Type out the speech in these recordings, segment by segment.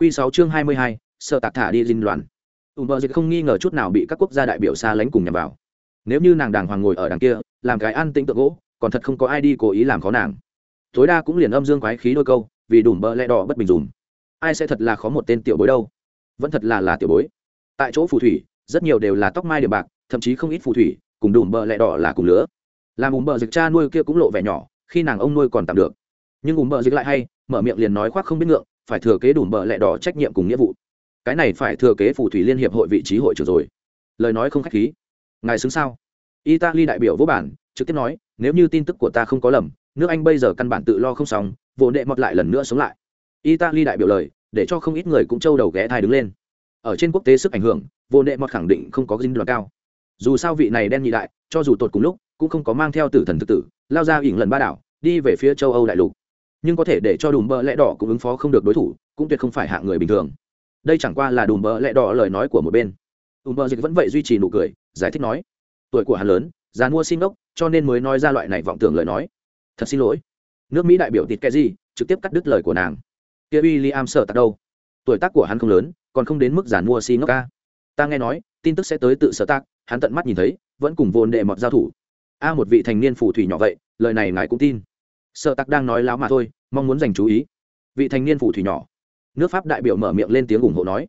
Quy 6 chương 22, sợ tạc thả đi dinh loạn. Umber dịch không nghi ngờ chút nào bị các quốc gia đại biểu xa lánh cùng nhằm vào. Nếu như nàng đàng hoàng ngồi ở đằng kia, làm cái an tĩnh tượng gỗ, còn thật không có ai đi cố ý làm khó nàng. Tối đa cũng liền âm dương quái khí đôi câu, vì đủ bơ lẽ đỏ bất bình dùm. Ai sẽ thật là khó một tên tiểu bối đâu? Vẫn thật là là tiểu bối. Tại chỗ phù thủy, rất nhiều đều là tóc mai điểm bạc, thậm chí không ít phù thủy, cùng đủ bơ lẽ đỏ là cùng lứa. Làm ùm bơ dịch cha nuôi kia cũng lộ vẻ nhỏ, khi nàng ông nuôi còn tạm được. Nhưng ùm bơ dịch lại hay, mở miệng liền nói khoác không biết ngượng, phải thừa kế đủ bợ lẹ đỏ trách nhiệm cùng nghĩa vụ. Cái này phải thừa kế phù thủy liên hiệp hội vị trí hội trưởng rồi. Lời nói không khách khí. Ngài xứng sao? Italy đại biểu vô bản, trực tiếp nói, nếu như tin tức của ta không có lầm, nước anh bây giờ căn bản tự lo không xong, vô nệ mọt lại lần nữa sống lại. Italy đại biểu lời, để cho không ít người cũng trâu đầu ghé thai đứng lên. Ở trên quốc tế sức ảnh hưởng, vô nệ mọt khẳng định không có dinh đoàn cao. Dù sao vị này đen nhị đại, cho dù tột cùng lúc, cũng không có mang theo tử thần thực tử, lao ra ỉn lần ba đảo, đi về phía châu âu đại lục nhưng có thể để cho đùm bơ lẽ đỏ cũng ứng phó không được đối thủ, cũng tuyệt không phải hạng người bình thường. Đây chẳng qua là đùm bơ lẽ đỏ lời nói của một bên. Đùm bơ dịch vẫn vậy duy trì nụ cười, giải thích nói, tuổi của hắn lớn, già mua xin ốc cho nên mới nói ra loại này vọng tưởng lời nói. Thật xin lỗi. Nước mỹ đại biểu tịt cái gì trực tiếp cắt đứt lời của nàng. Kia uy liam sợ tặc đâu? Tuổi tác của hắn không lớn, còn không đến mức giàn mua xin ốc ca à? ta nghe nói, tin tức sẽ tới tự sở tác hắn tận mắt nhìn thấy, vẫn cùng vồn đệ mọt giao thủ. A một vị thành niên phù thủy nhỏ vậy, lời này ngài cũng tin sợ tặc đang nói láo mà thôi, mong muốn dành chú ý. Vị thành niên phù thủy nhỏ. Nước pháp đại biểu mở miệng lên tiếng ủng hộ nói,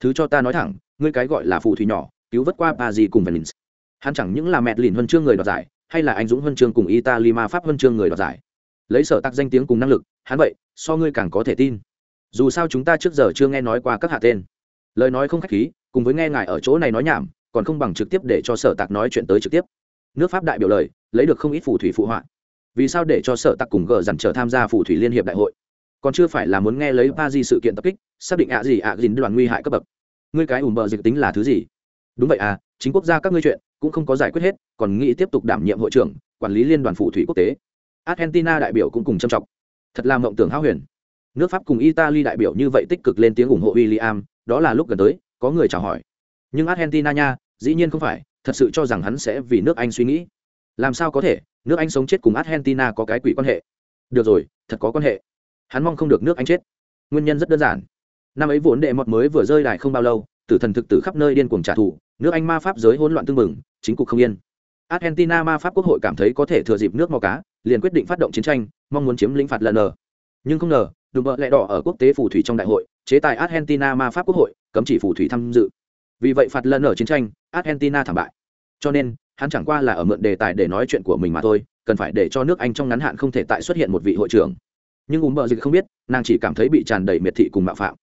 thứ cho ta nói thẳng, ngươi cái gọi là phù thủy nhỏ, cứu vớt qua bà gì cùng velins hắn chẳng những là mẹ lìn huân chương người đoạt giải, hay là anh dũng huân chương cùng italy ma pháp huân chương người đoạt giải. Lấy sở tặc danh tiếng cùng năng lực, hắn vậy, so ngươi càng có thể tin. Dù sao chúng ta trước giờ chưa nghe nói qua các hạ tên. Lời nói không khách khí, cùng với nghe ngài ở chỗ này nói nhảm, còn không bằng trực tiếp để cho sở tạc nói chuyện tới trực tiếp. Nước pháp đại biểu lời, lấy được không ít phù thủy phụ họa vì sao để cho sở tặc cùng gờ dằn trở tham gia phù thủy liên hiệp đại hội? Còn chưa phải là muốn nghe lấy ba di sự kiện tập kích, xác định ạ gì ạ à dính đoàn nguy hại cấp bậc. Ngươi cái ủm bờ dịch tính là thứ gì? Đúng vậy à chính quốc gia các ngươi chuyện cũng không có giải quyết hết, còn nghĩ tiếp tục đảm nhiệm hội trưởng, quản lý liên đoàn phù thủy quốc tế. Argentina đại biểu cũng cùng châm trọng thật là mộng tưởng háo huyền. Nước pháp cùng italy đại biểu như vậy tích cực lên tiếng ủng hộ william, đó là lúc gần tới, có người chào hỏi. Nhưng argentina nha, dĩ nhiên không phải, thật sự cho rằng hắn sẽ vì nước anh suy nghĩ. Làm sao có thể? Nước anh sống chết cùng argentina có cái quỷ quan hệ. Được rồi, thật có quan hệ. Hắn mong không được nước anh chết. Nguyên nhân rất đơn giản. Năm ấy vốn đệ mọt mới vừa rơi đài không bao lâu, tử thần thực tử khắp nơi điên cuồng trả thù, nước anh ma pháp giới hỗn loạn tương mừng chính cục không yên. Argentina ma pháp quốc hội cảm thấy có thể thừa dịp nước mò cá, liền quyết định phát động chiến tranh, mong muốn chiếm lĩnh phạt lần nờ nhưng không ngờ, đùm bợ lẹ đỏ ở quốc tế phù thủy trong đại hội, chế tài argentina ma pháp quốc hội, cấm chỉ phù thủy tham dự. Vì vậy phạt lần ở chiến tranh, argentina thảm bại. Cho nên hắn chẳng qua là ở mượn đề tài để nói chuyện của mình mà thôi, cần phải để cho nước anh trong ngắn hạn không thể tại xuất hiện một vị hội trưởng. Nhưng ùm bờ dịch không biết, nàng chỉ cảm thấy bị tràn đầy miệt thị cùng mạo phạm.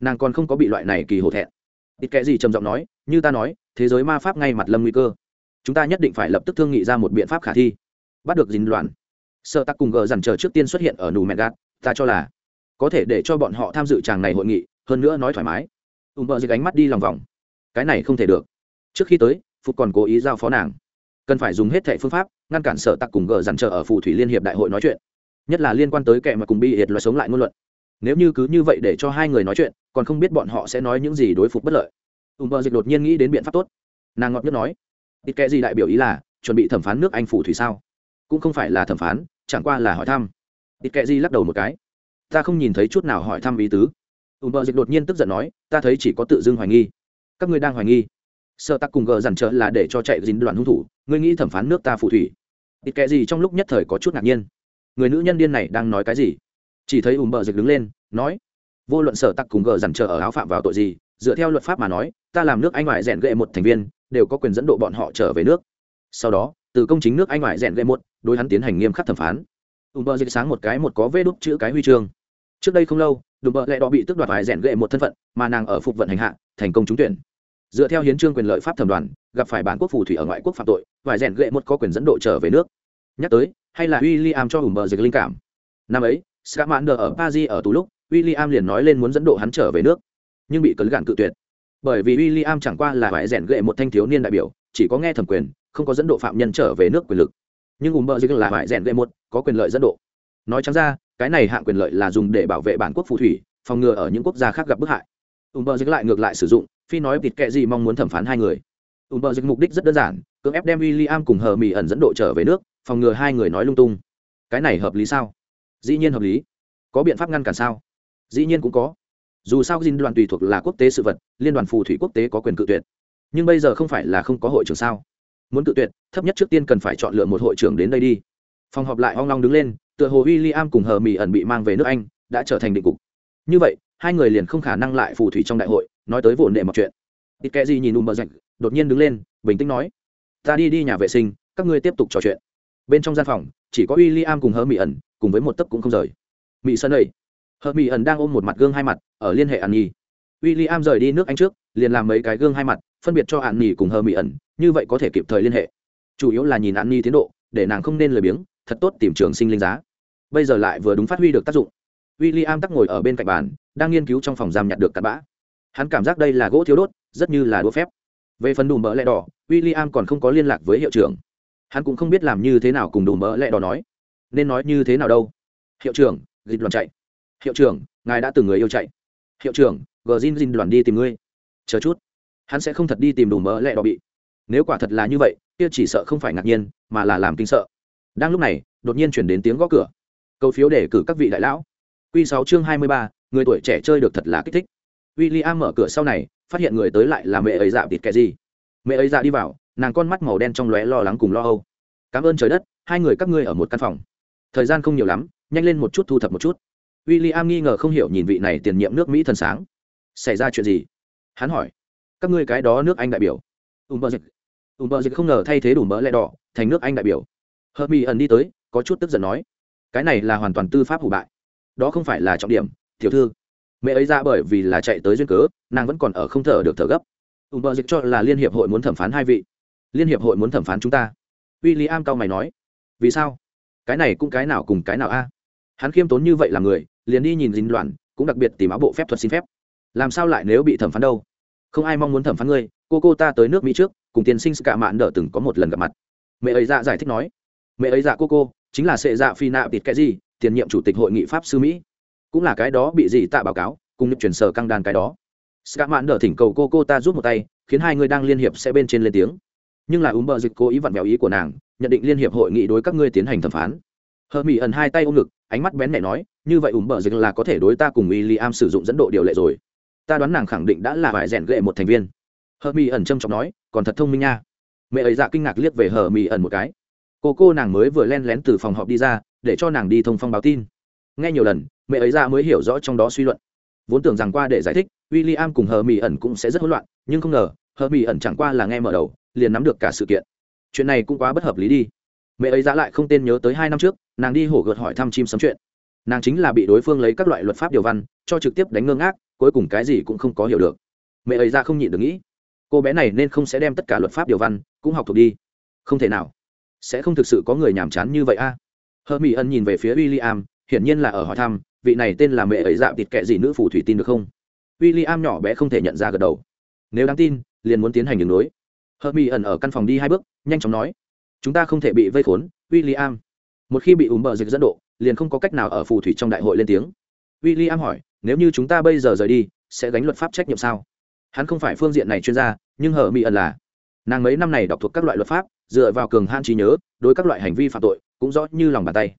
Nàng còn không có bị loại này kỳ hổ thẹn. Ít kệ gì trầm giọng nói, như ta nói, thế giới ma pháp ngay mặt lâm nguy cơ. Chúng ta nhất định phải lập tức thương nghị ra một biện pháp khả thi. Bắt được dính loạn sợ tắc cùng gờ dằn chờ trước tiên xuất hiện ở nù mẹ gạt, ta cho là có thể để cho bọn họ tham dự tràng này hội nghị, hơn nữa nói thoải mái. Ùm bờ dịch ánh mắt đi lòng vòng. Cái này không thể được. Trước khi tới phục còn cố ý giao phó nàng. Cần phải dùng hết thẻ phương pháp, ngăn cản sở tặc cùng gờ dằn trở ở phù thủy liên hiệp đại hội nói chuyện. Nhất là liên quan tới kẻ mà cùng bị hiệt loại sống lại ngôn luận. Nếu như cứ như vậy để cho hai người nói chuyện, còn không biết bọn họ sẽ nói những gì đối phục bất lợi. Ùm bờ dịch đột nhiên nghĩ đến biện pháp tốt. Nàng ngọt nhất nói, ít kệ gì đại biểu ý là, chuẩn bị thẩm phán nước anh phù thủy sao? Cũng không phải là thẩm phán, chẳng qua là hỏi thăm. Ít kệ gì lắc đầu một cái, ta không nhìn thấy chút nào hỏi thăm ý tứ. Ùm bờ dịch đột nhiên tức giận nói, ta thấy chỉ có tự dưng hoài nghi. Các ngươi đang hoài nghi? Sợ tắc cùng gờ dằn trợ là để cho chạy dính đoàn hung thủ, ngươi nghĩ thẩm phán nước ta phù thủy. Ít kệ gì trong lúc nhất thời có chút ngạc nhiên. Người nữ nhân điên này đang nói cái gì? Chỉ thấy ùm bờ dịch đứng lên, nói, vô luận sở tắc cùng gờ dằn trợ ở áo phạm vào tội gì, dựa theo luật pháp mà nói, ta làm nước anh ngoại rèn gệ một thành viên, đều có quyền dẫn độ bọn họ trở về nước. Sau đó, từ công chính nước anh ngoại rèn gệ một, đối hắn tiến hành nghiêm khắc thẩm phán. Ùm bờ dịch sáng một cái một có vê đúc chữ cái huy chương. Trước đây không lâu, đùm bờ lẹ đó bị tước đoạt ngoại rèn gệ một thân phận, mà nàng ở phục vận hành hạ, thành công trúng tuyển dựa theo hiến trương quyền lợi pháp thẩm đoàn, gặp phải bản quốc phù thủy ở ngoại quốc phạm tội, vài rèn gệ một có quyền dẫn độ trở về nước. Nhắc tới, hay là w i l l i am cho hùng bờ dịch linh cảm. Năm ấy, scamander ở paris ở tù lúc w i l l i am liền nói lên muốn dẫn độ hắn trở về nước, nhưng bị cấn gạn cự tuyệt. Bởi vì w i l l i am chẳng qua là vài rèn gệ một thanh thiếu niên đại biểu, chỉ có nghe thẩm quyền, không có dẫn độ phạm nhân trở về nước quyền lực. Nhưng hùng bờ dịch là vài rèn gệ một, có quyền lợi dẫn độ. Nói chẳng ra, cái này hạng quyền lợi là dùng để bảo vệ bản quốc phù thủy, phòng ngừa ở những quốc gia khác gặp bức hại. Ùm bờ dịch lại ngược lại sử dụng phi nói vịt kệ gì mong muốn thẩm phán hai người. Ùn bờ dịch mục đích rất đơn giản, cưỡng ép đem w i l l i am cùng hờ mỹ ẩn dẫn độ trở về nước, phòng ngừa hai người nói lung tung. Cái này hợp lý sao? Dĩ nhiên hợp lý. Có biện pháp ngăn cản sao? Dĩ nhiên cũng có. Dù sao dinh đoàn tùy thuộc là quốc tế sự vật, liên đoàn phù thủy quốc tế có quyền cự tuyệt. Nhưng bây giờ không phải là không có hội trưởng sao? Muốn cự tuyệt, thấp nhất trước tiên cần phải chọn lựa một hội trưởng đến đây đi. Phòng họp lại hoang long đứng lên, tựa hồ w i l l i am cùng hờ mỹ ẩn bị mang về nước anh, đã trở thành định cục. Như vậy, hai người liền không khả năng lại phù thủy trong đại hội nói tới vụn đệ một chuyện. Ít kệ gì nhìn ùm bờ rạch đột nhiên đứng lên, bình tĩnh nói, ta đi đi nhà vệ sinh, các ngươi tiếp tục trò chuyện. Bên trong gian phòng, chỉ có w i l l i am cùng Hơ mỹ ẩn, cùng với một tấc cũng không rời. Mỹ sân ấy Hơ mỹ ẩn đang ôm một mặt gương hai mặt, ở liên hệ ăn nhi w i l l i am rời đi nước anh trước, liền làm mấy cái gương hai mặt, phân biệt cho ăn nhi cùng Hơ mỹ ẩn, như vậy có thể kịp thời liên hệ. Chủ yếu là nhìn ăn nhi tiến độ, để nàng không nên lười biếng, thật tốt tìm trường sinh linh giá. Bây giờ lại vừa đúng phát huy được tác dụng. W i l l i am tắc ngồi ở bên cạnh bàn, đang nghiên cứu trong phòng giam nhặt được cặn bã hắn cảm giác đây là gỗ thiếu đốt, rất như là đũa phép. Về phần đùm bỡ lẹ đỏ w i l l i am còn không có liên lạc với hiệu trưởng. Hắn cũng không biết làm như thế nào cùng đùm bỡ lẹ đỏ nói. Nên nói như thế nào đâu? Hiệu trưởng dịch đoàn chạy. Hiệu trưởng, ngài đã từng người yêu chạy. Hiệu trưởng gờ zin zin đoàn đi tìm ngươi. Chờ chút. Hắn sẽ không thật đi tìm đùm bỡ lẹ đỏ bị. Nếu quả thật là như vậy, kia chỉ sợ không phải ngạc nhiên, mà là làm kinh sợ. Đang lúc này, đột nhiên chuyển đến tiếng gõ cửa. Câu phiếu để cử các vị đại lão. Q sáu chương hai mươi ba, người tuổi trẻ chơi được thật là kích thích w i l l i am mở cửa sau này, phát hiện người tới lại là mẹ ấy dạ bịt kẻ gì. Mẹ ấy dạ đi vào, nàng con mắt màu đen trong lóe lo lắng cùng lo âu. Cảm ơn trời đất, hai người các ngươi ở một căn phòng. Thời gian không nhiều lắm, nhanh lên một chút thu thập một chút. W i l l i am nghi ngờ không hiểu nhìn vị này tiền nhiệm nước mỹ thần sáng. Xảy ra chuyện gì? Hắn hỏi. Các ngươi cái đó nước anh đại biểu. Ùm bơ dịch ùm bơ dịch không ngờ thay thế đủ mỡ lẹ đỏ, thành nước anh đại biểu. Hợp mỹ ẩn đi tới, có chút tức giận nói. Cái này là hoàn toàn tư pháp hủ bại. Đó không phải là trọng điểm, tiểu thư mẹ ấy ra bởi vì là chạy tới duyên cớ, nàng vẫn còn ở không thở được thở gấp. Ùm bờ dịch cho là liên hiệp hội muốn thẩm phán hai vị. Liên hiệp hội muốn thẩm phán chúng ta. W i l l i am cao mày nói. Vì sao? Cái này cũng cái nào cùng cái nào a? Hắn khiêm tốn như vậy là người, liền đi nhìn dính loạn, cũng đặc biệt tìm áo bộ phép thuật xin phép. Làm sao lại nếu bị thẩm phán đâu? Không ai mong muốn thẩm phán ngươi, cô cô ta tới nước mỹ trước, cùng tiên sinh cả mạn đỡ từng có một lần gặp mặt. Mẹ ấy dạ giải thích nói. Mẹ ấy dạ cô cô, chính là sệ dạ phi nạ tịt cái gì tiền nhiệm chủ tịch hội nghị pháp sư mỹ cũng là cái đó bị gì tạ báo cáo, cùng nhập chuyển sở căng đàn cái đó. Cả mạn đỡ thỉnh cầu cô cô ta giúp một tay, khiến hai người đang liên hiệp sẽ bên trên lên tiếng. Nhưng là Umber dịch cố ý vặn vẹo ý của nàng, nhận định liên hiệp hội nghị đối các ngươi tiến hành thẩm phán. Hờ mỹ ẩn hai tay ôm ngực, ánh mắt bén mẹ nói, như vậy Umber dịch là có thể đối ta cùng William sử dụng dẫn độ điều lệ rồi. Ta đoán nàng khẳng định đã là vài rèn ghệ một thành viên. Hờ mỹ ẩn trầm trọng nói, còn thật thông minh nha. Mẹ ấy dạ kinh ngạc liếc về hờ mỹ ẩn một cái. Cô cô nàng mới vừa len lén từ phòng họp đi ra, để cho nàng đi thông phong báo tin. Nghe nhiều lần mẹ ấy ra mới hiểu rõ trong đó suy luận. Vốn tưởng rằng qua để giải thích w i l l i am cùng hờ mỹ ẩn cũng sẽ rất hỗn loạn, nhưng không ngờ, hờ mỹ ẩn chẳng qua là nghe mở đầu, liền nắm được cả sự kiện. Chuyện này cũng quá bất hợp lý đi. Mẹ ấy ra lại không tên nhớ tới hai năm trước, nàng đi hổ gợt hỏi thăm chim sấm chuyện. Nàng chính là bị đối phương lấy các loại luật pháp điều văn, cho trực tiếp đánh ngơ ngác, cuối cùng cái gì cũng không có hiểu được. Mẹ ấy ra không nhịn được nghĩ, cô bé này nên không sẽ đem tất cả luật pháp điều văn, cũng học thuộc đi. Không thể nào. Sẽ không thực sự có người nhàm chán như vậy a. À? mỹ ân nhìn về phía w i l l i am hiển nhiên là ở hỏi thăm vị này tên là mẹ ấy dạ tịt kệ gì nữ phù thủy tin được không? W i l l i am nhỏ bé không thể nhận ra gật đầu. Nếu đáng tin, liền muốn tiến hành đường đối Hermione mỹ ẩn ở căn phòng đi hai bước, nhanh chóng nói. Chúng ta không thể bị vây khốn w i l l i am một khi bị ùm bờ dịch dẫn độ, liền không có cách nào ở phù thủy trong đại hội lên tiếng. W i l l i am hỏi, nếu như chúng ta bây giờ rời đi, sẽ gánh luật pháp trách nhiệm sao? Hắn không phải phương diện này chuyên gia, nhưng hờ mỹ ẩn là. Nàng mấy năm này đọc thuộc các loại luật pháp, dựa vào cường han trí nhớ, đối các loại hành vi phạm tội, cũng rõ như lòng bàn tay.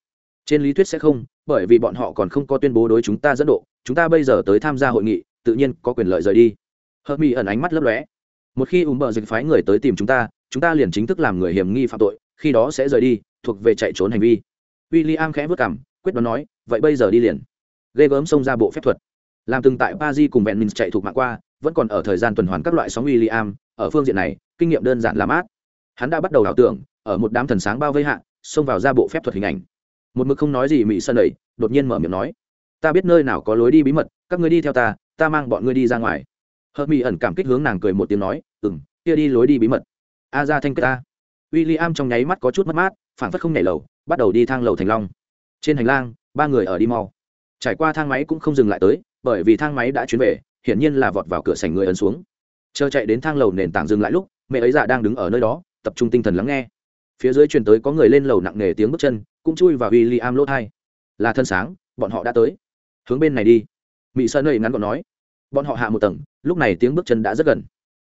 Trên lý thuyết sẽ không bởi vì bọn họ còn không có tuyên bố đối chúng ta dẫn độ, chúng ta bây giờ tới tham gia hội nghị, tự nhiên có quyền lợi rời đi. Hợp mỹ ẩn ánh mắt lấp lóe. Một khi ùm bờ dịch phái người tới tìm chúng ta chúng ta liền chính thức làm người hiểm nghi phạm tội, khi đó sẽ rời đi, thuộc về chạy trốn hành vi. W i l l i am khẽ vất cảm quyết đoán nói, vậy bây giờ đi liền. Ghê gớm xông ra bộ phép thuật. Làm từng tại paris cùng vẹn minh chạy thuộc mạng qua, vẫn còn ở thời gian tuần hoàn các loại sóng w i l l i am ở phương diện này, kinh nghiệm đơn giản làm át hắn đã bắt đầu ảo tưởng, ở một đám thần sáng bao vây hạ, xông vào ra bộ phép thuật hình ảnh một mực không nói gì mỹ sân đẩy đột nhiên mở miệng nói, ta biết nơi nào có lối đi bí mật, các ngươi đi theo ta ta mang bọn ngươi đi ra ngoài. Hợp mỹ ẩn cảm kích hướng nàng cười một tiếng nói ừ m kia đi lối đi bí mật. A ra thanh kết ta. W i l l i am trong nháy mắt có chút mất mát phản phất không nhảy lầu, bắt đầu đi thang lầu thành long. Trên hành lang, ba người ở đi mau. Trải qua thang máy cũng không dừng lại tới, bởi vì thang máy đã chuyến về, hiển nhiên là vọt vào cửa sảnh người ấn xuống. Chờ chạy đến thang lầu nền tảng dừng lại lúc, mẹ ấy già đang đứng ở nơi đó, tập trung tinh thần lắng nghe. Phía dưới truyền tới có người lên lầu nặng nề tiếng bước chân cũng chui vào w i l l i am lỗ thai. Là thân sáng, bọn họ đã tới. Hướng bên này đi. Mỹ sơn nơi ngắn gọn nói. Bọn họ hạ một tầng, lúc này tiếng bước chân đã rất gần.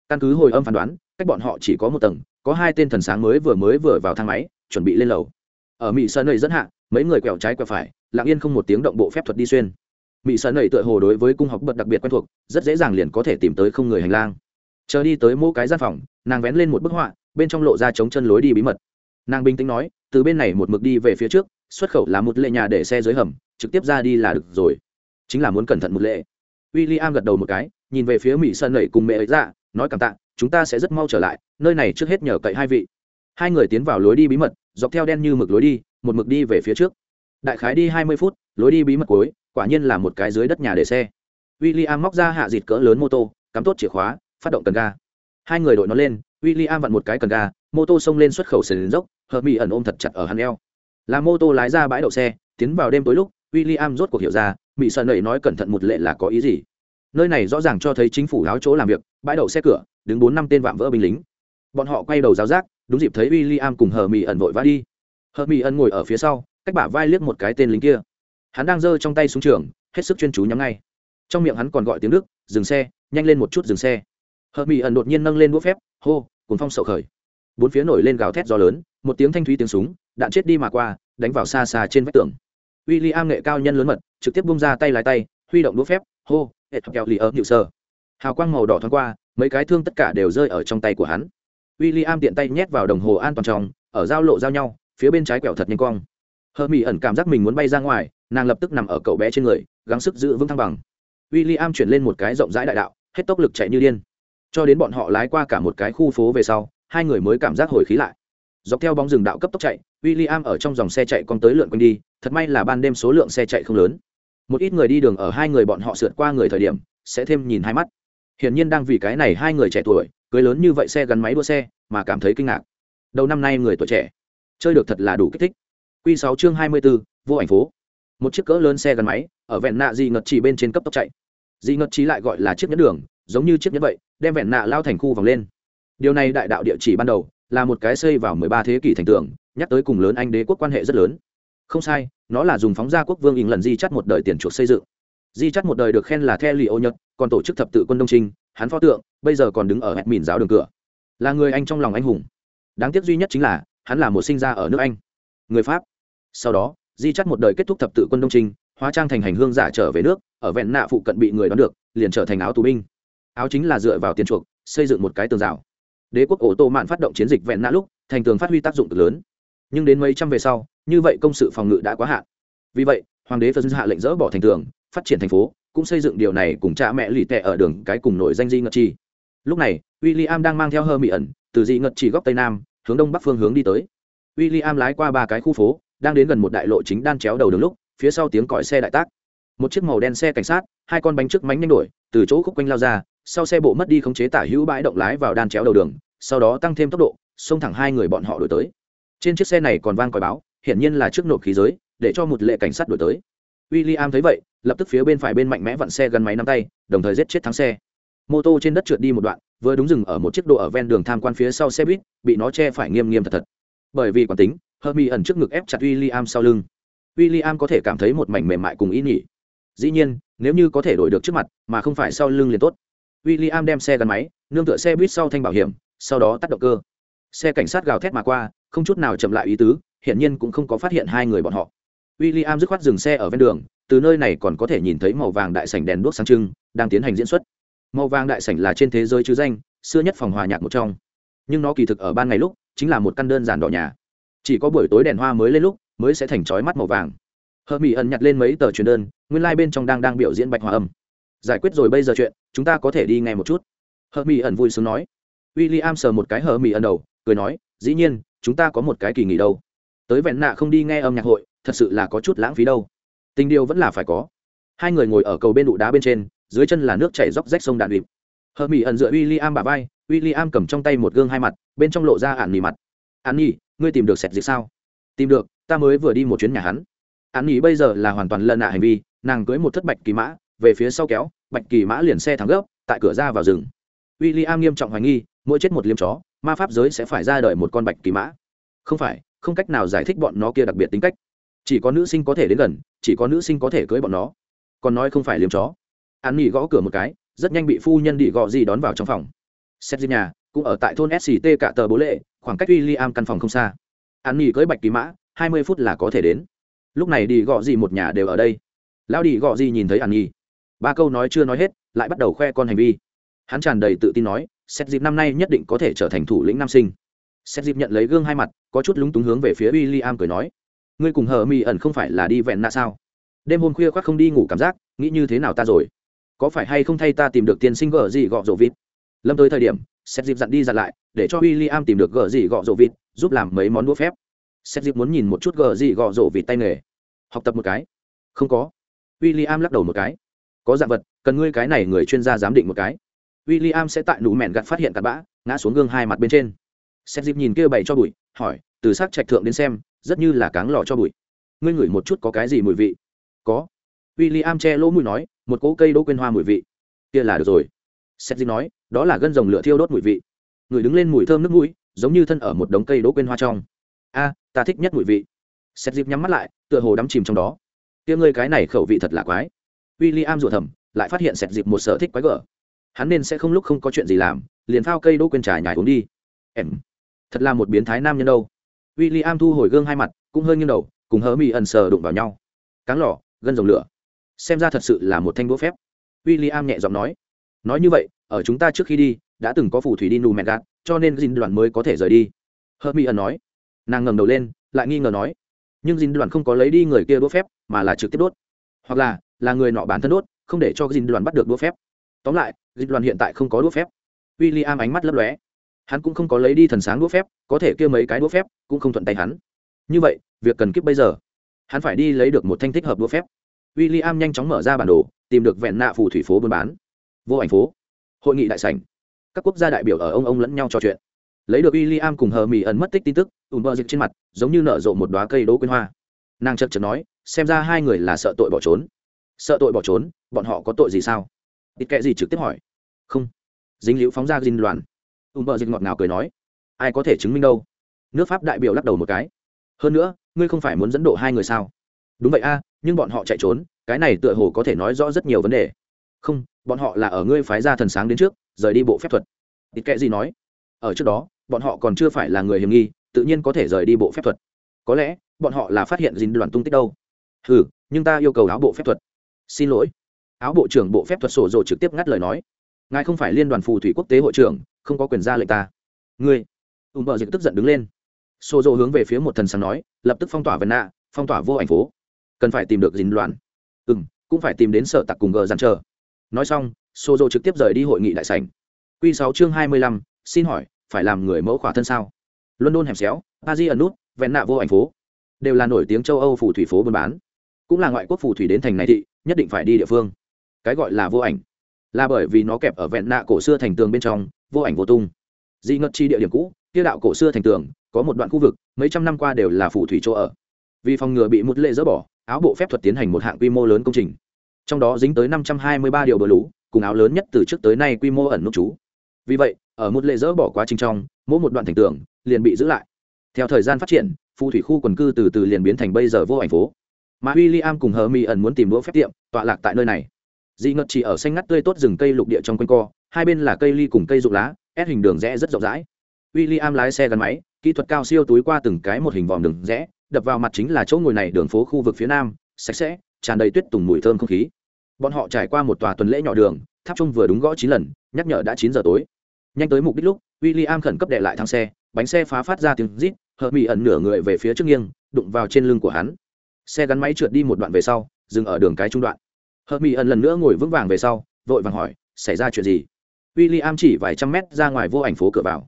Căn cứ hồi âm phán đoán, cách bọn họ chỉ có một tầng, có hai tên thần sáng mới vừa mới vừa vào thang máy, chuẩn bị lên lầu. Ở mỹ sơn nơi dẫn hạ, mấy người quẹo trái quẹo phải, lặng yên không một tiếng động bộ phép thuật đi xuyên. Mỹ sơn nầy tựa hồ đối với cung học bật đặc biệt quen thuộc, rất dễ dàng liền có thể tìm tới không người hành lang. Chờ đi tới mỗi cái gian phòng, nàng vén lên một bức họa, bên trong lộ ra chống chân lối đi bí mật. Nàng bình tĩnh nói từ bên này một mực đi về phía trước, xuất khẩu là một lệ nhà để xe dưới hầm, trực tiếp ra đi là được rồi. Chính là muốn cẩn thận một lệ. W i l l i am gật đầu một cái, nhìn về phía mỹ sơn lẩy cùng mẹ ấy ra nói cảm tạ, chúng ta sẽ rất mau trở lại, nơi này trước hết nhờ cậy hai vị. Hai người tiến vào lối đi bí mật, dọc theo đen như mực lối đi, một mực đi về phía trước. Đại khái đi hai mươi phút, lối đi bí mật cuối, quả nhiên là một cái dưới đất nhà để xe. W i l l i am móc ra hạ dịt cỡ lớn mô tô, cắm tốt chìa khóa, phát động cần ga. Hai người đội nó lên w i l l i am vặn một cái cần ga, mô tô xông lên xuất khẩu sườn dốc Hợp mỹ ẩn ôm thật chặt ở hắn eo. Là mô tô lái ra bãi đậu xe, tiến vào đêm tối lúc w i l l i am rốt cuộc hiểu ra mỹ sợ nẩy nói cẩn thận một lệ là có ý gì. Nơi này rõ ràng cho thấy chính phủ áo chỗ làm việc, bãi đậu xe cửa, đứng bốn năm tên vạm vỡ binh lính. Bọn họ quay đầu giáo giác đúng dịp thấy w i l l i am cùng hờ mỹ ẩn vội vã đi. Hờ mỹ ẩn ngồi ở phía sau, cách bả vai liếc một cái tên lính kia. Hắn đang giơ trong tay xuống trường, hết sức chuyên chú nhắm ngay. Trong miệng hắn còn gọi tiếng đức, dừng xe, nhanh lên một chút dừng xe. Hờ mỹ ẩn đột nhiên nâng lên đũa phép, hô cùng phong sậu khởi bốn phía nổi lên gào thét gió lớn, một tiếng thanh thúy tiếng súng, đạn chết đi mà qua, đánh vào xa xa trên vách tường. W i l l i am nghệ cao nhân lớn mật, trực tiếp bung ra tay lái tay, huy động đũa phép, hô hệ thập kẹo lì ớm nhự sơ hào quang màu đỏ thoáng qua, mấy cái thương tất cả đều rơi ở trong tay của hắn. W i l l i am tiện tay nhét vào đồng hồ an toàn trong, ở giao lộ giao nhau, phía bên trái quẹo thật nhanh cong hờ mỹ ẩn cảm giác mình muốn bay ra ngoài, nàng lập tức nằm ở cậu bé trên người, gắng sức giữ vững thăng bằng. W i l l i am chuyển lên một cái rộng rãi đại đạo, hết tốc lực chạy như điên. Cho đến bọn họ lái qua cả một cái khu phố về sau hai người mới cảm giác hồi khí lại. Dọc theo bóng rừng đạo cấp tốc chạy w i l l i am ở trong dòng xe chạy con tới lượn quanh đi, thật may là ban đêm số lượng xe chạy không lớn. Một ít người đi đường ở hai người bọn họ sượt qua người thời điểm, sẽ thêm nhìn hai mắt. Hiển nhiên đang vì cái này hai người trẻ tuổi, cưới lớn như vậy xe gắn máy đua xe, mà cảm thấy kinh ngạc. Đầu năm nay người tuổi trẻ, chơi được thật là đủ kích thích. Q sáu chương hai mươi b ố vô ảnh phố. Một chiếc cỡ lớn xe gắn máy, ở vẹn nạ dị ngật chỉ bên trên cấp tốc chạy. Dị ngật chỉ lại gọi là chiếc nhẫn đường, giống như chiếc nhẫn vậy, đem vẹn nạ lao thành khu vòng lên điều này đại đạo địa chỉ ban đầu là một cái xây vào mười ba thế kỷ thành tường, nhắc tới cùng lớn anh đế quốc quan hệ rất lớn. Không sai, nó là dùng phóng ra quốc vương ỉng lần di chắt một đời tiền chuộc xây dựng. Di chắt một đời được khen là the lì ô nhật, còn tổ chức thập tự quân đông trinh, hắn pho tượng, bây giờ còn đứng ở hẹn mìn giáo đường cửa. Là người anh trong lòng anh hùng. Đáng tiếc duy nhất chính là, hắn là một sinh ra ở nước anh. Người pháp. Sau đó, di chắt một đời kết thúc thập tự quân đông trinh, hóa trang thành hành hương giả trở về nước, ở vẹn nạ phụ cận bị người đón được, liền trở thành áo tù binh. Áo chính là dựa vào tiền chuộc, xây dựng một cái tường rào đế quốc ổ tô mạn phát động chiến dịch vẹn nã lúc, thành tường phát huy tác dụng cực lớn. Nhưng đến mấy trăm về sau, như vậy công sự phòng ngự đã quá hạn. Vì vậy, hoàng đế phật hạ lệnh dỡ bỏ thành tường, phát triển thành phố, cũng xây dựng điều này cùng cha mẹ lì tệ ở đường cái cùng nổi danh di ngật chi lúc này w i l l i am đang mang theo hơ mỹ ẩn từ di ngật chi góc tây nam, hướng đông bắc phương hướng đi tới. W i l l i am lái qua ba cái khu phố, đang đến gần một đại lộ chính đan chéo đầu đường lúc, phía sau tiếng còi xe đại tác. Một chiếc màu đen xe cảnh sát, hai con bánh trước mánh nhanh đổi từ chỗ khúc quanh lao ra sau xe bộ mất đi khống chế tả hữu bãi động lái vào đan chéo đầu đường sau đó tăng thêm tốc độ xông thẳng hai người bọn họ đổi tới trên chiếc xe này còn vang còi báo hiển nhiên là trước nộp khí giới để cho một lệ cảnh sát đổi tới w i l l i am thấy vậy lập tức phía bên phải bên mạnh mẽ vặn xe gắn máy nắm tay đồng thời giết chết thắng xe mô tô trên đất trượt đi một đoạn vừa đúng dừng ở một chiếc độ ở ven đường tham quan phía sau xe buýt bị nó che phải nghiêm nghiêm thật thật bởi vì quản tính Hermi ẩn trước ngực ép chặt William sau lưng. William có thể cảm thấy một mảnh mềm mại cùng ý nhỉ. Dĩ nhiên, nếu như có thể đổi được trước mặt, mà không phải sau lưng liền tốt. William đem xe gắn máy, nương tựa xe buýt sau thanh bảo hiểm, sau đó tắt động cơ. Xe cảnh sát gào thét mà qua, không chút nào chậm lại ý tứ, hiển nhiên cũng không có phát hiện hai người bọn họ. William dứt khoát dừng xe ở ven đường, từ nơi này còn có thể nhìn thấy màu vàng đại sảnh đèn đuốc sáng trưng, đang tiến hành diễn xuất. Màu vàng đại sảnh là trên thế giới chứ danh, xưa nhất phòng hòa nhạc một trong. Nhưng nó kỳ thực ở ban ngày lúc, chính là một căn đơn giản đỏ nhà chỉ có buổi tối đèn hoa mới lên lúc mới sẽ thành chói mắt màu vàng Hợp mỹ ẩn nhặt lên mấy tờ truyền đơn nguyên lai、like、bên trong đang đang biểu diễn bạch hòa âm giải quyết rồi bây giờ chuyện, chúng ta có thể đi ngay một chút. Hờ mỹ ẩn vui sướng nói. W i l l i am sờ một cái hờ mỹ ẩn đầu, cười nói, dĩ nhiên, chúng ta có một cái kỳ nghỉ đâu. Tới vẹn nạ không đi nghe âm nhạc hội, thật sự là có chút lãng phí đâu. Tình điều vẫn là phải có. Hai người ngồi ở cầu bên đụ đá bên trên, dưới chân là nước chảy róc rách sông đạn địp. Hờ mỹ ẩn dựa w i l l i am bà vai w i l l i am cầm trong tay một gương hai mặt, bên trong lộ ra ạn mì mặt. An nhi, ngươi tìm được sẹt dịch sao? Tìm được, ta mới vừa đi một chuyến nhà hắn. An nhi bây giờ là hoàn toàn lân nạ hành vi, nàng cưới một thất bạch kỳ mã về phía sau kéo, bạch kỳ mã liền xe thắng gấp, tại cửa ra vào rừng. W i l l i am nghiêm trọng hoài nghi, mỗi chết một liêm chó, ma pháp giới sẽ phải ra đời một con bạch kỳ mã. Không phải, không cách nào giải thích bọn nó kia đặc biệt tính cách. Chỉ có nữ sinh có thể đến gần, chỉ có nữ sinh có thể cưới bọn nó. Còn nói không phải liếm chó. An nhi gõ cửa một cái, rất nhanh bị phu nhân đi gọ gì đón vào trong phòng. Xét nhà, cũng ở tại thôn sct cả tờ bố lệ, khoảng cách w i l l i am căn phòng không xa. An nghỉ cưới bạch kỳ mã, hai mươi phút là có thể đến. Lúc này đi gọ gì một nhà đều ở đây. Lão đi gọ gì nhìn thấy an nhi ba câu nói chưa nói hết, lại bắt đầu khoe con hành vi. Hắn tràn đầy tự tin nói, xét dịp năm nay nhất định có thể trở thành thủ lĩnh nam sinh. Xét dịp nhận lấy gương hai mặt, có chút lúng túng hướng về phía w i l l i am cười nói, ngươi cùng hờ mi ẩn không phải là đi vẹn nạ sao? Đêm hôm khuya khoác không đi ngủ cảm giác, nghĩ như thế nào ta rồi? Có phải hay không thay ta tìm được tiên sinh gờ gì gọ rộ vịt? Lâm tới thời điểm, xét dịp dặn đi dặn lại, để cho w i l l i am tìm được gờ gì gọ rộ vịt, giúp làm mấy món đũa phép. Xét dịp muốn nhìn một chút gờ gì gọ rộ vịt tay nghề. Học tập một cái. Không có. W i l l i am lắc đầu một cái có dạng vật, cần ngươi cái này người chuyên gia giám định một cái. W i l l i am sẽ tại nụ mẹn gặt phát hiện cặn bã, ngã xuống gương hai mặt bên trên. Xét dịp nhìn kia bày cho bụi, hỏi, từ s ắ c trạch thượng đến xem, rất như là cáng lò cho bụi. Ngươi ngửi một chút có cái gì mùi vị? Có. W i l l i am che lỗ mùi nói, một cỗ cây đỗ quên hoa mùi vị. Kia là được rồi. Xét dịp nói, đó là gân rồng lửa thiêu đốt mùi vị. Người đứng lên mùi thơm nước mũi, giống như thân ở một đống cây đỗ quên hoa trong. A, ta thích nhất mùi vị. Xét dịp nhắm mắt lại, tựa hồ đắm chìm trong đó. Kia ngươi cái này khẩu vị thật là quái w i l l i am rủa thầm, lại phát hiện sẹt dịp một sở thích quái gở. Hắn nên sẽ không lúc không có chuyện gì làm, liền phao cây đỗ quên trà nhài uống đi. Em, thật là một biến thái nam nhân đâu. W i l l i am thu hồi gương hai mặt, cũng hơi nghiêng đầu, cùng hớ mì ẩn sờ đụng vào nhau. Cáng lỏ gân dòng lửa. Xem ra thật sự là một thanh đũa phép. W i l l i am nhẹ giọng nói. Nói như vậy, ở chúng ta trước khi đi, đã từng có phù thủy đi nù mẹt gạt cho nên dinh đoàn mới có thể rời đi. Hơ mỹ ẩn nói. Nàng ngầm đầu lên, lại nghi ngờ nói. Nhưng dinh đoàn không có lấy đi người kia đũa phép, mà là trực tiếp đốt. Hoặc là là người nọ bản thân đốt, không để cho dinh đoàn bắt được đũa phép. Tóm lại dinh đoàn hiện tại không có đũa phép. W i l l i am ánh mắt lấp lóe. Hắn cũng không có lấy đi thần sáng đũa phép, có thể kêu mấy cái đũa phép, cũng không thuận tay hắn. Như vậy, việc cần kiếp bây giờ. Hắn phải đi lấy được một thanh thích hợp đũa phép. W i l l i am nhanh chóng mở ra bản đồ, tìm được vẹn nạ phù thủy phố buôn bán. Vô ảnh phố. Hội nghị đại sảnh. Các quốc gia đại biểu ở ông ông lẫn nhau trò chuyện. Lấy được w i l l i am cùng hờ mỹ ẩn mất tích tin tức ùm bơ dịch trên mặt, giống như nở rộ một đoá cây đỗ quyên hoa. Nàng chật chật nói, xem ra hai người là sợ tội bỏ trốn sợ tội bỏ trốn, bọn họ có tội gì sao? Ít kệ gì trực tiếp hỏi. Không. Dính liễu phóng ra dinh loạn. Ùn bờ dịch ngọt ngào cười nói. Ai có thể chứng minh đâu? Nước pháp đại biểu lắc đầu một cái. Hơn nữa, ngươi không phải muốn dẫn độ hai người sao? Đúng vậy a, nhưng bọn họ chạy trốn, cái này tựa hồ có thể nói rõ rất nhiều vấn đề. Không, bọn họ là ở ngươi phái ra thần sáng đến trước, rời đi bộ phép thuật. Ít kệ gì nói. Ở trước đó, bọn họ còn chưa phải là người hiểm nghi, tự nhiên có thể rời đi bộ phép thuật. Có lẽ, bọn họ là phát hiện dính đoàn tung tích đâu. Ừ nhưng ta yêu cầu áo bộ phép thuật xin lỗi. Áo bộ trưởng bộ phép thuật sổ dồ trực tiếp ngắt lời nói. Ngài không phải liên đoàn phù thủy quốc tế hội trưởng, không có quyền ra lệnh ta. Ngươi. Ùm bờ dịch tức giận đứng lên. Sổ dồ hướng về phía một thần sáng nói, lập tức phong tỏa vân nạ phong tỏa vô ảnh phố. Cần phải tìm được dính đoàn ừ m cũng phải tìm đến sở tặc cùng gờ dàn chờ. Nói xong, sổ dồ trực tiếp rời đi hội nghị đại sảnh. Q sáu chương hai mươi lăm, xin hỏi, phải làm người mẫu khỏa thân sao? London hẻm xéo, paris ẩn nút vẹn nạ vô ảnh phố. Đều là nổi tiếng châu âu phù thủy phố buôn bán cũng là ngoại quốc phù thủy đến thành này thị, nhất định phải đi địa phương. Cái gọi là vô ảnh. Là bởi vì nó kẹp ở vẹn nạ cổ xưa thành tường bên trong, vô ảnh vô tung. Dị ngất chi địa điểm cũ tiêu đạo cổ xưa thành tường, có một đoạn khu vực, mấy trăm năm qua đều là phù thủy chỗ ở. Vì phòng ngừa bị một lệ dỡ bỏ, áo bộ phép thuật tiến hành một hạng quy mô lớn công trình. Trong đó dính tới năm trăm hai mươi ba điều bờ lũ, cùng áo lớn nhất từ trước tới nay quy mô ẩn nút chú. Vì vậy, ở một lệ dỡ bỏ quá trình trong, mỗi một đoạn thành tường liền bị giữ lại. Theo thời gian phát triển, phù thủy khu quần cư từ từ liền biến thành bây giờ vô ảnh phố mà w i l l i am cùng hờ mỹ ẩn muốn tìm đũa phép tiệm, tọa lạc tại nơi này. Dị ngật chỉ ở xanh ngắt tươi tốt rừng cây lục địa trong quanh co, hai bên là cây ly cùng cây rụng lá, ép hình đường rẽ rất rộng rãi. W i l l i am lái xe gắn máy, kỹ thuật cao siêu túi qua từng cái một hình vòm đường rẽ, đập vào mặt chính là chỗ ngồi này đường phố khu vực phía nam, sạch sẽ, tràn đầy tuyết tùng mùi thơm không khí. Bọn họ trải qua một tòa tuần lễ nhỏ đường, tháp trung vừa đúng gõ chín lần, nhắc nhở đã chín giờ tối. Nhanh tới mục đích lúc w i l l i am khẩn cấp đệ lại thang xe, bánh xe phá phát ra tiếng rít hờ mỹ ẩn nửa người về phía trước nghiêng, đụng vào trên lưng của hắn xe gắn máy trượt đi một đoạn về sau, dừng ở đường cái trung đoạn. Hờ mỹ ẩn lần nữa ngồi vững vàng về sau, vội vàng hỏi, xảy ra chuyện gì? W i l l i am chỉ vài trăm mét ra ngoài vô ảnh phố cửa vào.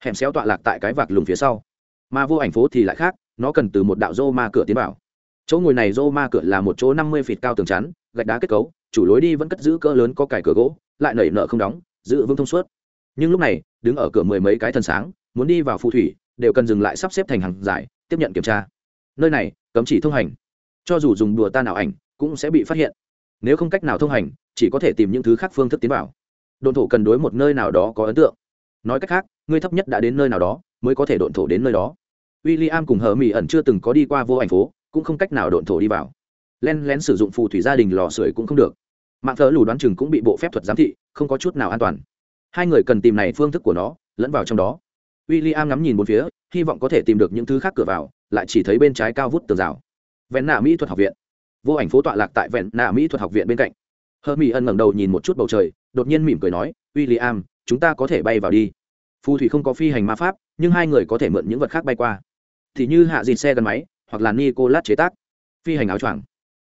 Hẻm xéo tọa lạc tại cái vạc lùng phía sau. Mà vô ảnh phố thì lại khác, nó cần từ một đạo rô ma cửa tiến vào. Chỗ ngồi này rô ma cửa là một chỗ năm mươi feet cao tường chắn, gạch đá kết cấu, chủ lối đi vẫn cất giữ cỡ lớn có cải cửa gỗ, lại nảy nợ không đóng, giữ vững thông suốt. Nhưng lúc này, đứng ở cửa mười mấy cái thần sáng, muốn đi vào phù thủy, đều cần dừng lại sắp xếp thành hàng giải tiếp nhận kiểm tra. Nơi này cấm chỉ thông hành. Cho dù dùng đùa ta nào ảnh, cũng sẽ bị phát hiện. Nếu không cách nào thông hành, chỉ có thể tìm những thứ khác phương thức tiến vào. Đồn thổ cần đối một nơi nào đó có ấn tượng. Nói cách khác, ngươi thấp nhất đã đến nơi nào đó, mới có thể đồn thổ đến nơi đó. W i l l i am cùng hờ mỹ ẩn chưa từng có đi qua vô ảnh phố, cũng không cách nào đồn thổ đi vào. Len lén sử dụng phù thủy gia đình lò sưởi cũng không được. Mạng thờ lù đoán chừng cũng bị bộ phép thuật giám thị, không có chút nào an toàn. Hai người cần tìm này phương thức của nó, lẫn vào trong đó. W i l l i am ngắm nhìn một phía, hy vọng có thể tìm được những thứ khác cửa vào lại chỉ thấy bên trái cao vút tường rào. Vẹn nạ mỹ thuật học viện. Vô ảnh phố tọa lạc tại vẹn nạ mỹ thuật học viện bên cạnh. Hơ mỹ ân ngẩng đầu nhìn một chút bầu trời, đột nhiên mỉm cười nói w i l l i am chúng ta có thể bay vào đi. Phù thủy không có phi hành ma pháp, nhưng hai người có thể mượn những vật khác bay qua. Thì như hạ dịt xe gắn máy, hoặc là lát chế tác. Phi hành áo choàng.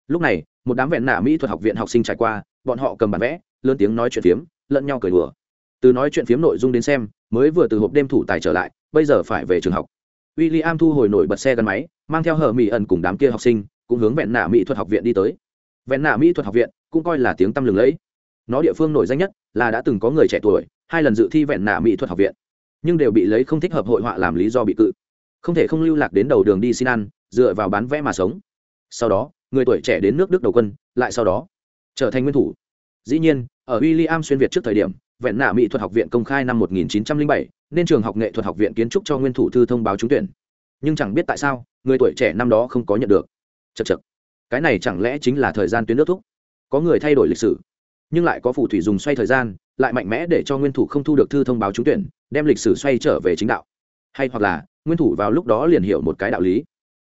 Lúc này, một đám vẹn nạ mỹ thuật học viện học sinh trải qua, bọn họ cầm bản vẽ, lớn tiếng nói chuyện phiếm, lẫn nhau cười đùa. Từ nói chuyện phiếm nội dung đến xem, mới vừa từ hộp đêm thủ tài trở lại, bây giờ phải về trường học w i l l i am thu hồi nổi bật xe gắn máy mang theo hờ mỹ ẩn cùng đám kia học sinh cũng hướng vẹn nạ mỹ thuật học viện đi tới. Vẹn nạ mỹ thuật học viện cũng coi là tiếng tăm lừng lẫy. Nó địa phương nổi danh nhất là đã từng có người trẻ tuổi hai lần dự thi vẹn nạ mỹ thuật học viện nhưng đều bị lấy không thích hợp hội họa làm lý do bị cự. Không thể không lưu lạc đến đầu đường đi xin ăn dựa vào bán vẽ mà sống. Sau đó người tuổi trẻ đến nước đức đầu quân lại sau đó trở thành nguyên thủ. Dĩ nhiên ở w i l l i am xuyên việt trước thời điểm vẹn nạ mỹ thuật học viện công khai năm 1907, nên trường học nghệ thuật học viện kiến trúc cho nguyên thủ thư thông báo trúng tuyển. Nhưng chẳng biết tại sao, người tuổi trẻ năm đó không có nhận được. Chật chật cái này chẳng lẽ chính là thời gian tuyến nước thúc? Có người thay đổi lịch sử, nhưng lại có phù thủy dùng xoay thời gian, lại mạnh mẽ để cho nguyên thủ không thu được thư thông báo trúng tuyển, đem lịch sử xoay trở về chính đạo. Hay hoặc là, nguyên thủ vào lúc đó liền hiểu một cái đạo lý.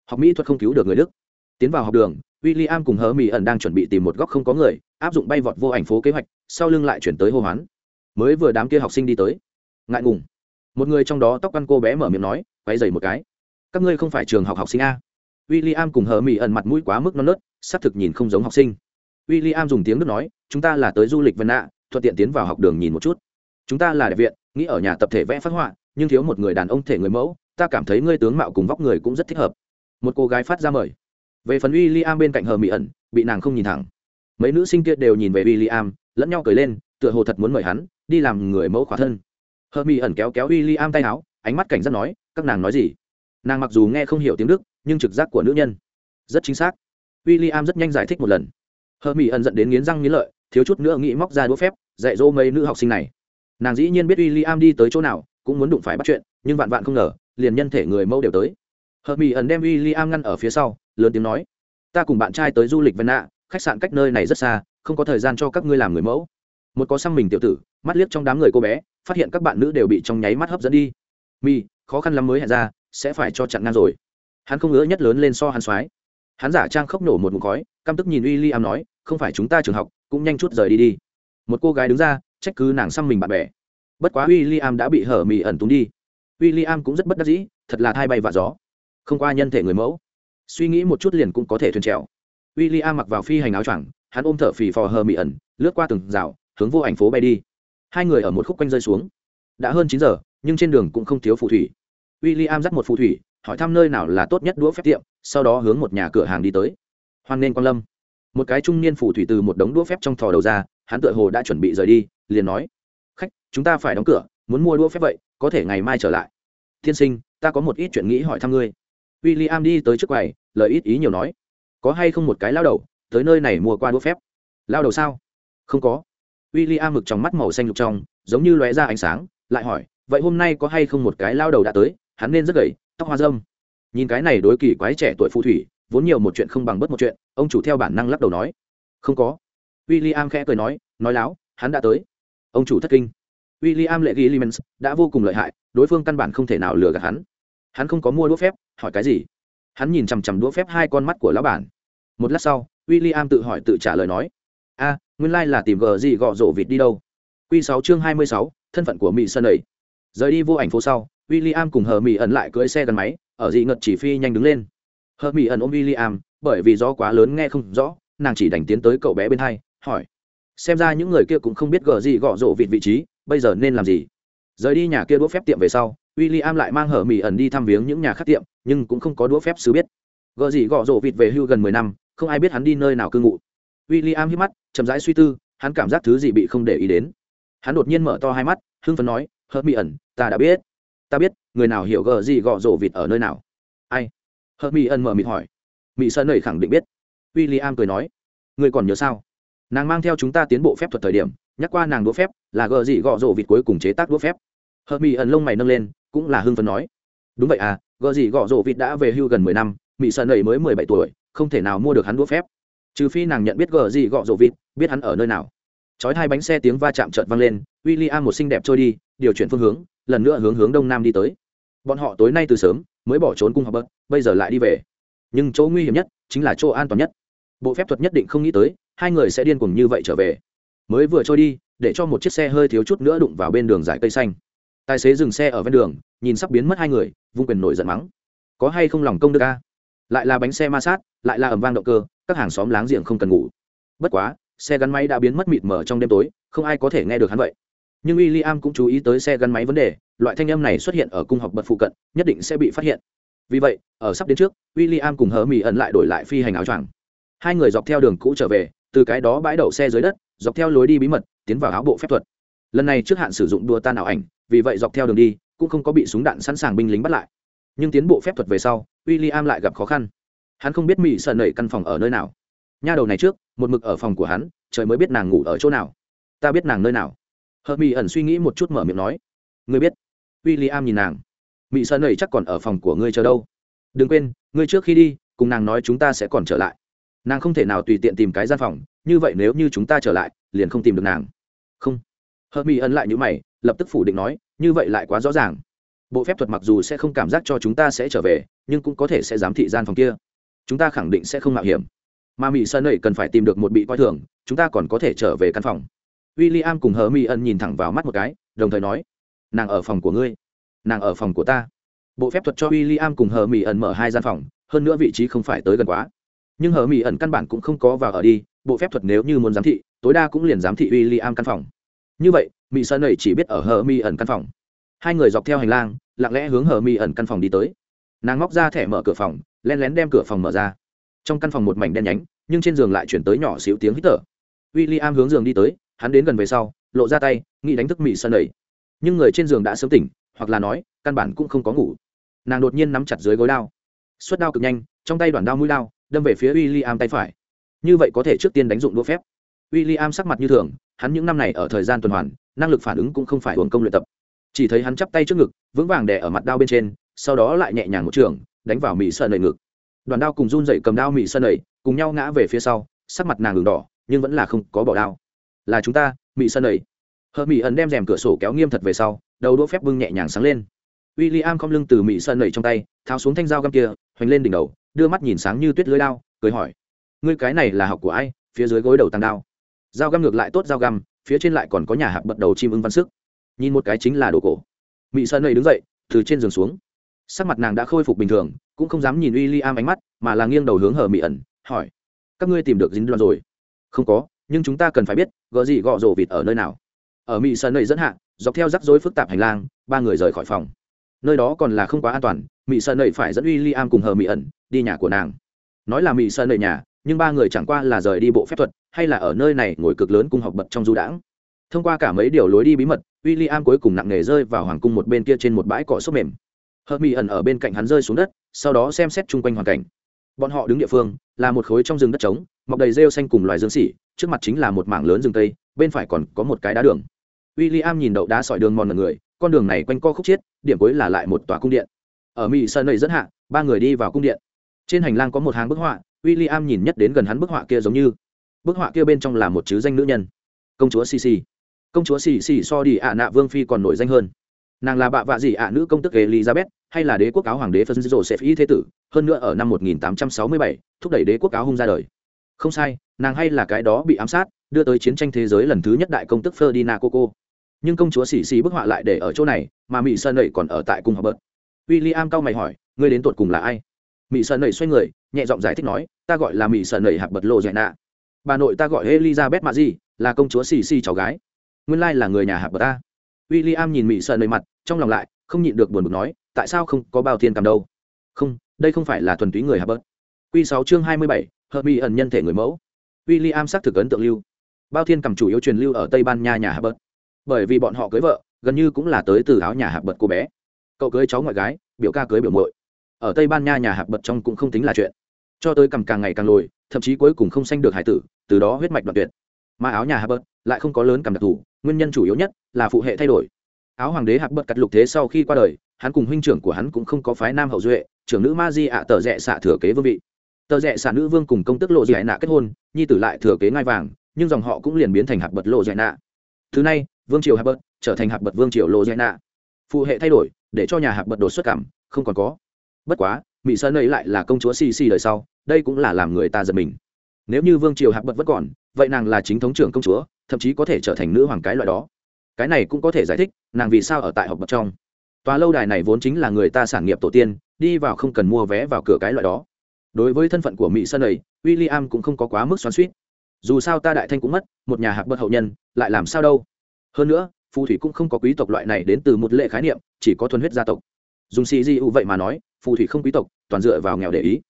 Học mỹ thuật không cứu được người đức. Tiến vào học đường w i l l i am cùng hớ mỹ ẩn đang chuẩn bị tìm một góc không có người, áp dụng bay vọt vô ảnh phố kế hoạch, sau lưng lại chuyển tới hô hoán. Mới vừa đám kia học sinh đi tới. Ngại ngùng một người trong đó tóc ăn cô bé mở miệng nói quay dày một cái. Các ngươi không phải trường học học sinh a. W i l l i am cùng hờ mỹ ẩn mặt mũi quá mức non nớt, xác thực nhìn không giống học sinh. W i l l i am dùng tiếng đức nói, chúng ta là tới du lịch vân nạ, thuận tiện tiến vào học đường nhìn một chút. Chúng ta là đại viện, nghĩ ở nhà tập thể vẽ phát họa, nhưng thiếu một người đàn ông thể người mẫu, ta cảm thấy ngươi tướng mạo cùng vóc người cũng rất thích hợp. Một cô gái phát ra mời. Về phần w i l l i am bên cạnh hờ mỹ ẩn, bị nàng không nhìn thẳng. Mấy nữ sinh kia đều nhìn về w i l l i am lẫn nhau cười lên, tựa hồ thật muốn mời hắn, đi làm người mẫu khỏa thân hờ mỹ ẩn kéo kéo w i l l i am tay áo, ánh mắt cảnh giác nói, các nàng nói gì? Nàng mặc dù nghe không hiểu tiếng đức, nhưng trực giác của nữ nhân rất chính xác. W i l l i am rất nhanh giải thích một lần. Hờ mỹ ẩn dẫn đến nghiến răng nghiến lợi, thiếu chút nữa nghĩ móc ra đũa phép, dạy dỗ mấy nữ học sinh này. Nàng dĩ nhiên biết w i l l i am đi tới chỗ nào, cũng muốn đụng phải bắt chuyện, nhưng vạn vạn không ngờ, liền nhân thể người mẫu đều tới. Hợp mỹ ẩn đem w i l l i am ngăn ở phía sau, lớn tiếng nói, ta cùng bạn trai tới du lịch vân nạ, khách sạn cách nơi này rất xa, không có thời gian cho các ngươi làm người mẫu. Một có xăm mình tiểu tử, mắt liếc trong đám người cô bé phát hiện các bạn nữ đều bị trong nháy mắt hấp dẫn đi. Mi, khó khăn lắm mới hẹn ra, sẽ phải cho chặn ngang rồi. Hắn không ngỡ nhất lớn lên so hắn soái. Hắn giả trang khóc nổ một mụn khói, căm tức nhìn William am nói, không phải chúng ta trường học, cũng nhanh chút rời đi đi. Một cô gái đứng ra, trách cứ nàng xăm mình bạn bè. Bất quá w i l l i am đã bị hở mì ẩn túng đi. W i l l i am cũng rất bất đắc dĩ, thật là thai bay và gió. Không qua nhân thể người mẫu. Suy nghĩ một chút liền cũng có thể thuyền trèo. W i l l i am mặc vào phi hành áo choàng, hắn ôm thở phì phò hờ mì ẩn, lướt qua từng rào, hướng vô ảnh phố bay đi hai người ở một khúc quanh rơi xuống. Đã hơn chín giờ, nhưng trên đường cũng không thiếu phù thủy. W i l l i am dắt một phù thủy, hỏi thăm nơi nào là tốt nhất đũa phép tiệm, sau đó hướng một nhà cửa hàng đi tới. Hoan n quan lâm. Một cái trung niên phù thủy từ một đống đũa phép trong thò đầu ra, hắn tựa hồ đã chuẩn bị rời đi, liền nói, khách, chúng ta phải đóng cửa, muốn mua đũa phép vậy, có thể ngày mai trở lại. Tiên sinh, ta có một ít chuyện nghĩ hỏi thăm ngươi. W i l l i am đi tới trước quầy, lời ít ý nhiều nói, có hay không một cái lao đầu, tới nơi này mua qua đũa phép? Lao đầu sao? Không có w i l l i mực trong mắt màu xanh lục trong, giống như lóe ra ánh sáng, lại hỏi, vậy hôm nay có hay không một cái lao đầu đã tới? Hắn nên rất gầy, tóc hoa dâm nhìn cái này đối kỳ quái trẻ tuổi phù thủy, vốn nhiều một chuyện không bằng bất một chuyện, ông chủ theo bản năng lắc đầu nói, không có. W i l l i am khẽ cười nói nói láo, hắn đã tới. Ông chủ thất kinh. W i l l i am lệ ghi limens, đã vô cùng lợi hại, đối phương căn bản không thể nào lừa gạt hắn. Hắn không có mua đũa phép, hỏi cái gì? Hắn nhìn chằm chằm đũa phép hai con mắt của lão bản. Một lát sau w i l l i am tự hỏi tự trả lời nói a, nguyên lai、like、là tìm gờ gì gọ rổ vịt đi đâu. Q sáu chương hai mươi sáu, thân phận của mỹ sơn ấy rời đi vô ảnh phố sau w i l l i am cùng hờ mỹ ẩn lại cưỡi xe gắn máy, ở dị ngật chỉ phi nhanh đứng lên. Hờ mỹ ẩn ôm w i l l i am bởi vì gió quá lớn nghe không rõ, nàng chỉ đành tiến tới cậu bé bên hai, hỏi. Xem ra những người kia cũng không biết gờ gì gọ rổ vịt vị trí, bây giờ nên làm gì? Rời đi nhà kia đũa phép tiệm về sau w i l l i am lại mang hở mỹ ẩn đi thăm viếng những nhà khác tiệm, nhưng cũng không có đũa phép sứ biết. Gờ gì gọ rổ vịt về hưu gần mười năm, không ai biết hắn đi nơi nào cư ngụ w i l l i am hít mắt, chậm rãi suy tư, hắn cảm giác thứ gì bị không để ý đến. Hắn đột nhiên mở to hai mắt, hưng phấn nói hớt mỹ ẩn, ta đã biết. Ta biết, người nào hiểu gờ gì gọ rổ vịt ở nơi nào. Ai? Hớt mỹ ẩn mở mịt hỏi. Mỹ sơn nầy khẳng định biết. W i l l i am cười nói người còn nhớ sao? Nàng mang theo chúng ta tiến bộ phép thuật thời điểm, nhắc qua nàng đũa phép, là gờ gì gọ rổ vịt cuối cùng chế tác đũa phép. Hớt mỹ ẩn lông mày nâng lên, cũng là hưng phấn nói, đúng vậy à gờ gì gọ rổ vịt đã về hưu gần mười năm, mỹ sơn nầy mới mười bảy tuổi, không thể nào mua được hắn đũa phép trừ phi nàng nhận biết gờ gì gọ rộ vịt, biết hắn ở nơi nào. Chói hai bánh xe tiếng va chạm chợt vang lên w i l l i am một xinh đẹp trôi đi, điều chuyển phương hướng, lần nữa hướng hướng đông nam đi tới. Bọn họ tối nay từ sớm, mới bỏ trốn cung học bớt bây giờ lại đi về. Nhưng chỗ nguy hiểm nhất, chính là chỗ an toàn nhất. Bộ phép thuật nhất định không nghĩ tới, hai người sẽ điên cuồng như vậy trở về. Mới vừa trôi đi, để cho một chiếc xe hơi thiếu chút nữa đụng vào bên đường dải cây xanh. Tài xế dừng xe ở ven đường, nhìn sắp biến mất hai người, vung quyền nổi giận mắng. Có hay không lòng công đức ca lại là bánh xe ma sát, lại là ẩm vang động cơ các hàng xóm láng giềng không cần ngủ. Bất quá, xe gắn máy đã biến mất mịt mờ trong đêm tối, không ai có thể nghe được hắn vậy. Nhưng w i l l i am cũng chú ý tới xe gắn máy vấn đề, loại thanh âm này xuất hiện ở cung học bật phụ cận, nhất định sẽ bị phát hiện. Vì vậy, ở sắp đến trước w i l l i am cùng hờ mỹ ẩn lại đổi lại phi hành áo choàng. Hai người dọc theo đường cũ trở về, từ cái đó bãi đậu xe dưới đất, dọc theo lối đi bí mật, tiến vào áo bộ phép thuật. Lần này trước hạn sử dụng đua tan ảo ảnh, vì vậy dọc theo đường đi, cũng không có bị súng đạn sẵn sàng binh lính bắt lại. Nhưng tiến bộ phép thuật về sau w i l l i am lại gặp khó khăn hắn không biết mỹ sợ nẩy căn phòng ở nơi nào. Nha đầu này trước, một mực ở phòng của hắn, trời mới biết nàng ngủ ở chỗ nào. Ta biết nàng nơi nào. Hợp mỹ ẩn suy nghĩ một chút mở miệng nói. Ngươi biết. W i l l i am nhìn nàng. Mỹ sợ nẩy chắc còn ở phòng của ngươi chờ đâu. Đừng quên, ngươi trước khi đi, cùng nàng nói chúng ta sẽ còn trở lại. Nàng không thể nào tùy tiện tìm cái gian phòng, như vậy nếu như chúng ta trở lại, liền không tìm được nàng. Không. Hợp mỹ ẩn lại nhữ mày, lập tức phủ định nói, như vậy lại quá rõ ràng. Bộ phép thuật mặc dù sẽ không cảm giác cho chúng ta sẽ trở về, nhưng cũng có thể sẽ giám thị gian phòng kia chúng ta khẳng định sẽ không mạo hiểm. Mà mỹ sơn ấy cần phải tìm được một bị coi thường, chúng ta còn có thể trở về căn phòng. W i l l i am cùng hờ mỹ ẩn nhìn thẳng vào mắt một cái, đồng thời nói, nàng ở phòng của ngươi. Nàng ở phòng của ta. Bộ phép thuật cho w i l l i am cùng hờ mỹ ẩn mở hai gian phòng, hơn nữa vị trí không phải tới gần quá. Nhưng hờ mỹ ẩn căn bản cũng không có vào ở đi, bộ phép thuật nếu như muốn giám thị, tối đa cũng liền giám thị w i l l i am căn phòng. Như vậy mỹ sơn ấy chỉ biết ở hờ mỹ ẩn căn phòng. Hai người dọc theo hành lang, lặng lẽ hướng hờ mỹ ẩn căn phòng đi tới nàng móc ra thẻ mở cửa phòng, len lén đem cửa phòng mở ra. Trong căn phòng một mảnh đen nhánh, nhưng trên giường lại chuyển tới nhỏ xíu tiếng hít thở. W i l l i am hướng giường đi tới, hắn đến gần về sau, lộ ra tay, nghĩ đánh thức mỹ sân ấy. Nhưng người trên giường đã sớm tỉnh, hoặc là nói, căn bản cũng không có ngủ. Nàng đột nhiên nắm chặt dưới gối đao. Suất đao cực nhanh, trong tay đoàn đao mũi đao, đâm về phía w i l l i am tay phải. Như vậy có thể trước tiên đánh dụng đũa phép. W i l l i am sắc mặt như thường, hắn những năm này ở thời gian tuần hoàn, năng lực phản ứng cũng không phải hưởng công luyện tập. Chỉ thấy hắn chắp tay trước ngực, vững vàng đè ở mặt đao bên trên sau đó lại nhẹ nhàng một trường, đánh vào mỹ sơn nầy ngực. Đoàn đao cùng run dậy cầm đao mỹ sơn nầy cùng nhau ngã về phía sau, sắc mặt nàng đường đỏ, nhưng vẫn là không có bỏ đao. Là chúng ta, mỹ sơn nầy hờ mỹ ẩn đem rèm cửa sổ kéo nghiêm thật về sau, đầu đũa phép bưng nhẹ nhàng sáng lên. W i l l i am không lưng từ mỹ sơn nầy trong tay, tháo xuống thanh dao găm kia, hoành lên đỉnh đầu, đưa mắt nhìn sáng như tuyết lưới đao, cười hỏi, ngươi cái này là học của ai? Phía dưới gối đầu tăng đao. Dao găm ngược lại tốt dao găm, phía trên lại còn có nhà hạc bật đầu chim ưng văn sức. Nhìn một cái chính là đồ cổ. Mỹ sơn nầy đứng dậy, từ trên giường xuống sắc mặt nàng đã khôi phục bình thường, cũng không dám nhìn w i l l i am ánh mắt, mà là nghiêng đầu hướng hờ mỹ ẩn, hỏi, các ngươi tìm được dính đoan rồi? Không có, nhưng chúng ta cần phải biết gợ gì gọ rổ vịt ở nơi nào. Ở mỹ sơn nầy dẫn hạ, dọc theo rắc rối phức tạp hành lang, ba người rời khỏi phòng. Nơi đó còn là không quá an toàn mỹ sơn nầy phải dẫn w i l l i am cùng hờ mỹ ẩn đi nhà của nàng. Nói là mỹ sơn nầy nhà, nhưng ba người chẳng qua là rời đi bộ phép thuật, hay là ở nơi này ngồi cực lớn cung học bật trong du đãng. Thông qua cả mấy điều lối đi bí mật w i l l i am cuối cùng nặng nề rơi vào hoàng cung một bên kia trên một bãi cỏ xốp mềm hợp mỹ ẩn ở bên cạnh hắn rơi xuống đất, sau đó xem xét chung quanh hoàn cảnh. Bọn họ đứng địa phương, là một khối trong rừng đất trống, mọc đầy rêu xanh cùng loài dương xỉ, trước mặt chính là một mảng lớn rừng tây bên phải còn có một cái đá đường. W i l l i am nhìn đậu đá sỏi đường mòn mật người, con đường này quanh co khúc chiết, điểm cuối là lại một tòa cung điện. Ở mỹ sơn nầy dẫn hạ, ba người đi vào cung điện. Trên hành lang có một hàng bức họa w i l l i am nhìn nhất đến gần hắn bức họa kia giống như. Bức họa kia bên trong là một chứ danh nữ nhân. Công chúa xì xì công chúa xì xì so đi ạ nạ vương phi còn nổi danh hơn nàng là bạ vạ gì ạ? Nữ công tức elizabeth hay là đế quốc áo hoàng đế phân joseph y thế tử hơn nữa ở năm 1867, thúc đẩy đế quốc áo hung ra đời. Không sai nàng hay là cái đó bị ám sát đưa tới chiến tranh thế giới lần thứ nhất đại công tức ferdinand coco. Nhưng công chúa xì xì bức họa lại để ở chỗ này mà mỹ sơn Nẩy còn ở tại cung học bớt w i l l i am cao mày hỏi ngươi đến tuột cùng là ai? Mỹ sơn Nẩy xoay người nhẹ giọng giải thích nói ta gọi là mỹ sơn Nẩy hạc bật lộ dạy nạ. Bà nội ta gọi elizabeth mà gì là công chúa xì xì cháu gái. Nguyên lai là người nhà hạc bật ta w i l l i am nhìn mỹ sợ nơi mặt, trong lòng lại không nhịn được buồn bực nói, tại sao không có bao thiên cầm đâu? Không, đây không phải là thuần túy người hạc bớt. Q sáu chương hai mươi bảy, hợp mỹ ẩn nhân thể người mẫu. W i l l i am xác thực ấn tượng lưu. Bao thiên cầm chủ yếu truyền lưu ở tây ban nha nhà hạc bớt. Bởi vì bọn họ cưới vợ, gần như cũng là tới từ áo nhà hạc bớt cô bé. Cậu cưới cháu ngoại gái, biểu ca cưới biểu muội. Ở tây ban nha nhà hạc bớt trong cũng không tính là chuyện. Cho tới cầm càng ngày càng lồi, thậm chí cuối cùng không sanh được hải tử, từ đó huyết mạch đoạn tuyệt. Mà áo nhà hạc bớt lại không có lớn cầm đặc thù nguyên nhân chủ yếu nhất là phụ hệ thay đổi. Áo hoàng đế hạc bật cắt lục thế sau khi qua đời, hắn cùng huynh trưởng của hắn cũng không có phái nam hậu duệ, trưởng nữ ma di ạ tờ rẽ xạ thừa kế vương vị. Tờ rẽ xạ nữ vương cùng công tức lộ dạy nạ kết hôn, nhi tử lại thừa kế ngai vàng, nhưng dòng họ cũng liền biến thành hạc bật lộ dị nạ. Thứ này, vương triều hạc bật trở thành hạc bật vương triều lộ dị nạ. Phụ hệ thay đổi, để cho nhà hạc bật đột xuất cảm, không còn có. Bất quá mỹ sơn ấy lại là công chúa xì xì đời sau, đây cũng là làm người ta giật mình nếu như vương triều hạc bật vẫn còn, vậy nàng là chính thống trưởng công chúa, thậm chí có thể trở thành nữ hoàng cái loại đó. Cái này cũng có thể giải thích, nàng vì sao ở tại học bật trong. Tòa lâu đài này vốn chính là người ta sản nghiệp tổ tiên, đi vào không cần mua vé vào cửa cái loại đó. Đối với thân phận của mỹ sơn này w i l l i am cũng không có quá mức xoắn suýt dù sao ta đại thanh cũng mất, một nhà hạc bật hậu nhân, lại làm sao đâu. Hơn nữa, phù thủy cũng không có quý tộc loại này đến từ một lệ khái niệm, chỉ có thuần huyết gia tộc. Dùng xì di u vậy mà nói, phù thủy không quý tộc, toàn dựa vào nghèo để ý.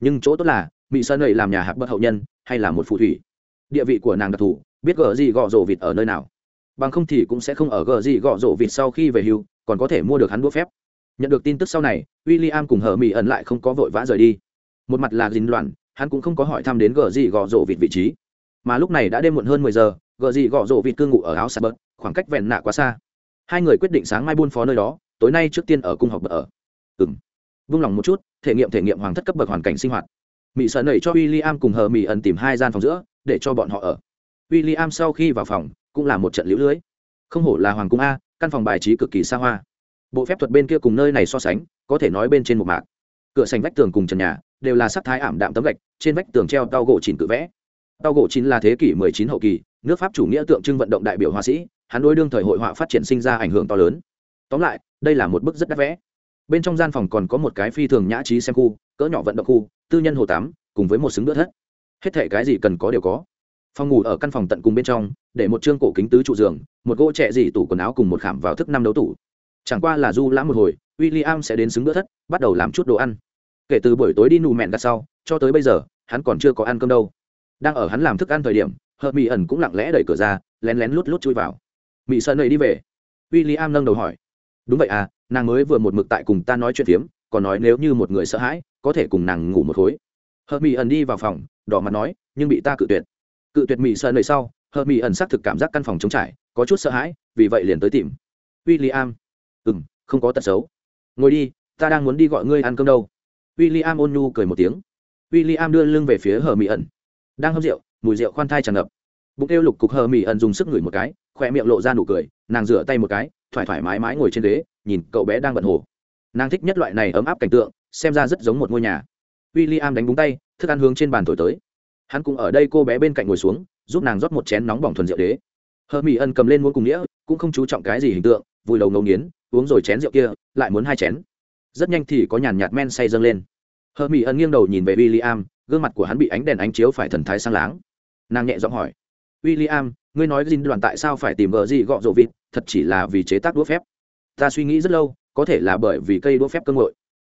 Nhưng chỗ tốt là, mỹ sơn này làm nhà hạc bậc hậu nhân hay là một phù thủy. Địa vị của nàng đặc thù, biết gờ gì gọ rổ vịt ở nơi nào. Bằng không thì cũng sẽ không ở gờ gì gọ rổ vịt sau khi về hưu, còn có thể mua được hắn đũa phép. Nhận được tin tức sau này w i l l i am cùng hờ mỹ ẩn lại không có vội vã rời đi. Một mặt là dính loạn, hắn cũng không có hỏi thăm đến gờ gì gọ rổ vịt vị trí. Mà lúc này đã đêm muộn hơn mười giờ, gờ gì gọ rổ vịt cư ngụ ở áo sạp bớt, khoảng cách vẹn nạ quá xa. Hai người quyết định sáng mai buôn phó nơi đó, tối nay trước tiên ở cung học bờ ở. Ừ m vung lòng một chút, thể nghiệm thể nghiệm hoàng thất cấp bậc hoàn cảnh sinh hoạt mỹ sợ nảy cho w i l l i am cùng hờ mỹ ẩn tìm hai gian phòng giữa, để cho bọn họ ở. W i l l i am sau khi vào phòng, cũng là một trận lũ lưới. Không hổ là hoàng cung a, căn phòng bài trí cực kỳ xa hoa. Bộ phép thuật bên kia cùng nơi này so sánh, có thể nói bên trên một mạc. Cửa sành vách tường cùng trần nhà, đều là sắc thái ảm đạm tấm gạch, trên vách tường treo tao gỗ chỉnh cự vẽ. Tao gỗ chín là thế kỷ 19 hậu kỳ, nước pháp chủ nghĩa tượng trưng vận động đại biểu họa sĩ, hắn đối đương thời hội họa phát triển sinh ra ảnh hưởng to lớn. Tóm lại, đây là một bức rất đắt vẽ bên trong gian phòng còn có một cái phi thường nhã trí xem khu, cỡ nhỏ vận động khu, tư nhân hồ tắm, cùng với một xứng đỡ thất. Hết thể cái gì cần có đều có. Phòng ngủ ở căn phòng tận cùng bên trong, để một chương cổ kính tứ trụ giường, một gỗ trẻ dị tủ quần áo cùng một khảm vào thức năm đấu tủ. Chẳng qua là du lãm một hồi w i l l i am sẽ đến xứng bữa thất, bắt đầu làm chút đồ ăn. Kể từ buổi tối đi nù mẹn gạt sau, cho tới bây giờ, hắn còn chưa có ăn cơm đâu. Đang ở hắn làm thức ăn thời điểm, hợp mỹ ẩn cũng lặng lẽ đẩy cửa ra, lén lén lút lút chui vào. Mỹ sợ nầy đi về. W i l l i am nâng đầu hỏi đúng vậy à nàng mới vừa một mực tại cùng ta nói chuyện phiếm, còn nói nếu như một người sợ hãi, có thể cùng nàng ngủ một khối. Hờ mỹ ẩn đi vào phòng, đỏ mặt nói, nhưng bị ta cự tuyệt. Cự tuyệt mỹ sợ nơi sau hờ mỹ ẩn xác thực cảm giác căn phòng trống trải, có chút sợ hãi, vì vậy liền tới tìm. W i l l i am ừ m không có tật xấu. Ngồi đi, ta đang muốn đi gọi ngươi ăn cơm đâu. W i l l i am ôn nhu cười một tiếng. W i l l i am đưa lưng về phía hờ mỹ ẩn. Đang hâm rượu, mùi rượu khoan thai tràn ngập. Bụng kêu lục cục hờ mỹ ẩn dùng sức ngửi một cái khoe miệng lộ ra nụ cười, nàng rửa tay một cái, thoải thoải mái mái ngồi trên ghế, nhìn cậu bé đang bận hồ. Nàng thích nhất loại này ấm áp cảnh tượng, xem ra rất giống một ngôi nhà. W i l l i am đánh búng tay, thức ăn hướng trên bàn thổi tới. Hắn cũng ở đây cô bé bên cạnh ngồi xuống, giúp nàng rót một chén nóng bỏng thuần rượu đế. Hờ mỹ ẩn cầm lên muốn cùng nghĩa, cũng không chú trọng cái gì hình tượng, vui đầu ngấu nghiến, uống rồi chén rượu kia, lại muốn hai chén. Rất nhanh thì có nhàn nhạt men say dâng lên. Hờ mỹ ẩn nghiêng đầu nhìn về w i l l i am gương mặt của hắn bị ánh đèn ánh chiếu phải thần thái sang láng. Nàng nhẹ giọng hỏi w i l l i am ngươi nói Jin đoàn tại sao phải tìm vợ gì gọ rộ vịt? Thật chỉ là vì chế tác đũa phép. Ta suy nghĩ rất lâu, có thể là bởi vì cây đũa phép cơ ngội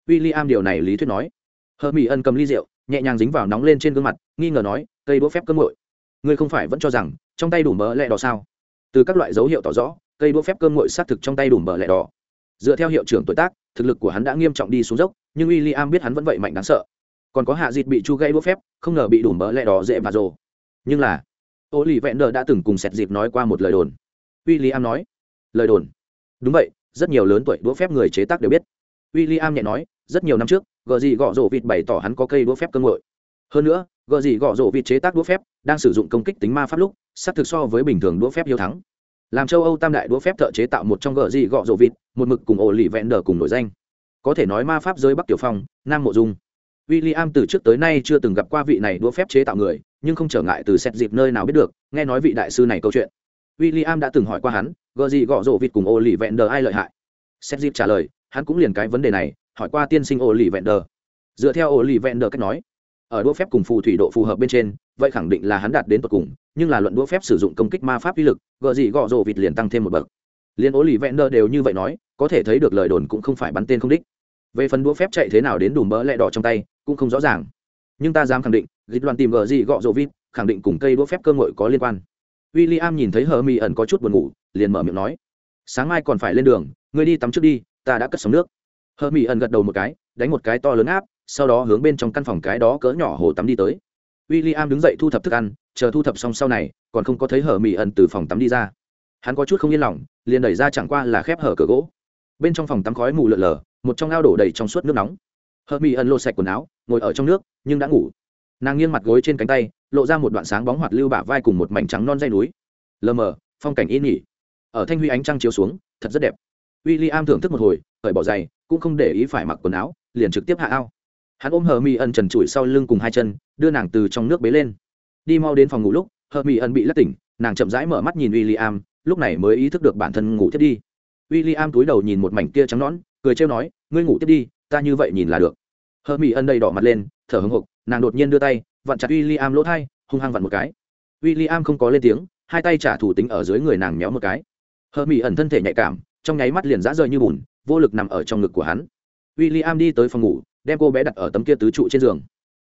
w i l l i am điều này lý thuyết nói. Hờ mỹ ân cầm ly rượu, nhẹ nhàng dính vào nóng lên trên gương mặt, nghi ngờ nói, cây đũa phép cơ ngội ngươi không phải vẫn cho rằng, trong tay đủ mỡ lẹ đỏ sao? Từ các loại dấu hiệu tỏ rõ, cây đũa phép cơm nguội xác thực trong tay đủ mỡ lẹ đỏ. Dựa theo hiệu trưởng tuổi tác, thực lực của hắn đã nghiêm trọng đi xuống dốc, nhưng w i l l i am biết hắn vẫn vậy mạnh đáng sợ. Còn có hạ dịt bị chu gây đũa phép, không ngờ bị đủ mỡ lẹ đỏ dễ và rồ. Nhưng là ô lì vẹn đờ đã từng cùng sẹt dịp nói qua một lời đồn. W i l l i am nói, lời đồn? Đúng vậy, rất nhiều lớn tuổi đũa phép người chế tác đều biết. W i l l i am nhẹ nói, rất nhiều năm trước, gờ gì gõ rổ vịt bày tỏ hắn có cây đũa phép cơ ngội hơn nữa, gờ gì gõ rổ vịt chế tác đũa phép đang sử dụng công kích tính ma pháp lúc sát thực so với bình thường đũa phép hiếu thắng. Làm châu âu tam đại đũa phép thợ chế tạo một trong gờ gì gõ rổ vịt, một mực cùng ổ lì vẹn đờ cùng nổi danh. Có thể nói ma pháp giới bắc tiểu phong, nam mộ dung. W i l l i am từ trước tới nay chưa từng gặp qua vị này đũa phép chế tạo người nhưng không trở ngại từ xét dịp nơi nào biết được, nghe nói vị đại sư này câu chuyện. W i l l i am đã từng hỏi qua hắn, gờ gì gõ rộ vịt cùng ô lì vẹn đờ ai lợi hại? Xét dịp trả lời, hắn cũng liền cái vấn đề này, hỏi qua tiên sinh ô lì vẹn đờ dựa theo ô lì vẹn đờ cách nói, ở đũa phép cùng phù thủy độ phù hợp bên trên, vậy khẳng định là hắn đạt đến tột cùng, nhưng là luận đũa phép sử dụng công kích ma pháp uy lực gợ gì gọ rồ vịt liền tăng thêm một bậc. Liền ố lì vẹn đơ đều như vậy nói, có thể thấy được lời đồn cũng không phải bắn tên không đích. Về phần đũa phép chạy thế nào đến đùm bỡ lẹ đỏ trong tay, cũng không rõ ràng. Nhưng ta dám khẳng định gịt loạn tìm gợ gì gọ rồ vịt, khẳng định cùng cây đũa phép cơ ngội có liên quan. W i l l i am nhìn thấy hờ mỹ ẩn có chút buồn ngủ, liền mở miệng nói, sáng mai còn phải lên đường, ngươi đi tắm trước đi, ta đã cất sống nước. Hờ mỹ ẩn gật đầu một cái, đánh một cái to lớn áp, sau đó hướng bên trong căn phòng cái đó cỡ nhỏ hồ tắm đi tới. W i l l i am đứng dậy thu thập thức ăn, chờ thu thập xong sau này, còn không có thấy hở mỹ ẩn từ phòng tắm đi ra. Hắn có chút không yên lòng, liền đẩy ra chẳng qua là khép hở cửa gỗ. Bên trong phòng tắm khói mù lợn lờ một trong ao đổ đầy trong suốt nước nóng. Hở mỹ ẩn lô sạch quần áo, ngồi ở trong nước, nhưng đã ngủ nàng nghiêng mặt gối trên cánh tay, lộ ra một đoạn sáng bóng hoạt lưu bả vai cùng một mảnh trắng non dây núi. Lờ mờ, phong cảnh yên nghỉ ở thanh huy ánh trăng chiếu xuống, thật rất đẹp. W i l l i am thưởng thức một hồi, cởi bỏ giày, cũng không để ý phải mặc quần áo, liền trực tiếp hạ ao. Hắn ôm hờ mi ẩn trần trụi sau lưng cùng hai chân, đưa nàng từ trong nước bế lên. Đi mau đến phòng ngủ lúc hờ mỹ ẩn bị lất tỉnh, nàng chậm rãi mở mắt nhìn w i l l i am lúc này mới ý thức được bản thân ngủ thiết đi. W i l l i am túi đầu nhìn một mảnh kia trắng nón cười trêu nói, ngươi ngủ tiếp đi, ta như vậy nhìn là được. Hờ mỹ Ân đầy đỏ mặt lên, thở hưng hục nàng đột nhiên đưa tay, vặn chặt w i l l i am lỗ thai, hung hăng vặn một cái. W i l l i am không có lên tiếng, hai tay trả thủ tính ở dưới người nàng méo một cái. Hờ mỹ ẩn thân thể nhạy cảm, trong nháy mắt liền dã rời như bùn, vô lực nằm ở trong ngực của hắn. W i l l i am đi tới phòng ngủ, đem cô bé đặt ở tấm kia tứ trụ trên giường.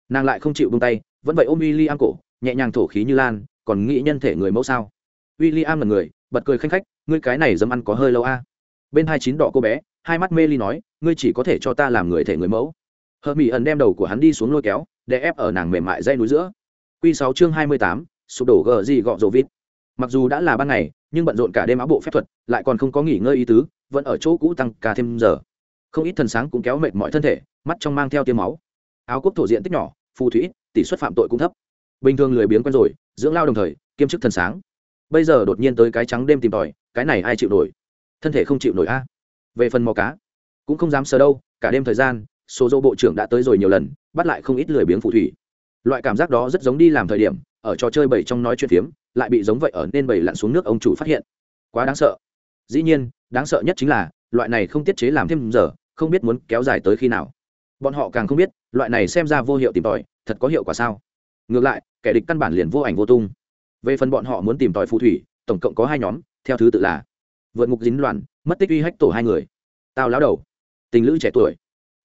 Nàng lại không chịu bông tay, vẫn vậy ôm w i l l i am cổ, nhẹ nhàng thổ khí như lan, còn nghĩ nhân thể người mẫu sao? W i l l i am là người, bật cười khanh khách, ngươi cái này dấm ăn có hơi lâu a. Bên hai chín đỏ cô bé, hai mắt mê ly nói, ngươi chỉ có thể cho ta làm người thể người mẫu. Hờ mỹ ẩn đem đầu của hắn đi xuống lôi kéo để ép ở nàng mềm mại dây núi giữa. Q sáu chương hai mươi tám, sụp đổ gờ gì gọ rồ vít mặc dù đã là ban ngày, nhưng bận rộn cả đêm áo bộ phép thuật, lại còn không có nghỉ ngơi ý tứ, vẫn ở chỗ cũ tăng ca thêm giờ. Không ít thần sáng cũng kéo mệt mọi thân thể, mắt trong mang theo tiêm máu. Áo cúc thổ diện tích nhỏ, phù thủy tỷ suất phạm tội cũng thấp. Bình thường lười biếng quen rồi, dưỡng lao đồng thời, kiêm chức thần sáng. Bây giờ đột nhiên tới cái trắng đêm tìm tòi, cái này ai chịu nổi? Thân thể không chịu nổi a. Về phần mò cá, cũng không dám sờ đâu, cả đêm thời gian, số dô bộ trưởng đã tới rồi nhiều lần bắt lại không ít lười biếng phù thủy. Loại cảm giác đó rất giống đi làm thời điểm, ở trò chơi bảy trong nói chuyện phiếm, lại bị giống vậy ở nên bảy lặn xuống nước ông chủ phát hiện. Quá đáng sợ. Dĩ nhiên, đáng sợ nhất chính là, loại này không tiết chế làm thêm giờ, không biết muốn kéo dài tới khi nào. Bọn họ càng không biết, loại này xem ra vô hiệu tìm tòi, thật có hiệu quả sao? Ngược lại, kẻ địch căn bản liền vô ảnh vô tung. Về phần bọn họ muốn tìm tòi phù thủy, tổng cộng có hai nhóm, theo thứ tự là vượt ngục dính loạn, mất tích uy hách tổ hai người. Tao lão đầu. Tình lữ trẻ tuổi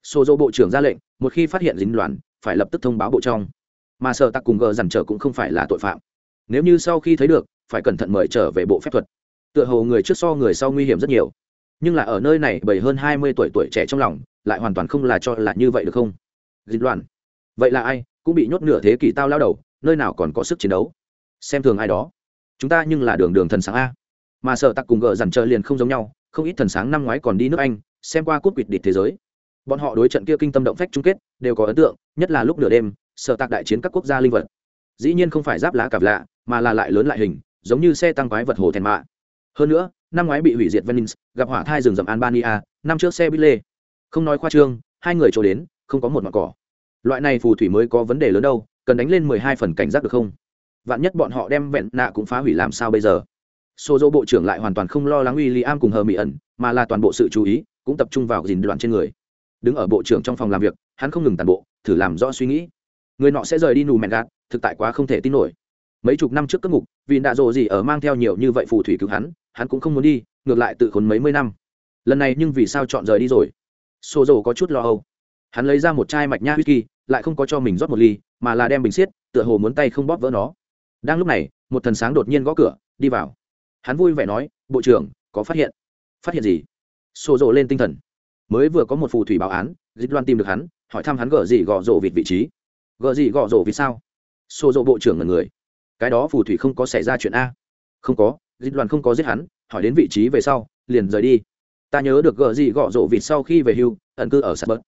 xô dô bộ trưởng ra lệnh, một khi phát hiện dính loạn, phải lập tức thông báo bộ trong. Mà sợ tặc cùng gờ dằn trở cũng không phải là tội phạm. Nếu như sau khi thấy được, phải cẩn thận mời trở về bộ phép thuật. Tựa hồ người trước so người sau nguy hiểm rất nhiều. Nhưng là ở nơi này bảy hơn hai mươi tuổi tuổi trẻ trong lòng, lại hoàn toàn không là cho là như vậy được không? Dịch loạn. Vậy là ai, cũng bị nhốt nửa thế kỷ tao lao đầu, nơi nào còn có sức chiến đấu? Xem thường ai đó. Chúng ta nhưng là đường đường thần sáng a. Mà sợ tặc cùng gờ dằn chờ liền không giống nhau, không ít thần sáng năm ngoái còn đi nước anh, xem qua cúp quỵt địch thế giới bọn họ đối trận kia kinh tâm động phách chung kết, đều có ấn tượng, nhất là lúc nửa đêm, sở tạc đại chiến các quốc gia linh vật. Dĩ nhiên không phải giáp lá cặp lạ mà là lại lớn lại hình, giống như xe tăng quái vật hồ thèn mạ. Hơn nữa, năm ngoái bị hủy diệt venice, gặp hỏa thai rừng rậm albania, năm trước xe bít lê không nói khoa trương, hai người trổ đến, không có một mặt cỏ. Loại này phù thủy mới có vấn đề lớn đâu, cần đánh lên mười hai phần cảnh giác được không? Vạn nhất bọn họ đem vẹn nạ cũng phá hủy làm sao bây giờ? Xô dỗ bộ trưởng lại hoàn toàn không lo lắng uy li am cùng hờ mỹ ẩn mà là toàn bộ sự chú ý cũng tập trung vào dìn đoạn trên người đứng ở bộ trưởng trong phòng làm việc, hắn không ngừng tàn bộ, thử làm rõ suy nghĩ. Người nọ sẽ rời đi nù mẹn gạt, thực tại quá không thể tin nổi. Mấy chục năm trước cất ngục, vì đã dồ gì ở mang theo nhiều như vậy phù thủy cứu hắn hắn cũng không muốn đi, ngược lại tự khốn mấy mươi năm. Lần này nhưng vì sao chọn rời đi rồi? Xô dầu có chút lo âu. Hắn lấy ra một chai mạch nha whisky, lại không có cho mình rót một ly, mà là đem bình xiết, tựa hồ muốn tay không bóp vỡ nó. Đang lúc này, một thần sáng đột nhiên gõ cửa, đi vào. Hắn vui vẻ nói, bộ trưởng, có phát hiện. Phát hiện gì? Xô rộ lên tinh thần mới vừa có một phù thủy báo án, dịch loan tìm được hắn, hỏi thăm hắn gỡ gì gọ rộ vịt vị trí. Gỡ gì gọ rộ vì sao? Xô rộ bộ trưởng là người. Cái đó phù thủy không có xảy ra chuyện a. Không có, dịch loan không có giết hắn, hỏi đến vị trí về sau, liền rời đi. Ta nhớ được gỡ gì gọ rộ vịt sau khi về hưu, ẩn cư ở sasbert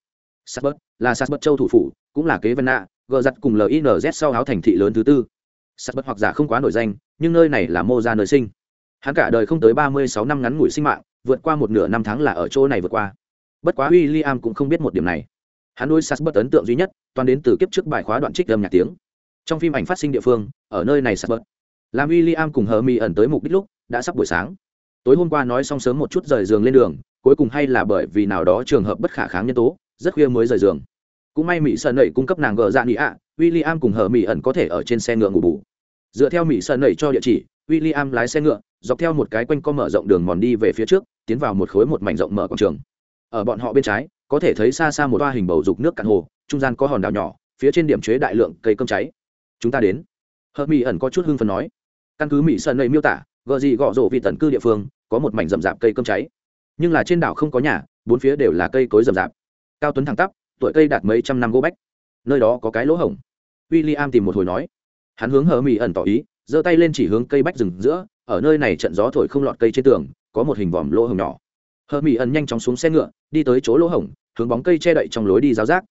bớt. Là sasbert châu thủ phủ, cũng là kế vân nạ gỡ giặt cùng linz sau áo thành thị lớn thứ tư. Sasbert hoặc giả không quá nổi danh, nhưng nơi này là mô ra nơi sinh. Hắn cả đời không tới ba mươi sáu năm ngắn ngủi sinh mạng, vượt qua một nửa năm tháng là ở chỗ này vượt qua bất quá w i l l i am cũng không biết một điểm này. Hắn nuôi sasbert ấn tượng duy nhất, toàn đến từ kiếp trước bài khóa đoạn trích âm nhạc tiếng. Trong phim ảnh phát sinh địa phương, ở nơi này sasbert. Làm w i l l i am cùng hờ mi ẩn tới mục đích lúc, đã sắp buổi sáng. Tối hôm qua nói xong sớm một chút rời giường lên đường, cuối cùng hay là bởi vì nào đó trường hợp bất khả kháng nhân tố, rất khuya mới rời giường. Cũng may mỹ sơn nẩy cung cấp nàng gờ dạ nị ạ w i l l i am cùng hờ mỹ ẩn có thể ở trên xe ngựa ngủ bù. Dựa theo mỹ sơn nẩy cho địa chỉ w i l l i am lái xe ngựa, dọc theo một cái quanh co mở rộng đường mòn đi về phía trước, tiến vào một khối một mảnh rộng mở quảng trường ở bọn họ bên trái, có thể thấy xa xa một toa hình bầu dục nước cạn hồ, trung gian có hòn đảo nhỏ, phía trên điểm chế đại lượng cây cơm cháy. Chúng ta đến. Hợp mỹ ẩn có chút hưng phần nói. Căn cứ mỹ sơn nẩy miêu tả gợ gì gọ rổ vì tận cư địa phương, có một mảnh rậm rạp cây cơm cháy. Nhưng là trên đảo không có nhà, bốn phía đều là cây cối rậm rạp. Cao tuấn thẳng tắp, tuổi cây đạt mấy trăm năm gỗ bách. Nơi đó có cái lỗ hổng. William tìm một hồi nói. Hắn hướng hờ mỹ ẩn tỏ ý, giơ tay lên chỉ hướng cây bách rừng giữa, ở nơi này trận gió thổi không lọt cây trên tường, có một hình vòm lỗ hổng nhỏ hờ mỹ ẩn nhanh chóng xuống xe ngựa, đi tới chỗ lỗ hổng, hướng bóng cây che đậy trong lối đi giáo giác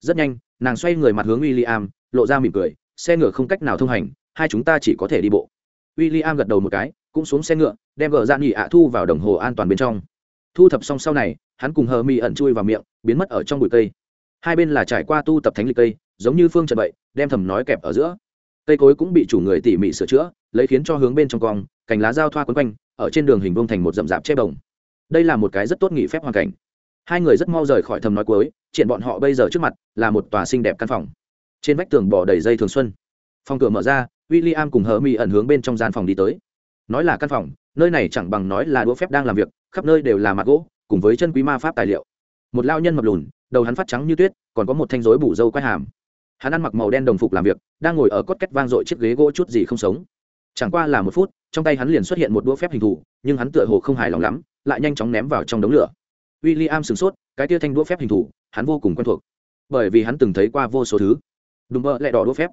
rất nhanh, nàng xoay người mặt hướng w i l l i am lộ ra mỉm cười, xe ngựa không cách nào thông hành, hai chúng ta chỉ có thể đi bộ. W i l l i am gật đầu một cái, cũng xuống xe ngựa, đem gờ dạ ra nghỉ ạ thu vào đồng hồ an toàn bên trong. Thu thập xong sau này, hắn cùng hờ mỹ ẩn chui vào miệng, biến mất ở trong bụi cây. Hai bên là trải qua tu tập thánh lịch cây, giống như phương trận vậy, đem thầm nói kẹp ở giữa. Cây cối cũng bị chủ người tỉ mỉ sửa chữa, lấy khiến cho hướng bên trong cong, cành lá dao thoa quấn quanh, ở trên đường hình vông thành một rậm rạp che bồng đây là một cái rất tốt nghỉ phép hoàn cảnh. Hai người rất mau rời khỏi thầm nói cuối, chuyện bọn họ bây giờ trước mặt là một tòa xinh đẹp căn phòng. Trên vách tường bỏ đầy dây thường xuân. Phòng cửa mở ra w i l l i am cùng hờ mi ẩn hướng bên trong gian phòng đi tới. Nói là căn phòng, nơi này chẳng bằng nói là đũa phép đang làm việc, khắp nơi đều là mặt gỗ, cùng với chân quý ma pháp tài liệu. Một lao nhân mập lùn, đầu hắn phát trắng như tuyết, còn có một thanh rối bủ dâu quai hàm. Hắn ăn mặc màu đen đồng phục làm việc, đang ngồi ở cốt cách vang dội chiếc ghế gỗ chút gì không sống. Chẳng qua là một phút trong tay hắn liền xuất hiện một đũa phép hình thù, nhưng hắn tựa hồ không hài lòng lắm, lại nhanh chóng ném vào trong đống lửa. W i l l i am sửng sốt, cái tia thanh đũa phép hình thù, hắn vô cùng quen thuộc. Bởi vì hắn từng thấy qua vô số thứ. Đùm bơ lại đỏ đũa phép.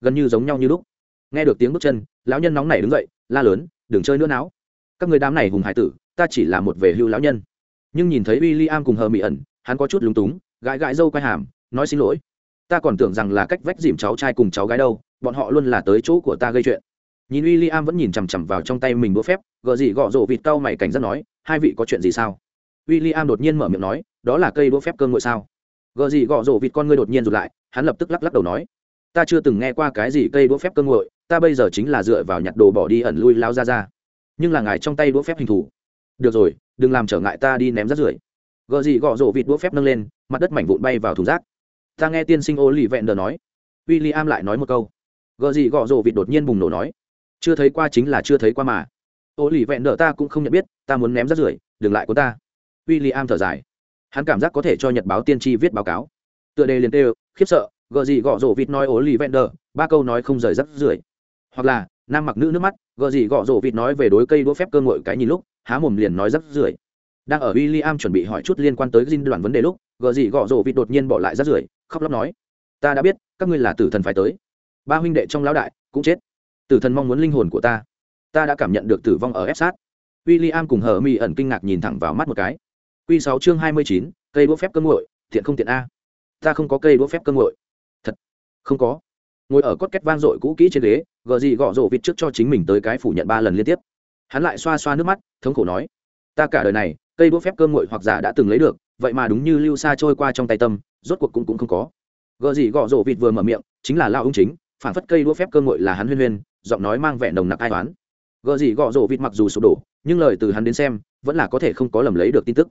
Gần như giống nhau như lúc. Nghe được tiếng bước chân, lão nhân nóng nảy đứng dậy, la lớn, đừng chơi nữa não các người đám này hùng hải tử, ta chỉ là một về hưu lão nhân. Nhưng nhìn thấy w i l l i am cùng hờ mỹ ẩn, hắn có chút lúng túng, gãi gãi râu quai hàm, nói xin lỗi. Ta còn tưởng rằng là cách vách dìm cháu trai cùng cháu gái đâu, bọn họ luôn là tới chỗ của ta gây chuyện nhìn w i l l i am vẫn nhìn chằm chằm vào trong tay mình búa phép, gợ gì gọ rộ vịt cau mày cảnh giác nói, hai vị có chuyện gì sao? W i l l i am đột nhiên mở miệng nói, đó là cây đũa phép cơn ngội sao? Gợ gì gọ rộ vịt con ngươi đột nhiên rụt lại, hắn lập tức lắc lắc đầu nói, ta chưa từng nghe qua cái gì cây đũa phép cơn ngội, ta bây giờ chính là dựa vào nhặt đồ bỏ đi ẩn lui lao ra ra. Nhưng là ngài trong tay đũa phép hình thù. Được rồi, đừng làm trở ngại ta đi ném rác rưởi. Gợ gì gọ rộ vịt đũa phép nâng lên, mặt đất mảnh vụn bay vào thùng rác. Ta nghe tiên sinh ô lì vẹn đờ nói. W i l l i am lại nói một câu. Gợ gì gọ rộ vịt đột nhiên bùng nổ nói chưa thấy qua chính là chưa thấy qua mà. Ô lì vẹn nợ ta cũng không nhận biết, ta muốn ném rác rưởi, đừng lại của ta. W i l l i am thở dài. Hắn cảm giác có thể cho nhật báo tiên tri viết báo cáo. Tựa đề liền tê khiếp sợ, gợ gì gọ rổ vịt nói ô lì vẹn đờ ba câu nói không rời rác rưởi. Hoặc là, nam mặc nữ nước mắt, gợ gì gọ rổ vịt nói về đối cây đũa phép cơ ngội cái nhìn lúc, há mồm liền nói rác rưởi. Đang ở w i l l i am chuẩn bị hỏi chút liên quan tới dinh đoàn vấn đề lúc, gợ gì gọ rổ vịt đột nhiên bỏ lại rác rưởi, khóc lóc nói. Ta đã biết, các ngươi là tử thần phải tới. Ba huynh đệ trong lão đại cũng chết tử thần mong muốn linh hồn của ta. Ta đã cảm nhận được tử vong ở ép sát w i l l i am cùng hờ mi ẩn kinh ngạc nhìn thẳng vào mắt một cái. Q sáu chương hai mươi chín, cây đũa phép cơ ngội thiện không tiện a. Ta không có cây đũa phép cơ ngội thật, không có. Ngồi ở cốt két vang dội cũ kỹ trên ghế, gờ gì gõ rộ vịt trước cho chính mình tới cái phủ nhận ba lần liên tiếp. Hắn lại xoa xoa nước mắt, thống khổ nói, ta cả đời này, cây đũa phép cơm nguội hoặc giả đã từng lấy được, vậy mà đúng như lưu xa trôi qua trong tay tâm, rốt cuộc cũng cũng không có. Gợ gì gõ rộ vịt vừa mở miệng, chính là lao ông chính, phản phất cây đũa phép cơm nguội là hắn huyên huyên giọng nói mang vẻ nồng nặc ai toán gợ gì gọ rộ vịt mặc dù sụp đổ, nhưng lời từ hắn đến xem, vẫn là có thể không có lầm lấy được tin tức.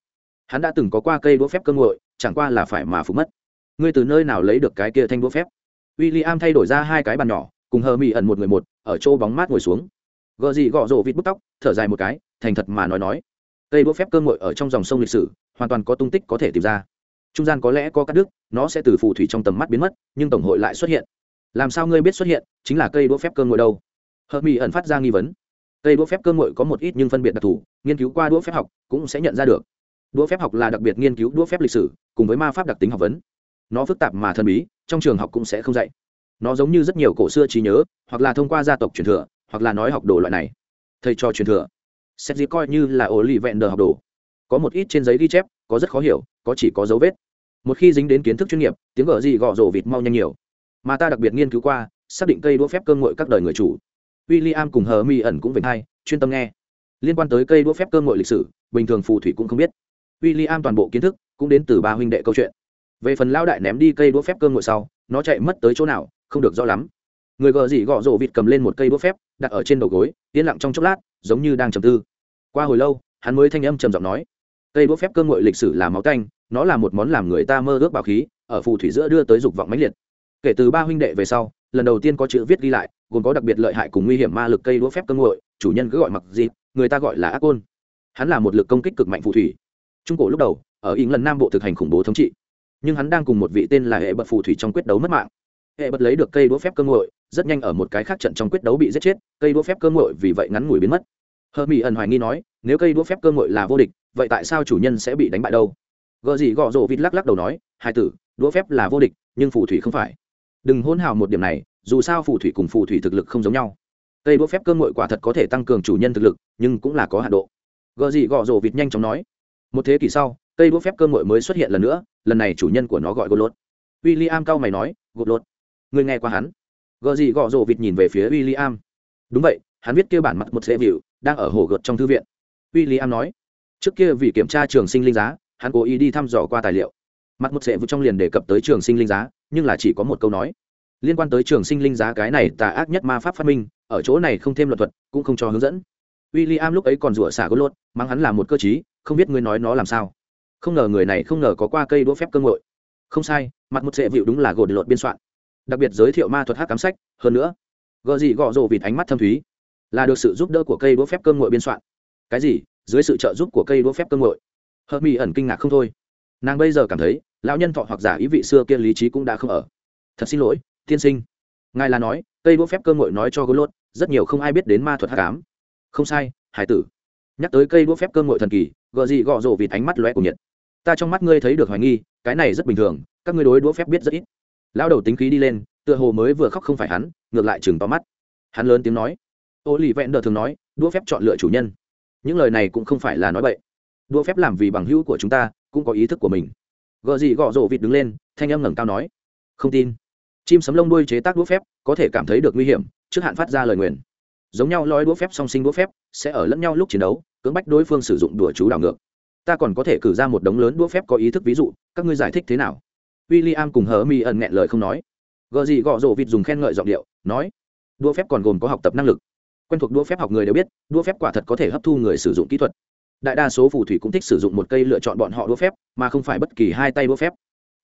Hắn đã từng có qua cây đũa phép cơm nguội chẳng qua là phải mà phục mất. Ngươi từ nơi nào lấy được cái kia thanh đũa phép? W i l l i am thay đổi ra hai cái bàn nhỏ, cùng hờ mỹ ẩn một người một, ở chỗ bóng mát ngồi xuống. Gợ gì gọ rộ vịt bút tóc, thở dài một cái, thành thật mà nói nói. Cây đũa phép cơm ngội ở trong dòng sông lịch sử, hoàn toàn có tung tích có thể tìm ra. Trung gian có lẽ có cắt đứt, nó sẽ từ phù thủy trong tầm mắt biến mất, nhưng tổng hội lại xuất hiện làm sao ngươi biết xuất hiện, chính là cây đũa phép cơ ngội đâu? Hợp mỹ ẩn phát ra nghi vấn. Cây đũa phép cơ ngội có một ít nhưng phân biệt đặc thù, nghiên cứu qua đũa phép học cũng sẽ nhận ra được. Đũa phép học là đặc biệt nghiên cứu đũa phép lịch sử, cùng với ma pháp đặc tính học vấn. Nó phức tạp mà thần bí, trong trường học cũng sẽ không dạy. Nó giống như rất nhiều cổ xưa trí nhớ, hoặc là thông qua gia tộc truyền thừa, hoặc là nói học đồ loại này. Thầy cho truyền thừa. Xét gì coi như là ổ lì vẹn đờ học đồ. Có một ít trên giấy ghi chép, có rất khó hiểu, có chỉ có dấu vết. Một khi dính đến kiến thức chuyên nghiệp, tiếng gở gì gõ rổ vịt mau nhanh nhiều mà ta đặc biệt nghiên cứu qua, xác định cây đũa phép cơm ngội các đời người chủ. W i l l i am cùng hờ mi ẩn cũng về hai, chuyên tâm nghe. Liên quan tới cây đũa phép cơm ngội lịch sử, bình thường phù thủy cũng không biết. W i l l i am toàn bộ kiến thức cũng đến từ ba huynh đệ câu chuyện. Về phần lao đại ném đi cây đũa phép cơm ngội sau, nó chạy mất tới chỗ nào, không được rõ lắm. Người gờ dỉ gọ rổ vịt cầm lên một cây đũa phép, đặt ở trên đầu gối, yên lặng trong chốc lát, giống như đang trầm tư. Qua hồi lâu, hắn mới thanh âm trầm giọng nói, cây đũa phép cơm ngội lịch sử là máu tanh, nó là một món làm người ta mơ ước bảo khí, ở phù thủy giữa đưa tới dục vọng mãnh liệt kể từ ba huynh đệ về sau, lần đầu tiên có chữ viết ghi lại, gồm có đặc biệt lợi hại cùng nguy hiểm ma lực cây đũa phép cơ nguội chủ nhân cứ gọi mặc gì người ta gọi là ác côn. Hắn là một lực công kích cực mạnh phù thủy. Trung cổ lúc đầu, ở ý lần nam bộ thực hành khủng bố thống trị. Nhưng hắn đang cùng một vị tên là hệ bật phù thủy trong quyết đấu mất mạng. Hệ bật lấy được cây đũa phép cơ ngội, rất nhanh ở một cái khác trận trong quyết đấu bị giết chết, cây đũa phép cơ ngội vì vậy ngắn ngủi biến mất. Hờ mỹ ẩn hoài nghi nói, nếu cây đũa phép cơ ngội là vô địch, vậy tại sao chủ nhân sẽ bị đánh bại đâu? Gợ gì gọ rộ vịt lắc lắc đầu nói, hai tử, đũa phép là vô địch, nhưng phù thủy không phải đừng hôn hào một điểm này, dù sao phù thủy cùng phù thủy thực lực không giống nhau. Cây đũa phép cơ ngội quả thật có thể tăng cường chủ nhân thực lực, nhưng cũng là có hạn độ. Gợ gì gọ rổ vịt nhanh chóng nói. Một thế kỷ sau, cây đũa phép cơ ngội mới xuất hiện lần nữa, lần này chủ nhân của nó gọi gột lột w i l l i am cao mày nói gột lột người nghe qua hắn? Gợ gì gọ rổ vịt nhìn về phía w i l l i am đúng vậy, hắn viết kia bản mặt một dễ vịu, đang ở hồ gợt trong thư viện. W i l l i am nói. Trước kia vì kiểm tra trường sinh linh giá, hắn cố ý đi thăm dò qua tài liệu mặt một sệ vụ trong liền đề cập tới trường sinh linh giá, nhưng là chỉ có một câu nói. Liên quan tới trường sinh linh giá cái này, tà ác nhất ma pháp phát minh, ở chỗ này không thêm luật thuật, cũng không cho hướng dẫn. W i l l i am lúc ấy còn rủa xả gốt lốt mắng hắn là một cơ chí không biết ngươi nói nó làm sao. Không ngờ người này không ngờ có qua cây đũa phép cơ ngội. Không sai, mặt một sệ vịu đúng là gột lột biên soạn. Đặc biệt giới thiệu ma thuật hát cám sách, hơn nữa gợ gì gọ rộ vịt ánh mắt thâm thúy, là được sự giúp đỡ của cây đũa phép cơ ngội biên soạn. Cái gì? Dưới sự trợ giúp của cây đũa phép cơ ngội. Hợp mỹ ẩn kinh ngạc không thôi nàng bây giờ cảm thấy lão nhân thọ hoặc giả ý vị xưa kia lý trí cũng đã không ở. Thật xin lỗi, tiên sinh. Ngài là nói, cây đũa phép cơ ngội nói cho gối lốt, rất nhiều không ai biết đến ma thuật hát cám không sai, hải tử. Nhắc tới cây đũa phép cơ ngội thần kỳ, gợ gì gọ rộ vịt ánh mắt lóe của nhiệt. Ta trong mắt ngươi thấy được hoài nghi, cái này rất bình thường, các ngươi đối đũa phép biết rất ít. Lão đầu tính khí đi lên, tựa hồ mới vừa khóc không phải hắn, ngược lại chừng to mắt. Hắn lớn tiếng nói. Ô lì vẹn đờ thường nói, đũa phép chọn lựa chủ nhân. Những lời này cũng không phải là nói bậy. Đũa phép làm vì bằng hữu của chúng ta cũng có ý thức của mình. Gợ gì gọ rộ vịt đứng lên, thanh âm ngẩng cao nói, không tin. Chim sấm lông đuôi chế tác đũa phép, có thể cảm thấy được nguy hiểm, trước hạn phát ra lời nguyền. Giống nhau lói đũa phép song sinh đũa phép, sẽ ở lẫn nhau lúc chiến đấu, cưỡng bách đối phương sử dụng đùa chú đảo ngược. Ta còn có thể cử ra một đống lớn đũa phép có ý thức, ví dụ, các ngươi giải thích thế nào? W i l l i am cùng hờ mi ẩn nghẹn lời không nói. Gợ gì gọ rộ vịt dùng khen ngợi giọng điệu, nói, đũa phép còn gồm có học tập năng lực. Quen thuộc đũa phép học người đều biết, đũa phép quả thật có thể hấp thu người sử dụng kỹ thuật đại đa số phù thủy cũng thích sử dụng một cây lựa chọn bọn họ đũa phép mà không phải bất kỳ hai tay đũa phép.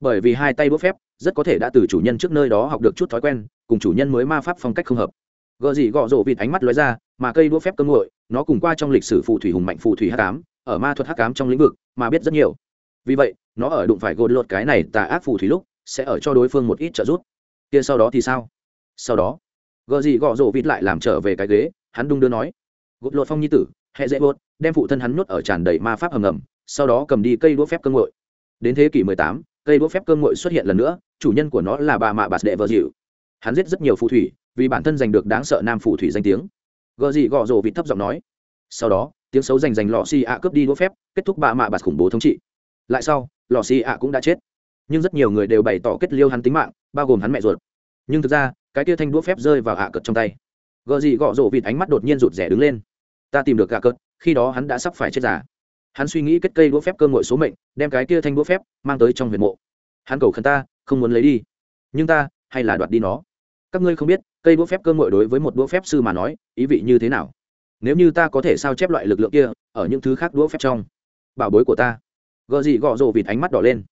Bởi vì hai tay đũa phép rất có thể đã từ chủ nhân trước nơi đó học được chút thói quen cùng chủ nhân mới ma pháp phong cách không hợp. Gợ gì gọ rộ vịt ánh mắt lóe ra mà cây đũa phép cơ nguội, nó cùng qua trong lịch sử phù thủy hùng mạnh phù thủy h tám ở ma thuật hắc ám trong lĩnh vực mà biết rất nhiều. Vì vậy nó ở đụng phải gột lột cái này tà ác phù thủy lúc sẽ ở cho đối phương một ít trợ giúp. Kia sau đó thì sao? Sau đó gợ gì gọ rộ vịt lại làm trở về cái ghế hắn đung đưa nói gột lột phong nhi tử hệ dễ bốt đem phụ thân hắn nuốt ở tràn đầy ma pháp hầm ngầm sau đó cầm đi cây đũa phép cơ ngội. Đến thế kỷ 18, cây đũa phép cơ ngội xuất hiện lần nữa chủ nhân của nó là bà mạ bà đệ vợ dịu. Hắn giết rất nhiều phù thủy vì bản thân giành được đáng sợ nam phù thủy danh tiếng. Gợ gì gọ rồ vịt thấp giọng nói. Sau đó tiếng xấu giành giành lọ xì ạ cướp đi đũa phép kết thúc bà mạ bà khủng bố thống trị. Lại sau lọ xì ạ cũng đã chết. Nhưng rất nhiều người đều bày tỏ kết liêu hắn tính mạng bao gồm hắn mẹ ruột. Nhưng thực ra cái tia thanh đũa phép rơi vào ạ cật trong tay. Gợ gì gọ rồ vịt ánh mắt đột nhiên rụt rẻ đứng lên ta tìm được gạ cật khi đó hắn đã sắp phải chết giả hắn suy nghĩ kết cây đũa phép cơ ngội số mệnh, đem cái kia thanh đũa phép mang tới trong huyền mộ. Hắn cầu khẩn ta, không muốn lấy đi. Nhưng ta, hay là đoạt đi nó. Các ngươi không biết, cây đũa phép cơ ngội đối với một đũa phép sư mà nói, ý vị như thế nào? Nếu như ta có thể sao chép loại lực lượng kia, ở những thứ khác đũa phép trong, bảo bối của ta. Gợ gì gọ rộ vịt ánh mắt đỏ lên.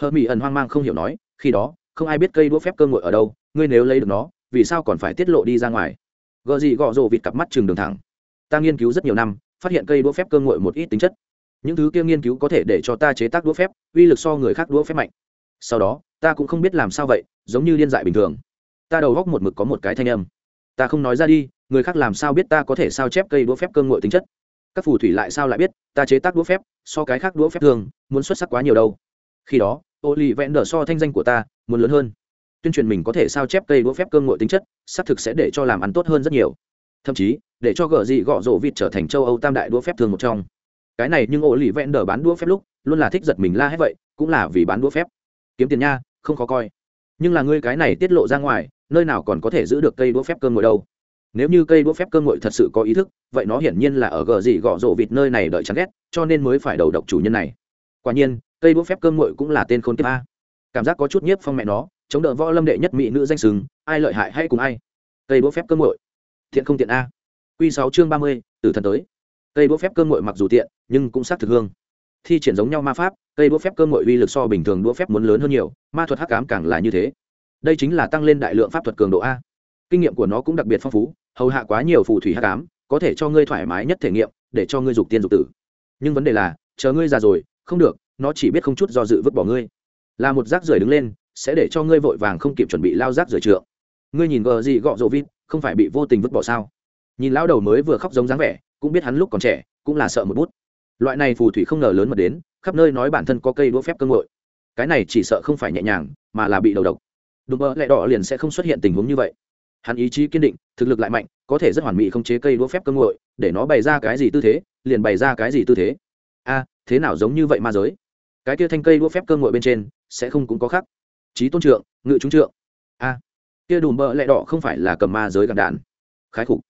Hờ mỹ ẩn hoang mang không hiểu nói, khi đó, không ai biết cây đũa phép cơ ngội ở đâu, ngươi nếu lấy được nó, vì sao còn phải tiết lộ đi ra ngoài? Gợ gì gọ rộ vịt cặp mắt chừng đường thẳng ta nghiên cứu rất nhiều năm, phát hiện cây đũa phép cơ ngội một ít tính chất. Những thứ kia nghiên cứu có thể để cho ta chế tác đũa phép, uy lực so người khác đũa phép mạnh. Sau đó, ta cũng không biết làm sao vậy, giống như điên dại bình thường. Ta đầu góc một mực có một cái thanh âm. Ta không nói ra đi, người khác làm sao biết ta có thể sao chép cây đũa phép cơ ngội tính chất? Các phù thủy lại sao lại biết, ta chế tác đũa phép, so cái khác đũa phép thường, muốn xuất sắc quá nhiều đâu. Khi đó ô lì vẹn đờ so thanh danh của ta, muốn lớn hơn. Tuyên truyền mình có thể sao chép cây đũa phép cơ ngội tính chất, xác thực sẽ để cho làm ăn tốt hơn rất nhiều. Thậm chí để cho gờ gì gọ rổ vịt trở thành châu âu tam đại đũa phép thường một trong. Cái này nhưng ổ lì vẹn đờ bán đũa phép lúc, luôn là thích giật mình la hết vậy, cũng là vì bán đũa phép. Kiếm tiền nha, không khó coi. Nhưng là ngươi cái này tiết lộ ra ngoài, nơi nào còn có thể giữ được cây đũa phép cơ ngồi đâu. Nếu như cây đũa phép cơ ngồi thật sự có ý thức, vậy nó hiển nhiên là ở gờ gì gõ rộ vịt nơi này đợi chán ghét, cho nên mới phải đầu độc chủ nhân này. Quả nhiên, cây đũa phép cơ ngồi cũng là tên khôn kiếp a. Cảm giác có chút nhiếp phong mẹ nó, chống đỡ võ lâm đệ nhất mỹ nữ danh sừng, ai lợi hại hay cùng ai. Cây đũa phép cơ ngồi thiện không tiện a quy sáu chương ba mươi thần tới. Cây đũa phép cơm ngội mặc dù tiện nhưng cũng sát thực hương. Thi triển giống nhau ma pháp cây đũa phép cơm ngội uy lực so bình thường đũa phép muốn lớn hơn nhiều ma thuật hắc ám càng là như thế. Đây chính là tăng lên đại lượng pháp thuật cường độ a. Kinh nghiệm của nó cũng đặc biệt phong phú hầu hạ quá nhiều phù thủy hắc ám có thể cho ngươi thoải mái nhất thể nghiệm để cho ngươi dục tiên dục tử. Nhưng vấn đề là chờ ngươi già rồi không được nó chỉ biết không chút do dự vứt bỏ ngươi. Là một rác rưởi đứng lên sẽ để cho ngươi vội vàng không kịp chuẩn bị lao rác rưởi trượng. Ngươi nhìn gờ gì gọ rộ vịt, không phải bị vô tình vứt bỏ sao? Nhìn lão đầu mới vừa khóc giống dáng vẻ, cũng biết hắn lúc còn trẻ, cũng là sợ một bút. Loại này phù thủy không ngờ lớn mà đến, khắp nơi nói bản thân có cây đũa phép cơ ngội cái này chỉ sợ không phải nhẹ nhàng, mà là bị đầu độc. Đùm bơ lẹ đỏ liền sẽ không xuất hiện tình huống như vậy. Hắn ý chí kiên định, thực lực lại mạnh, có thể rất hoàn mỹ không chế cây đũa phép cơ ngội để nó bày ra cái gì tư thế, liền bày ra cái gì tư thế. A, thế nào giống như vậy ma giới? Cái kia thanh cây đũa phép cơ ngội bên trên, sẽ không cũng có khác. Trí tôn trượng, ngự trung trượng. A, kia đùm bơ lẹ đỏ không phải là cầm ma giới gặm đạn. Khái khục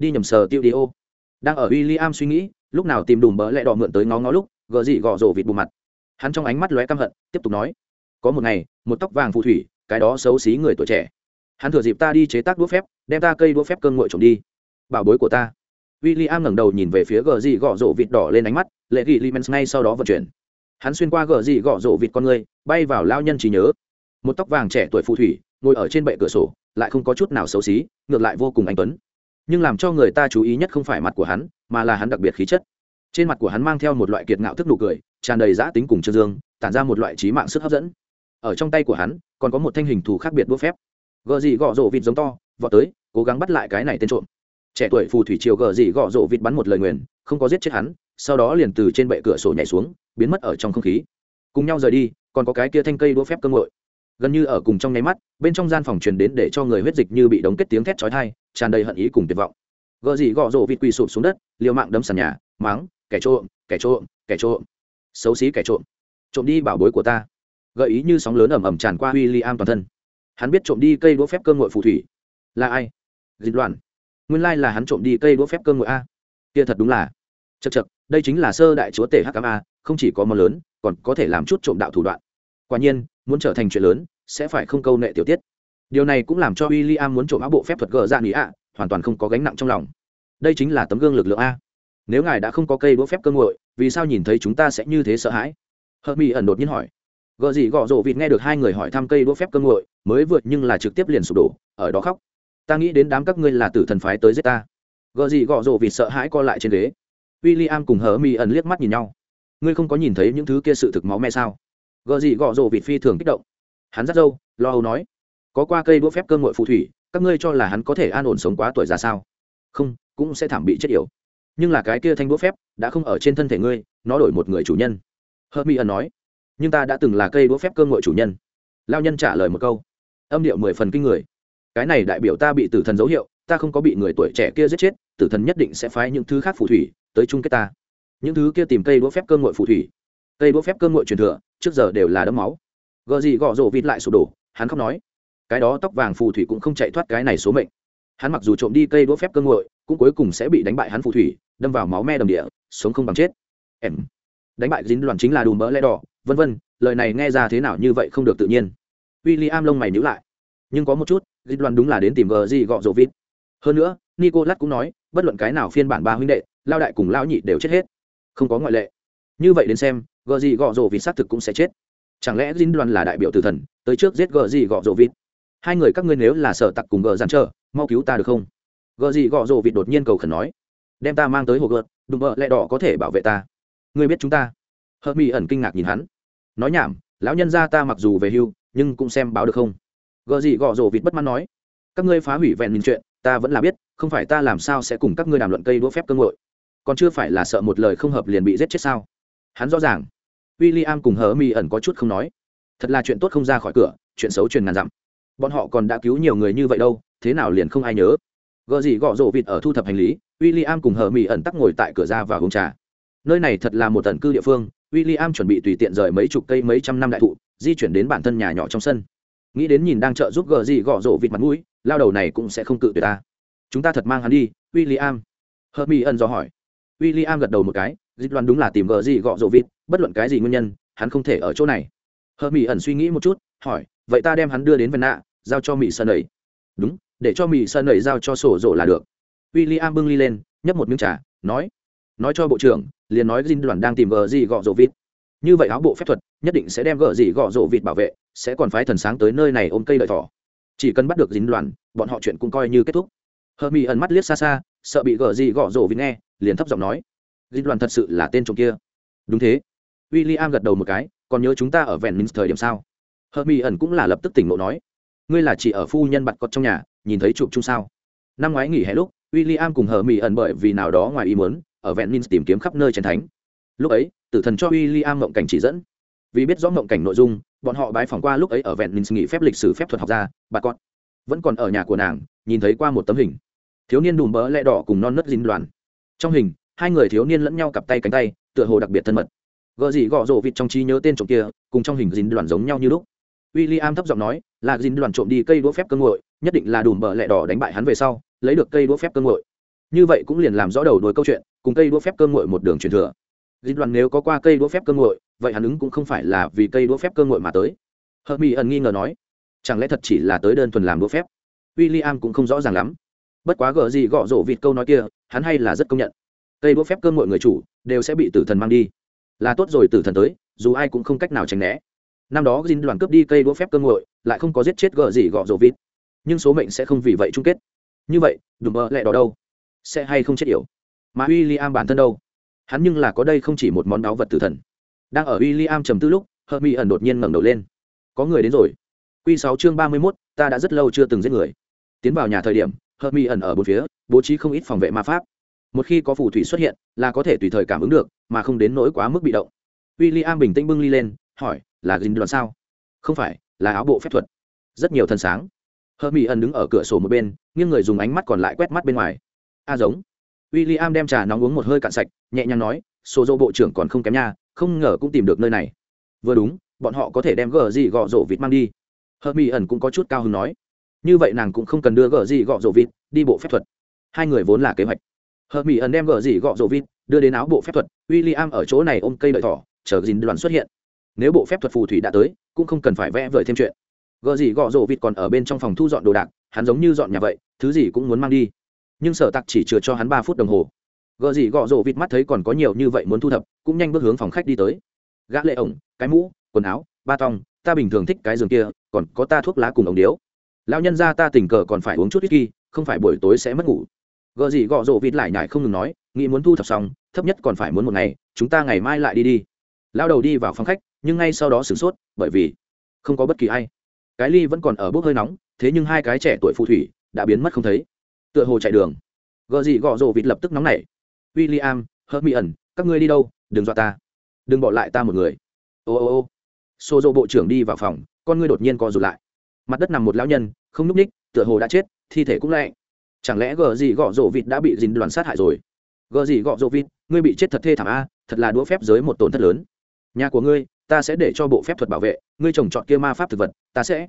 đi nhầm sờ tiêu đi ô. Đang ở w i l l i am suy nghĩ, lúc nào tìm đùm bỡ lẹ đỏ mượn tới ngó ngó lúc, gờ dị gọ rổ vịt bù mặt. Hắn trong ánh mắt lóe căm hận, tiếp tục nói, có một ngày, một tóc vàng phù thủy, cái đó xấu xí người tuổi trẻ. Hắn thừa dịp ta đi chế tác đũa phép, đem ta cây đũa phép cơm nguội trộm đi. Bảo bối của ta. W i l l i am ngẩng đầu nhìn về phía gờ dị gõ rổ vịt đỏ lên ánh mắt, lệ ghi limens ngay sau đó vận chuyển. Hắn xuyên qua gờ dị gõ rổ vịt con người, bay vào lao nhân trí nhớ. Một tóc vàng trẻ tuổi phù thủy, ngồi ở trên bệ cửa sổ, lại không có chút nào xấu xí, ngược lại vô cùng anh tuấn nhưng làm cho người ta chú ý nhất không phải mặt của hắn, mà là hắn đặc biệt khí chất. Trên mặt của hắn mang theo một loại kiệt ngạo thức nụ cười, tràn đầy giã tính cùng trương dương, tản ra một loại trí mạng sức hấp dẫn. Ở trong tay của hắn, còn có một thanh hình thù khác biệt đũa phép. Gờ gì gõ rộ vịt giống to, vọt tới, cố gắng bắt lại cái này tên trộm. Trẻ tuổi phù thủy triều gờ gì gõ rộ vịt bắn một lời nguyền, không có giết chết hắn, sau đó liền từ trên bệ cửa sổ nhảy xuống, biến mất ở trong không khí. Cùng nhau rời đi, còn có cái kia thanh cây đũa phép cơ ngội. Gần như ở cùng trong nháy mắt, bên trong gian phòng truyền đến để cho người huyết dịch như bị đóng kết tiếng thét chói tai tràn đầy hận ý cùng tuyệt vọng. Gợ gì gọ rổ vịt quỳ sụp xuống đất, liều mạng đấm sàn nhà máng kẻ trộm kẻ trộm kẻ trộm. Xấu xí kẻ trộm. Trộm đi bảo bối của ta. Gợi ý như sóng lớn ẩm ẩm tràn qua w i l l i am toàn thân. Hắn biết trộm đi cây đũa phép cơm ngội phù thủy. Là ai? Dịch loạn nguyên lai là hắn trộm đi cây đũa phép cơm ngội a. Kia thật đúng là. Chật chật đây chính là sơ đại chúa tể hkm a, không chỉ có món lớn, còn có thể làm chút trộm đạo thủ đoạn. Quả nhiên, muốn trở thành chuyện lớn, sẽ phải không câu nệ tiểu tiết điều này cũng làm cho w i l l i am muốn trộm áo bộ phép thuật gờ dạ nghỉ ạ, hoàn toàn không có gánh nặng trong lòng. Đây chính là tấm gương lực lượng a. Nếu ngài đã không có cây đũa phép cơ ngội vì sao nhìn thấy chúng ta sẽ như thế sợ hãi? Hợp mỹ ẩn đột nhiên hỏi. Gợ gì gọ rộ vịt nghe được hai người hỏi thăm cây đũa phép cơ ngội mới vượt nhưng là trực tiếp liền sụp đổ, ở đó khóc. Ta nghĩ đến đám các ngươi là tử thần phái tới giết ta. Gợ gì gọ rộ vịt sợ hãi co lại trên ghế. W i l l i am cùng hờ mỹ ẩn liếc mắt nhìn nhau. Ngươi không có nhìn thấy những thứ kia sự thực máu me sao? Gợ gì gọ rộ vịt phi thường kích động. Hắn dắt dâu, lo âu nói có qua cây đũa phép cơ ngội phù thủy, các ngươi cho là hắn có thể an ổn sống quá tuổi già sao? Không, cũng sẽ thảm bị chết yểu. Nhưng là cái kia thanh đũa phép đã không ở trên thân thể ngươi, nó đổi một người chủ nhân. Hớt mi ẩn nói. Nhưng ta đã từng là cây đũa phép cơ ngội chủ nhân. Lao nhân trả lời một câu. Âm điệu mười phần kinh người. Cái này đại biểu ta bị tử thần dấu hiệu, ta không có bị người tuổi trẻ kia giết chết, tử thần nhất định sẽ phái những thứ khác phù thủy tới chung kết ta. Những thứ kia tìm cây đũa phép cơ ngội phù thủy, cây đũa phép cơ ngội truyền thừa, trước giờ đều là đấm máu. Gờ gì gõ rổ vịt lại sụp đổ, hắn khóc nói cái đó tóc vàng phù thủy cũng không chạy thoát cái này số mệnh. Hắn mặc dù trộm đi cây đũa phép cơ ngội, cũng cuối cùng sẽ bị đánh bại hắn phù thủy, đâm vào máu me đầm địa, sống không bằng chết. Em. Đánh bại dính đoàn chính là đùm mỡ lẽ đỏ, vân vân, lời này nghe ra thế nào như vậy không được tự nhiên. W i l l i am lông mày nhữ lại. Nhưng có một chút, dính đoàn đúng là đến tìm gờ gì gọ rộ vịt. Hơn nữa, nicolas cũng nói, bất luận cái nào phiên bản ba huynh đệ, lao đại cùng lao nhị đều chết hết. Không có ngoại lệ. Như vậy đến xem, gờ gì gọ rộ vịt xác thực cũng sẽ chết. Chẳng lẽ dính đoàn là đại biểu tử thần, tới trước giết gờ gì gọ rộ vịt? Hai người các ngươi nếu là sở tặc cùng gờ dàn chờ, mau cứu ta được không? Gờ gì gọ rộ vịt đột nhiên cầu khẩn nói. Đem ta mang tới hồ gợt, đùm vợ lẹ đỏ có thể bảo vệ ta. Ngươi biết chúng ta. Hợp mỹ ẩn kinh ngạc nhìn hắn. Nói nhảm, lão nhân gia ta mặc dù về hưu, nhưng cũng xem báo được không? Gờ gì gọ rồ vịt bất mãn nói. Các ngươi phá hủy vẹn mình chuyện, ta vẫn là biết, không phải ta làm sao sẽ cùng các ngươi đàm luận cây đũa phép cơ ngội còn chưa phải là sợ một lời không hợp liền bị giết chết sao? Hắn rõ ràng. W i l l i am cùng hờ mi ẩn có chút không nói. Thật là chuyện tốt không ra khỏi cửa, chuyện xấu truyền ngàn dặm bọn họ còn đã cứu nhiều người như vậy đâu, thế nào liền không ai nhớ. Gợ gì gọ rộ vịt ở thu thập hành lý w i l l i am cùng hờ mỹ ẩn tắc ngồi tại cửa ra và uống trà. Nơi này thật là một tận cư địa phương w i l l i am chuẩn bị tùy tiện rời mấy chục cây mấy trăm năm đại thụ, di chuyển đến bản thân nhà nhỏ trong sân. Nghĩ đến nhìn đang trợ giúp gợ gì gõ rộ vịt mặt mũi, lao đầu này cũng sẽ không cự tuyệt ta. Chúng ta thật mang hắn đi w i l l i am hờ mỹ ẩn dò hỏi. W i l l i am gật đầu một cái, dịch loan đúng là tìm gợ gì gõ rộ vịt, bất luận cái gì nguyên nhân, hắn không thể ở chỗ này. Hờ mỹ ẩn suy nghĩ một chút, hỏi, vậy ta đem hắn đưa đến vân nạ giao cho mỹ sơn ấy. Đúng, để cho mỹ sơn ấy giao cho sổ rộ là được. W i l l i am bưng ly lên, nhấp một miếng trà, nói. Nói cho bộ trưởng, liền nói dinh đoàn đang tìm gờ gì gọ rộ vịt. Như vậy áo bộ phép thuật, nhất định sẽ đem gờ gì gọ rộ vịt bảo vệ, sẽ còn phái thần sáng tới nơi này ôm cây đợi thỏ. Chỉ cần bắt được dính đoàn, bọn họ chuyện cũng coi như kết thúc. Hờ mỹ ẩn mắt liếc xa xa, sợ bị gờ gì gọ rộ vịt nghe, liền thấp giọng nói. Dính đoàn thật sự là tên trộm kia. Đúng thế. W i l l i am gật đầu một cái, còn nhớ chúng ta ở vẹn minh thời điểm sao? Hờ mỹ ẩn cũng là lập tức tỉnh ngộ nói ngươi là chỉ ở phu nhân bặt cọt trong nhà nhìn thấy chụp chung sao năm ngoái nghỉ hè lúc William cùng hờ mỹ ẩn bởi vì nào đó ngoài ý muốn, ở vẹn tìm kiếm khắp nơi chiến thánh. Lúc ấy, tử thần cho William mộng cảnh chỉ dẫn. Vì biết rõ mộng cảnh nội dung, bọn họ bái phỏng qua lúc ấy ở vẹn nghỉ phép lịch sử phép thuật học ra, bà con vẫn còn ở nhà của nàng, nhìn thấy qua một tấm hình. Thiếu niên đùm bỡ lẹ đỏ cùng non nớt dính đoàn. Trong hình, hai người thiếu niên lẫn nhau cặp tay cánh tay, tựa hồ đặc biệt thân mật. Gỡ gì gọ rổ vịt trong trí nhớ tên trộm kia, cùng trong hình dính đoàn giống nhau như lúc. William thấp giọng nói, là Jin đoàn trộm đi cây đũa phép cơ ngội, nhất định là đùm bờ lẹ đỏ đánh bại hắn về sau, lấy được cây đũa phép cơ ngội như vậy cũng liền làm rõ đầu đuôi câu chuyện cùng cây đũa phép cơ ngội một đường truyền thừa. Jin đoàn nếu có qua cây đũa phép cơ ngội vậy hắn ứng cũng không phải là vì cây đũa phép cơ ngội mà tới. Hợp mỹ ẩn nghi ngờ nói chẳng lẽ thật chỉ là tới đơn thuần làm đũa phép? W i l l i am cũng không rõ ràng lắm. Bất quá gờ gì gọ rổ vịt câu nói kia hắn hay là rất công nhận. Cây đũa phép cơ ngội người chủ đều sẽ bị tử thần mang đi. Là tốt rồi tử thần tới dù ai cũng không cách nào tránh né năm đó dinh đoàn cướp đi cây đũa phép cơ nguội, lại không có giết chết gờ gì gọ rổ vịt. Nhưng số mệnh sẽ không vì vậy chung kết. Như vậy, đùm bơ lẹ đỏ đâu? Sẽ hay không chết yểu? Mà w i l l i am bản thân đâu? Hắn nhưng là có đây không chỉ một món đáo vật tử thần. Đang ở w i l l i am trầm tư lúc hơ mi ẩn đột nhiên ngẩng đầu lên. Có người đến rồi. Q sáu chương ba mươi mốt, ta đã rất lâu chưa từng giết người. Tiến vào nhà thời điểm hơ mi ẩn ở bốn phía, bố trí không ít phòng vệ ma pháp. Một khi có phù thủy xuất hiện, là có thể tùy thời cảm ứng được, mà không đến nỗi quá mức bị động. W i l l i am bình tĩnh bưng ly lên, hỏi là gìn đoàn sao? Không phải, là áo bộ phép thuật. Rất nhiều thân sáng. Hơ Mỹ ẩn đứng ở cửa sổ một bên, nghiêng người dùng ánh mắt còn lại quét mắt bên ngoài. A giống. W i l l i am đem trà nóng uống một hơi cạn sạch, nhẹ nhàng nói số dô bộ trưởng còn không kém nha, không ngờ cũng tìm được nơi này. Vừa đúng, bọn họ có thể đem gờ gì gọ rổ vịt mang đi. Hơ mỹ ẩn cũng có chút cao hứng nói. Như vậy nàng cũng không cần đưa gờ gì gọ rổ vịt, đi bộ phép thuật. Hai người vốn là kế hoạch. Hơ mỹ ẩn đem gờ gì gọ rổ vịt đưa đến áo bộ phép thuật. W i l l i am ở chỗ này ôm cây đợi thỏ, chờ gìn đoàn xuất hiện nếu bộ phép thuật phù thủy đã tới cũng không cần phải vẽ vời thêm chuyện. Gợ gì gọ rộ vịt còn ở bên trong phòng thu dọn đồ đạc hắn giống như dọn nhà vậy thứ gì cũng muốn mang đi. Nhưng sở tặc chỉ chừa cho hắn ba phút đồng hồ. Gợ gì gọ rộ vịt mắt thấy còn có nhiều như vậy muốn thu thập cũng nhanh bước hướng phòng khách đi tới. Gã lệ ổng cái mũ quần áo ba tong ta bình thường thích cái giường kia còn có ta thuốc lá cùng ống điếu. Lão nhân gia ta tình cờ còn phải uống chút ít kỳ, không phải buổi tối sẽ mất ngủ. Gợ gì gọ rộ vịt lại nhải không ngừng nói nghĩ muốn thu thập xong thấp nhất còn phải muốn một ngày chúng ta ngày mai lại đi đi. Lao đầu đi vào phòng khách nhưng ngay sau đó sửng sốt, bởi vì không có bất kỳ ai. Cái ly vẫn còn ở bốc hơi nóng, thế nhưng hai cái trẻ tuổi phù thủy đã biến mất không thấy. Tựa hồ chạy đường. Gợ gì gọ rộ vịt lập tức nóng nảy. W i l l i am hớt mỹ ẩn các ngươi đi đâu? Đừng dọa ta. Đừng bỏ lại ta một người. Ô ô ô. Xô dô bộ trưởng đi vào phòng, con ngươi đột nhiên co rụt lại. Mặt đất nằm một lão nhân, không n ú c ních tựa hồ đã chết, thi thể cũng lẹ chẳng lẽ gờ gì gọ rộ vịt đã bị dính đoàn sát hại rồi? Gờ gì gọ rộ vịt, ngươi bị chết thật thê thảm a, thật là đũa phép giới một tổn thất lớn. Nhà của ngươi ta sẽ để cho bộ phép thuật bảo vệ, ngươi trồng trọt kia ma pháp thực vật, ta sẽ.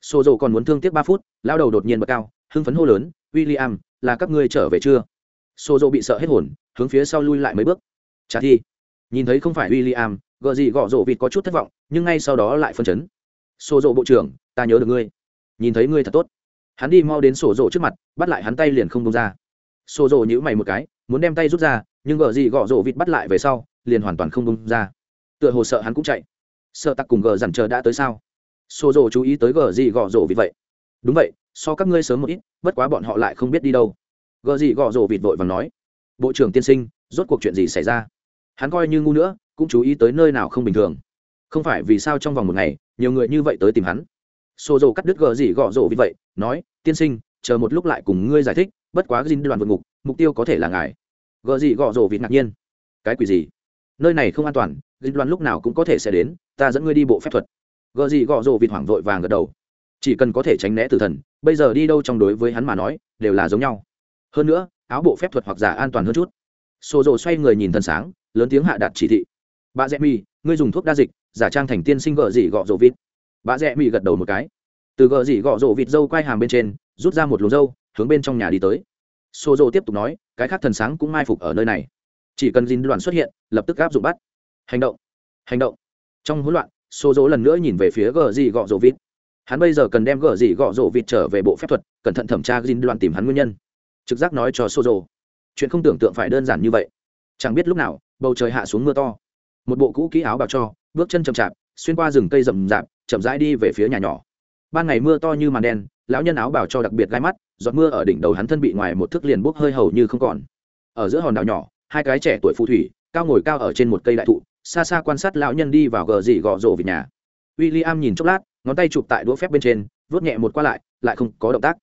Xô dầu còn muốn thương tiếc ba phút lao đầu đột nhiên bật cao, hưng phấn hô lớn w i l l i am là các ngươi trở về chưa? Xô dầu bị sợ hết hồn, hướng phía sau lui lại mấy bước. Trả thi. Nhìn thấy không phải w i l l i am gợ gì gọ rộ vịt có chút thất vọng, nhưng ngay sau đó lại phân chấn. Xô dầu bộ trưởng, ta nhớ được ngươi. Nhìn thấy ngươi thật tốt. Hắn đi mau đến sổ rộ trước mặt, bắt lại hắn tay liền không đông ra. Xô rộ nhữ mày một cái, muốn đem tay rút ra, nhưng gợ gì gọ rộ vịt bắt lại về sau, liền hoàn toàn không đông ra tựa hồ sợ hắn cũng chạy. Sợ tặc cùng gờ dằn chờ đã tới sao? Xô rộ chú ý tới gờ gì gõ rộ vì vậy. Đúng vậy, so các ngươi sớm một ít, bất quá bọn họ lại không biết đi đâu. Gờ gì gõ rộ vịt vội và nói. Bộ trưởng tiên sinh, rốt cuộc chuyện gì xảy ra? Hắn coi như ngu nữa, cũng chú ý tới nơi nào không bình thường. Không phải vì sao trong vòng một ngày, nhiều người như vậy tới tìm hắn. Xô rồ cắt đứt gờ gì gọ rộ vì vậy, nói, tiên sinh, chờ một lúc lại cùng ngươi giải thích, bất quá dinh đoàn vượt ngục, mục tiêu có thể là ngài. Gờ gì gọ rộ vịt ngạc nhiên. Cái quỷ gì? Nơi này không an toàn dinh đoàn lúc nào cũng có thể sẽ đến, ta dẫn ngươi đi bộ phép thuật. Gợ gì gọ rộ vịt hoảng vội vàng gật đầu. Chỉ cần có thể tránh né tử thần, bây giờ đi đâu trong đối với hắn mà nói, đều là giống nhau. Hơn nữa, áo bộ phép thuật hoặc giả an toàn hơn chút. Xô rộ xoay người nhìn thần sáng, lớn tiếng hạ đạt chỉ thị. Bà rẽ mi ngươi dùng thuốc đa dịch, giả trang thành tiên sinh gợ gì gọ rộ vịt. Bà rẽ mi gật đầu một cái. Từ gợ gì gọ rộ vịt dâu quai hàm bên trên, rút ra một lùm dâu, hướng bên trong nhà đi tới. Xô rộ tiếp tục nói, cái khác thần sáng cũng mai phục ở nơi này. Chỉ cần dính đoàn xuất hiện, lập tức áp dụng bắt hành động hành động. Trong hỗn loạn xô dỗ lần nữa nhìn về phía gờ dị gọ rổ vịt. Hắn bây giờ cần đem gờ dị gọ rổ vịt trở về bộ phép thuật, cẩn thận thẩm tra gin đoàn tìm hắn nguyên nhân. Trực giác nói cho xô dỗ chuyện không tưởng tượng phải đơn giản như vậy. Chẳng biết lúc nào, bầu trời hạ xuống mưa to. Một bộ cũ kỹ áo bào cho, bước chân chậm chạp, xuyên qua rừng cây rậm rạp, chậm rãi đi về phía nhà nhỏ. Ban ngày mưa to như màn đen, lão nhân áo bào cho đặc biệt gai mắt, giọt mưa ở đỉnh đầu hắn thân bị ngoài một thước liền bốc hơi hầu như không còn. Ở giữa hòn đảo nhỏ, hai cái trẻ tuổi phù thủy, cao ngồi cao ở trên một cây đại thụ xa xa quan sát lão nhân đi vào gờ dị gọ rổ về nhà. W i l l i am nhìn chốc lát, ngón tay chụp tại đũa phép bên trên vớt nhẹ một qua lại lại không có động tác.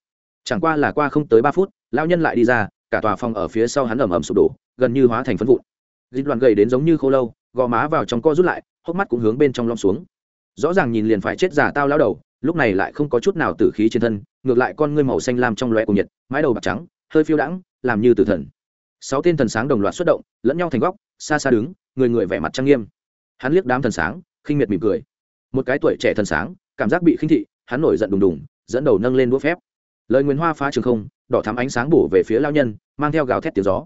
Chẳng qua là qua không tới ba phút, lão nhân lại đi ra, cả tòa phòng ở phía sau hắn ẩm ẩm sụp đổ, gần như hóa thành phân vụn. Dịch đoàn gầy đến giống như khô lâu, gò má vào trong co rút lại, hốc mắt cũng hướng bên trong lom xuống. Rõ ràng nhìn liền phải chết giả tao lao đầu, lúc này lại không có chút nào tử khí trên thân, ngược lại con ngươi màu xanh lam trong loe cùng nhiệt, mái đầu bạc trắng, hơi phiêu đãng, làm như tử thần. Sáu tên thần sáng đồng loạt xuất động, lẫn nhau thành góc xa xa đứng, người người vẻ mặt trang nghiêm. Hắn liếc đám thần sáng, khinh miệt mỉm cười. Một cái tuổi trẻ thần sáng, cảm giác bị khinh thị, hắn nổi giận đùng đùng, dẫn đầu nâng lên đũa phép. Lời nguyên hoa phá trường không, đỏ thắm ánh sáng bổ về phía lao nhân, mang theo gào thét tiếng gió.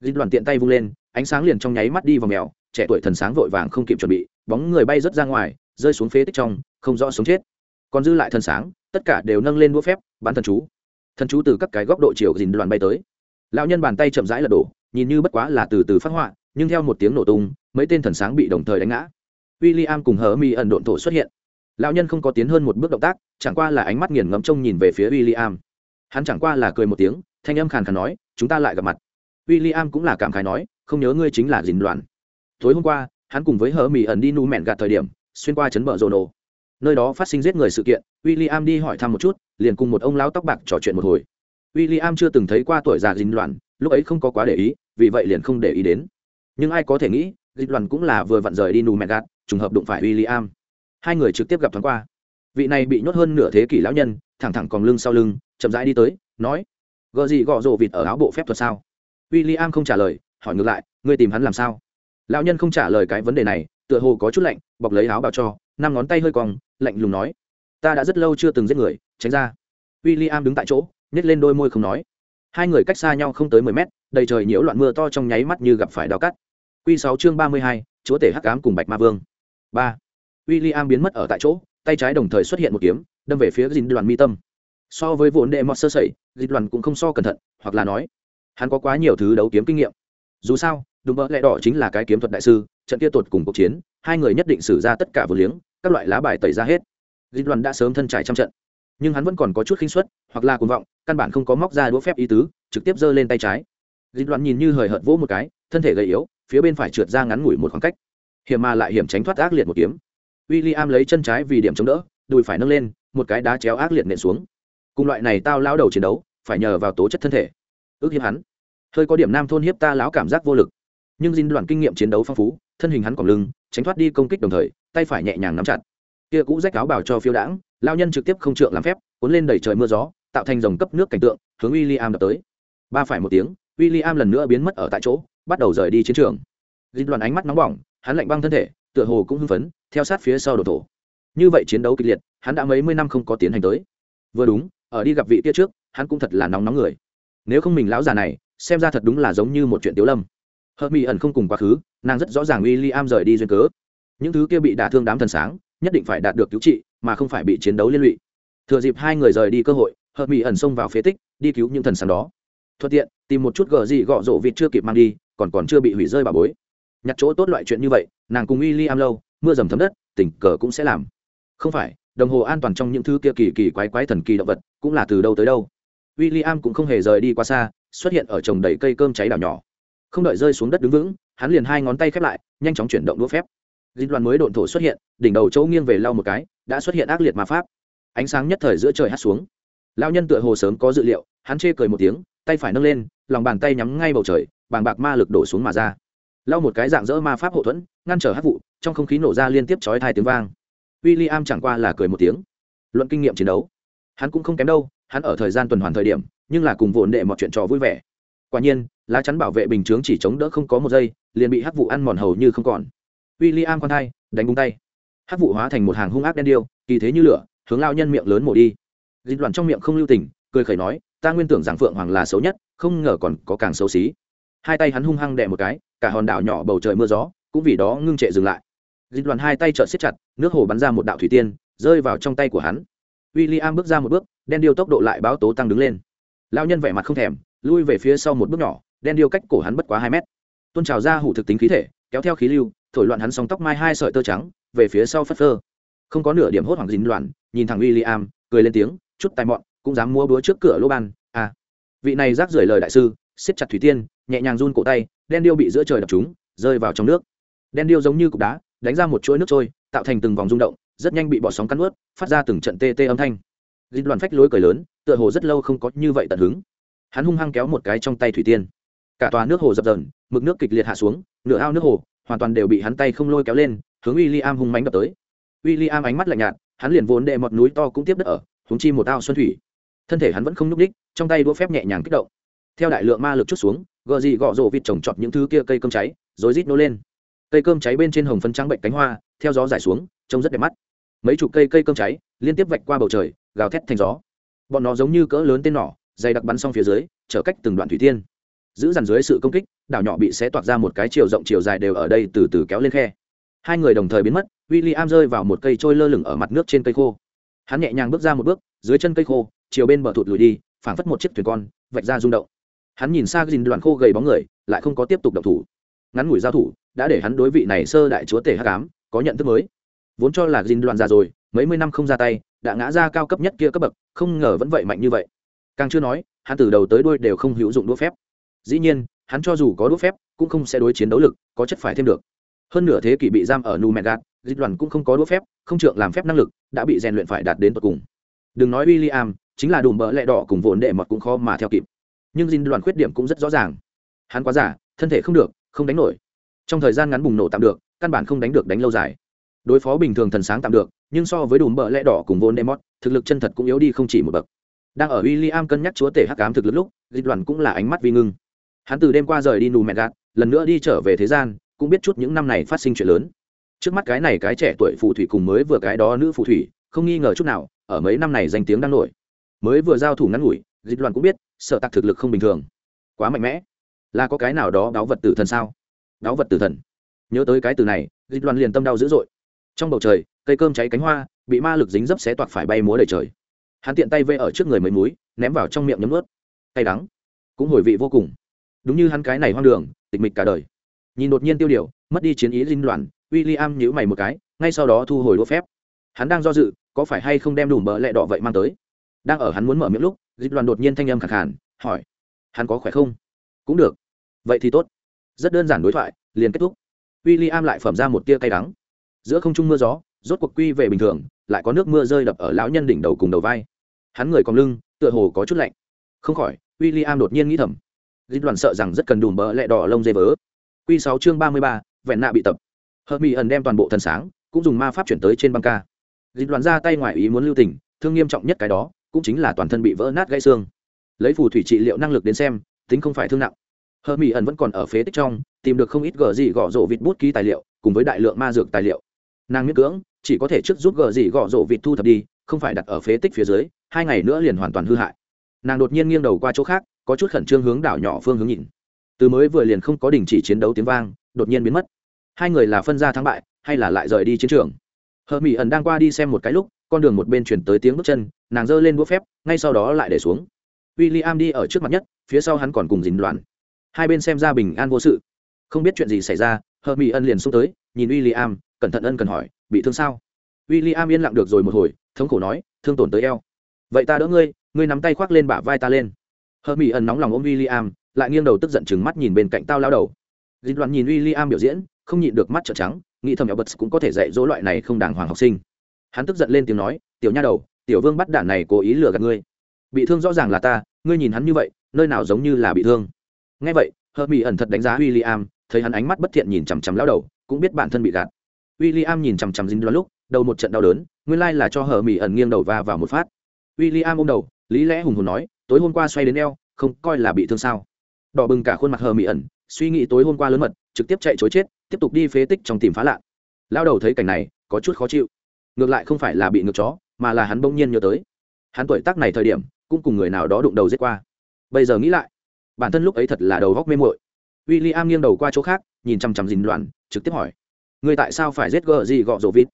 Linh đoàn tiện tay vung lên, ánh sáng liền trong nháy mắt đi vào mèo, trẻ tuổi thần sáng vội vàng không kịp chuẩn bị, bóng người bay rớt ra ngoài, rơi xuống phế tích trong, không rõ sống chết. Còn dư lại thần sáng, tất cả đều nâng lên đũa phép, bắn thần chú. Thần chú từ các cái góc độ chiều dìn đoàn bay tới. Lão nhân bàn tay chậm rãi lật đổ, nhìn như bất quá là từ từ phát họa nhưng theo một tiếng nổ tung, mấy tên thần sáng bị đồng thời đánh ngã. William cùng Hở mi ẩn độn thổ xuất hiện. Lão nhân không có tiến hơn một bước động tác, chẳng qua là ánh mắt nghiền ngẫm trông nhìn về phía William. hắn chẳng qua là cười một tiếng, thanh âm khàn khàn nói, chúng ta lại gặp mặt. William cũng là cảm khái nói, không nhớ ngươi chính là Dĩnh đoàn. Tối hôm qua, hắn cùng với Hở mi ẩn đi nu mẹn gạt thời điểm, xuyên qua trấn bờ rồ nổ nơi đó phát sinh giết người sự kiện, William đi hỏi thăm một chút, liền cùng một ông lão tóc bạc trò chuyện một hồi. William chưa từng thấy qua tuổi già Dĩnh loạn lúc ấy không có quá để ý, vì vậy liền không để ý đến nhưng ai có thể nghĩ, dịch đoàn cũng là vừa vặn rời đi nù mẹ gạt, trùng hợp đụng phải w i l l i am hai người trực tiếp gặp thoáng qua. Vị này bị nhốt hơn nửa thế kỷ lão nhân, thẳng thẳng còn lưng sau lưng, chậm rãi đi tới, nói gợ gì gọ rộ vịt ở áo bộ phép thuật sao? W i l l i am không trả lời, hỏi ngược lại, ngươi tìm hắn làm sao? Lão nhân không trả lời cái vấn đề này, tựa hồ có chút lạnh, bọc lấy áo bào cho, năm ngón tay hơi cong, lạnh lùng nói, ta đã rất lâu chưa từng giết người, tránh ra. W i l l i am đứng tại chỗ nhét lên đôi môi không nói. Hai người cách xa nhau không tới mười mét, đầy trời nhiễu loạn mưa to trong nháy mắt như gặp phải đào cắt. Q6 chương ba mươi hai, chúa tể hắc Ám cùng bạch ma vương. Ba. William biến mất ở tại chỗ, tay trái đồng thời xuất hiện một kiếm, đâm về phía Dĩnh đoàn mi tâm. So với vốn đệ mọt sơ sẩy Dĩnh đoàn cũng không so cẩn thận, hoặc là nói, hắn có quá nhiều thứ đấu kiếm kinh nghiệm. Dù sao đúng mơ lẽ đỏ chính là cái kiếm thuật đại sư, trận kia tột cùng cuộc chiến, hai người nhất định sử ra tất cả vô liếng, các loại lá bài tẩy ra hết. Dĩnh đoàn đã sớm thân trải trăm trận, nhưng hắn vẫn còn có chút khinh suất, hoặc là cuồng vọng, căn bản không có móc ra đũa phép ý tứ, trực tiếp giơ lên tay trái. Dĩnh Đoàn nhìn như hời hợt vỗ một cái thân thể gầy yếu, phía bên phải trượt ra ngắn ngủi một khoảng cách. Hiểm mà lại hiểm tránh thoát ác liệt một kiếm. W i l l i am lấy chân trái vì điểm chống đỡ, đùi phải nâng lên, một cái đá chéo ác liệt nện xuống. Cùng loại này tao lao đầu chiến đấu, phải nhờ vào tố chất thân thể. Ước hiếp hắn. Hơi có điểm nam thôn hiếp ta lão cảm giác vô lực. Nhưng dinh đoạn kinh nghiệm chiến đấu phong phú, thân hình hắn còn lưng, tránh thoát đi công kích đồng thời, tay phải nhẹ nhàng nắm chặt. Kia cũ rách áo bảo cho phiêu đãng, lao nhân trực tiếp không trượng làm phép, cuốn lên đẩy trời mưa gió, tạo thành dòng cấp nước cảnh tượng, hướng w i l l i am đập tới. Ba phải một tiếng w i l l i am lần nữa biến mất ở tại chỗ bắt đầu rời đi chiến trường. Dịch đoàn ánh mắt nóng bỏng, hắn lạnh băng thân thể, tựa hồ cũng hưng phấn, theo sát phía sau đồ thổ. Như vậy chiến đấu kịch liệt, hắn đã mấy mươi năm không có tiến hành tới. Vừa đúng, ở đi gặp vị kia trước, hắn cũng thật là nóng nóng người. Nếu không mình lão già này, xem ra thật đúng là giống như một chuyện tiếu lâm. Hợp mỹ ẩn không cùng quá khứ, nàng rất rõ ràng w i l l i am rời đi duyên cớ. Những thứ kia bị đả thương đám thần sáng, nhất định phải đạt được cứu trị, mà không phải bị chiến đấu liên lụy. Thừa dịp hai người rời đi cơ hội, hợp mỹ ẩn xông vào phế tích, đi cứu những thần sáng đó. Thuận tiện, tìm một chút gờ gì gọ rộ vịt chưa kịp mang đi còn còn chưa bị hủy rơi bà bối. Nhặt chỗ tốt loại chuyện như vậy, nàng cùng y li am lâu, mưa dầm thấm đất, tình cờ cũng sẽ làm. Không phải, đồng hồ an toàn trong những thứ kia kỳ kỳ quái quái thần kỳ động vật, cũng là từ đâu tới đâu. W i l l i am cũng không hề rời đi quá xa, xuất hiện ở trồng đầy cây cơm cháy đảo nhỏ. Không đợi rơi xuống đất đứng vững, hắn liền hai ngón tay khép lại, nhanh chóng chuyển động đũa phép. Dịch đoàn mới độn thổ xuất hiện, đỉnh đầu chỗ nghiêng về lau một cái, đã xuất hiện ác liệt ma pháp. Ánh sáng nhất thời giữa trời hắt xuống. Lao nhân tựa hồ sớm có dự liệu, hắn chê cười một tiếng, tay phải nâng lên, lòng bàn tay nhắm ngay bầu trời bàng bạc ma lực đổ xuống mà ra. Lau một cái dạng dỡ ma pháp hộ thuẫn, ngăn trở hát vụ, trong không khí nổ ra liên tiếp chói thai tiếng vang. W i l l i am chẳng qua là cười một tiếng. Luận kinh nghiệm chiến đấu, hắn cũng không kém đâu, hắn ở thời gian tuần hoàn thời điểm, nhưng là cùng vồn đệ mọi chuyện trò vui vẻ. Quả nhiên, lá chắn bảo vệ bình chướng chỉ chống đỡ không có một giây, liền bị hắc vụ ăn mòn hầu như không còn. W i l l i am con thai, đánh bung tay. Hắc vụ hóa thành một hàng hung ác đen điêu, kỳ thế như lửa, hướng lao nhân miệng lớn mổ đi. Dịch đoạn trong miệng không lưu tình, cười khẩy nói, ta nguyên tưởng rằng phượng hoàng là xấu nhất, không ngờ còn có càng xấu xí hai tay hắn hung hăng đè một cái, cả hòn đảo nhỏ bầu trời mưa gió cũng vì đó ngưng trệ dừng lại. Dịch loạn hai tay trợn siết chặt, nước hồ bắn ra một đạo thủy tiên, rơi vào trong tay của hắn. W i l l i am bước ra một bước, đen điêu tốc độ lại báo tố tăng đứng lên. Lao nhân vẻ mặt không thèm, lui về phía sau một bước nhỏ, đen điêu cách cổ hắn bất quá hai mét. Tôn trào ra hủ thực tính khí thể, kéo theo khí lưu, thổi loạn hắn song tóc mai hai sợi tơ trắng, về phía sau phất phơ. Không có nửa điểm hốt hoảng dính loạn, nhìn thằng w i l l i am cười lên tiếng, chút tài mọn, cũng dám mua búa trước cửa lô ban. À vị này rác rưởi lời đại sư, siết chặt thủy tiên nhẹ nhàng run cổ tay, đen điêu bị giữa trời đập chúng rơi vào trong nước. Đen điêu giống như cục đá, đánh ra một chuỗi nước trôi, tạo thành từng vòng rung động, rất nhanh bị bỏ sóng cắn ướt phát ra từng trận tê tê âm thanh. Dính đoàn phách lối cười lớn, tựa hồ rất lâu không có như vậy tận hứng. Hắn hung hăng kéo một cái trong tay thủy tiên. Cả tòa nước hồ dập dờn, mực nước kịch liệt hạ xuống, nửa ao nước hồ, hoàn toàn đều bị hắn tay không lôi kéo lên, hướng w i l l i am hung mánh đập tới. W i l l i am ánh mắt lạnh nhạt, hắn liền vốn đệ một núi to cũng tiếp đất ở húng chi một ao xuân thủy. Thân thể hắn vẫn không n ú c đích trong tay đũa phép nhẹ nhàng kích động theo đại lượng ma lực chút xuống gờ gì gọ rộ vịt trồng trọt những thứ kia cây cơm cháy, rồi rít nô lên. Cây cơm cháy bên trên hồng phân trắng bệnh cánh hoa, theo gió giải xuống, trông rất đẹp mắt. Mấy chục cây cây cơm cháy liên tiếp vạch qua bầu trời, gào thét thành gió. Bọn nó giống như cỡ lớn tên nỏ, dày đặc bắn xong phía dưới, chở cách từng đoạn thủy tiên. Giữ dằn dưới sự công kích, đảo nhỏ bị xé toạc ra một cái chiều rộng chiều dài đều ở đây từ từ kéo lên khe. Hai người đồng thời biến mất w i l l i am rơi vào một cây trôi lơ lửng ở mặt nước trên cây khô. Hắn nhẹ nhàng bước ra một bước, dưới chân cây khô, chiều bên bờ thụt lùi đi, phảng phất một chiếc thuyền con, vạch ra rung động hắn nhìn xa dìn đoàn khô gầy bóng người, lại không có tiếp tục động thủ. Ngắn ngủi giao thủ, đã để hắn đối vị này sơ đại chúa tể hắc ám có nhận thức mới. Vốn cho là dìn đoàn già rồi, mấy mươi năm không ra tay, đã ngã ra cao cấp nhất kia cấp bậc, không ngờ vẫn vậy mạnh như vậy. Càng chưa nói, hắn từ đầu tới đuôi đều không hữu dụng đũa phép. Dĩ nhiên, hắn cho dù có đũa phép, cũng không sẽ đối chiến đấu lực, có chất phải thêm được. Hơn nửa thế kỷ bị giam ở nu mẹ gạt dịch đoàn cũng không có đũa phép, không trượng làm phép năng lực, đã bị rèn luyện phải đạt đến tột cùng. Đừng nói w i l l i am chính là đùm bỡ lẹ đỏ cùng vốn đệ mọt cũng khó mà theo kịp nhưng dinh đoàn khuyết điểm cũng rất rõ ràng. Hắn quá giả thân thể không được, không đánh nổi. Trong thời gian ngắn bùng nổ tạm được, căn bản không đánh được đánh lâu dài. Đối phó bình thường thần sáng tạm được, nhưng so với đùm bợ lẽ đỏ cùng vốn demot thực lực chân thật cũng yếu đi không chỉ một bậc. Đang ở w i l l i am cân nhắc chúa tể hắc cám thực lực lúc dịch đoàn cũng là ánh mắt vi ngưng. Hắn từ đêm qua rời đi nù mẹ gạt lần nữa đi trở về thế gian, cũng biết chút những năm này phát sinh chuyện lớn. Trước mắt cái này cái trẻ tuổi phù thủy cùng mới vừa cái đó nữ phù thủy, không nghi ngờ chút nào, ở mấy năm này danh tiếng đang nổi. Mới vừa giao thủ ngắn ngủi dịch đoàn cũng biết sợ tạc thực lực không bình thường. Quá mạnh mẽ. Là có cái nào đó đáo vật tử thần sao? Đáo vật tử thần. Nhớ tới cái từ này, dịch đoàn liền tâm đau dữ dội. Trong bầu trời, cây cơm cháy cánh hoa, bị ma lực dính dấp xé toạc phải bay múa đầy trời. Hắn tiện tay vê ở trước người mấy múi, ném vào trong miệng nhấm ướt cay đắng. Cũng hồi vị vô cùng. Đúng như hắn cái này hoang đường, tịch mịch cả đời. Nhìn đột nhiên tiêu điều, mất đi chiến ý linh loạn w i l l i am nhíu mày một cái, ngay sau đó thu hồi đũa phép. Hắn đang do dự, có phải hay không đem đủ bờ lẹ đỏ vậy mang tới? Đang ở hắn muốn mở miệng lúc dịch đoàn đột nhiên thanh âm khẳng khàn, hỏi hắn có khỏe không? Cũng được. Vậy thì tốt. Rất đơn giản đối thoại liền kết thúc. W i l l i am lại phẩm ra một tia cay đắng. Giữa không trung mưa gió rốt cuộc quy về bình thường lại có nước mưa rơi đập ở lão nhân đỉnh đầu cùng đầu vai. Hắn người còn lưng tựa hồ có chút lạnh. Không khỏi w i l l i am đột nhiên nghĩ thầm. Dịch đoàn sợ rằng rất cần đùm bỡ lẹ đỏ lông dây vớ. Q sáu chương ba mươi ba vẹn nạ bị tập. Hợp mỹ ẩn đem toàn bộ thần sáng cũng dùng ma pháp chuyển tới trên băng ca. Dịch đoàn ra tay ngoài ý muốn lưu tình thương nghiêm trọng nhất cái đó cũng chính là toàn thân bị vỡ nát gãy xương. Lấy phù thủy trị liệu năng lực đến xem, tính không phải thương nặng. Hợp mỹ ẩn vẫn còn ở phế tích trong, tìm được không ít gờ gì gõ rổ vịt bút ký tài liệu, cùng với đại lượng ma dược tài liệu. Nàng miễn cưỡng, chỉ có thể trước giúp gờ gì gõ rổ vịt thu thập đi, không phải đặt ở phế tích phía dưới, hai ngày nữa liền hoàn toàn hư hại. Nàng đột nhiên nghiêng đầu qua chỗ khác, có chút khẩn trương hướng đảo nhỏ phương hướng nhìn. Từ mới vừa liền không có đình chỉ chiến đấu tiếng vang, đột nhiên biến mất. Hai người là phân ra thắng bại, hay là lại rời đi chiến trường? Hờ mỹ ẩn đang qua đi xem một cái lúc con đường một bên chuyển tới tiếng bước chân, nàng giơ lên đũa phép, ngay sau đó lại để xuống. W i l l i am đi ở trước mặt nhất, phía sau hắn còn cùng dính đoàn hai bên xem ra bình an vô sự. Không biết chuyện gì xảy ra hờ mỹ Ân liền xuống tới, nhìn w i l l i am cẩn thận ân cần hỏi, bị thương sao? W i l l i am yên lặng được rồi một hồi, thống khổ nói, thương tổn tới eo. Vậy ta đỡ ngươi ngươi nắm tay khoác lên bả vai ta lên. Hờ mỹ Ân nóng lòng ôm w i l l i am lại nghiêng đầu tức giận chừng mắt nhìn bên cạnh tao lao đầu. Dính đoàn nhìn w i l l i am biểu diễn, không nhịn được mắt trợn trắng, nghĩ thầm nhỏ bật cũng có thể dạy dỗ loại này không đàng hoàng học sinh hắn tức giận lên tiếng nói, tiểu nha đầu, tiểu vương bắt đạn này cố ý lừa gạt ngươi. Bị thương rõ ràng là ta, ngươi nhìn hắn như vậy, nơi nào giống như là bị thương. Ngay vậy hờ mỹ ẩn thật đánh giá w i l l i am thấy hắn ánh mắt bất thiện nhìn chằm chằm lao đầu, cũng biết bản thân bị gạt. W i l l i am nhìn chằm chằm dính đoán lúc, đầu một trận đau đớn, nguyên lai là cho hờ mỹ ẩn nghiêng đầu va vào một phát. W i l l i am ôm đầu, lý lẽ hùng hồn nói, tối hôm qua xoay đến eo, không coi là bị thương sao? Đỏ bừng cả khuôn mặt hờ mỹ ẩn, suy nghĩ tối hôm qua lớn mật, trực tiếp chạy chối chết, tiếp tục đi phế tích trong tìm phá lạ. Lao đầu thấy cảnh này, có chút khó chịu ngược lại không phải là bị ngược chó, mà là hắn bỗng nhiên nhớ tới. Hắn tuổi tác này thời điểm, cũng cùng người nào đó đụng đầu giết qua. Bây giờ nghĩ lại, bản thân lúc ấy thật là đầu góc mê mội w i l l i am nghiêng đầu qua chỗ khác, nhìn chằm chằm dình loạn, trực tiếp hỏi người tại sao phải giết gờ gì gọ rổ vịt?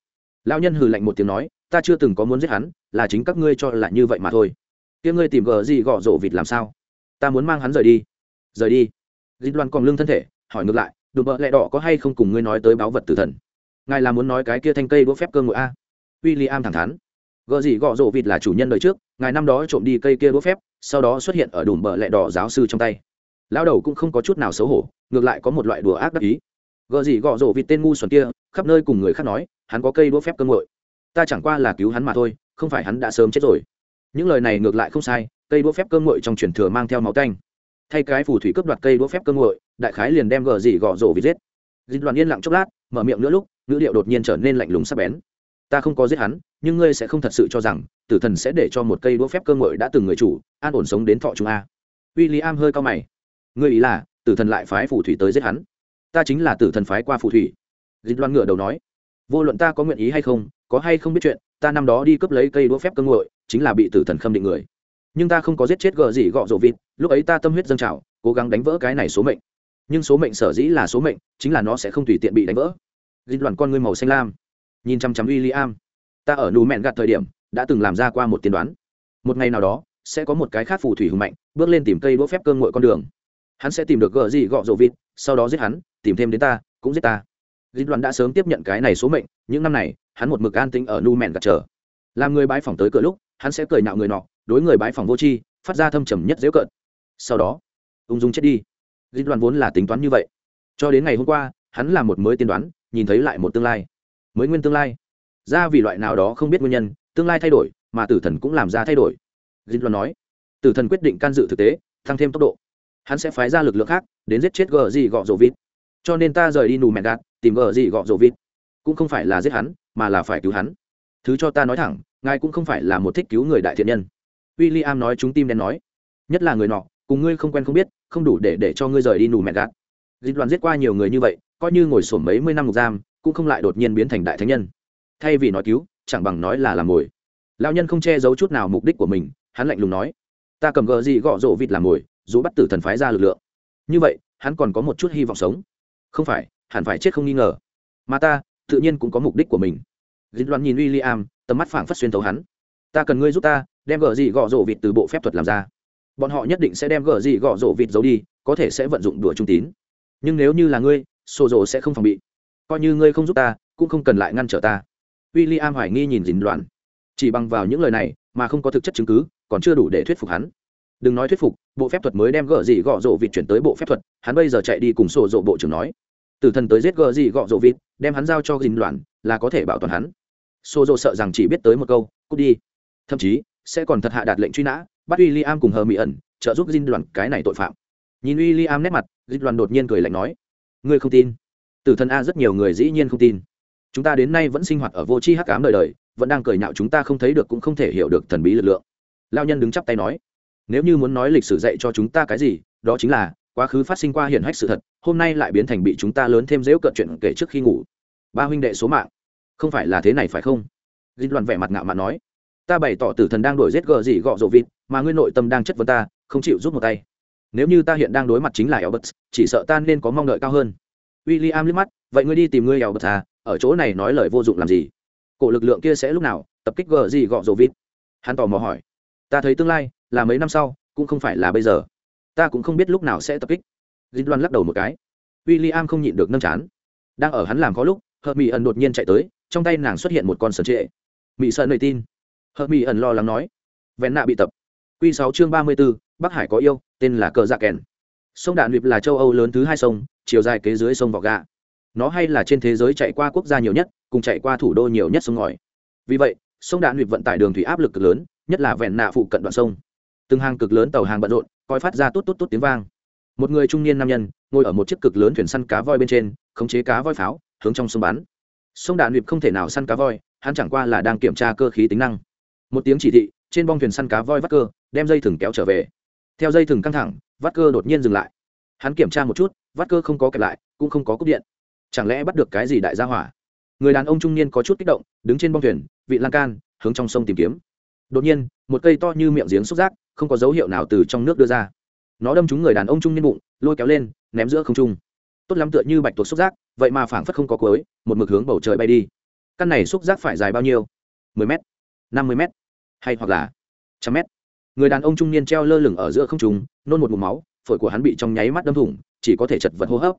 Lao nhân hừ lạnh một tiếng nói, ta chưa từng có muốn giết hắn, là chính các ngươi cho là như vậy mà thôi. Kia ngươi tìm gờ gì gọ rổ vịt làm sao? Ta muốn mang hắn rời đi. Rời đi? Dịch loan còn lưng thân thể, hỏi ngược lại đùm bợ lẹ đỏ có hay không cùng ngươi nói tới báo vật tử thần? Ngài là muốn nói cái kia thanh cây đũa phép cơ ngội a? W i l l i am thẳng thắn. Gợ gì gọ rổ vịt là chủ nhân đời trước, ngài năm đó trộm đi cây kia đũa phép, sau đó xuất hiện ở đùm bợ lẹ đỏ giáo sư trong tay. Lao đầu cũng không có chút nào xấu hổ, ngược lại có một loại đùa ác đắc ý. Gợ gì gọ rổ vịt tên ngu xuẩn kia, khắp nơi cùng người khác nói, hắn có cây đũa phép cơ ngội ta chẳng qua là cứu hắn mà thôi, không phải hắn đã sớm chết rồi. Những lời này ngược lại không sai, cây đũa phép cơ ngội trong truyền thừa mang theo máu canh thay cái phù thủy cướp đoạt cây đũa phép cơ ngội đại khái liền đem gờ gì gọ rổ vịt giết. Dịch đoàn yên lặng chốc lát, mở miệng nữa lúc, ngữ điệu đột nhiên trở nên lạnh lùng sắc bén ta không có giết hắn, nhưng ngươi sẽ không thật sự cho rằng, tử thần sẽ để cho một cây đũa phép cơ ngội đã từng người chủ, an ổn sống đến thọ chúng a. W i l l i am hơi cao mày. Ngươi ý là, tử thần lại phái phù thủy tới giết hắn? Ta chính là tử thần phái qua phù thủy. Dịch loan ngựa đầu nói. Vô luận ta có nguyện ý hay không, có hay không biết chuyện, ta năm đó đi cướp lấy cây đũa phép cơ ngội, chính là bị tử thần khâm định người. Nhưng ta không có giết chết gờ gì gọ rộ vịt, lúc ấy ta tâm huyết dâng trào, cố gắng đánh vỡ cái này số mệnh. Nhưng số mệnh sở dĩ là số mệnh, chính là nó sẽ không tùy tiện bị đánh vỡ. Dịch đoàn con ngươi màu xanh lam nhìn chăm chăm w i l l i am ta ở nù mẹn gạt thời điểm, đã từng làm ra qua một tiên đoán. Một ngày nào đó, sẽ có một cái khác phù thủy hùng mạnh, bước lên tìm cây đũa phép cơn ngội con đường. Hắn sẽ tìm được gờ gì gọ rộ vịt, sau đó giết hắn, tìm thêm đến ta, cũng giết ta. Dịp đoàn đã sớm tiếp nhận cái này số mệnh, những năm này, hắn một mực an tĩnh ở nu mẹn gạt chờ. Làm người bãi phòng tới cửa lúc, hắn sẽ cười nạo người nọ, đối người bãi phòng vô tri, phát ra thâm trầm nhất dễ cợt. Sau đó, ung dung chết đi. Dịp đoàn vốn là tính toán như vậy. Cho đến ngày hôm qua, hắn là một mới tiên đoán, nhìn thấy lại một tương lai mới nguyên tương lai. Ra vì loại nào đó không biết nguyên nhân, tương lai thay đổi, mà tử thần cũng làm ra thay đổi. Dịp đoàn nói, tử thần quyết định can dự thực tế, tăng thêm tốc độ. Hắn sẽ phái ra lực lượng khác, đến giết chết gờ gì gọ rổ vịt. Cho nên ta rời đi nù mẹ gạt tìm gờ gì gọ rổ vịt. Cũng không phải là giết hắn, mà là phải cứu hắn. Thứ cho ta nói thẳng, ngài cũng không phải là một thích cứu người đại thiện nhân. W i l l i am nói chúng tim đen nói, nhất là người nọ, cùng ngươi không quen không biết, không đủ để để cho ngươi rời đi nù mẹ gạt dịch đoàn giết qua nhiều người như vậy, coi như ngồi sổm mấy mươi năm ngục giam cũng không lại đột nhiên biến thành đại thánh nhân. Thay vì nói cứu, chẳng bằng nói là làm mồi. Lao nhân không che giấu chút nào mục đích của mình, hắn lạnh lùng nói, ta cầm gờ gì gõ rộ vịt làm mồi, dù bắt tử thần phái ra lực lượng. Như vậy, hắn còn có một chút hy vọng sống. Không phải, hẳn phải chết không nghi ngờ. Mà ta, tự nhiên cũng có mục đích của mình. Dính loan nhìn w i l l i am tầm mắt phảng phất xuyên thấu hắn. Ta cần ngươi giúp ta, đem gờ gì gõ rộ vịt từ bộ phép thuật làm ra. Bọn họ nhất định sẽ đem gờ gì gõ rộ vịt giấu đi, có thể sẽ vận dụng đùa trung tín. Nhưng nếu như là ngươi sổ rộ sẽ không phòng bị coi như ngươi không giúp ta, cũng không cần lại ngăn trở ta. W i l l i am hoài nghi nhìn dình loạn chỉ bằng vào những lời này mà không có thực chất chứng cứ, còn chưa đủ để thuyết phục hắn. Đừng nói thuyết phục, bộ phép thuật mới đem gợ gì gọ rộ vịt chuyển tới bộ phép thuật, hắn bây giờ chạy đi cùng sổ rộ bộ trưởng nói. Tử thần tới giết gợ gì gọ rộ vịt, đem hắn giao cho dình loạn là có thể bảo toàn hắn. Xô rộ sợ rằng chỉ biết tới một câu, cút đi. Thậm chí, sẽ còn thật hạ đạt lệnh truy nã, bắt w i l l i am cùng hờ mỹ ẩn, trợ giúp dinh đoàn cái này tội phạm. Nhìn w i l l i am nét mặt dinh đoàn đột nhiên cười lạnh nói, ngươi không tin? Tử thần a rất nhiều người dĩ nhiên không tin. Chúng ta đến nay vẫn sinh hoạt ở vô tri hắc ám đời đời vẫn đang cười nhạo chúng ta không thấy được cũng không thể hiểu được thần bí lực lượng. Lao nhân đứng chắp tay nói nếu như muốn nói lịch sử dạy cho chúng ta cái gì đó chính là quá khứ phát sinh qua hiển hách sự thật hôm nay lại biến thành bị chúng ta lớn thêm dễu cận chuyện kể trước khi ngủ. Ba huynh đệ số mạng không phải là thế này phải không? Dinh loạn vẻ mặt ngạo mạn nói ta bày tỏ tử thần đang đổi giết gờ gì gọ rộ vịt mà ngươi nội tâm đang chất vấn ta không chịu giúp một tay. Nếu như ta hiện đang đối mặt chính là Albert, chỉ sợ ta nên có mong đợi cao hơn. William liếc mắt, vậy ngươi đi tìm ngươi Albert à, ở chỗ này nói lời vô dụng làm gì? Cổ lực lượng kia sẽ lúc nào tập kích gờ gì gọ rồ vịt? Hắn tò mò hỏi. Ta thấy tương lai là mấy năm sau, cũng không phải là bây giờ. Ta cũng không biết lúc nào sẽ tập kích. Dịch Loan lắc đầu một cái. William không nhịn được nâng chán. Đang ở hắn làm có lúc, Hợp Mỹ ẩn đột nhiên chạy tới, trong tay nàng xuất hiện một con sần trệ. Mỹ sợ nơi tin. Hợp Mỹ ẩn lo lắng nói. Vẹn nạ bị tập. Quy 6 chương 34, Bắc Hải có yêu, tên là Cờ Dạ Kèn. Sông Đạn Luyệp là châu Âu lớn thứ hai sông, chiều dài kế dưới sông vỏ Gà. Nó hay là trên thế giới chạy qua quốc gia nhiều nhất, cùng chạy qua thủ đô nhiều nhất sông ngòi. Vì vậy, sông Đạn Luyệp vận tải đường thủy áp lực cực lớn, nhất là vẹn nạ phụ cận đoạn sông. Từng hàng cực lớn tàu hàng bận rộn coi phát ra tốt tốt tốt tiếng vang. Một người trung niên nam nhân ngồi ở một chiếc cực lớn thuyền săn cá voi bên trên khống chế cá voi pháo hướng trong sông bắn. Sông đạn luyện không thể nào săn cá voi hắn chẳng qua là đang kiểm tra cơ khí tính năng. Một tiếng chỉ thị trên bong thuyền săn cá voi vắt cơ đem dây thừng kéo trở về. Theo dây thừng căng thẳng vắt cơ đột nhiên dừng lại hắn kiểm tra một chút, vắt cơ không có kẹp lại, cũng không có cúp điện. Chẳng lẽ bắt được cái gì đại gia hỏa? Người đàn ông trung niên có chút kích động, đứng trên bong thuyền, vị lan can, hướng trong sông tìm kiếm. Đột nhiên, một cây to như miệng giếng xúc giác, không có dấu hiệu nào từ trong nước đưa ra. Nó đâm trúng người đàn ông trung niên bụng, lôi kéo lên, ném giữa không trung. Tốt lắm tựa như bạch tuộc xúc giác, vậy mà phảng phất không có cối một mực hướng bầu trời bay đi. Căn này xúc giác phải dài bao nhiêu? mười m năm mươi m hay hoặc là trăm m người đàn ông trung niên treo lơ lửng ở giữa không trung, nôn một mụm máu phổi của hắn bị trong nháy mắt đâm thủng, chỉ có thể chật vật hô hấp.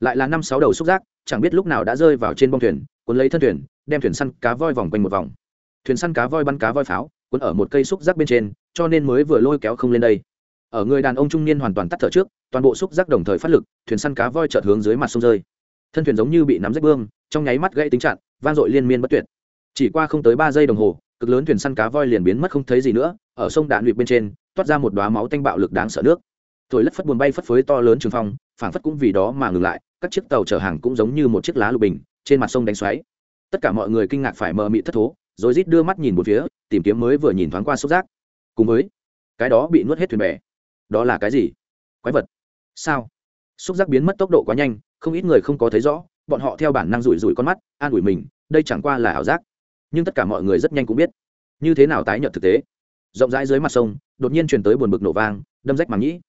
Lại là năm sáu đầu xúc giác, chẳng biết lúc nào đã rơi vào trên bông thuyền, cuốn lấy thân thuyền, đem thuyền săn cá voi vòng quanh một vòng. Thuyền săn cá voi bắn cá voi pháo, cuốn ở một cây xúc giác bên trên, cho nên mới vừa lôi kéo không lên đây. Ở người đàn ông trung niên hoàn toàn tắt thở trước, toàn bộ xúc giác đồng thời phát lực, thuyền săn cá voi chợt hướng dưới mặt sông rơi. Thân thuyền giống như bị nắm rách bương trong nháy mắt gãy tính chặn, vang dội liên miên bất tuyệt. Chỉ qua không tới ba giây đồng hồ, cực lớn thuyền săn cá voi liền biến mất không thấy gì nữa, ở sông đạn luyện bên trên, toát ra một đóa máu tanh bạo lực đáng sợ nước thổi lất phất buồn bay phất phới to lớn trường phong, phảng phất cũng vì đó mà ngừng lại, các chiếc tàu chở hàng cũng giống như một chiếc lá lục bình, trên mặt sông đánh xoáy. Tất cả mọi người kinh ngạc phải mờ mị thất thố, rồi rít đưa mắt nhìn một phía, tìm kiếm mới vừa nhìn thoáng qua xúc giác. Cùng với, cái đó bị nuốt hết thuyền bè. Đó là cái gì? Quái vật. Sao? Xúc giác biến mất tốc độ quá nhanh, không ít người không có thấy rõ, bọn họ theo bản năng rủi rủi con mắt, an ủi mình, đây chẳng qua là ảo giác. Nhưng tất cả mọi người rất nhanh cũng biết, như thế nào tái nhận thực tế. Rộng rãi dưới mặt sông, đột nhiên truyền tới buồn bực nổ vang, đâm rách màng nhĩ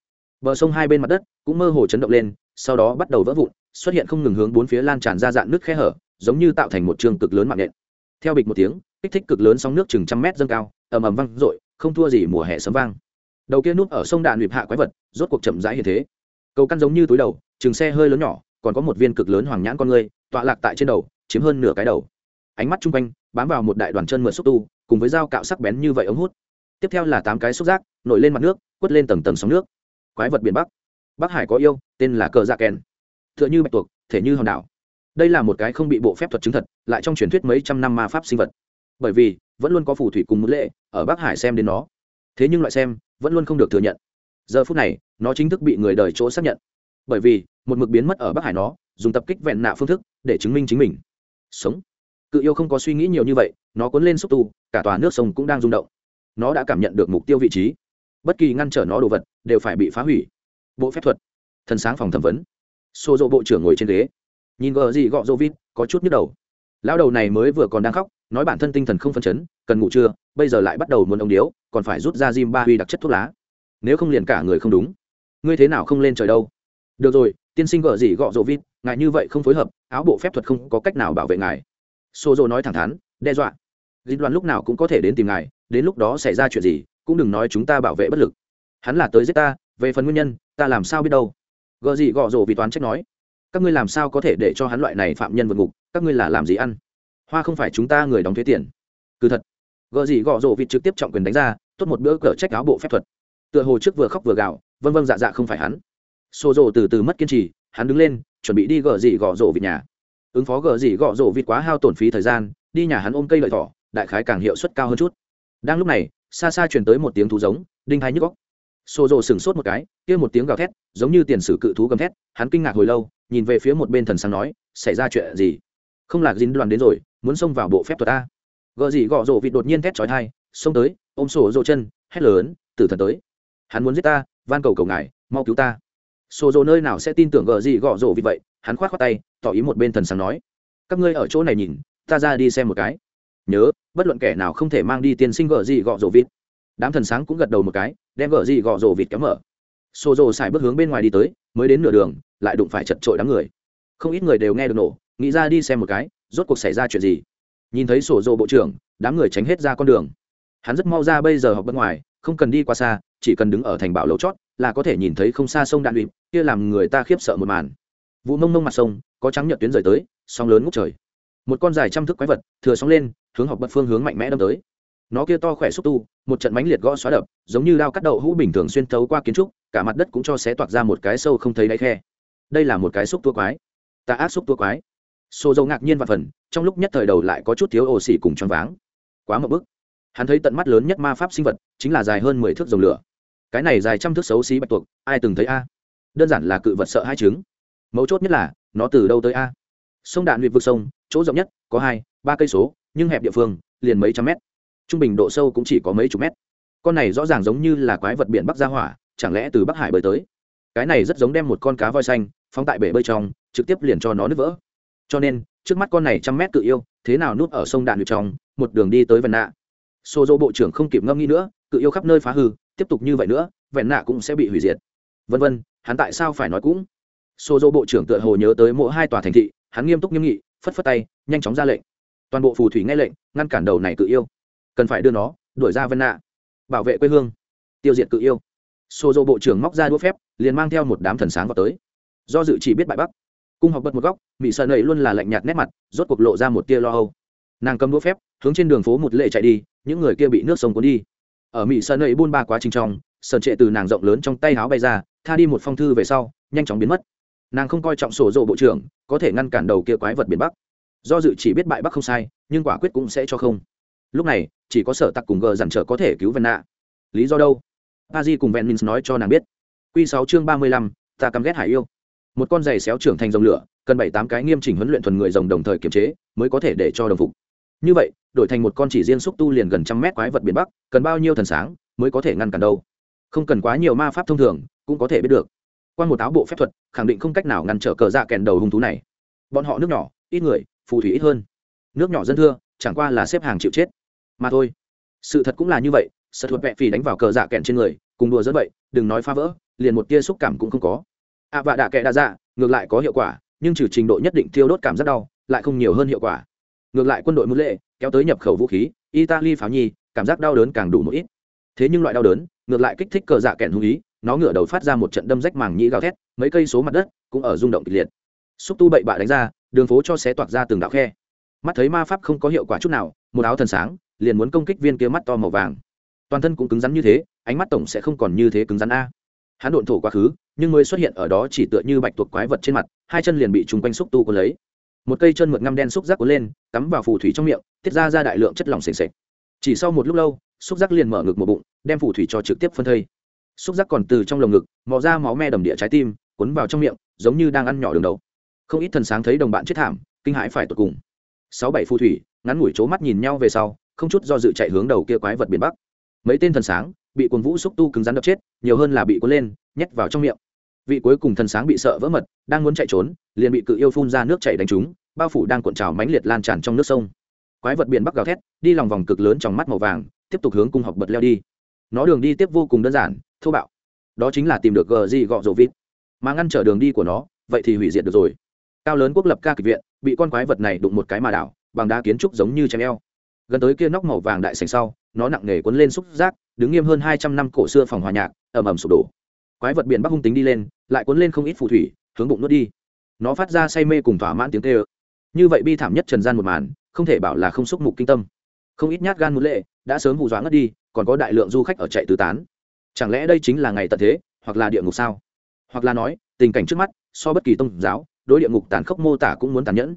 bờ sông hai bên mặt đất cũng mơ hồ chấn động lên, sau đó bắt đầu vỡ vụn, xuất hiện không ngừng hướng bốn phía lan tràn ra dạn nước khe hở, giống như tạo thành một trường cực lớn mạng nện theo bịch một tiếng, kích thích cực lớn sóng nước chừng trăm mét dâng cao, ầm ầm vang dội, không thua gì mùa hè sấm vang. Đầu kia núp ở sông đạn lụy hạ quái vật, rốt cuộc chậm rãi hiện thế. Cầu căn giống như túi đầu, chừng xe hơi lớn nhỏ, còn có một viên cực lớn hoàng nhãn con người, tọa lạc tại trên đầu, chiếm hơn nửa cái đầu. Ánh mắt chung quanh, bám vào một đại đoàn chân mượn xúc tu, cùng với dao cạo sắc bén như vậy ống hút. Tiếp theo là tám cái xúc giác, nổi lên mặt nước, quất lên tầng tầng sóng nước quái vật biển bắc. Bắc hải có yêu, tên là cờ dạ kèn. T h ư ợ n h ư bạch tuộc, thể như hòn đảo. Đây là một cái không bị bộ phép thuật chứng thật, lại trong truyền thuyết mấy trăm năm ma pháp sinh vật. Bởi vì, vẫn luôn có phù thủy cùng một lệ, ở bắc hải xem đến nó. Thế nhưng loại xem, vẫn luôn không được thừa nhận. Giờ phút này, nó chính thức bị người đời chỗ xác nhận. Bởi vì, một mực biến mất ở bắc hải nó, dùng tập kích vẹn nạ phương thức, để chứng minh chính mình. Sống. Cự yêu không có suy nghĩ nhiều như vậy, nó cuốn lên xúc tu, cả tòa nước sông cũng đang rung động. Nó đã cảm nhận được mục tiêu vị trí bất kỳ ngăn trở nó đồ vật đều phải bị phá hủy. Bộ phép thuật. Thần sáng phòng thẩm vấn. Xô dỗ bộ trưởng ngồi trên ghế. Nhìn gờ gì gọ dỗ vít, có chút nhức đầu. Lão đầu này mới vừa còn đang khóc, nói bản thân tinh thần không phân chấn, cần ngủ trưa, bây giờ lại bắt đầu muốn ông điếu, còn phải rút ra jim ba huy đặc chất thuốc lá. Nếu không liền cả người không đúng. Ngươi thế nào không lên trời đâu? Được rồi, tiên sinh gờ gì gọ dỗ vít, ngài như vậy không phối hợp, áo bộ phép thuật không có cách nào bảo vệ ngài. Xô dỗ nói thẳng thắn, đe dọa. Dịch đoàn lúc nào cũng có thể đến tìm ngài, đến lúc đó xảy ra chuyện gì cũng đừng nói chúng ta bảo vệ bất lực. Hắn là tới giết ta, về phần nguyên nhân, ta làm sao biết đâu? Gợ gì gọ rổ vì toán trách nói. Các ngươi làm sao có thể để cho hắn loại này phạm nhân vượt ngục, các ngươi là làm gì ăn? Hoa không phải chúng ta người đóng thuế tiền. Cứ thật. Gợ gì gọ rổ vịt trực tiếp trọng quyền đánh ra, tốt một bữa cờ trách áo bộ phép thuật. Tựa hồ trước vừa khóc vừa gạo vân vân dạ dạ không phải hắn. Xô rổ từ từ mất kiên trì, hắn đứng lên, chuẩn bị đi gợ gì gọ rổ vịt nhà. Ứng phó gợ gì gọ rổ vịt quá hao tổn phí thời gian, đi nhà hắn ôm cây lợi thỏ, đại khái càng hiệu suất cao hơn chút. Đang lúc này xa xa truyền tới một tiếng thú giống, đinh hai nhức góc xô rộ sửng sốt một cái, kia một tiếng gào thét, giống như tiền sử cự thú gầm thét, hắn kinh ngạc hồi lâu, nhìn về phía một bên thần sáng nói, xảy ra chuyện gì? Không lạc dính đoàn đến rồi, muốn xông vào bộ phép thuật ta. gợ gì gọ rộ vịt đột nhiên thét trói thai xông tới, ôm sổ rộ chân, hét lớn, tử thần tới. Hắn muốn giết ta, van cầu cầu ngài, mau cứu ta. Sổ rộ nơi nào sẽ tin tưởng gợ gì gọ rộ vịt vậy, hắn khoát khoát tay, tỏ ý một bên thần sáng nói, các ngươi ở chỗ này nhìn, ta ra đi xem một cái. Nhớ bất luận kẻ nào không thể mang đi tiền sinh gợ gì gọ rổ vịt. Đám thần sáng cũng gật đầu một cái, đem gợ gì gọ rổ vịt kéo mở. Xô rồ xài bước hướng bên ngoài đi tới, mới đến nửa đường, lại đụng phải chật trội đám người. Không ít người đều nghe được nổ, nghĩ ra đi xem một cái, rốt cuộc xảy ra chuyện gì. Nhìn thấy sổ rồ bộ trưởng, đám người tránh hết ra con đường. Hắn rất mau ra bây giờ học bên ngoài, không cần đi qua xa, chỉ cần đứng ở thành bảo lầu chót, là có thể nhìn thấy không xa sông đạn lụy kia làm người ta khiếp sợ một màn. Vụ mông mông mặt sông, có trắng nhật tuyến rời tới, sóng lớn ngút trời một con dài trăm thước quái vật thừa sóng lên, hướng học bật phương hướng mạnh mẽ đâm tới. Nó kia to khỏe xúc tu, một trận mánh liệt gõ xóa đập, giống như đao cắt đậu hũ bình thường xuyên thấu qua kiến trúc, cả mặt đất cũng cho xé toạc ra một cái sâu không thấy đáy khe. Đây là một cái xúc tua quái. Ta ác xúc tua quái. Xô dầu ngạc nhiên và phần, trong lúc nhất thời đầu lại có chút thiếu ồ xỉ cùng choáng váng. Quá một bức. Hắn thấy tận mắt lớn nhất ma pháp sinh vật, chính là dài hơn mười thước dòng lửa. Cái này dài trăm thước xấu xí bạch tuộc, ai từng thấy a? Đơn giản là cự vật sợ hai trứng mấu chốt nhất là, nó từ đâu tới a? Sông đạn huyện vực sông chỗ rộng nhất, có hai, ba cây số, nhưng hẹp địa phương, liền mấy trăm mét. Trung bình độ sâu cũng chỉ có mấy chục mét. Con này rõ ràng giống như là quái vật biển bắc gia hỏa, chẳng lẽ từ bắc hải bơi tới? Cái này rất giống đem một con cá voi xanh, phóng tại bể bơi trong, trực tiếp liền cho nó nứt vỡ. Cho nên, trước mắt con này trăm mét cự yêu, thế nào núp ở sông đạn được trong, một đường đi tới vần nạ. Xô dỗ bộ trưởng không kịp ngâm nghĩ nữa, cự yêu khắp nơi phá hư, tiếp tục như vậy nữa, vẹn nạ cũng sẽ bị hủy diệt. Vân vân, hắn tại sao phải nói cũng? Xô dỗ bộ trưởng tựa hồ nhớ tới mỗi hai tòa thành thị, hắn nghiêm túc nghiêm nghị phất phất tay, nhanh chóng ra lệnh. Toàn bộ phù thủy nghe lệnh, ngăn cản đầu này cự yêu. Cần phải đưa nó, đuổi ra vân nạ. Bảo vệ quê hương. Tiêu diệt cự yêu. Xô dô bộ trưởng móc ra đũa phép, liền mang theo một đám thần sáng vào tới. Do dự chỉ biết bại bắc. Cung học bật một góc mỹ sợ nầy luôn là lạnh nhạt nét mặt, rốt cuộc lộ ra một tia lo âu. Nàng cầm đũa phép, hướng trên đường phố một lệ chạy đi, những người kia bị nước sông cuốn đi. Ở mỹ sợ nầy buôn ba quá trình trong sờn trệ từ nàng rộng lớn trong tay háo bay ra, tha đi một phong thư về sau, nhanh chóng biến mất nàng không coi trọng sổ dộ bộ trưởng, có thể ngăn cản đầu kia quái vật biển bắc. Do dự chỉ biết bại bắc không sai, nhưng quả quyết cũng sẽ cho không. Lúc này, chỉ có sở tặc cùng gờ dằn trở có thể cứu vân nạ. Lý do đâu? A di cùng ven minh nói cho nàng biết. Q sáu chương ba mươi lăm, ta căm ghét hải yêu. Một con giày xéo trưởng thành dòng lửa, cần bảy tám cái nghiêm chỉnh huấn luyện thuần người rồng đồng thời kiềm chế, mới có thể để cho đồng phục. Như vậy, đổi thành một con chỉ riêng xúc tu liền gần trăm mét quái vật biển bắc, cần bao nhiêu thần sáng, mới có thể ngăn cản đâu? Không cần quá nhiều ma pháp thông thường, cũng có thể biết được qua một áo bộ phép thuật khẳng định không cách nào ngăn trở cờ dạ kèn đầu hung thú này. Bọn họ nước nhỏ ít người phù thủy ít hơn. Nước nhỏ dân thưa chẳng qua là xếp hàng chịu chết. Mà thôi. Sự thật cũng là như vậy sợ thuật vẹ phì đánh vào cờ dạ kẹn trên người cùng đùa dẫn vậy đừng nói phá vỡ liền một tia xúc cảm cũng không có. Ạ à, vạ đạ kệ đa dạ ngược lại có hiệu quả nhưng trừ trình độ nhất định thiêu đốt cảm rất đau lại không nhiều hơn hiệu quả. Ngược lại quân đội muốn lệ kéo tới nhập khẩu vũ khí italy pháo nhi cảm giác đau đớn càng đủ một ít. Thế nhưng loại đau đớn ngược lại kích thích cờ dạ kẹn hung ý nó ngửa đầu phát ra một trận đâm rách màng nhĩ gào thét, mấy cây số mặt đất cũng ở rung động kịch liệt. Xúc tu bậy bạ đánh ra, đường phố cho xé toạc ra từng đạo khe. Mắt thấy ma pháp không có hiệu quả chút nào, một áo thần sáng liền muốn công kích viên kia mắt to màu vàng. Toàn thân cũng cứng rắn như thế, ánh mắt tổng sẽ không còn như thế cứng rắn a. Hắn độn thổ quá khứ, nhưng mới xuất hiện ở đó chỉ tựa như bạch tuộc quái vật trên mặt, hai chân liền bị trùng quanh xúc tu cuốn lấy. Một cây chân mượt ngăm đen xúc giác cuốn lên, cắm vào phù thủy trong miệng, tiết ra ra đại lượng chất lỏng sền sệt. Chỉ sau một lúc lâu, xúc giác liền mở ngực một bụng, đem phù thủy cho trực tiếp phân thây xúc giác còn từ trong lồng ngực, mò ra máu me đầm địa trái tim, cuốn vào trong miệng, giống như đang ăn nhỏ đường đầu. Không ít thần sáng thấy đồng bạn chết thảm, kinh hãi phải tột cùng. Sáu bảy phù thủy, ngắn ngủi c mắt nhìn nhau về sau, không chút do dự chạy hướng đầu kia quái vật biển bắc. Mấy tên thần sáng, bị cuồng vũ xúc tu cứng rắn đập chết, nhiều hơn là bị cuốn lên, nhét vào trong miệng. Vị cuối cùng thần sáng bị sợ vỡ mật, đang muốn chạy trốn, liền bị cự yêu phun ra nước chảy đánh trúng, bao phủ đang cuộn trào mãnh liệt lan tràn trong nước sông. Quái vật biển bắc gào thét, đi lòng vòng cực lớn trong mắt màu vàng, tiếp tục hướng cung học bật leo đi nó đường đi tiếp vô cùng đơn giản, thô bạo. Đó chính là tìm được gờ gì gọ rổ vít mà ngăn trở đường đi của nó, vậy thì hủy diệt được rồi. Cao lớn quốc lập ca kịch viện, bị con quái vật này đụng một cái mà đảo, bằng đá kiến trúc giống như chém eo. Gần tới kia nóc màu vàng đại sành sau, nó nặng nề cuốn lên xúc giác, đứng nghiêm hơn hai trăm năm cổ xưa phòng hòa nhạc, ầm ầm sụp đổ. Quái vật biển bắc hung tính đi lên, lại cuốn lên không ít phù thủy, hướng bụng nuốt đi. Nó phát ra say mê cùng thỏa mãn tiếng tê ơ như vậy bi thảm nhất trần gian một màn, không thể bảo là không xúc mục kinh tâm. Không ít nhát gan muốn lệ, đã sớm hù dọa ngất đi còn có đại lượng du khách ở chạy tứ tán. Chẳng lẽ đây chính là ngày tận thế, hoặc là địa ngục sao? Hoặc là nói, tình cảnh trước mắt, so bất kỳ tôn giáo, đối địa ngục tàn khốc mô tả cũng muốn tàn nhẫn.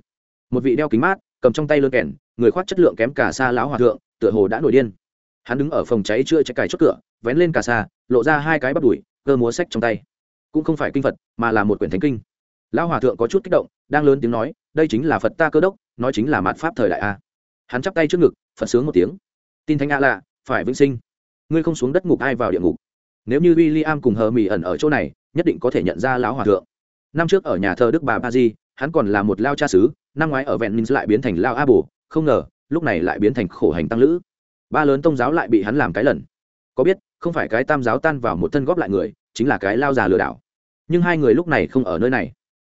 Một vị đeo kính mát, cầm trong tay lơ kèn, người khoác chất lượng kém cả xa lão hòa thượng, tựa hồ đã nổi điên. Hắn đứng ở phòng cháy chưa chạy cài chốt cửa, vén lên cả xa lộ ra hai cái bắp đùi, cơ múa sách trong tay. Cũng không phải kinh phật, mà là một quyển thánh kinh. Lão hòa thượng có chút kích động, đang lớn tiếng nói, đây chính là phật ta cơ đốc, nói chính là mạt pháp thời đại a. Hắn chắp tay trước ngực, phật sướng một tiếng. Tin thánh a lạ phải vĩnh sinh. Ngươi không xuống đất ngục ai vào địa ngục. Nếu như w i l l i am cùng hờ mỹ ẩn ở chỗ này, nhất định có thể nhận ra lão hòa thượng. Năm trước ở nhà thờ đức bà ba di hắn còn là một lao cha xứ, năm ngoái ở vẹn minh lại biến thành lao a bồ, không ngờ, lúc này lại biến thành khổ hành tăng lữ. Ba lớn tông giáo lại bị hắn làm cái lần. Có biết, không phải cái tam giáo tan vào một thân góp lại người, chính là cái lao già lừa đảo. Nhưng hai người lúc này không ở nơi này.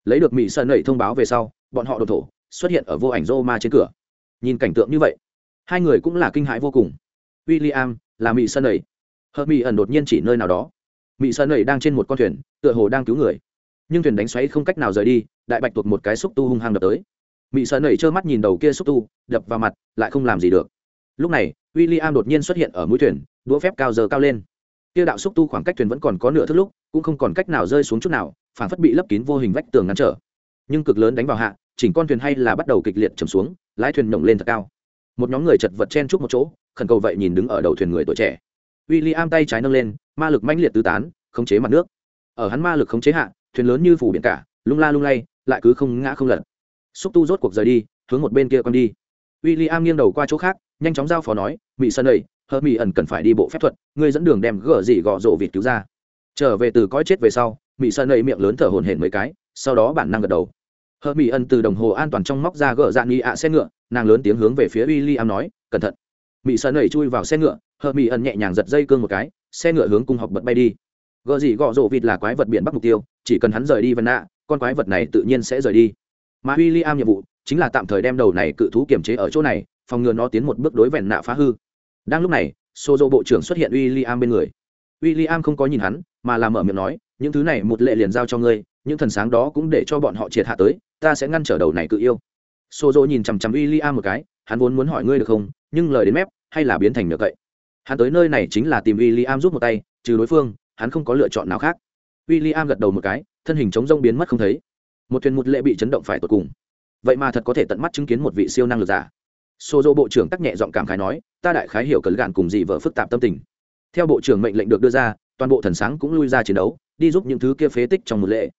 Lấy được mỹ sơn nẩy thông báo về sau, bọn họ đột thổ, xuất hiện ở vô ảnh rô ma trên cửa. Nhìn cảnh tượng như vậy, hai người cũng là kinh hãi vô cùng w i l l i am là mỹ sơn nẩy hợp mỹ ẩn đột nhiên chỉ nơi nào đó. Mỹ sơn nẩy đang trên một con thuyền, tựa hồ đang cứu người. Nhưng thuyền đánh xoáy không cách nào rời đi, đại bạch tuột một cái xúc tu hung hăng đập tới. Mỹ sơn nẩy trơ mắt nhìn đầu kia xúc tu, đập vào mặt, lại không làm gì được. Lúc này w i l l i am đột nhiên xuất hiện ở mũi thuyền, đũa phép cao giờ cao lên. Kia đạo xúc tu khoảng cách thuyền vẫn còn có nửa thước lúc, cũng không còn cách nào rơi xuống chút nào phản phất bị lấp kín vô hình vách tường ngăn trở. Nhưng cực lớn đánh vào hạ, chỉnh con thuyền hay là bắt đầu kịch liệt chầm xuống, lái thuyền nhổng lên thật cao. Một nhóm người chật vật chen chúc một chỗ khẩn cầu vậy nhìn đứng ở đầu thuyền người tuổi trẻ. W i l l i am tay trái nâng lên, ma lực mãnh liệt tứ tán, khống chế mặt nước. Ở hắn ma lực khống chế hạ, thuyền lớn như phủ biển cả, lung la lung lay, lại cứ không ngã không lật. Xúc tu rốt cuộc rời đi, hướng một bên kia con đi. W i l l i am nghiêng đầu qua chỗ khác, nhanh chóng giao phó nói mỹ sân đầy hờ mỹ ẩn cần phải đi bộ phép thuật, ngươi dẫn đường đem gỡ gì gọ rộ vịt cứu ra. Trở về từ coi chết về sau mỹ sân đầy miệng lớn thở hồn hển mấy cái, sau đó bản năng gật đầu. Hờ mỹ ẩn từ đồng hồ an toàn trong móc ra gỡ dạn nghi ạ xe ngựa, nàng lớn tiếng hướng về phía w i l l i am nói, cẩn thận mỹ sơn ẩy chui vào xe ngựa hờ mỹ ẩn nhẹ nhàng giật dây cương một cái, xe ngựa hướng cung học bật bay đi. Gợ gì gọ rộ vịt là quái vật biển bắc mục tiêu, chỉ cần hắn rời đi vân nạ, con quái vật này tự nhiên sẽ rời đi. Mà w i l l i am nhiệm vụ chính là tạm thời đem đầu này cự thú kiềm chế ở chỗ này, phòng ngừa nó tiến một bước đối vẹn nạ phá hư. Đang lúc này xô dô bộ trưởng xuất hiện w i l l i am bên người. W i l l i am không có nhìn hắn, mà làm mở miệng nói, những thứ này một lệ liền giao cho ngươi, những thần sáng đó cũng để cho bọn họ triệt hạ tới, ta sẽ ngăn trở đầu này cự yêu. Xô dô nhìn chằm chằm w i l l i am một cái, hắn vốn muốn hỏi ngươi được không nhưng lời đến mép, hay là biến thành nhược cậy. Hắn tới nơi này chính là tìm w i l l i am giúp một tay, trừ đối phương, hắn không có lựa chọn nào khác. W i l l i am gật đầu một cái, thân hình chống rông biến mất không thấy. Một thuyền một lệ bị chấn động phải tột cùng. Vậy mà thật có thể tận mắt chứng kiến một vị siêu năng lực giả. Xô dô bộ trưởng tắc nhẹ giọng cảm khái nói, ta đại khái hiểu cẩn gạn cùng dị vợ phức tạp tâm tình. Theo bộ trưởng mệnh lệnh được đưa ra, toàn bộ thần sáng cũng lui ra chiến đấu, đi giúp những thứ kia phế tích trong một lễ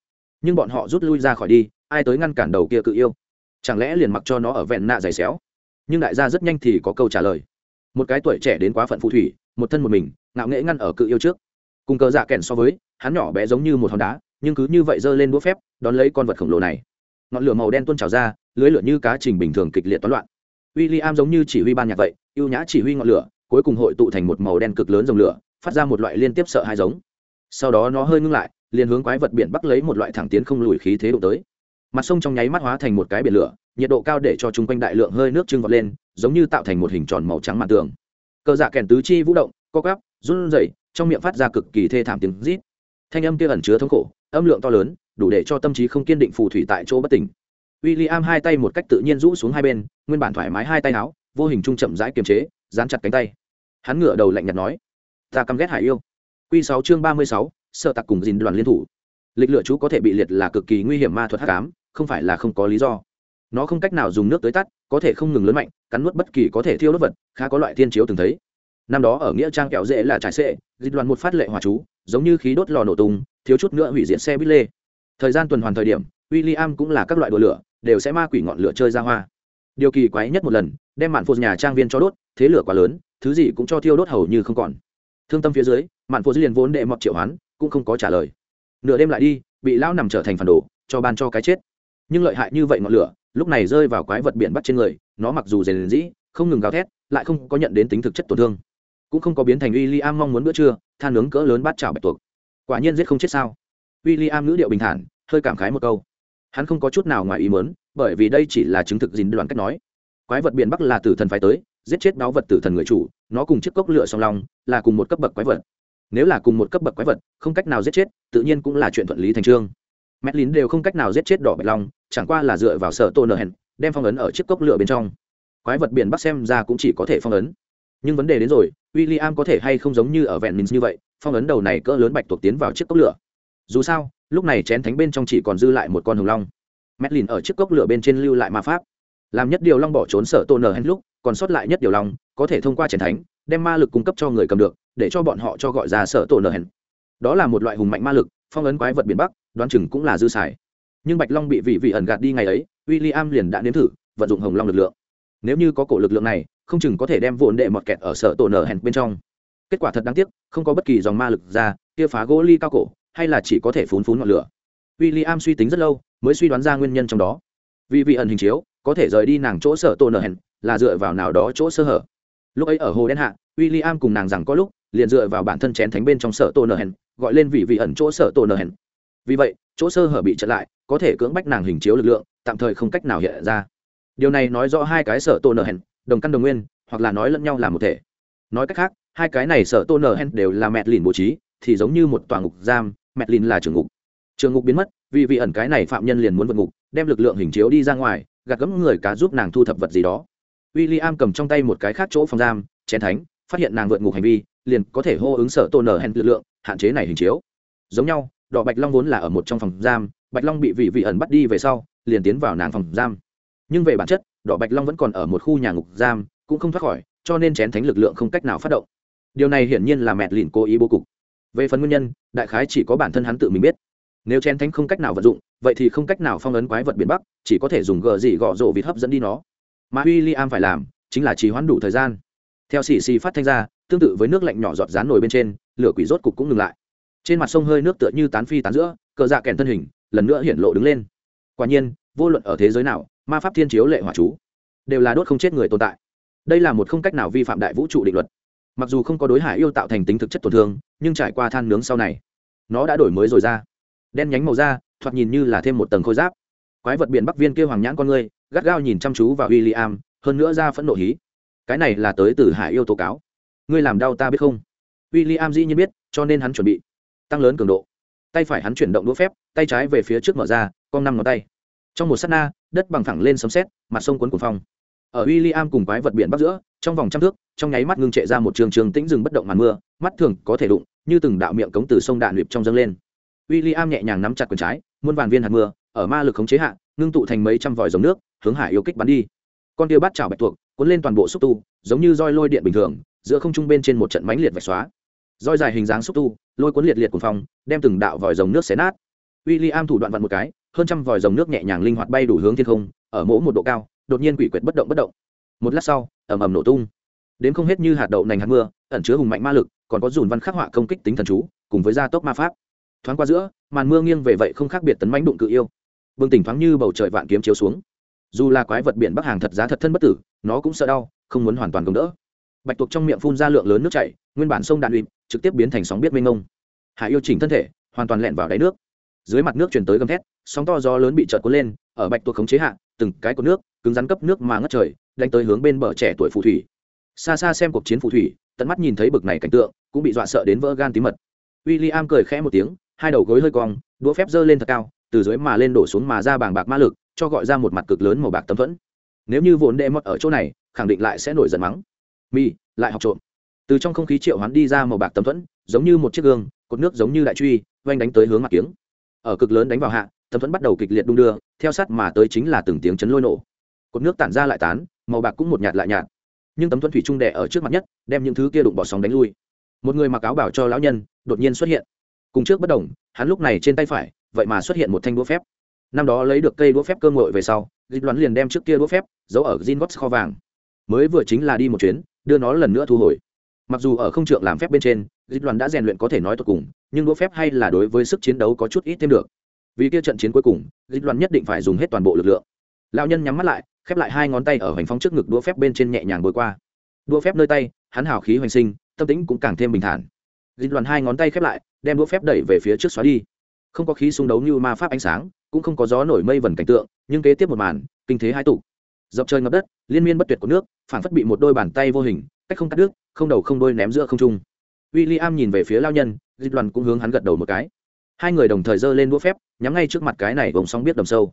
nhưng bọn họ rút lui ra khỏi đi, ai tới ngăn cản đầu kia cự yêu? Chẳng lẽ liền mặc cho nó ở vẹn nạ dày xéo? Nhưng đại gia rất nhanh thì có câu trả lời một cái tuổi trẻ đến quá phận phù thủy một thân một mình ngạo nghễ ngăn ở cự yêu trước cùng cờ dạ kèn so với hắn nhỏ bé giống như một hòn đá nhưng cứ như vậy giơ lên đũa phép đón lấy con vật khổng lồ này ngọn lửa màu đen tuôn trào ra lưới lửa như cá trình bình thường kịch liệt toán loạn William giống như chỉ huy ban nhạc vậy, ưu nhã chỉ huy ngọn lửa, cuối cùng hội tụ thành một màu đen cực lớn dòng lửa, phát ra một loại liên tiếp sợ hai giống. Sau đó nó hơi ngưng lại, liền hướng quái vật biển bắc lấy một loại thẳng tiến không lùi khí thế đụng tới. Mặt sông trong nháy mắt hóa thành một cái biển lửa, nhiệt độ cao để cho chung quanh đại lượng hơi nước trưng vọt lên, giống như tạo thành một hình tròn màu trắng mặt tường. Cơ dạ kèn tứ chi vũ động, co quắp, run rẩy trong miệng phát ra cực kỳ thê thảm tiếng rít. Thanh âm kia ẩn chứa thống khổ âm lượng to lớn đủ để cho tâm trí không kiên định phù thủy tại chỗ bất tỉnh. William hai tay một cách tự nhiên rũ xuống hai bên nguyên bản thoải mái hai tay áo vô hình trung chậm rãi kiềm chế dán chặt cánh tay. Hắn ngửa đầu lạnh nhạt nói ta căm ghét hải yêu. Quy sáu chương ba mươi sáu sợ tặc cùng dìn đoàn liên thủ. Lịch lựa chú có thể bị liệt là cực kỳ nguy hiểm ma thuật hắc ám không phải là không có lý do nó không cách nào dùng nước tới tắt có thể không ngừng lớn mạnh cắn nuốt bất kỳ có thể thiêu đốt vật khá có loại thiên chiếu từng thấy. Năm đó ở nghĩa trang kẹo dễ là trải sệ, dịch đoàn một phát lệ hòa chú giống như khí đốt lò nổ tung thiếu chút nữa hủy diệt xe buýt lê. Thời gian tuần hoàn thời điểm w i l l i am cũng là các loại đồ lửa đều sẽ ma quỷ ngọn lửa chơi ra hoa. Điều kỳ quái nhất một lần đem mạn phô nhà trang viên cho đốt thế lửa quá lớn thứ gì cũng cho thiêu đốt hầu như không còn. Thương tâm phía dưới mạn phô liền vốn đệ mọt triệu hoán cũng không có trả lời. Nửa đêm lại đi bị lão nằm trở thành phản đồ cho ban cho cái chết. Nhưng lợi hại như vậy ngọn lửa lúc này rơi vào quái vật biển bắt trên người, nó mặc dù rền dĩ không ngừng gào thét, lại không có nhận đến tính thực chất tổn thương. Cũng không có biến thành w i l l i am mong muốn bữa trưa, than nướng cỡ lớn bát chảo bạch tuộc. Quả nhiên giết không chết sao? W i l l i am ngữ điệu bình thản, hơi cảm khái một câu. Hắn không có chút nào ngoài ý mớn bởi vì đây chỉ là chứng thực dính đoàn cách nói. Quái vật biển bắc là tử thần phải tới, giết chết đáo vật tử thần người chủ, nó cùng chiếc cốc lửa song long, là cùng một cấp bậc quái vật. Nếu là cùng một cấp bậc quái vật, không cách nào giết chết, tự nhiên cũng là chuyện thuận lý thành trương. Mét lín đều không cách nào giết chết đỏ bạch long chẳng qua là dựa vào sở tô nợ hẹn, đem phong ấn ở chiếc cốc lửa bên trong. Quái vật biển bắc xem ra cũng chỉ có thể phong ấn. Nhưng vấn đề đến rồi w i l l i am có thể hay không giống như ở vẹn mình như vậy, phong ấn đầu này cỡ lớn bạch tuộc tiến vào chiếc cốc lửa. Dù sao, lúc này chén thánh bên trong chỉ còn dư lại một con hồng long. Mét lìn ở chiếc cốc lửa bên trên lưu lại ma pháp. Làm nhất điều long bỏ trốn sở tô nờ hết lúc, còn sót lại nhất điều long, có thể thông qua chén thánh, đem ma lực cung cấp cho người cầm được, để cho bọn họ cho gọi ra sở tổ nờ hèn đó là một loại hùng mạnh ma lực, phong ấn quái vật biển bắc, đoán chừng cũng là dư xài nhưng bạch long bị vị vị ẩn gạt đi ngày ấy w i l l i am liền đã nếm thử vận dụng hồng long lực lượng. Nếu như có cổ lực lượng này không chừng có thể đem vồn đệ mọt kẹt ở sở tổ nở hẹn bên trong. Kết quả thật đáng tiếc không có bất kỳ dòng ma lực ra kia phá gỗ ly cao cổ hay là chỉ có thể phún phún ngọn lửa. W i l l i am suy tính rất lâu mới suy đoán ra nguyên nhân trong đó. Vì vị ẩn hình chiếu có thể rời đi nàng chỗ sở tổ nở hẹn, là dựa vào nào đó chỗ sơ hở. Lúc ấy ở hồ đen hạ w i l l i am cùng nàng rằng có lúc liền dựa vào bản thân chén thánh bên trong sở tổ nở hẹn, gọi lên vị vị ẩn chỗ sở tổ nở hẹn. vì vậy chỗ sơ hở bị chặn lại có thể cưỡng bách nàng hình chiếu lực lượng, tạm thời không cách nào hiện ra. Điều này nói rõ hai cái sở tổ nở Hẹn, đồng căn đồng nguyên, hoặc là nói lẫn nhau là một thể. Nói cách khác, hai cái này sở tô nở Hẹn đều là mẹt lìn bố trí, thì giống như một tòa ngục giam, mẹt lìn là trường ngục. Trường ngục biến mất, vì vị ẩn cái này phạm nhân liền muốn vượt ngục, đem lực lượng hình chiếu đi ra ngoài, gạt gẫm người cá giúp nàng thu thập vật gì đó. W i l l i am cầm trong tay một cái khác chỗ phòng giam, chén thánh, phát hiện nàng vượt ngục hành vi, liền có thể hô ứng sở tô nở Hẹn lực lượng, hạn chế này hình chiếu. Giống nhau, đỏ bạch long vốn là ở một trong phòng giam bạch long bị vị vị ẩn bắt đi về sau, liền tiến vào nàng phòng giam. Nhưng về bản chất, đỏ bạch long vẫn còn ở một khu nhà ngục giam, cũng không thoát khỏi, cho nên chén thánh lực lượng không cách nào phát động. Điều này hiển nhiên là mẹt lìn cố ý bố cục. Về phần nguyên nhân, đại khái chỉ có bản thân hắn tự mình biết. Nếu chén thánh không cách nào vận dụng, vậy thì không cách nào phong ấn quái vật biển bắc, chỉ có thể dùng gờ gì gọ rộ vịt hấp dẫn đi nó. Mà w i l l i am phải làm, chính là trì hoãn đủ thời gian. Theo xì xì phát thanh ra, tương tự với nước lạnh nhỏ giọt rán nổi bên trên, lửa quỷ rốt cục cũng ngừng lại. Trên mặt sông hơi nước tựa như tán phi tán giữa, cờ dạ kèn thân hình lần nữa hiện lộ đứng lên. Quả nhiên, vô luận ở thế giới nào, ma pháp thiên chiếu lệ hỏa chú đều là đốt không chết người tồn tại. Đây là một không cách nào vi phạm đại vũ trụ định luật. Mặc dù không có đối hải yêu tạo thành tính thực chất tổn thương, nhưng trải qua than nướng sau này, nó đã đổi mới rồi ra. Đen nhánh màu da, thoạt nhìn như là thêm một tầng khôi giáp. Quái vật biển bắc viên kia hoàng nhãn con ngươi gắt gao nhìn chăm chú vào w i l l i am hơn nữa ra phẫn nộ hí. Cái này là tới từ hải yêu tố cáo. Ngươi làm đau ta biết không? W i l l i am dĩ nhiên biết, cho nên hắn chuẩn bị tăng lớn cường độ tay phải hắn chuyển động đũa phép, tay trái về phía trước mở ra, cong năm ngón tay. Trong một s á t na, đất bằng thẳng lên sấm xét mặt sông cuốn cuồng phong. Ở w i l l i am cùng quái vật biển bắc giữa, trong vòng trăm thước, trong nháy mắt ngưng trệ ra một trường trường tĩnh rừng bất động màn mưa, mắt thường có thể đụng, như từng đạo miệng cống từ sông đạn liệp trong dâng lên. W i l l i am nhẹ nhàng nắm chặt quần trái, muôn vàn viên hạt mưa, ở ma lực khống chế hạ, ngưng tụ thành mấy trăm vòi dòng nước, hướng hải yêu kích bắn đi. Con tia bắt chảo bạch tuộc, cuốn lên toàn bộ xúc tu, giống như roi lôi điện bình thường, giữa không trung bên trên một trận mánh liệt vạch xóa. Roi dài hình dáng xúc tu lôi cuốn liệt liệt cuồng phong, đem từng đạo vòi dòng nước xé nát. W i l l i am thủ đoạn vặn một cái, hơn trăm vòi dòng nước nhẹ nhàng linh hoạt bay đủ hướng thiên không, ở mỗi một độ cao, đột nhiên quỷ quyệt bất động bất động. Một lát sau, ầm ầm nổ tung. Đến không hết như hạt đậu nành hạt mưa, ẩn chứa hùng mạnh ma lực, còn có dùn văn khắc họa công kích tính thần chú, cùng với gia tốc ma pháp. Thoáng qua giữa, màn mưa nghiêng về vậy không khác biệt tấn mãnh đụng cự yêu. Bừng tỉnh thoáng như bầu trời vạn kiếm chiếu xuống. Dù là quái vật biển bắc hàng thật giá thật thân bất tử, nó cũng sợ đau, không muốn hoàn toàn công đỡ bạch tuộc trong miệng phun ra lượng lớn nước chảy, nguyên bản sông đạn uy, trực tiếp biến thành sóng biết mênh mông. Hải yêu chỉnh thân thể, hoàn toàn lẹn vào đáy nước. Dưới mặt nước chuyển tới gầm thét, sóng to gió lớn bị trợt cuốn lên, ở bạch tuộc khống chế hạ, từng cái của nước cứng rắn cấp nước mà ngất trời, đánh tới hướng bên bờ trẻ tuổi phù thủy. Xa xa xem cuộc chiến phù thủy, tận mắt nhìn thấy bực này cảnh tượng, cũng bị dọa sợ đến vỡ gan tí mật. W i l l i am cười khẽ một tiếng, hai đầu gối hơi cong, đũa phép giơ lên thật cao, từ dưới mà lên đổ xuống mà ra bàng bạc ma lực, cho gọi ra một mặt cực lớn màu bạc tấm thuẫn. Nếu như vốn đệ mất ở chỗ này, khẳng định lại sẽ nổi giận mắng mi, lại học trộm. Từ trong không khí triệu hoán đi ra màu bạc tấm thuẫn, giống như một chiếc gương, cột nước giống như đại truy oanh đánh tới hướng mặt kiếng. Ở cực lớn đánh vào hạ, tấm thuẫn bắt đầu kịch liệt đung đưa, theo sát mà tới chính là từng tiếng chấn lôi nổ. Cột nước tản ra lại tán, màu bạc cũng một nhạt lại nhạt. Nhưng tấm thuẫn thủy trung đẻ ở trước mặt nhất, đem những thứ kia đụng bỏ sóng đánh lui. Một người mặc áo bảo cho lão nhân, đột nhiên xuất hiện. Cùng trước bất đồng, hắn lúc này trên tay phải, vậy mà xuất hiện một thanh đũa phép. Năm đó lấy được cây đũa phép cơ ngội về sau, dịch đoán liền đem trước kia đũa phép, giấu ở gin kho vàng mới vừa chính là đi một chuyến, đưa nó lần nữa thu hồi. Mặc dù ở không trượng làm phép bên trên, dịch đoàn đã rèn luyện có thể nói tột cùng, nhưng đũa phép hay là đối với sức chiến đấu có chút ít thêm được. Vì kia trận chiến cuối cùng, dịch đoàn nhất định phải dùng hết toàn bộ lực lượng. Lão nhân nhắm mắt lại, khép lại hai ngón tay ở hoành phong trước ngực đũa phép bên trên nhẹ nhàng bôi qua. Đũa phép nơi tay, hắn hào khí hoành sinh, tâm tính cũng càng thêm bình thản. Dịch đoàn hai ngón tay khép lại, đem đũa phép đẩy về phía trước xóa đi. Không có khí xung đấu như ma pháp ánh sáng, cũng không có gió nổi mây vần cảnh tượng, nhưng kế tiếp một màn, kinh thế hai tụ dọc trời ngập đất, liên miên bất tuyệt của nước phản phất bị một đôi bàn tay vô hình, cách không cắt đứt, không đầu không đôi ném giữa không trung. W i l l i am nhìn về phía lao nhân, dịch đoàn cũng hướng hắn gật đầu một cái. Hai người đồng thời giơ lên đũa phép, nhắm ngay trước mặt cái này vòng sóng biết đầm sâu.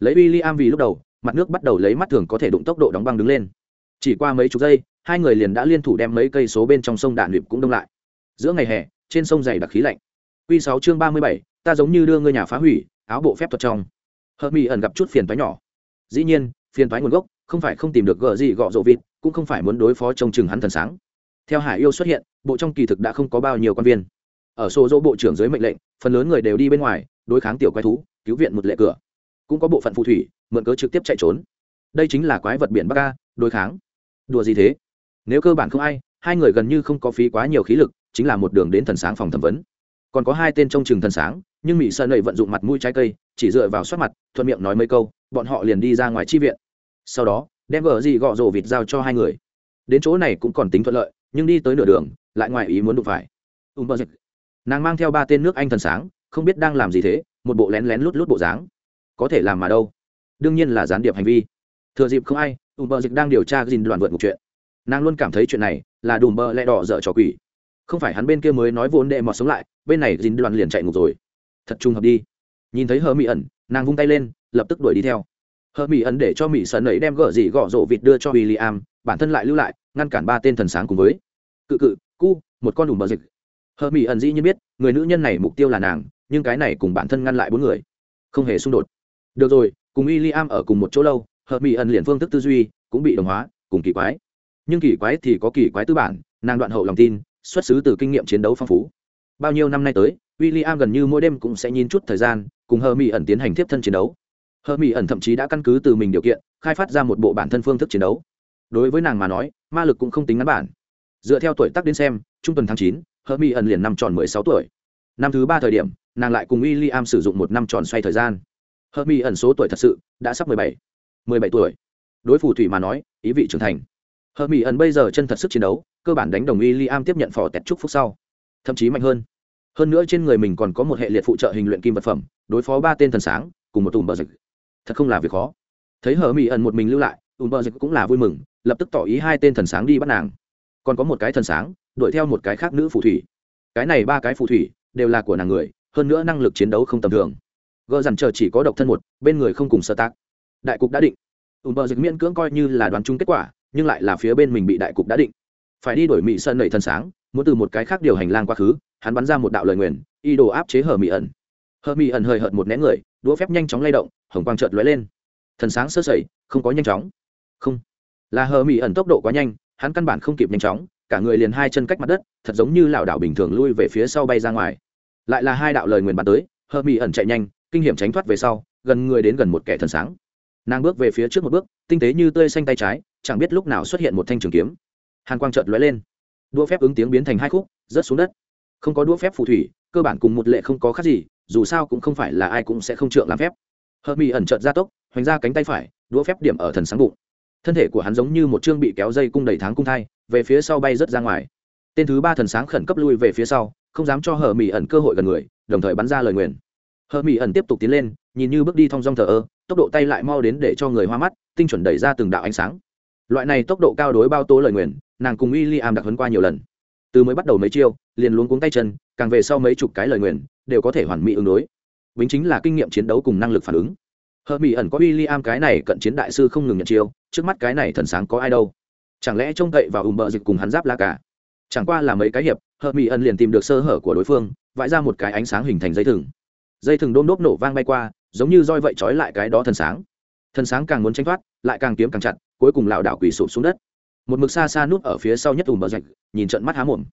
Lấy w i l l i am vì lúc đầu, mặt nước bắt đầu lấy mắt thường có thể đụng tốc độ đóng băng đứng lên. Chỉ qua mấy chục giây, hai người liền đã liên thủ đem mấy cây số bên trong sông đạn lụy cũng đông lại. Giữa ngày hè, trên sông dày đặc khí lạnh. Q sáu chương ba mươi bảy, ta giống như đưa ngôi nhà phá hủy, áo bộ phép thuật trong. Hợp mỹ ẩn gặp chút phiền toái nhỏ. Dĩ nhiên phiền toái nguồn gốc, không phải không tìm được gờ gì gọ rộ vịt, cũng không phải muốn đối phó trông chừng hắn thần sáng. Theo hải yêu xuất hiện, bộ trong kỳ thực đã không có bao nhiêu quan viên. Ở số dỗ bộ trưởng dưới mệnh lệnh, phần lớn người đều đi bên ngoài, đối kháng tiểu quái thú, cứu viện một lệ cửa. Cũng có bộ phận phù thủy, mượn cớ trực tiếp chạy trốn. Đây chính là quái vật biển bắc ca đối kháng. Đùa gì thế? Nếu cơ bản không ai, hai người gần như không có phí quá nhiều khí lực, chính là một đường đến thần sáng phòng thẩm vấn. Còn có hai tên trong trường thần sáng, nhưng mỹ sơn nầy vận dụng mặt mũi trái cây, chỉ dựa vào soát mặt, thuận miệng nói mấy câu bọn họ liền đi ra ngoài chi viện. Sau đó, đem gờ gì gọ rổ vịt giao cho hai người. Đến chỗ này cũng còn tính thuận lợi, nhưng đi tới nửa đường, lại ngoài ý muốn đụng phải. Ùm bơ dịch. Nàng mang theo ba tên nước anh thần sáng, không biết đang làm gì thế, một bộ lén lén lút lút bộ dáng. Có thể làm mà đâu? Đương nhiên là gián điệp hành vi. Thừa dịp không ai, ùm bơ dịch đang điều tra gìn đoạn vượt một chuyện. Nàng luôn cảm thấy chuyện này là đùm bơ lẹ đỏ dở trò quỷ. Không phải hắn bên kia mới nói vốn đệ mọt sống lại, bên này dìn đoàn liền chạy ngục rồi. Thật trùng hợp đi nhìn thấy hờ mỹ ẩn, nàng vung tay lên, lập tức đuổi đi theo. Hờ mỹ ẩn để cho mỹ sần ấy đem gỡ gì gõ rổ vịt đưa cho w i l l i am bản thân lại lưu lại, ngăn cản ba tên thần sáng cùng với. Cự cự, cu, một con đủ bờ dịch. Hờ mỹ ẩn dĩ nhiên biết, người nữ nhân này mục tiêu là nàng, nhưng cái này cùng bản thân ngăn lại bốn người, không hề xung đột. Được rồi, cùng w i l l i am ở cùng một chỗ lâu, hờ mỹ ẩn liền phương thức tư duy cũng bị đồng hóa, cùng kỳ quái. Nhưng kỳ quái thì có kỳ quái tư bản, nàng đoạn hậu lòng tin, xuất xứ từ kinh nghiệm chiến đấu phong phú. Bao nhiêu năm nay tới w i l l i am gần như mỗi đêm cũng sẽ nhìn chút thời gian cùng hờ mỹ ẩn tiến hành tiếp thân chiến đấu. Hờ mỹ ẩn thậm chí đã căn cứ từ mình điều kiện, khai phát ra một bộ bản thân phương thức chiến đấu. Đối với nàng mà nói, ma lực cũng không tính ngắn bản. Dựa theo tuổi tác đến xem, trung tuần tháng chín, hờ mỹ ẩn liền năm tròn mười sáu tuổi. Năm thứ ba thời điểm, nàng lại cùng w i l l i am sử dụng một năm tròn xoay thời gian. Hờ mỹ ẩn số tuổi thật sự đã sắp mười bảy mười bảy tuổi. Đối phù thủy mà nói, ý vị trưởng thành. Hờ mỹ ẩn bây giờ chân thật sức chiến đấu, cơ bản đánh đồng w i l l i am tiếp nhận phò tẹt trúc phúc sau. Thậm chí mạnh hơn hơn nữa trên người mình còn có một hệ liệt phụ trợ hình luyện kim vật phẩm, đối phó ba tên thần sáng, cùng một tùm bờ dịch thật không là việc khó. Thấy hờ mỹ ẩn một mình lưu lại, tùm bờ dịch cũng là vui mừng, lập tức tỏ ý hai tên thần sáng đi bắt nàng. Còn có một cái thần sáng, đuổi theo một cái khác nữ phù thủy. Cái này ba cái phù thủy đều là của nàng người, hơn nữa năng lực chiến đấu không tầm thường. Gờ dằn chờ chỉ có độc thân một, bên người không cùng sơ tác. Đại cục đã định. Ùm bờ dịch miễn cưỡng coi như là đoán chung kết quả, nhưng lại là phía bên mình bị đại cục đã định. Phải đi đổi mỹ sơn nảy thần sáng, muốn từ một cái khác điều hành lang quá khứ hắn bắn ra một đạo lời nguyền, y đồ áp chế hờ mỹ ẩn. Hờ mỹ ẩn hơi hợt một nén người, đũa phép nhanh chóng lay động, hồng quang trợt lóe lên. Thần sáng sơ sẩy, không có nhanh chóng. Không. Là hờ mỹ ẩn tốc độ quá nhanh, hắn căn bản không kịp nhanh chóng, cả người liền hai chân cách mặt đất, thật giống như lảo đảo bình thường lui về phía sau bay ra ngoài. Lại là hai đạo lời nguyền bắn tới, hờ mỹ ẩn chạy nhanh, kinh hiểm tránh thoát về sau, gần người đến gần một kẻ thần sáng. Nàng bước về phía trước một bước, tinh tế như tươi xanh tay trái, chẳng biết lúc nào xuất hiện một thanh trường kiếm. Hàn quang trợt lóe lên. Đũa phép ứng tiếng biến thành hai khúc, rớt xuống đất không có đũa phép phù thủy, cơ bản cùng một lệ không có khác gì, dù sao cũng không phải là ai cũng sẽ không trượng làm phép. Hợp mỹ ẩn trợt ra tốc, hoành ra cánh tay phải, đũa phép điểm ở thần sáng bụng. Thân thể của hắn giống như một chương bị kéo dây cung đầy tháng cung thai, về phía sau bay rớt ra ngoài. Tên thứ ba thần sáng khẩn cấp lui về phía sau, không dám cho hờ mỹ ẩn cơ hội gần người, đồng thời bắn ra lời nguyền. Hờ mỹ ẩn tiếp tục tiến lên, nhìn như bước đi thong dong thờ ơ, tốc độ tay lại mau đến để cho người hoa mắt, tinh chuẩn đẩy ra từng đạo ánh sáng. Loại này tốc độ cao đối bao tố lời nguyền, nàng cùng w i l l i am đặc hấn qua nhiều lần từ mới bắt đầu mấy chiêu, liền luống cuống tay chân, càng về sau mấy chục cái lời nguyền, đều có thể hoàn mỹ ứng đối. Bính chính là kinh nghiệm chiến đấu cùng năng lực phản ứng. Hờ mỹ ẩn có w i l l i am cái này cận chiến đại sư không ngừng nhận chiêu, trước mắt cái này thần sáng có ai đâu? Chẳng lẽ trông cậy vào ùm bợ dịch cùng hắn giáp la cả? Chẳng qua là mấy cái hiệp hờ mỹ ẩn liền tìm được sơ hở của đối phương, vãi ra một cái ánh sáng hình thành dây thừng. Dây thừng đôm đốp nổ vang bay qua, giống như roi vậy trói lại cái đó thần sáng. Thần sáng càng muốn tranh thoát, lại càng kiếm càng chặt, cuối cùng lảo đảo quỳ sụp xuống đất một mực xa xa núp ở phía sau nhất ùm bờ rạch, nhìn trận mắt há mồm.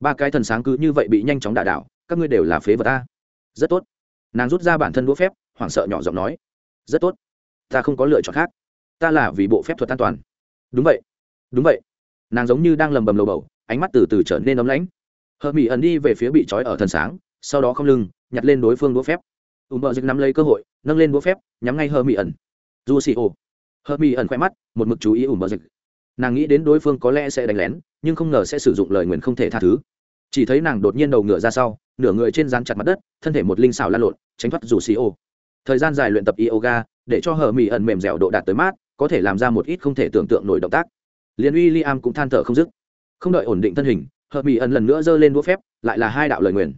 Ba cái thần sáng cứ như vậy bị nhanh chóng đả đảo, các ngươi đều là phế vật ta. Rất tốt. Nàng rút ra bản thân đũa phép, hoảng sợ nhỏ giọng nói. Rất tốt. Ta không có lựa chọn khác. Ta là vì bộ phép thuật an toàn. Đúng vậy. Đúng vậy. Nàng giống như đang lầm bầm lầu bầu, ánh mắt từ từ trở nên ấm lãnh. Hờ mỹ ẩn đi về phía bị trói ở thần sáng, sau đó không lưng, nhặt lên đối phương đũa phép. Ùm bờ dịch nắm lấy cơ hội, nâng lên đũa phép, nhắm ngay hờ mỹ ẩn. Dù xì ô hờ mỹ ẩn khoe mắt, một mực chú ý ùm bờ dịch nàng nghĩ đến đối phương có lẽ sẽ đánh lén, nhưng không ngờ sẽ sử dụng lời nguyền không thể tha thứ. Chỉ thấy nàng đột nhiên đầu ngựa ra sau, nửa người trên dán chặt mặt đất, thân thể một linh xào lan lộn, tránh thoát dù xì ô. Thời gian dài luyện tập yoga, để cho hờ mỹ ẩn mềm dẻo độ đạt tới mát, có thể làm ra một ít không thể tưởng tượng nổi động tác. Liền uy liam cũng than thở không dứt. Không đợi ổn định thân hình hờ mỹ ẩn lần nữa giơ lên đũa phép, lại là hai đạo lời nguyền.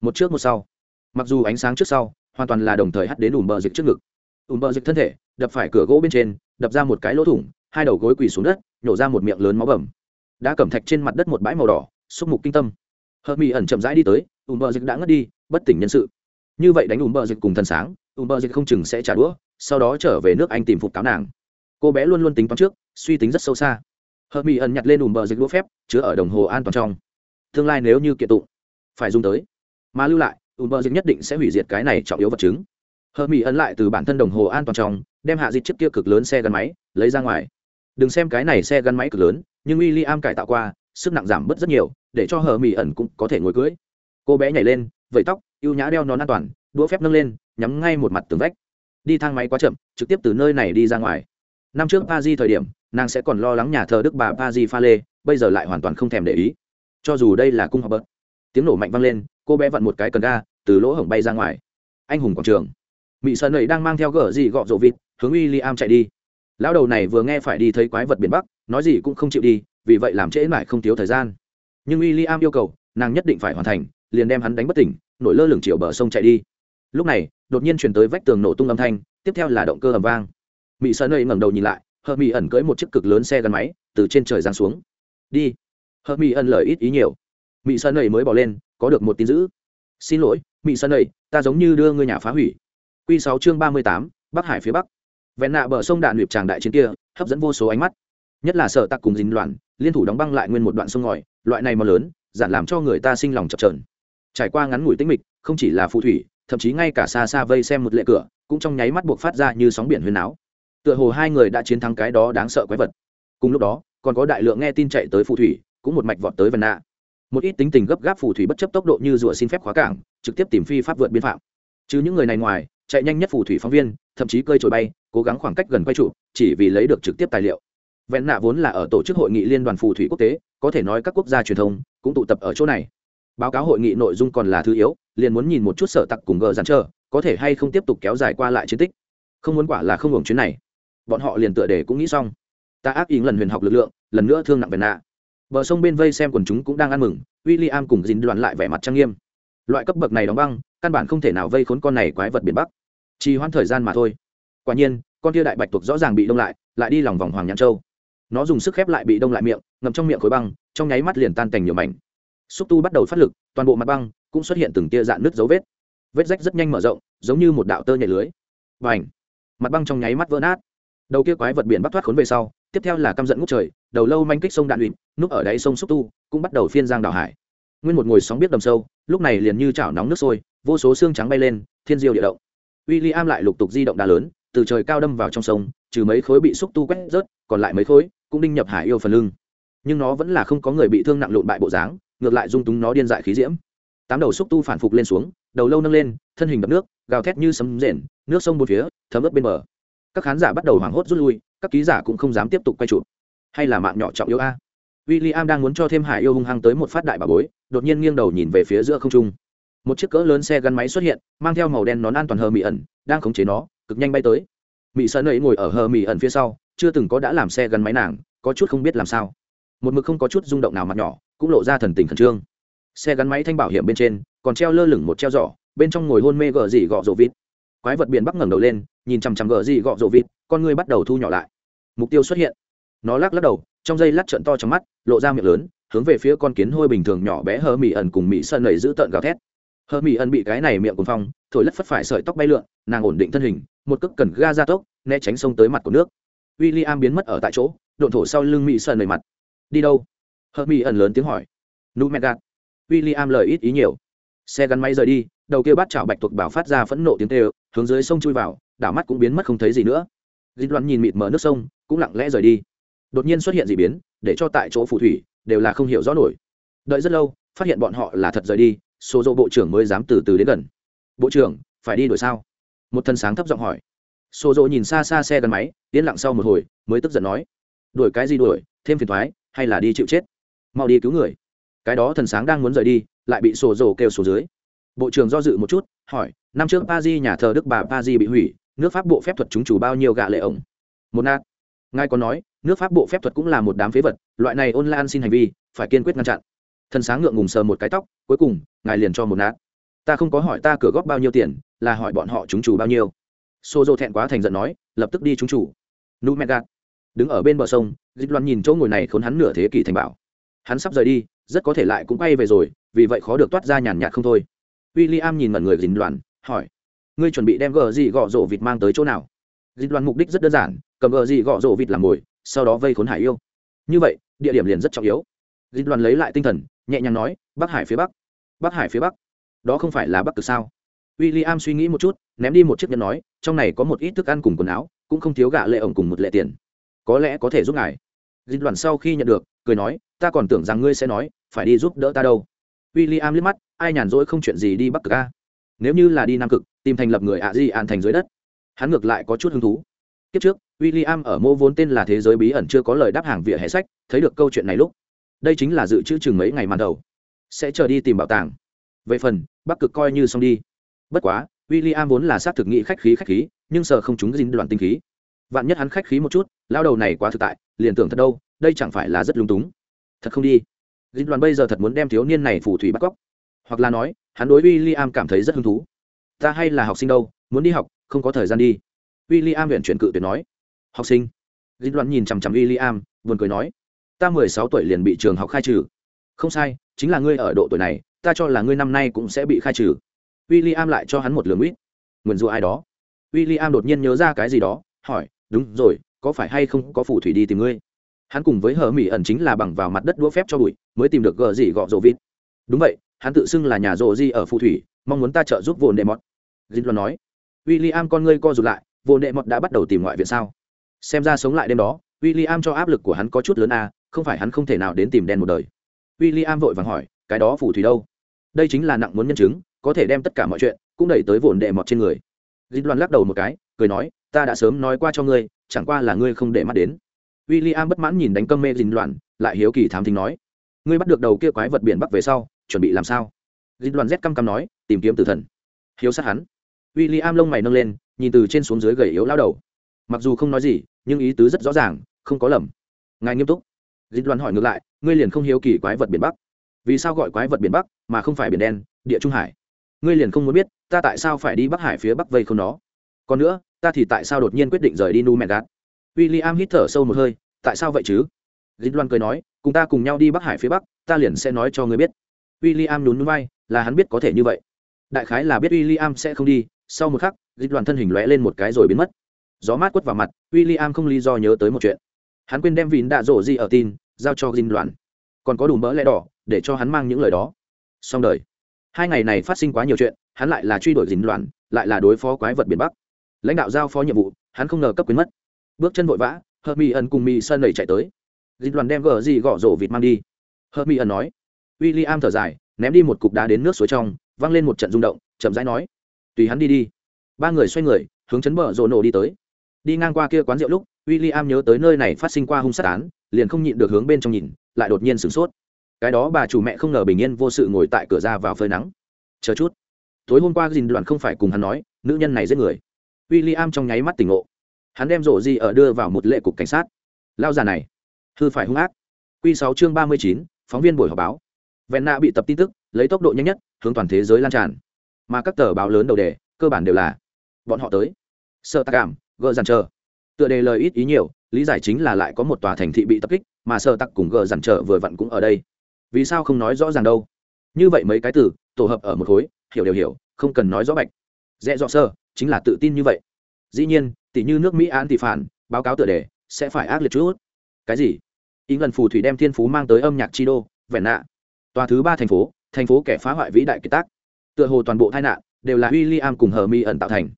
Một trước một sau. Mặc dù ánh sáng trước sau, hoàn toàn là đồng thời hắt đến ùm bờ dịch trước ngực. Ùm bờ dịch thân thể, đập phải cửa gỗ bên trên, đập ra một cái lỗ thủng hai đầu gối quỳ xuống đất, nhổ ra một miệng lớn máu bầm. Đã cầm thạch trên mặt đất một bãi màu đỏ, xúc mục kinh tâm. Hớt mỹ ẩn chậm rãi đi tới, ùm bờ dịch đã ngất đi, bất tỉnh nhân sự. Như vậy đánh ùm bờ dịch cùng thần sáng, ùm bờ dịch không chừng sẽ trả đũa, sau đó trở về nước anh tìm phục cáo nàng. Cô bé luôn luôn tính toán trước, suy tính rất sâu xa. Hớt mỹ ẩn nhặt lên ùm bờ dịch đũa phép, chứa ở đồng hồ an toàn trong. Tương lai nếu như kiện tụng, phải dùng tới. Mà lưu lại, ùm bờ dịch nhất định sẽ hủy diệt cái này trọng yếu vật chứng. Hớt mỹ ẩn lại từ bản thân đồng hồ an toàn trong, đem hạ dịch chiếc kia cực lớn xe gắn máy, lấy ra ngoài đừng xem cái này xe gắn máy cực lớn, nhưng w i l l i am cải tạo qua, sức nặng giảm bớt rất nhiều, để cho hờ mỹ ẩn cũng có thể ngồi cưới. Cô bé nhảy lên, vẫy tóc ưu nhã đeo nón an toàn, đũa phép nâng lên, nhắm ngay một mặt tường vách. Đi thang máy quá chậm, trực tiếp từ nơi này đi ra ngoài. Năm trước pa di thời điểm, nàng sẽ còn lo lắng nhà thờ đức bà pa di pha lê, bây giờ lại hoàn toàn không thèm để ý. Cho dù đây là cung học bớt tiếng nổ mạnh vang lên, cô bé vặn một cái cần ga, từ lỗ hổng bay ra ngoài. Anh hùng quảng trường. Mỹ sơn ấy đang mang theo gở gì gọ rộ vịt, hướng w i l l i am chạy đi lão đầu này vừa nghe phải đi thấy quái vật biển bắc, nói gì cũng không chịu đi, vì vậy làm trễ mãi không thiếu thời gian. Nhưng w i l l i am yêu cầu, nàng nhất định phải hoàn thành, liền đem hắn đánh bất tỉnh, nổi lơ lửng chiều bờ sông chạy đi. Lúc này, đột nhiên chuyển tới vách tường nổ tung âm thanh, tiếp theo là động cơ ầm vang. Mỹ sơn ấy ngẩng đầu nhìn lại, hờ mỹ ẩn cưỡi một chiếc cực lớn xe gắn máy, từ trên trời giáng xuống. Đi. Hờ mỹ ẩn lời ít ý nhiều. Mỹ sơn ấy mới bỏ lên, có được một tin dữ. Xin lỗi mỹ sơn ấy ta giống như đưa ngươi nhà phá hủy. Q sáu chương ba mươi tám, bắc hải phía bắc vẹn nạ bờ sông đạn luyện tràng đại chiến kia, hấp dẫn vô số ánh mắt. Nhất là sợ tặc cùng dính loạn, liên thủ đóng băng lại nguyên một đoạn sông ngòi, loại này mà lớn giản làm cho người ta sinh lòng chập trờn trải qua ngắn ngủi tĩnh mịch, không chỉ là phù thủy, thậm chí ngay cả xa xa vây xem một lệ cửa, cũng trong nháy mắt buộc phát ra như sóng biển huyền áo. Tựa hồ hai người đã chiến thắng cái đó đáng sợ quái vật. Cùng lúc đó, còn có đại lượng nghe tin chạy tới phù thủy, cũng một mạch vọt tới vân nạ. Một ít tính tình gấp gáp phù thủy bất chấp tốc độ như rùa xin phép khóa cảng, trực tiếp tìm phi pháp vượt biên phạm. Chứ những người này ngoài, chạy nhanh nhất phù thủy phóng viên, thậm chí cơi trồi bay cố gắng khoảng cách gần quay trụ, chỉ vì lấy được trực tiếp tài liệu. Vẹn nạ vốn là ở tổ chức hội nghị liên đoàn phù thủy quốc tế, có thể nói các quốc gia truyền thông cũng tụ tập ở chỗ này. Báo cáo hội nghị nội dung còn là thứ yếu, liền muốn nhìn một chút sở tặc cùng gờ dàn trơ có thể hay không tiếp tục kéo dài qua lại chiến tích. Không muốn quả là không hưởng chuyến này. Bọn họ liền tựa để cũng nghĩ xong. Ta áp ý lần huyền học lực lượng, lần nữa thương nặng vẹn nạ. Bờ sông bên vây xem quần chúng cũng đang ăn mừng w i l l i am cùng dính đoàn lại vẻ mặt trang nghiêm. Loại cấp bậc này đóng băng, căn bản không thể nào vây khốn con này quái vật biển bắc. Chỉ hoãn thời gian mà thôi. Quả nhiên con tia đại bạch tuộc rõ ràng bị đông lại lại đi lòng vòng hoàng nhãn châu. Nó dùng sức khép lại bị đông lại miệng, ngậm trong miệng khối băng, trong nháy mắt liền tan thành nhiều mảnh. Xúc tu bắt đầu phát lực, toàn bộ mặt băng cũng xuất hiện từng tia dạn nước dấu vết. Vết rách rất nhanh mở rộng, giống như một đạo tơ nhảy lưới. Và ảnh mặt băng trong nháy mắt vỡ nát. Đầu kia quái vật biển bắt thoát khốn về sau, tiếp theo là căm giận ngút trời, đầu lâu manh kích sông đạn lụy núp ở đáy sông xúc tu, cũng bắt đầu phiên giang đảo hải. Nguyên một ngồi sóng biết đầm sâu, lúc này liền như chảo nóng nước sôi, vô số xương trắng bay lên, thiên diêu địa động. W i l l i am lại lục tục di động đá lớn từ trời cao đâm vào trong sông, trừ mấy khối bị xúc tu quét rớt, còn lại mấy khối cũng đinh nhập hải yêu phần lưng. Nhưng nó vẫn là không có người bị thương nặng lộn bại bộ dáng, ngược lại dung túng nó điên dại khí diễm. Tám đầu xúc tu phản phục lên xuống, đầu lâu nâng lên, thân hình đập nước, gào thét như sấm rền, nước sông một phía, thấm ướt bên bờ. Các khán giả bắt đầu hoảng hốt rút lui, các ký giả cũng không dám tiếp tục quay chụp. Hay là mạng nhỏ trọng yêu a? W i l l i am đang muốn cho thêm hải yêu hung hăng tới một phát đại bà bối, đột nhiên nghiêng đầu nhìn về phía giữa không trung. Một chiếc cỡ lớn xe gắn máy xuất hiện, mang theo màu đen nón an toàn hờ mỹ ẩn, đang khống chế nó cực nhanh bay tới. Mỹ sơn ấy ngồi ở hờ mỹ ẩn phía sau, chưa từng có đã làm xe gắn máy nàng, có chút không biết làm sao. Một mực không có chút rung động nào mặt nhỏ, cũng lộ ra thần tình khẩn trương. Xe gắn máy thanh bảo hiểm bên trên, còn treo lơ lửng một treo giỏ, bên trong ngồi hôn mê gờ dị gọ rộ vịt. Quái vật biển bắc ngẩng đầu lên, nhìn chằm chằm gờ dị gọ rộ vịt, con người bắt đầu thu nhỏ lại. Mục tiêu xuất hiện. Nó lắc lắc đầu, trong dây lắc trận to trong mắt, lộ ra miệng lớn, hướng về phía con kiến hôi bình thường nhỏ bé hờ mỹ ẩn cùng mỹ sơn nầy giữ tợn gào thét. Hờ mỹ ẩn bị cái này miệng cùng phong, thổi lất phất phải sợi tóc bay lượn, nàng ổn định thân hình một cước cần ga ra tốc né tránh sông tới mặt của nước. William biến mất ở tại chỗ độn thổ sau lưng mỹ sờn nầy mặt. Đi đâu? Hợp mỹ ẩn lớn tiếng hỏi. Nu mẹ gạt. William lời ít ý nhiều. Xe gắn máy rời đi đầu kia bắt chảo bạch tuộc bảo phát ra phẫn nộ tiếng kêu, hướng dưới sông chui vào đảo mắt cũng biến mất không thấy gì nữa. Dinh Loan nhìn mịt mở nước sông cũng lặng lẽ rời đi. Đột nhiên xuất hiện dị biến để cho tại chỗ phù thủy đều là không hiểu rõ nổi. Đợi rất lâu phát hiện bọn họ là thật rời đi số dỗ bộ trưởng mới dám từ từ đến gần. Bộ trưởng phải đi đuổi sao? Một thân sáng thấp giọng hỏi. Xô rộ nhìn xa xa xe gắn máy, yên lặng sau một hồi, mới tức giận nói. Đuổi cái gì đuổi, thêm phiền thoái, hay là đi chịu chết? Mau đi cứu người. Cái đó thần sáng đang muốn rời đi, lại bị sổ dồ kêu xuống dưới. Bộ trưởng do dự một chút, hỏi, năm trước pa di nhà thờ đức bà pa di bị hủy, nước pháp bộ phép thuật chúng chủ bao nhiêu gạ lệ ổng một nát. Ngài còn nói, nước pháp bộ phép thuật cũng là một đám phế vật, loại này ôn lan xin hành vi, phải kiên quyết ngăn chặn. Thần sáng ngượng ngùng sờ một cái tóc, cuối cùng, ngài liền cho một nát. Ta không có hỏi ta cửa góp bao nhiêu tiền là hỏi bọn họ chúng chủ bao nhiêu. Xô dô thẹn quá thành giận nói, lập tức đi chúng chủ. Nu mẹ gạt. Đứng ở bên bờ sông, dịch loan nhìn chỗ ngồi này khốn hắn nửa thế kỷ thành bảo. Hắn sắp rời đi, rất có thể lại cũng quay về rồi, vì vậy khó được toát ra nhàn nhạt không thôi. W i l l i am nhìn mật người dịch loan, hỏi, ngươi chuẩn bị đem gờ gì gọ rổ vịt mang tới chỗ nào? Dịch loan mục đích rất đơn giản, cầm gờ gì gọ rổ vịt làm mồi, sau đó vây khốn hải yêu. Như vậy, địa điểm liền rất trọng yếu. Dịch loan lấy lại tinh thần, nhẹ nhàng nói, bắc hải phía bắc bắc hải phía bắc. Đó không phải là bắc cực sao? W i l l i am suy nghĩ một chút, ném đi một chiếc nhẫn nói, trong này có một ít thức ăn cùng quần áo, cũng không thiếu gạ lệ ổng cùng một lệ tiền. Có lẽ có thể giúp ngài. Dịch đoàn sau khi nhận được, cười nói, ta còn tưởng rằng ngươi sẽ nói, phải đi giúp đỡ ta đâu. W i l l i am liếc mắt, ai nhàn rỗi không chuyện gì đi bắc cực a? Nếu như là đi nam cực, tìm thành lập người ạ di an thành dưới đất. Hắn ngược lại có chút hứng thú. Kiếp trước w i l l i am ở mô vốn tên là thế giới bí ẩn chưa có lời đáp hàng vỉa hè sách, thấy được câu chuyện này lúc. Đây chính là dự trữ chừng mấy ngày màn đầu. Sẽ chờ đi tìm bảo tàng. Về phần, bắc cực coi như xong đi bất quá w i l l i am vốn là xác thực nghị khách khí khách khí, nhưng sợ không chúng dính đoàn tinh khí. Vạn nhất hắn khách khí một chút lao đầu này quá thực tại, liền tưởng thật đâu, đây chẳng phải là rất lung túng. Thật không đi. Dính đoàn bây giờ thật muốn đem thiếu niên này phù thủy bắt cóc. Hoặc là nói, hắn đối w i l l i am cảm thấy rất hứng thú. Ta hay là học sinh đâu, muốn đi học, không có thời gian đi. W i l l i am huyện chuyển cự tuyệt nói. Học sinh. Dính đoàn nhìn chằm chằm w i l l i am buồn cười nói. Ta mười sáu tuổi liền bị trường học khai trừ. Không sai, chính là ngươi ở độ tuổi này, ta cho là ngươi năm nay cũng sẽ bị khai trừ w i l l i am lại cho hắn một lường uýt nguyền rủa ai đó? W i l l i am đột nhiên nhớ ra cái gì đó, hỏi, đúng rồi, có phải hay không có phù thủy đi tìm ngươi? Hắn cùng với hờ mỹ ẩn chính là bằng vào mặt đất đũa phép cho bụi, mới tìm được gờ gì gọ rộ vịt. Đúng vậy, hắn tự xưng là nhà rộ di ở phù thủy, mong muốn ta trợ giúp vồn đệ mọt. Dinh luôn nói. W i l l i am con ngươi co rụt lại vồn đệ mọt đã bắt đầu tìm ngoại viện sao? Xem ra sống lại đêm đó w i l l i am cho áp lực của hắn có chút lớn à không phải hắn không thể nào đến tìm đen một đời. W i l l i am vội vàng hỏi, cái đó phù thủy đâu? Đây chính là nặng muốn nhân chứng có thể đem tất cả mọi chuyện cũng đẩy tới vồn đệ mọt trên người. Dinh loan lắc đầu một cái, cười nói, ta đã sớm nói qua cho ngươi, chẳng qua là ngươi không để mắt đến. W i l l i am bất mãn nhìn đánh cơm mê dinh loạn lại hiếu kỳ thám thính nói, ngươi bắt được đầu kia quái vật biển bắc về sau, chuẩn bị làm sao? Dinh loạn rét căm căm nói, tìm kiếm tử thần. Hiếu sát hắn. W i l l i am lông mày nâng lên, nhìn từ trên xuống dưới gầy yếu lao đầu. Mặc dù không nói gì, nhưng ý tứ rất rõ ràng, không có lầm. Ngài nghiêm túc. Dinh loạn hỏi ngược lại, ngươi liền không hiếu kỳ quái vật biển bắc? Vì sao gọi quái vật biển bắc mà không phải biển đen, địa trung hải? Ngươi liền không muốn biết, ta tại sao phải đi bắc hải phía bắc vây không nó? Còn nữa, ta thì tại sao đột nhiên quyết định rời đi nu mẹ gạt w i l l i am hít thở sâu một hơi, tại sao vậy chứ? Dinh loan cười nói, cùng ta cùng nhau đi bắc hải phía bắc, ta liền sẽ nói cho ngươi biết. W i l l i am nhún núi bay là hắn biết có thể như vậy. Đại khái là biết w i l l i am sẽ không đi, sau một khắc dinh loan thân hình lóe lên một cái rồi biến mất. Gió mát quất vào mặt w i l l i am không lý do nhớ tới một chuyện. Hắn quên đem vín đạ rổ gì ở tin, giao cho dinh loan. Còn có đủ mỡ lẽ đỏ, để cho hắn mang những lời đó. Xong đời hai ngày này phát sinh quá nhiều chuyện, hắn lại là truy đuổi dính loạn, lại là đối phó quái vật biển bắc. Lãnh đạo giao phó nhiệm vụ, hắn không ngờ cấp quyến mất. Bước chân vội vã, hợp mỹ ẩn cùng mỹ sơn nầy chạy tới. Dính loạn đem gờ gì gõ rổ vịt mang đi. Hợp mỹ ẩn nói w i l l i am thở dài, ném đi một cục đá đến nước suối trong, văng lên một trận rung động, chậm rãi nói, tùy hắn đi đi. Ba người xoay người, hướng chấn bờ rổ nổ đi tới. Đi ngang qua kia quán rượu lúc w i l l i am nhớ tới nơi này phát sinh qua hung sát án, liền không nhịn được hướng bên trong nhìn, lại đột nhiên sửng sốt cái đó bà chủ mẹ không ngờ bình yên vô sự ngồi tại cửa ra vào phơi nắng. Chờ chút. Tối hôm qua dình đoàn không phải cùng hắn nói, nữ nhân này giết người. W i l l i am trong nháy mắt tỉnh ngộ. Hắn đem rổ gì ở đưa vào một lệ cục cảnh sát. Lao già này. Hư phải hung ác. Q sáu chương ba mươi chín, phóng viên buổi họp báo. Vẹn nạ bị tập tin tức, lấy tốc độ nhanh nhất, hướng toàn thế giới lan tràn. Mà các tờ báo lớn đầu đề, cơ bản đều là, bọn họ tới. Sợ tạc cảm, gờ dằn chờ. Tựa đề lời ít ý nhiều, lý giải chính là lại có một tòa thành thị bị tập kích, mà sợ tặc cùng gờ dằn chờ vừa vặn cũng ở đây vì sao không nói rõ ràng đâu? Như vậy mấy cái từ, tổ hợp ở một khối, hiểu đều hiểu, không cần nói rõ bạch. Dễ dọ sơ, chính là tự tin như vậy. Dĩ nhiên tỷ như nước mỹ an tỷ phản, báo cáo tựa đề, sẽ phải ác liệt chút. Cái gì? Ý lần phù thủy đem thiên phú mang tới âm nhạc chi đô vẹn nạ. Tòa thứ ba thành phố thành phố kẻ phá hoại vĩ đại kiệt tác. Tựa hồ toàn bộ tai nạn đều là w i l l i am cùng hờ mi ẩn tạo thành.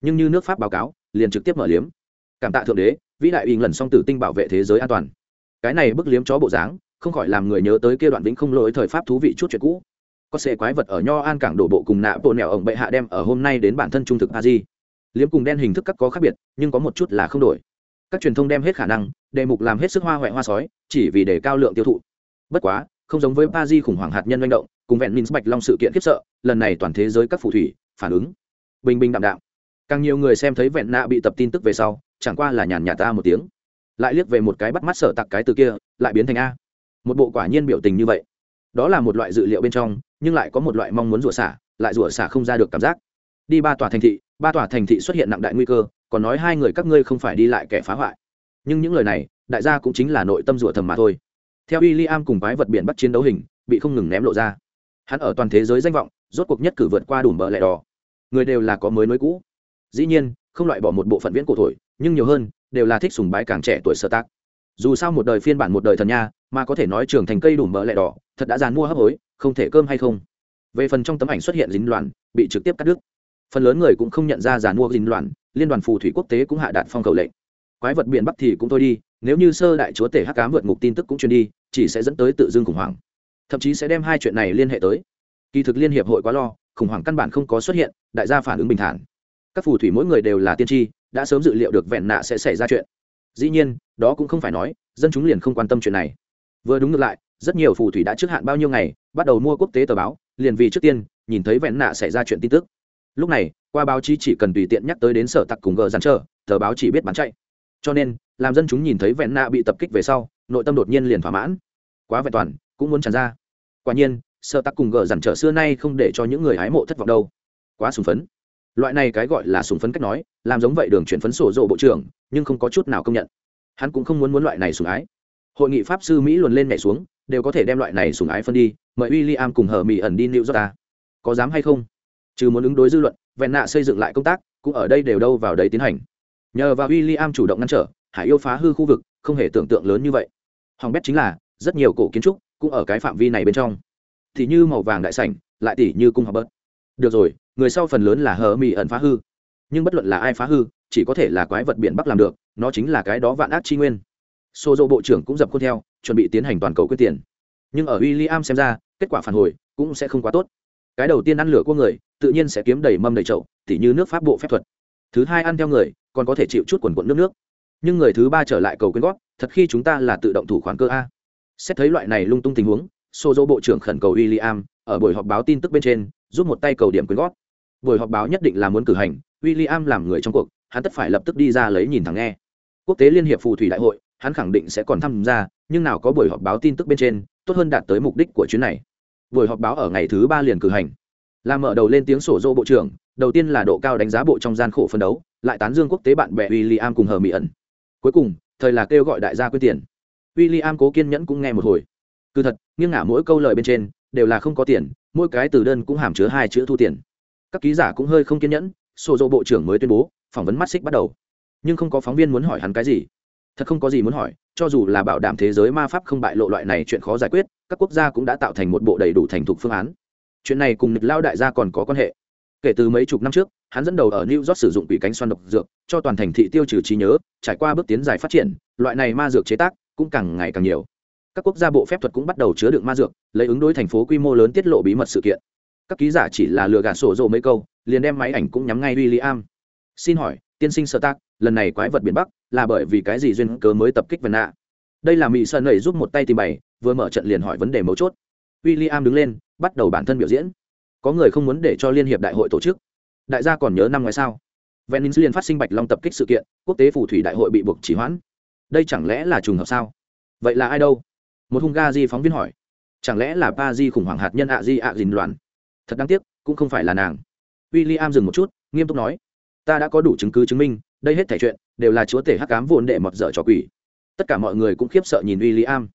Nhưng như nước pháp báo cáo, liền trực tiếp mở liếm. Cảm tạ thượng đế, vĩ đại ý lần song tử tinh bảo vệ thế giới an toàn. Cái này bức liếm chó bộ dáng không khỏi làm người nhớ tới kia đoạn vĩnh không lỗi thời pháp thú vị chút chuyện cũ. Có xe quái vật ở nho an cảng đổ bộ cùng nạ bộ nẻo ổng bệ hạ đem ở hôm nay đến bản thân trung thực a di. Liếm cùng đen hình thức các có khác biệt, nhưng có một chút là không đổi. Các truyền thông đem hết khả năng, đề mục làm hết sức hoa huệ hoa sói, chỉ vì để cao lượng tiêu thụ. Bất quá, không giống với pa di khủng hoảng hạt nhân manh động, cùng vẹn minh bạch long sự kiện khiếp sợ, lần này toàn thế giới các phù thủy, phản ứng, bình bình đạm đạm. Càng nhiều người xem thấy vẹn nạ bị tập tin tức về sau, chẳng qua là nhàn nhạt ta một tiếng. Lại liếc về một cái bắt mắt sở tặc cái từ kia, lại biến thành a một bộ quả nhiên biểu tình như vậy. Đó là một loại dự liệu bên trong, nhưng lại có một loại mong muốn rủa xả, lại rủa xả không ra được cảm giác. Đi ba tòa thành thị, ba tòa thành thị xuất hiện nặng đại nguy cơ, còn nói hai người các ngươi không phải đi lại kẻ phá hoại. Nhưng những lời này, đại gia cũng chính là nội tâm rủa thầm mà thôi. Theo w i l l i am cùng quái vật biển bắt chiến đấu hình, bị không ngừng ném lộ ra. Hắn ở toàn thế giới danh vọng, rốt cuộc nhất cử vượt qua đủ bờ lẹ đỏ. Người đều là có mới nối cũ. Dĩ nhiên, không loại bỏ một bộ phận viễn cổ thổi, nhưng nhiều hơn, đều là thích sùng bái càng trẻ tuổi sơ tác. Dù sao một đời phiên bản một đời thần nha mà có thể nói trưởng thành cây đủ mỡ lẹ đỏ, thật đã dàn mua hấp hối, không thể cơm hay không. Về phần trong tấm ảnh xuất hiện dính loạn bị trực tiếp cắt đứt. Phần lớn người cũng không nhận ra dàn mua dính loạn liên đoàn phù thủy quốc tế cũng hạ đạt phong cầu lệnh. Quái vật biển bắc thì cũng thôi đi, nếu như sơ đại chúa tể hắc cám vượt ngục tin tức cũng truyền đi, chỉ sẽ dẫn tới tự dưng khủng hoảng. Thậm chí sẽ đem hai chuyện này liên hệ tới. Kỳ thực liên hiệp hội quá lo, khủng hoảng căn bản không có xuất hiện, đại gia phản ứng bình thản. Các phù thủy mỗi người đều là tiên tri, đã sớm dự liệu được vẹn nạ sẽ xảy ra chuyện. Dĩ nhiên, đó cũng không phải nói, dân chúng liền không quan tâm chuyện này vừa đúng ngược lại, rất nhiều phù thủy đã trước hạn bao nhiêu ngày, bắt đầu mua quốc tế tờ báo, liền vì trước tiên, nhìn thấy vẹn nạ xảy ra chuyện tin tức. Lúc này, qua báo chí chỉ cần tùy tiện nhắc tới đến sở tặc cùng gờ dán trơ tờ báo chỉ biết bán chạy. Cho nên, làm dân chúng nhìn thấy vẹn nạ bị tập kích về sau, nội tâm đột nhiên liền thỏa mãn. Quá vẹn toàn, cũng muốn tràn ra. Quả nhiên, sở tặc cùng gờ dàn trở xưa nay không để cho những người hái mộ thất vọng đâu. Quá sùng phấn. Loại này cái gọi là sùng phấn cách nói, làm giống vậy đường chuyển phấn sổ rộ bộ trưởng, nhưng không có chút nào công nhận. Hắn cũng không muốn muốn loại này sùng ái hội nghị pháp sư mỹ luồn lên nhảy xuống, đều có thể đem loại này sùng ái phân đi, mời w i l l i am cùng hờ mỹ ẩn đi new york ta có dám hay không? Trừ muốn ứng đối dư luận, vẹn nạ xây dựng lại công tác, cũng ở đây đều đâu vào đấy tiến hành. Nhờ vào w i l l i am chủ động ngăn trở, hải yêu phá hư khu vực, không hề tưởng tượng lớn như vậy. Hỏng bét chính là, rất nhiều cổ kiến trúc cũng ở cái phạm vi này bên trong. Thì như màu vàng đại sảnh, lại tỉ như cung học bớt được rồi, người sau phần lớn là hờ mỹ ẩn phá hư. Nhưng bất luận là ai phá hư, chỉ có thể là quái vật biển bắc làm được, nó chính là cái đó vạn ác chi nguyên. Sô dô bộ trưởng cũng dập khuôn theo, chuẩn bị tiến hành toàn cầu quyết tiền. Nhưng ở William xem ra, kết quả phản hồi cũng sẽ không quá tốt. Cái đầu tiên ăn lửa của người, tự nhiên sẽ kiếm đầy mâm đầy chậu, tỉ như nước pháp bộ phép thuật. Thứ hai ăn theo người, còn có thể chịu chút quần quần nước nước. Nhưng người thứ ba trở lại cầu quyên góp, thật khi chúng ta là tự động thủ khoán cơ a. Xét thấy loại này lung tung tình huống, Sô dô bộ trưởng khẩn cầu William, ở buổi họp báo tin tức bên trên giúp một tay cầu điểm quyên góp. Buổi họp báo nhất định là muốn cử hành, William làm người trong cuộc, hắn tất phải lập tức đi ra lấy nhìn thẳng nghe. Quốc tế liên hiệp phù thủy đại hội hắn khẳng định sẽ còn tham gia, nhưng nào có buổi họp báo tin tức bên trên, tốt hơn đạt tới mục đích của chuyến này. Buổi họp báo ở ngày thứ ba liền cử hành. Làm mở đầu lên tiếng sổ dô bộ trưởng, đầu tiên là độ cao đánh giá bộ trong gian khổ phân đấu, lại tán dương quốc tế bạn bè w i l l i am cùng hờ mỹ ẩn. Cuối cùng, thời là kêu gọi đại gia quyết tiền. W i l l i am cố kiên nhẫn cũng nghe một hồi. Cứ thật, nghiêng ngả mỗi câu lời bên trên, đều là không có tiền, mỗi cái từ đơn cũng hàm chứa hai chữ thu tiền. Các ký giả cũng hơi không kiên nhẫn, sổ dô bộ trưởng mới tuyên bố, phỏng vấn mắt xích bắt đầu. Nhưng không có phóng viên muốn hỏi hắn cái gì thật không có gì muốn hỏi, cho dù là bảo đảm thế giới ma pháp không bại lộ loại này chuyện khó giải quyết, các quốc gia cũng đã tạo thành một bộ đầy đủ thành thục phương án. Chuyện này cùng lịch lao đại gia còn có quan hệ. Kể từ mấy chục năm trước, hắn dẫn đầu ở new york sử dụng quỷ cánh xoan độc dược, cho toàn thành thị tiêu trừ trí nhớ, trải qua bước tiến dài phát triển, loại này ma dược chế tác cũng càng ngày càng nhiều. Các quốc gia bộ phép thuật cũng bắt đầu chứa đựng ma dược, lấy ứng đối thành phố quy mô lớn tiết lộ bí mật sự kiện. Các ký giả chỉ là lừa gạt sổ rộ mấy câu, liền đem máy ảnh cũng nhắm ngay w i l l i am xin hỏi tiên sinh sơ tác, lần này quái vật biển bắc là bởi vì cái gì duyên cớ mới tập kích vân nạ? Đây là mỹ sơn nầy giúp một tay tìm bày, vừa mở trận liền hỏi vấn đề mấu chốt. W i l l i am đứng lên, bắt đầu bản thân biểu diễn. Có người không muốn để cho liên hiệp đại hội tổ chức. Đại gia còn nhớ năm ngoái sao? Venice liền phát sinh bạch long tập kích sự kiện, quốc tế phù thủy đại hội bị buộc chỉ hoãn. Đây chẳng lẽ là trùng hợp sao? Vậy là ai đâu? Một hung ga di phóng viên hỏi. Chẳng lẽ là pa di khủng hoảng hạt nhân ạ di ạ dình loạn? Thật đáng tiếc, cũng không phải là nàng. W i l l i am dừng một chút, nghiêm túc nói ta đã có đủ chứng cứ chứng minh, đây hết thể chuyện đều là chúa tể hắc cám vô đệ mọt dở trò quỷ. Tất cả mọi người cũng khiếp sợ nhìn w i l l i am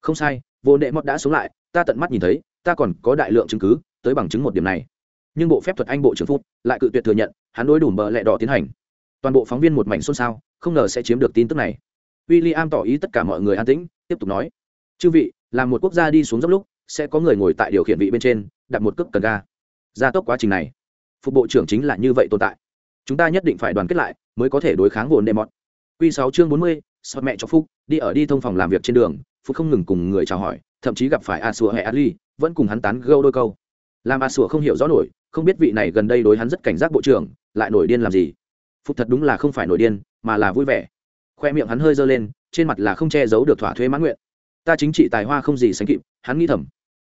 không sai, vô đệ mọt đã sống lại, ta tận mắt nhìn thấy, ta còn có đại lượng chứng cứ tới bằng chứng một điểm này. Nhưng bộ phép thuật anh bộ trưởng phút lại cự tuyệt thừa nhận, hắn đối đủ bờ lẹ đỏ tiến hành. Toàn bộ phóng viên một mảnh xôn xao, không ngờ sẽ chiếm được tin tức này. W i l l i am tỏ ý tất cả mọi người an tĩnh, tiếp tục nói. Chư vị là một quốc gia đi xuống dốc lúc, sẽ có người ngồi tại điều khiển vị bên trên, đặt một cước cần ga. Gia tốc quá trình này, phục bộ trưởng chính là như vậy tồn tại chúng ta nhất định phải đoàn kết lại mới có thể đối kháng vồn đệ mọt. Q sáu chương bốn mươi sợ mẹ cho phúc, đi ở đi thông phòng làm việc trên đường, phúc không ngừng cùng người chào hỏi, thậm chí gặp phải a sùa hay ali vẫn cùng hắn tán gâu đôi câu. Làm a sùa không hiểu rõ nổi, không biết vị này gần đây đối hắn rất cảnh giác bộ trưởng, lại nổi điên làm gì. Phúc thật đúng là không phải nổi điên, mà là vui vẻ. Khoe miệng hắn hơi dơ lên, trên mặt là không che giấu được thỏa thuê mãn nguyện. Ta chính trị tài hoa không gì sánh kịp, hắn nghĩ thầm.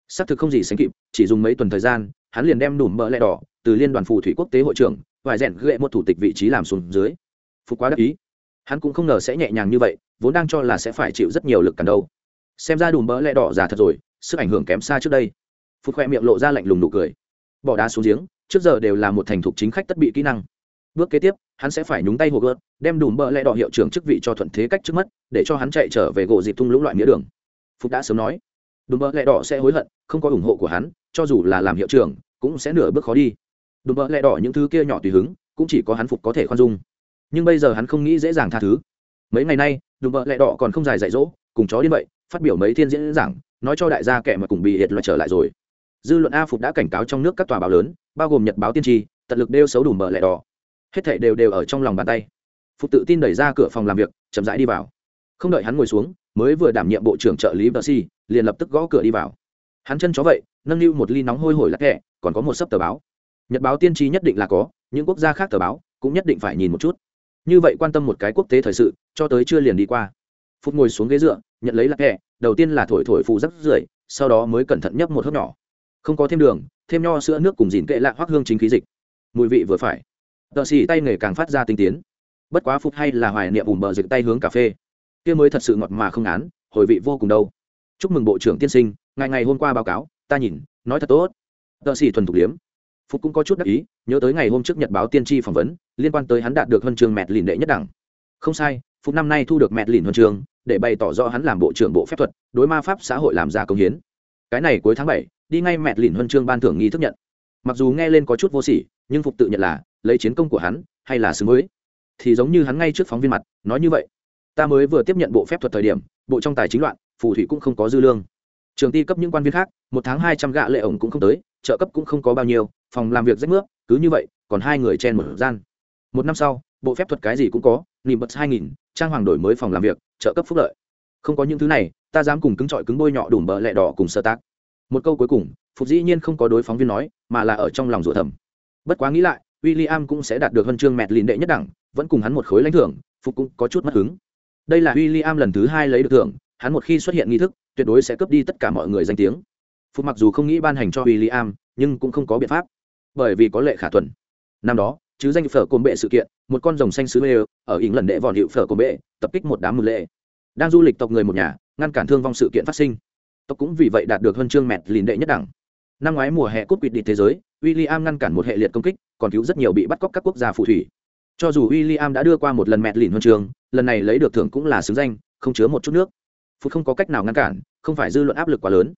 Xác thực không gì sánh kịp, chỉ dùng mấy tuần thời gian, hắn liền đem đủ mỡ lẹ đỏ từ liên đoàn phù thủy quốc tế hội trưởng vài rèn ghệ một thủ tịch vị trí làm xuống dưới. Phục quá đắc ý. Hắn cũng không ngờ sẽ nhẹ nhàng như vậy, vốn đang cho là sẽ phải chịu rất nhiều lực cản đâu. Xem ra đùm bỡ lẽ đỏ già thật rồi, sức ảnh hưởng kém xa trước đây. Phục khoe miệng lộ ra lạnh lùng nụ cười. Bỏ đá xuống giếng, trước giờ đều là một thành thục chính khách tất bị kỹ năng. Bước kế tiếp, hắn sẽ phải nhúng tay hồ gợt, đem đùm bỡ lẽ đỏ hiệu trưởng chức vị cho thuận thế cách trước mắt, để cho hắn chạy trở về gỗ dịp thung lũng loại nghĩa đường. Phục đã sớm nói, đùm bỡ lẽ đỏ sẽ hối hận, không có ủng hộ của hắn, cho dù là làm hiệu trưởng, cũng sẽ nửa bước khó đi đùm bợ lẹ đỏ những thứ kia nhỏ tùy hứng, cũng chỉ có hắn phục có thể khoan dung. Nhưng bây giờ hắn không nghĩ dễ dàng tha thứ. Mấy ngày nay, đùm bợ lẹ đỏ còn không dài dạy dỗ, cùng chó đi vậy, phát biểu mấy thiên diễn giảng, nói cho đại gia kẻ mà cùng bị hiệt loại trở lại rồi. Dư luận a phục đã cảnh cáo trong nước các tòa báo lớn, bao gồm nhật báo tiên tri, tận lực đeo xấu đùm bợ lẹ đỏ. Hết thảy đều đều ở trong lòng bàn tay. Phục tự tin đẩy ra cửa phòng làm việc, chậm rãi đi vào. Không đợi hắn ngồi xuống, mới vừa đảm nhiệm bộ trưởng trợ lý bờ si liền lập tức gõ cửa đi vào. Hắn chân chó vậy, nâng niu một ly nóng hôi hổi lắc kẹ còn có một sấp tờ báo nhật báo tiên tri nhất định là có, những quốc gia khác tờ báo cũng nhất định phải nhìn một chút. Như vậy quan tâm một cái quốc tế thời sự, cho tới chưa liền đi qua. Phút ngồi xuống ghế dựa, nhận lấy lắc hẹ đầu tiên là thổi thổi phù rắc rưởi, sau đó mới cẩn thận nhấp một hớp nhỏ. Không có thêm đường, thêm nho sữa nước cùng dìn kệ lạ hoác hương chính khí dịch. Mùi vị vừa phải. Tợ xì tay nghề càng phát ra tinh tiến. Bất quá phục hay là hoài niệm ủ m bờ dịch tay hướng cà phê. Kia mới thật sự ngọt mà không án hồi vị vô cùng đâu. Chúc mừng bộ trưởng tiên sinh, ngày ngày hôm qua báo cáo, ta nhìn, nói thật tốt. Tợ xì thuần thục liếm phục cũng có chút đắc ý, nhớ tới ngày hôm trước nhật báo tiên tri phỏng vấn, liên quan tới hắn đạt được huân trường mẹt lìn đệ nhất đẳng. Không sai, phục năm nay thu được mẹt lìn huân trường, để bày tỏ rõ hắn làm bộ trưởng bộ phép thuật, đối ma pháp xã hội làm ra công hiến. Cái này cuối tháng bảy, đi ngay mẹt lìn huân chương ban thưởng nghi thức nhận. Mặc dù nghe lên có chút vô sỉ, nhưng phục tự nhận là, lấy chiến công của hắn, hay là xứng mới thì giống như hắn ngay trước phóng viên mặt, nói như vậy. Ta mới vừa tiếp nhận bộ phép thuật thời điểm, bộ trong tài chính loạn, phù thủy cũng không có dư lương. Trường ti cấp những quan viên khác, một tháng hai trăm gạ lệ ổng cũng không tới trợ cấp cũng không có bao nhiêu phòng làm việc rách nước cứ như vậy còn hai người chen một gian một năm sau bộ phép thuật cái gì cũng có nỉm bật hai nghìn trang hoàng đổi mới phòng làm việc trợ cấp phúc lợi không có những thứ này ta dám cùng cứng trọi cứng bôi nhọ đủ bờ lẹ đỏ cùng sơ tác một câu cuối cùng phục dĩ nhiên không có đối phóng viên nói mà là ở trong lòng rủa thầm bất quá nghĩ lại William cũng sẽ đạt được huân chương mẹt lìn đệ nhất đẳng, vẫn cùng hắn một khối lãnh thưởng, phục cũng có chút mất hứng. Đây là William lần thứ hai lấy được thưởng, hắn một khi xuất hiện nghi thức, tuyệt đối sẽ cướp đi tất cả mọi người danh tiếng. Phục mặc dù không nghĩ ban hành cho William, nhưng cũng không có biện pháp, bởi vì có lệ khả thuần. Năm đó, chứ danh phở cồn bệ sự kiện, một con rồng xanh sứ lê ở ỉng lần đệ vòn hiệu phở cồn bệ, tập kích một đám mù lệ. Đang du lịch tộc người một nhà, ngăn cản thương vong sự kiện phát sinh. Tộc cũng vì vậy đạt được huân chương mẹt lìn đệ nhất đẳng. Năm ngoái mùa hè cúp quỵt đi thế giới, William ngăn cản một hệ liệt công kích, còn cứu rất nhiều bị bắt cóc các quốc gia phù thủy. Cho dù William đã đưa qua một lần mẹt lìn huân trường, lần này lấy được thưởng cũng là xứng danh, không chứa một chút nước. Phút không có cách nào ngăn cản, không phải dư luận áp lực quá lớn.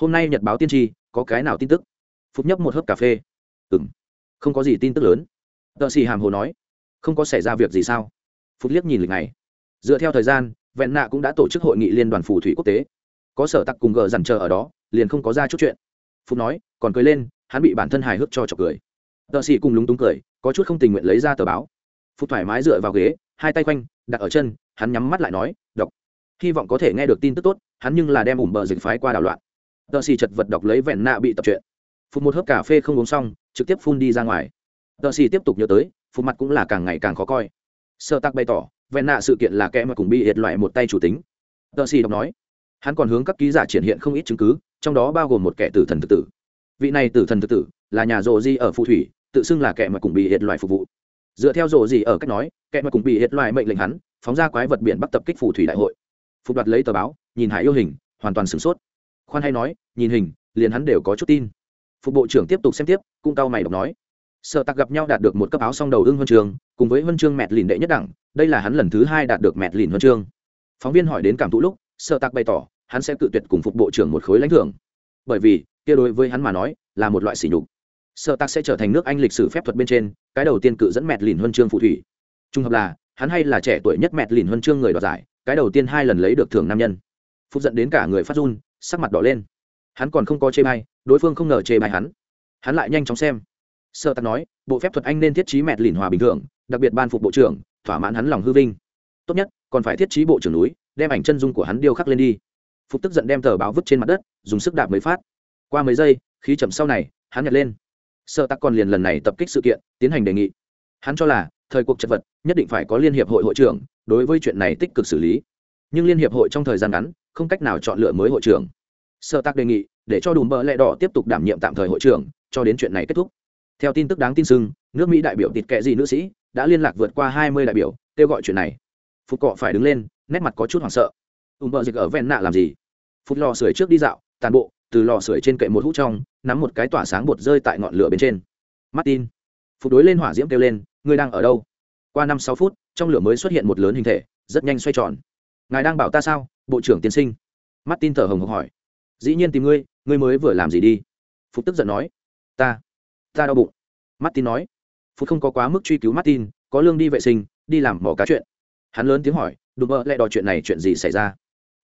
Hôm nay nhật báo tiên tri, có cái nào tin tức? Phút nhấp một hớp cà phê. Ừm, không có gì tin tức lớn. Tợ xì hàm hồ nói, không có xảy ra việc gì sao? Phút liếc nhìn lịch này. Dựa theo thời gian, Vẹn Nạ cũng đã tổ chức hội nghị liên đoàn phù thủy quốc tế. Có sở tặc cùng gờ dằn chờ ở đó, liền không có ra chút chuyện. Phúc nói, còn cười lên, hắn bị bản thân hài hước cho chọc cười tợ xì cùng lúng túng cười có chút không tình nguyện lấy ra tờ báo phúc thoải mái dựa vào ghế hai tay quanh đặt ở chân hắn nhắm mắt lại nói đọc hy vọng có thể nghe được tin tức tốt hắn nhưng là đem ủng bờ dịch phái qua đảo loạn tờ sĩ chật vật đọc lấy vẹn nạ bị tập chuyện, phun một hớp cà phê không uống xong trực tiếp phun đi ra ngoài. Tờ sĩ tiếp tục nhớ tới phun mặt cũng là càng ngày càng khó coi. Sơ tắc bày tỏ vẹn nạ sự kiện là kẻ mà cùng bị hiệt loại một tay chủ tính. Tờ sĩ đọc nói hắn còn hướng các ký giả triển hiện không ít chứng cứ trong đó bao gồm một kẻ tử thần tự tử. Vị này tử thần tự tử là nhà rồ di ở phù thủy tự xưng là kẻ mà cùng bị hiệt loại phục vụ. Dựa theo rồ gì ở cách nói kẻ mà cùng bị hiệt loại mệnh lệnh hắn phóng ra quái vật biển bắt tập kích phù thủy đại hội. Phục đoạt lấy tờ báo nhìn hải yêu hình hoàn toàn sửng sốt khoan hay nói, nhìn hình, liền hắn đều có chút tin. Phục bộ trưởng tiếp tục xem tiếp, cũng cao mày đọc nói. Sợ tặc gặp nhau đạt được một cấp áo song đầu ưng huân trường, cùng với huân chương mẹt lìn đệ nhất đẳng, đây là hắn lần thứ hai đạt được mẹt lìn huân chương. Phóng viên hỏi đến cảm thụ lúc sợ tặc bày tỏ, hắn sẽ cự tuyệt cùng phục bộ trưởng một khối lãnh thưởng. Bởi vì, kia đối với hắn mà nói, là một loại sỉ nhục. Sợ tặc sẽ trở thành nước anh lịch sử phép thuật bên trên, cái đầu tiên cự dẫn mẹt lìn huân chương phù thủy. Trung hợp là, hắn hay là trẻ tuổi nhất mẹt lìn huân chương người đoạt giải, cái đầu tiên hai lần lấy được thưởng nam nhân. Phục dẫn đến cả người phát run sắc mặt đỏ lên. Hắn còn không có chê bai, đối phương không ngờ chê bai hắn. Hắn lại nhanh chóng xem. Sợ tặc nói, bộ phép thuật anh nên thiết trí mẹt lìn hòa bình thường, đặc biệt ban phục bộ trưởng, thỏa mãn hắn lòng hư vinh. Tốt nhất, còn phải thiết trí bộ trưởng núi, đem ảnh chân dung của hắn điêu khắc lên đi. Phục tức giận đem tờ báo vứt trên mặt đất, dùng sức đạp mới phát. Qua mấy giây, khí chậm sau này, hắn nhặt lên. Sợ tặc còn liền lần này tập kích sự kiện, tiến hành đề nghị. Hắn cho là, thời cuộc chật vật, nhất định phải có liên hiệp hội hội trưởng, đối với chuyện này tích cực xử lý. Nhưng liên hiệp hội trong thời gian ngắn không cách nào chọn lựa mới hội trưởng. Sở tạc đề nghị, để cho đùm bờ lẹ đỏ tiếp tục đảm nhiệm tạm thời hội trưởng, cho đến chuyện này kết thúc. Theo tin tức đáng tin sưng, nước mỹ đại biểu tịt kệ gì nữ sĩ đã liên lạc vượt qua hai mươi đại biểu, kêu gọi chuyện này. Phục cọ phải đứng lên, nét mặt có chút hoảng sợ. Ùm bờ dịch ở ven nạ làm gì? Phút lò sưởi trước đi dạo, tàn bộ, từ lò sưởi trên kệ một hút trong, nắm một cái tỏa sáng bột rơi tại ngọn lửa bên trên. Martin, phục đối lên hỏa diễm kêu lên, ngươi đang ở đâu? Qua năm sáu phút, trong lửa mới xuất hiện một lớn hình thể, rất nhanh xoay tròn ngài đang bảo ta sao, bộ trưởng tiên sinh? Martin thở hồng hộc hỏi. Dĩ nhiên tìm ngươi ngươi mới vừa làm gì đi? Phục tức giận nói. Ta ta đau bụng. Martin nói. Phục không có quá mức truy cứu martin, có lương đi vệ sinh, đi làm mỏ cá chuyện. Hắn lớn tiếng hỏi, đùm mơ lại đòi chuyện này chuyện gì xảy ra?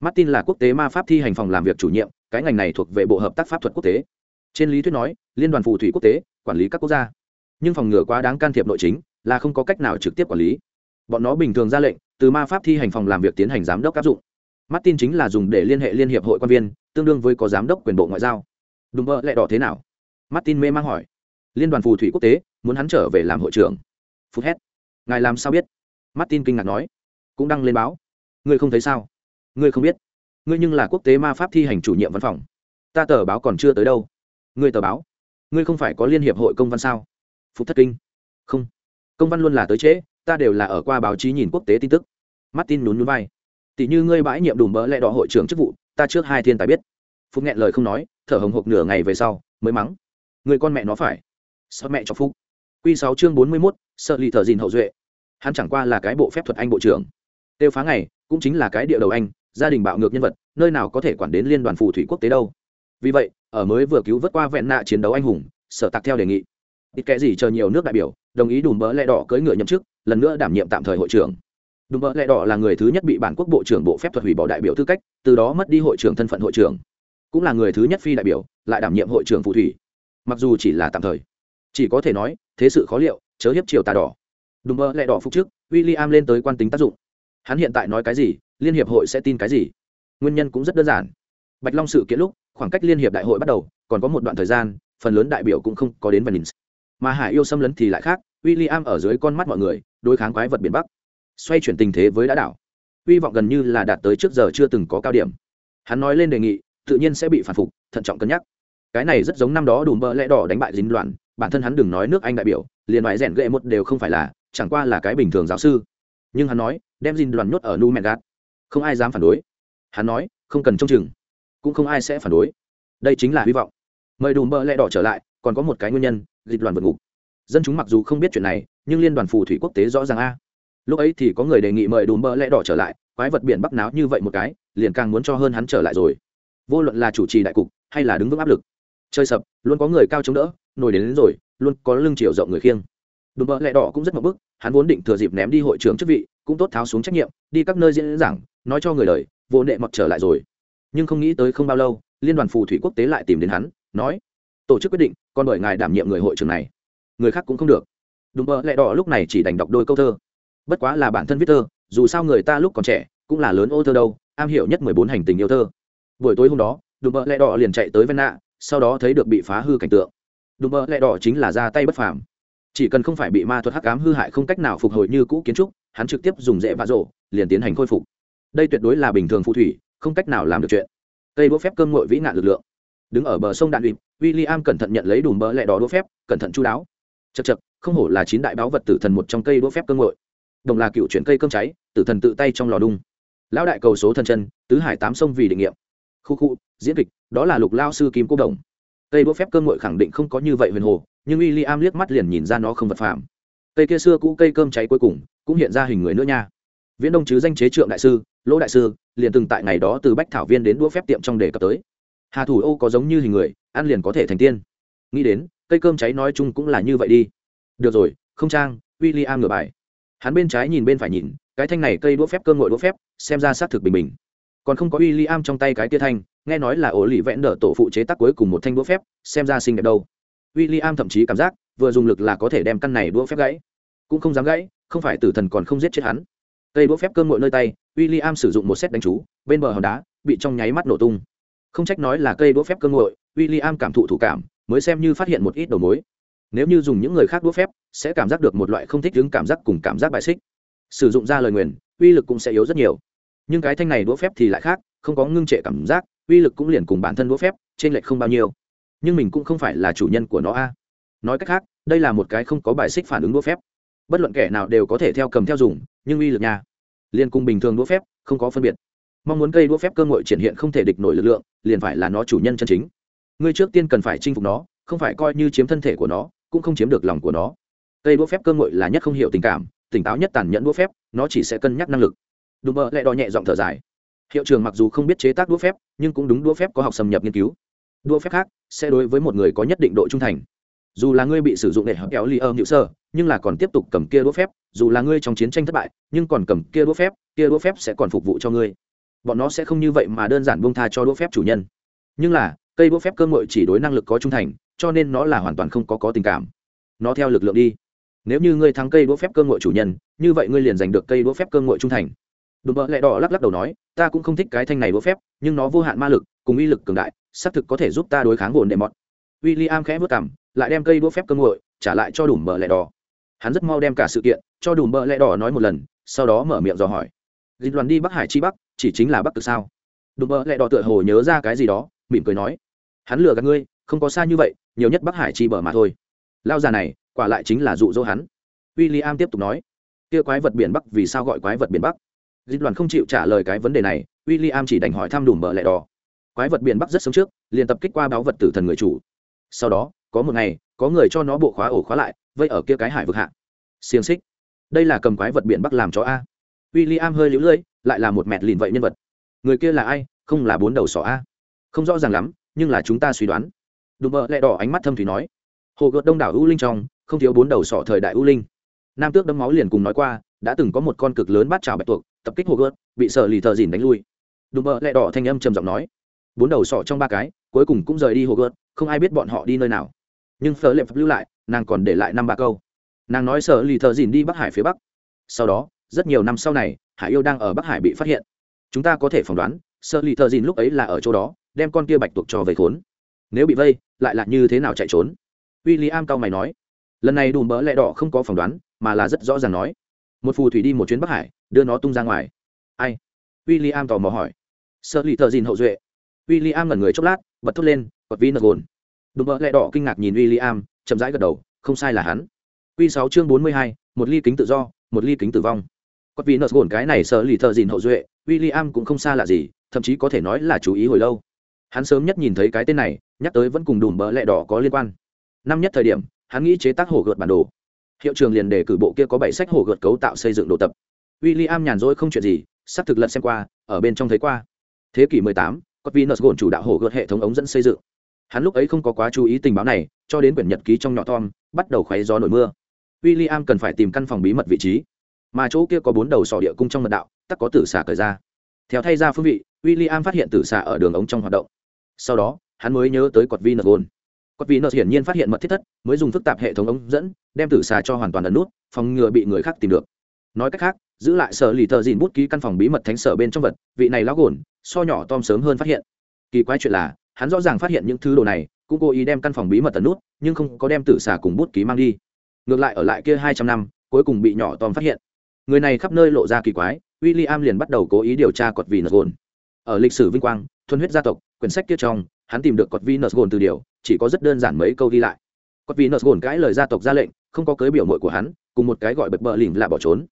Martin là quốc tế ma pháp thi hành phòng làm việc chủ nhiệm, cái ngành này thuộc về bộ hợp tác pháp thuật quốc tế. Trên lý thuyết nói, liên đoàn phù thủy quốc tế, quản lý các quốc gia. Nhưng phòng ngừa quá đáng can thiệp nội chính, là không có cách nào trực tiếp quản lý. Bọn nó bình thường ra lệnh từ ma pháp thi hành phòng làm việc tiến hành giám đốc áp dụng. Martin chính là dùng để liên hệ liên hiệp hội quan viên, tương đương với có giám đốc quyền bộ ngoại giao. Đúng vợ lại đỏ thế nào? Martin mê mang hỏi. Liên đoàn phù thủy quốc tế, muốn hắn trở về làm hội trưởng. Phút hét. Ngài làm sao biết? Martin kinh ngạc nói. Cũng đăng lên báo. Ngươi không thấy sao? Ngươi không biết. Ngươi nhưng là quốc tế ma pháp thi hành chủ nhiệm văn phòng. Ta tờ báo còn chưa tới đâu. Ngươi tờ báo. Ngươi không phải có liên hiệp hội công văn sao? Phúc thất kinh. Không. Công văn luôn là tới trễ ta đều là ở qua báo chí nhìn quốc tế tin tức. Martin nhún nhún vai. Tỷ như ngươi bãi nhiệm đùm bỡ lẽ đỏ hội trưởng chức vụ, ta trước hai thiên tài biết. Phúc nghẹn lời không nói, thở hồng hộc nửa ngày về sau, mới mắng. Người con mẹ nó phải. Sợ mẹ cho phúc. Q sáu chương bốn mươi mốt, sợ lì thở dìn hậu duệ. Hắn chẳng qua là cái bộ phép thuật anh bộ trưởng. Tiêu phá ngày, cũng chính là cái địa đầu anh, gia đình bạo ngược nhân vật, nơi nào có thể quản đến liên đoàn phù thủy quốc tế đâu. Vì vậy, ở mới vừa cứu vớt qua vẹn nạ chiến đấu anh hùng, sở tạc theo đề nghị. Ít kẽ gì chờ nhiều nước đại biểu đồng ý đùm bỡ lẹ đỏ cưỡi ngựa nhậm chức, lần nữa đảm nhiệm tạm thời hội trưởng. Đùm bỡ lẹ đỏ là người thứ nhất bị bản quốc bộ trưởng bộ phép thuật hủy bỏ đại biểu tư cách, từ đó mất đi hội trưởng thân phận hội trưởng. Cũng là người thứ nhất phi đại biểu, lại đảm nhiệm hội trưởng phù thủy. Mặc dù chỉ là tạm thời, chỉ có thể nói, thế sự khó liệu, chớ hiếp triều tà đỏ. Đùm bỡ lẹ đỏ phục trước William am lên tới quan tính tác dụng. Hắn hiện tại nói cái gì, liên hiệp hội sẽ tin cái gì? Nguyên nhân cũng rất đơn giản. Bạch long sự kiện lúc, khoảng cách liên hiệp đại hội bắt đầu, còn có một đoạn thời gian, phần lớn đại biểu cũng không có đến venice mà hải yêu xâm lấn thì lại khác w i l l i am ở dưới con mắt mọi người đối kháng quái vật biển bắc. Xoay chuyển tình thế với đã đảo. Hy vọng gần như là đạt tới trước giờ chưa từng có cao điểm. Hắn nói lên đề nghị tự nhiên sẽ bị phản phục thận trọng cân nhắc. Cái này rất giống năm đó đùm bỡ lẽ đỏ đánh bại dính loạn bản thân hắn đừng nói nước anh đại biểu liền ngoại rèn gậy một đều không phải là chẳng qua là cái bình thường giáo sư. Nhưng hắn nói đem dính Đoàn nhốt ở nu Mẹt, gạt. Không ai dám phản đối. Hắn nói không cần trông chừng. Cũng không ai sẽ phản đối. Đây chính là hy vọng. Mời đùm bỡ lẽ đỏ trở lại còn có một cái nguyên nhân dịch đoàn vượt ngục. Dân chúng mặc dù không biết chuyện này nhưng liên đoàn phù thủy quốc tế rõ ràng a. Lúc ấy thì có người đề nghị mời đùm bỡ lẽ đỏ trở lại quái vật biển bắc náo như vậy một cái liền càng muốn cho hơn hắn trở lại rồi. Vô luận là chủ trì đại cục hay là đứng vững áp lực. Chơi sập luôn có người cao chống đỡ nổi đến, đến rồi luôn có lưng chiều rộng người khiêng. Đùm bỡ lẽ đỏ cũng rất mập bức hắn vốn định thừa dịp ném đi hội trưởng chức vị cũng tốt tháo xuống trách nhiệm đi các nơi diễn giảng nói cho người lời, vô nệ mọt trở lại rồi. Nhưng không nghĩ tới không bao lâu liên đoàn phù thủy quốc tế lại tìm đến hắn nói tổ chức quyết định, còn bởi ngài đảm nhiệm người hội trưởng này. Người khác cũng không được. Đúng mơ lẽ đỏ lúc này chỉ đành đọc đôi câu thơ. Bất quá là bản thân viết thơ, dù sao người ta lúc còn trẻ, cũng là lớn ô thơ đâu, am hiểu nhất mười bốn hành tình yêu thơ. Buổi tối hôm đó đùm bỡ lẽ đỏ liền chạy tới ven nạ, sau đó thấy được bị phá hư cảnh tượng. Đùm bỡ lẽ đỏ chính là ra tay bất phàm. Chỉ cần không phải bị ma thuật hắc ám hư hại không cách nào phục hồi như cũ kiến trúc, hắn trực tiếp dùng dễ vạ rổ, liền tiến hành khôi phục. Đây tuyệt đối là bình thường phù thủy, không cách nào làm được chuyện. Cây đũa phép cơm ngội vĩ nạn lực lượng đứng ở bờ sông đạn uyệp William cẩn thận nhận lấy đùm bờ lẹ đỏ đũa phép, cẩn thận chú đáo. Chật chật không hổ là chín đại báo vật tử thần một trong cây đũa phép cơm ngội. Đồng là cựu chuyển cây cơm cháy, tử thần tự tay trong lò đung. Lão đại cầu số thân chân, tứ hải tám sông vì định nghiệm. Khu khu, diễn kịch, đó là lục lao sư kim cô đồng. Cây đũa phép cơm nguội khẳng định không có như vậy huyền hồ, nhưng w i l l i am liếc mắt liền nhìn ra nó không vật phạm cây kia xưa cũ cây cơm cháy cuối cùng, cũng hiện ra hình người nữa nha. Viễn đông chứ danh chế trượng đại sư, lỗ đại sư, liền từng tại ngày đó từ bách thảo viên đến đũa phép tiệm trong đề cập tới hà thủ ô có giống như hình người, ăn liền có thể thành tiên. Nghĩ đến, cây cơm cháy nói chung cũng là như vậy đi. Được rồi, không trang w i l l i am ngửa bài. Hắn bên trái nhìn bên phải nhìn, cái thanh này cây đũa phép, cơm ngội đũa phép, xem ra xác thực bình bình. Còn không có w i l l i am trong tay cái tia thanh, nghe nói là ổ lì vẽn đỡ tổ phụ chế tác cuối cùng một thanh đũa phép, xem ra xinh đẹp đâu. W i l l i am thậm chí cảm giác, vừa dùng lực là có thể đem căn này đũa phép gãy. Cũng không dám gãy, không phải tử thần còn không giết chết hắn. Cây đũa phép cơm ngội nơi tay w i l l i am sử dụng một xét đánh chú, bên bờ hòn đá, bị trong nháy mắt nổ tung không trách nói là cây đũa phép cơ ngội w i l l i am cảm thụ thủ cảm, mới xem như phát hiện một ít đầu mối. Nếu như dùng những người khác đũa phép, sẽ cảm giác được một loại không thích đứng cảm giác cùng cảm giác bại xích. Sử dụng ra lời nguyền, uy lực cũng sẽ yếu rất nhiều. Nhưng cái thanh này đũa phép thì lại khác, không có ngưng trệ cảm giác, uy lực cũng liền cùng bản thân đũa phép, trên lệch không bao nhiêu. Nhưng mình cũng không phải là chủ nhân của nó a. Nói cách khác, đây là một cái không có bài xích phản ứng đũa phép. Bất luận kẻ nào đều có thể theo cầm theo dùng, nhưng uy lực nhà liền cùng bình thường đũa phép, không có phân biệt mong muốn cây đũa phép cơ ngội triển hiện không thể địch nổi lực lượng, liền phải là nó chủ nhân chân chính. Ngươi trước tiên cần phải chinh phục nó, không phải coi như chiếm thân thể của nó, cũng không chiếm được lòng của nó. Cây đũa phép cơ ngội là nhất không hiểu tình cảm, tỉnh táo nhất tàn nhẫn đũa phép, nó chỉ sẽ cân nhắc năng lực. Đùm bơ lại đò nhẹ giọng thở dài. Hiệu trường mặc dù không biết chế tác đũa phép, nhưng cũng đúng đũa phép có học xâm nhập nghiên cứu. Đũa phép khác sẽ đối với một người có nhất định độ trung thành. Dù là ngươi bị sử dụng để hấp kéo ly âm hữu sơ, nhưng là còn tiếp tục cầm kia đũa phép. Dù là ngươi trong chiến tranh thất bại, nhưng còn cầm kia đũa phép, kia đũa phép sẽ còn phục vụ cho ngươi bọn nó sẽ không như vậy mà đơn giản buông tha cho đũa phép chủ nhân. Nhưng là, cây đũa phép cơ ngội chỉ đối năng lực có trung thành, cho nên nó là hoàn toàn không có có tình cảm. Nó theo lực lượng đi. Nếu như ngươi thắng cây đũa phép cơ ngội chủ nhân, như vậy ngươi liền giành được cây đũa phép cơ ngội trung thành. Đùm bợ lẹ đỏ lắc lắc đầu nói, ta cũng không thích cái thanh này đũa phép, nhưng nó vô hạn ma lực, cùng uy lực cường đại, xác thực có thể giúp ta đối kháng vồn đệ mọt. W i l l i am khẽ vất cảm lại đem cây đũa phép cơ ngội trả lại cho đùm bợ lẹ đỏ. Hắn rất mau đem cả sự kiện cho đùm bợ lẹ đỏ nói một lần, sau đó mở miệng dò hỏi. Dịch đoàn đi bắc hải chi bắc chỉ chính là bắc cực sao? Đùm bợ lẹ đỏ tựa hồ nhớ ra cái gì đó, mỉm cười nói, hắn lừa gạt ngươi, không có xa như vậy, nhiều nhất bắc hải chỉ bờ mà thôi. Lao già này, quả lại chính là dụ dỗ hắn. W i l l i am tiếp tục nói, kia quái vật biển bắc vì sao gọi quái vật biển bắc? Dịch đoàn không chịu trả lời cái vấn đề này w i l l i am chỉ đành hỏi thăm đùm bờ lẹ đỏ. Quái vật biển bắc rất sớm trước, liền tập kích qua báo vật tử thần người chủ. Sau đó, có một ngày, có người cho nó bộ khóa ổ khóa lại, vây ở kia cái hải vực hạ. Xiềng xích. Đây là cầm quái vật biển bắc làm cho a. W i l l i am hơi lũ lưỡi lại là một mẹt lìn vậy nhân vật. Người kia là ai? Không là bốn đầu sỏ a. Không rõ ràng lắm, nhưng là chúng ta suy đoán. Đùm bờ lẹ đỏ ánh mắt thâm thủy nói. Hồ gợt đông đảo u linh trong, không thiếu bốn đầu sọ thời đại u linh. Nam tước đấm máu liền cùng nói qua, đã từng có một con cực lớn bát trào bạch tuộc, tập kích hồ gợt, bị sợ lì thợ dìn đánh lui. Đùm bờ lẹ đỏ thanh âm trầm giọng nói. Bốn đầu sọ trong ba cái, cuối cùng cũng rời đi hồ gợt, không ai biết bọn họ đi nơi nào. Nhưng phở lệp lưu lại, nàng còn để lại năm ba câu. Nàng nói sợ lì thợ dìn đi bắc hải phía bắc. Sau đó rất nhiều năm sau này, hải yêu đang ở bắc hải bị phát hiện. Chúng ta có thể phỏng đoán sợ lì thợ dìn lúc ấy là ở chỗ đó, đem con kia bạch tuộc cho về khốn. Nếu bị vây, lại là như thế nào chạy trốn? W i l l i am cao mày nói. Lần này đùm bỡ lẹ đỏ không có phỏng đoán, mà là rất rõ ràng nói. Một phù thủy đi một chuyến bắc hải, đưa nó tung ra ngoài. Ai? W i l l i am tò mò hỏi. Sợ lì thợ dìn hậu duệ. W i l l i am ngẩn người chốc lát, bật thốt lên bật vi nợ gồn. Đùm bỡ lẹ đỏ kinh ngạc nhìn w i l l i am chậm rãi gật đầu, không sai là hắn. Q sáu chương bốn mươi hai, một ly kính tự do, một ly kính tử vong. Quật vì nợ gồn cái này sợ lì thợ dìn hậu duệ w i l l i am cũng không xa lạ gì thậm chí có thể nói là chú ý hồi lâu. Hắn sớm nhất nhìn thấy cái tên này nhắc tới vẫn cùng đùm bỡ lẹ đỏ có liên quan. Năm nhất thời điểm hắn nghĩ chế tác hồ gợt bản đồ. Hiệu trường liền đề cử bộ kia có bảy sách hồ gợt cấu tạo xây dựng đồ tập. W i l l i am nhàn rỗi không chuyện gì sắp thực lật xem qua ở bên trong thấy qua. Thế kỷ 18, vì nợ gồn chủ đạo hồ gợt hệ thống ống dẫn xây dựng. Hắn lúc ấy không có quá chú ý tình báo này cho đến quyển nhật ký trong nhỏ tom bắt đầu khoáy gió nổi mưa. W i l l i am cần phải tìm căn phòng bí mật vị trí mà chỗ kia có bốn đầu sỏ địa cung trong mật đạo, tắc có tử xà cởi ra. Theo thay ra phương vị w i l l i am phát hiện tử xà ở đường ống trong hoạt động. Sau đó, hắn mới nhớ tới cọt vi nợ gồn cọt vi nợ hiển nhiên phát hiện mật thiết thất, mới dùng phức tạp hệ thống ống dẫn, đem tử xà cho hoàn toàn ẩn nút, phòng ngừa bị người khác tìm được. Nói cách khác, giữ lại sở lì thợ dìn bút ký căn phòng bí mật thánh sở bên trong vật, vị này lão gồn, so nhỏ tom sớm hơn phát hiện. Kỳ quái chuyện là, hắn rõ ràng phát hiện những thứ đồ này, cũng cố ý đem căn phòng bí mật tấn nút, nhưng không có đem tử xà cùng bút ký mang đi. Ngược lại ở lại kia hai trăm năm, cuối cùng bị nhỏ tom phát hiện người này khắp nơi lộ ra kỳ quái w i l l i am liền bắt đầu cố ý điều tra cọt vì nợ gồn ở lịch sử vinh quang, thuần huyết gia tộc, quyển sách kia trong, hắn tìm được cột nợ gồn từ điều, chỉ có rất đơn giản mấy câu ghi lại. Cột nợ gồn cãi lời gia tộc ra lệnh, không có cưới biểu mội của hắn, cùng một cái gọi bật bờ lỉnh là bỏ trốn.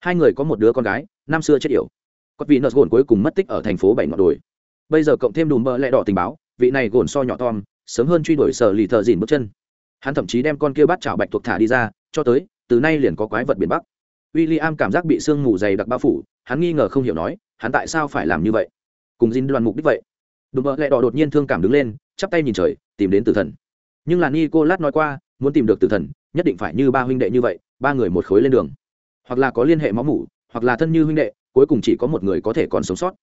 Hai người có một đứa con gái, năm xưa chết yểu. Cột nợ gồn cuối cùng mất tích ở thành phố bảy ngọn đồi. Bây giờ cộng thêm đùm bờ lẹ đỏ tình báo, vị này gồn so nhỏ tom, sớm hơn truy đuổi sở lì thợ dìn bước chân. Hắn thậm chí đem con kia bắt chảo bạch thuộc thả đi ra, cho tới, từ nay liền có quái vật biển bắc w i l l i am cảm giác bị sương mù dày đặc bao phủ, hắn nghi ngờ không hiểu nói, hắn tại sao phải làm như vậy? Cùng dính đoàn mục đích vậy. Đùm bợ lẹ đỏ đột nhiên thương cảm đứng lên, chắp tay nhìn trời, tìm đến tử thần. Nhưng là ni cô lát nói qua, muốn tìm được tử thần, nhất định phải như ba huynh đệ như vậy, ba người một khối lên đường. Hoặc là có liên hệ máu mủ, hoặc là thân như huynh đệ, cuối cùng chỉ có một người có thể còn sống sót.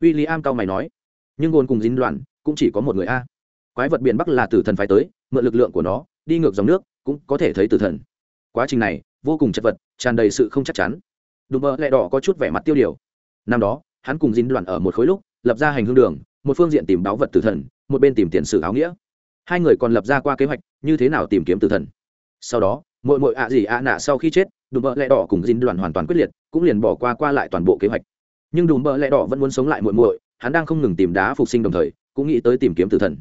W i l l i am cao mày nói. Nhưng gôn cùng dính đoàn cũng chỉ có một người a. Quái vật biển bắc là tử thần phải tới, mượn lực lượng của nó, đi ngược dòng nước, cũng có thể thấy tử thần. Quá trình này vô cùng chật vật, tràn đầy sự không chắc chắn. Đùm bợ lẹ đỏ có chút vẻ mặt tiêu điều. Năm đó, hắn cùng dính đoàn ở một khối lúc, lập ra hành hương đường, một phương diện tìm báo vật tử thần, một bên tìm tiền sử áo nghĩa. Hai người còn lập ra qua kế hoạch, như thế nào tìm kiếm tử thần. Sau đó mỗi mỗi ạ gì ạ nạ sau khi chết, đùm bợ lẹ đỏ cùng dính đoàn hoàn toàn quyết liệt, cũng liền bỏ qua qua lại toàn bộ kế hoạch. Nhưng đùm bợ lẹ đỏ vẫn muốn sống lại muội muội, hắn đang không ngừng tìm đá phục sinh đồng thời, cũng nghĩ tới tìm kiếm tử thần.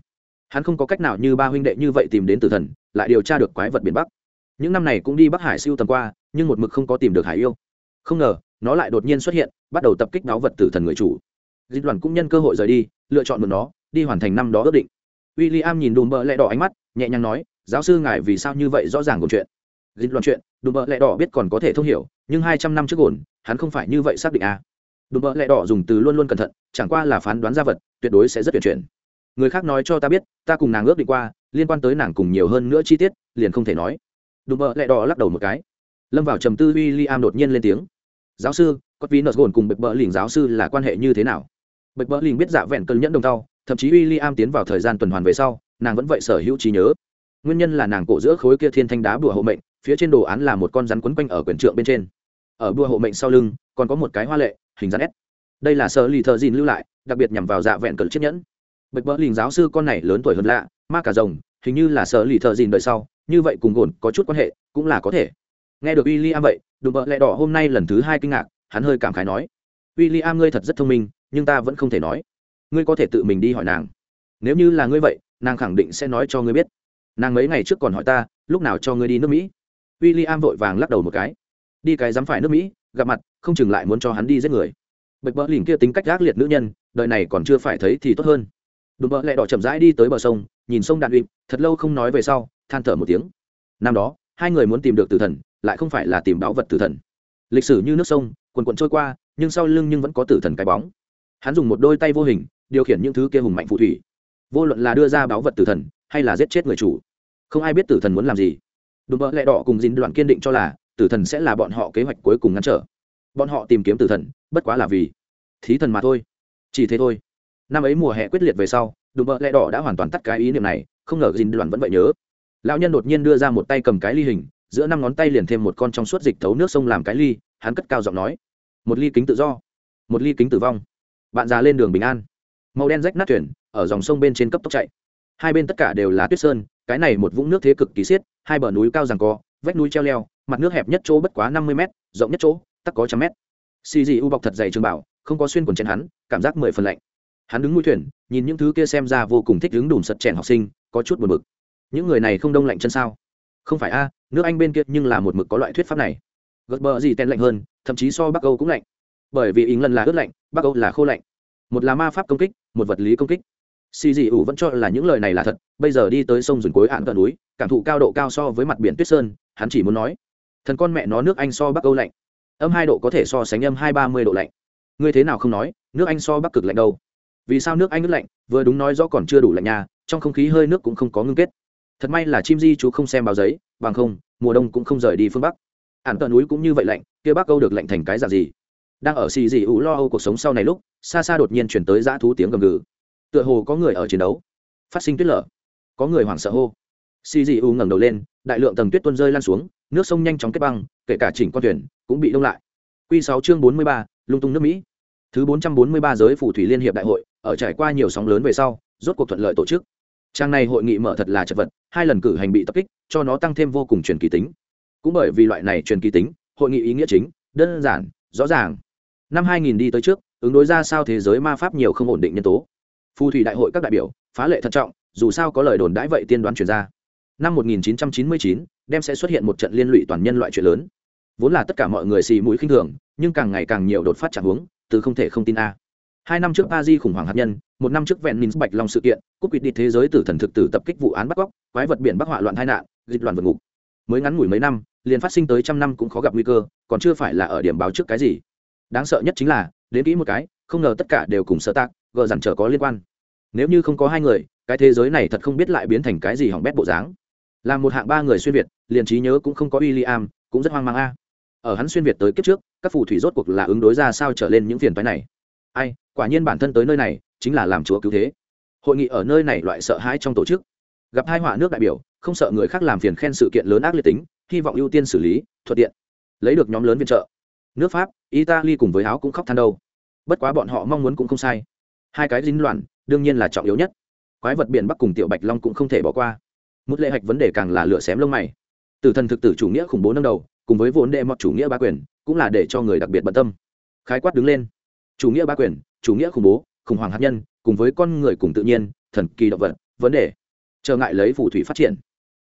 Hắn không có cách nào như ba huynh đệ như vậy tìm đến tử thần, lại điều tra được quái vật biển bắc những năm này cũng đi bắc hải siêu tầm qua, nhưng một mực không có tìm được hải yêu. Không ngờ, nó lại đột nhiên xuất hiện, bắt đầu tập kích đáo vật tử thần người chủ. Dịch đoàn cũng nhân cơ hội rời đi, lựa chọn một nó, đi hoàn thành năm đó ước định. W i l l i am nhìn đùm bợ lẹ đỏ ánh mắt, nhẹ nhàng nói, giáo sư ngài vì sao như vậy rõ ràng gồm chuyện? Dịch đoàn chuyện, đùm bợ lẹ đỏ biết còn có thể thông hiểu, nhưng hai trăm năm trước ổn, hắn không phải như vậy xác định à. đùm bợ lẹ đỏ dùng từ luôn luôn cẩn thận, chẳng qua là phán đoán ra vật, tuyệt đối sẽ rất tuyệt chuyển. Người khác nói cho ta biết, ta cùng nàng ước định qua, liên quan tới nàng cùng nhiều hơn nữa chi tiết, liền không thể nói đùm bợ lẹ đỏ lắc đầu một cái. Lâm vào trầm tư w i l l i am đột nhiên lên tiếng. Giáo sư, có vì nợ gồn cùng bạch bỡ lỉnh giáo sư là quan hệ như thế nào? Bạch bỡ lỉnh biết dạ vẹn cân nhẫn đồng tao, thậm chí w i l l i am tiến vào thời gian tuần hoàn về sau, nàng vẫn vậy sở hữu trí nhớ. Nguyên nhân là nàng cổ giữa khối kia thiên thanh đá bùa hộ mệnh, phía trên đồ án là một con rắn quấn quanh ở quyển trượng bên trên. Ở bùa hộ mệnh sau lưng, còn có một cái hoa lệ, hình rắn s. Đây là sở lì thợ dìn lưu lại, đặc biệt nhằm vào dạ vẹn cân chiếc nhẫn. Bạch bỡ lỉnh giáo sư con này lớn tuổi hơn lạ, ma cả rồng, hình như là sở lì thợ dìn đời sau như vậy cùng gồn có chút quan hệ, cũng là có thể. Nghe được w i l l i am vậy, đùm bợ lẹ đỏ hôm nay lần thứ hai kinh ngạc, hắn hơi cảm khái nói w i l l i am ngươi thật rất thông minh, nhưng ta vẫn không thể nói. Ngươi có thể tự mình đi hỏi nàng. Nếu như là ngươi vậy, nàng khẳng định sẽ nói cho ngươi biết. Nàng mấy ngày trước còn hỏi ta, lúc nào cho ngươi đi nước mỹ? W i l l i am vội vàng lắc đầu một cái. Đi cái dám phải nước mỹ, gặp mặt, không chừng lại muốn cho hắn đi giết người. Bạch bỡ lìn kia tính cách gác liệt nữ nhân, đời này còn chưa phải thấy thì tốt hơn. Đùm bỡ lẹ đỏ chậm rãi đi tới bờ sông, nhìn sông đạn uy, thật lâu không nói về sau than thở một tiếng. Năm đó, hai người muốn tìm được tử thần, lại không phải là tìm đáo vật tử thần. Lịch sử như nước sông, quần quần trôi qua, nhưng sau lưng nhưng vẫn có tử thần cái bóng. Hắn dùng một đôi tay vô hình, điều khiển những thứ kia hùng mạnh phù thủy. Vô luận là đưa ra báu vật tử thần, hay là giết chết người chủ, không ai biết tử thần muốn làm gì. Đùm bợ lẹ đỏ cùng dính đoạn kiên định cho là, tử thần sẽ là bọn họ kế hoạch cuối cùng ngăn trở. Bọn họ tìm kiếm tử thần, bất quá là vì thí thần mà thôi. Chỉ thế thôi. Năm ấy mùa hè quyết liệt về sau đùm bợ lẹ đỏ đã hoàn toàn tắt cái ý niệm này, không ngờ dính đoạn vẫn vậy nhớ lão nhân đột nhiên đưa ra một tay cầm cái ly hình, giữa năm ngón tay liền thêm một con trong suốt dịch thấu nước sông làm cái ly, hắn cất cao giọng nói. Một ly kính tự do, một ly kính tử vong. Bạn già lên đường bình an. Màu đen rách nát thuyền, ở dòng sông bên trên cấp tốc chạy. Hai bên tất cả đều là tuyết sơn, cái này một vũng nước thế cực kỳ xiết, hai bờ núi cao rằng co, vách núi treo leo, mặt nước hẹp nhất chỗ bất quá năm mươi m rộng nhất chỗ, tắc có trăm mét. Xì dị u bọc thật dày trường bảo, không có xuyên quần trên hắn, cảm giác mười phần lạnh. Hắn đứng mũi thuyền, nhìn những thứ kia xem ra vô cùng thích đứng đùm sật chèn học sinh, có chút buồn bực những người này không đông lạnh chân sao? Không phải a, nước anh bên kia nhưng là một mực có loại thuyết pháp này. Gợt bờ gì tên lạnh hơn, thậm chí so bắc âu cũng lạnh. Bởi vì ý lần là ướt lạnh, bắc âu là khô lạnh. Một là ma pháp công kích, một vật lý công kích. Xì dị ủ vẫn cho là những lời này là thật, bây giờ đi tới sông rừng cuối hạn cận núi, cảm thụ cao độ cao so với mặt biển tuyết sơn, hắn chỉ muốn nói, thần con mẹ nó, nước anh so bắc âu lạnh. Âm hai độ có thể so sánh âm hai ba mươi độ lạnh. Ngươi thế nào không nói, nước anh so bắc cực lạnh đâu? Vì sao nước anh nước lạnh? Vừa đúng nói rõ còn chưa đủ lạnh nhà trong không khí hơi nước cũng không có ngưng kết thật may là chim di chú không xem báo giấy, bằng không, mùa đông cũng không rời đi phương bắc. Ản tận núi cũng như vậy lạnh, kia bắc âu được lạnh thành cái dạng gì? Đang ở xì dị ủ lo âu cuộc sống sau này lúc, xa xa đột nhiên chuyển tới dã thú tiếng gầm gừ. Tựa hồ có người ở chiến đấu. Phát sinh tuyết lở. Có người hoảng sợ hô. Xì dị ủ ngẩng đầu lên, đại lượng tầng tuyết tuôn rơi lan xuống, nước sông nhanh chóng kết băng, kể cả chỉnh con thuyền cũng bị đông lại. Q sáu chương bốn mươi ba, lung tung nước mỹ. Thứ bốn trăm bốn mươi ba giới phù thủy liên hiệp đại hội, ở trải qua nhiều sóng lớn về sau, rốt cuộc thuận lợi tổ chức trang này hội nghị mở thật là chật vật, hai lần cử hành bị tập kích, cho nó tăng thêm vô cùng truyền kỳ tính. Cũng bởi vì loại này truyền kỳ tính, hội nghị ý nghĩa chính, đơn giản, rõ ràng. Năm 2000 đi tới trước, ứng đối ra sao thế giới ma pháp nhiều không ổn định nhân tố. Phù thủy đại hội các đại biểu, phá lệ thận trọng, dù sao có lời đồn đãi vậy tiên đoán truyền ra. Năm 1999 đem sẽ xuất hiện một trận liên lụy toàn nhân loại chuyện lớn. Vốn là tất cả mọi người xì mũi khinh thường, nhưng càng ngày càng nhiều đột phát trạng huống, từ không thể không tin a hai năm trước Paris khủng hoảng hạt nhân một năm trước vẹn minh bạch long sự kiện cúp quỷ đi thế giới tử thần thực tử tập kích vụ án bắt cóc quái vật biển bắc họa loạn tai nạn dịch loạn vượt ngục. Mới ngắn ngủi mấy năm liền phát sinh tới trăm năm cũng khó gặp nguy cơ còn chưa phải là ở điểm báo trước cái gì. Đáng sợ nhất chính là đến kỹ một cái không ngờ tất cả đều cùng sợ tạc, gờ dằn trở có liên quan. Nếu như không có hai người cái thế giới này thật không biết lại biến thành cái gì hỏng bét bộ dáng. Làm một hạng ba người xuyên việt liền trí nhớ cũng không có w i l l i am cũng rất hoang mang a. Ở hắn xuyên việt tới kiếp trước các phù thủy rốt cuộc là ứng đối ra sao trở lên những phiền phái này? Ai quả nhiên bản thân tới nơi này chính là làm chúa cứu thế. Hội nghị ở nơi này loại sợ hãi trong tổ chức. Gặp hai họa nước đại biểu, không sợ người khác làm phiền khen sự kiện lớn ác liệt tính, hy vọng ưu tiên xử lý, thuận tiện. Lấy được nhóm lớn viện trợ. Nước pháp, italy cùng với áo cũng khóc than đâu. Bất quá bọn họ mong muốn cũng không sai. Hai cái dính loạn, đương nhiên là trọng yếu nhất. Quái vật biển bắc cùng tiểu bạch long cũng không thể bỏ qua. Một lệ hạch vấn đề càng là lửa xém lông mày. Từ thần thực tử chủ nghĩa khủng bố nâng đầu, cùng với vốn đệ mọt chủ nghĩa ba quyền, cũng là để cho người đặc biệt bận tâm. Khái quát đứng lên. Chủ nghĩa ba quyền chủ nghĩa khủng bố, khủng hoảng hạt nhân, cùng với con người cùng tự nhiên, thần kỳ động vật, vấn đề. Trở ngại lấy phù thủy phát triển.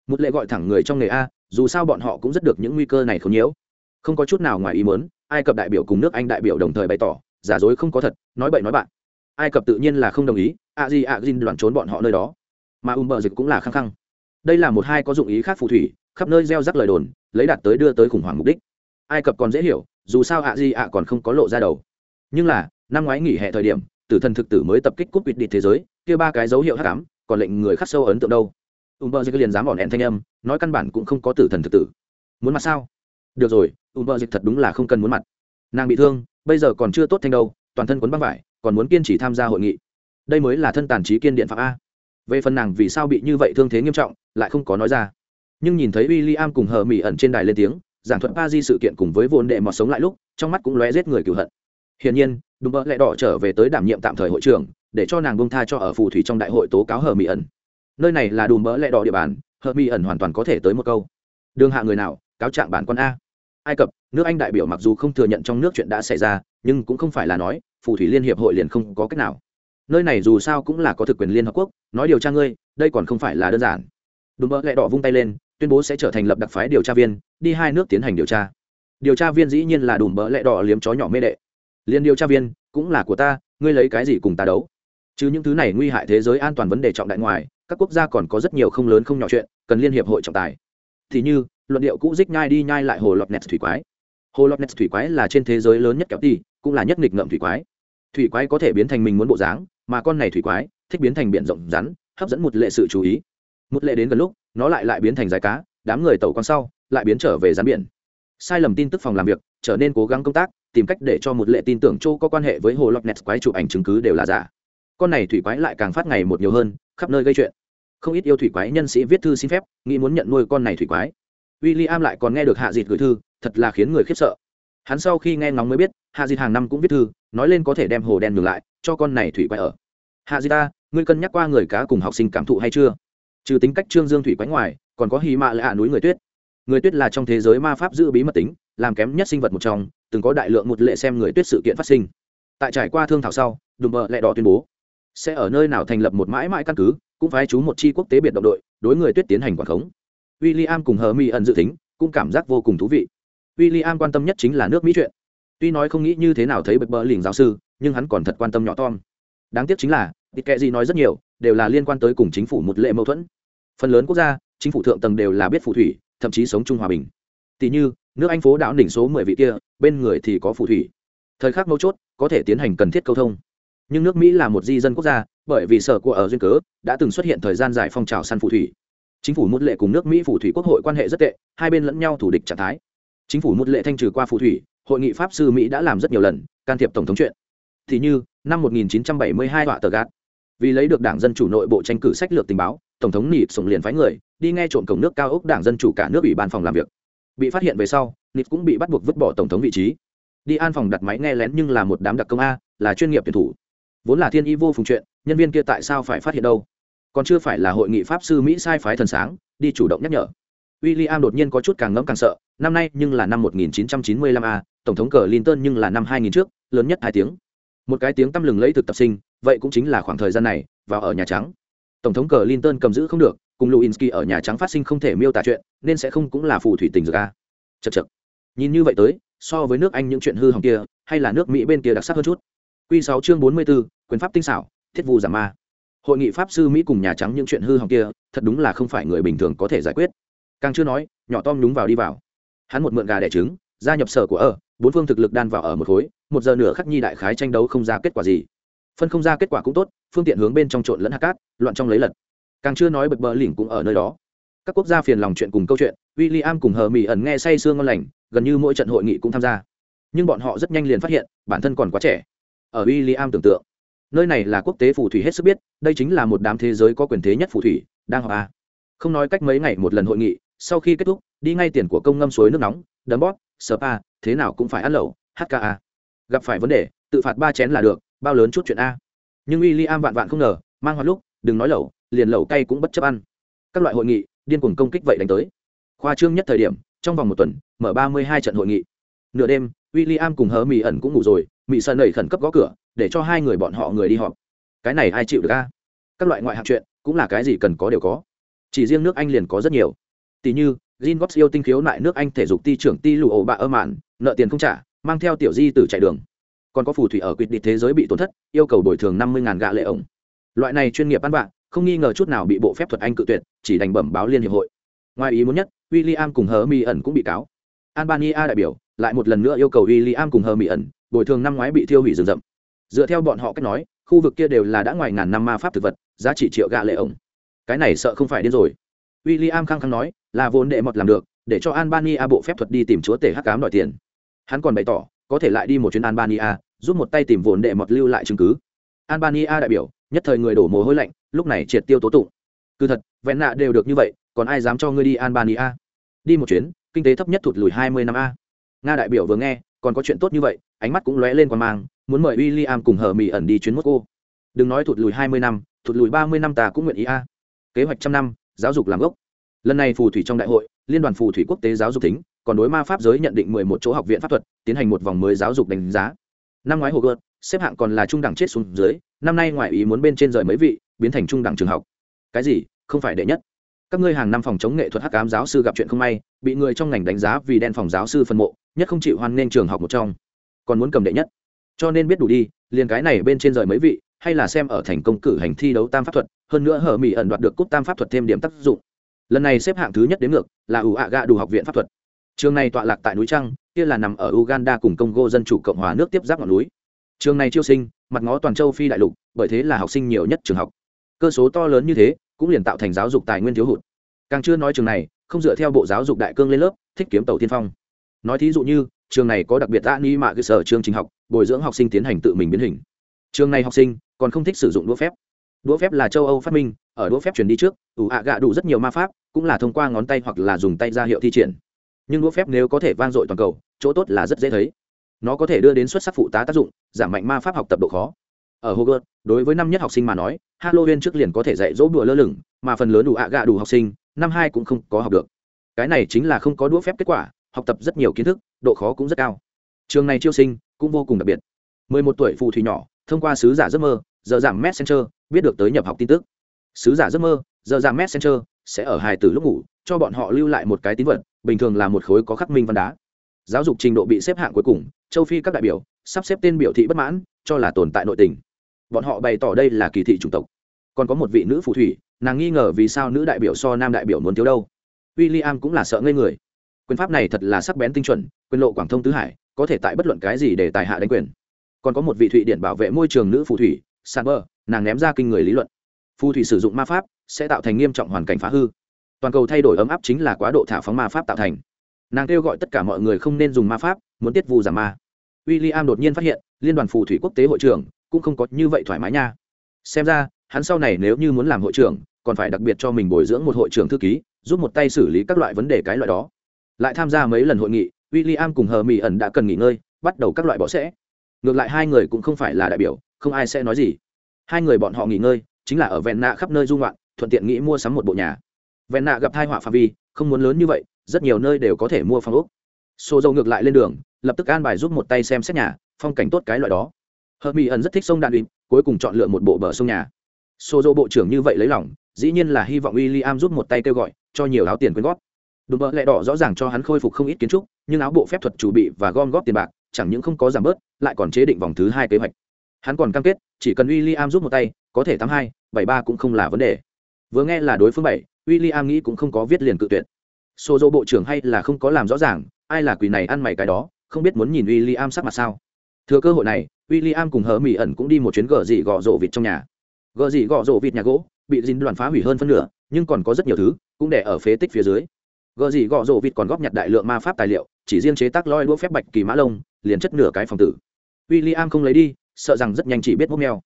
Một lệ gọi thẳng người trong nghề a, dù sao bọn họ cũng rất được những nguy cơ này không nhiễu. Không có chút nào ngoài ý muốn, ai cập đại biểu cùng nước anh đại biểu đồng thời bày tỏ, giả dối không có thật, nói bậy nói bạn. Ai cập tự nhiên là không đồng ý, a di a gin đoàn trốn bọn họ nơi đó. Mà umber bờ dịch cũng là khăng khăng. Đây là một hai có dụng ý khác phù thủy, khắp nơi gieo rắc lời đồn, lấy đạt tới đưa tới khủng hoảng mục đích. Ai cập còn dễ hiểu, dù sao ạ di ạ còn không có lộ ra đầu. Nhưng là năm ngoái nghỉ hè thời điểm, tử thần thực tử mới tập kích cúp vịt đi thế giới, kia ba cái dấu hiệu hắc ám, còn lệnh người khắc sâu ấn tượng đâu? Ùm bơ dịch liền dám bỏ nẹn thanh âm, nói căn bản cũng không có tử thần thực tử. Muốn mặt sao? Được rồi ùm bơ dịch thật đúng là không cần muốn mặt. Nàng bị thương, bây giờ còn chưa tốt thanh đâu, toàn thân quấn băng vải, còn muốn kiên trì tham gia hội nghị. Đây mới là thân tàn trí kiên điện phạm a. Về phần nàng vì sao bị như vậy thương thế nghiêm trọng, lại không có nói ra. Nhưng nhìn thấy w i l l i am cùng hờ mỹ ẩn trên đài lên tiếng, giảng thuật ba di sự kiện cùng với vốn đệ mọt sống lại lúc, trong mắt cũng lóe giết người cựu hận hiển nhiên đúng bỡ lẽ đỏ trở về tới đảm nhiệm tạm thời hội trưởng, để cho nàng bông tha cho ở phù thủy trong đại hội tố cáo hờ mỹ ẩn. Nơi này là đùm bỡ lẽ đỏ địa bàn, hờ mỹ ẩn hoàn toàn có thể tới một câu. Đường hạ người nào, cáo trạng bản con a. Ai cập, nước anh đại biểu mặc dù không thừa nhận trong nước chuyện đã xảy ra, nhưng cũng không phải là nói, phù thủy liên hiệp hội liền không có cách nào. Nơi này dù sao cũng là có thực quyền liên hợp quốc, nói điều tra ngươi, đây còn không phải là đơn giản. Đùm bỡ lẽ đỏ vung tay lên, tuyên bố sẽ trở thành lập đặc phái điều tra viên, đi hai nước tiến hành điều tra. Điều tra viên dĩ nhiên là đùm bỡ lẽ đỏ liếm chó nhỏ mê đệ liên điều tra viên, cũng là của ta, ngươi lấy cái gì cùng ta đấu? Chứ những thứ này nguy hại thế giới an toàn vấn đề trọng đại ngoài, các quốc gia còn có rất nhiều không lớn không nhỏ chuyện, cần liên hiệp hội trọng tài. Thì như, luận điệu cũ dích nhai đi nhai lại hồ lọt nets thủy quái. Hồ lọt nets thủy quái là trên thế giới lớn nhất kéo ti cũng là nhất nghịch ngợm thủy quái. Thủy quái có thể biến thành mình muốn bộ dáng, mà con này thủy quái thích biến thành biển rộng rắn, hấp dẫn một lệ sự chú ý. Một lệ đến gần lúc, nó lại lại biến thành dài cá, đám người tàu con sau lại biến trở về rắn biển sai lầm tin tức phòng làm việc, trở nên cố gắng công tác, tìm cách để cho một lệ tin tưởng châu có quan hệ với hồ lọc nets quái chụp ảnh chứng cứ đều là giả. Con này thủy quái lại càng phát ngày một nhiều hơn, khắp nơi gây chuyện. Không ít yêu thủy quái nhân sĩ viết thư xin phép, nghĩ muốn nhận nuôi con này thủy quái. W i l l i am lại còn nghe được hạ dịt gửi thư, thật là khiến người khiếp sợ. Hắn sau khi nghe ngóng mới biết, hạ dịt hàng năm cũng viết thư, nói lên có thể đem hồ đen ngược lại, cho con này thủy quái ở. Hạ dịt ta ngươi cân nhắc qua người cá cùng học sinh cảm thụ hay chưa? Trừ tính cách trương dương thủy quái ngoài, còn có hy mạ lạ núi người tuyết người tuyết là trong thế giới ma pháp giữ bí mật tính, làm kém nhất sinh vật một trong, từng có đại lượng một lệ xem người tuyết sự kiện phát sinh. Tại trải qua thương thảo sau, đùm bờ lẹ đỏ tuyên bố, sẽ ở nơi nào thành lập một mãi mãi căn cứ, cũng phái chú một chi quốc tế biệt động đội, đối người tuyết tiến hành quản khống. W i l l i am cùng hờ mi ẩn dự tính, cũng cảm giác vô cùng thú vị. W i l l i am quan tâm nhất chính là nước mỹ chuyện. Tuy nói không nghĩ như thế nào thấy bật bờ lỉnh giáo sư, nhưng hắn còn thật quan tâm nhỏ tom. Đáng tiếc chính là ít kệ gì nói rất nhiều, đều là liên quan tới cùng chính phủ một lệ mâu thuẫn. Phần lớn quốc gia, chính phủ thượng tầng đều là biết phù thủy thậm chí sống chung hòa bình. Tỷ như, nước anh phố đảo đỉnh số mười vị kia, bên người thì có phù thủy. Thời khắc mấu chốt, có thể tiến hành cần thiết câu thông. Nhưng nước mỹ là một di dân quốc gia, bởi vì sở của ở duyên cớ, đã từng xuất hiện thời gian dài phong trào săn phù thủy. Chính phủ một lệ cùng nước mỹ phù thủy quốc hội quan hệ rất tệ, hai bên lẫn nhau thủ địch trạng thái. Chính phủ một lệ thanh trừ qua phù thủy, hội nghị pháp sư mỹ đã làm rất nhiều lần, can thiệp tổng thống chuyện. Thì như, năm 1972 tọa tờ gạt. Vì lấy được đảng dân chủ nội bộ tranh cử sách lược tình báo tổng thống nịp sổng liền phái người đi nghe trộm cổng nước cao ốc đảng dân chủ cả nước ủy ban phòng làm việc. Bị phát hiện về sau, nịp cũng bị bắt buộc vứt bỏ tổng thống vị trí. Đi an phòng đặt máy nghe lén nhưng là một đám đặc công a, là chuyên nghiệp tuyển thủ. Vốn là thiên y vô phùng chuyện, nhân viên kia tại sao phải phát hiện đâu? Còn chưa phải là hội nghị pháp sư mỹ sai phái thần sáng, đi chủ động nhắc nhở. W i l l i am đột nhiên có chút càng ngẫm càng sợ, năm nay nhưng là năm 1995 a, tổng thống cờ linton nhưng là năm 2000 trước, lớn nhất hai tiếng. Một cái tiếng tăm lừng lấy thực tập sinh, vậy cũng chính là khoảng thời gian này, vào ở nhà trắng tổng thống cờ linton cầm giữ không được, cùng luinsky ở nhà trắng phát sinh không thể miêu tả chuyện, nên sẽ không cũng là phù thủy tình dược a. Chật chật nhìn như vậy tới, so với nước anh những chuyện hư hỏng kia, hay là nước mỹ bên kia đặc sắc hơn chút. Q sáu chương bốn mươi b ố quyền pháp tinh xảo, thiết vụ giảm ma. Hội nghị pháp sư mỹ cùng nhà trắng những chuyện hư hỏng kia, thật đúng là không phải người bình thường có thể giải quyết. Càng chưa nói, nhỏ tom nhúng vào đi vào. Hắn một mượn gà đẻ trứng, gia nhập sở của ở, bốn phương thực lực đan vào ở một khối, một giờ nửa khắc nhi đại khái tranh đấu không ra kết quả gì phân không ra kết quả cũng tốt, phương tiện hướng bên trong trộn lẫn hạt cát, loạn trong lấy lật. Càng chưa nói bật bờ lỉnh cũng ở nơi đó. Các quốc gia phiền lòng chuyện cùng câu chuyện w i l l i am cùng hờ mỹ ẩn nghe say sương ngon lành, gần như mỗi trận hội nghị cũng tham gia. Nhưng bọn họ rất nhanh liền phát hiện, bản thân còn quá trẻ. Ở w i l l i am tưởng tượng, nơi này là quốc tế phù thủy hết sức biết, đây chính là một đám thế giới có quyền thế nhất phù thủy, đang họp a không nói cách mấy ngày một lần hội nghị, sau khi kết thúc, đi ngay tiền của công ngâm suối nước nóng, đấm bóp spa thế nào cũng phải ăn lẩu hka à. gặp phải vấn đề, tự phạt ba chén là được bao lớn chút chuyện a. Nhưng w i l l i am vạn vạn không ngờ mang hoạt lúc đừng nói lẩu liền lẩu cay cũng bất chấp ăn. Các loại hội nghị điên cuồng công kích vậy đánh tới. Khoa trương nhất thời điểm trong vòng một tuần mở ba mươi hai trận hội nghị. Nửa đêm w i l l i am cùng hớ mỹ ẩn cũng ngủ rồi mỹ sơn nẩy khẩn cấp gõ cửa để cho hai người bọn họ người đi họp. Cái này ai chịu được a? Các loại ngoại hạng chuyện cũng là cái gì cần có đều có. Chỉ riêng nước anh liền có rất nhiều. Tỷ như Jin Gots yêu tinh khiếu nại nước Anh thể dục ti trưởng ti lù ổ bạ ơ mạn, nợ tiền không trả, mang theo tiểu di tử chạy đường. Còn có phù thủy ở quyết định thế giới bị tổn thất, yêu cầu bồi thường năm mươi ngàn gạ lệ ổng. Loại này chuyên nghiệp ăn bạn, không nghi ngờ chút nào bị bộ phép thuật Anh cự tuyệt, chỉ đành bẩm báo liên hiệp hội. Ngoài ý muốn nhất, William cùng hờ mỹ ẩn cũng bị cáo. Albania đại biểu lại một lần nữa yêu cầu William cùng hờ mỹ ẩn bồi thường năm ngoái bị thiêu hủy rừng rậm. Dựa theo bọn họ cách nói, khu vực kia đều là đã ngoài ngàn năm ma pháp thực vật, giá trị triệu gạ lệ ổng. Cái này sợ không phải đến rồi. William khăng khăng nói, là vốn đệ mọt làm được, để cho Albania bộ phép thuật đi tìm chúa tể hắc ám đòi tiền. Hắn còn bày tỏ, có thể lại đi một chuyến Albania, giúp một tay tìm vốn đệ mọt lưu lại chứng cứ. Albania đại biểu, nhất thời người đổ mồ hôi lạnh, lúc này triệt tiêu tố tụng. Cứ thật, vẹn nạ đều được như vậy, còn ai dám cho ngươi đi Albania? Đi một chuyến, kinh tế thấp nhất thụt lùi 20 năm a. Nga đại biểu vừa nghe, còn có chuyện tốt như vậy, ánh mắt cũng lóe lên quan mang, muốn mời William cùng hở mì ẩn đi chuyến Moscow. Đừng nói thụt lùi 20 năm, thụt lùi 30 năm ta cũng nguyện ý a. Kế hoạch trăm năm, giáo dục làm gốc lần này phù thủy trong đại hội liên đoàn phù thủy quốc tế giáo dục tính còn đối ma pháp giới nhận định mười một chỗ học viện pháp thuật, tiến hành một vòng mới giáo dục đánh giá. Năm ngoái hồ gợt, xếp hạng còn là trung đẳng chết xuống dưới, năm nay ngoại ý muốn bên trên rời mấy vị, biến thành trung đẳng trường học. Cái gì? Không phải đệ nhất. Các ngươi hàng năm phòng chống nghệ thuật hắc ám giáo sư gặp chuyện không may, bị người trong ngành đánh giá vì đen phòng giáo sư phân mộ, nhất không chịu hoan nghênh trường học một trong. Còn muốn cầm đệ nhất. Cho nên biết đủ đi, liền cái này bên trên rời mấy vị, hay là xem ở thành công cử hành thi đấu tam pháp thuật, hơn nữa hở mỹ ẩn đoạt được cúp tam pháp thuật thêm điểm tác dụng. Lần này xếp hạng thứ nhất đến ngược, là ủ ạ gạ đủ học viện pháp thuật trường này tọa lạc tại núi trăng, kia là nằm ở uganda cùng congo dân chủ cộng hòa nước tiếp giáp ngọn núi. Trường này chiêu sinh, mặt ngó toàn châu phi đại lục, bởi thế là học sinh nhiều nhất trường học. Cơ số to lớn như thế, cũng liền tạo thành giáo dục tài nguyên thiếu hụt. Càng chưa nói trường này, không dựa theo bộ giáo dục đại cương lên lớp, thích kiếm tàu tiên phong. Nói thí dụ như, trường này có đặc biệt tạ ni mạ cơ sở chương trình học, bồi dưỡng học sinh tiến hành tự mình biến hình. Trường này học sinh còn không thích sử dụng đũa phép. Đũa phép là châu âu phát minh, ở đũa phép chuyển đi trước, ủ ạ gạ đủ rất nhiều ma pháp, cũng là thông qua ngón tay hoặc là dùng tay ra hiệu thi triển nhưng đũa phép nếu có thể vang dội toàn cầu, chỗ tốt là rất dễ thấy. Nó có thể đưa đến xuất sắc phụ tá tác dụng, giảm mạnh ma pháp học tập độ khó. Ở hogwarts, đối với năm nhất học sinh mà nói, halloween trước liền có thể dạy dỗ đùa lơ lửng, mà phần lớn đủ ạ gạ đủ học sinh, năm hai cũng không có học được. Cái này chính là không có đũa phép kết quả, học tập rất nhiều kiến thức, độ khó cũng rất cao. Trường này chiêu sinh cũng vô cùng đặc biệt. 11 tuổi phù thủy nhỏ, thông qua sứ giả giấc mơ, giờ giảm messenger, biết được tới nhập học tin tức. Sứ giả giấc mơ, giờ giảm messenger, sẽ ở hài tử lúc ngủ, cho bọn họ lưu lại một cái tín vật bình thường là một khối có khắc minh văn đá. Giáo dục trình độ bị xếp hạng cuối cùng châu phi các đại biểu sắp xếp tên biểu thị bất mãn cho là tồn tại nội tình. Bọn họ bày tỏ đây là kỳ thị chủng tộc. Còn có một vị nữ phù thủy nàng nghi ngờ vì sao nữ đại biểu so nam đại biểu muốn thiếu đâu. W i l l i am cũng là sợ ngây người. Quyền pháp này thật là sắc bén tinh chuẩn quyền lộ quảng thông tứ hải có thể tại bất luận cái gì để tài hạ đánh quyền. Còn có một vị thụy điển bảo vệ môi trường nữ phù thủy Sanber, bơ nàng ném ra kinh người lý luận. Phù thủy sử dụng ma pháp sẽ tạo thành nghiêm trọng hoàn cảnh phá hư toàn cầu thay đổi ấm áp chính là quá độ thả phóng ma pháp tạo thành. Nàng kêu gọi tất cả mọi người không nên dùng ma pháp muốn tiết vu giảm ma. W i l l i am đột nhiên phát hiện liên đoàn phù thủy quốc tế hội trưởng cũng không có như vậy thoải mái nha. Xem ra hắn sau này nếu như muốn làm hội trưởng còn phải đặc biệt cho mình bồi dưỡng một hội trưởng thư ký giúp một tay xử lý các loại vấn đề cái loại đó. Lại tham gia mấy lần hội nghị w i l l i am cùng hờ mỹ ẩn đã cần nghỉ ngơi bắt đầu các loại bỏ sẽ. Ngược lại hai người cũng không phải là đại biểu không ai sẽ nói gì. Hai người bọn họ nghỉ ngơi chính là ở vẹn nạ khắp nơi dung ngoạn, thuận tiện nghĩ mua sắm một bộ nhà vẹn nạ gặp tai họa phạm vi, không muốn lớn như vậy, rất nhiều nơi đều có thể mua phòng ốc. Xô dầu ngược lại lên đường, lập tức an bài giúp một tay xem xét nhà, phong cảnh tốt cái loại đó. Hợp mỹ ẩn rất thích sông đạn đụy cuối cùng chọn lựa một bộ bờ sông nhà. Xô dầu bộ trưởng như vậy lấy lòng, dĩ nhiên là hy vọng w i l l i am giúp một tay kêu gọi, cho nhiều áo tiền quyên góp. Đùm bợ lẹ đỏ rõ ràng cho hắn khôi phục không ít kiến trúc, nhưng áo bộ phép thuật chủ bị và gom góp tiền bạc, chẳng những không có giảm bớt, lại còn chế định vòng thứ hai kế hoạch. Hắn còn cam kết, chỉ cần w i l l i am giúp một tay, có thể tám hai, bảy ba cũng không là vấn đề. Vừa nghe là đối phương bảy w i l l i am nghĩ cũng không có viết liền cự tuyệt. Sô dô bộ trưởng hay là không có làm rõ ràng, ai là quỷ này ăn mày cái đó, không biết muốn nhìn w i l l i am sắc mặt sao. Thừa cơ hội này w i l l i am cùng hờ mỹ ẩn cũng đi một chuyến gờ dị gọ rộ vịt trong nhà. Gờ dị gọ rộ vịt nhà gỗ, bị dính đoàn phá hủy hơn phân nửa, nhưng còn có rất nhiều thứ, cũng để ở phế tích phía dưới. Gờ dị gọ rộ vịt còn góp nhặt đại lượng ma pháp tài liệu, chỉ riêng chế tác loi đũa phép bạch kỳ mã lông, liền chất nửa cái phòng tử. W i l l i am không lấy đi, sợ rằng rất nhanh chỉ biết mốc mèo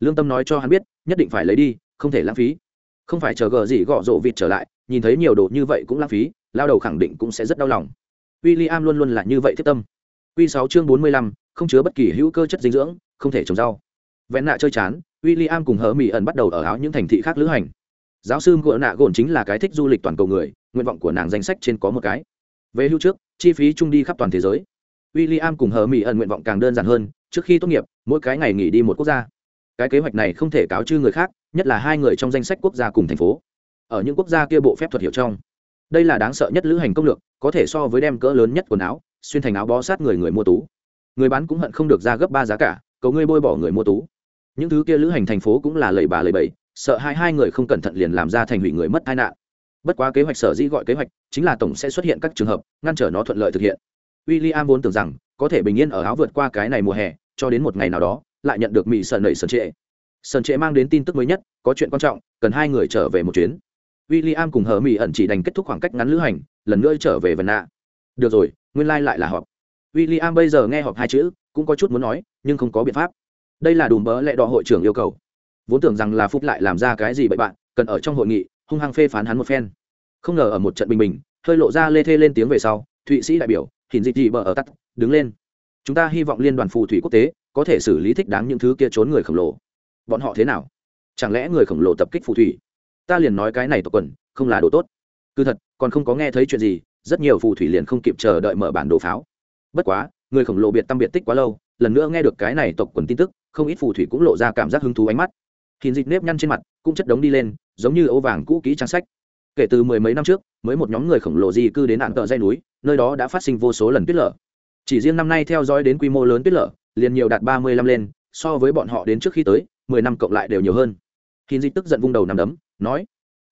lương tâm nói cho hắn biết, nhất định phải lấy đi, không thể lãng phí không phải chờ gờ gì gọ rộ vịt trở lại, nhìn thấy nhiều đồ như vậy cũng lãng phí, lao đầu khẳng định cũng sẽ rất đau lòng. W i l l i am luôn luôn là như vậy thiết tâm. Q sáu chương bốn mươi lăm, không chứa bất kỳ hữu cơ chất dinh dưỡng, không thể trồng rau. Vẹn nạ chơi chán w i l l i am cùng hờ mỹ ẩn bắt đầu ở áo những thành thị khác lữ hành. Giáo sư ngựa nạ gồn chính là cái thích du lịch toàn cầu người, nguyện vọng của nàng danh sách trên có một cái. Về hưu trước, chi phí chung đi khắp toàn thế giới. W i l l i am cùng hờ mỹ ẩn nguyện vọng càng đơn giản hơn, trước khi tốt nghiệp, mỗi cái ngày nghỉ đi một quốc gia cái kế hoạch này không thể cáo chư người khác, nhất là hai người trong danh sách quốc gia cùng thành phố. Ở những quốc gia kia bộ phép thuật hiểu trong, đây là đáng sợ nhất lữ hành công lược, có thể so với đem cỡ lớn nhất quần áo, xuyên thành áo bó sát người người mua tú. Người bán cũng hận không được ra gấp ba giá cả, cầu ngươi bôi bỏ người mua tú. Những thứ kia lữ hành thành phố cũng là lầy bà lầy bầy, sợ hai hai người không cẩn thận liền làm ra thành hủy người mất tai nạn. Bất quá kế hoạch sở dĩ gọi kế hoạch, chính là tổng sẽ xuất hiện các trường hợp, ngăn trở nó thuận lợi thực hiện. W i l l i am vốn tưởng rằng, có thể bình yên ở áo vượt qua cái này mùa hè, cho đến một ngày nào đó lại nhận được mỹ sơn nẩy sơn trệ. Sơn trệ mang đến tin tức mới nhất, có chuyện quan trọng, cần hai người trở về một chuyến. W i l l i am cùng hờ mỹ ẩn chỉ đành kết thúc khoảng cách ngắn lữ hành, lần nữa trở về vân nạ. Được rồi, nguyên lai、like、lại là họp. W i l l i am bây giờ nghe họp hai chữ, cũng có chút muốn nói, nhưng không có biện pháp. Đây là đùm bỡ lệ đọ hội trưởng yêu cầu. Vốn tưởng rằng là phúc lại làm ra cái gì bậy bạn, cần ở trong hội nghị, hung hăng phê phán hắn một phen. Không ngờ ở một trận bình bình, hơi lộ ra lê thê lên tiếng về sau, thụy sĩ đại biểu hình dịch dị bờ ở tắt, đứng lên. Chúng ta hy vọng liên đoàn phù thủy quốc tế có thể xử lý thích đáng những thứ kia trốn người khổng lồ. Bọn họ thế nào? Chẳng lẽ người khổng lồ tập kích phù thủy? Ta liền nói cái này tộc quần, không là đồ tốt. Cứ thật, còn không có nghe thấy chuyện gì, rất nhiều phù thủy liền không kịp chờ đợi mở bản đồ pháo. Bất quá, người khổng lồ biệt tâm biệt tích quá lâu, lần nữa nghe được cái này tộc quần tin tức, không ít phù thủy cũng lộ ra cảm giác hứng thú ánh mắt. Hình dịch nếp nhăn trên mặt, cũng chất đống đi lên, giống như ấu vàng cũ kỹ trang sách. Kể từ mười mấy năm trước, mới một nhóm người khổng lồ di cư đến nạn tợ dây núi, nơi đó đã phát sinh vô số lần tuyết lở. Chỉ riêng năm nay theo dõi đến quy mô lớn tuyết lở liền nhiều đạt ba mươi lăm lên, so với bọn họ đến trước khi tới, mười năm cộng lại đều nhiều hơn. Hin di tức giận vung đầu nằm đấm, nói,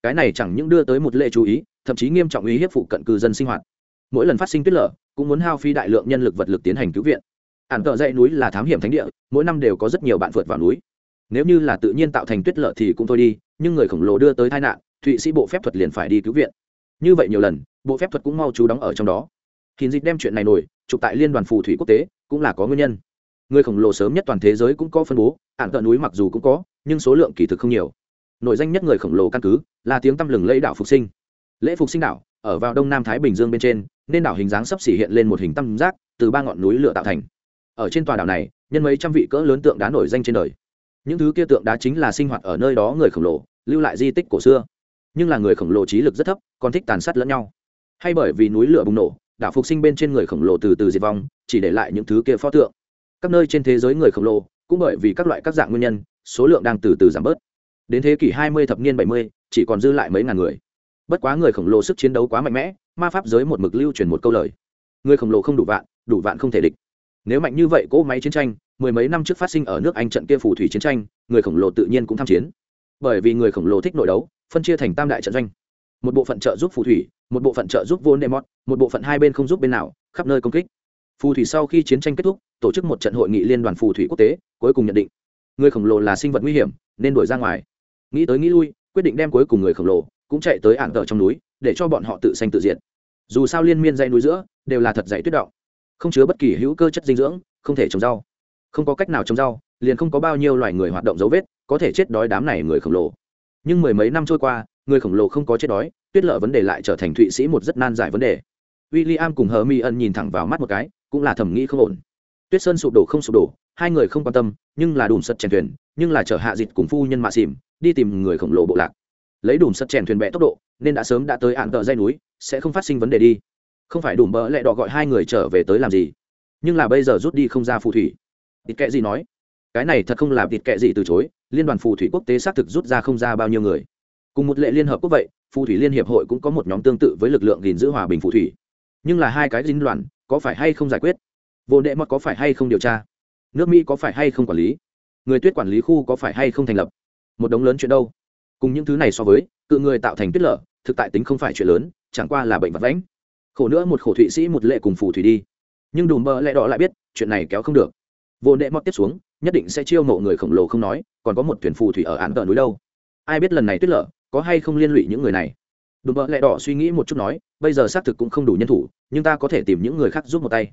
cái này chẳng những đưa tới một lệ chú ý, thậm chí nghiêm trọng ý hiếp phụ cận cư dân sinh hoạt. Mỗi lần phát sinh tuyết lở, cũng muốn hao phí đại lượng nhân lực vật lực tiến hành cứu viện. Ản tợ dãy núi là thám hiểm thánh địa, mỗi năm đều có rất nhiều bạn vượt vào núi. Nếu như là tự nhiên tạo thành tuyết lở thì cũng thôi đi, nhưng người khổng lồ đưa tới tai nạn, thụy sĩ bộ phép thuật liền phải đi cứu viện. Như vậy nhiều lần, bộ phép thuật cũng mau chú đóng ở trong đó. Hình dịch đem chuyện này nổi, chụp tại liên đoàn phù thủy quốc tế, cũng là có nguyên nhân người khổng lồ sớm nhất toàn thế giới cũng có phân bố ạn tợ núi mặc dù cũng có, nhưng số lượng kỳ thực không nhiều. Nội danh nhất người khổng lồ căn cứ là tiếng tăm lừng lẫy đảo phục sinh. Lễ phục sinh đảo, ở vào đông nam thái bình dương bên trên, nên đảo hình dáng sắp xỉ hiện lên một hình tam giác từ ba ngọn núi lửa tạo thành. Ở trên tòa đảo này, nhân mấy trăm vị cỡ lớn tượng đá nổi danh trên đời. Những thứ kia tượng đá chính là sinh hoạt ở nơi đó người khổng lồ, lưu lại di tích cổ xưa. Nhưng là người khổng lồ trí lực rất thấp, còn thích tàn sát lẫn nhau. Hay bởi vì núi lửa bùng nổ, đảo phục sinh bên trên người khổng lồ từ từ diệt vong, chỉ để lại những thứ kia pho tượng các nơi trên thế giới người khổng lồ cũng bởi vì các loại các dạng nguyên nhân số lượng đang từ từ giảm bớt. Đến thế kỷ 20 thập niên 70, chỉ còn dư lại mấy ngàn người. Bất quá người khổng lồ sức chiến đấu quá mạnh mẽ ma pháp giới một mực lưu truyền một câu lời. Người khổng lồ không đủ vạn đủ vạn không thể địch. Nếu mạnh như vậy cỗ máy chiến tranh mười mấy năm trước phát sinh ở nước anh trận kia phù thủy chiến tranh người khổng lồ tự nhiên cũng tham chiến. Bởi vì người khổng lồ thích nội đấu phân chia thành tam đại trận doanh. Một bộ phận trợ giúp phù thủy một bộ phận trợ giúp vốn demot một bộ phận hai bên không giúp bên nào khắp nơi công kích phù thủy sau khi chiến tranh kết thúc, tổ chức một trận hội nghị liên đoàn phù thủy quốc tế, cuối cùng nhận định, người khổng lồ là sinh vật nguy hiểm, nên đuổi ra ngoài. Nghĩ tới nghĩ lui, quyết định đem cuối cùng người khổng lồ, cũng chạy tới ảng tờ trong núi, để cho bọn họ tự sanh tự diệt. Dù sao liên miên dây núi giữa, đều là thật dày tuyết động. Không chứa bất kỳ hữu cơ chất dinh dưỡng, không thể trồng rau. Không có cách nào trồng rau, liền không có bao nhiêu loài người hoạt động dấu vết, có thể chết đói đám này người khổng lồ. Nhưng mười mấy năm trôi qua, người khổng lồ không có chết đói, tuyết lợ vấn đề lại trở thành thụy sĩ một rất nan giải vấn đề. W i l l i am cùng hờ mi ân nhìn thẳng vào mắt một cái cũng là thẩm nghĩ không ổn. Tuyết sơn sụp đổ không sụp đổ, hai người không quan tâm, nhưng là đùm sật chèn thuyền, nhưng là chở hạ dịt cùng phu nhân mạ xìm đi tìm người khổng lồ bộ lạc. Lấy đùm sật chèn thuyền bẹ tốc độ, nên đã sớm đã tới ạn tợ dây núi, sẽ không phát sinh vấn đề đi. Không phải đùm bỡ lẹ đọ gọi hai người trở về tới làm gì, nhưng là bây giờ rút đi không ra phù thủy. Tịt kệ gì nói, cái này thật không là tịt kệ gì từ chối, liên đoàn phù thủy quốc tế xác thực rút ra không ra bao nhiêu người. Cùng một lệ liên hợp quốc vậy, phù thủy liên hiệp hội cũng có một nhóm tương tự với lực lượng gìn giữ hòa bình phù thủy nhưng là hai cái dính đoàn có phải hay không giải quyết? Vô đệ mọt có phải hay không điều tra? Nước mỹ có phải hay không quản lý? Người tuyết quản lý khu có phải hay không thành lập? Một đống lớn chuyện đâu? Cùng những thứ này so với, cự người tạo thành tuyết lở, thực tại tính không phải chuyện lớn, chẳng qua là bệnh vật vãnh. Khổ nữa một khổ thụy sĩ một lệ cùng phù thủy đi. Nhưng đùm bơ lẽ đỏ lại biết, chuyện này kéo không được. Vô đệ mọt tiếp xuống, nhất định sẽ chiêu mộ người khổng lồ không nói, còn có một thuyền phù thủy ở án tờ núi đâu. Ai biết lần này tuyết lở, có hay không liên lụy những người này? Đùm bợ lẹ đỏ suy nghĩ một chút nói, bây giờ xác thực cũng không đủ nhân thủ, nhưng ta có thể tìm những người khác giúp một tay.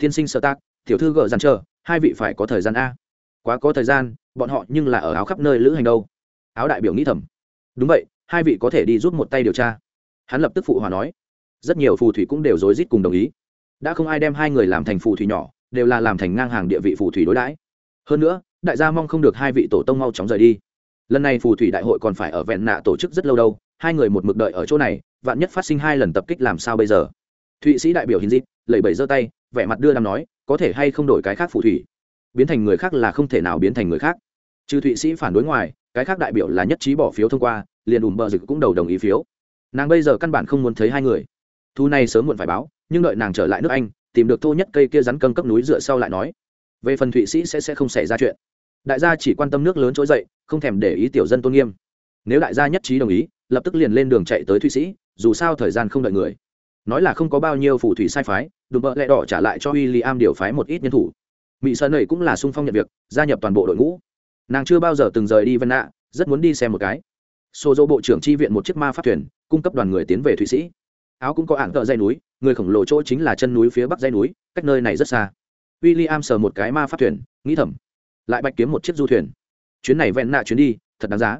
Tiên sinh sợ tác tiểu thư gợ dằn chờ, hai vị phải có thời gian a. Quá có thời gian, bọn họ nhưng là ở áo khắp nơi lữ hành đâu. Áo đại biểu nghĩ thầm. Đúng vậy, hai vị có thể đi giúp một tay điều tra. Hắn lập tức phụ hòa nói. Rất nhiều phù thủy cũng đều rối rít cùng đồng ý. Đã không ai đem hai người làm thành phù thủy nhỏ, đều là làm thành ngang hàng địa vị phù thủy đối đãi. Hơn nữa, đại gia mong không được hai vị tổ tông mau chóng rời đi lần này phù thủy đại hội còn phải ở vẹn nạ tổ chức rất lâu đâu, hai người một mực đợi ở chỗ này, vạn nhất phát sinh hai lần tập kích làm sao bây giờ? Thụy sĩ đại biểu hình dịp lẩy bẩy giơ tay, vẻ mặt đưa đàm nói, có thể hay không đổi cái khác phù thủy? Biến thành người khác là không thể nào biến thành người khác. Trừ thụy sĩ phản đối ngoài, cái khác đại biểu là nhất trí bỏ phiếu thông qua, liền ùm bờ dịch cũng đầu đồng ý phiếu. Nàng bây giờ căn bản không muốn thấy hai người. Thu này sớm muộn phải báo, nhưng đợi nàng trở lại nước anh, tìm được thô nhất cây kia rắn cân cấp núi dựa sau lại nói. Về phần thụy sĩ sẽ sẽ không xảy ra chuyện đại gia chỉ quan tâm nước lớn trỗi dậy, không thèm để ý tiểu dân tôn nghiêm. Nếu đại gia nhất trí đồng ý, lập tức liền lên đường chạy tới thụy sĩ, dù sao thời gian không đợi người. Nói là không có bao nhiêu phù thủy sai phái, đùm bợ lẹ đỏ trả lại cho w i l l i am điều phái một ít nhân thủ. Mỹ sơn này cũng là sung phong nhận việc, gia nhập toàn bộ đội ngũ. Nàng chưa bao giờ từng rời đi vân nạ, rất muốn đi xem một cái. Xô dỗ bộ trưởng tri viện một chiếc ma pháp thuyền, cung cấp đoàn người tiến về thụy sĩ. Áo cũng có ảng tợ dây núi, người khổng lồ chỗ chính là chân núi phía bắc dây núi, cách nơi này rất xa. W i l l i am sờ một cái ma pháp thuyền, nghĩ thầm lại bạch kiếm một chiếc du thuyền. Chuyến này vẹn nạ chuyến đi, thật đáng giá.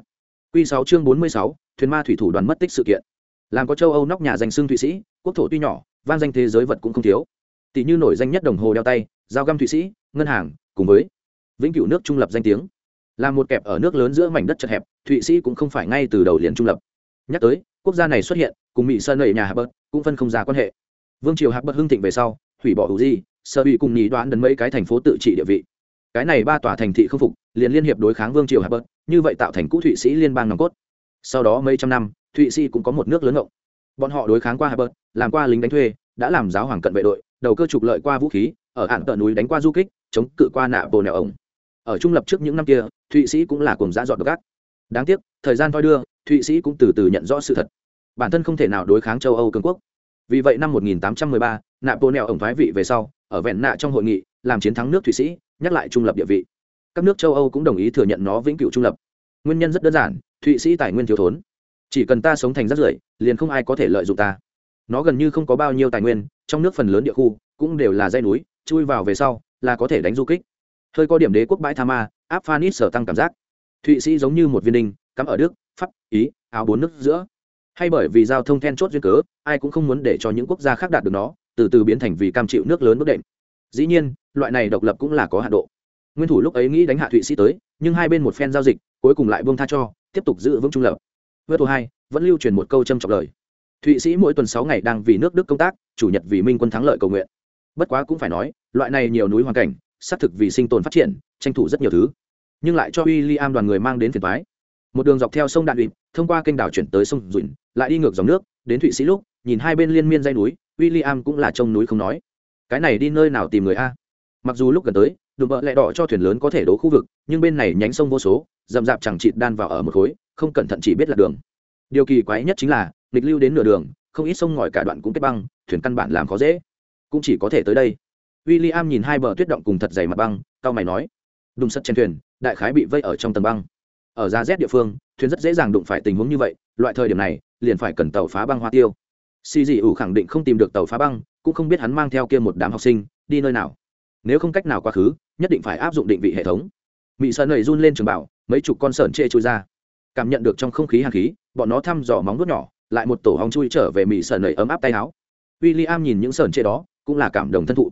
Q sáu chương bốn mươi sáu, thuyền ma thủy thủ đoàn mất tích sự kiện. Làm có châu âu nóc nhà danh xưng thụy sĩ, quốc thổ tuy nhỏ van danh thế giới vật cũng không thiếu. Tỷ như nổi danh nhất đồng hồ đeo tay dao găm thụy sĩ, ngân hàng, cùng với vĩnh cửu nước trung lập danh tiếng. Là một kẹp ở nước lớn giữa mảnh đất chật hẹp, thụy sĩ cũng không phải ngay từ đầu liền trung lập. Nhắc tới, quốc gia này xuất hiện, cùng mỹ sơn nầy nhà hạ bớt cũng phân không ra quan hệ. Vương triều hạ bớt hưng thịnh về sau, hủy bỏ hữu di sợ bị cùng nhì đoán đến mấy cái thành phố tự trị địa vị cái này ba tòa thành thị không phục liền liên hiệp đối kháng vương triều hạ bớt như vậy tạo thành cũ thụy sĩ liên bang nòng cốt. Sau đó mấy trăm năm thụy sĩ cũng có một nước lớn ngộng. Bọn họ đối kháng qua hạ bớt làm qua lính đánh thuê đã làm giáo hoàng cận vệ đội đầu cơ trục lợi qua vũ khí ở hạn tợ núi đánh qua du kích chống cự qua nạ bồ nẹo ổng. Ở trung lập trước những năm kia thụy sĩ cũng là cùng giã dọn gác đáng tiếc thời gian thoi đưa thụy sĩ cũng từ từ nhận rõ sự thật. Bản thân không thể nào đối kháng châu âu cường quốc. Vì vậy năm 1813, nạ bồ nẹo ổng thoái vị về sau ở vẹn nạ trong hội nghị, làm chiến thắng nước thụy sĩ, nhắc lại trung lập địa vị. Các nước châu âu cũng đồng ý thừa nhận nó vĩnh cửu trung lập. Nguyên nhân rất đơn giản, thụy sĩ tài nguyên thiếu thốn. Chỉ cần ta sống thành rất rưởi, liền không ai có thể lợi dụng ta. Nó gần như không có bao nhiêu tài nguyên, trong nước phần lớn địa khu cũng đều là dây núi, chui vào về sau là có thể đánh du kích. Hơi có điểm đế quốc bãi tha ma, áp phanit sở tăng cảm giác. Thụy sĩ giống như một viên đinh, cắm ở đức, pháp, ý, áo bốn nước giữa. Hay bởi vì giao thông then chốt duyên cớ, ai cũng không muốn để cho những quốc gia khác đạt được nó từ từ biến thành vì cam chịu nước lớn bất đệm. Dĩ nhiên, loại này độc lập cũng là có hạ độ. Nguyên thủ lúc ấy nghĩ đánh hạ thụy sĩ tới, nhưng hai bên một phen giao dịch, cuối cùng lại buông tha cho, tiếp tục giữ vững trung lập. Vớt tổ hai, vẫn lưu truyền một câu châm trọng lời. Thụy sĩ mỗi tuần sáu ngày đang vì nước đức công tác, chủ nhật vì minh quân thắng lợi cầu nguyện. Bất quá cũng phải nói, loại này nhiều núi hoàn cảnh, xác thực vì sinh tồn phát triển, tranh thủ rất nhiều thứ. Nhưng lại cho w i l l i am đoàn người mang đến phiền thoái một đường dọc theo sông đạn ụy thông qua kênh đảo chuyển tới sông dụn, lại đi ngược dòng nước, đến thụy sĩ lúc, nhìn hai bên liên miên dây núi w i l l i am cũng là trông núi không nói. Cái này đi nơi nào tìm người a? Mặc dù lúc gần tới, đùm bợ lẹ đỏ cho thuyền lớn có thể đỗ khu vực, nhưng bên này nhánh sông vô số, rậm rạp chẳng chịt đan vào ở một khối, không cẩn thận chỉ biết là đường. Điều kỳ quái nhất chính là, nghịch lưu đến nửa đường, không ít sông ngòi cả đoạn cũng kết băng, thuyền căn bản làm khó dễ. Cũng chỉ có thể tới đây. W i l l i am nhìn hai bờ tuyết động cùng thật dày mặt băng cao mày nói đùng sắt trên thuyền, đại khái bị vây ở trong tầng băng. Ở giá rét địa phương, thuyền rất dễ dàng đụng phải tình huống như vậy, loại thời điểm này, liền phải cần tàu phá băng hoa tiêu xì dị ủ khẳng định không tìm được tàu phá băng, cũng không biết hắn mang theo kia một đám học sinh đi nơi nào. Nếu không cách nào quá khứ, nhất định phải áp dụng định vị hệ thống. Mỹ sơn nầy run lên trường bảo, mấy chục con sởn chê trôi ra. Cảm nhận được trong không khí hàn khí, bọn nó thăm dò móng vuốt nhỏ, lại một tổ hóng chui trở về mỹ sơn nầy ấm áp tay áo. W i l l i am nhìn những sởn chê đó, cũng là cảm động thân thụ.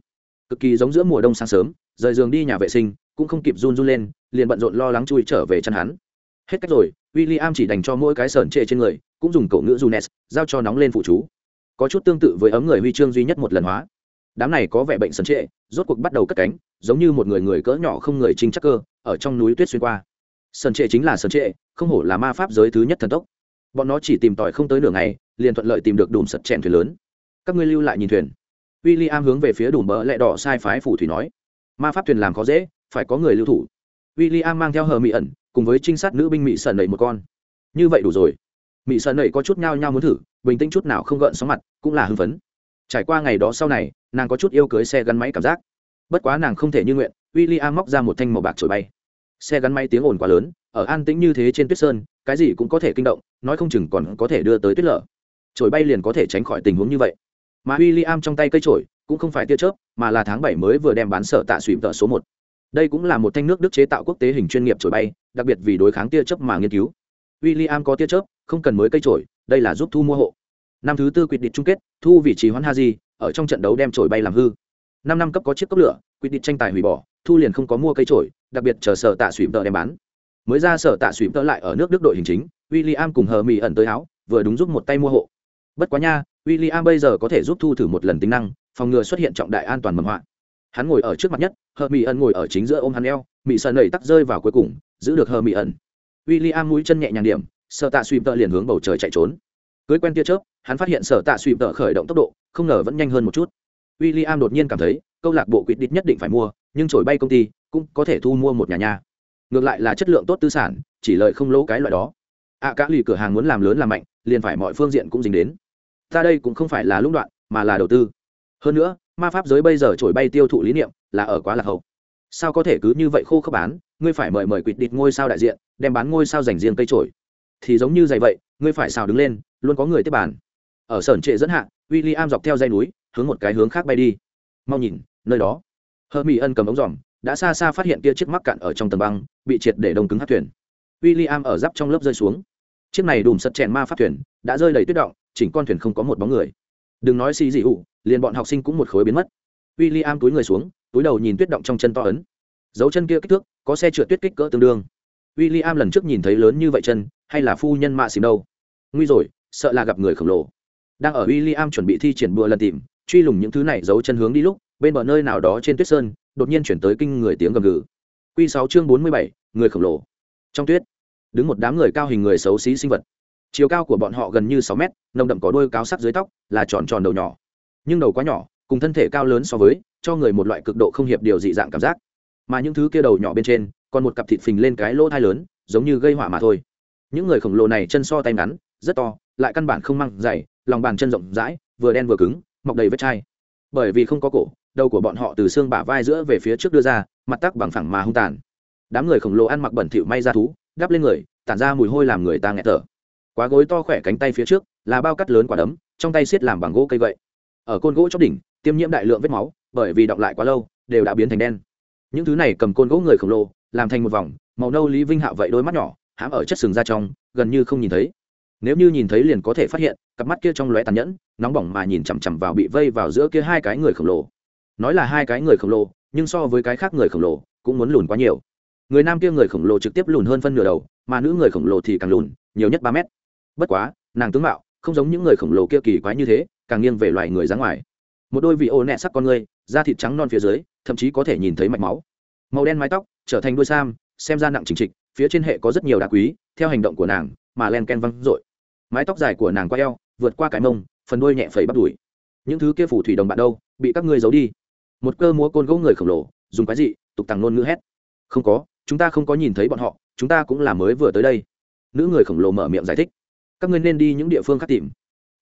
Cực kỳ giống giữa mùa đông sáng sớm, rời giường đi nhà vệ sinh, cũng không kịp run run lên, liền bận rộn lo lắng chui trở về chăn hắn. Hết cách rồi w i l l i am chỉ dành cho mỗi cái sởn chê trên người, cũng dùng cậu ngữ junes, giao cho nóng lên phụ chú có chút tương tự với ấm người huy chương duy nhất một lần hóa. Đám này có vẻ bệnh sần trệ, rốt cuộc bắt đầu cất cánh, giống như một người người cỡ nhỏ không người trinh chắc cơ, ở trong núi tuyết xuyên qua. Sần trệ chính là sần trệ, không hổ là ma pháp giới thứ nhất thần tốc. Bọn nó chỉ tìm tòi không tới nửa ngày, liền thuận lợi tìm được đùm sật chèn thuyền lớn. Các ngươi lưu lại nhìn thuyền. W i l l i am hướng về phía đùm bờ lẹ đỏ sai phái phủ thủy nói. Ma pháp thuyền làm khó dễ, phải có người lưu thủ. W i l l i am mang theo hờ mỹ ẩn, cùng với trinh sát nữ binh mỹ sần đẩy một con. Như vậy đủ rồi mỹ sợ nầy có chút nhao nhao muốn thử, bình tĩnh chút nào không gợn sóng mặt, cũng là hưng phấn. Trải qua ngày đó sau này, nàng có chút yêu cưới xe gắn máy cảm giác. Bất quá nàng không thể như nguyện w i l l i am móc ra một thanh màu bạc trổi bay. Xe gắn máy tiếng ồn quá lớn, ở an tĩnh như thế trên tuyết sơn, cái gì cũng có thể kinh động, nói không chừng còn có thể đưa tới tuyết lở. Trổi bay liền có thể tránh khỏi tình huống như vậy. Mà w i l l i am trong tay cây trổi cũng không phải tia chớp, mà là tháng bảy mới vừa đem bán sở tạ suỵm tợ số một. Đây cũng là một thanh nước đức chế tạo quốc tế hình chuyên nghiệp trổi bay, đặc biệt vì đối kháng tia chớp mà nghiên cứu w i l l i am có tia chớp, không cần mới cây trổi, đây là giúp thu mua hộ. Năm thứ tư quyết định chung kết, thu vị trí hoãn haji ở trong trận đấu đem trổi bay làm hư. Năm năm cấp có chiếc cốc lửa quyết định tranh tài hủy bỏ, thu liền không có mua cây trổi, đặc biệt chờ sở tạ suy tợ đem bán. Mới ra sở tạ suy tợ lại ở nước đức đội hình chính w i l l i am cùng hờ mỹ ẩn tới áo, vừa đúng giúp một tay mua hộ. Bất quá nha w i l l i am bây giờ có thể giúp thu thử một lần tính năng, phòng ngừa xuất hiện trọng đại an toàn mầm họa hắn ngồi ở trước mặt nhất, hờ mỹ ẩn ngồi ở chính giữa ôm hắn eo mỹ sợ nẩy tắc rơi vào cuối cùng, giữ được hờ mỹ ẩn w i l l i am mũi chân nhẹ nhàng điểm sợ tạ suy tợ liền hướng bầu trời chạy trốn. Cưới quen tia chớp hắn phát hiện sở tạ suy tợ khởi động tốc độ không ngờ vẫn nhanh hơn một chút. W i l l i am đột nhiên cảm thấy câu lạc bộ quyết định nhất định phải mua nhưng trổi bay công ty cũng có thể thu mua một nhà nhà. Ngược lại là chất lượng tốt tư sản chỉ lợi không lỗ cái loại đó. Ạ à, cả lì cửa hàng muốn làm lớn làm mạnh liền phải mọi phương diện cũng dính đến. Ta đây cũng không phải là lũng đoạn mà là đầu tư. Hơn nữa ma pháp giới bây giờ trổi bay tiêu thụ lý niệm là ở quá lạc hậu sao có thể cứ như vậy khô khốc bán? Ngươi phải mời mời quỵt địt ngôi sao đại diện, đem bán ngôi sao dành riêng cây trổi thì giống như dày vậy, ngươi phải xào đứng lên, luôn có người tiếp bàn. Ở sởn trệ dẫn hạ w i l l i am dọc theo dây núi, hướng một cái hướng khác bay đi. Mau nhìn, nơi đó. Hơ mỹ ân cầm ống dòm đã xa xa phát hiện kia chiếc mắc cạn ở trong tầng băng, bị triệt để đông cứng hát thuyền. W i l l i am ở giáp trong lớp rơi xuống. Chiếc này đùm sật chèn ma phát thuyền, đã rơi đầy tuyết động, chỉnh con thuyền không có một bóng người. Đừng nói xì dị ụ liền bọn học sinh cũng một khối biến mất. W i l l i am túi người xuống túi đầu nhìn tuyết động trong chân to ấn. Dấu chân kia kích thước, có xe trượt tuyết kích cỡ tương đương. W i l l i am lần trước nhìn thấy lớn như vậy chân, hay là phu nhân mạ xìm đâu? Nguy rồi, sợ là gặp người khổng lồ. Đang ở w i l l i am chuẩn bị thi triển bùa lần tìm, truy lùng những thứ này giấu chân hướng đi lúc, bên bờ nơi nào đó trên tuyết sơn, đột nhiên chuyển tới kinh người tiếng gầm gừ. Q sáu chương bốn mươi bảy, người khổng lồ. Trong tuyết, đứng một đám người cao hình người xấu xí sinh vật. Chiều cao của bọn họ gần như sáu mét, nồng đậm có đôi cáo sắc dưới tóc, là tròn tròn đầu nhỏ. Nhưng đầu quá nhỏ, cùng thân thể cao lớn so với cho người một loại cực độ không hiệp điều dị dạng cảm giác. Mà những thứ kia đầu nhỏ bên trên, còn một cặp thịt phình lên cái lỗ thai lớn, giống như gây hỏa mà thôi. Những người khổng lồ này chân so tay ngắn, rất to, lại căn bản không măng dày, lòng bàn chân rộng rãi, vừa đen vừa cứng, mọc đầy vết chai. Bởi vì không có cổ, đầu của bọn họ từ xương bả vai giữa về phía trước đưa ra, mặt tắc bằng phẳng mà hung tàn. Đám người khổng lồ ăn mặc bẩn thỉu may ra thú, đắp lên người, tản ra mùi hôi làm người ta nghẹt thở. Quá gối to khỏe cánh tay phía trước, là bao cắt lớn quả đấm, trong tay xiết làm bằng gỗ cây gậy. Ở côn gỗ chóp đỉnh, tiêm nhiễm đại lượng vết máu bởi vì đọng lại quá lâu, đều đã biến thành đen. Những thứ này cầm côn gỗ người khổng lồ, làm thành một vòng, màu nâu lý vinh hạo vậy đôi mắt nhỏ, hãm ở chất sừng ra trong, gần như không nhìn thấy. Nếu như nhìn thấy liền có thể phát hiện, cặp mắt kia trong lóe tàn nhẫn, nóng bỏng mà nhìn chằm chằm vào bị vây vào giữa kia hai cái người khổng lồ. Nói là hai cái người khổng lồ, nhưng so với cái khác người khổng lồ, cũng muốn lùn quá nhiều. Người nam kia người khổng lồ trực tiếp lùn hơn phân nửa đầu, mà nữ người khổng lồ thì càng lùn, nhiều nhất ba mét. Bất quá, nàng tướng mạo không giống những người khổng lồ kia kỳ quái như thế, càng nghiêng về loài người ra ngoài. Một đôi vị ô nẹ sắc con người da thịt trắng non phía dưới, thậm chí có thể nhìn thấy mạch máu. Màu đen mái tóc, trở thành đuôi sam, xem ra nặng chính trịch, phía trên hệ có rất nhiều đá quý, theo hành động của nàng mà len ken văng r mái tóc dài của nàng qua eo, vượt qua cái mông, phần đuôi nhẹ phẩy bắt đùi. Những thứ kia phủ thủy đồng bạn đâu, bị các ngươi giấu đi. Một cơ múa côn gỗ người khổng lồ, dùng cái gì tục tằng nôn ngữ hét. Không có, chúng ta không có nhìn thấy bọn họ, chúng ta cũng là mới vừa tới đây. Nữ người khổng lồ mở miệng giải thích. Các ngươi nên đi những địa phương khác tìm.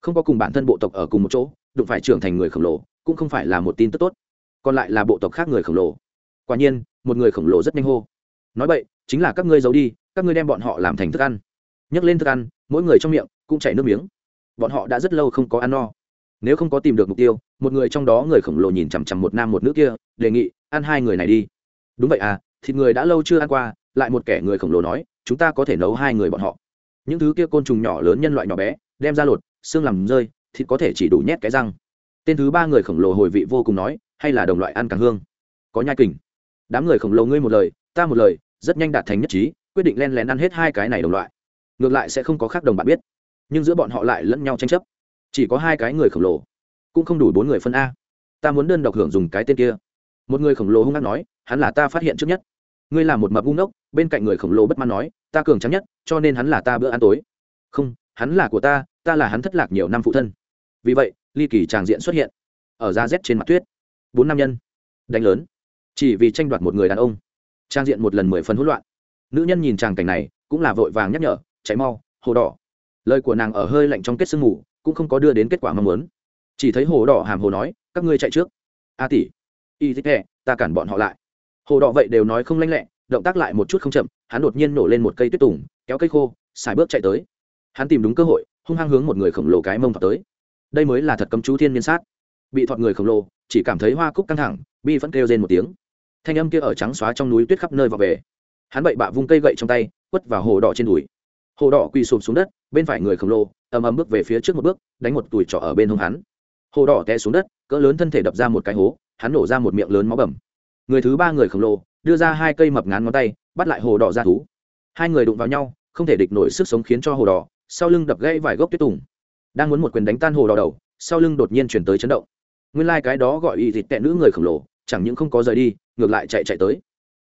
Không có cùng bản thân bộ tộc ở cùng một chỗ, đụng phải trưởng thành người khổng lồ cũng không phải là một tin tức tốt, còn lại là bộ tộc khác người khổng lồ. Quả nhiên, một người khổng lồ rất nhanh hô. Nói vậy chính là các ngươi giấu đi, các ngươi đem bọn họ làm thành thức ăn. Nhấc lên thức ăn, mỗi người trong miệng cũng chảy nước miếng. Bọn họ đã rất lâu không có ăn no. Nếu không có tìm được mục tiêu, một người trong đó người khổng lồ nhìn chằm chằm một nam một nữ kia, đề nghị, ăn hai người này đi. Đúng vậy à thịt người đã lâu chưa ăn qua, lại một kẻ người khổng lồ nói, chúng ta có thể nấu hai người bọn họ. Những thứ kia côn trùng nhỏ lớn nhân loại nhỏ bé, đem ra lột, xương làm rơi, thịt có thể chỉ đủ nhét cái răng tên thứ ba người khổng lồ hồi vị vô cùng nói, hay là đồng loại ăn càng hương. Có nhai kình. Đám người khổng lồ ngươi một lời, ta một lời, rất nhanh đạt thành nhất trí, quyết định len lén ăn hết hai cái này đồng loại. Ngược lại sẽ không có khác đồng bạn biết. Nhưng giữa bọn họ lại lẫn nhau tranh chấp. Chỉ có hai cái người khổng lồ, cũng không đủ bốn người phân a. Ta muốn đơn độc hưởng dùng cái tên kia. Một người khổng lồ hung hăng nói, hắn là ta phát hiện trước nhất. Ngươi là một mập hung đốc bên cạnh người khổng lồ bất mãn nói, ta cường trắng nhất, cho nên hắn là ta bữa ăn tối. Không, hắn là của ta ta là hắn thất lạc nhiều năm phụ thân vì vậy, ly kỳ tràng diện xuất hiện ở da rét trên mặt tuyết. Bốn nam nhân đánh lớn, chỉ vì tranh đoạt một người đàn ông. Trang diện một lần mười phân hỗn loạn. Nữ nhân nhìn tràng cảnh này, cũng là vội vàng nhắc nhở cháy mau, hồ đỏ. Lời của nàng ở hơi lạnh trong kết sương mù, cũng không có đưa đến kết quả mong muốn. Chỉ thấy hồ đỏ hàm hồ nói, các ngươi chạy trước. A tỷ, y thích hẹ, ta cản bọn họ lại. Hồ đỏ vậy đều nói không lanh lẹ, động tác lại một chút không chậm, hắn đột nhiên nổ lên một cây tuyết tùng, kéo cây khô, xài bước chạy tới. Hắn tìm đúng cơ hội, hung hăng hướng một người khổng lồ cái mông vào tới đây mới là thật cấm chú thiên niên sát. Bị thọt người khổng lồ, chỉ cảm thấy hoa cúc căng thẳng, bi vẫn kêu rên một tiếng. Thanh âm kia ở trắng xóa trong núi tuyết khắp nơi vào về. Hắn bậy bạ vung cây gậy trong tay, quất vào hồ đỏ trên đùi. Hồ đỏ quỳ sụp xuống đất, bên phải người khổng lồ, ầm ầm bước về phía trước một bước, đánh một tủi trọ ở bên hông hắn. Hồ đỏ té xuống đất, cỡ lớn thân thể đập ra một cái hố, hắn nổ ra một miệng lớn máu bầm. Người thứ ba người khổng lồ, đưa ra hai cây mập ngán ngón tay, bắt lại hồ đỏ ra thú. Hai người đụng vào nhau, không thể địch nổi sức sống khiến cho hồ đỏ, sau lưng đập gãy vài gốc tuyết tùng đang muốn một quyền đánh tan hồ đỏ đầu, sau lưng đột nhiên chuyển tới chấn động. Nguyên lai、like、cái đó gọi y thịt tệ nữ người khổng lồ, chẳng những không có rời đi, ngược lại chạy chạy tới.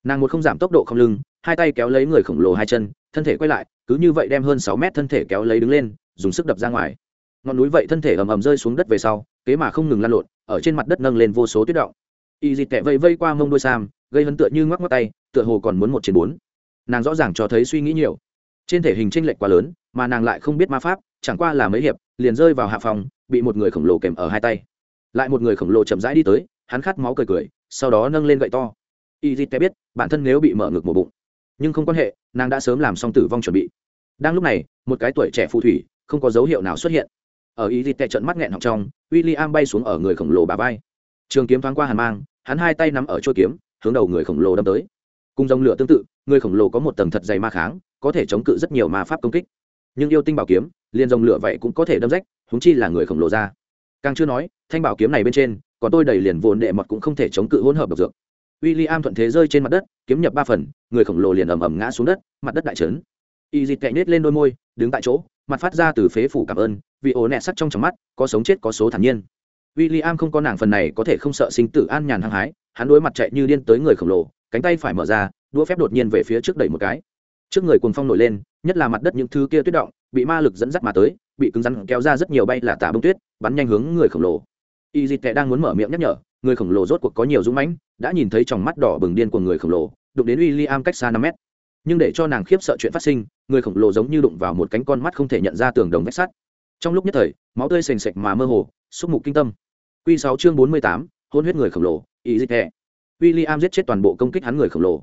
Nàng một không giảm tốc độ không lưng, hai tay kéo lấy người khổng lồ hai chân, thân thể quay lại, cứ như vậy đem hơn sáu mét thân thể kéo lấy đứng lên, dùng sức đập ra ngoài. Ngọn núi vậy thân thể ầm ầm rơi xuống đất về sau, kế mà không ngừng lan lộn, ở trên mặt đất nâng lên vô số tuyết động. Y dịt tệ vây vây qua mông đôi sam, gây hấn tựa như ngoắc ngoắc tay, tựa hồ còn muốn một trên bốn. Nàng rõ ràng cho thấy suy nghĩ nhiều. Trên thể hình tranh lệch quá lớn, mà nàng lại không biết ma pháp chẳng qua là mấy hiệp, liền rơi vào hạ phòng, bị một người khổng lồ kèm ở hai tay. Lại một người khổng lồ chậm rãi đi tới, hắn khát máu cười cười, sau đó nâng lên gậy to. Y dịt té biết, bản thân nếu bị mở ngực một bụng, nhưng không quan hệ, nàng đã sớm làm xong tử vong chuẩn bị. Đang lúc này, một cái tuổi trẻ phù thủy, không có dấu hiệu nào xuất hiện. Ở y dịt té trận mắt nghẹn học trong w i l l i am bay xuống ở người khổng lồ bà vai. Trường kiếm thoáng qua hàn mang, hắn hai tay nắm ở chuôi kiếm, hướng đầu người khổng lồ đâm tới. Cùng dòng lửa tương tự, người khổng lồ có một tầng thật dày ma kháng, có thể chống cự rất nhiều ma pháp công kích. Nhưng yêu tinh bảo kiếm liền dòng lửa vậy cũng có thể đâm rách húng chi là người khổng lồ ra. Càng chưa nói, thanh bảo kiếm này bên trên, còn tôi đầy liền vồn đệ mật cũng không thể chống cự hỗn hợp độc dược. W i l l i am thuận thế rơi trên mặt đất, kiếm nhập ba phần, người khổng lồ liền ầm ầm ngã xuống đất, mặt đất đại trấn. Y dịt cậy nết lên đôi môi, đứng tại chỗ, mặt phát ra từ phế phủ cảm ơn, vì ổ nẹ sắt trong trong mắt, có sống chết có số thản nhiên. W i l l i am không có nàng phần này có thể không sợ sinh tử an nhàn hăng hái, hắn đối mặt chạy như điên tới người khổng lồ, cánh tay phải mở ra, đũa phép đột nhiên về phía trước đẩy một cái. Trước người cuồng phong nổi lên, nhất là mặt đất những thứ kia tuyết động bị ma lực dẫn dắt mà tới, bị cứng rắn kéo ra rất nhiều bay là tả bông tuyết, bắn nhanh hướng người khổng lồ. Y dịt tệ đang muốn mở miệng nhắc nhở, người khổng lồ rốt cuộc có nhiều dũng mãnh, đã nhìn thấy trong mắt đỏ bừng điên của người khổng lồ, đụng đến w i l l i am cách xa năm mét. Nhưng để cho nàng khiếp sợ chuyện phát sinh, người khổng lồ giống như đụng vào một cánh con mắt không thể nhận ra tường đồng vách sắt. Trong lúc nhất thời, máu tươi sền sệt mà mơ hồ xúc mục kinh tâm. Q sáu chương bốn mươi tám, hôn huyết người khổng lồ y dịt tệ w i l l i am giết chết toàn bộ công kích hắn người khổng lồ.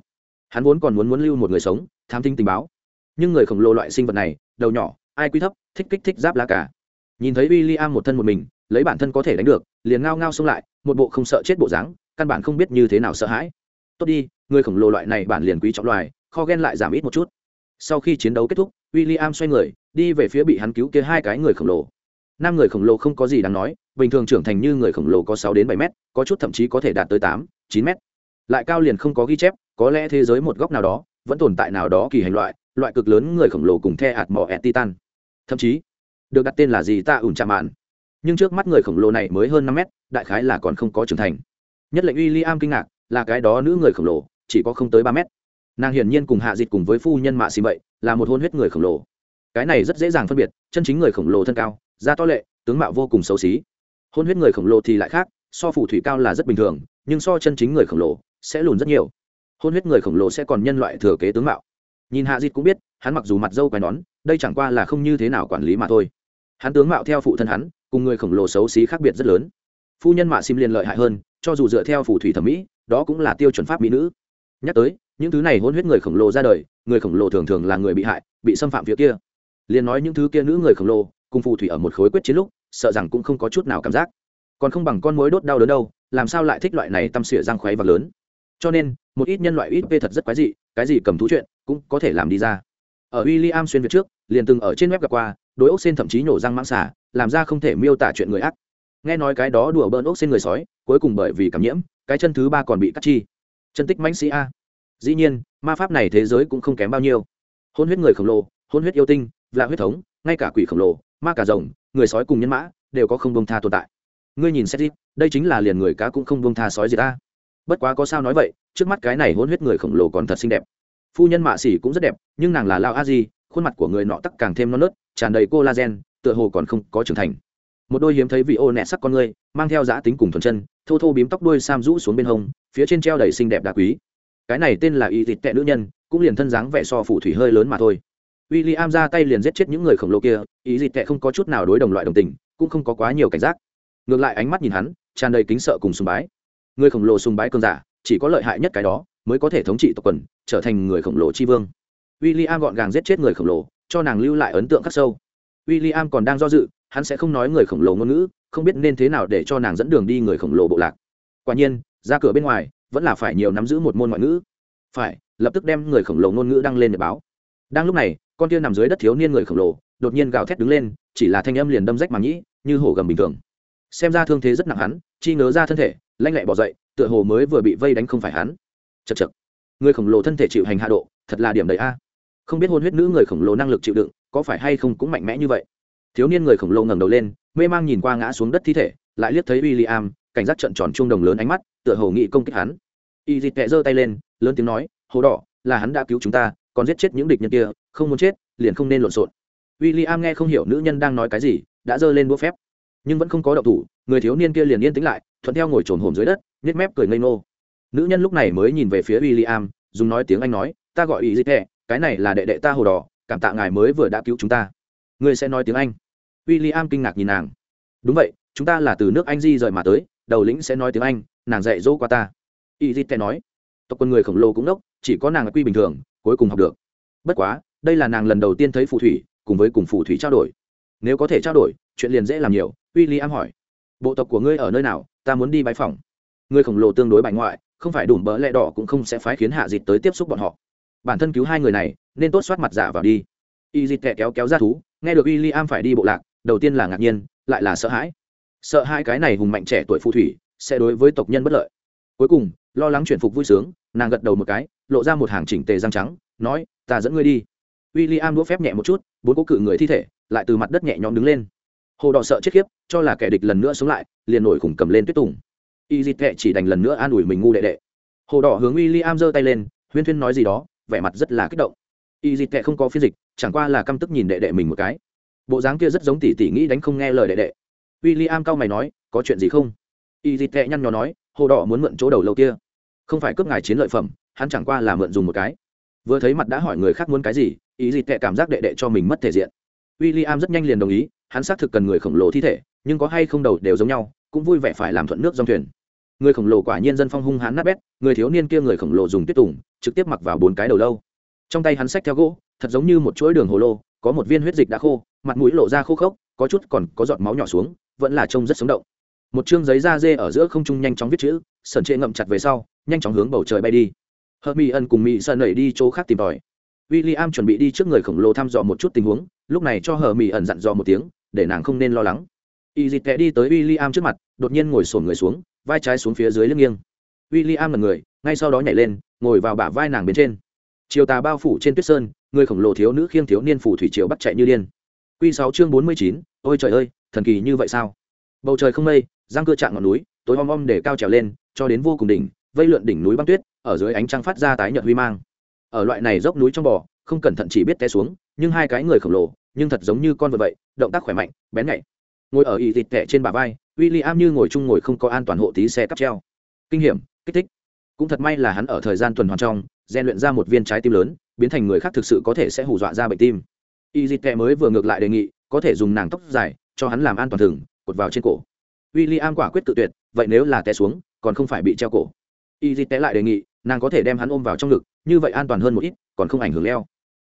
Hắn vốn còn muốn muốn lưu một người sống, tham tin tình báo. Nhưng người khổng lồ loại sinh vật này, đầu nhỏ ai quy thấp, thích kích thích giáp lá cả. Nhìn thấy w i l l i am một thân một mình, lấy bản thân có thể đánh được, liền ngao ngao xông lại, một bộ không sợ chết bộ dáng, căn bản không biết như thế nào sợ hãi. Tốt đi, người khổng lồ loại này bản liền quý trọng loài, kho ghen lại giảm ít một chút. Sau khi chiến đấu kết thúc w i l l i am xoay người, đi về phía bị hắn cứu kia hai cái người khổng lồ. Năm người khổng lồ không có gì đáng nói, bình thường trưởng thành như người khổng lồ có sáu đến bảy m có chút thậm chí có thể đạt tới tám, chín m lại cao liền không có ghi chép, có lẽ thế giới một góc nào đó, vẫn tồn tại nào đó kỳ hành loại loại cực lớn người khổng lồ cùng the hạt mỏ et titan thậm chí được đặt tên là gì ta ủn chạm mạn. Nhưng trước mắt người khổng lồ này mới hơn năm mét, đại khái là còn không có trưởng thành. Nhất lệnh uy i am kinh ngạc, là cái đó nữ người khổng lồ, chỉ có không tới ba mét. Nàng hiển nhiên cùng hạ dịch cùng với phu nhân mạ xì vậy là một hôn huyết người khổng lồ. Cái này rất dễ dàng phân biệt, chân chính người khổng lồ thân cao, da to lệ, tướng mạo vô cùng xấu xí. Hôn huyết người khổng lồ thì lại khác, so phủ thủy cao là rất bình thường, nhưng so chân chính người khổng lồ sẽ lùn rất nhiều. Hôn huyết người khổng lồ sẽ còn nhân loại thừa kế tướng mạo nhìn hạ dịt cũng biết, hắn mặc dù mặt dâu quai nón, đây chẳng qua là không như thế nào quản lý mà thôi. Hắn tướng mạo theo phụ thân hắn, cùng người khổng lồ xấu xí khác biệt rất lớn. Phu nhân mạ xim liên lợi hại hơn, cho dù dựa theo phù thủy thẩm mỹ, đó cũng là tiêu chuẩn pháp mỹ nữ. Nhắc tới, những thứ này hôn huyết người khổng lồ ra đời, người khổng lồ thường thường là người bị hại, bị xâm phạm phía kia. Liền nói những thứ kia nữ người khổng lồ, cùng phù thủy ở một khối quyết chiến lúc, sợ rằng cũng không có chút nào cảm giác. Còn không bằng con mối đốt đau đớn đâu, làm sao lại thích loại này tăm xỉa răng khoáy và lớn? Cho nên, một ít nhân loại ít p thật rất quái dị, cái gì cầm thú chuyện cũng có thể làm đi ra. Ở William xuyên việt trước liền từng ở trên web gặp qua đối ốc sen thậm chí nhổ răng mãng xả làm ra không thể miêu tả chuyện người ác. Nghe nói cái đó đùa bỡn ốc sen người sói cuối cùng bởi vì cảm nhiễm cái chân thứ ba còn bị cắt chi. Chân tích mãnh sĩ a. Dĩ nhiên ma pháp này thế giới cũng không kém bao nhiêu. Hôn huyết người khổng lồ hôn huyết yêu tinh là huyết thống ngay cả quỷ khổng lồ ma cả rồng người sói cùng nhân mã đều có không bông tha tồn tại. Ngươi nhìn xét đi, đây chính là liền người cá cũng không bông tha sói gì ta. Bất quá có sao nói vậy trước mắt cái này hôn huyết người khổng lồ còn thật xinh đẹp phu nhân mạ xỉ cũng rất đẹp, nhưng nàng là lao a di, khuôn mặt của người nọ tắc càng thêm non nớt, tràn đầy collagen, tựa hồ còn không có trưởng thành. Một đôi hiếm thấy vị ô nẹ sắc con người mang theo giã tính cùng thuần chân, thô thô bím tóc đuôi sam rũ xuống bên hông, phía trên treo đầy xinh đẹp đá quý. Cái này tên là y thịt tệ nữ nhân, cũng liền thân dáng vẻ so phủ thủy hơi lớn mà thôi. W i l l i am ra tay liền giết chết những người khổng lồ kia ý thịt tệ không có chút nào đối đồng loại đồng tình, cũng không có quá nhiều cảnh giác. Ngược lại ánh mắt nhìn hắn, tràn đầy kính sợ cùng sùng bái. Người khổng lồ sùng bái cơn giả, chỉ có lợi hại nhất cái đó mới có thể thống trị tộc quần, trở thành người khổng lồ tri vương. W i l l i am gọn gàng giết chết người khổng lồ, cho nàng lưu lại ấn tượng khắc sâu. W i l l i am còn đang do dự, hắn sẽ không nói người khổng lồ ngôn ngữ, không biết nên thế nào để cho nàng dẫn đường đi người khổng lồ bộ lạc. Quả nhiên, ra cửa bên ngoài, vẫn là phải nhiều nắm giữ một môn ngoại ngữ. Phải, lập tức đem người khổng lồ ngôn ngữ đăng lên để báo. Đang lúc này, con kia nằm dưới đất thiếu niên người khổng lồ, đột nhiên gào thét đứng lên, chỉ là thanh âm liền đâm rách màng nhĩ như hổ gầm bình thường. Xem ra thương thế rất nặng hắn, chi ngớ ra thân thể, lanh lẹ bỏ dậy, tựa hồ mới vừa bị vây đánh không phải hắn chật chật. Người khổng lồ thân thể chịu hành hạ độ, thật là điểm đầy a. Không biết hôn huyết nữ người khổng lồ năng lực chịu đựng, có phải hay không cũng mạnh mẽ như vậy? Thiếu niên người khổng lồ ngẩng đầu lên, mê mang nhìn qua ngã xuống đất thi thể, lại liếc thấy w i l l i am cảnh giác trận tròn chuông đồng lớn ánh mắt, tựa hồ nghị công kích hắn. Y dịt tệ giơ tay lên, lớn tiếng nói, hồ đỏ, là hắn đã cứu chúng ta, còn giết chết những địch nhân kia, không muốn chết, liền không nên lộn xộn. W i l l i am nghe không hiểu nữ nhân đang nói cái gì, đã giơ lên đũa phép. Nhưng vẫn không có động thủ, người thiếu niên kia liền yên tĩnh lại, thuận theo ngồi trồn hồm dưới đất nhét mép cười ngây ngô nữ nhân lúc này mới nhìn về phía w i l l i am dùng nói tiếng anh nói, ta gọi ý dịp hẹ cái này là đệ đệ ta hồ đỏ, cảm tạ ngài mới vừa đã cứu chúng ta. Ngươi sẽ nói tiếng anh. W i l l i am kinh ngạc nhìn nàng. Đúng vậy, chúng ta là từ nước anh di rời mà tới, đầu lĩnh sẽ nói tiếng anh, nàng dạy dỗ qua ta. Ý dịp hẹ nói. Tộc quân người khổng lồ cũng đốc, chỉ có nàng là quy bình thường, cuối cùng học được. Bất quá, đây là nàng lần đầu tiên thấy phù thủy, cùng với cùng phù thủy trao đổi. Nếu có thể trao đổi, chuyện liền dễ làm nhiều w i l l i am hỏi. Bộ tộc của ngươi ở nơi nào? Ta muốn đi bãi phòng người khổng lồ tương đối bại ngoại không phải đủ bỡ lẹ đỏ cũng không sẽ phái khiến hạ dịt tới tiếp xúc bọn họ. Bản thân cứu hai người này, nên tốt soát mặt giả vào đi. Y dịt kẹ kéo kéo ra thú, nghe được w i l l i am phải đi bộ lạc, đầu tiên là ngạc nhiên, lại là sợ hãi. Sợ hai cái này hùng mạnh trẻ tuổi phù thủy, sẽ đối với tộc nhân bất lợi. Cuối cùng, lo lắng chuyển phục vui sướng, nàng gật đầu một cái, lộ ra một hàng chỉnh tề răng trắng, nói, ta dẫn ngươi đi. W i l l i am đũa phép nhẹ một chút, bốn cố cự người thi thể, lại từ mặt đất nhẹ nhõm đứng lên. Hồ đỏ sợ chết khiếp, cho là kẻ địch lần nữa sống lại, liền nổi khủng cầm lên tuyết tùng y dịt kệ chỉ đành lần nữa an ủi mình ngu đệ đệ. Hồ đỏ hướng w i l l i am giơ tay lên, huyên thuyên nói gì đó, vẻ mặt rất là kích động. Y dịt kệ không có phiên dịch, chẳng qua là căm tức nhìn đệ đệ mình một cái. Bộ dáng kia rất giống tỷ tỷ nghĩ đánh không nghe lời đệ đệ. W i l l i am cao mày nói, có chuyện gì không? Y dịt kệ nhăn nhò nói, hồ đỏ muốn mượn chỗ đầu lâu kia. Không phải cướp ngài chiến lợi phẩm, hắn chẳng qua là mượn dùng một cái. Vừa thấy mặt đã hỏi người khác muốn cái gì ý dịt tệ cảm giác đệ đệ cho mình mất thể diện. W i l l i am rất nhanh liền đồng ý, hắn xác thực cần người khổng lồ thi thể, nhưng có hay không đầu đều giống nhau, cũng vui vẻ phải làm thuận nước dòng thuyền người khổng lồ quả nhiên dân phong hung hãn nát bét, người thiếu niên kia người khổng lồ dùng tuyết tùng, trực tiếp mặc vào bốn cái đầu lâu. Trong tay hắn xách theo gỗ, thật giống như một chuỗi đường hồ lô, có một viên huyết dịch đã khô, mặt mũi lộ ra khô khốc, có chút còn có giọt máu nhỏ xuống, vẫn là trông rất sống động. Một chương giấy da dê ở giữa không trung nhanh chóng viết chữ sẩn trệ ngậm chặt về sau, nhanh chóng hướng bầu trời bay đi. Hợp mỹ ẩn cùng mỹ sơn nẩy đi chỗ khác tìm tòi. W i l l i am chuẩn bị đi trước người khổng lồ thăm dò một chút tình huống, lúc này cho hờ mỹ ẩn dặn dò một tiếng, để nàng không nên lo lắng. Y dịt kẽ đi tới w i l l i am trước mặt, đột nhiên ngồi sổn người xuống vai trái xuống phía dưới lưng nghiêng. W i l l i am là người, ngay sau đó nhảy lên, ngồi vào bả vai nàng bên trên. Chiều tà bao phủ trên tuyết sơn, người khổng lồ thiếu nữ khiêng thiếu niên phủ thủy triều bắt chạy như điên. Q sáu chương bốn mươi chín, ôi trời ơi, thần kỳ như vậy sao? Bầu trời không mây giang cơ trạng ngọn núi, tối om om để cao trèo lên, cho đến vô cùng đỉnh, vây lượn đỉnh núi băng tuyết, ở dưới ánh trăng phát ra tái nhợt huy mang. Ở loại này dốc núi trong bò, không cẩn thận chỉ biết té xuống, nhưng hai cái người khổng lồ, nhưng thật giống như con vật vậy, động tác khỏe mạnh, bén nhạy. Ngồi ở y thịt tệ trên bà vai w i l l i am như ngồi chung ngồi không có an toàn hộ tí xe cắp treo. Kinh hiểm, kích thích. Cũng thật may là hắn ở thời gian tuần hoàn trong, rèn luyện ra một viên trái tim lớn, biến thành người khác thực sự có thể sẽ hù dọa ra bệnh tim. Y dịt kẹ mới vừa ngược lại đề nghị, có thể dùng nàng tóc dài, cho hắn làm an toàn thừng, cột vào trên cổ. W i l l i am quả quyết tự tuyệt, vậy nếu là té xuống, còn không phải bị treo cổ. Y dịt té lại đề nghị, nàng có thể đem hắn ôm vào trong ngực, như vậy an toàn hơn một ít, còn không ảnh hưởng leo.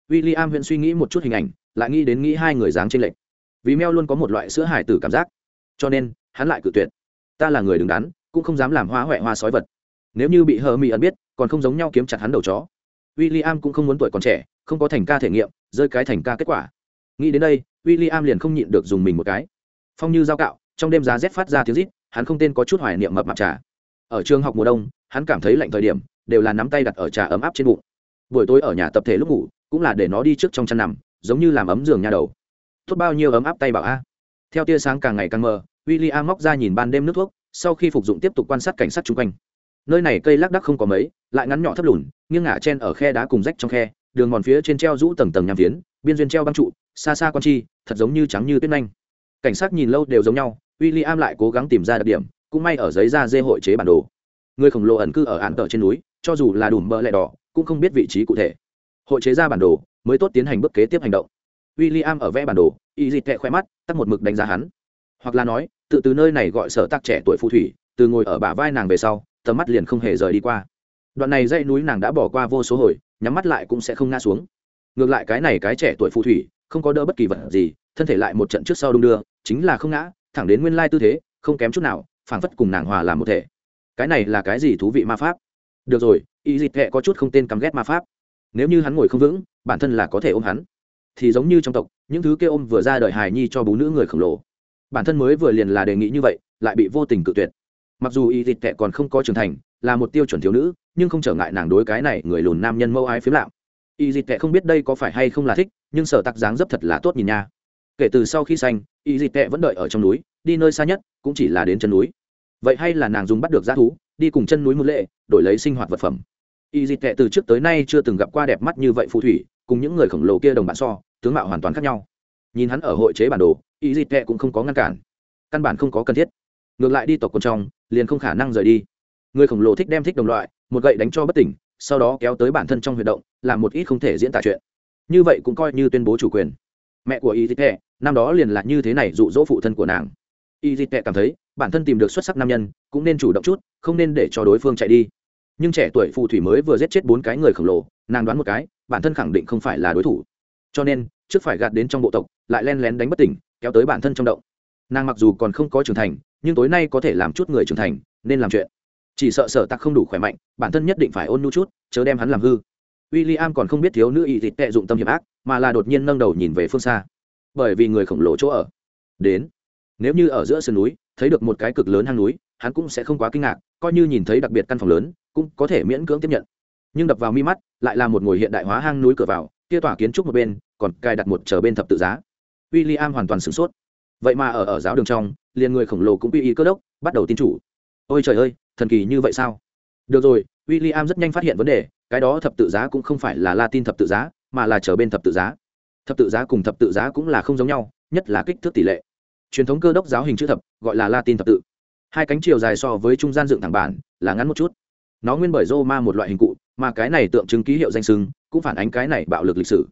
W i l l i am huyện suy nghĩ một chút hình ảnh, lại nghĩ đến nghĩ hai người dáng trên lệch. Vì meo luôn có một loại sữa hải tử cảm giác. Cho nên hắn lại cự tuyệt. Ta là người đứng đắn, cũng không dám làm hoa huệ hoa sói vật. Nếu như bị hờ mỹ ẩn biết, còn không giống nhau kiếm chặt hắn đầu chó. W i l l i am cũng không muốn tuổi còn trẻ, không có thành ca thể nghiệm, rơi cái thành ca kết quả. Nghĩ đến đây w i l l i am liền không nhịn được dùng mình một cái. Phong như dao cạo, trong đêm giá rét phát ra tiếng rít, hắn không tên có chút hoài niệm mập mạp trà. Ở trường học mùa đông, hắn cảm thấy lạnh thời điểm, đều là nắm tay đặt ở trà ấm áp trên bụng. Buổi tối ở nhà tập thể lúc ngủ, cũng là để nó đi trước trong chăn nằm, giống như làm ấm giường nhà đầu. Tốt bao nhiêu ấm áp tay bảo a. Theo tia sáng càng ngày càng mờ w i l l i móc ra nhìn ban đêm nước thuốc, sau khi phục dụng tiếp tục quan sát cảnh sát chung quanh. Nơi này cây lác đắc không có mấy, lại ngắn nhỏ thấp lùn, nghiêng ngả chen ở khe đá cùng rách trong khe, đường mòn phía trên treo rũ tầng tầng nhàm phiến biên duyên treo băng trụ, xa xa con chi, thật giống như trắng như tuyết nhanh. Cảnh sát nhìn lâu đều giống nhau w i l l i am lại cố gắng tìm ra đặc điểm, cũng may ở giấy da dê hội chế bản đồ. Người khổng lồ ẩn cư ở ạn tở trên núi, cho dù là đùm bợ lẹ đỏ, cũng không biết vị trí cụ thể. Hội chế ra bản đồ, mới tốt tiến hành bước kế tiếp hành động. W i l l i am ở vẽ bản đồ, y dịt tệ khoe mắt, tắt một mực đánh giá hắn hoặc là nói, tự từ nơi này gọi sở tác trẻ tuổi phù thủy, từ ngồi ở bả vai nàng về sau, tầm mắt liền không hề rời đi qua. Đoạn này dãy núi nàng đã bỏ qua vô số hồi, nhắm mắt lại cũng sẽ không ngã xuống. Ngược lại cái này cái trẻ tuổi phù thủy, không có đỡ bất kỳ vật gì, thân thể lại một trận trước sau đung đưa, chính là không ngã, thẳng đến nguyên lai tư thế, không kém chút nào, phảng phất cùng nàng hòa làm một thể. Cái này là cái gì thú vị ma pháp? Được rồi, y dịt hẹ có chút không tên căm ghét ma pháp. Nếu như hắn ngồi không vững, bản thân là có thể ôm hắn. Thì giống như trong tộc, những thứ kia ôm vừa ra đời hài nhi cho bú nữ người khổng lồ bản thân mới vừa liền là đề nghị như vậy, lại bị vô tình cự tuyệt. Mặc dù y dịt tệ còn không có trưởng thành, là một tiêu chuẩn thiếu nữ, nhưng không trở ngại nàng đối cái này người lùn nam nhân mâu ái phiếm lạm y dịt tệ không biết đây có phải hay không là thích, nhưng sở tắc dáng dấp thật là tốt nhìn nha. Kể từ sau khi xanh y dịt tệ vẫn đợi ở trong núi, đi nơi xa nhất, cũng chỉ là đến chân núi. Vậy hay là nàng dùng bắt được g thú, đi cùng chân núi một lệ, đổi lấy sinh hoạt vật phẩm. Y dịt tệ từ trước tới nay chưa từng gặp qua đẹp mắt như vậy phù thủy, cùng những người khổng lồ kia đồng bạn so, tướng mạo hoàn toàn khác nhau. Nhìn hắn ở hội chế bản đồ y dịt tệ cũng không có ngăn cản. Căn bản không có cần thiết. Ngược lại đi tộc con trong, liền không khả năng rời đi. Người khổng lồ thích đem thích đồng loại, một gậy đánh cho bất tỉnh, sau đó kéo tới bản thân trong huy động, làm một ít không thể diễn tả chuyện. Như vậy cũng coi như tuyên bố chủ quyền. Mẹ của y dịt tệ, năm đó liền là như thế này dụ dỗ phụ thân của nàng. Y dịt tệ cảm thấy, bản thân tìm được xuất sắc nam nhân, cũng nên chủ động chút, không nên để cho đối phương chạy đi. Nhưng trẻ tuổi phù thủy mới vừa giết chết bốn cái người khổng lồ, nàng đoán một cái, bản thân khẳng định không phải là đối thủ. Cho nên trước phải gạt đến trong bộ tộc, lại len lén đánh bất tỉnh, kéo tới bản thân trong động. Nàng mặc dù còn không có trưởng thành, nhưng tối nay có thể làm chút người trưởng thành, nên làm chuyện. Chỉ sợ sở tặc không đủ khỏe mạnh, bản thân nhất định phải ôn nhu chút, chớ đem hắn làm hư. W i l l i am còn không biết thiếu nữ y thịt tệ dụng tâm hiểm ác, mà là đột nhiên nâng đầu nhìn về phương xa. Bởi vì người khổng lồ chỗ ở. Đến. Nếu như ở giữa sườn núi, thấy được một cái cực lớn hang núi, hắn cũng sẽ không quá kinh ngạc, coi như nhìn thấy đặc biệt căn phòng lớn, cũng có thể miễn cưỡng tiếp nhận. Nhưng đập vào mi mắt, lại là một ngồi hiện đại hóa hang núi cửa vào, kia tỏa kiến trúc một bên còn cài đặt một chờ bên thập tự giá. W i l l i am hoàn toàn sửng sốt. Vậy mà ở ở giáo đường trong, liền người khổng lồ cũng quy y cơ đốc, bắt đầu tin chủ. Ôi trời ơi, thần kỳ như vậy sao? Được rồi w i l l i am rất nhanh phát hiện vấn đề, cái đó thập tự giá cũng không phải là la tin thập tự giá, mà là chờ bên thập tự giá. Thập tự giá cùng thập tự giá cũng là không giống nhau, nhất là kích thước tỷ lệ. Truyền thống cơ đốc giáo hình chữ thập, gọi là latin thập tự. Hai cánh chiều dài so với trung gian dựng thẳng bản, là ngắn một chút. Nó nguyên bởi rô ma một loại hình cụ, mà cái này tượng trưng ký hiệu danh sưng cũng phản ánh cái này bạo lực lịch sử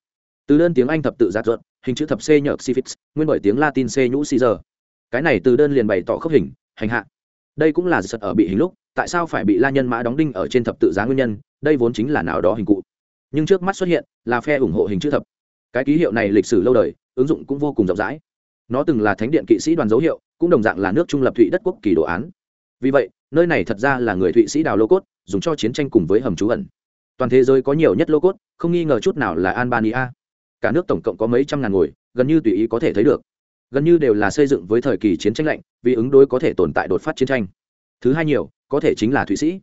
từ đơn tiếng anh thập tự giạt ruột, hình chữ thập c nhợt sifix nguyên bởi tiếng latin c nhũ caesar cái này từ đơn liền bày tỏ khốc hình, hành hạ. Đây cũng là giật ở bị hình lúc, tại sao phải bị la nhân mã đóng đinh ở trên thập tự giá nguyên nhân, đây vốn chính là nào đó hình cụ. Nhưng trước mắt xuất hiện, là phe ủng hộ hình chữ thập. Cái ký hiệu này lịch sử lâu đời, ứng dụng cũng vô cùng rộng rãi. Nó từng là thánh điện kỵ sĩ đoàn dấu hiệu, cũng đồng dạng là nước trung lập thụy đất quốc kỳ đồ án. Vì vậy, nơi này thật ra là người thụy sĩ đào lô cốt, dùng cho chiến tranh cùng với hầm trú ẩn. Toàn thế giới có nhiều nhất lô cốt, không nghi ngờ chút nào là albania cả nước tổng cộng có mấy trăm ngàn ngồi, gần như tùy ý có thể thấy được. Gần như đều là xây dựng với thời kỳ chiến tranh lạnh, vì ứng đối có thể tồn tại đột phát chiến tranh. Thứ hai nhiều, có thể chính là thụy sĩ.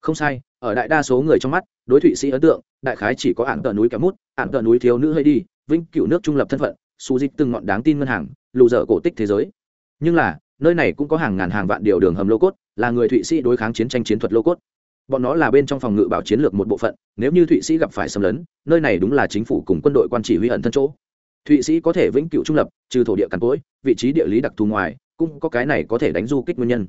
Không sai, ở đại đa số người trong mắt, đối thụy sĩ ấn tượng, đại khái chỉ có ạn tờ núi kéo mút, ạn tờ núi thiếu nữ hơi đi, vĩnh cựu nước trung lập thân phận su dịch từng ngọn đáng tin ngân hàng, lù dở cổ tích thế giới. Nhưng là, nơi này cũng có hàng ngàn hàng vạn điều đường hầm lô cốt, là người thụy sĩ đối kháng chiến tranh chiến thuật lô cốt bọn nó là bên trong phòng ngự bảo chiến lược một bộ phận, nếu như thụy sĩ gặp phải xâm lấn, nơi này đúng là chính phủ cùng quân đội quan chỉ huy ẩn thân chỗ. Thụy sĩ có thể vĩnh cựu trung lập, trừ thổ địa cằn cỗi vị trí địa lý đặc thù ngoài, cũng có cái này có thể đánh du kích nguyên nhân.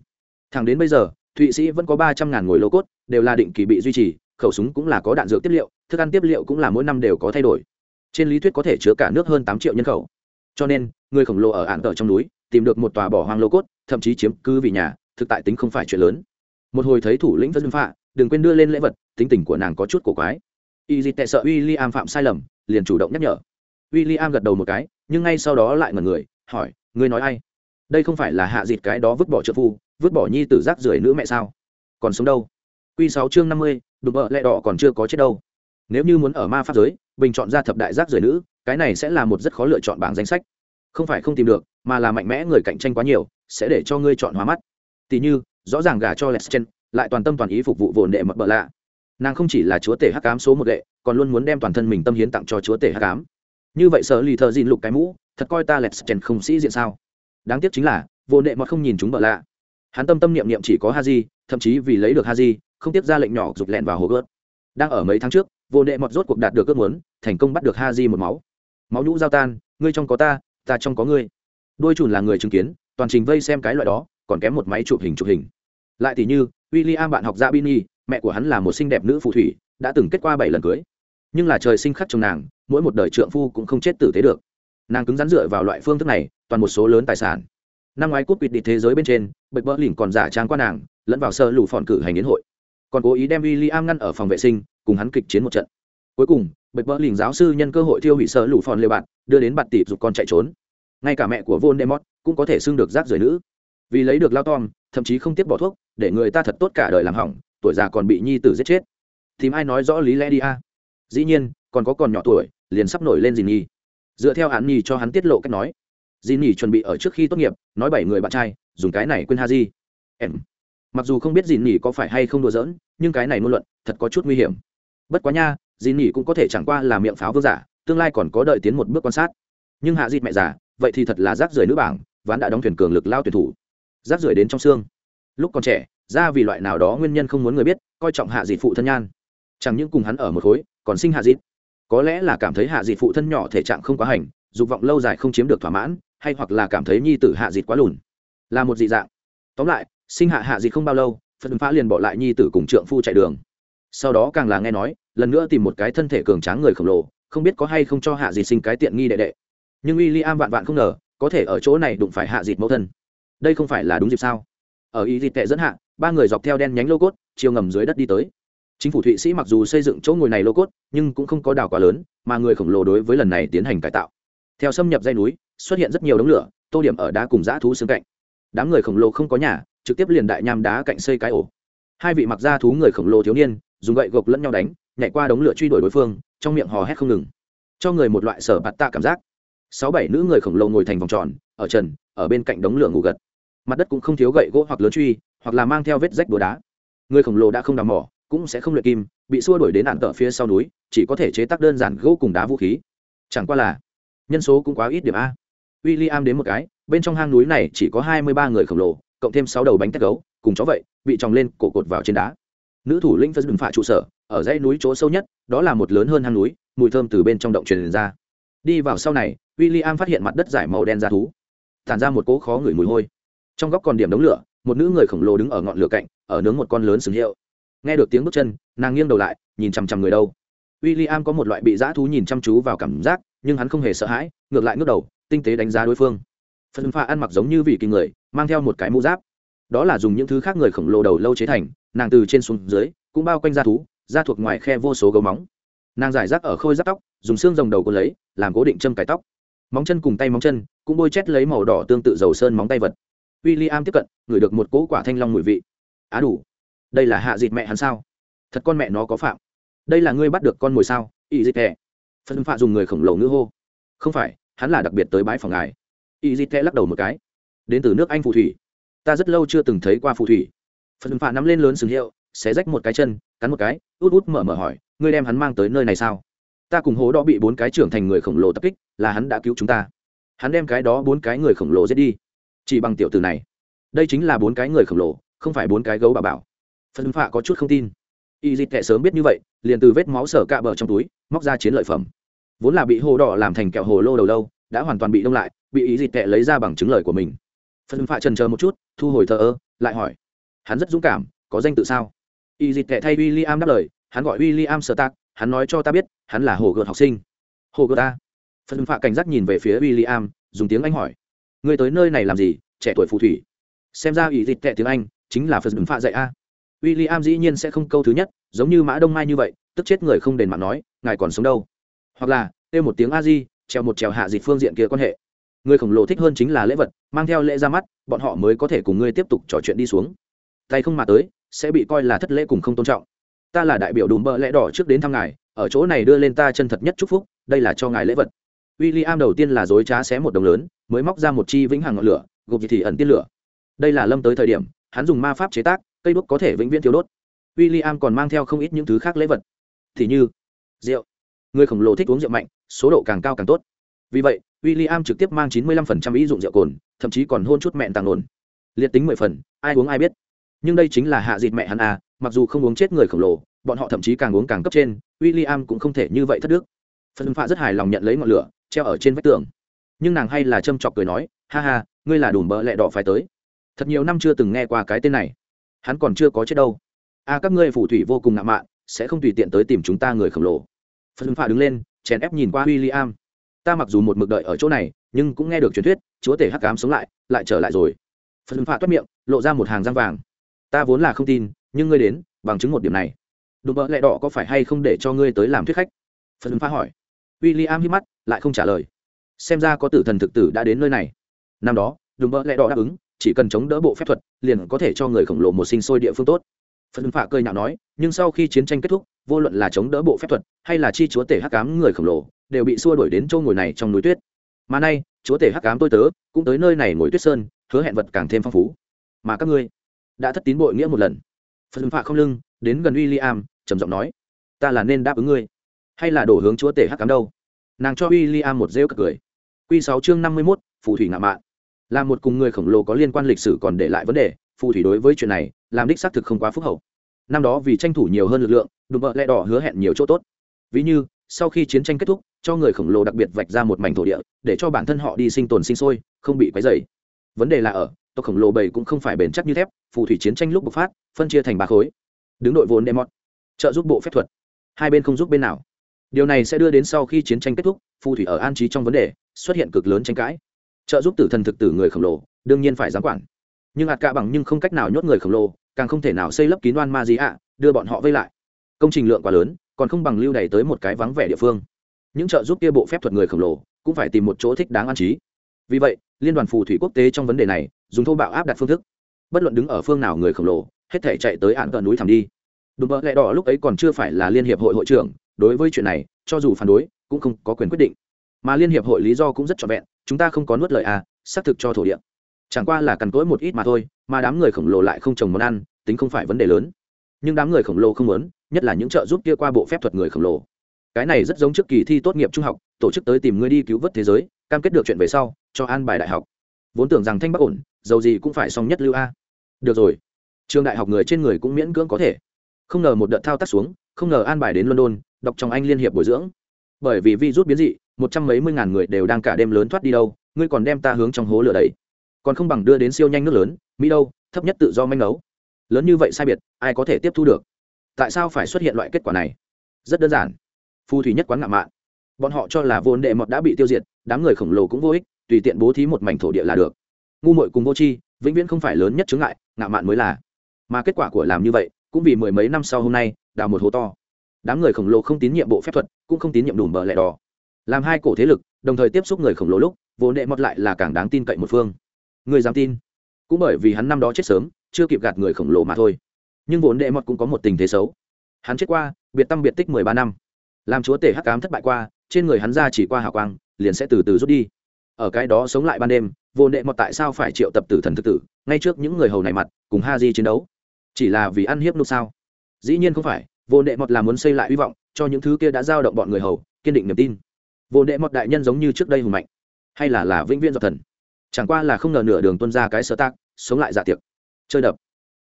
Thẳng đến bây giờ, thụy sĩ vẫn có ba trăm ngàn ngồi lô cốt, đều là định kỳ bị duy trì, khẩu súng cũng là có đạn dược tiếp liệu, thức ăn tiếp liệu cũng là mỗi năm đều có thay đổi. Trên lý thuyết có thể chứa cả nước hơn tám triệu nhân khẩu. Cho nên, người khổng lồ ở ạn tờ trong núi, tìm được một tòa bỏ hoang lô cốt, thậm chí chiếm cư vì nhà, thực tại tính không phải chuyện lớn. Một hồi thấy thủ lĩnh vân phạ đừng quên đưa lên lễ vật, tính tình của nàng có chút cổ quái. Y dịt tệ sợ w i l l i am phạm sai lầm, liền chủ động nhắc nhở. W i l l i am gật đầu một cái, nhưng ngay sau đó lại ngần người, hỏi, ngươi nói ai? Đây không phải là hạ dịt cái đó vứt bỏ trợ phu, vứt bỏ nhi tử rác rưởi nữ mẹ sao? Còn sống đâu? Q sáu chương năm mươi đụng vợ lẹ đỏ còn chưa có chết đâu. Nếu như muốn ở ma pháp giới, bình chọn ra thập đại rác rưởi nữ, cái này sẽ là một rất khó lựa chọn bảng danh sách. Không phải không tìm được, mà là mạnh mẽ người cạnh tranh quá nhiều, sẽ để cho ngươi chọn hóa mắt. Tỉ như, rõ ràng gả cho leschen lại toàn tâm toàn ý phục vụ vồn đệ mật bợ lạ. Nàng không chỉ là chúa tể hắc ám số một đệ, còn luôn muốn đem toàn thân mình tâm hiến tặng cho chúa tể hắc ám. Như vậy sở lì thợ dìn lục cái mũ, thật coi ta lẹt chèn không sĩ diện sao. Đáng tiếc chính là, vồn đệ mật không nhìn chúng bợ lạ. Hắn tâm tâm niệm niệm chỉ có haji, thậm chí vì lấy được haji, không tiếp ra lệnh nhỏ rụt lẹn vào hồ gớt. Đang ở mấy tháng trước vô đệ mọt rốt cuộc đạt được ước muốn, thành công bắt được ha di một máu. Máu nhũ giao tan, ngươi trong có ta ta trong có ngươi. Đôi chùn là người chứng kiến, toàn trình vây xem cái loại đó, còn kém một máy chụp hình chụp hình. Lại thì như w i l l i am bạn học ra bini, mẹ của hắn là một xinh đẹp nữ phù thủy, đã từng kết qua bảy lần cưới. Nhưng là trời sinh khắc chồng nàng, mỗi một đời trượng phu cũng không chết tử thế được. Nàng cứng rắn dựa vào loại phương thức này, toàn một số lớn tài sản. Năm ngoái cúp quỵt đi thế giới bên trên, bạch bỡ lỉnh còn giả trang qua nàng, lẫn vào sơ lũ phòn cử hành yến hội. Còn cố ý đem w i l l i am ngăn ở phòng vệ sinh, cùng hắn kịch chiến một trận. Cuối cùng, bạch bỡ lỉnh giáo sư nhân cơ hội thiêu hủy sơ lũ phòn lê bạn, đưa đến bạn tịp giục con chạy trốn. Ngay cả mẹ của von demot cũng có thể xưng được rác rưởi nữ. Vì lấy được lao tom, thậm chí không tiếp bỏ thuốc để người ta thật tốt cả đời làm hỏng, tuổi già còn bị nhi tử giết chết. Tìm ai nói rõ lý lẽ đi a? Dĩ nhiên, còn có còn nhỏ tuổi, liền sắp nổi lên dì nhi dựa theo hắn nhi cho hắn tiết lộ cách nói dì nhi chuẩn bị ở trước khi tốt nghiệp, nói bảy người bạn trai, dùng cái này quên ha di em. Mặc dù không biết dì nhi có phải hay không đùa giỡn, nhưng cái này ngôn luận thật có chút nguy hiểm. Bất quá nha dì nhi cũng có thể chẳng qua là miệng pháo vương giả, tương lai còn có đợi tiến một bước quan sát. Nhưng hạ dịt mẹ già, vậy thì thật là rác rưởi nữ bảng, ván đã đóng thuyền cường lực lao tuyển thủ. Rác rưởi đến trong xương lúc còn trẻ, ra vì loại nào đó nguyên nhân không muốn người biết, coi trọng hạ dịt phụ thân nhan. Chẳng những cùng hắn ở một khối, còn sinh hạ dịt. Có lẽ là cảm thấy hạ dịt phụ thân nhỏ thể trạng không quá hành, dục vọng lâu dài không chiếm được thỏa mãn, hay hoặc là cảm thấy nhi tử hạ dịt quá lùn. Là một dị dạng. Tóm lại, sinh hạ hạ dịt không bao lâu phân phá liền bỏ lại nhi tử cùng trượng phu chạy đường. Sau đó càng là nghe nói, lần nữa tìm một cái thân thể cường tráng người khổng lồ, không biết có hay không cho hạ dịt sinh cái tiện nghi đệ đệ. Nhưng w i l l i am vạn vạn không ngờ, có thể ở chỗ này đụng phải hạ dịt mẫu thân. Đây không phải là đúng dịp sao? Ở ý dịt tệ dẫn hạ, ba người dọc theo đen nhánh lô cốt, chiều ngầm dưới đất đi tới. Chính phủ thụy sĩ mặc dù xây dựng chỗ ngồi này lô cốt, nhưng cũng không có đảo quá lớn, mà người khổng lồ đối với lần này tiến hành cải tạo. Theo xâm nhập dây núi, xuất hiện rất nhiều đống lửa, tô điểm ở đá cùng dã thú xương cạnh. Đám người khổng lồ không có nhà, trực tiếp liền đại nham đá cạnh xây cái ổ. Hai vị mặc da thú người khổng lồ thiếu niên, dùng gậy gộc lẫn nhau đánh, nhảy qua đống lửa truy đuổi đối phương, trong miệng hò hét không ngừng. Cho người một loại sở bạt tạ cảm giác. Sáu bảy nữ người khổng lồ ngồi thành vòng tròn, ở trần, ở bên cạnh đống lửa ngủ gật mặt đất cũng không thiếu gậy gỗ hoặc lớn truy, hoặc là mang theo vết rách đồ đá. Người khổng lồ đã không đào mỏ, cũng sẽ không luyện kim, bị xua đuổi đến nạn tợ phía sau núi, chỉ có thể chế tác đơn giản gỗ cùng đá vũ khí. Chẳng qua là, nhân số cũng quá ít điểm a. W i l l i am đến một cái, bên trong hang núi này chỉ có hai mươi ba người khổng lồ, cộng thêm sáu đầu bánh tét gấu, cùng chó vậy, bị tròng lên, cổ cột vào trên đá. Nữ thủ lĩnh phân đừng phạ trụ sở, ở dãy núi chỗ sâu nhất, đó là một lớn hơn hang núi, mùi thơm từ bên trong động truyền ra. Đi vào sau này w i l l i am phát hiện mặt đất giải màu đen ra thú. Tàn ra một cỗ khó ngửi mùi hôi trong góc còn điểm đống lửa, một nữ người khổng lồ đứng ở ngọn lửa cạnh, ở nướng một con lớn sừng hiệu. Nghe được tiếng bước chân, nàng nghiêng đầu lại, nhìn chằm chằm người đâu. W i l l i am có một loại bị dã thú nhìn chăm chú vào cảm giác, nhưng hắn không hề sợ hãi, ngược lại ngước đầu, tinh tế đánh giá đối phương. Phân pha ăn mặc giống như vị kỳ người, mang theo một cái mũ giáp. Đó là dùng những thứ khác người khổng lồ đầu lâu chế thành, nàng từ trên xuống dưới, cũng bao quanh da thú, da thuộc ngoài khe vô số gấu móng. Nàng giải rác ở khôi giáp tóc, dùng xương rồng đầu cô lấy, làm cố định châm cải tóc. Móng chân cùng tay móng chân, cũng bôi chét lấy màu đỏ tương tự dầu sơn móng tay vật w i l l i am tiếp cận, ngửi được một cỗ quả thanh long mùi vị. Á đủ. Đây là hạ dịt mẹ hắn sao? Thật con mẹ nó có phạm. Đây là ngươi bắt được con mồi sao? Y dịt kẹ phân phạ dùng người khổng lồ ngữ hô. Không phải, hắn là đặc biệt tới bãi phòng ngài. Y dịt kẹ lắc đầu một cái. Đến từ nước anh phù thủy. Ta rất lâu chưa từng thấy qua phù thủy. Phân phạ nắm lên lớn sừng hiệu, xé rách một cái chân, cắn một cái, út út mở mở hỏi, ngươi đem hắn mang tới nơi này sao? Ta cùng hố đó bị bốn cái trưởng thành người khổng lồ tập kích, là hắn đã cứu chúng ta. Hắn đem cái đó bốn cái người khổng lồ giết đi chỉ bằng tiểu từ này. Đây chính là bốn cái người khổng lồ, không phải bốn cái gấu bà bảo. Phân phạ có chút không tin. Y dịch kệ sớm biết như vậy, liền từ vết máu sở cạ bờ trong túi, móc ra chiến lợi phẩm. Vốn là bị hồ đỏ làm thành kẹo hồ lô đầu lâu, đã hoàn toàn bị đông lại, bị y dịch kệ lấy ra bằng chứng lời của mình. Phân phạ trần chờ một chút, thu hồi thờ ơ, lại hỏi, hắn rất dũng cảm, có danh tự sao? Y dịch kệ thay w i l l i am đáp lời, hắn gọi w i l l i am sơ tạc hắn nói cho ta biết, hắn là hồ gợt học sinh. Hồ gợt à? ta phân phạ cảnh giác nhìn về phía w i l l i am dùng tiếng anh hỏi Ngươi tới nơi này làm gì, trẻ tuổi phù thủy. Xem ra ý dịch tệ tiếng anh chính là phật phạ dạy a. W i l l i am dĩ nhiên sẽ không câu thứ nhất, giống như mã đông mai như vậy, tức chết người không đền mạng nói, ngài còn sống đâu? Hoặc là, kêu một tiếng a di, treo một trèo hạ dịch phương diện kia quan hệ. Người khổng lồ thích hơn chính là lễ vật, mang theo lễ ra mắt, bọn họ mới có thể cùng ngươi tiếp tục trò chuyện đi xuống. Tay không mà tới, sẽ bị coi là thất lễ cùng không tôn trọng. Ta là đại biểu đùm bợ lẽ đỏ trước đến thăm ngài, ở chỗ này đưa lên ta chân thật nhất chúc phúc, đây là cho ngài lễ vật. W i l l i am đầu tiên là dối trá xé một đồng lớn mới móc ra một chi vĩnh hằng ngọn lửa gục thì ẩn tiên lửa. Đây là lâm tới thời điểm, hắn dùng ma pháp chế tác, cây đuốc có thể vĩnh viễn thiếu đốt. W i l l i am còn mang theo không ít những thứ khác lễ vật. Thì như rượu. Người khổng lồ thích uống rượu mạnh, số độ càng cao càng tốt. Vì vậy w i l l i am trực tiếp mang chín mươi lăm phần trăm ý dụng rượu cồn, thậm chí còn hôn chút mẹn tàng nồn. Liệt tính mười phần, ai uống ai biết. Nhưng đây chính là hạ dịt mẹ hắn à mặc dù không uống chết người khổng lồ, bọn họ thậm chí càng uống càng cấp trên w i l l i am cũng không thể như vậy thất đức. Phân phạ rất hài lòng nhận lấy ngọn lửa, treo ở trên vách tường nhưng nàng hay là châm chọc cười nói, ha ha, ngươi là đùm bợ lẹ đỏ phải tới. Thật nhiều năm chưa từng nghe qua cái tên này. Hắn còn chưa có chết đâu. A các ngươi phù thủy vô cùng ngạo mạn, sẽ không tùy tiện tới tìm chúng ta người khổng lồ. Phân phạ đứng lên, chèn ép nhìn qua w i l l i am ta mặc dù một mực đợi ở chỗ này, nhưng cũng nghe được truyền thuyết, chúa tể hắc cám sống lại lại trở lại rồi. Phân phạ toát miệng, lộ ra một hàng răng vàng. Ta vốn là không tin, nhưng ngươi đến, bằng chứng một điểm này. Đùm bợ lẹ đỏ có phải hay không để cho ngươi tới làm thuyết khách? Phân phạ hỏi. W i l l i am hít mắt, lại không trả lời xem ra có tử thần thực tử đã đến nơi này. Năm đó, đùm bợ lẹ đỏ đáp ứng, chỉ cần chống đỡ bộ phép thuật, liền có thể cho người khổng lồ một sinh sôi địa phương tốt. Phần phạ cười nhạo nói, nhưng sau khi chiến tranh kết thúc, vô luận là chống đỡ bộ phép thuật hay là chi chúa tể hắc cám người khổng lồ, đều bị xua đuổi đến châu ngồi này trong núi tuyết. Mà nay, chúa tể hắc cám tôi tớ cũng tới nơi này ngồi tuyết sơn, hứa hẹn vật càng thêm phong phú. Mà các ngươi đã thất tín bội nghĩa một lần. Phần phạ không lưng, đến gần w i l l i am trầm giọng nói, ta là nên đáp ứng ngươi, hay là đổ hướng chúa tể hắc cám đâu? Nàng cho w i l l i am một rêu cực cười. Q sáu chương năm mươi mốt, phù thủy ngạo mạn. Là một cùng người khổng lồ có liên quan lịch sử còn để lại vấn đề, phù thủy đối với chuyện này, làm đích xác thực không quá phúc hậu. Năm đó vì tranh thủ nhiều hơn lực lượng, đùm bợ lẹ đỏ hứa hẹn nhiều chỗ tốt. Ví như, sau khi chiến tranh kết thúc, cho người khổng lồ đặc biệt vạch ra một mảnh thổ địa, để cho bản thân họ đi sinh tồn sinh sôi, không bị quấy dày vấn đề là ở, tộc khổng lồ bầy cũng không phải bền chắc như thép, phù thủy chiến tranh lúc bộc phát, phân chia thành ba khối. Đứng đội vốn demot trợ giúp bộ phép thuật. Hai bên không giúp bên nào điều này sẽ đưa đến sau khi chiến tranh kết thúc, phù thủy ở an trí trong vấn đề, xuất hiện cực lớn tranh cãi. Trợ giúp tử thần thực tử người khổng lồ, đương nhiên phải giám quản. Nhưng hạt cạ bằng nhưng không cách nào nhốt người khổng lồ, càng không thể nào xây lấp kín đoan ma gì ạ, đưa bọn họ vây lại. Công trình lượng quá lớn, còn không bằng lưu đày tới một cái vắng vẻ địa phương. Những trợ giúp kia bộ phép thuật người khổng lồ, cũng phải tìm một chỗ thích đáng an trí. Vì vậy, liên đoàn phù thủy quốc tế trong vấn đề này, dùng thô bạo áp đặt phương thức. Bất luận đứng ở phương nào người khổng lồ, hết thể chạy tới ạn tận núi thẳm đi. Đùm bợ lẽ đỏ lúc ấy còn chưa phải là liên hiệp hội hội trưởng đối với chuyện này, cho dù phản đối, cũng không có quyền quyết định. Mà liên hiệp hội lý do cũng rất trọn vẹn, chúng ta không có nuốt lời à xác thực cho thổ địa. Chẳng qua là cằn cỗi một ít mà thôi, mà đám người khổng lồ lại không trồng món ăn, tính không phải vấn đề lớn. Nhưng đám người khổng lồ không muốn, nhất là những trợ giúp kia qua bộ phép thuật người khổng lồ. Cái này rất giống trước kỳ thi tốt nghiệp trung học, tổ chức tới tìm ngươi đi cứu vớt thế giới, cam kết được chuyện về sau, cho an bài đại học. Vốn tưởng rằng thanh bắc ổn, dầu gì cũng phải xong nhất lưu a. Được rồi. Trường đại học người trên người cũng miễn cưỡng có thể. Không ngờ một đợt thao tác xuống không ngờ an bài đến london, đọc trong anh liên hiệp bồi dưỡng. Bởi vì vi rút biến dị, một trăm mấy mươi ngàn người đều đang cả đêm lớn thoát đi đâu, ngươi còn đem ta hướng trong hố lửa đấy còn không bằng đưa đến siêu nhanh nước lớn, mỹ đâu, thấp nhất tự do manh nấu lớn như vậy sai biệt, ai có thể tiếp thu được? Tại sao phải xuất hiện loại kết quả này? Rất đơn giản. Phù thủy nhất quán ngạo mạn. Bọn họ cho là vốn đệ mọt đã bị tiêu diệt, đám người khổng lồ cũng vô ích, tùy tiện bố thí một mảnh thổ địa là được. Ngu Mội cùng vô tri, vĩnh viễn không phải lớn nhất chứng ngại ngạo mạn mới là. Mà kết quả của làm như vậy, cũng vì mười mấy năm sau hôm nay đào một hố to. Đám người khổng lồ không tín nhiệm bộ phép thuật, cũng không tín nhiệm đủ bờ lẻ đỏ. Làm hai cổ thế lực, đồng thời tiếp xúc người khổng lồ lúc vốn đệ mọt lại là càng đáng tin cậy một phương. Người dám tin? Cũng bởi vì hắn năm đó chết sớm, chưa kịp gạt người khổng lồ mà thôi. Nhưng vốn đệ mọt cũng có một tình thế xấu. Hắn chết qua, biệt tâm biệt tích mười ba năm. Làm chúa tể hắc cám thất bại qua, trên người hắn ra chỉ qua hào quang, liền sẽ từ từ rút đi. Ở cái đó sống lại ban đêm, vô đệ mọt tại sao phải triệu tập tử thần thực tử, ngay trước những người hầu này mặt, cùng ha di chiến đấu. Chỉ là vì ăn hiếp nút sao? Dĩ nhiên không phải, vô đệ mọt là muốn xây lại hy vọng cho những thứ kia đã giao động bọn người hầu, kiên định niềm tin. Vô đệ mọt đại nhân giống như trước đây hùng mạnh, hay là là vĩnh viễn dọc thần. Chẳng qua là không ngờ nửa đường tuân ra cái sơ tác, sống lại dạ tiệc. Chơi đập.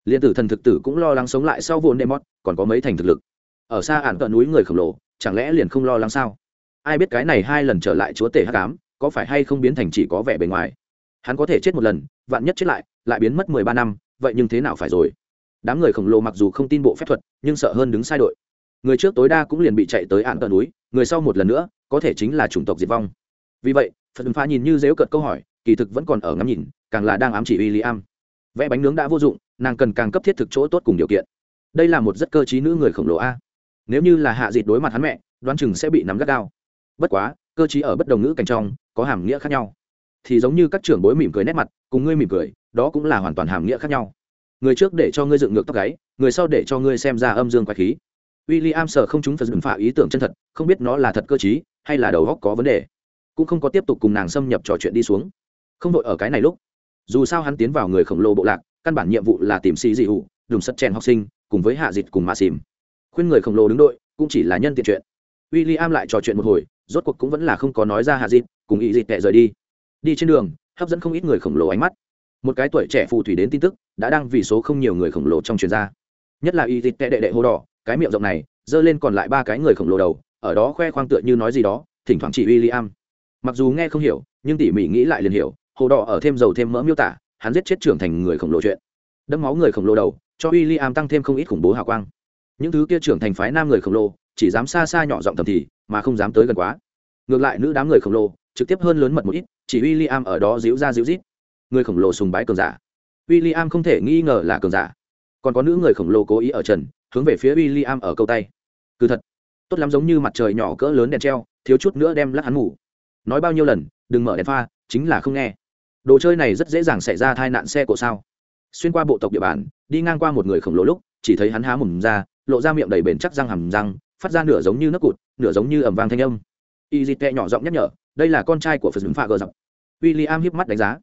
Liên tử thần thực tử cũng lo lắng sống lại sau vô đệ mọt, còn có mấy thành thực lực. Ở xa ản tận núi người khổng lồ, chẳng lẽ liền không lo lắng sao? Ai biết cái này hai lần trở lại chúa tể hắc ám, có phải hay không biến thành chỉ có vẻ bề ngoài? Hắn có thể chết một lần, vạn nhất chết lại lại biến mất mười ba năm, vậy nhưng thế nào phải rồi? Đám người khổng lồ mặc dù không tin bộ phép thuật, nhưng sợ hơn đứng sai đội. Người trước tối đa cũng liền bị chạy tới ạn tờ núi, người sau một lần nữa, có thể chính là chủng tộc diệt vong. Vì vậy, phật pha nhìn như dếu cợt câu hỏi, kỳ thực vẫn còn ở ngắm nhìn, càng là đang ám chỉ w i l l i am vẽ bánh nướng đã vô dụng, nàng cần càng cấp thiết thực chỗ tốt cùng điều kiện. Đây là một rất cơ t nữ người khổng lồ a. Nếu như là hạ dịt đối mặt hắn mẹ, đoán chừng sẽ bị nắm gắt gao. Bất quá, cơ chí ở bất đồng ngữ cạnh trong, có hàm nghĩa khác nhau. Thì giống như các trưởng bối mỉm cười nét mặt, cùng ngươi mỉm cười, đó cũng là hoàn toàn hàm nghĩa khác nhau người trước để cho ngươi dựng ngược tóc gáy, người sau để cho ngươi xem ra âm dương quái khí. W i l l i am sợ không chúng phật dựng phạ ý tưởng chân thật, không biết nó là thật cơ chí hay là đầu góc có vấn đề. Cũng không có tiếp tục cùng nàng xâm nhập trò chuyện đi xuống. Không đội ở cái này lúc, dù sao hắn tiến vào người khổng lồ bộ lạc, căn bản nhiệm vụ là tìm xì dị hụ, đùm sắt chèn học sinh, cùng với hạ dịt cùng mạ xìm. Khuyên người khổng lồ đứng đội, cũng chỉ là nhân tiện chuyện. W i l l i am lại trò chuyện một hồi, rốt cuộc cũng vẫn là không có nói ra hạ dịt, cùng ý dịt tệ rời đi. Đi trên đường, hấp dẫn không ít người khổng lồ ánh mắt một cái tuổi trẻ phù thủy đến tin tức, đã đang vì số không nhiều người khổng lồ trong chuyên gia nhất là y thịt tệ đệ đệ hô đỏ, cái miệng rộng này, giơ lên còn lại ba cái người khổng lồ đầu, ở đó khoe khoang tựa như nói gì đó, thỉnh thoảng chỉ w i l l i am mặc dù nghe không hiểu, nhưng tỉ mỉ nghĩ lại liền hiểu, hồ đỏ ở thêm dầu thêm mỡ miêu tả, hắn giết chết trưởng thành người khổng lồ chuyện. Đẫm máu người khổng lồ đầu, cho w i l l i am tăng thêm không ít khủng bố hào quang. Những thứ kia trưởng thành phái nam người khổng lồ, chỉ dám xa xa nhỏ giọng thầm thì, mà không dám tới gần quá. Ngược lại nữ đám người khổng lồ, trực tiếp hơn lớn mật một ít, chỉ w i l l i am ở đó díu ra díu rít người khổng lồ sùng bái cường giả. W i l l i am không thể nghi ngờ là cường giả. Còn có nữ người khổng lồ cố ý ở trần, hướng về phía w i l l i am ở câu tay. Cứ thật, tốt lắm giống như mặt trời nhỏ cỡ lớn đèn treo, thiếu chút nữa đem lắc hắn ngủ. Nói bao nhiêu lần, đừng mở đèn pha, chính là không nghe. Đồ chơi này rất dễ dàng xảy ra tai nạn xe cộ sao. Xuyên qua bộ tộc địa bàn, đi ngang qua một người khổng lồ lúc, chỉ thấy hắn há mồm ra, lộ ra miệng đầy bền chắc răng hầm răng, phát ra nửa giống như nước cụt, nửa giống như ẩm vang thanh âm. Y dịt tệ nhỏ giọng nhắc nhở, đây là con trai của phật ứng phạ gờ dọc. W i l l i am hiếp mắt đánh giá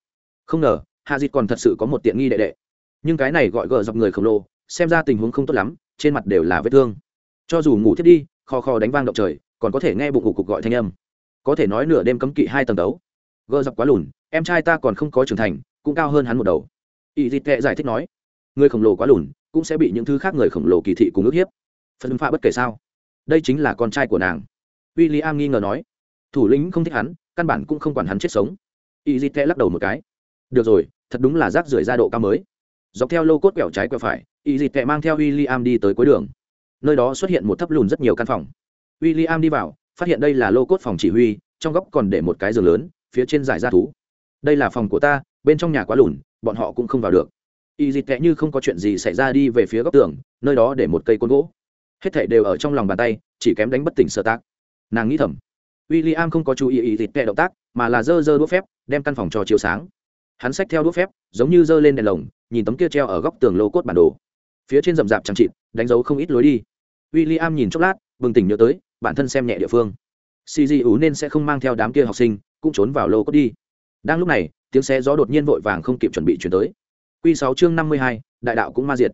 không ngờ, hạ dịt còn thật sự có một tiện nghi đệ đệ. Nhưng cái này gọi gờ dọc người khổng lồ, xem ra tình huống không tốt lắm, trên mặt đều là vết thương. Cho dù ngủ thiết đi, kho kho đánh vang động trời, còn có thể nghe bụng cục cục gọi thanh âm. Có thể nói nửa đêm cấm kỵ hai tầng đấu. Gờ dọc quá lùn, em trai ta còn không có trưởng thành, cũng cao hơn hắn một đầu. Y dịt tệ giải thích nói, người khổng lồ quá lùn, cũng sẽ bị những thứ khác người khổng lồ kỳ thị cùng ước hiếp. Phân pha bất kể sao. Đây chính là con trai của nàng. W i l l i am nghi ngờ nói, thủ lĩnh không thích hắn, căn bản cũng không quản hắn chết sống. Y dịt tệ lắc đầu một cái được rồi, thật đúng là rác rưởi ra độ cao mới. Dọc theo lô cốt quẹo trái quẹo phải, y dịt Kệ mang theo w i l l i am đi tới cuối đường. Nơi đó xuất hiện một thấp lùn rất nhiều căn phòng. W i l l i am đi vào, phát hiện đây là lô cốt phòng chỉ huy, trong góc còn để một cái giường lớn, phía trên giải ra thú. Đây là phòng của ta, bên trong nhà quá lùn, bọn họ cũng không vào được. Y dịt Kệ như không có chuyện gì xảy ra đi về phía góc tường, nơi đó để một cây côn gỗ. Hết thảy đều ở trong lòng bàn tay, chỉ kém đánh bất tỉnh sơ tác. Nàng nghĩ thầm. W i l l i am không có chú ý y dịt Kệ động tác, mà là dơ dơ đũa phép, đem căn phòng cho chiếu sáng hắn xách theo đũa phép, giống như giơ lên đèn lồng, nhìn tấm kia treo ở góc tường lô cốt bản đồ. Phía trên rậm rạp chẳng chịt, đánh dấu không ít lối đi. W i l l i am nhìn chốc lát, bừng tỉnh nhớ tới, bản thân xem nhẹ địa phương. Cg ú nên sẽ không mang theo đám kia học sinh, cũng trốn vào lô cốt đi. Đang lúc này, tiếng xe gió đột nhiên vội vàng không kịp chuẩn bị chuyển tới. Q sáu chương năm mươi hai, đại đạo cũng ma diệt.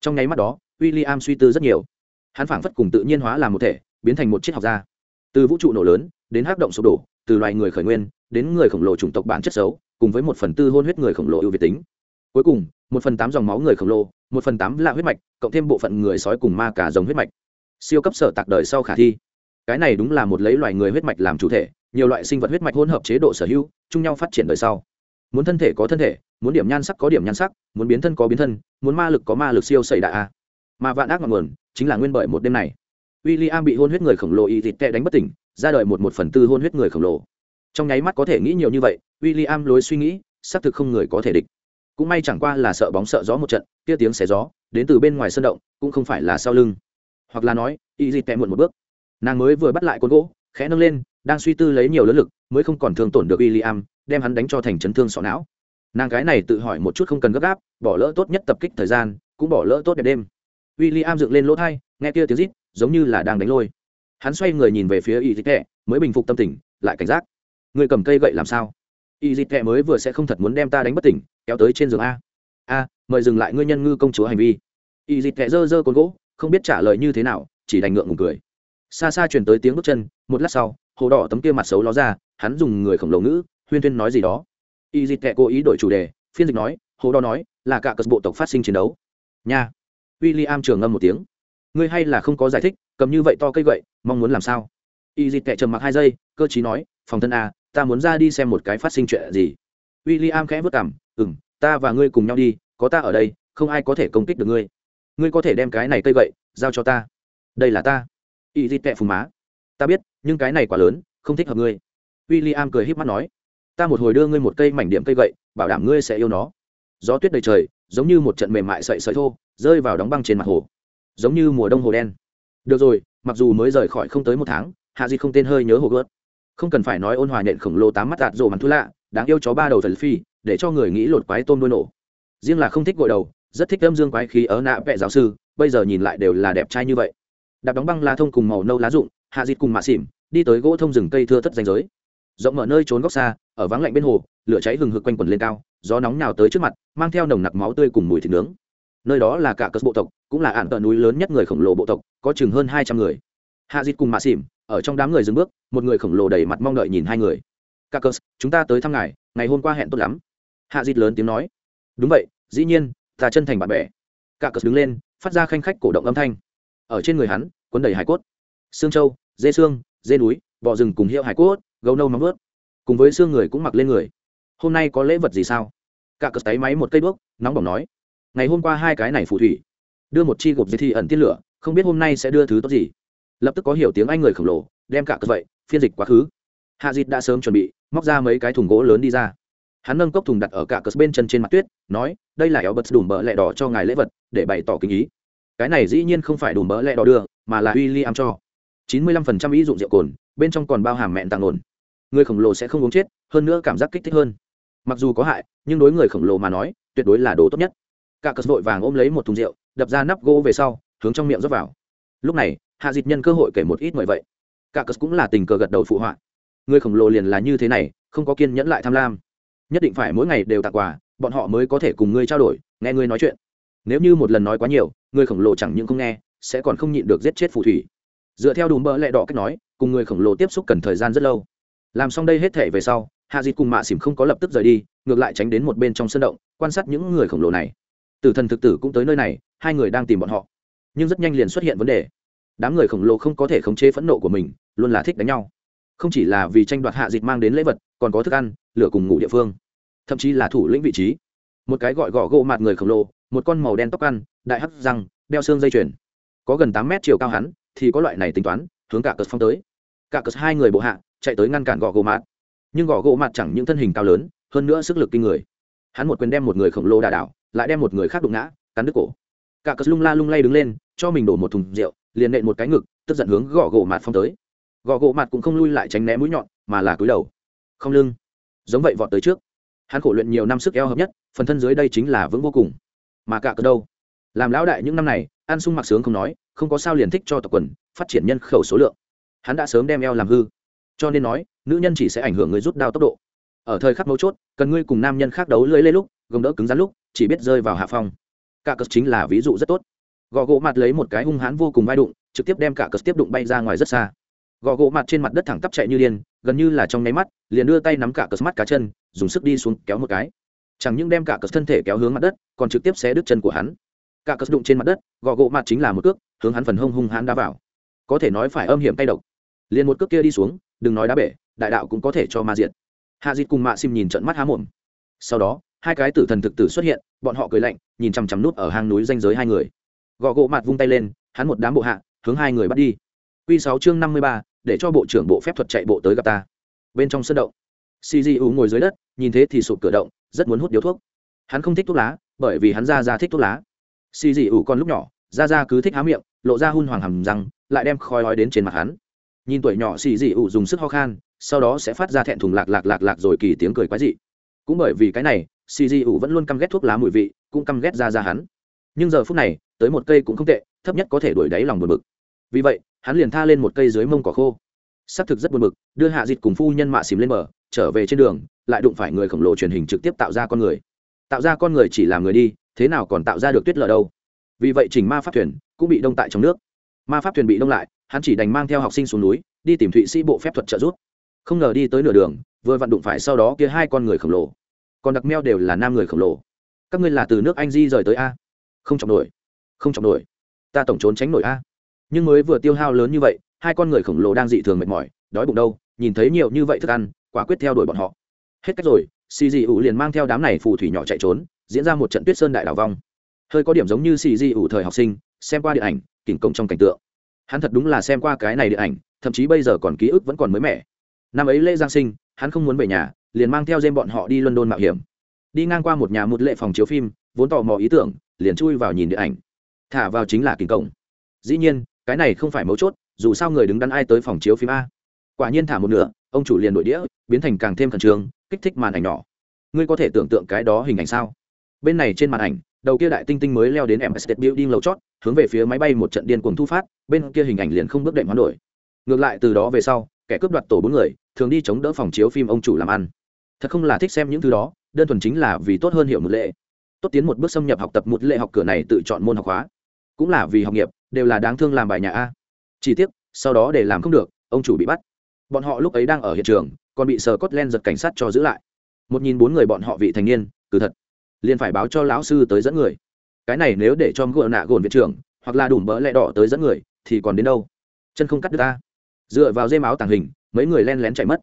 Trong nháy mắt đó w i l l i am suy tư rất nhiều. Hắn phảng phất cùng tự nhiên hóa làm một thể, biến thành một triết học gia. Từ vũ trụ nổ lớn, đến hắc động sụp đổ, từ loài người khởi nguyên, đến người khổng lồ chủng tộc bản chất xấu cùng với một phần tư hôn huyết người khổng lồ ưu việt tính. Cuối cùng, một phần tám dòng máu người khổng lồ, một phần tám là huyết mạch, cộng thêm bộ phận người sói cùng ma cả dòng huyết mạch. Siêu cấp sở tạc đời sau khả thi. Cái này đúng là một lấy loài người huyết mạch làm chủ thể, nhiều loại sinh vật huyết mạch hỗn hợp chế độ sở hữu, chung nhau phát triển đời sau. Muốn thân thể có thân thể, muốn điểm nhan sắc có điểm nhan sắc, muốn biến thân có biến thân, muốn ma lực có ma lực siêu xảy đại a. Mà vạn ác ngọn nguồn chính là nguyên bởi một đêm này. W i l l i am bị hôn huyết người khổng lồ y thịt tệ đánh bất tỉnh, ra đời một một phần tư hôn huyết người khổng lồ. Trong nháy mắt có thể nghĩ nhiều như vậy w i l l i am lối suy nghĩ, xác thực không người có thể địch. Cũng may chẳng qua là sợ bóng sợ gió một trận, kia tiếng xé gió, đến từ bên ngoài sân động, cũng không phải là sau lưng. Hoặc là nói, y thịt tệ muộn một bước. Nàng mới vừa bắt lại cuốn gỗ, khẽ nâng lên, đang suy tư lấy nhiều lớn lực, mới không còn thương tổn được w i l l i am đem hắn đánh cho thành chấn thương sọ não. Nàng gái này tự hỏi một chút không cần gấp gáp, bỏ lỡ tốt nhất tập kích thời gian, cũng bỏ lỡ tốt đẹp đêm. William am dựng lên lỗ thai, nghe kia tiếng rít, giống như là đang đánh lôi. Hắn xoay người nhìn về phía y dịp tệ, mới bình phục tâm tình, lại cảnh giác. Người cầm cây gậy làm sao? Y dịt tệ mới vừa sẽ không thật muốn đem ta đánh bất tỉnh, kéo tới trên giường a. A, mời dừng lại ngươi nhân ngư công chúa hành vi. Y dịt tệ dơ dơ cồn gỗ, không biết trả lời như thế nào, chỉ đành ngượng ngùng cười. Xa xa chuyển tới tiếng bước chân, một lát sau, hồ đỏ tấm kia mặt xấu ló ra, hắn dùng người khổng lồ ngữ, huyên thuyên nói gì đó. Y dịt tệ cố ý đổi chủ đề, phiên dịch nói, hồ đỏ nói, là cả cờ bộ tộc phát sinh chiến đấu. Nha. W i l l i am trường ngâm một tiếng. Ngươi hay là không có giải thích, cầm như vậy to cây gậy, mong muốn làm sao? Y dịt kệ trầm mặc hai giây, cơ chí nói, phòng thân a ta muốn ra đi xem một cái phát sinh chuyện gì. W i l l i am khẽ vất cảm ừ m ta và ngươi cùng nhau đi, có ta ở đây, không ai có thể công kích được ngươi. Ngươi có thể đem cái này cây gậy, giao cho ta. Đây là ta. Y dịt tệ phù má. Ta biết, nhưng cái này quá lớn, không thích hợp ngươi. W i l l i am cười h í p mắt nói, ta một hồi đưa ngươi một cây mảnh điểm cây gậy, bảo đảm ngươi sẽ yêu nó. Gió tuyết đầy trời, giống như một trận mềm mại sậy sợi thô, rơi vào đóng băng trên mặt hồ. Giống như mùa đông hồ đen. Được rồi, mặc dù mới rời khỏi không tới một tháng, hạ di không tên hơi nhớ hồ gớt không cần phải nói ôn hòa nhện khổng lồ tám mắt tạt rồ mặn thu lạ, đáng yêu chó ba đầu thần phi, để cho người nghĩ lột quái tôm đuôi nổ. Riêng là không thích gội đầu, rất thích âm dương quái khí ở nạ vẹ giáo sư, bây giờ nhìn lại đều là đẹp trai như vậy. Đạp đóng băng lá thông cùng màu nâu lá rụng, hạ dịt cùng mạ xỉm, đi tới gỗ thông rừng cây thưa thất danh giới. Rộng mở nơi trốn góc xa, ở vắng lạnh bên hồ, lửa cháy hừng hực quanh quần lên cao, gió nóng nào tới trước mặt, mang theo nồng nặc máu tươi cùng mùi thịt nướng. Nơi đó là cả cất bộ tộc, cũng là ạn tờ núi lớn nhất người khổng lồ bộ tộc, có chừng hơn hai trăm người. Hạ dịt cùng mạ xỉm ở trong đám người dừng bước một người khổng lồ đầy mặt mong đợi nhìn hai người. Cả s chúng ta tới thăm ngài ngày hôm qua hẹn tốt lắm. Hạ dịt lớn tiếng nói. Đúng vậy dĩ nhiên ta chân thành bạn bè. Cả s đứng lên phát ra khanh khách cổ động âm thanh. Ở trên người hắn quấn đầy hải cốt. Xương trâu dê xương dê núi bọ rừng cùng hiệu hải cốt gấu nâu móng ướt cùng với xương người cũng mặc lên người. Hôm nay có lễ vật gì sao? Cả cất tay máy một cây bước, nóng bỏng nói. Ngày hôm qua hai cái này phù thủy. Đưa một chi gộp dây thi ẩn tiên lửa không biết hôm nay sẽ đưa thứ tốt gì lập tức có hiểu tiếng anh người khổng lồ, đem cả cờ vậy, phiên dịch quá khứ. Hạ dịt đã sớm chuẩn bị, móc ra mấy cái thùng gỗ lớn đi ra. Hắn nâng cốc thùng đặt ở cả cờ bên chân trên mặt tuyết, nói, đây là éo bật đùm bỡ lẹ đỏ cho ngài lễ vật, để bày tỏ kinh ý. Cái này dĩ nhiên không phải đùm bỡ lẹ đỏ đưa, mà là w i i am cho. Chín mươi lăm phần trăm ý dụng rượu cồn, bên trong còn bao hàm mẹn tàng ổn. Người khổng lồ sẽ không uống chết, hơn nữa cảm giác kích thích hơn. Mặc dù có hại, nhưng đối người khổng lồ mà nói, tuyệt đối là đồ tốt nhất. Cả cờ vội vàng ôm lấy một thùng rượu, đập ra nắp gỗ về sau, hướng trong miệng rót vào lúc này, hạ dịch nhân cơ hội kể một ít mời vậy. Cả cờ cũng là tình cờ gật đầu phụ họa. Người khổng lồ liền là như thế này, không có kiên nhẫn lại tham lam. Nhất định phải mỗi ngày đều tặng quà, bọn họ mới có thể cùng ngươi trao đổi, nghe ngươi nói chuyện. Nếu như một lần nói quá nhiều, người khổng lồ chẳng những không nghe, sẽ còn không nhịn được giết chết phù thủy. Dựa theo đùm bỡ lẹ đỏ cách nói, cùng người khổng lồ tiếp xúc cần thời gian rất lâu. Làm xong đây hết thể về sau, hạ dịt cùng mạ xỉm không có lập tức rời đi, ngược lại tránh đến một bên trong sân động, quan sát những người khổng lồ này. Tử thần thực tử cũng tới nơi này, hai người đang tìm bọn họ nhưng rất nhanh liền xuất hiện vấn đề. Đám người khổng lồ không có thể khống chế phẫn nộ của mình, luôn là thích đánh nhau. Không chỉ là vì tranh đoạt hạ dịch mang đến lễ vật, còn có thức ăn, lửa cùng ngủ địa phương. Thậm chí là thủ lĩnh vị trí. Một cái gọi gõ gỗ mặt người khổng lồ, một con màu đen tóc ăn, đại hắc răng, đeo xương dây chuyền. Có gần tám mét chiều cao hắn, thì có loại này tính toán, hướng cả cờ phong tới. Cả cờ hai người bộ hạ, chạy tới ngăn cản gõ gỗ mặt. Nhưng gõ gỗ mặt chẳng những thân hình cao lớn, hơn nữa sức lực kinh người. Hắn một quyền đem một người khổng lồ đà đảo, lại đem một người khác đụng ngã, cắn đứt cổ cả cờ lung la lung lay đứng lên, cho mình đổ một thùng rượu, liền nện một cái ngực, tức giận hướng gõ gỗ mặt phong tới. Gõ gỗ mặt cũng không lui lại tránh né mũi nhọn, mà là cúi đầu. Không lưng. Giống vậy vọt tới trước. Hắn khổ luyện nhiều năm sức eo hợp nhất, phần thân dưới đây chính là vững vô cùng. Mà cả cờ đâu? Làm lão đại những năm này, ăn sung mặc sướng không nói, không có sao liền thích cho tập quần, phát triển nhân khẩu số lượng. Hắn đã sớm đem eo làm hư. Cho nên nói, nữ nhân chỉ sẽ ảnh hưởng người rút đao tốc độ. Ở thời khắc mấu chốt, cần ngươi cùng nam nhân khác đấu lưỡi lê lúc, gồng đỡ cứng rắn lúc, chỉ biết rơi vào hạ phong cả cờ chính là ví dụ rất tốt. Gò gỗ mặt lấy một cái hung hãn vô cùng vai đụng, trực tiếp đem cả cờ tiếp đụng bay ra ngoài rất xa. Gò gỗ mặt trên mặt đất thẳng tắp chạy như điên, gần như là trong nháy mắt, liền đưa tay nắm cả cờ mắt cá chân, dùng sức đi xuống kéo một cái. Chẳng những đem cả cờ thân thể kéo hướng mặt đất, còn trực tiếp xé đứt chân của hắn. Cả cờ đụng trên mặt đất, gò gỗ mặt chính là một cước, hướng hắn phần hông hung hãn đá vào. Có thể nói phải âm hiểm tay độc. Liền một cước kia đi xuống, đừng nói đá bể, đại đạo cũng có thể cho ma diệt. Hạ dịt cùng mạ sim nhìn trận mắt há mồm. Sau đó hai cái tử thần thực tử xuất hiện, bọn họ cười lạnh, nhìn chằm chằm nút ở hang núi danh giới hai người. Gò gỗ mặt vung tay lên, hắn một đám bộ hạ, hướng hai người bắt đi. Q sáu chương năm mươi ba, để cho bộ trưởng bộ phép thuật chạy bộ tới gặp ta. Bên trong sân động cgu ngồi dưới đất, nhìn thế thì sụp cửa động, rất muốn hút điếu thuốc. Hắn không thích thuốc lá, bởi vì hắn ra ra thích thuốc lá. Cgu con lúc nhỏ, ra ra cứ thích há miệng, lộ ra hun hoàng hầm răng, lại đem khói hói đến trên mặt hắn. Nhìn tuổi nhỏ cgu dùng sức ho khan, sau đó sẽ phát ra thẹn thùng lạc lạc lạc lạc rồi kỳ tiếng cười quái dị. Cũng bởi vì cái này cgu vẫn luôn căm ghét thuốc lá mùi vị, cũng căm ghét ra ra hắn. Nhưng giờ phút này, tới một cây cũng không tệ, thấp nhất có thể đuổi đáy lòng buồn bực. Vì vậy, hắn liền tha lên một cây dưới mông cỏ khô. Xác thực rất buồn bực, đưa hạ dịt cùng phu nhân mạ xìm lên bờ, trở về trên đường, lại đụng phải người khổng lồ truyền hình trực tiếp tạo ra con người. Tạo ra con người chỉ làm người đi, thế nào còn tạo ra được tuyết lở đâu? Vì vậy chỉnh ma pháp thuyền cũng bị đông tại trong nước. Ma pháp thuyền bị đông lại, hắn chỉ đành mang theo học sinh xuống núi, đi tìm thụy sĩ bộ phép thuật trợ giúp. Không ngờ đi tới nửa đường, vừa vặn đụng phải sau đó kia hai con người khổng lồ còn đặc meo đều là nam người khổng lồ. Các ngươi là từ nước anh di rời tới a? Không trọng nổi. Không trọng nổi. Ta tổng trốn tránh nổi a. Nhưng mới vừa tiêu hao lớn như vậy, hai con người khổng lồ đang dị thường mệt mỏi, đói bụng đâu, nhìn thấy nhiều như vậy thức ăn, quả quyết theo đuổi bọn họ. Hết cách rồi xì dị ủ liền mang theo đám này phù thủy nhỏ chạy trốn, diễn ra một trận tuyết sơn đại đảo vong. Hơi có điểm giống như xì dị ủ thời học sinh, xem qua điện ảnh, kỉnh công trong cảnh tượng. Hắn thật đúng là xem qua cái này điện ảnh, thậm chí bây giờ còn ký ức vẫn còn mới mẻ. Năm ấy lễ giáng sinh, hắn không muốn về nhà liền mang theo dêm bọn họ đi london mạo hiểm. Đi ngang qua một nhà một lệ phòng chiếu phim, vốn tò mò ý tưởng, liền chui vào nhìn điện ảnh. Thả vào chính là kỉnh cổng. Dĩ nhiên, cái này không phải mấu chốt, dù sao người đứng đắn ai tới phòng chiếu phim a. Quả nhiên thả một nửa, ông chủ liền đổi đĩa biến thành càng thêm khẩn trương, kích thích màn ảnh nhỏ. Ngươi có thể tưởng tượng cái đó hình ảnh sao? Bên này trên màn ảnh, đầu kia đại tinh tinh mới leo đến em state building lầu chót, hướng về phía máy bay một trận điên cuồng thu phát, bên kia hình ảnh liền không bước đệm hoán đổi. Ngược lại từ đó về sau, kẻ cướp đoạt tổ bốn người, thường đi chống đỡ phòng chiếu phim ông chủ làm ăn thật không là thích xem những thứ đó, đơn thuần chính là vì tốt hơn hiểu một lệ. Tốt tiến một bước xâm nhập học tập một lệ học cửa này tự chọn môn học hóa cũng là vì học nghiệp, đều là đáng thương làm bài nhà a. Chỉ tiếc, sau đó để làm không được, ông chủ bị bắt. Bọn họ lúc ấy đang ở hiện trường, còn bị sờ cốt len giật cảnh sát cho giữ lại. Một nhìn bốn người bọn họ vị thành niên, cứ thật, liền phải báo cho lão sư tới dẫn người. Cái này nếu để cho ngựa nạ gồn viện trưởng, hoặc là đủ bỡ lẹ đỏ tới dẫn người, thì còn đến đâu? Chân không cắt được ta. Dựa vào dây máu tàng hình, mấy người len lén chạy mất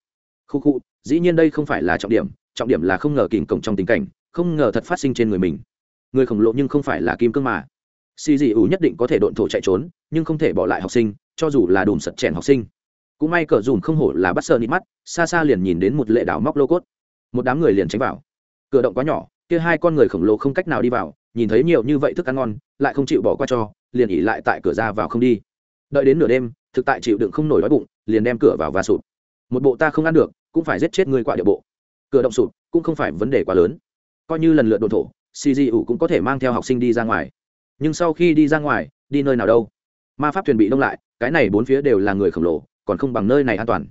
khu khu dĩ nhiên đây không phải là trọng điểm trọng điểm là không ngờ kìm cổng trong tình cảnh, không ngờ thật phát sinh trên người mình. Người khổng lồ nhưng không phải là kim cương mà. Xì dị ủ nhất định có thể độn thổ chạy trốn, nhưng không thể bỏ lại học sinh, cho dù là đùm sật chèn học sinh. Cũng may cờ dùm không hổ là bắt sơ nịt mắt, xa xa liền nhìn đến một lệ đảo móc lô cốt. Một đám người liền tránh vào. Cửa động quá nhỏ, kia hai con người khổng lồ không cách nào đi vào, nhìn thấy nhiều như vậy thức ăn ngon, lại không chịu bỏ qua cho, liền ỉ lại tại cửa ra vào không đi. Đợi đến nửa đêm, thực tại chịu đựng không nổi đói bụng, liền đem cửa vào và sụp một bộ ta không ăn được, cũng phải giết chết người qua địa bộ. Cửa động sụp, cũng không phải vấn đề quá lớn. Coi như lần lượt đồn thổ cgu cũng có thể mang theo học sinh đi ra ngoài. Nhưng sau khi đi ra ngoài, đi nơi nào đâu? Ma pháp thuyền bị đông lại, cái này bốn phía đều là người khổng lồ, còn không bằng nơi này an toàn.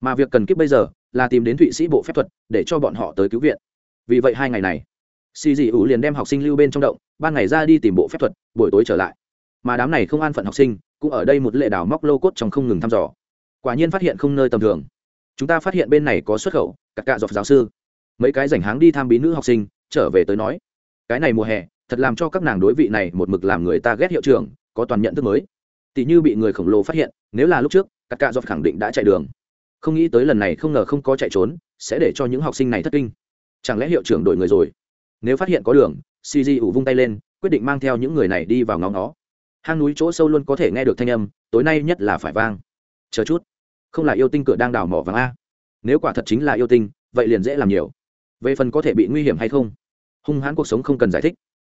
Mà việc cần kiếp bây giờ, là tìm đến thụy sĩ bộ phép thuật, để cho bọn họ tới cứu viện. Vì vậy hai ngày này Si Di ủ liền đem học sinh lưu bên trong động, ban ngày ra đi tìm bộ phép thuật, buổi tối trở lại. Mà đám này không an phận học sinh, cũng ở đây một lệ đảo móc lô cốt trong không ngừng thăm dò. Quả nhiên phát hiện không nơi tầm thường chúng ta phát hiện bên này có xuất khẩu cả cạ dọc giáo sư. Mấy cái rảnh háng đi tham bí nữ học sinh, trở về tới nói, cái này mùa hè, thật làm cho các nàng đối vị này một mực làm người ta ghét hiệu trưởng, có toàn nhận thức mới. Tỷ như bị người khổng lồ phát hiện, nếu là lúc trước cả cạ dọc khẳng định đã chạy đường. Không nghĩ tới lần này không ngờ không có chạy trốn, sẽ để cho những học sinh này thất kinh. Chẳng lẽ hiệu trưởng đổi người rồi? Nếu phát hiện có đường cg ủ vung tay lên, quyết định mang theo những người này đi vào ngóng nó hang núi chỗ sâu luôn có thể nghe được thanh âm, tối nay nhất là phải vang. Chờ chút không là yêu tinh cửa đang đào mỏ vàng a. Nếu quả thật chính là yêu tinh, vậy liền dễ làm nhiều. Về phần có thể bị nguy hiểm hay không, hung hãn cuộc sống không cần giải thích.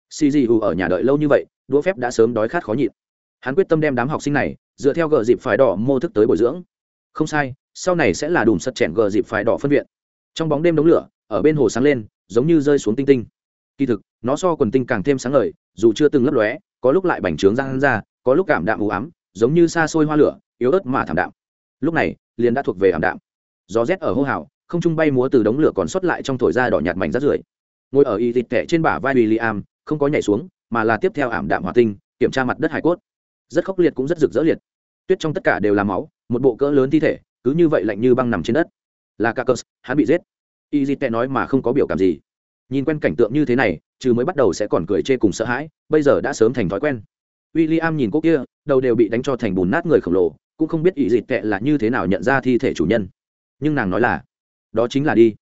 Si Ji U ở nhà đợi lâu như vậy, đũa phép đã sớm đói khát khó nhịn. Hắn quyết tâm đem đám học sinh này, dựa theo gờ dịp phải đỏ mô thức tới bồi dưỡng. Không sai, sau này sẽ là đùm sật chèn gờ dịp phải đỏ phân viện. Trong bóng đêm đống lửa, ở bên hồ sáng lên, giống như rơi xuống tinh tinh. Kỳ thực, nó so quần tinh càng thêm sáng ngời, dù chưa từng lấp lóe, có lúc lại bành trướng ra ra, có lúc cảm đạm u ám, giống như xa xôi hoa lửa, yếu ớt mà thảm đạm lúc này, liền đã thuộc về ảm đạm. Gió rét ở hô hào, không trung bay múa từ đống lửa còn xuất lại trong thổi ra đỏ nhạt mảnh rát rưởi. Ngồi ở y thịt tẻ trên bả vai William, không có nhảy xuống, mà là tiếp theo ảm đạm hỏa tinh, kiểm tra mặt đất hải cốt. Rất khốc liệt cũng rất rực rỡ liệt. Tuyết trong tất cả đều là máu, một bộ cỡ lớn thi thể, cứ như vậy lạnh như băng nằm trên đất. Là cả hắn bị giết. Y dịch tệ nói mà không có biểu cảm gì. Nhìn quen cảnh tượng như thế này, trừ mới bắt đầu sẽ còn cười chê cùng sợ hãi, bây giờ đã sớm thành thói quen. W i l l i am nhìn cô kia, đầu đều bị đánh cho thành bùn nát người khổng lồ cũng không biết ý dịt tệ là như thế nào nhận ra thi thể chủ nhân. Nhưng nàng nói là, đó chính là đi.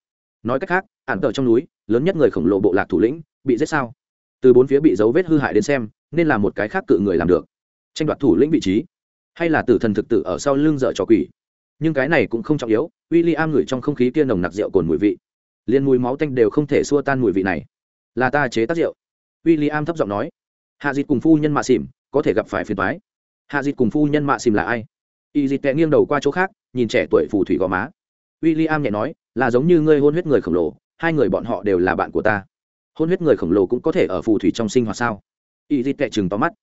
Nói cách khác, ản tờ trong núi, lớn nhất người khổng lồ bộ lạc thủ lĩnh, bị giết sao? Từ bốn phía bị dấu vết hư hại đến xem, nên là một cái khác cự người làm được. Tranh đoạt thủ lĩnh vị trí, hay là tử thần thực tử ở sau lưng dở trò quỷ. Nhưng cái này cũng không trọng yếu w i l l i am ngửi trong không khí kia nồng nặc rượu cồn mùi vị. Liền mùi máu tanh đều không thể xua tan mùi vị này. Là ta chế tác rượu. W i l l i am thấp giọng nói. Hạ dịt cùng phu nhân mạ xỉm có thể gặp phải phiền thoái hạ dịt cùng phu nhân mạ xỉm là ai? Y dịt tệ nghiêng đầu qua chỗ khác, nhìn trẻ tuổi phù thủy gò má. W i l l i am nhẹ nói, là giống như ngươi hôn huyết người khổng lồ, hai người bọn họ đều là bạn của ta. Hôn huyết người khổng lồ cũng có thể ở phù thủy trong sinh hoạt sao? Y dịt tệ chừng to mắt.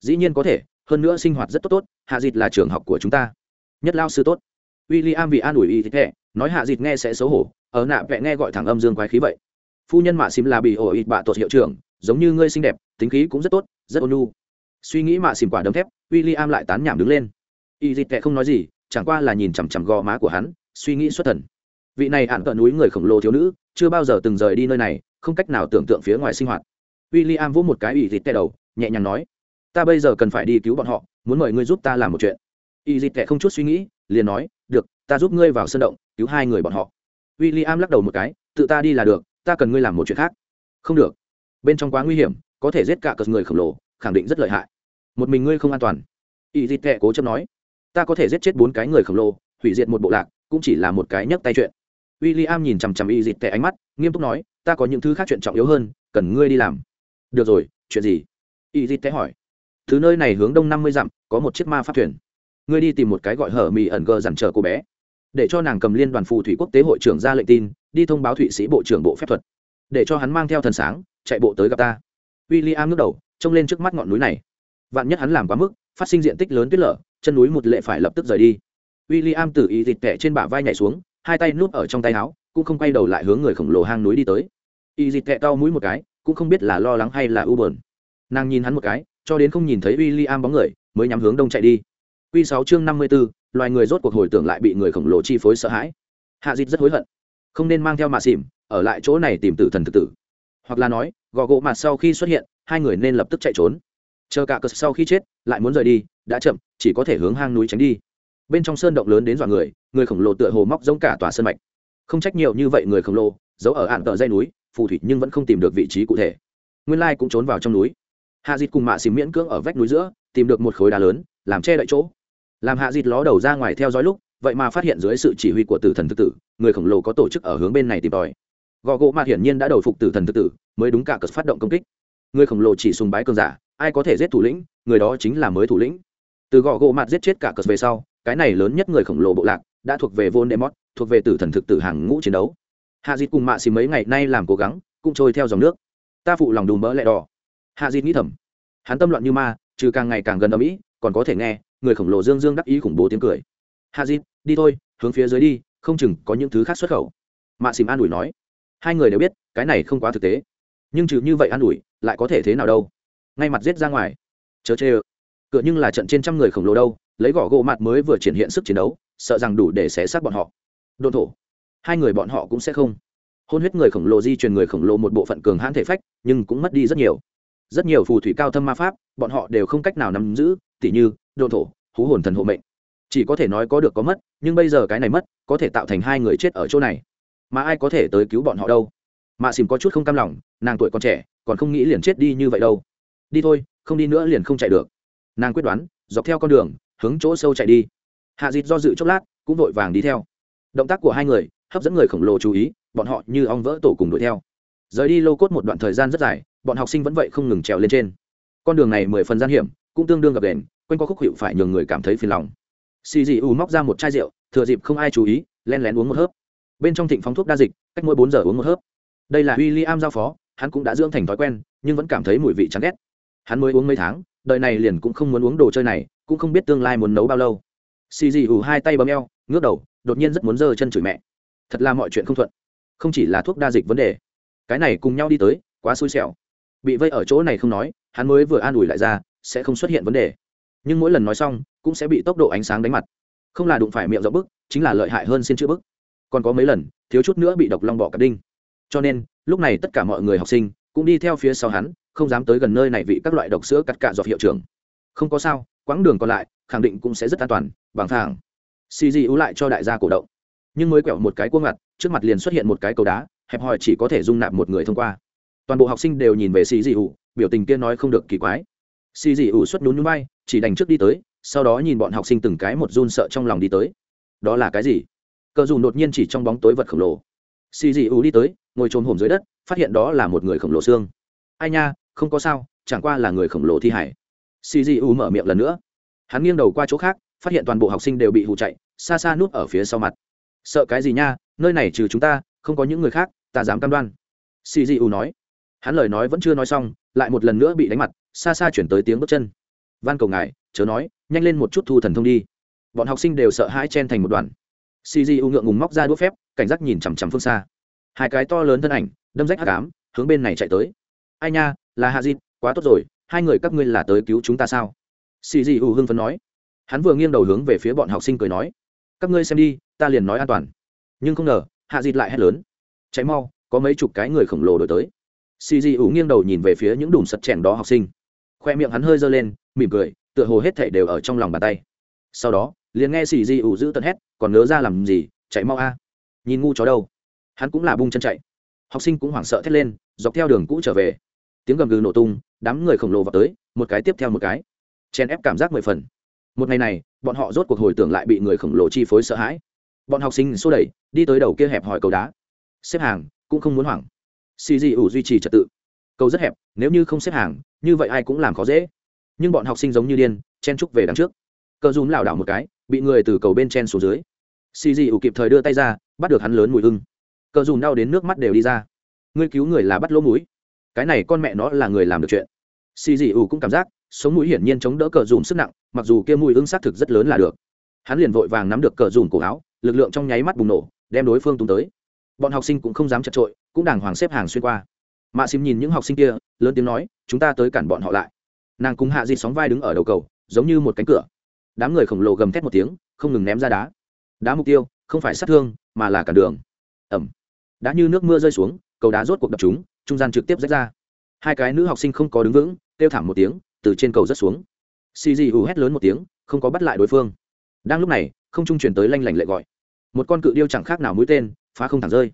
Dĩ nhiên có thể, hơn nữa sinh hoạt rất tốt tốt, hạ dịt là trường học của chúng ta. Nhất lao sư tốt. William vì an ủi y thế nói hạ dịt nghe sẽ xấu hổ, ở nạ vẽ nghe gọi thẳng âm dương quái khí vậy. Phu nhân mạ xìm là bị ổ ít bạ tột hiệu trưởng, giống như ngươi xinh đẹp, tính khí cũng rất tốt, rất ôn nhu. Suy nghĩ mạ xìm quả đấm thép, William lại tán nhảm đứng lên y dịt không nói gì, chẳng qua là nhìn chằm chằm gò má của hắn, suy nghĩ xuất thần. Vị này ạn cận núi người khổng lồ thiếu nữ, chưa bao giờ từng rời đi nơi này, không cách nào tưởng tượng phía ngoài sinh hoạt. William vỗ một cái y dịt đầu, nhẹ nhàng nói, ta bây giờ cần phải đi cứu bọn họ, muốn mời ngươi giúp ta làm một chuyện. Y dịt không chút suy nghĩ, liền nói, được, ta giúp ngươi vào sân động, cứu hai người bọn họ. W i l l i am lắc đầu một cái, tự ta đi là được, ta cần ngươi làm một chuyện khác. Không được. Bên trong quá nguy hiểm, có thể giết cả cờ người khổng lồ, khẳng định rất lợi hại. Một mình ngươi không an toàn. Y dịt tệ cố chấp nói ta có thể giết chết bốn cái người khổng lồ, hủy diệt một bộ lạc, cũng chỉ là một cái nhấc tay chuyện. W i l l i am nhìn chằm chằm y dịt tệ ánh mắt, nghiêm túc nói, ta có những thứ khác chuyện trọng yếu hơn, cần ngươi đi làm. Được rồi, chuyện gì? Y dịt tệ hỏi. Thứ nơi này hướng đông năm mươi dặm, có một chiếc ma pháp thuyền. Ngươi đi tìm một cái gọi hở mì ẩn gờ dằn chờ cô bé. Để cho nàng cầm liên đoàn phù thủy quốc tế hội trưởng ra lệnh tin, đi thông báo thụy sĩ bộ trưởng bộ phép thuật. Để cho hắn mang theo thần sáng, chạy bộ tới gặp ta. W i l l i am ngước đầu, trông lên trước mắt ngọn núi này. Vạn nhất hắn làm quá mức phát sinh diện tích lớn tuyết lở chân núi một lệ phải lập tức rời đi w i l l i am tự ý thịt tệ trên bả vai nhảy xuống hai tay núp ở trong tay áo cũng không quay đầu lại hướng người khổng lồ hang núi đi tới y dịt tệ cau mũi một cái cũng không biết là lo lắng hay là u bờn nàng nhìn hắn một cái cho đến không nhìn thấy w i l l i am bóng người mới nhắm hướng đông chạy đi Quy sáu chương 54, loài người rốt cuộc hồi tưởng lại bị người khổng lồ chi phối sợ hãi. Hạ Dịch rất hối hận, không nên mang theo mạ xỉm, ở lại chỗ này tìm tử thần thực tử. Hoặc là nói, gò gỗ mặt sau khi xuất hiện, hai người nên lập tức chạy trốn. Chờ cả cờ sau khi chết, lại muốn rời đi, đã chậm, chỉ có thể hướng hang núi tránh đi. Bên trong sơn động lớn đến dọa người, người khổng lồ tựa hồ móc giống cả tòa sơn mạch. Không trách nhiều như vậy người khổng lồ, giấu ở ạn tờ dây núi, phù thủy nhưng vẫn không tìm được vị trí cụ thể. nguyên lai cũng trốn vào trong núi hạ dịt cùng mạ xìm miễn cưỡng ở vách núi giữa tìm được một khối đá lớn làm che đậy chỗ làm hạ dịt ló đầu ra ngoài theo dõi lúc vậy mà phát hiện dưới sự chỉ huy của tử thần thực tử người khổng lồ có tổ chức ở hướng bên này tìm tòi gò gỗ mạt hiển nhiên đã đầu phục tử thần thực tử mới đúng cả cật phát động công kích người khổng lồ chỉ sùng bái cơn giả ai có thể giết thủ lĩnh, người đó chính là mới thủ lĩnh. Từ gò gỗ mặt giết chết cả cờ về sau, cái này lớn nhất người khổng lồ bộ lạc đã thuộc về vôn demot thuộc về tử thần thực tử hàng ngũ chiến đấu. Hạ dịt cùng mạ xì mấy ngày nay làm cố gắng, cũng trôi theo dòng nước. Ta phụ lòng đùm mỡ lẹ đỏ. Hạ dịt nghĩ thầm. Hắn tâm loạn như ma, trừ càng ngày càng gần âm mỹ, còn có thể nghe, người khổng lồ dương dương đắc ý khủng bố tiếng cười. Hạ dịt đi thôi, hướng phía dưới đi, không chừng có những thứ khác xuất khẩu. Mạ xìm an ủi nói. Hai người đều biết, cái này không quá thực tế. Nhưng trừ như vậy an ủi, lại có thể thế nào đâu? Ngay mặt giết ra ngoài. Chớ chê ơ. Cựa nhưng là trận trên trăm người khổng lồ đâu, lấy gõ gỗ mặt mới vừa triển hiện sức chiến đấu, sợ rằng đủ để xé xác bọn họ. Đồn thổ, hai người bọn họ cũng sẽ không. Hôn huyết người khổng lồ di truyền người khổng lồ một bộ phận cường hãn thể phách, nhưng cũng mất đi rất nhiều. Rất nhiều phù thủy cao thâm ma pháp, bọn họ đều không cách nào nắm giữ, tỉ như, đồn thổ, hú hồn thần hộ mệnh. Chỉ có thể nói có được có mất, nhưng bây giờ cái này mất, có thể tạo thành hai người chết ở chỗ này. Mà ai có thể tới cứu bọn họ đâu? Mạ xìm có chút không cam lòng, nàng tuổi còn trẻ, còn không nghĩ liền chết đi như vậy đâu đi thôi, không đi nữa liền không chạy được. Nàng quyết đoán, dọc theo con đường, hướng chỗ sâu chạy đi. Hạ dịt do dự chốc lát, cũng vội vàng đi theo. Động tác của hai người, hấp dẫn người khổng lồ chú ý, bọn họ như ong vỡ tổ cùng đuổi theo. Rời đi lô cốt một đoạn thời gian rất dài, bọn học sinh vẫn vậy không ngừng trèo lên trên. Con đường này mười phần gian hiểm, cũng tương đương gặp đèn quanh có khúc hiệu phải nhường người cảm thấy phiền lòng. Xì dị u móc ra một chai rượu, thừa dịp không ai chú ý, len lén uống một hớp. Bên trong thịnh phóng thuốc đa dịch, cách mỗi bốn giờ uống một hớp. Đây là w i l l i am giao phó, hắn cũng đã dưỡng thành thói quen, nhưng vẫn cảm thấy mùi vị chán ghét hắn mới uống mấy tháng, đời này liền cũng không muốn uống đồ chơi này, cũng không biết tương lai muốn nấu bao lâu. Xì dì ủ hai tay bấm eo, ngước đầu, đột nhiên rất muốn giơ chân chửi mẹ. Thật là mọi chuyện không thuận. Không chỉ là thuốc đa dịch vấn đề, cái này cùng nhau đi tới, quá xui xẻo. Bị vây ở chỗ này không nói, hắn mới vừa an ủi lại ra, sẽ không xuất hiện vấn đề. Nhưng mỗi lần nói xong, cũng sẽ bị tốc độ ánh sáng đánh mặt. Không là đụng phải miệng rộng bức, chính là lợi hại hơn xin chữ bức. Còn có mấy lần, thiếu chút nữa bị độc long bọ cặp đinh. Cho nên, lúc này tất cả mọi người học sinh cũng đi theo phía sau hắn không dám tới gần nơi này vì các loại độc sữa cắt cạ dọc hiệu trưởng. Không có sao, quãng đường còn lại, khẳng định cũng sẽ rất an toàn, bằng thẳng xì dị ú lại cho đại gia cổ động. Nhưng mới quẹo một cái cuông ngặt, trước mặt liền xuất hiện một cái cầu đá, hẹp hòi chỉ có thể dung nạp một người thông qua. Toàn bộ học sinh đều nhìn về xì dị ủ biểu tình kia nói không được kỳ quái. Xì dị ủ xuất nhún nhún bay chỉ đành trước đi tới, sau đó nhìn bọn học sinh từng cái một run sợ trong lòng đi tới. Đó là cái gì? Cờ dù đột nhiên chỉ trong bóng tối vật khổng lồ. Xì dị ủ đi tới, ngồi trồm hổm dưới đất, phát hiện đó là một người khổng lồ xương. Ai nha không có sao, chẳng qua là người khổng lồ thi hải xì dị mở miệng lần nữa. Hắn nghiêng đầu qua chỗ khác, phát hiện toàn bộ học sinh đều bị hụ chạy, xa xa núp ở phía sau mặt. Sợ cái gì nha, nơi này trừ chúng ta, không có những người khác, ta dám cam đoan. Xì dị nói. Hắn lời nói vẫn chưa nói xong, lại một lần nữa bị đánh mặt, xa xa chuyển tới tiếng bước chân. Van cầu ngài, chớ nói, nhanh lên một chút thu thần thông đi. Bọn học sinh đều sợ hãi chen thành một đoàn. Cg u ngượng ngùng móc ra đũa phép, cảnh giác nhìn chằm chằm phương xa. Hai cái to lớn thân ảnh, đâm rách hắc cám hướng bên này chạy tới. Ai nha là hạ dịt, quá tốt rồi, hai người các ngươi là tới cứu chúng ta sao? Cg u hưng phấn nói. Hắn vừa nghiêng đầu hướng về phía bọn học sinh cười nói. Các ngươi xem đi, ta liền nói an toàn. Nhưng không ngờ, hạ dịt lại hét lớn. Cháy mau, có mấy chục cái người khổng lồ đổi tới. Cg ủ nghiêng đầu nhìn về phía những đùm sật chèn đó học sinh. Khoe miệng hắn hơi giơ lên, mỉm cười, tựa hồ hết thể đều ở trong lòng bàn tay. Sau đó, liền nghe xì Dị ủ giữ tận hét, còn nớ ra làm gì, chạy mau a. Nhìn ngu chó đâu. Hắn cũng là bung chân chạy. Học sinh cũng hoảng sợ thét lên, dọc theo đường cũ trở về tiếng gầm gừ nổ tung, đám người khổng lồ vào tới, một cái tiếp theo một cái. Chen ép cảm giác mười phần. Một ngày này, bọn họ rốt cuộc hồi tưởng lại bị người khổng lồ chi phối sợ hãi. Bọn học sinh xô đẩy, đi tới đầu kia hẹp hỏi cầu đá. Xếp hàng, cũng không muốn hoảng. Xì di ủ duy trì trật tự. Cầu rất hẹp, nếu như không xếp hàng, như vậy ai cũng làm khó dễ. Nhưng bọn học sinh giống như điên, chen trúc về đằng trước. Cờ dùm lảo đảo một cái, bị người từ cầu bên chen xuống dưới. Xì dị ủ kịp thời đưa tay ra, bắt được hắn lớn mùi hưng cờ dùm đau đến nước mắt đều đi ra. Ngươi cứu người là bắt lỗ mũi cái này con mẹ nó là người làm được chuyện. Xì dị ủ cũng cảm giác, sống mũi hiển nhiên chống đỡ cờ dùm sức nặng, mặc dù kia mùi hưng xác thực rất lớn là được. Hắn liền vội vàng nắm được cờ dùm cổ áo, lực lượng trong nháy mắt bùng nổ, đem đối phương tung tới. Bọn học sinh cũng không dám chật trội, cũng đàng hoàng xếp hàng xuyên qua. Mạ xìm nhìn những học sinh kia, lớn tiếng nói, chúng ta tới cản bọn họ lại. Nàng cùng hạ dịt sóng vai đứng ở đầu cầu, giống như một cánh cửa. Đám người khổng lồ gầm thét một tiếng, không ngừng ném ra đá. Đá mục tiêu, không phải sát thương, mà là cản đường. Ẩm đã như nước mưa rơi xuống, cầu đá rốt cuộc đập chúng trung gian trực tiếp rách ra. Hai cái nữ học sinh không có đứng vững, kêu thảm một tiếng, từ trên cầu rớt xuống. Xì dị hù hét lớn một tiếng, không có bắt lại đối phương. Đang lúc này, không trung chuyển tới lanh lảnh lệ gọi. Một con cự điêu chẳng khác nào mũi tên, phá không thẳng rơi.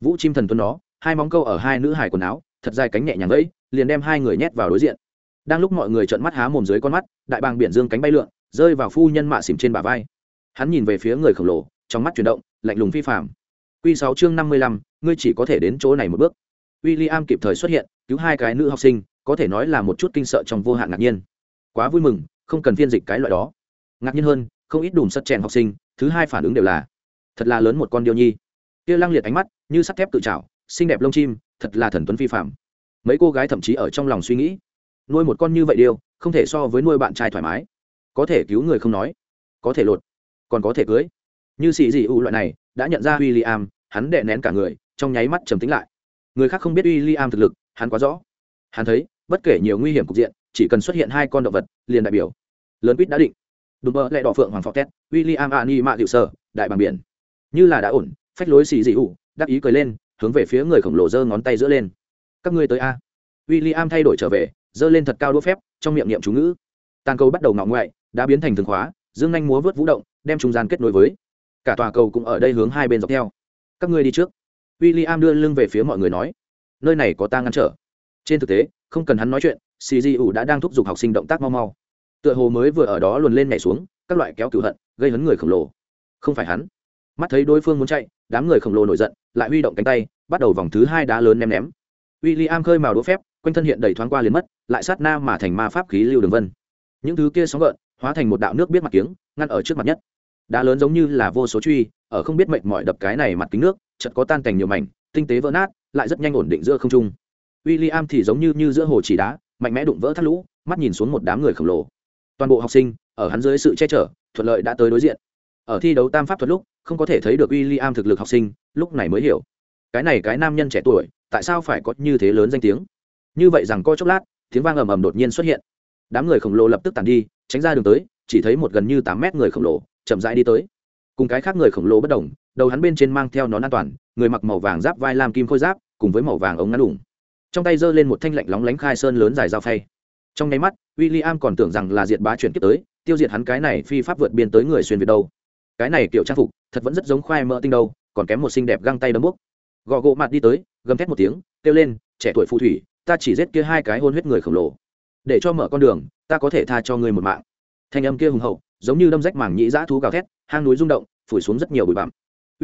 Vũ chim thần tuấn nó, hai móng câu ở hai nữ hải quần áo, thật dài cánh nhẹ nhàng gãy, liền đem hai người nhét vào đối diện. Đang lúc mọi người trợn mắt há mồm dưới con mắt, đại bàng biển dương cánh bay lượn, rơi vào phu nhân mạ xỉm trên bả vai. Hắn nhìn về phía người khổng lồ, trong mắt chuyển động, lạnh lùng phi phạm q sáu chương năm mươi lăm, ngươi chỉ có thể đến chỗ này một bước w i l l i am kịp thời xuất hiện, cứu hai cái nữ học sinh, có thể nói là một chút kinh sợ trong vô hạn ngạc nhiên. Quá vui mừng, không cần phiên dịch cái loại đó. Ngạc nhiên hơn, không ít đùm sắt chèn học sinh, thứ hai phản ứng đều là, thật là lớn một con điêu nhi. Kia lăng liệt ánh mắt, như sắt thép tự trào xinh đẹp lông chim, thật là thần tuấn phi phạm mấy cô gái thậm chí ở trong lòng suy nghĩ, nuôi một con như vậy điêu, không thể so với nuôi bạn trai thoải mái. Có thể cứu người không nói, có thể lột, còn có thể cưới. Như xì dị u loại này, đã nhận ra w i l l i am hắn đệ nén cả người, trong nháy mắt trầm tính lại người khác không biết w i l l i am thực lực, hắn quá rõ. Hắn thấy, bất kể nhiều nguy hiểm cục diện, chỉ cần xuất hiện hai con động vật, liền đại biểu. Lớn quýt đã định. Đùm mơ lại đỏ phượng hoàng phó tét w i l l i am a ni mạ liệu sơ, đại bằng biển. Như là đã ổn, phách lối xì dị ủ, đắc ý cười lên, hướng về phía người khổng lồ giơ ngón tay giữa lên. Các ngươi tới a. W i l l i am thay đổi trở về, giơ lên thật cao đỗ phép, trong miệng niệm chú ngữ. Tàn cầu bắt đầu ngọng ngoại, đã biến thành thường khóa, dương nhanh múa vớt vũ động, đem trung gian kết nối với. Cả tòa cầu cũng ở đây hướng hai bên dọc theo. Các ngươi đi trước w i l l i am đưa lưng về phía mọi người nói, nơi này có ta ngăn trở. Trên thực tế, không cần hắn nói chuyện cgu đã đang thúc giục học sinh động tác mau mau. Tựa hồ mới vừa ở đó luồn lên nhảy xuống, các loại kéo cựu hận, gây hấn người khổng lồ. Không phải hắn. Mắt thấy đối phương muốn chạy, đám người khổng lồ nổi giận, lại huy động cánh tay, bắt đầu vòng thứ hai đá lớn ném ném. W i l l i am khơi màu đỗ phép, quanh thân hiện đầy thoáng qua liền mất, lại sát na mà thành ma pháp khí lưu đường vân. Những thứ kia sóng gợn, hóa thành một đạo nước biết mặt kiếng, ngăn ở trước mặt nhất. Đá lớn giống như là vô số truy, ở không biết mệnh mọi đập cái này mặt kính nước Chợt có tan cảnh nhiều mảnh, tinh tế vỡ nát, lại rất nhanh ổn định giữa không trung. William thì giống như như giữa hồ chỉ đá, mạnh mẽ đụng vỡ thác lũ, mắt nhìn xuống một đám người khổng lồ. Toàn bộ học sinh, ở hắn dưới sự che chở, thuận lợi đã tới đối diện. Ở thi đấu tam pháp thuật lúc, không có thể thấy được William thực lực học sinh, lúc này mới hiểu. Cái này cái nam nhân trẻ tuổi, tại sao phải có như thế lớn danh tiếng? Như vậy rằng coi chốc lát, tiếng vang ầm ầm đột nhiên xuất hiện. Đám người khổng lồ lập tức tản đi, tránh ra đường tới, chỉ thấy một gần như tám mét người khổng lồ, chậm rãi đi tới. Cùng cái khác người khổng lồ bất đồng đầu hắn bên trên mang theo nón an toàn, người mặc màu vàng giáp vai lam kim khôi giáp, cùng với màu vàng ống ngắn đủng. Trong tay giơ lên một thanh lạnh lóng lánh khai sơn lớn dài dao phay. Trong nháy mắt w i l l i am còn tưởng rằng là diệt bá chuyển kiếp tới, tiêu diệt hắn cái này phi pháp vượt biên tới người xuyên việt đâu. Cái này kiểu trang phục, thật vẫn rất giống khoai mỡ tinh đâu, còn kém một xinh đẹp găng tay đấm bốc. Gò gỗ mặt đi tới, gầm thét một tiếng, kêu lên, trẻ tuổi phù thủy, ta chỉ giết kia hai cái hôn huyết người khổng lồ. Để cho mở con đường, ta có thể tha cho ngươi một mạng. Thanh âm kia hùng hậu, giống như đâm rách mảng nhĩ dã thú gào thét, hang núi rung động, phủi xuống rất nhiều bụi bặm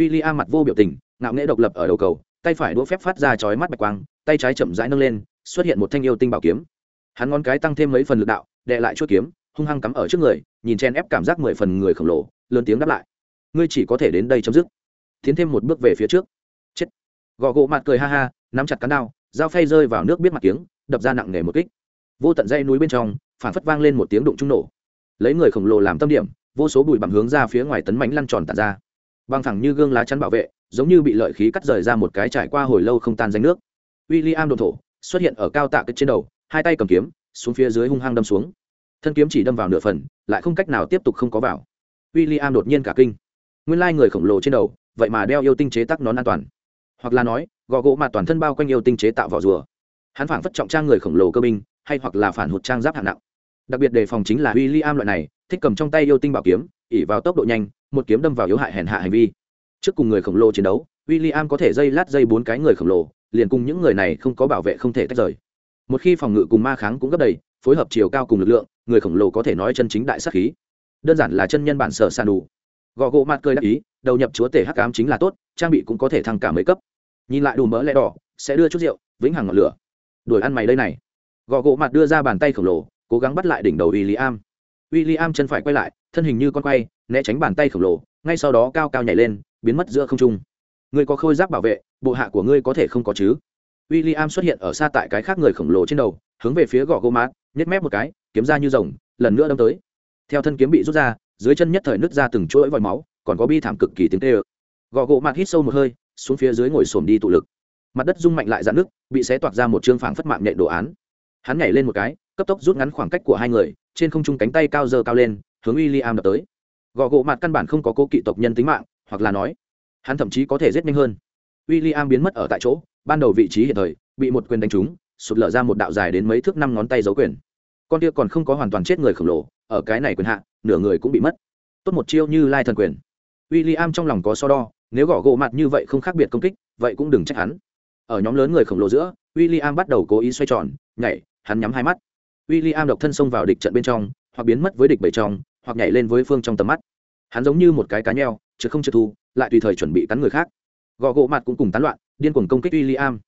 w i l mặt vô biểu tình, ngạo nghễ độc lập ở đầu cầu, tay phải đũa phép phát ra chói mắt bạch quang, tay trái chậm rãi nâng lên, xuất hiện một thanh yêu tinh bảo kiếm. Hắn ngón cái tăng thêm mấy phần lực đạo đệ lại chuỗi kiếm, hung hăng cắm ở trước người, nhìn chen ép cảm giác mười phần người khổng lồ, lớn tiếng đáp lại. Ngươi chỉ có thể đến đây chấm dứt. Tiến thêm một bước về phía trước. Chết. Gò gỗ mặt cười ha ha, nắm chặt cán đao, dao phay rơi vào nước biết mặt kiếng, đập ra nặng nề một kích. Vô tận dây núi bên trong phản phất vang lên một tiếng đụng trung nổ. Lấy người khổng lồ làm tâm điểm, vô số bụi bằng hướng ra phía ngoài tấn mánh lăn tròn tạt ra băng thẳng như gương lá chắn bảo vệ, giống như bị lợi khí cắt rời ra một cái trải qua hồi lâu không tan danh nước. W i l l i am đồn thổ, xuất hiện ở cao tạ kích trên đầu, hai tay cầm kiếm, xuống phía dưới hung hăng đâm xuống. Thân kiếm chỉ đâm vào nửa phần, lại không cách nào tiếp tục không có vào. W i l l i am đột nhiên cả kinh. Nguyên lai người khổng lồ trên đầu, vậy mà đeo yêu tinh chế tắc nón an toàn. Hoặc là nói, gò gỗ mà toàn thân bao quanh yêu tinh chế tạo vỏ rùa. Hắn phản phất trọng trang người khổng lồ cơ binh, hay hoặc là phản hụt trang giáp hạng nặng. Đặc biệt đề phòng chính là w i l l i am loại này, thích cầm trong tay yêu tinh bảo kiếm ỉ vào tốc độ nhanh một kiếm đâm vào yếu hại hèn hạ hành vi. Trước cùng người khổng lồ chiến đấu w i l l i am có thể dây lát dây bốn cái người khổng lồ, liền cùng những người này không có bảo vệ không thể tách rời. Một khi phòng ngự cùng ma kháng cũng gấp đầy, phối hợp chiều cao cùng lực lượng, người khổng lồ có thể nói chân chính đại sắc khí. Đơn giản là chân nhân bản sở sàn đủ. Gò gỗ mặt cười đắc ý, đầu nhập chúa tể hắc ám chính là tốt, trang bị cũng có thể thăng cả mấy cấp. Nhìn lại đủ mỡ lẽ đỏ, sẽ đưa chút rượu, vĩnh hằng ngọn lửa. Đuổi ăn mày đây này. Gò gỗ mặt đưa ra bàn tay khổng lồ, cố gắng bắt lại đỉnh đầu w i l l i am w i l l i am chân phải quay lại, thân hình như con quay, né tránh bàn tay khổng lồ, ngay sau đó cao cao nhảy lên, biến mất giữa không trung. Người có khôi giáp bảo vệ, bộ hạ của ngươi có thể không có chứ? W i l l i am xuất hiện ở xa tại cái khác người khổng lồ trên đầu, hướng về phía gò gỗ mát nhét mép một cái, kiếm ra như rồng, lần nữa đâm tới. Theo thân kiếm bị rút ra, dưới chân nhất thời nứt ra từng chuỗi vòi máu, còn có bi thảm cực kỳ tiếng tê ơ. Gò gỗ mát hít sâu một hơi, xuống phía dưới ngồi xổm đi tụ lực. Mặt đất rung mạnh lại dạn nước bị xé toạc ra một chương phảng phất mạng nhện đồ án. Hắn nhảy lên một cái, cấp tốc rút ngắn khoảng cách của hai người trên không trung cánh tay cao dơ cao lên, hướng w i l l i am đập tới. Gò gỗ mặt căn bản không có cố kỵ tộc nhân tính mạng, hoặc là nói, hắn thậm chí có thể giết nhanh hơn. W i l l i am biến mất ở tại chỗ, ban đầu vị trí hiện thời, bị một quyền đánh trúng, sụt lở ra một đạo dài đến mấy thước năm ngón tay dấu quyền. Con kia còn không có hoàn toàn chết người khổng lồ, ở cái này quyền hạ, nửa người cũng bị mất. Tốt một chiêu như lai thần quyền. W i l l i am trong lòng có so đo, nếu gõ gỗ mặt như vậy không khác biệt công kích, vậy cũng đừng trách hắn. Ở nhóm lớn người khổng lồ giữa w i l l i am bắt đầu cố ý xoay tròn, nhảy, hắn nhắm hai mắt w i l l i am độc thân xông vào địch trận bên trong, hoặc biến mất với địch bầy trong, hoặc nhảy lên với phương trong tầm mắt. Hắn giống như một cái cá nheo, chứ không trượt thu, lại tùy thời chuẩn bị cắn người khác. Gò gỗ mặt cũng cùng tán loạn, điên cuồng công kích w i l l i am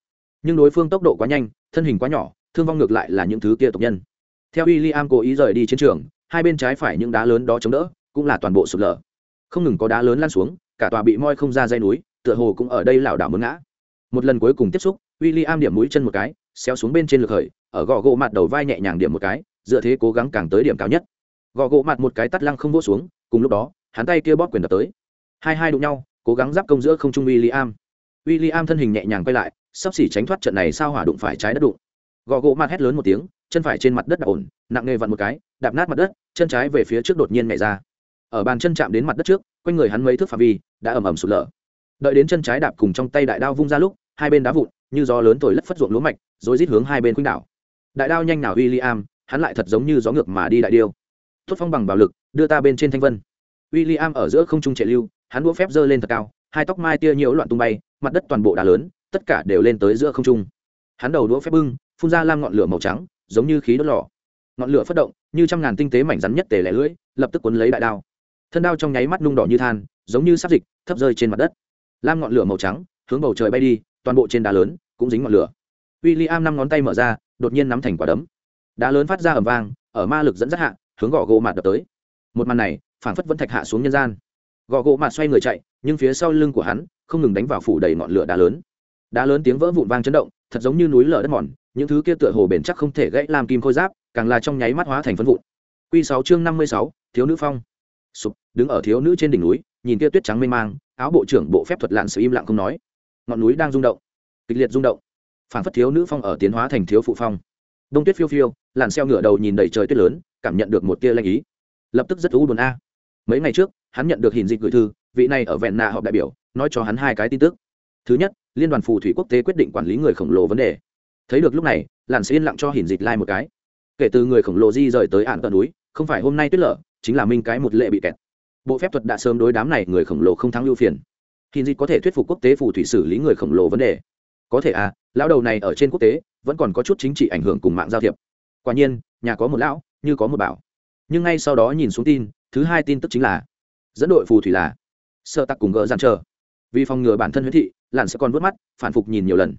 nhưng đối phương tốc độ quá nhanh, thân hình quá nhỏ, thương vong ngược lại là những thứ kia tộc nhân. Theo w i l l i am cố ý rời đi chiến trường, hai bên trái phải những đá lớn đó chống đỡ, cũng là toàn bộ sụp lở. Không ngừng có đá lớn lan xuống, cả tòa bị moi không ra dây núi, tựa hồ cũng ở đây lảo đảo mướn ngã. Một lần cuối cùng tiếp xúc w i l l i am điểm mũi chân một cái, xéo xuống bên trên lực khởi ở gò gỗ mặt đầu vai nhẹ nhàng điểm một cái, dựa thế cố gắng càng tới điểm cao nhất. Gò gỗ mặt một cái tắt lăng không vỗ xuống, cùng lúc đó, hắn tay kia bóp quyền đập tới. Hai hai đụng nhau, cố gắng giáp công giữa không trung w i l l i am w i l l i am thân hình nhẹ nhàng quay lại, sắp xỉ tránh thoát trận này sao hỏa đụng phải trái đất đụng. Gò gỗ mặt hét lớn một tiếng, chân phải trên mặt đất đạp ổn, nặng nề vặn một cái, đạp nát mặt đất, chân trái về phía trước đột nhiên nhảy ra. Ở bàn chân chạm đến mặt đất trước, quanh người hắn mấy thước phạm vi, đã ầm ầm sụt lở. Đợi đến chân trái đạp cùng trong tay đại đao vung ra lúc, hai bên đá vụn, như gió lớn thổi lất phất ruộng lúa mạch, rồi rít hướng hai bên khuynh đảo đại đao nhanh nào w i l l i am hắn lại thật giống như gió ngược mà đi đại điêu. Thốt phong bằng bạo lực, đưa ta bên trên thanh vân. W i l l i am ở giữa không trung chạy lưu, hắn đũa phép giơ lên thật cao, hai tóc mai tia nhiễu loạn tung bay, mặt đất toàn bộ đá lớn, tất cả đều lên tới giữa không trung. Hắn đầu đũa phép bưng, phun ra lam ngọn lửa màu trắng, giống như khí đốt lò. Ngọn lửa phất động, như trăm ngàn tinh tế mảnh rắn nhất tề lẻ lưỡi, lập tức cuốn lấy đại đao. Thân đao trong nháy mắt nung đỏ như than, giống như sắp dịch, thấp rơi trên mặt đất. Lam ngọn lửa màu trắng, hướng bầu trời bay đi, toàn bộ trên đá lớn, cũng dính ngọn lửa w i l l i am năm ngón tay mở ra, đột nhiên nắm thành quả đấm. Đá lớn phát ra ẩm vang, ở ma lực dẫn dắt hạ, hướng gõ gỗ mặt đập tới. Một màn này, phảng phất vẫn thạch hạ xuống nhân gian. Gõ gỗ mặt xoay người chạy, nhưng phía sau lưng của hắn, không ngừng đánh vào phủ đầy ngọn lửa đá lớn. Đá lớn tiếng vỡ vụn vang chấn động, thật giống như núi lở đất mòn, những thứ kia tựa hồ bền chắc không thể gãy làm kim khôi giáp, càng là trong nháy mắt hóa thành phân vụn. Q sáu chương năm mươi sáu, thiếu nữ phong. Sụp, đứng ở thiếu nữ trên đỉnh núi, nhìn kia tuyết trắng mênh mang, áo bộ trưởng bộ phép thuật lặn sự im lặng không nói. Ngọn núi đang rung động. Kịch liệt rung động phản phất thiếu nữ phong ở tiến hóa thành thiếu phụ phong. Đông tuyết phiêu phiêu, làn xeo ngửa đầu nhìn đầy trời tuyết lớn, cảm nhận được một tia lanh ý. Lập tức rất u buồn a. Mấy ngày trước, hắn nhận được hình dịch gửi thư, vị này ở vẹn nạ họp đại biểu, nói cho hắn hai cái tin tức. Thứ nhất, liên đoàn phù thủy quốc tế quyết định quản lý người khổng lồ vấn đề. Thấy được lúc này, làn sẽ yên lặng cho hình dịch lai một cái. Kể từ người khổng lồ di rời tới ạn tận núi, không phải hôm nay tuyết lở, chính là minh cái một lệ bị kẹt. Bộ phép thuật đã sớm đối đám này người khổng lồ không thắng ưu phiền. Hình dịch có thể thuyết phục quốc tế phù thủy xử lý người khổng lồ vấn đề có thể à lão đầu này ở trên quốc tế, vẫn còn có chút chính trị ảnh hưởng cùng mạng giao thiệp. Quả nhiên, nhà có một lão, như có một bảo. Nhưng ngay sau đó nhìn xuống tin, thứ hai tin tức chính là, dẫn đội phù thủy là, sợ tặc cùng gỡ dàn chờ. Vì phòng ngừa bản thân huyết thị lặn sẽ còn vớt mắt, phản phục nhìn nhiều lần.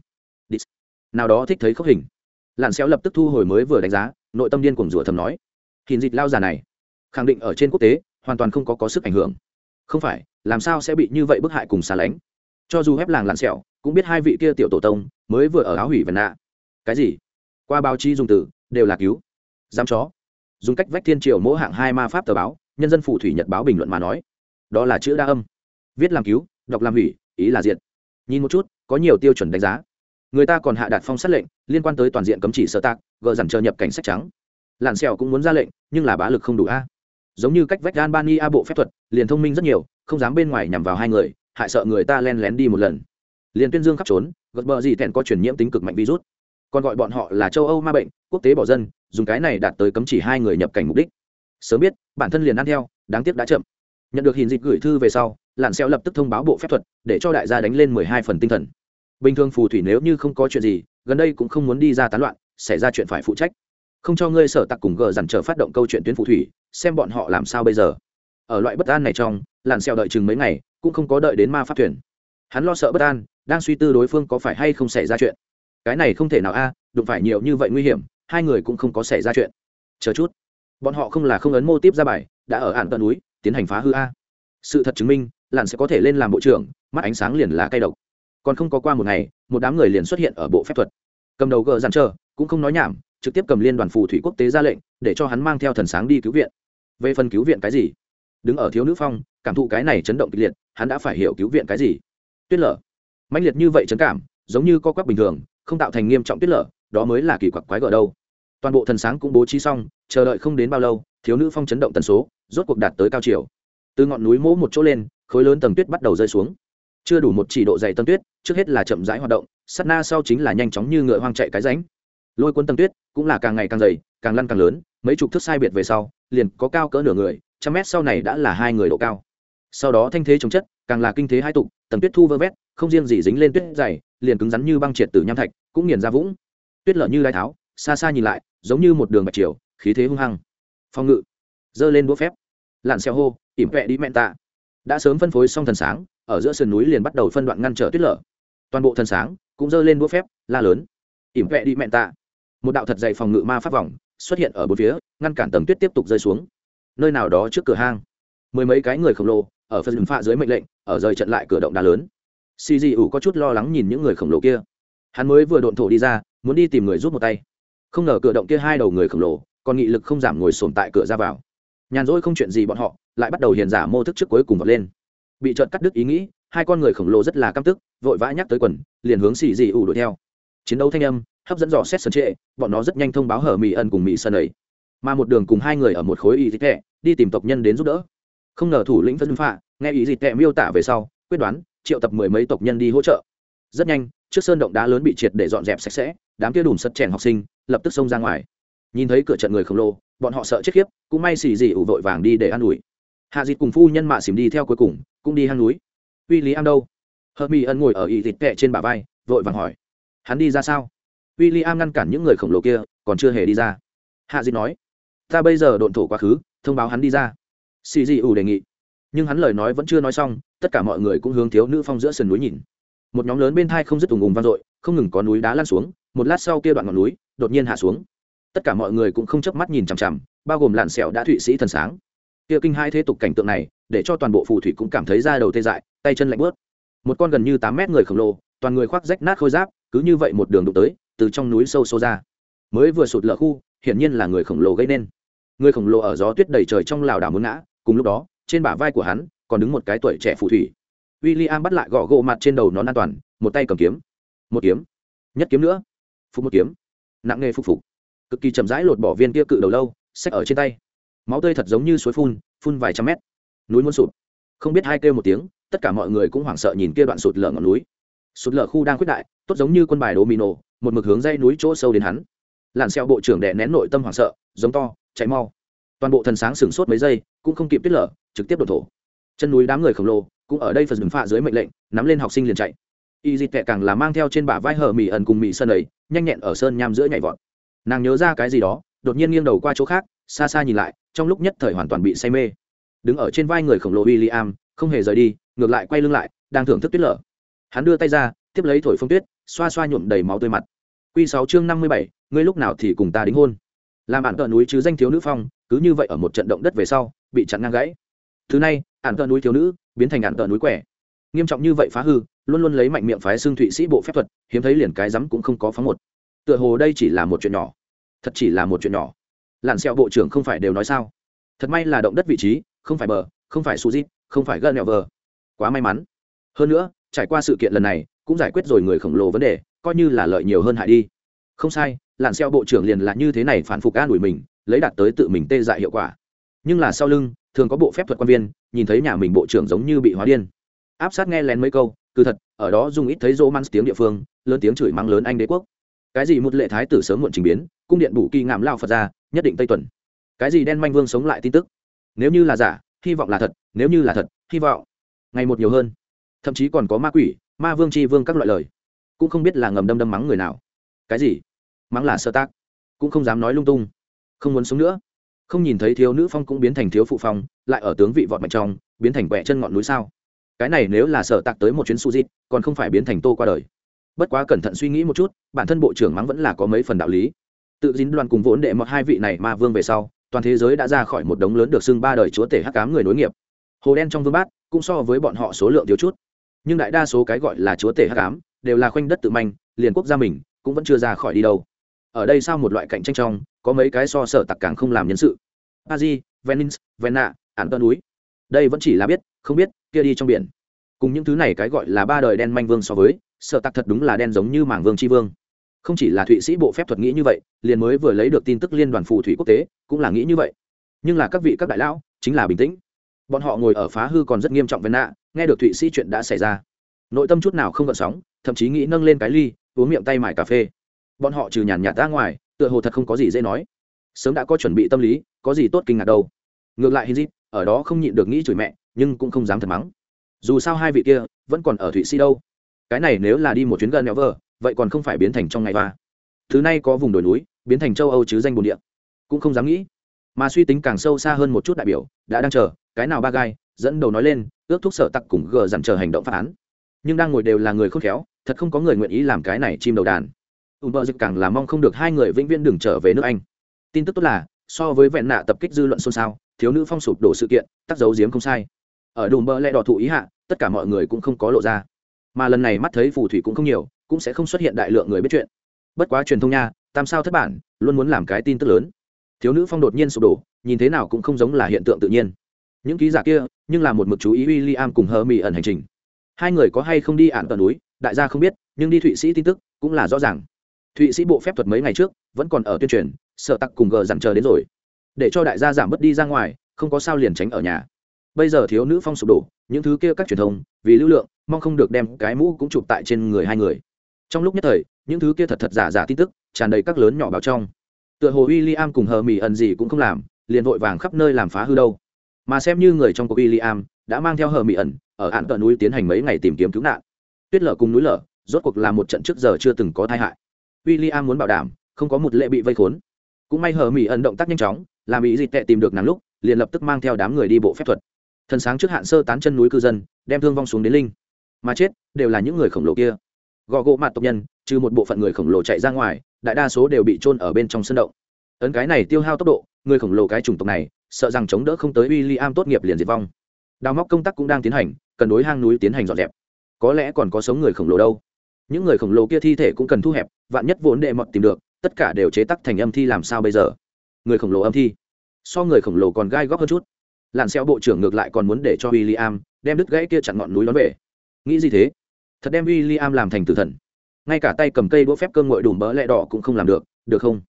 Nào đó thích thấy khốc hình. Lặn xéo lập tức thu hồi mới vừa đánh giá, nội tâm điên cuồng rủa thầm nói. Hình dịch lao già này, khẳng định ở trên quốc tế, hoàn toàn không có có sức ảnh hưởng. Không phải, làm sao sẽ bị như vậy bức hại cùng xa lánh? Cho dù hép làng lặn xẹo cũng biết hai vị kia tiểu tổ tông mới vừa ở áo hủy vần nạ. Cái gì? Qua báo chí dùng từ, đều là cứu. Dám chó. Dùng cách vách thiên triều mỗi hạng hai ma pháp tờ báo, nhân dân phụ thủy nhật báo bình luận mà nói. Đó là chữ đa âm. Viết làm cứu, đọc làm hủy, ý là diện nhìn một chút, có nhiều tiêu chuẩn đánh giá. Người ta còn hạ đạt phong sát lệnh, liên quan tới toàn diện cấm chỉ sơ tạc, gờ dằn chờ nhập cảnh sách trắng. Làn xèo cũng muốn ra lệnh, nhưng là bá lực không đủ a. Giống như cách vách gan bani a bộ phép thuật, liền thông minh rất nhiều, không dám bên ngoài nhằm vào hai người, hại sợ người ta len lén đi một lần liền tuyên dương khắp trốn, gật bờ gì thẹn có truyền nhiễm tính cực mạnh virus. Còn gọi bọn họ là châu âu ma bệnh, quốc tế bỏ dân, dùng cái này đạt tới cấm chỉ hai người nhập cảnh mục đích. Sớm biết, bản thân liền ăn theo, đáng tiếc đã chậm. Nhận được hình dịch gửi thư về sau lặn xeo lập tức thông báo bộ phép thuật, để cho đại gia đánh lên mười hai phần tinh thần. Bình thường phù thủy nếu như không có chuyện gì, gần đây cũng không muốn đi ra tán loạn, xảy ra chuyện phải phụ trách. Không cho ngươi sở tặc cùng gờ dằn chờ phát động câu chuyện tuyến phù thủy, xem bọn họ làm sao bây giờ. Ở loại bất an này trong lặn xeo đợi chừng mấy ngày, cũng không có đợi đến ma pháp thuyền hắn lo sợ bất an đang suy tư đối phương có phải hay không xảy ra chuyện. Cái này không thể nào a à, đụng phải nhiều như vậy nguy hiểm hai người cũng không có xảy ra chuyện. Chờ chút. Bọn họ không là không ấn mô tiếp ra bài đã ở ạn tận núi tiến hành phá hư a. À. Sự thật chứng minh lặn sẽ có thể lên làm bộ trưởng mắt ánh sáng liền là cay độc. Còn không có qua một ngày một đám người liền xuất hiện ở bộ phép thuật. Cầm đầu gờ dàn chờ, cũng không nói nhảm trực tiếp cầm liên đoàn phù thủy quốc tế ra lệnh để cho hắn mang theo thần sáng đi cứu viện. Về phần cứu viện cái gì? Đứng ở thiếu nữ phong cảm thụ cái này chấn động kịch liệt hắn đã phải hiểu cứu viện cái gì tuyết lở. Mãnh liệt như vậy chấn cảm, giống như co quắp bình thường, không tạo thành nghiêm trọng tuyết lở, đó mới là kỳ quặc quái gở đâu. Toàn bộ thần sáng cũng bố trí xong, chờ đợi không đến bao lâu, thiếu nữ phong chấn động tần số, rốt cuộc đạt tới cao chiều. Từ ngọn núi mỗ một chỗ lên, khối lớn tầng tuyết bắt đầu rơi xuống. Chưa đủ một chỉ độ dày tầng tuyết, trước hết là chậm rãi hoạt động, sát na sau chính là nhanh chóng như ngựa hoang chạy cái ránh lôi cuốn tầng tuyết cũng là càng ngày càng dày, càng lăn càng lớn, mấy chục thước sai biệt về sau, liền có cao cỡ nửa người, trăm mét sau này đã là hai người độ cao sau đó thanh thế chống chất, càng là kinh thế hai tục tầng tuyết thu vơ vét, không riêng gì dính lên tuyết dày, liền cứng rắn như băng triệt từ nham thạch, cũng nghiền ra vũng. Tuyết lở như đai tháo, xa xa nhìn lại, giống như một đường bạch chiều khí thế hung hăng. Phong ngự. Dơ lên đũa phép. Lặn xeo hô, ỉm vẹ đi mẹn tạ. Đã sớm phân phối xong thần sáng, ở giữa sườn núi liền bắt đầu phân đoạn ngăn trở tuyết lở. Toàn bộ thần sáng cũng dơ lên đũa phép, la lớn. Ỉm vẹ đi mẹn tạ. Một đạo thật dày phòng ngự ma pháp vòng xuất hiện ở bốn phía, ngăn cản tầng tuyết tiếp tục rơi xuống. Nơi nào đó trước cửa hang. Mười mấy cái người khổng lồ ở phần pha dưới mệnh lệnh, ở rời trận lại cửa động đá lớn. Xì dị ủ có chút lo lắng nhìn những người khổng lồ kia. Hắn mới vừa độn thổ đi ra, muốn đi tìm người giúp một tay. Không ngờ cửa động kia hai đầu người khổng lồ, còn nghị lực không giảm ngồi sồn tại cửa ra vào. Nhàn rỗi không chuyện gì bọn họ, lại bắt đầu hiền giả mô thức trước cuối cùng vọt lên. Bị trợn cắt đứt ý nghĩ, hai con người khổng lồ rất là căm tức, vội vã nhắc tới quần, liền hướng xì dị ủ đuổi theo. Chiến đấu thanh âm, hấp dẫn dò xét sân trệ, bọn nó rất nhanh thông báo hở mỹ ân cùng mỹ sân ấy. Mà một đường cùng hai người ở một khối y thích tệ đi tìm tộc nhân đến giúp đỡ không ngờ thủ lĩnh phân phạ, nghe ý dịch tệ miêu tả về sau, quyết đoán, triệu tập mười mấy tộc nhân đi hỗ trợ. Rất nhanh, trước sơn động đá lớn bị triệt để dọn dẹp sạch sẽ, đám kia đùm sật chèn học sinh lập tức xông ra ngoài. Nhìn thấy cửa trận người khổng lồ, bọn họ sợ chết khiếp, cũng may xì gì ủ vội vàng đi để an ủi. Hạ dịt cùng phu nhân mạ xỉm đi theo cuối cùng, cũng đi hang núi. Uy lý am đâu? Hợp mỹ ân ngồi ở ý dịch tệ trên bả vai, vội vàng hỏi. Hắn đi ra sao? W i l l i am ngăn cản những người khổng lồ kia, còn chưa hề đi ra. Hạ dịt nói, ta bây giờ độn thổ quá khứ, thông báo hắn đi ra xì dị ủ đề nghị. Nhưng hắn lời nói vẫn chưa nói xong, tất cả mọi người cũng hướng thiếu nữ phong giữa sườn núi nhìn. Một nhóm lớn bên thai không dứt ùng ùng vang dội, không ngừng có núi đá lan xuống, một lát sau kia đoạn ngọn núi đột nhiên hạ xuống. Tất cả mọi người cũng không chớp mắt nhìn chằm chằm, bao gồm lạn sẹo đã thụy sĩ thần sáng. Kia kinh hai thế tục cảnh tượng này, để cho toàn bộ phù thủy cũng cảm thấy da đầu tê dại, tay chân lạnh bớt một con gần như tám mét người khổng lồ, toàn người khoác rách nát khôi giáp, cứ như vậy một đường đụng tới, từ trong núi sâu sâu ra. Mới vừa sụt lở khu, hiển nhiên là người khổng lồ gây nên. Người khổng lồ ở gió tuyết đầy trời trong lào đảo muốn ngã cùng lúc đó, trên bả vai của hắn còn đứng một cái tuổi trẻ phù thủy. W i l l i am bắt lại gõ gỗ mặt trên đầu nón an toàn, một tay cầm kiếm. Một kiếm. Nhất kiếm nữa. Phục một kiếm. Nặng nghề phục phục. Cực kỳ chậm rãi lột bỏ viên kia cự đầu lâu, xách ở trên tay. Máu tươi thật giống như suối phun phun vài trăm mét. Núi muốn sụp. Không biết hai kêu một tiếng, tất cả mọi người cũng hoảng sợ nhìn kia đoạn sụt lở ngọn núi. Sụt lở khu đang quyết đại, tốt giống như quân bài đồ mì nổ một mực hướng dây núi chỗ sâu đến hắn. Làn xeo bộ trưởng đệ nén nội tâm hoảng sợ, giống to, chạy mau. Toàn bộ thần sáng sửng sốt mấy giây cũng không kịp tiết lở, trực tiếp đổ thổ. Chân núi đám người khổng lồ cũng ở đây phần dừng phạ dưới mệnh lệnh, nắm lên học sinh liền chạy. Y dịt tệ càng là mang theo trên bả vai hở mỹ ẩn cùng mỹ sơn ấy, nhanh nhẹn ở sơn nham giữa nhảy vọt. Nàng nhớ ra cái gì đó, đột nhiên nghiêng đầu qua chỗ khác, xa xa nhìn lại, trong lúc nhất thời hoàn toàn bị say mê. Đứng ở trên vai người khổng lồ w i l l i am không hề rời đi, ngược lại quay lưng lại, đang thưởng thức tuyết lở. Hắn đưa tay ra, tiếp lấy thổi phong tuyết, xoa xoa nhuộm đầy máu tươi mặt. Q sáu chương năm mươi bảy, ngươi lúc nào thì cùng ta đính hôn? Làm bạn cờ núi chứ danh thiếu nữ phong cứ như vậy ở một trận động đất về sau, bị chặn ngang gãy. Thứ này, ản cờ núi thiếu nữ, biến thành ản cờ núi quẻ. Nghiêm trọng như vậy phá hư, luôn luôn lấy mạnh miệng phái xương thụy sĩ bộ phép thuật, hiếm thấy liền cái rắm cũng không có phóng một. Tựa hồ đây chỉ là một chuyện nhỏ. Thật chỉ là một chuyện nhỏ. Lặn xẹo bộ trưởng không phải đều nói sao? Thật may là động đất vị trí, không phải bờ, không phải su di không phải gân nẹo vờ. Quá may mắn. Hơn nữa, trải qua sự kiện lần này, cũng giải quyết rồi người khổng lồ vấn đề, coi như là lợi nhiều hơn hại đi. Không sai lặn xeo bộ trưởng liền là như thế này phản phục an ủi mình lấy đạt tới tự mình tê dại hiệu quả. Nhưng là sau lưng, thường có bộ phép thuật quan viên, nhìn thấy nhà mình bộ trưởng giống như bị hóa điên. Áp sát nghe lén mấy câu, cứ thật, ở đó dùng ít thấy rô măng tiếng địa phương, lớn tiếng chửi mắng lớn anh đế quốc. Cái gì một lệ thái tử sớm muộn trình biến, cung điện bù kỳ ngạm lao phật ra, nhất định tây tuần. Cái gì đen manh vương sống lại tin tức? Nếu như là giả, hy vọng là thật, nếu như là thật, hy vọng. Ngày một nhiều hơn. Thậm chí còn có ma quỷ, ma vương c h i vương các loại lời. Cũng không biết là ngầm đâm đâm mắng người nào. Cái gì? Mắng là sơ tác. Cũng không dám nói lung tung không muốn sống nữa. Không nhìn thấy thiếu nữ phong cũng biến thành thiếu phụ phong, lại ở tướng vị vọt mạnh trong, biến thành quẹ chân ngọn núi sao? Cái này nếu là sở tạc tới một chuyến su dịp còn không phải biến thành tô qua đời. Bất quá cẩn thận suy nghĩ một chút, bản thân bộ trưởng mắng vẫn là có mấy phần đạo lý. Tự dính đoàn cùng vốn đệ mọt hai vị này ma vương về sau, toàn thế giới đã ra khỏi một đống lớn được xưng ba đời chúa tể hắc cám người nối nghiệp. Hồ đen trong vương bát, cũng so với bọn họ số lượng thiếu chút. Nhưng đại đa số cái gọi là chúa tể hắc cám đều là khoanh đất tự manh, liền quốc gia mình cũng vẫn chưa ra khỏi đi đâu. Ở đây sao một loại cạnh tranh trong có mấy cái so sở tặc càng không làm nhân sự Paris, Venice, Vienna, ản tân núi. Đây vẫn chỉ là biết, không biết, kia đi trong biển. Cùng những thứ này cái gọi là ba đời đen manh vương so với, sở tặc thật đúng là đen giống như mảng vương chi vương. Không chỉ là thụy sĩ bộ phép thuật nghĩ như vậy, liền mới vừa lấy được tin tức liên đoàn phù thủy quốc tế, cũng là nghĩ như vậy. Nhưng là các vị các đại lão, chính là bình tĩnh. Bọn họ ngồi ở phá hư còn rất nghiêm trọng Vienna, nghe được thụy sĩ chuyện đã xảy ra. Nội tâm chút nào không gợn sóng, thậm chí nghĩ nâng lên cái ly, uống miệng tay mải cà phê bọn họ trừ nhàn nhạt ra ngoài tựa hồ thật không có gì dễ nói. Sớm đã có chuẩn bị tâm lý, có gì tốt kinh ngạc đâu. Ngược lại hinzit ở đó không nhịn được nghĩ chửi mẹ, nhưng cũng không dám thật mắng. Dù sao hai vị kia vẫn còn ở thụy sĩ đâu. Cái này nếu là đi một chuyến gần nẹo vờ vậy còn không phải biến thành trong ngày ba. Thứ này có vùng đồi núi, biến thành châu âu chứ danh bồn địa. Cũng không dám nghĩ. Mà suy tính càng sâu xa hơn một chút đại biểu, đã đang chờ, cái nào ba gai, dẫn đầu nói lên, ước thúc sở tặc cùng gờ dằn chờ hành động phá án. Nhưng đang ngồi đều là người khôn khéo, thật không có người nguyện ý làm cái này chim đầu đàn ùm bờ dịch càng là mong không được hai người vĩnh viễn đừng trở về nước anh. Tin tức tốt là, so với vẹn nạ tập kích dư luận xôn xao, thiếu nữ phong sụp đổ sự kiện tắc dấu diếm không sai. Ở đùm bơ lẽ đỏ thụ ý hạ, tất cả mọi người cũng không có lộ ra. Mà lần này mắt thấy phù thủy cũng không nhiều, cũng sẽ không xuất hiện đại lượng người biết chuyện. Bất quá truyền thông nha, tam sao thất bản, luôn muốn làm cái tin tức lớn. Thiếu nữ phong đột nhiên sụp đổ, nhìn thế nào cũng không giống là hiện tượng tự nhiên. Những ký giả kia, nhưng là một mực chú ý w i l l i am cùng hờ mỹ ẩn hành trình. Hai người có hay không đi ạn tận núi, đại gia không biết, nhưng đi thụy sĩ tin tức cũng là rõ ràng thụy sĩ bộ phép thuật mấy ngày trước vẫn còn ở tuyên truyền sợ tặc cùng gờ dằn chờ đến rồi để cho đại gia giảm bớt đi ra ngoài không có sao liền tránh ở nhà bây giờ thiếu nữ phong sụp đổ những thứ kia các truyền thông vì lưu lượng mong không được đem cái mũ cũng chụp tại trên người hai người trong lúc nhất thời những thứ kia thật thật giả giả tin tức tràn đầy các lớn nhỏ báo trong tựa hồ w i l l i am cùng hờ mỹ ẩn gì cũng không làm liền vội vàng khắp nơi làm phá hư đâu mà xem như người trong cuộc w i l l i am đã mang theo hờ mỹ ẩn ở hạn tận núi tiến hành mấy ngày tìm kiếm cứu nạn tuyết lở cùng núi lở rốt cuộc là một trận trước giờ chưa từng có tai hại w i l l i am muốn bảo đảm, không có một lệ bị vây khốn. Cũng may hờ mỹ ẩn động tác nhanh chóng, làm ý dịch tệ tìm được nàng lúc, liền lập tức mang theo đám người đi bộ phép thuật. Thần sáng trước hạn sơ tán chân núi cư dân, đem thương vong xuống đến linh. Mà chết, đều là những người khổng lồ kia. Gò gỗ mặt tộc nhân, trừ một bộ phận người khổng lồ chạy ra ngoài, đại đa số đều bị trôn ở bên trong sân động. Ấn cái này tiêu hao tốc độ, người khổng lồ cái chủng tộc này, sợ rằng chống đỡ không tới w i l l i am tốt nghiệp liền diệt vong. Đào móc công tác cũng đang tiến hành, cần đối hang núi tiến hành dọn dẹp. Có lẽ còn có sống người khổng lồ đâu những người khổng lồ kia thi thể cũng cần thu hẹp, vạn nhất vốn đệ mọt tìm được, tất cả đều chế tắc thành âm thi làm sao bây giờ? Người khổng lồ âm thi. So người khổng lồ còn gai góc hơn chút. Làn xeo bộ trưởng ngược lại còn muốn để cho w i l l i am đem đứt gãy kia chặn ngọn núi đón về. Nghĩ gì thế? Thật đem w i l l i am làm thành tử thần. Ngay cả tay cầm cây đũa phép cơm ngội đùm bỡ lẹ đỏ cũng không làm được được không?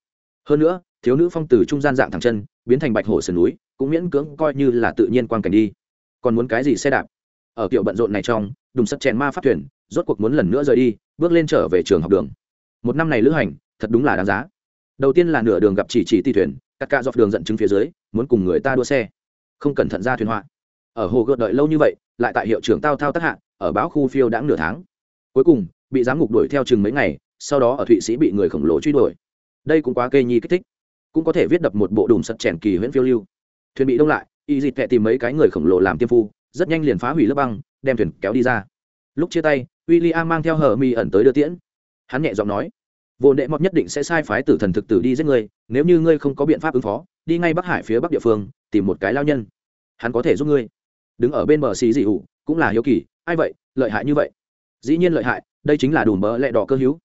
Hơn nữa, thiếu nữ phong từ trung gian dạng thẳng chân, biến thành bạch hổ sườn núi, cũng miễn cưỡng coi như là tự nhiên quan cảnh đi. Còn muốn cái gì xe đạp? Ở kiểu bận rộn này trong, đùng sắt chèn ma phát thuyền, rốt cuộc muốn lần nữa rời đi, bước lên trở về trường học đường. Một năm này lữ hành, thật đúng là đáng giá. Đầu tiên là nửa đường gặp chỉ chỉ ti thuyền các ca dọc đường dẫn chứng phía dưới, muốn cùng người ta đua xe. Không cẩn thận ra thuyền họa. Ở hồ gợt đợi lâu như vậy, lại tại hiệu trưởng tao thao tác hạ, ở báo khu phiêu đã nửa tháng. Cuối cùng, bị giám ngục đuổi theo chừng mấy ngày, sau đó ở thụy sĩ bị người khổng lồ truy đuổi. Đây cũng quá cây nhi kích thích. Cũng có thể viết đập một bộ đùm sật chèn kỳ huyễn phiêu lưu. Thuyền bị đông lại, y dịt tệ tìm mấy cái người khổng lồ làm tiêm phu rất nhanh liền phá hủy lớp băng, đem thuyền kéo đi ra. Lúc chia tay w i l l i am mang theo hờ mi ẩn tới đưa tiễn. Hắn nhẹ giọng nói, vô đệ mọt nhất định sẽ sai phái tử thần thực tử đi giết ngươi, nếu như ngươi không có biện pháp ứng phó, đi ngay bắc hải phía bắc địa phương, tìm một cái lao nhân. Hắn có thể giúp ngươi. Đứng ở bên bờ xì dị ủ, cũng là hiếu kỳ, ai vậy? Lợi hại như vậy. Dĩ nhiên lợi hại, đây chính là đủ bờ lẹ đỏ cơ hữu.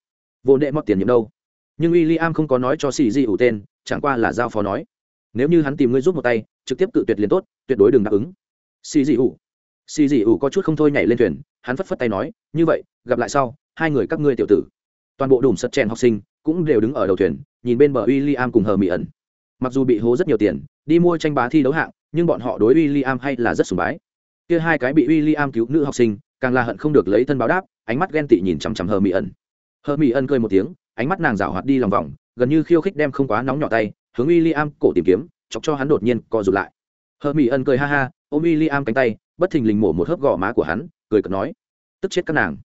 Vô đệ mọt tiền nhiệm đâu? Nhưng w i l l i am không có nói cho xì dị ủ tên, chẳng qua là giao phó nói, nếu như hắn tìm ngươi giúp một tay, trực tiếp cự tuyệt liền tốt, tuyệt đối đừng đáp ứng xì dị ủ. Xì dị ủ có chút không thôi nhảy lên thuyền, hắn phất phất tay nói, như vậy, gặp lại sau, hai người các ngươi tiểu tử. Toàn bộ đùm sật chèn học sinh cũng đều đứng ở đầu thuyền, nhìn bên bờ w i l l i am cùng hờ mỹ ẩn. Mặc dù bị hố rất nhiều tiền, đi mua tranh bá thi đấu hạng, nhưng bọn họ đối w i l l i am hay là rất sùng bái. Kia hai cái bị w i l l i am cứu nữ học sinh, càng là hận không được lấy thân báo đáp, ánh mắt ghen tị nhìn chằm chằm hờ mỹ ẩn. Hờ mỹ ẩn cười một tiếng, ánh mắt nàng rảo hoạt đi lòng vòng, gần như khiêu khích đem không quá nóng nhỏ tay, hướng w i l l i am cổ tìm kiếm, chọc cho hắn đột nhiên co rụt lại hờ mỹ ẩn cười ha ha, ôm w i l l i am cánh tay, bất thình lình mổ một hớp gò má của hắn, cười cợt nói, tức chết các nàng.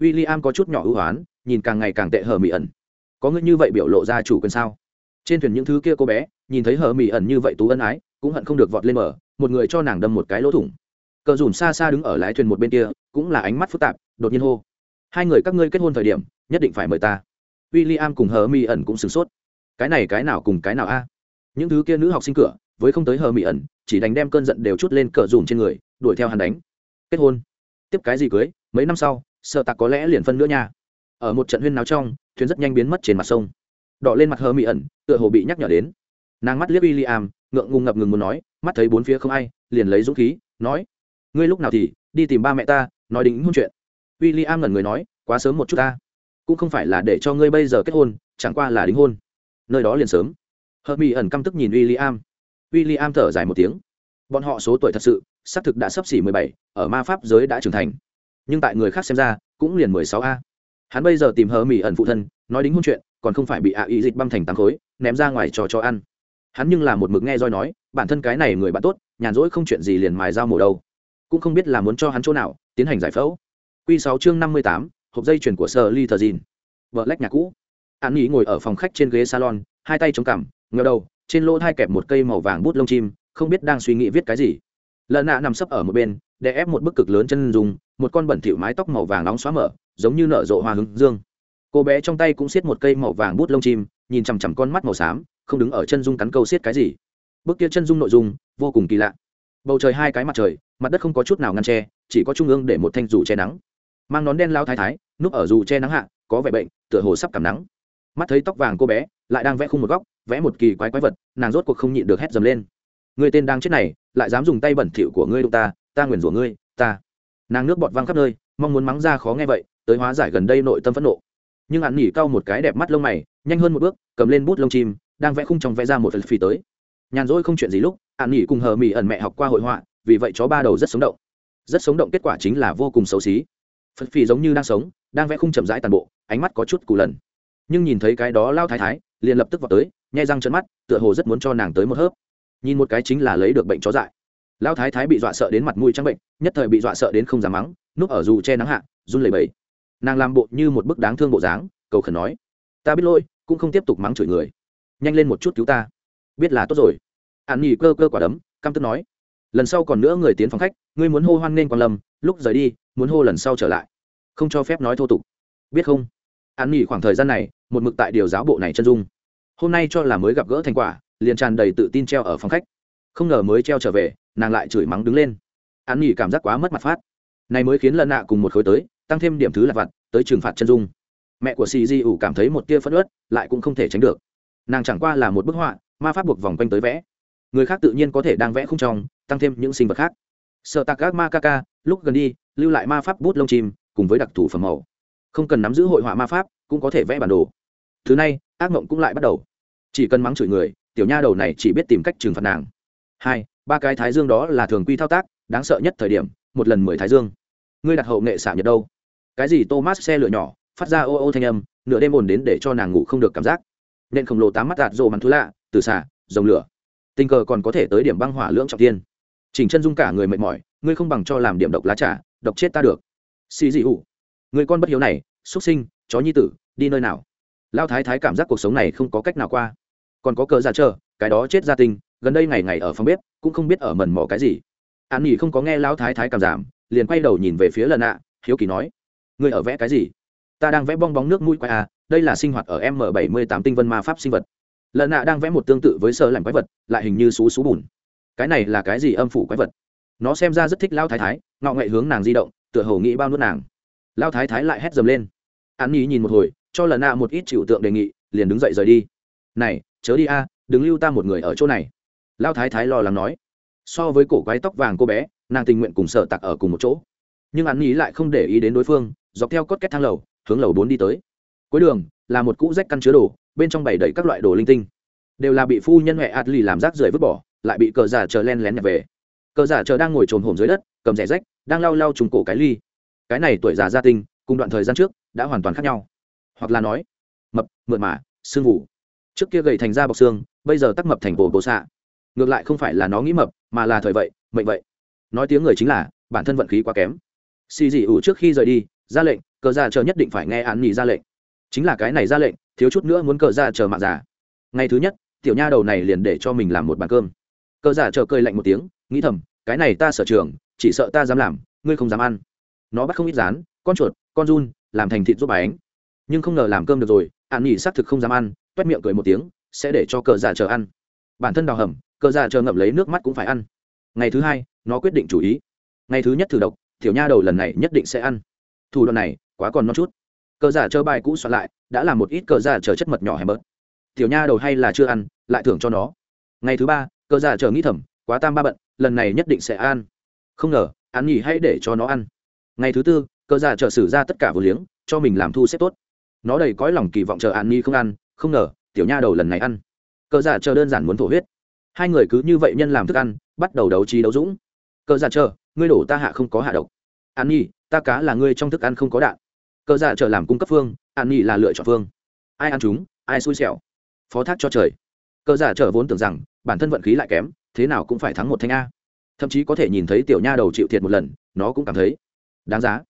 W i l l i am có chút nhỏ ưu hoán, nhìn càng ngày càng tệ hờ mỹ ẩn có ngươi như vậy biểu lộ ra chủ quyền sao? Trên thuyền những thứ kia cô bé, nhìn thấy hờ mỹ ẩn như vậy tú ân ái, cũng hận không được vọt lên mở một người cho nàng đâm một cái lỗ thủng. Cờ dùm xa xa đứng ở lái thuyền một bên kia, cũng là ánh mắt phức tạp, đột nhiên hô, hai người các ngươi kết hôn thời điểm, nhất định phải mời ta. W i l l i am cùng hờ mỹ ẩn cũng sửng sốt. Cái này cái nào cùng cái nào a? Những thứ kia nữ học sinh cửa với không tới hờ mỹ ẩn, chỉ đánh đem cơn giận đều chút lên cờ dùm trên người, đuổi theo hắn đánh. Kết hôn. Tiếp cái gì cưới, mấy năm sau, sợ tặc có lẽ liền phân nữa nha. Ở một trận huyên náo trong, thuyền rất nhanh biến mất trên mặt sông. Đỏ lên mặt hờ mỹ ẩn, tựa hồ bị nhắc nhở đến. Nàng mắt liếc w i l l i am ngượng ngùng ngập ngừng muốn nói, mắt thấy bốn phía không ai, liền lấy dũng khí, nói, ngươi lúc nào thì đi tìm ba mẹ ta, nói đính hôn chuyện. W i l l i am ngẩn người nói, quá sớm một chút ta. Cũng không phải là để cho ngươi bây giờ kết hôn, chẳng qua là đính hôn. Nơi đó liền sớm. Hờ mỹ ẩn căm tức nhìn w i l l i am w i l l i am thở dài một tiếng. Bọn họ số tuổi thật sự, xác thực đã sắp xỉ mười bảy, ở ma pháp giới đã trưởng thành. Nhưng tại người khác xem ra, cũng liền mười sáu a. Hắn bây giờ tìm hờ mỹ ẩn phụ thân, nói đính hôn chuyện, còn không phải bị ạ ý dịch băm thành tám khối, ném ra ngoài trò cho ăn. Hắn nhưng là một mực nghe roi nói, bản thân cái này người bạn tốt, nhàn rỗi không chuyện gì liền mài dao mổ đâu cũng không biết là muốn cho hắn chỗ nào, tiến hành giải phẫu. Q sáu chương năm mươi tám, hộp dây chuyển của sơ li thờ dìn. Vợ lách nhà cũ. An nghĩ ngồi ở phòng khách trên ghế salon, hai tay chống cằm ngờ đầu trên lỗ hai kẹp một cây màu vàng bút lông chim, không biết đang suy nghĩ viết cái gì. Lợn nạ nằm sấp ở một bên để ép một bức cực lớn chân dùng một con bẩn thỉu mái tóc màu vàng nóng xóa mở, giống như nở rộ hoa hướng dương. Cô bé trong tay cũng xiết một cây màu vàng bút lông chim, nhìn chằm chằm con mắt màu xám, không đứng ở chân dung cắn câu xiết cái gì. Bức kia chân dung nội dung, vô cùng kỳ lạ. Bầu trời hai cái mặt trời, mặt đất không có chút nào ngăn che, chỉ có trung ương để một thanh dù che nắng. Mang nón đen lao thái thái, núp ở dù che nắng hạ, có vẻ bệnh, tựa hồ sắp cảm nắng. Mắt thấy tóc vàng cô bé, lại đang vẽ khung một góc vẽ một kỳ quái quái vật, nàng rốt cuộc không nhịn được hét dầm lên. Người tên đang chết này, lại dám dùng tay bẩn thỉu của ngươi đụng ta ta nguyền rủa ngươi, ta. Nàng nước bọt văng khắp nơi, mong muốn mắng ra khó nghe vậy, tới hóa giải gần đây nội tâm phẫn nộ. Nhưng hắn nhỉ cau một cái đẹp mắt lông mày, nhanh hơn một bước, cầm lên bút lông chim, đang vẽ khung trong vẽ ra một phần phi tới. Nhàn rỗi không chuyện gì lúc hắn nhỉ cùng hờ mỹ ẩn mẹ học qua hội họa, vì vậy chó ba đầu rất sống động. Rất sống động kết quả chính là vô cùng xấu xí. Phật phi giống như đang sống, đang vẽ khung chậm rãi toàn bộ, ánh mắt có chút cù lần. Nhưng nhìn thấy cái đó lao thái thái, liền lập tức vào tới nhai răng trợn mắt, tựa hồ rất muốn cho nàng tới một hớp. Nhìn một cái chính là lấy được bệnh chó dại. Lão thái thái bị dọa sợ đến mặt mũi trắng bệnh, nhất thời bị dọa sợ đến không dám mắng, núp ở dù che nắng hạ, run lẩy bẩy. Nàng làm bộ như một bức đáng thương bộ dáng, cầu khẩn nói, ta biết lỗi, cũng không tiếp tục mắng chửi người. Nhanh lên một chút cứu ta. Biết là tốt rồi. An nhì cơ cơ quả đấm, căm tức nói, lần sau còn nữa người tiến phòng khách, ngươi muốn hô hoan nên quan lâm, lúc rời đi, muốn hô lần sau trở lại. Không cho phép nói thô tục. Biết không? An nghỉ khoảng thời gian này, một mực tại điều giáo bộ này chân dung hôm nay cho là mới gặp gỡ thành quả, liền tràn đầy tự tin treo ở phòng khách. Không ngờ mới treo trở về, nàng lại chửi mắng đứng lên. An nghỉ cảm giác quá mất mặt phát. Này mới khiến lần nạ cùng một khối tới, tăng thêm điểm thứ là vặt, tới trừng phạt chân dung. Mẹ của xì di ủ cảm thấy một tia phất ớt lại cũng không thể tránh được. Nàng chẳng qua là một bức họa, ma pháp buộc vòng quanh tới vẽ. Người khác tự nhiên có thể đang vẽ không trong, tăng thêm những sinh vật khác. Sợ tạc các ma ca ca, lúc gần đi, lưu lại ma pháp bút lông chim, cùng với đặc thù phẩm màu. Không cần nắm giữ hội họa ma pháp, cũng có thể vẽ bản đồ. Thứ này, ác mộng cũng lại bắt đầu chỉ cần mắng chửi người, tiểu nha đầu này chỉ biết tìm cách trừng phạt nàng. Hai, ba cái thái dương đó là thường quy thao tác, đáng sợ nhất thời điểm, một lần mười thái dương. Ngươi đặt hậu nghệ xả nhật đâu? Cái gì thomas xe lửa nhỏ, phát ra ô ô thanh âm, nửa đêm ồn đến để cho nàng ngủ không được cảm giác. Nên khổng lồ tám mắt đạt rộ mặn thú lạ, từ xả dòng lửa. Tình cờ còn có thể tới điểm băng hỏa lưỡng trọng tiên. Chỉnh chân dung cả người mệt mỏi, ngươi không bằng cho làm điểm độc lá trà, độc chết ta được. Xì dị hụ. Người con bất hiếu này, xuất sinh, chó nhi tử, đi nơi nào? Lao thái thái cảm giác cuộc sống này không có cách nào qua. Còn có cờ ra chờ, cái đó chết gia tinh gần đây ngày ngày ở phòng bếp, cũng không biết ở mần mỏ cái gì. An nghỉ không có nghe lao thái thái cảm giảm, liền quay đầu nhìn về phía lần ạ, hiếu kỳ nói, ngươi ở vẽ cái gì? Ta đang vẽ bong bóng nước mũi quái à đây là sinh hoạt ở m bảy mươi tám tinh vân ma pháp sinh vật. Lần nạ đang vẽ một tương tự với sơ lạnh quái vật, lại hình như xú xú bùn. Cái này là cái gì âm phủ quái vật? Nó xem ra rất thích lao thái thái, ngọ ngậy hướng nàng di động, tựa hồ nghĩ bao nuốt nàng. Lao thái thái lại hét dầm lên. An nhi nhìn một hồi cho lần nạ một ít chịu tượng đề nghị, liền đứng dậy rời đi. Này, chớ đi a, đừng lưu ta một người ở chỗ này. Lao thái thái lo lắng nói. So với cổ quái tóc vàng cô bé, nàng tình nguyện cùng sợ tặc ở cùng một chỗ. Nhưng hắn nghĩ lại không để ý đến đối phương, dọc theo cốt két thang lầu, hướng lầu bốn đi tới. Cuối đường, là một cũ rách căn chứa đồ, bên trong bày đầy các loại đồ linh tinh. Đều là bị phu nhân huệ ạt lì làm rác rưởi vứt bỏ, lại bị cờ giả chờ len lén nhặt về. Cờ giả chờ đang ngồi trồm hổm dưới đất, cầm rẻ rách, đang lau lau trùng cổ cái ly. Cái này tuổi già gia tinh, cùng đoạn thời gian trước, đã hoàn toàn khác nhau hoặc là nói, mập mượt mà sương vụ trước kia gầy thành da bọc xương, bây giờ tắc mập thành bồ bồ xạ. Ngược lại không phải là nó nghĩ mập, mà là thời vậy, mệnh vậy. Nói tiếng người chính là, bản thân vận khí quá kém. Xì dị ủ trước khi rời đi, ra lệnh, cờ ra chờ nhất định phải nghe án nghỉ ra lệnh. Chính là cái này ra lệnh, thiếu chút nữa muốn cờ ra chờ mạng già. Ngày thứ nhất, tiểu nha đầu này liền để cho mình làm một bàn cơm. Cờ giả chờ cười lạnh một tiếng, nghĩ thầm, cái này ta sở trường, chỉ sợ ta dám làm, ngươi không dám ăn. Nó bắt không ít rán, con chuột, con run, làm thành thịt giúp bà ánh nhưng không ngờ làm cơm được rồi ạn nghỉ xác thực không dám ăn, toét miệng cười một tiếng, sẽ để cho cờ giả chờ ăn. Bản thân đào hầm, cờ giả chờ ngậm lấy nước mắt cũng phải ăn. Ngày thứ hai, nó quyết định chủ ý. Ngày thứ nhất thử độc, tiểu nha đầu lần này nhất định sẽ ăn. Thủ đoạn này, quá còn non chút. Cờ giả chờ bài cũ soạn lại, đã làm một ít cờ giả chờ chất mật nhỏ hay bớt tiểu nha đầu hay là chưa ăn, lại thưởng cho nó. Ngày thứ ba, cờ giả chờ nghĩ thầm, quá tam ba bận, lần này nhất định sẽ ăn. Không ngờ ăn nhỉ hay để cho nó ăn. Ngày thứ tư, cờ giả chờ xử ra tất cả vừa liếng, cho mình làm thu xếp tốt nó đầy cõi lòng kỳ vọng chờ an nhi không ăn, không ngờ, tiểu nha đầu lần này ăn. Cờ giả chờ đơn giản muốn thổ huyết. Hai người cứ như vậy nhân làm thức ăn, bắt đầu đấu trí đấu dũng. Cờ giả chờ, ngươi đổ ta hạ không có hạ độc. An nhi ta cá là ngươi trong thức ăn không có đạn. Cờ giả chờ làm cung cấp phương, an nhi là lựa chọn phương. Ai ăn chúng, ai xui xẻo. Phó thác cho trời. Cờ giả chờ vốn tưởng rằng, bản thân vận khí lại kém, thế nào cũng phải thắng một thanh a. Thậm chí có thể nhìn thấy tiểu nha đầu chịu thiệt một lần, nó cũng cảm thấy đáng giá.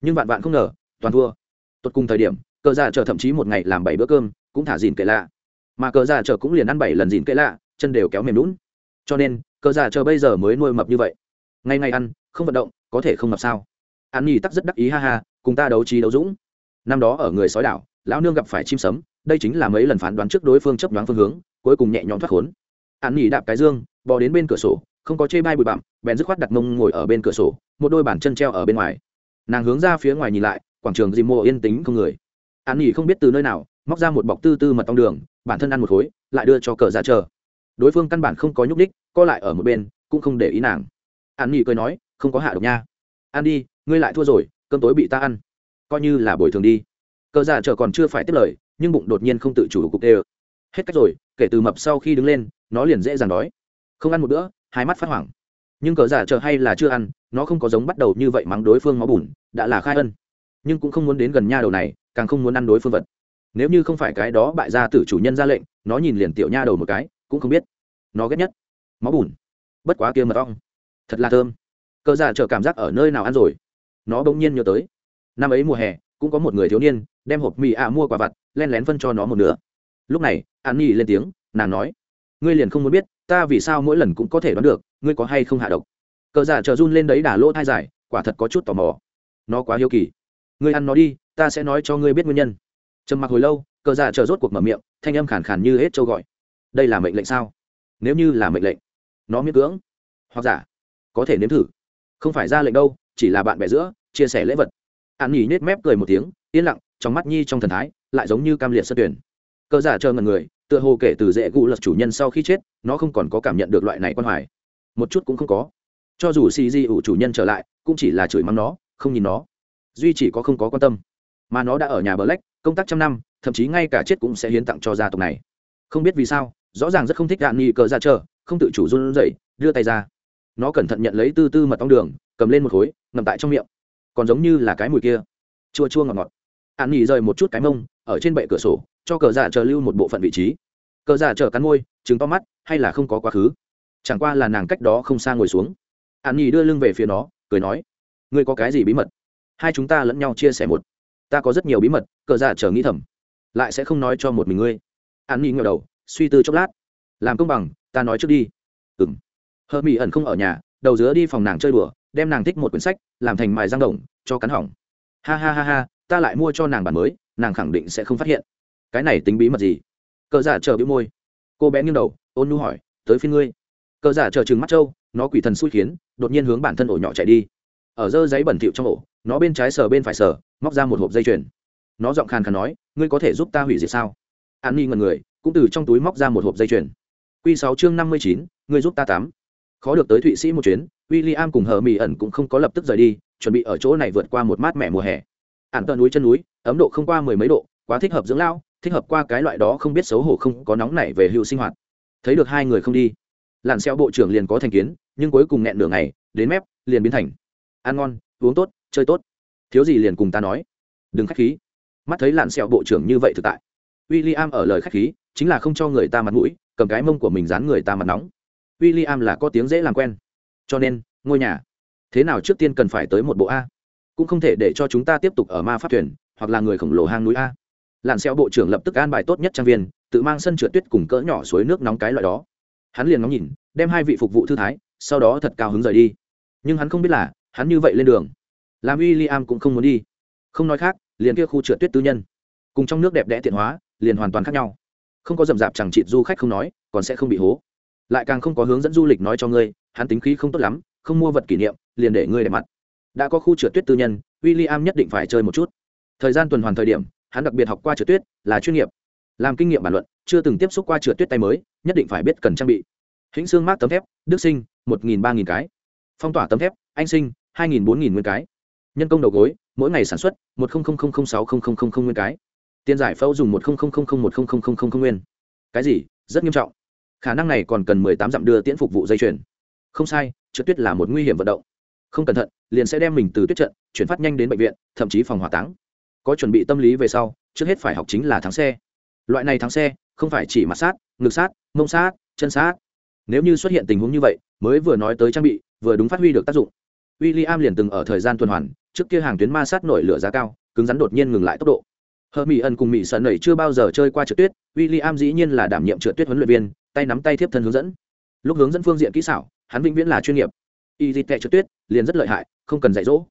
Nhưng vạn vạn không ngờ, toàn thua. Tốt cùng thời điểm cờ giả trở thậm chí một ngày làm bảy bữa cơm, cũng thả dìn kệ lạ. Mà cờ giả trở cũng liền ăn bảy lần dìn kệ lạ, chân đều kéo mềm lún cho nên, cờ giả trở bây giờ mới nuôi mập như vậy. Ngay ngày ăn, không vận động, có thể không mập sao? An nhi tắc rất đắc ý, ha ha, cùng ta đấu trí đấu dũng. Năm đó ở người sói đảo, lão nương gặp phải chim sấm, đây chính là mấy lần phán đoán trước đối phương chấp đoán phương hướng, cuối cùng nhẹ nhõm thoát khốn. An nhi đạp cái dương, bò đến bên cửa sổ, không có chê bai bụi bặm, bèn dứt khoát đặt mông ngồi ở bên cửa sổ, một đôi bàn chân treo ở bên ngoài. Nàng hướng ra phía ngoài nhìn lại, quảng trường dì mô yên tĩnh không người an nghỉ không biết từ nơi nào, móc ra một bọc tư tư mật ong đường, bản thân ăn một khối, lại đưa cho cờ ra chờ. Đối phương căn bản không có nhúc đích co lại ở một bên, cũng không để ý nàng. An nghỉ cười nói, không có hạ độc nha. Ăn đi, ngươi lại thua rồi, cơm tối bị ta ăn. Coi như là bồi thường đi. Cờ giả chờ còn chưa phải tiếp lời, nhưng bụng đột nhiên không tự chủ cục đê hết cách rồi, kể từ mập sau khi đứng lên, nó liền dễ dàng đói. Không ăn một bữa, hai mắt phát hoảng. Nhưng cờ giả chờ hay là chưa ăn, nó không có giống bắt đầu như vậy mắng đối phương máu bùn, đã là khai ân. Nhưng cũng không muốn đến gần nha đầu này càng không muốn ăn đối phương vật. Nếu như không phải cái đó bại gia tử chủ nhân ra lệnh, nó nhìn liền tiểu nha đầu một cái, cũng không biết. Nó ghét nhất. Máu bùn. Bất quá kia mật ong. Thật là thơm. Cờ giả chờ cảm giác ở nơi nào ăn rồi. Nó bỗng nhiên nhớ tới. Năm ấy mùa hè, cũng có một người thiếu niên, đem hộp mì ạ mua quả vặt, len lén phân cho nó một nửa. Lúc này, an nhi lên tiếng, nàng nói, ngươi liền không muốn biết, ta vì sao mỗi lần cũng có thể đoán được, ngươi có hay không hạ độc? Cờ giả chờ run lên đấy đả lỗ thai dài, quả thật có chút tò mò. Nó quá hiếu kỳ. Ngươi ăn nó đi ta sẽ nói cho ngươi biết nguyên nhân. Trầm mặc hồi lâu, cờ giả chờ rốt cuộc mở miệng, thanh âm khàn khàn như hết trâu gọi. Đây là mệnh lệnh sao? Nếu như là mệnh lệnh, nó miễn cưỡng. Hoặc giả, có thể nếm thử. Không phải ra lệnh đâu, chỉ là bạn bè giữa, chia sẻ lễ vật. An nhỉ nết mép cười một tiếng, yên lặng, trong mắt nhi trong thần thái, lại giống như cam liệt sơ tuyển. Cờ giả chờ ngần người, tựa hồ kể từ dễ gụ lật chủ nhân sau khi chết, nó không còn có cảm nhận được loại này quan hoài. Một chút cũng không có. Cho dù si di ủ chủ nhân trở lại, cũng chỉ là chửi mắng nó, không nhìn nó. Duy chỉ có không có quan tâm mà nó đã ở nhà black công tác trăm năm, thậm chí ngay cả chết cũng sẽ hiến tặng cho gia tộc này. Không biết vì sao, rõ ràng rất không thích đạn nghi cờ ra chờ, không tự chủ run rẩy, đưa tay ra. Nó cẩn thận nhận lấy tư tư mật ong đường, cầm lên một khối, ngậm tại trong miệng. Còn giống như là cái mùi kia. Chua chua ngọt ngọt. An nghỉ rời một chút cái mông, ở trên bệ cửa sổ, cho cờ giả chờ lưu một bộ phận vị trí. Cờ giả chờ cắn môi chứng to mắt, hay là không có quá khứ? Chẳng qua là nàng cách đó không xa ngồi xuống. An nghỉ đưa lưng về phía nó, cười nói, ngươi có cái gì bí mật? Hai chúng ta lẫn nhau chia sẻ một ta có rất nhiều bí mật, cờ giả chờ nghĩ thầm. Lại sẽ không nói cho một mình ngươi. An nghỉ ngờ đầu, suy tư chốc lát. Làm công bằng, ta nói trước đi. Ừng hờ mỹ ẩn không ở nhà, đầu dứa đi phòng nàng chơi đùa, đem nàng thích một quyển sách, làm thành mài răng đồng, cho cắn hỏng. Ha ha ha ha, ta lại mua cho nàng bản mới, nàng khẳng định sẽ không phát hiện. Cái này tính bí mật gì? Cờ giả chờ bĩu môi. Cô bé nghiêng đầu, ôn nu hỏi, tới phiên ngươi. Cờ giả chờ chừng mắt trâu, nó quỷ thần xui khiến, đột nhiên hướng bản thân ổ nhỏ chạy đi. Ở dơ giấy bẩn thịu trong ổ, nó bên trái sờ bên phải sờ móc ra một hộp dây chuyền. Nó giọng khàn khàn nói, ngươi có thể giúp ta hủy diệt sao? An ni ngần người, cũng từ trong túi móc ra một hộp dây chuyền. Q sáu chương năm mươi chín, ngươi giúp ta tắm. Khó được tới thụy sĩ một chuyến w i l l i am cùng hờ mỹ ẩn cũng không có lập tức rời đi, chuẩn bị ở chỗ này vượt qua một mát mẻ mùa hè. Ản tận núi chân núi, ấm độ không qua mười mấy độ, quá thích hợp dưỡng lao, thích hợp qua cái loại đó không biết xấu hổ không có nóng nảy về hưu sinh hoạt. Thấy được hai người không đi lặn xeo bộ trưởng liền có thành kiến, nhưng cuối cùng nghẹn nửa ngày, đến mép, liền biến thành, ăn ngon, uống tốt, chơi tốt thiếu gì liền cùng ta nói. Đừng k h á c h khí. Mắt thấy lặn xẹo bộ trưởng như vậy thực tại. W i l l i am ở lời k h á c h khí, chính là không cho người ta mặt mũi, cầm cái mông của mình dán người ta mặt nóng. W i l l i am là có tiếng dễ làm quen. Cho nên, ngôi nhà. Thế nào trước tiên cần phải tới một bộ a? Cũng không thể để cho chúng ta tiếp tục ở ma pháp thuyền, hoặc là người khổng lồ hang núi a. Lặn xeo bộ trưởng lập tức an bài tốt nhất trang viên, tự mang sân trượt tuyết cùng cỡ nhỏ suối nước nóng cái loại đó. Hắn liền ngóng nhìn, đem hai vị phục vụ thư thái, sau đó thật cao hứng rời đi. Nhưng hắn không biết là, hắn như vậy lên đường làm w i l l i am cũng không muốn đi. Không nói khác, liền kia khu trượt tuyết tư nhân. Cùng trong nước đẹp đẽ tiện hóa, liền hoàn toàn khác nhau. Không có rậm rạp chẳng chịt du khách không nói, còn sẽ không bị hố. Lại càng không có hướng dẫn du lịch nói cho ngươi, hắn tính khí không tốt lắm, không mua vật kỷ niệm, liền để ngươi đẹp mặt. Đã có khu trượt tuyết tư nhân w i l l i am nhất định phải chơi một chút. Thời gian tuần hoàn thời điểm, hắn đặc biệt học qua trượt tuyết, là chuyên nghiệp. Làm kinh nghiệm bản luận, chưa từng tiếp xúc qua trượt tuyết tay mới, nhất định phải biết cần trang bị. Hĩnh xương mát tấm thép, đức sinh, một nghìn ba nghìn cái. Phong tỏa tấm thép, anh sinh, hai nghìn bốn nghìn nguyên cái nhân công đầu gối mỗi ngày sản xuất một sáu nguyên cái tiền giải phẫu dùng một một nguyên cái gì rất nghiêm trọng khả năng này còn cần mười tám dặm đưa tiễn phục vụ dây chuyền không sai trượt tuyết là một nguy hiểm vận động không cẩn thận liền sẽ đem mình từ tuyết trận chuyển phát nhanh đến bệnh viện thậm chí phòng hỏa táng có chuẩn bị tâm lý về sau trước hết phải học chính là thắng xe loại này thắng xe không phải chỉ mặt sát ngực sát mông sát chân sát nếu như xuất hiện tình huống như vậy mới vừa nói tới trang bị vừa đúng phát huy được tác dụng w i l l i am liền từng ở thời gian tuần hoàn trước kia hàng tuyến ma sát nổi lửa giá cao, cứng rắn đột nhiên ngừng lại tốc độ. Hờ mỹ ẩn cùng mỹ sợ nẩy chưa bao giờ chơi qua trượt tuyết w i l l i am dĩ nhiên là đảm nhiệm trượt tuyết huấn luyện viên, tay nắm tay tiếp thân hướng dẫn. Lúc hướng dẫn phương diện kỹ xảo, hắn vĩnh viễn là chuyên nghiệp. Y dịt tệ trượt tuyết, liền rất lợi hại, không cần dạy dỗ.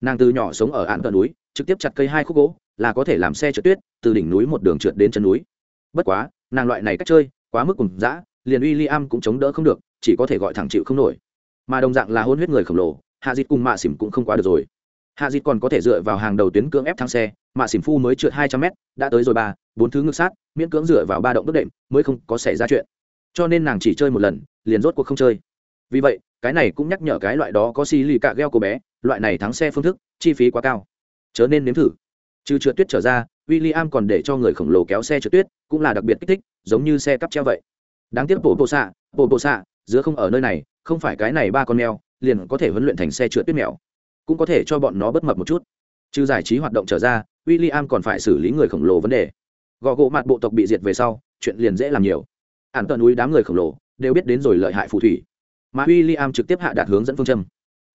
Nàng từ nhỏ sống ở ạn tận núi, trực tiếp chặt cây hai khúc gỗ, là có thể làm xe trượt tuyết, từ đỉnh núi một đường trượt đến chân núi. Bất quá, nàng loại này cách chơi, quá mức cùng dã, liền uy li am cũng chống đỡ không được, chỉ có thể gọi thẳng chịu không nổi. Mà đồng dạng là hôn huyết người khổng lồ, hạ dịt cùng mạ xỉm cũng không quá được rồi hạ dịt còn có thể dựa vào hàng đầu tuyến cưỡng ép thang xe, mà xỉn phu mới trượt hai trăm mét, đã tới rồi ba, bốn thứ ngược sát, miễn cưỡng dựa vào ba động bất đệm, mới không có xảy ra chuyện. Cho nên nàng chỉ chơi một lần, liền rốt cuộc không chơi. Vì vậy, cái này cũng nhắc nhở cái loại đó có xì lì cạ gheo của bé, loại này thắng xe phương thức, chi phí quá cao. Chớ nên nếm thử. Trừ trượt tuyết trở ra w i l l i am còn để cho người khổng lồ kéo xe trượt tuyết, cũng là đặc biệt kích thích, giống như xe cắp treo vậy. Đáng tiếc bộ bộ xạ bộ bộ xạ giữa không ở nơi này, không phải cái này ba con mèo, liền có thể huấn luyện thành xe trượt tuyết mèo cũng có thể cho bọn nó bất mập một chút. Trừ giải trí hoạt động trở ra w i l l i am còn phải xử lý người khổng lồ vấn đề. Gò gỗ mặt bộ tộc bị diệt về sau, chuyện liền dễ làm nhiều. Ản tận núi đám người khổng lồ đều biết đến rồi lợi hại phù thủy. Mà w i l l i am trực tiếp hạ đạt hướng dẫn phương châm.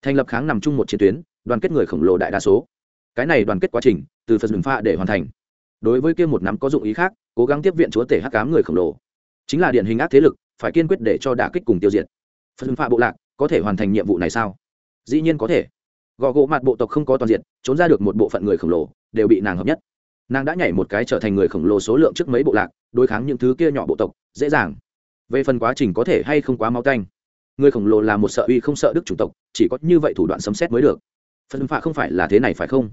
Thành lập kháng nằm chung một chiến tuyến, đoàn kết người khổng lồ đại đa số. Cái này đoàn kết quá trình, từ phần đường pha để hoàn thành. Đối với kia một nắm có dụng ý khác, cố gắng tiếp viện chúa tể hắc cám người khổng lồ. Chính là điển hình ác thế lực, phải kiên quyết để cho đả kích cùng tiêu diệt. Phần rừng pha bộ lạc có thể hoàn thành nhiệm vụ này sao? Dĩ nhiên có thể gò gỗ mặt bộ tộc không có toàn diện, trốn ra được một bộ phận người khổng lồ, đều bị nàng hợp nhất. Nàng đã nhảy một cái trở thành người khổng lồ số lượng trước mấy bộ lạc, đối kháng những thứ kia nhỏ bộ tộc, dễ dàng. Về phần quá trình có thể hay không quá máu canh người khổng lồ là một sợ uy không sợ đức chủng tộc, chỉ có như vậy thủ đoạn sấm xét mới được. Phân phạ không phải là thế này phải không?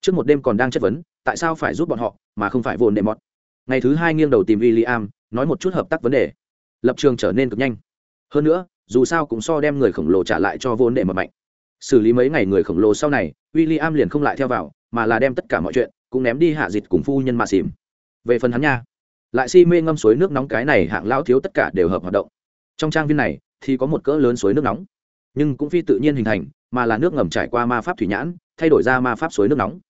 Trước một đêm còn đang chất vấn, tại sao phải giúp bọn họ, mà không phải vồn đệm mọt? Ngày thứ hai nghiêng đầu tìm w i l l i am nói một chút hợp tác vấn đề. Lập trường trở nên cực nhanh. Hơn nữa, dù sao cũng so đem người khổng lồ trả lại cho vốn đệ mật mạnh xử lý mấy ngày người khổng lồ sau này w i l l i am liền không lại theo vào, mà là đem tất cả mọi chuyện cũng ném đi hạ dịt cùng phu nhân mà xìm về phần hắn nha, lại si mê ngâm suối nước nóng cái này hạng lão thiếu tất cả đều hợp hoạt động. Trong trang viên này thì có một cỡ lớn suối nước nóng, nhưng cũng phi tự nhiên hình thành, mà là nước ngầm trải qua ma pháp thủy nhãn, thay đổi ra ma pháp suối nước nóng.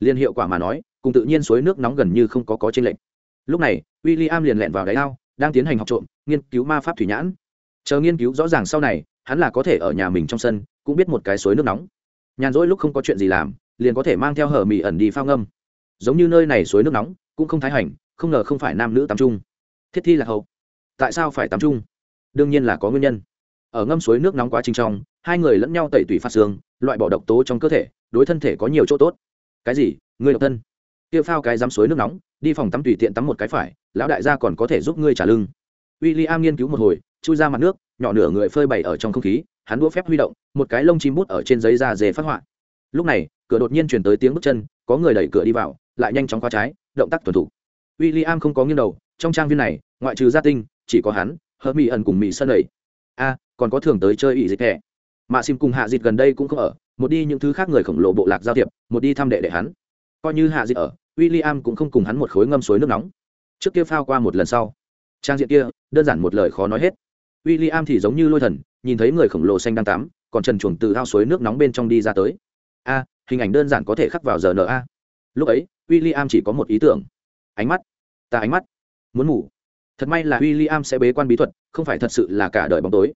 Liên hiệu quả mà nói, cùng tự nhiên suối nước nóng gần như không có có trên lệnh lúc này w i l l i am liền lẹn vào đáy ao, đang tiến hành học trộm, nghiên cứu ma pháp thủy nhãn. Chờ nghiên cứu rõ ràng sau này, hắn là có thể ở nhà mình trong sân cũng biết một cái suối nước nóng. Nhàn rỗi lúc không có chuyện gì làm, liền có thể mang theo hở mì ẩn đi phao ngâm. Giống như nơi này suối nước nóng, cũng không thái hành, không ngờ không phải nam nữ tắm trung thiết thi là hậu. Tại sao phải tắm trung đương nhiên là có nguyên nhân. Ở ngâm suối nước nóng quá trình trong, hai người lẫn nhau tẩy tủy phát xương, loại bỏ độc tố trong cơ thể, đối thân thể có nhiều chỗ tốt. Cái gì? Ngươi độc thân. Kia phao cái dám suối nước nóng, đi phòng tắm tùy tiện tắm một cái phải, lão đại gia còn có thể giúp ngươi trả lưng. W i l l i am nghiên cứu một hồi, chui ra mặt nước, nhỏ nửa người phơi bày ở trong không khí hắn đũa phép huy động, một cái lông chim bút ở trên giấy da dề phát họa. Lúc này, cửa đột nhiên chuyển tới tiếng bước chân, có người đẩy cửa đi vào, lại nhanh chóng qua trái, động tác tuần thủ. W i l l i am không có nghiêng đầu, trong trang viên này, ngoại trừ gia tinh, chỉ có hắn hờ mỹ ẩn cùng mỹ sân đẩy a, còn có thường tới chơi ỵ dịch hè. mạ sim cùng hạ dịt gần đây cũng không ở, một đi những thứ khác người khổng lồ bộ lạc giao thiệp, một đi thăm đệ đệ hắn. Coi như hạ dịt ở w i l l i am cũng không cùng hắn một khối ngâm suối nước nóng. Trước kia phao qua một lần sau. Trang diện kia, đơn giản một lời khó nói hết w i l l i am thì giống như lôi thần, nhìn thấy người khổng lồ xanh đang tắm, còn trần chuồng từ ao suối nước nóng bên trong đi ra tới. A, hình ảnh đơn giản có thể khắc vào giờ n a. Lúc ấy w i l l i am chỉ có một ý tưởng. Ánh mắt. Ta ánh mắt. Muốn ngủ. Thật may là w i l l i am sẽ bế quan bí thuật, không phải thật sự là cả đời bóng tối.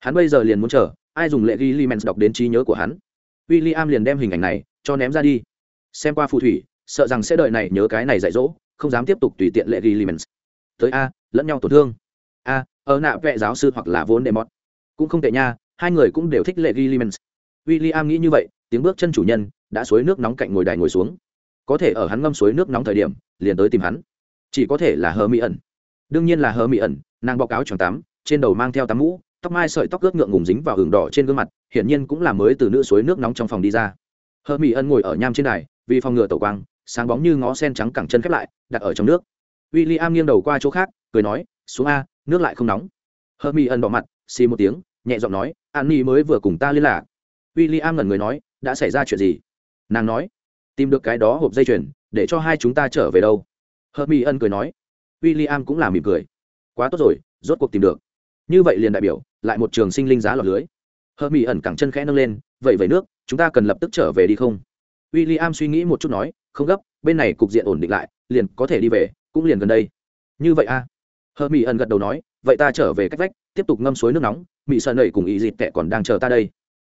Hắn bây giờ liền muốn chờ, ai dùng lệ ghi li đọc đến trí nhớ của hắn. W i l l i am liền đem hình ảnh này cho ném ra đi. Xem qua phù thủy, sợ rằng sẽ đợi này nhớ cái này dạy dỗ, không dám tiếp tục tùy tiện lệ ghi li tới a, lẫn nhau tổn thương. A ở nạ vệ giáo sư hoặc là vốn đệ mọt. Cũng không tệ nha, hai người cũng đều thích lệ ghi william w i l l i am nghĩ như vậy, tiếng bước chân chủ nhân đã suối nước nóng cạnh ngồi đài ngồi xuống. Có thể ở hắn ngâm suối nước nóng thời điểm, liền tới tìm hắn. Chỉ có thể là hờ mỹ ẩn. Đương nhiên là hờ mỹ ẩn, nàng báo cáo tròn tắm trên đầu mang theo tắm mũ, tóc mai sợi tóc ướt ngượng ngùng dính vào hừng đỏ trên gương mặt, hiển nhiên cũng là mới từ nữ suối nước nóng trong phòng đi ra. Hờ mỹ ẩn ngồi ở nham trên đài, vì phòng ngừa tẩu quang, sáng bóng như ngó sen trắng cẳng chân khép lại, đặt ở trong nước. W i l l i am nghiêng đầu qua chỗ khác, cười nói, xuống a nước lại không nóng. Hermione ẩn bỏ mặt, xì một tiếng, nhẹ giọng nói, an ni mới vừa cùng ta liên lạc. W i l l i am ngẩn người nói, đã xảy ra chuyện gì? Nàng nói, tìm được cái đó hộp dây chuyền, để cho hai chúng ta trở về đâu. Hermione ân cười nói w i l l i am cũng là mỉm cười. Quá tốt rồi, rốt cuộc tìm được. Như vậy liền đại biểu, lại một trường sinh linh giá lọt lưới. Hermione ẩn cẳng chân khẽ nâng lên, vậy vậy nước, chúng ta cần lập tức trở về đi không? W i l l i am suy nghĩ một chút nói, không gấp, bên này cục diện ổn định lại, liền có thể đi về, cũng liền gần đây. Như vậy a hờ mỹ ẩn gật đầu nói, vậy ta trở về cách vách, tiếp tục ngâm suối nước nóng mỹ sợ nầy cùng ý dịt tệ còn đang chờ ta đây.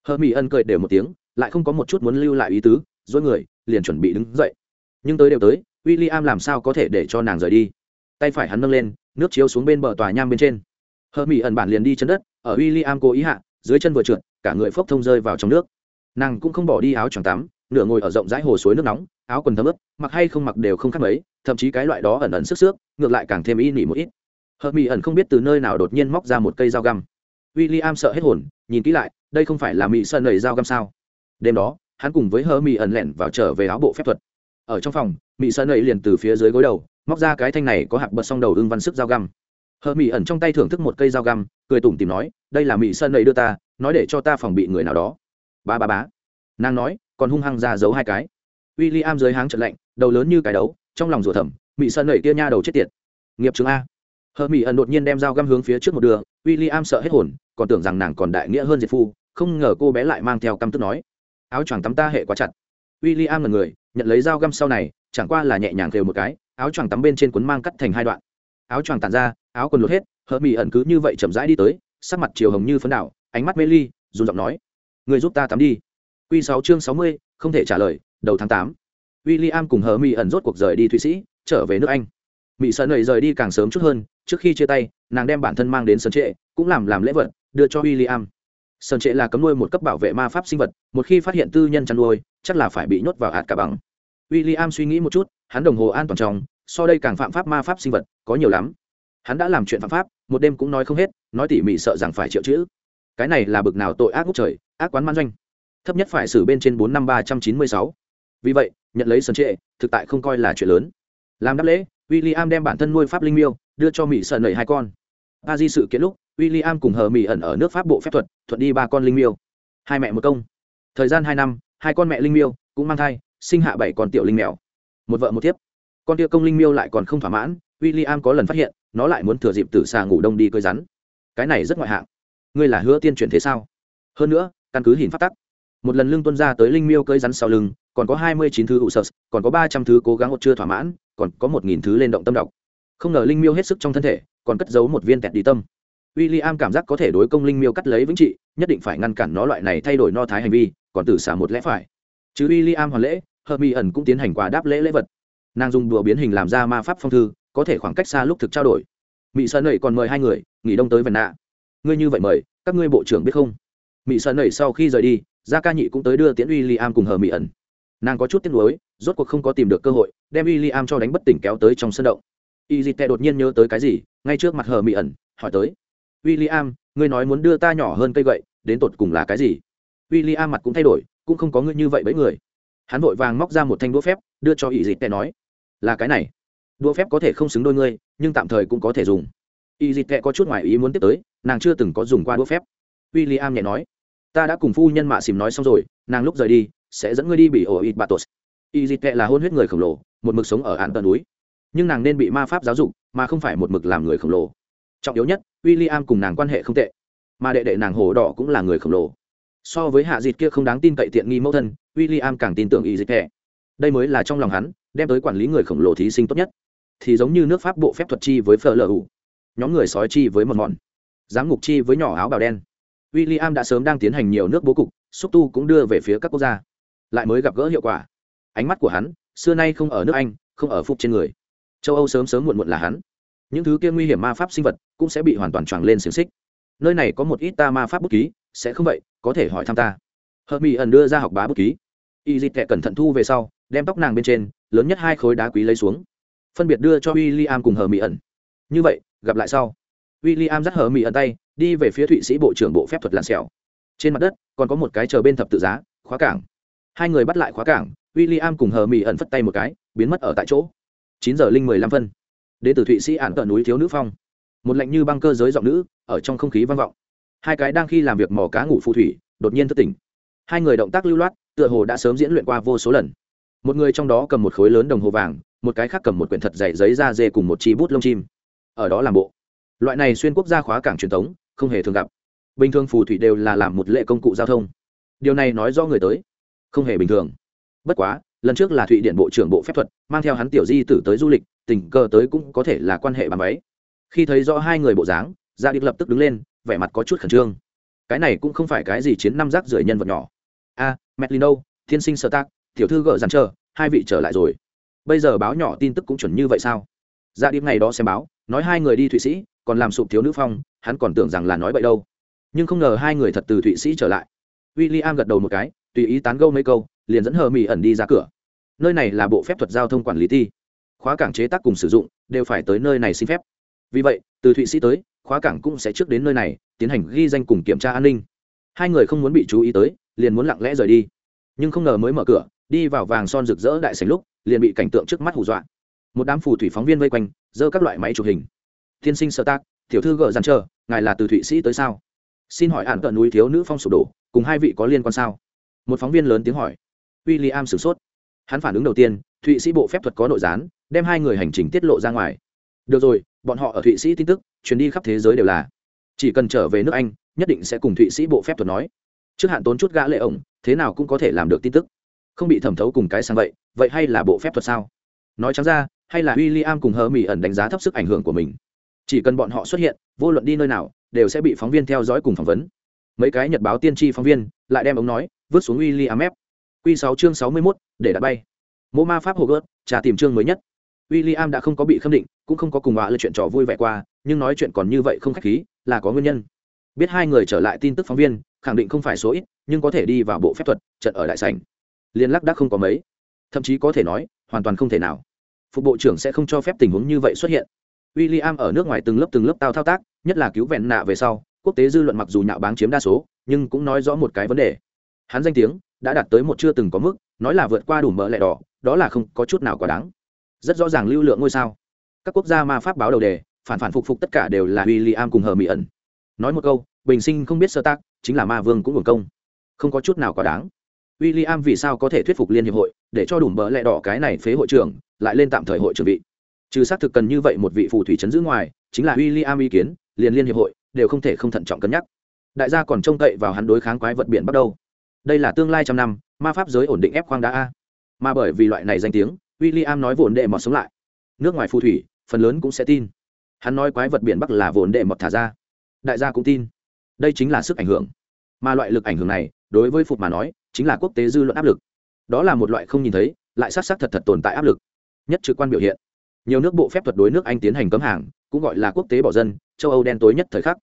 Hờ mỹ ẩn cười đều một tiếng, lại không có một chút muốn lưu lại ý tứ, dối người, liền chuẩn bị đứng dậy. Nhưng tới đều tới w i l l i am làm sao có thể để cho nàng rời đi? Tay phải hắn nâng lên, nước chiếu xuống bên bờ tòa nham bên trên. Hờ mỹ ẩn bản liền đi chân đất, ở w i l l i am cố ý hạ, dưới chân vừa trượt, cả người phốc thông rơi vào trong nước. Nàng cũng không bỏ đi áo choàng tắm, nửa ngồi ở rộng rãi hồ suối nước nóng, áo quần thấm ướt, mặc hay không mặc đều không khác mấy, thậm chí cái loại đó ẩn ẩn sức xước, ngược lại càng thêm y nỉ một ít hợp mỹ ẩn không biết từ nơi nào đột nhiên móc ra một cây dao găm. W i l l i am sợ hết hồn, nhìn kỹ lại, đây không phải là mỹ sơn nầy dao găm sao? Đêm đó, hắn cùng với hơ mỹ ẩn lẻn vào trở về áo bộ phép thuật. Ở trong phòng, mỹ sơn nầy liền từ phía dưới gối đầu, móc ra cái thanh này có hạc bật song đầu ưng văn sức dao găm. Hờ mỹ ẩn trong tay thưởng thức một cây dao găm, cười tủm tìm nói, đây là mỹ sơn nầy đưa ta, nói để cho ta phòng bị người nào đó. Ba ba bá. Nàng nói, còn hung hăng ra giấu hai cái. W i l l i am dưới háng trận lạnh, đầu lớn như cái đấu, trong lòng rủa thầm, mỹ sơn nầy kia nha đầu chết tiệt. Nghiệp chứng a hờ mỹ ẩn đột nhiên đem dao găm hướng phía trước một đường w i l l i am sợ hết hồn, còn tưởng rằng nàng còn đại nghĩa hơn diệt phu, không ngờ cô bé lại mang theo căm tức nói, áo choàng tắm ta hệ quá chặt. W i l l i am là người, nhận lấy dao găm sau này, chẳng qua là nhẹ nhàng kêu một cái, áo choàng tắm bên trên cuốn mang cắt thành hai đoạn. Áo choàng tàn ra, áo quần lột hết, hờ mỹ ẩn cứ như vậy chậm rãi đi tới, sắc mặt chiều hồng như phấn đảo, ánh mắt mê ly dùng giọng nói, người giúp ta tắm đi. Q sáu chương sáu mươi, không thể trả lời, đầu tháng tám. W i l l i am cùng hờ mỹ ẩn rốt cuộc rời đi thụy sĩ, trở về nước anh. Mỹ sợ nầy rời đi càng sớm chút hơn trước khi chia tay, nàng đem bản thân mang đến sơn trệ, cũng làm làm lễ vật, đưa cho w i l l i am sơn trệ là cấm nuôi một cấp bảo vệ ma pháp sinh vật, một khi phát hiện tư nhân chăn nuôi, chắc là phải bị nhốt vào hạt cả bằng. W i l l i am suy nghĩ một chút, hắn đồng hồ an toàn trong, so đây càng phạm pháp ma pháp sinh vật, có nhiều lắm. Hắn đã làm chuyện phạm pháp, một đêm cũng nói không hết, nói tỉ mỉ sợ rằng phải triệu chữ. Cái này là bực nào tội ác ngốc trời, ác quán man doanh. Thấp nhất phải xử bên trên bốn năm ba trăm chín mươi sáu. Vì vậy, nhận lấy sơn trệ, thực tại không coi là chuyện lớn. Làm đáp lễ w i l l i am đem bản thân nuôi pháp linh miêu đưa cho mỹ sợ nầy hai con. A di sự kiện lúc w i l l i am cùng hờ mỹ ẩn ở nước pháp bộ phép thuật, thuận đi ba con linh miêu. Hai mẹ một công. Thời gian hai năm, hai con mẹ linh miêu cũng mang thai, sinh hạ bảy con tiểu linh mèo. Một vợ một thiếp. Con tia công linh miêu lại còn không thỏa mãn w i l l i am có lần phát hiện, nó lại muốn thừa dịp từ xà ngủ đông đi cơi rắn. Cái này rất ngoại hạng. Ngươi là hứa tiên chuyển thế sao? Hơn nữa, căn cứ hình phát tắc, một lần lương tuân ra tới linh miêu cơi rắn sau lưng, còn có hai mươi chín thứ hụ sơ còn có ba trăm thứ cố gắng một chưa thỏa mãn, còn có một nghìn thứ lên động tâm đọc không ngờ linh miêu hết sức trong thân thể, còn cất giấu một viên tẹt đi tâm. W i l l i am cảm giác có thể đối công linh miêu cắt lấy vĩnh trị, nhất định phải ngăn cản nó loại này thay đổi no thái hành vi, còn tử xả một lẽ phải. Chứ w i l l i am hoàn lễ hờ mỹ ẩn cũng tiến hành quà đáp lễ lễ vật. Nàng dùng đùa biến hình làm ra ma pháp phong thư, có thể khoảng cách xa lúc thực trao đổi. Mỹ sơn nầy còn mời hai người, nghỉ đông tới vần nạ. Ngươi như vậy mời, các ngươi bộ trưởng biết không? Mỹ sơn nầy sau khi rời đi, gia ca nhị cũng tới đưa tiễn w i l l i am cùng hờ mỹ ẩn nàng có chút tiếc nuối, rốt cuộc không có tìm được cơ hội, đem w i l l i am cho đánh bất tỉnh kéo tới trong sân động y dịt tệ đột nhiên nhớ tới cái gì, ngay trước mặt hờ mỹ ẩn, hỏi tới. W i l l i am ngươi nói muốn đưa ta nhỏ hơn cây gậy, đến tột cùng là cái gì? W i l l i am mặt cũng thay đổi, cũng không có ngươi như vậy bấy người. Hắn vội vàng móc ra một thanh đũa phép, đưa cho y dịt tệ nói, là cái này. Đũa phép có thể không xứng đôi ngươi, nhưng tạm thời cũng có thể dùng. Y dịt tệ có chút ngoài ý muốn tiếp tới, nàng chưa từng có dùng qua đũa phép. W i l l i am nhẹ nói, ta đã cùng phu nhân mạ xìm nói xong rồi, nàng lúc rời đi, sẽ dẫn ngươi đi bị ổ ít batos y dịt tệ là hôn huyết người khổng lồ, một mực sống ở hạn tận núi nhưng nàng nên bị ma pháp giáo dục, mà không phải một mực làm người khổng lồ. Trọng yếu nhất w i l l i am cùng nàng quan hệ không tệ, mà đệ đệ nàng hồ đỏ cũng là người khổng lồ. So với hạ dịt kia không đáng tin cậy tiện nghi mẫu thân w i l l i am càng tin tưởng y dịch tệ đây mới là trong lòng hắn, đem tới quản lý người khổng lồ thí sinh tốt nhất. Thì giống như nước pháp bộ phép thuật chi với phở lờ ủ nhóm người sói chi với mòn mòn. Giám ngục chi với nhỏ áo bào đen. W i l l i am đã sớm đang tiến hành nhiều nước bố cục, xúc tu cũng đưa về phía các quốc gia. Lại mới gặp gỡ hiệu quả. Ánh mắt của hắn, xưa nay không ở nước anh, không ở phúc trên người châu âu sớm sớm muộn muộn là hắn. Những thứ kia nguy hiểm ma pháp sinh vật cũng sẽ bị hoàn toàn tròn lên xiềng xích. Nơi này có một ít ta ma pháp bút ký, sẽ không vậy, có thể hỏi thăm ta. Hợp mỹ ẩn đưa ra học bá bút ký. Y dịt tệ cẩn thận thu về sau, đem tóc nàng bên trên, lớn nhất hai khối đá quý lấy xuống. Phân biệt đưa cho w i l l i am cùng hờ mỹ ẩn như vậy, gặp lại sau. W i l l i am dắt hờ mỹ ẩn tay, đi về phía thụy sĩ bộ trưởng bộ phép thuật làn xẻo trên mặt đất, còn có một cái chờ bên thập tự giá, khóa cảng. Hai người bắt lại khóa cảng w i l l i am cùng hờ mỹ ẩn phất tay một cái, biến mất ở tại chỗ chín giờ linh mười lăm phân. Đến từ thụy sĩ ạn tận núi thiếu nữ phong. Một lạnh như băng cơ giới giọng nữ, ở trong không khí vang vọng. Hai cái đang khi làm việc mò cá ngủ phù thủy, đột nhiên thất tỉnh. Hai người động tác lưu loát, tựa hồ đã sớm diễn luyện qua vô số lần. Một người trong đó cầm một khối lớn đồng hồ vàng, một cái khác cầm một quyển thật dày giấy da dê cùng một chi bút lông chim. Ở đó làm bộ. Loại này xuyên quốc gia khóa cảng truyền thống, không hề thường gặp. Bình thường phù thủy đều là làm một lệ công cụ giao thông. Điều này nói do người tới. Không hề bình thường. Bất quá lần trước là thụy điện bộ trưởng bộ phép thuật mang theo hắn tiểu di tử tới du lịch tình cờ tới cũng có thể là quan hệ bàn váy khi thấy rõ hai người bộ dáng gia điệp lập tức đứng lên vẻ mặt có chút khẩn trương cái này cũng không phải cái gì chiến năm rác rưởi nhân vật nhỏ a à, thiên sinh sơ tác tiểu thư gợ dàn chờ hai vị trở lại rồi bây giờ báo nhỏ tin tức cũng chuẩn như vậy sao gia điệp ngày đó xem báo nói hai người đi thụy sĩ còn làm sụp thiếu nữ phong hắn còn tưởng rằng là nói vậy đâu nhưng không ngờ hai người thật từ thụy sĩ trở lại w i l l i am gật đầu một cái tùy ý tán gâu mấy câu liền dẫn hờ mỹ ẩn đi ra cửa nơi này là bộ phép thuật giao thông quản lý thi khóa cảng chế tác cùng sử dụng đều phải tới nơi này xin phép. Vì vậy, từ thụy sĩ tới, khóa cảng cũng sẽ trước đến nơi này, tiến hành ghi danh cùng kiểm tra an ninh. Hai người không muốn bị chú ý tới, liền muốn lặng lẽ rời đi. Nhưng không ngờ mới mở cửa, đi vào vàng son rực rỡ đại sành lúc, liền bị cảnh tượng trước mắt hù dọa. Một đám phù thủy phóng viên vây quanh, giơ các loại máy chụp hình. Tiên sinh sơ tác, tiểu thư gợ dàn chờ, ngài là từ thụy sĩ tới sao? Xin hỏi hạn cận núi thiếu nữ phong sụp đổ, cùng hai vị có liên quan sao? Một phóng viên lớn tiếng hỏi. W i l l i am sửng sốt hắn phản ứng đầu tiên, thụy sĩ bộ phép thuật có nội gián, đem hai người hành trình tiết lộ ra ngoài. Được rồi, bọn họ ở thụy sĩ tin tức chuyến đi khắp thế giới đều là. Chỉ cần trở về nước anh, nhất định sẽ cùng thụy sĩ bộ phép thuật nói. Trước hạn tốn chút gã lệ ổng, thế nào cũng có thể làm được tin tức. Không bị thẩm thấu cùng cái sang vậy vậy hay là bộ phép thuật sao? Nói trắng ra, hay là w i l l i am cùng hờ mỹ ẩn đánh giá thấp sức ảnh hưởng của mình? Chỉ cần bọn họ xuất hiện, vô luận đi nơi nào, đều sẽ bị phóng viên theo dõi cùng phỏng vấn. Mấy cái nhật báo tiên tri phóng viên lại đem ông nói, vứt xuống w i l l i am ép. Quy sáu chương sáu mươi mốt, để đặt bay. Mô ma pháp hồ gớt trà tìm chương mới nhất. William đã không có bị khâm định, cũng không có cùng họa lời chuyện trò vui vẻ qua, nhưng nói chuyện còn như vậy không khách khí, là có nguyên nhân. Biết hai người trở lại tin tức phóng viên, khẳng định không phải số ít, nhưng có thể đi vào bộ phép thuật, trận ở đại sảnh. Liên lắc đã không có mấy. Thậm chí có thể nói, hoàn toàn không thể nào. Phục bộ trưởng sẽ không cho phép tình huống như vậy xuất hiện. William ở nước ngoài từng lớp từng lớp tao thao tác, nhất là cứu vẹn nạ về sau, quốc tế dư luận mặc dù nhạo báng chiếm đa số, nhưng cũng nói rõ một cái vấn đề hắn danh tiếng đã đạt tới một chưa từng có mức, nói là vượt qua đủ mỡ lẻ đỏ, đó là không có chút nào quá đáng. Rất rõ ràng lưu lượng ngôi sao. Các quốc gia ma pháp báo đầu đề, phản phản phục phục tất cả đều là w i l l i am cùng hờ mỹ ẩn nói một câu, bình sinh không biết sơ tác, chính là ma vương cũng hưởng công. Không có chút nào quá đáng. W i l l i am vì sao có thể thuyết phục liên hiệp hội, để cho đủ mỡ lẻ đỏ cái này phế hội trưởng, lại lên tạm thời hội trưởng vị? Trừ xác thực cần như vậy một vị phù thủy trấn giữ ngoài, chính là w i l l i am ý kiến, liền liên hiệp hội đều không thể không thận trọng cân nhắc. Đại gia còn trông cậy vào hắn đối kháng quái vật biển bắt đầu đây là tương lai trăm năm, ma pháp giới ổn định ép khoang đá a. Mà bởi vì loại này danh tiếng w i l l i am nói vồn đệ mọt sống lại. Nước ngoài phù thủy, phần lớn cũng sẽ tin. Hắn nói quái vật biển bắc là vồn đệ mọt thả ra. Đại gia cũng tin. Đây chính là sức ảnh hưởng. Mà loại lực ảnh hưởng này, đối với phục mà nói, chính là quốc tế dư luận áp lực. Đó là một loại không nhìn thấy, lại s á c s á c thật thật tồn tại áp lực. Nhất trực quan biểu hiện. Nhiều nước bộ phép thuật đối nước anh tiến hành cấm hàng, cũng gọi là quốc tế bỏ dân, châu âu đen tối nhất thời khắc.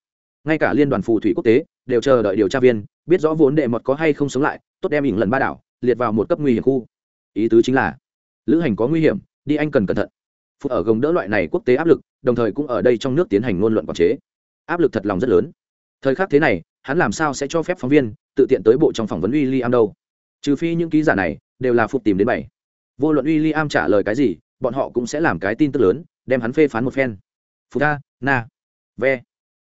Ngay cả liên đoàn phù thủy quốc tế đều chờ đợi điều tra viên, biết rõ vốn đệ mật có hay không sống lại, tốt đem ỉng lần ba đảo, liệt vào một cấp nguy hiểm khu. Ý tứ chính là, lữ hành có nguy hiểm, đi anh cần cẩn thận. Phụ ở gồng đỡ loại này quốc tế áp lực, đồng thời cũng ở đây trong nước tiến hành ngôn luận quản chế. Áp lực thật lòng rất lớn. Thời khắc thế này, hắn làm sao sẽ cho phép phóng viên tự tiện tới bộ trong phỏng vấn w i l l i am đâu? Trừ phi những ký giả này đều là phục tìm đến bảy. Vô luận w i l l i am trả lời cái gì, bọn họ cũng sẽ làm cái tin tức lớn, đem hắn phê phán một phen. Phù ta, na, ve.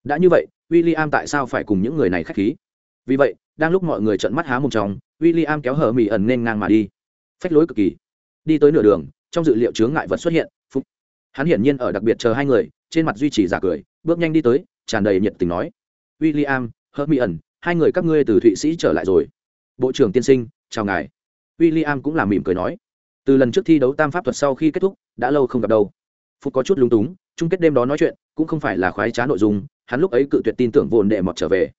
Đã như vậy w i l l i am tại sao phải cùng những người này k h á c h khí? Vì vậy, đang lúc mọi người trợn mắt há mồm trong w i l l i am kéo hở mỹ ẩn nên ngang mà đi. Phách lối cực kỳ. Đi tới nửa đường, trong dự liệu chướng ngại vật xuất hiện, phúc. Hắn hiển nhiên ở đặc biệt chờ hai người, trên mặt duy trì giả cười, bước nhanh đi tới, tràn đầy nhiệt tình nói. W i l l i am hở mỹ ẩn, hai người các ngươi từ thụy sĩ trở lại rồi. Bộ trưởng tiên sinh, chào ngài. W i l l i am cũng làm mỉm cười nói. Từ lần trước thi đấu tam pháp thuật sau khi kết thúc, đã lâu không gặp đâu. Phúc có chút lúng túng, chung kết đêm đó nói chuyện, cũng không phải là khoái trá nội dung hắn lúc ấy cự tuyệt tin tưởng vồn đệ mọt trở về.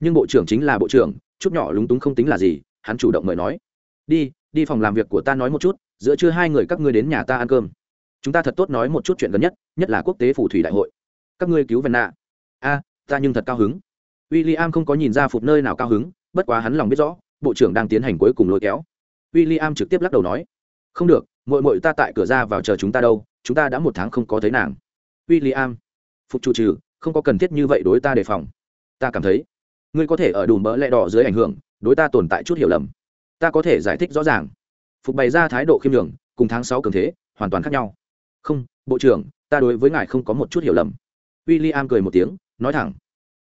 Nhưng bộ trưởng chính là bộ trưởng, chút nhỏ lúng túng không tính là gì, hắn chủ động mời nói. Đi đi phòng làm việc của ta nói một chút, giữa trưa hai người các ngươi đến nhà ta ăn cơm. Chúng ta thật tốt nói một chút chuyện gần nhất nhất là quốc tế phù thủy đại hội. Các ngươi cứu vân nạ. A, ta nhưng thật cao hứng. W i l l i am không có nhìn ra phục nơi nào cao hứng, bất quá hắn lòng biết rõ, bộ trưởng đang tiến hành cuối cùng lôi kéo. W i l l i am trực tiếp lắc đầu nói. Không được mội mội ta tại cửa ra vào chờ chúng ta đâu, chúng ta đã một tháng không có thấy nàng. W i l l i am phục chủ trừ không có cần thiết như vậy đối ta đề phòng. Ta cảm thấy ngươi có thể ở đùm bỡ lẹ đỏ dưới ảnh hưởng đối ta tồn tại chút hiểu lầm. Ta có thể giải thích rõ ràng. Phục bày ra thái độ khiêm đường cùng tháng sáu cường thế hoàn toàn khác nhau. Không bộ trưởng ta đối với ngài không có một chút hiểu lầm. W i l l i am cười một tiếng nói thẳng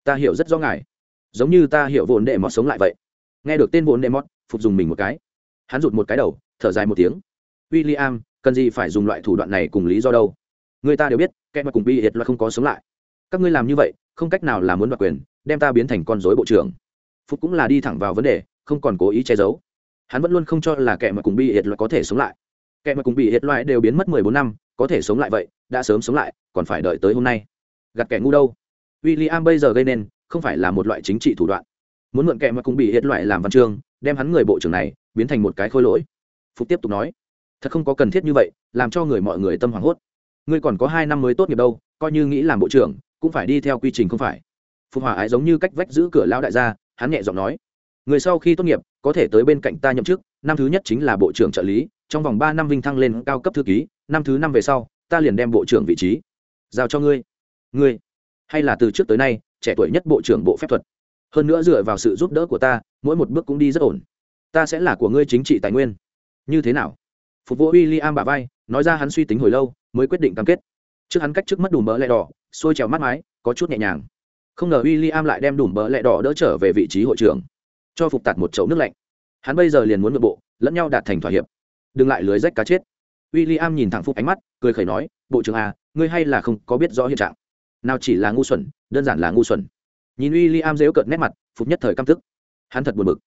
ta hiểu rất rõ ngài. Giống như ta hiểu vốn đệ mọt sống lại vậy. Nghe được tên vốn đệ mọt phục dùng mình một cái. Hắn rụt một cái đầu thở dài một tiếng. William, cần gì phải dùng loại thủ đoạn này cùng lý do đâu? Người ta đều biết, kẻ mà cùng bi hiệt là không có sống lại. Các ngươi làm như vậy, không cách nào là muốn đoạt quyền, đem ta biến thành con rối bộ trưởng. Phúc cũng là đi thẳng vào vấn đề, không còn cố ý che giấu. Hắn vẫn luôn không cho là kẻ mà cùng bị hiệt loại có thể sống lại. Kẻ mà cùng bị hiệt loại đều biến mất mười bốn năm, có thể sống lại vậy, đã sớm sống lại, còn phải đợi tới hôm nay. gặt kẻ ngu đâu w i l l i am bây giờ gây nên không phải là một loại chính trị thủ đoạn muốn mượn kẻ mà cùng bị hiệt loại làm văn chương đem hắn người bộ trưởng này biến thành một cái khôi lỗi phục tiếp tục nói thật không có cần thiết như vậy làm cho người mọi người tâm hoảng hốt ngươi còn có hai năm mới tốt nghiệp đâu coi như nghĩ làm bộ trưởng cũng phải đi theo quy trình không phải. Phục hòa ái giống như cách vách giữ cửa lao đại gia, hắn nhẹ giọng nói, người sau khi tốt nghiệp, có thể tới bên cạnh ta nhậm chức, năm thứ nhất chính là bộ trưởng trợ lý, trong vòng ba năm vinh thăng lên cao cấp thư ký, năm thứ năm về sau, ta liền đem bộ trưởng vị trí giao cho ngươi. Ngươi? Hay là từ trước tới nay, trẻ tuổi nhất bộ trưởng bộ phép thuật? Hơn nữa dựa vào sự giúp đỡ của ta, mỗi một bước cũng đi rất ổn. Ta sẽ là của ngươi chính trị tài nguyên. Như thế nào? Phục vụ w i l l i am bà vai, nói ra hắn suy tính hồi lâu, mới quyết định cam kết. Trước hắn cách trước mất đủ mỡ lẹ đỏ xôi trèo mắt mái, có chút nhẹ nhàng. Không ngờ w i l l i am lại đem đủ bờ lẹ đỏ đỡ trở về vị trí hội trưởng, cho phục tạt một chậu nước lạnh. Hắn bây giờ liền muốn nội bộ, lẫn nhau đạt thành thỏa hiệp. Đừng lại lưới rách cá chết. W i l l i am nhìn thẳng phúc ánh mắt, cười khẩy nói, bộ trưởng à ngươi hay là không có biết rõ hiện trạng. Nào chỉ là ngu xuẩn, đơn giản là ngu xuẩn. Nhìn w i l l i am dếu cợt nét mặt, phục nhất thời căm tức. Hắn thật buồn bực.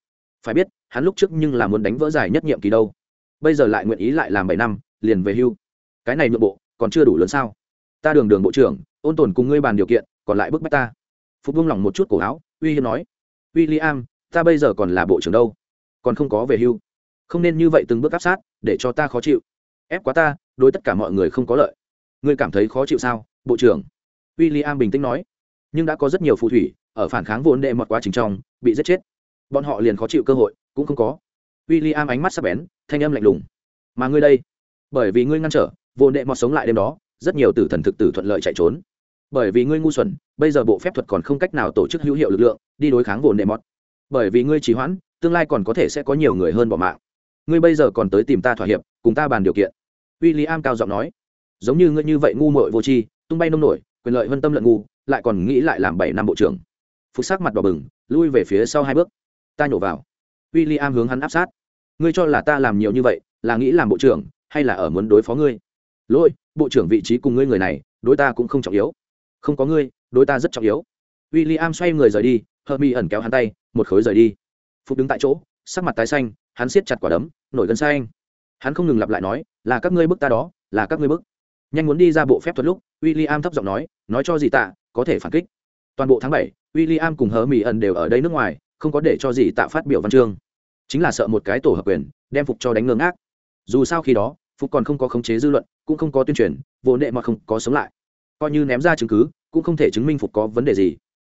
Phải biết, hắn lúc trước nhưng là muốn đánh vỡ dài nhất nhiệm kỳ đâu. Bây giờ lại nguyện ý lại làm bảy năm, liền về hưu. Cái này nội bộ, còn chưa đủ lớn sao? Ta đường đường bộ trưởng ôn tồn cùng ngươi bàn điều kiện, còn lại bức bách ta. Phục buông lỏng một chút cổ áo, uy hiếp nói w i l l i am ta bây giờ còn là bộ trưởng đâu? Còn không có về hưu. Không nên như vậy từng bước áp sát, để cho ta khó chịu. Ép quá ta, đối tất cả mọi người không có lợi. Ngươi cảm thấy khó chịu sao, bộ trưởng? W i l l i am bình tĩnh nói, nhưng đã có rất nhiều phù thủy, ở phản kháng vốn đệ mọt quá trình trong, bị giết chết. Bọn họ liền khó chịu cơ hội, cũng không có. W i l l i am ánh mắt sắp bén, thanh âm lạnh lùng, mà ngươi đây, bởi vì ngươi ngăn trở, vốn đệ mọt sống lại đêm đó, rất nhiều tử thần thực tử thuận lợi chạy trốn bởi vì ngươi ngu xuẩn, bây giờ bộ phép thuật còn không cách nào tổ chức hữu hiệu lực lượng, đi đối kháng vồn đệ mọt. Bởi vì ngươi trì hoãn, tương lai còn có thể sẽ có nhiều người hơn bỏ mạng. Ngươi bây giờ còn tới tìm ta thỏa hiệp, cùng ta bàn điều kiện. W i l l i am cao giọng nói. Giống như ngươi như vậy ngu muội vô tri, tung bay nông nổi, quyền lợi vân tâm lận ngu, lại còn nghĩ lại làm bảy năm bộ trưởng. Phục sắc mặt đỏ bừng, lui về phía sau hai bước. Ta nhổ vào. W i l l i am hướng hắn áp sát. Ngươi cho là ta làm nhiều như vậy, là nghĩ làm bộ trưởng, hay là ở muốn đối phó ngươi? Lỗi, bộ trưởng vị trí cùng ngươi người này, đối ta cũng không trọng yếu không có ngươi, đối ta rất trọng yếu. W i l l i am xoay người rời đi hờ mi ẩn kéo hắn tay, một khối rời đi. Phục đứng tại chỗ, sắc mặt tái xanh, hắn siết chặt quả đấm, nổi gân xanh. Hắn không ngừng lặp lại nói, là các ngươi bức ta đó, là các ngươi bức. Nhanh muốn đi ra bộ phép thuật lúc w i l l i am thấp giọng nói nói cho gì tạ, có thể phản kích. Toàn bộ tháng bảy w i l l i am cùng hờ mỹ ẩn đều ở đây nước ngoài, không có để cho gì tạ phát biểu văn chương. Chính là sợ một cái tổ hợp quyền, đem phục cho đánh ngơ ác. dù sao khi đó, phục còn không có khống chế dư luận, cũng không có tuyên truyền, vô nệ mà không có sống lại. Coi như ném ra chứng cứ cũng không thể chứng minh phục có vấn đề gì.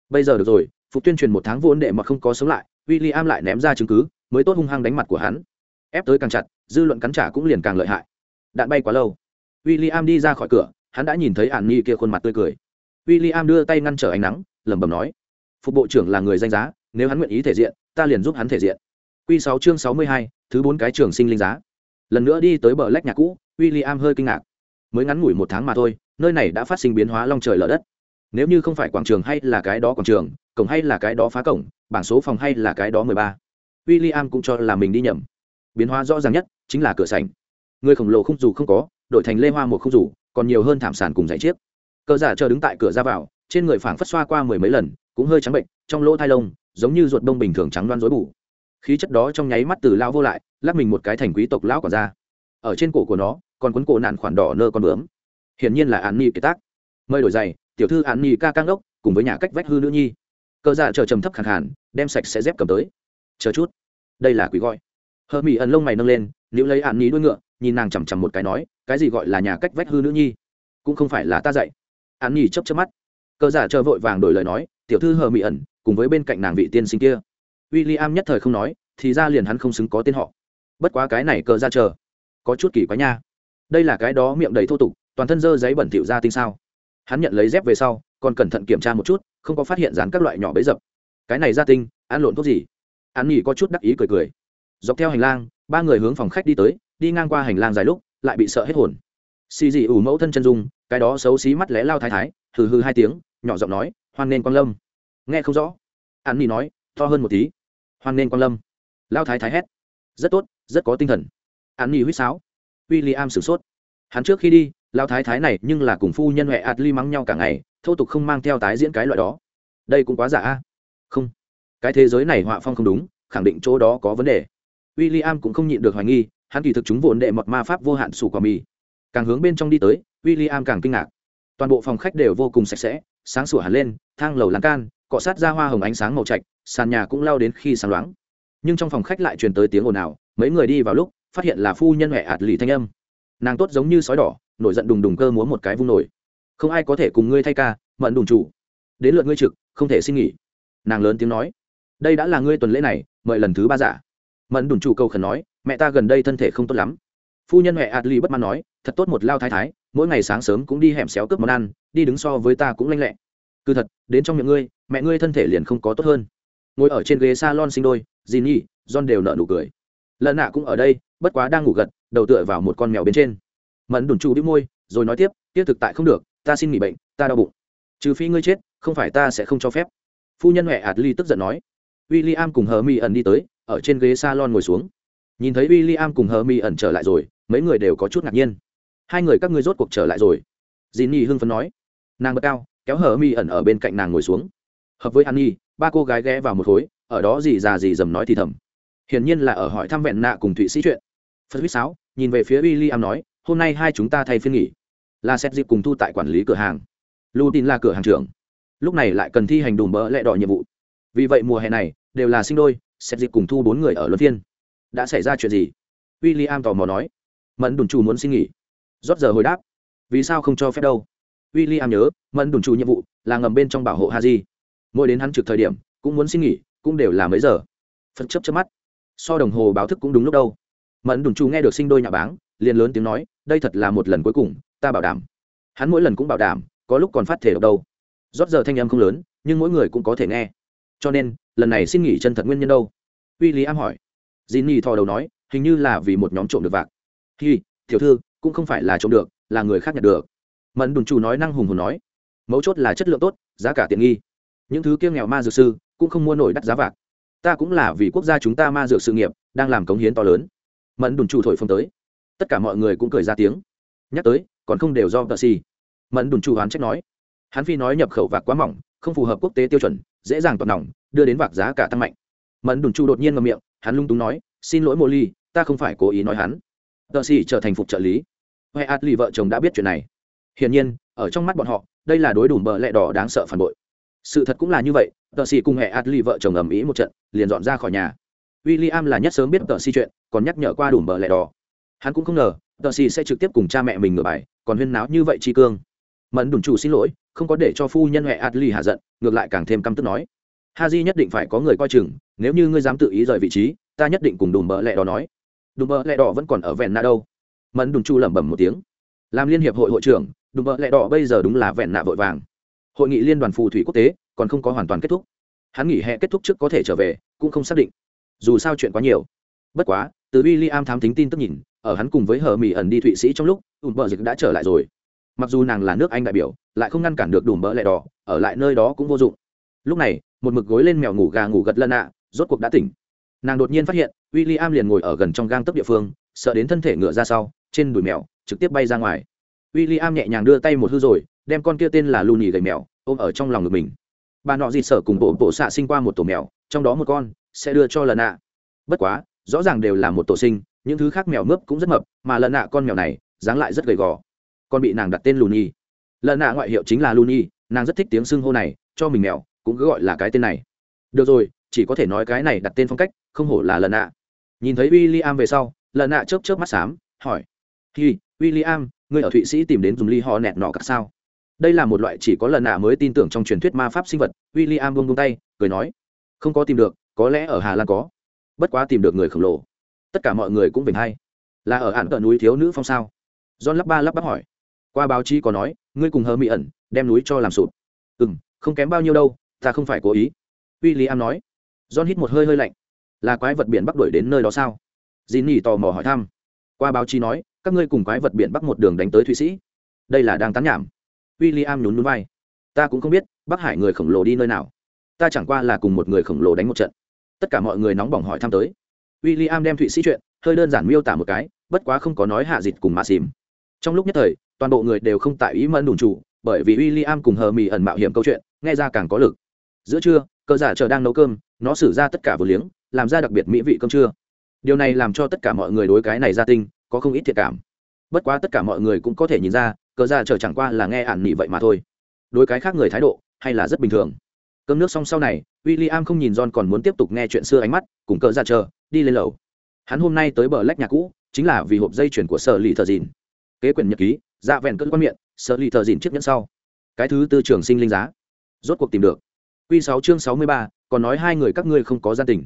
Bây giờ được rồi, phục tuyên truyền một tháng vô đệ mà không có sống lại w i l l i am lại ném ra chứng cứ, mới tốt hung hăng đánh mặt của hắn. Ép tới càng chặt, dư luận cắn trả cũng liền càng lợi hại. Đạn bay quá lâu. W i l l i am đi ra khỏi cửa, hắn đã nhìn thấy ạn nghi kia khuôn mặt tươi cười. W i l l i am đưa tay ngăn trở ánh nắng, lẩm bẩm nói, phục bộ trưởng là người danh giá, nếu hắn nguyện ý thể diện, ta liền giúp hắn thể diện. Q sáu chương sáu mươi hai, thứ bốn cái trường sinh linh giá. Lần nữa đi tới bờ lách nhà cũ w i l l i am hơi kinh ngạc. Mới ngắn ngủi một tháng mà thôi, nơi này đã phát sinh biến hóa long trời lở đất nếu như không phải quảng trường hay là cái đó quảng trường, cổng hay là cái đó phá cổng, bảng số phòng hay là cái đó mười ba w i l l i am cũng cho là mình đi nhầm. Biến hóa rõ ràng nhất chính là cửa sành người khổng lồ không dù không có, đổi thành lê hoa một không dù, còn nhiều hơn thảm sản cùng dạy chiếc. Cờ giả chờ đứng tại cửa ra vào, trên người phảng phất xoa qua mười mấy lần, cũng hơi trắng bệnh, trong lỗ thai lông, giống như ruột đông bình thường trắng loan rối bù. Khí chất đó trong nháy mắt từ lao vô lại, lắc mình một cái thành quý tộc lão còn ra ở trên cổ của nó, còn quấn cổ nạn khoản đỏ nơ con bướm. Hiển nhiên là an ni kế tác. Mời đổi giày tiểu thư án nhì ca căng đốc cùng với nhà cách vách hư nữ nhi. Cờ giả chờ trầm thấp khẳng hẳn đem sạch sẽ dép cầm tới. Chờ chút. Đây là quý gọi. Hờ mỹ ẩn lông mày nâng lên nếu lấy án nhì đuôi ngựa, nhìn nàng chằm chằm một cái nói, cái gì gọi là nhà cách vách hư nữ nhi? Cũng không phải là ta dạy. Án nhì chấp chấp mắt. Cờ giả chờ vội vàng đổi lời nói, tiểu thư hờ mỹ ẩn, cùng với bên cạnh nàng vị tiên sinh kia. W i l l i am nhất thời không nói, thì ra liền hắn không xứng có tên họ. Bất quá cái này cờ ra chờ, có chút kỳ quá nha. Đây là cái đó miệng đầy thô tục, toàn thân dơ giấy bẩn thịu ra tinh sao hắn nhận lấy dép về sau, còn cẩn thận kiểm tra một chút, không có phát hiện dán các loại nhỏ bấy dập. Cái này ra tinh, ăn lộn thuốc gì? An nghỉ có chút đắc ý cười cười. Dọc theo hành lang, ba người hướng phòng khách đi tới, đi ngang qua hành lang dài lúc, lại bị sợ hết hồn. Xì dị ủ mẫu thân chân dung, cái đó xấu xí mắt lé lao thái thái, hừ hừ hai tiếng, nhỏ giọng nói, hoan nên quang lâm. Nghe không rõ. An nghỉ nói, to hơn một tí. Hoan nên quang lâm. Lao thái thái hét. Rất tốt, rất có tinh thần. An nghỉ huýt sáo. W i l l i am sửng sốt. Hắn trước khi đi lao thái thái này nhưng là cùng phu nhân huệ ạt ly mắng nhau cả ngày, thô tục không mang theo tái diễn cái loại đó. Đây cũng quá giả a. Không. Cái thế giới này họa phong không đúng, khẳng định chỗ đó có vấn đề. W i l l i am cũng không nhịn được hoài nghi, hắn kỳ thực chúng vồn đệ mọt ma pháp vô hạn sủ quả mì. Càng hướng bên trong đi tới w i l l i am càng kinh ngạc. Toàn bộ phòng khách đều vô cùng sạch sẽ, sáng sủa hẳn lên, thang lầu lan can, cọ sát ra hoa hồng ánh sáng màu trạch, sàn nhà cũng lao đến khi sáng loáng. Nhưng trong phòng khách lại truyền tới tiếng ồn ào, mấy người đi vào lúc, phát hiện là phu nhân huệ ạt lì thanh âm. Nàng tốt giống như sói đỏ nổi giận đùng đùng cơ múa một cái vung nổi. Không ai có thể cùng ngươi thay ca mận đùng chủ. Đến lượt ngươi trực, không thể xin nghỉ. Nàng lớn tiếng nói. Đây đã là ngươi tuần lễ này, mời lần thứ ba giả. Mận đùng chủ câu khẩn nói, mẹ ta gần đây thân thể không tốt lắm. Phu nhân huệ adli bất mãn nói, thật tốt một lao thái thái, mỗi ngày sáng sớm cũng đi hẻm xéo cướp món ăn, đi đứng so với ta cũng lanh lẹ. Cứ thật, đến trong miệng ngươi, mẹ ngươi thân thể liền không có tốt hơn. Ngồi ở trên ghế s a lon sinh đôi dì nhi john đều nợ nụ cười. Lần nạ cũng ở đây, bất quá đang ngủ gật, đầu tựa vào một con mèo bên trên mẫn đùn chủ đĩu môi, rồi nói tiếp tiếp thực tại không được, ta xin nghỉ bệnh, ta đau bụng. Trừ phi ngươi chết, không phải ta sẽ không cho phép. Phu nhân huệ ạt ly tức giận nói. W i l l i am cùng hờ mi ẩn đi tới, ở trên ghế s a lon ngồi xuống. Nhìn thấy w i l l i am cùng hờ mi ẩn trở lại rồi, mấy người đều có chút ngạc nhiên. Hai người các ngươi rốt cuộc trở lại rồi? Dì nhi hưng phấn nói. Nàng bật cao, kéo hờ mi ẩn ở bên cạnh nàng ngồi xuống. Hợp với an nhi, ba cô gái ghé vào một khối, ở đó dì già dì dầm nói thì thầm. Hiển nhiên là ở hỏi thăm vẹn nạ cùng thụy sĩ chuyện. Phật huýt sáo nhìn về phía w i l l i am nói hôm nay hai chúng ta thay phiên nghỉ. Là xét dịp cùng thu tại quản lý cửa hàng. Lu tin là cửa hàng trưởng. Lúc này lại cần thi hành đùm bỡ lẹ đỏ nhiệm vụ. Vì vậy mùa hè này, đều là sinh đôi xét dịp cùng thu bốn người ở luân phiên. Đã xảy ra chuyện gì? W i l l i am tò mò nói. Mẫn đùn chủ muốn xin nghỉ. Rót giờ hồi đáp. Vì sao không cho phép đâu? W i l l i am nhớ, mẫn đùn chủ nhiệm vụ là ngầm bên trong bảo hộ ha di mỗi đến hắn trực thời điểm, cũng muốn xin nghỉ, cũng đều là mấy giờ. Phật chấp chấp mắt. So đồng hồ báo thức cũng đúng lúc đâu. Mẫn đùn chủ nghe được sinh đôi nhà báng liền lớn tiếng nói, đây thật là một lần cuối cùng, ta bảo đảm. Hắn mỗi lần cũng bảo đảm, có lúc còn phát thể độc đâu. Rót giờ thanh âm không lớn, nhưng mỗi người cũng có thể nghe. Cho nên, lần này xin nghỉ chân thật nguyên nhân đâu? W i l l i am hỏi. J i thò đầu nói, hình như là vì một nhóm trộm được vạc. Hi, tiểu thư, cũng không phải là trộm được, là người khác nhặt được. Mẫn đùn chủ nói năng hùng hồn nói, mấu chốt là chất lượng tốt, giá cả tiện nghi. Những thứ kia nghèo ma dược sư, cũng không mua nổi đắt giá vạc. Ta cũng là vì quốc gia chúng ta ma dược sự nghiệp, đang làm cống hiến to lớn. Mẫn đùn chủ thổi phồng tới tất cả mọi người cũng cười ra tiếng. Nhắc tới, còn không đều do tờ xì mẫn đùn chủ hoán trách nói. Hắn phi nói nhập khẩu vạc quá mỏng, không phù hợp quốc tế tiêu chuẩn, dễ dàng toàn nòng, đưa đến vạc giá cả tăng mạnh. Mẫn đùn chủ đột nhiên ngầm miệng, hắn lung túng nói, xin lỗi mô ly ta không phải cố ý nói hắn. Tờ xì trở thành phục trợ lý. Huệ ạt lì vợ chồng đã biết chuyện này. Hiển nhiên, ở trong mắt bọn họ, đây là đối đủ bờ lẹ đỏ đáng sợ phản bội. Sự thật cũng là như vậy tờ xì cùng hệ lì vợ chồng ầm ĩ một trận, liền dọn ra khỏi nhà. W i l l i am là nhất sớm biết tờ xì chuyện, còn nhắc nhở qua đủ bờ lẹ đỏ hắn cũng không ngờ, tờ xì sẽ trực tiếp cùng cha mẹ mình ngửa bài, còn huyên náo như vậy chi cương. Mẫn đùn chủ xin lỗi, không có để cho phu nhân hệ adli hạ giận, ngược lại càng thêm căm tức nói. Ha di nhất định phải có người coi chừng, nếu như ngươi dám tự ý rời vị trí, ta nhất định cùng đùm bợ lẹ đỏ nói. Đùm bợ lẹ đỏ vẫn còn ở vẹn nạ đâu. Mẫn đùn chu lẩm bẩm một tiếng. Làm liên hiệp hội hội trưởng đùm bợ lẹ đỏ bây giờ đúng là vẹn nạ vội vàng. Hội nghị liên đoàn phù thủy quốc tế còn không có hoàn toàn kết thúc. Hắn nghỉ hè kết thúc trước có thể trở về, cũng không xác định. Dù sao chuyện quá nhiều. Bất quá, từ w i l l i am thám thính tin tức nhìn ở hắn cùng với hờ mỹ ẩn đi thụy sĩ trong lúc ùn bờ dịch đã trở lại rồi mặc dù nàng là nước anh đại biểu lại không ngăn cản được đùm bỡ lẹ đỏ ở lại nơi đó cũng vô dụng lúc này một mực gối lên mèo ngủ gà ngủ gật lân ạ rốt cuộc đã tỉnh nàng đột nhiên phát hiện w i l l i am liền ngồi ở gần trong gang tấp địa phương sợ đến thân thể ngựa ra sau trên đùi mèo trực tiếp bay ra ngoài w i l l i am nhẹ nhàng đưa tay một hư rồi đem con kia tên là lù nhì gầy mèo ôm ở trong lòng ngực mình bà nọ dịt sở cùng bộ bộ xạ sinh qua một tổ mèo trong đó một con sẽ đưa cho lần ạ bất quá rõ ràng đều là một tổ sinh những thứ khác mèo mướp cũng rất mập mà lần nạ con mèo này dáng lại rất gầy gò. Con bị nàng đặt tên Luni. nhi lần nạ ngoại hiệu chính là Luni, nhi nàng rất thích tiếng xưng hô này cho mình mèo cũng cứ gọi là cái tên này. Được rồi chỉ có thể nói cái này đặt tên phong cách không hổ là lần nạ. nhìn thấy w i l l i am về sau lần nạ chớp chớp mắt xám hỏi hi w i l l i am ngươi ở thụy sĩ tìm đến dùng ly ho nẹt nọ cả sao? Đây là một loại chỉ có lần nạ mới tin tưởng trong truyền thuyết ma pháp sinh vật w i l l i am bông bông tay cười nói không có tìm được có lẽ ở hà lan có. Bất quá tìm được người khổng lồ tất cả mọi người cũng bình hay là ở ạn cỡ núi thiếu nữ phong sao? John lắp ba lắp bắp hỏi. Qua báo chí có nói, ngươi cùng hờ mỹ ẩn, đem núi cho làm sụp. Ừ m không kém bao nhiêu đâu, ta không phải cố ý. W i l l i am nói. John hít một hơi hơi lạnh. Là quái vật biển bắc đuổi đến nơi đó sao? Dì nỉ tò mò hỏi thăm. Qua báo chí nói, các ngươi cùng quái vật biển bắc một đường đánh tới thụy sĩ. Đây là đang tán nhảm. W i l l i am nhún núi vai. Ta cũng không biết, bắc hải người khổng lồ đi nơi nào. Ta chẳng qua là cùng một người khổng lồ đánh một trận. Tất cả mọi người nóng bỏng hỏi thăm tới w i l l i am đem thụy sĩ chuyện hơi đơn giản miêu tả một cái, bất quá không có nói hạ dịt cùng mạ xìm trong lúc nhất thời, toàn bộ người đều không tại ý mẫn đùn chủ, bởi vì w i l l i am cùng hờ mì ẩn mạo hiểm câu chuyện, nghe ra càng có lực. Giữa trưa, cờ giả chờ đang nấu cơm, nó xử ra tất cả vừa liếng, làm ra đặc biệt mỹ vị cơm trưa. Điều này làm cho tất cả mọi người đối cái này gia tinh, có không ít thiệt cảm. Bất quá tất cả mọi người cũng có thể nhìn ra, cờ giả chờ chẳng qua là nghe ản nỉ vậy mà thôi. Đối cái khác người thái độ, hay là rất bình thường cơm nước xong sau này w i l l i am không nhìn john còn muốn tiếp tục nghe chuyện xưa ánh mắt, cùng cỡ ra chờ, đi lên lầu. Hắn hôm nay tới bờ lách nhà cũ, chính là vì hộp dây chuyển của sở lì thợ dìn. Kế quyển nhật ký dạ vẹn cơn quan miệng sở lì thợ dìn chiếc nhẫn sau. Cái thứ tư trường sinh linh giá. Rốt cuộc tìm được. Q sáu chương sáu mươi ba, còn nói hai người các ngươi không có gia tình.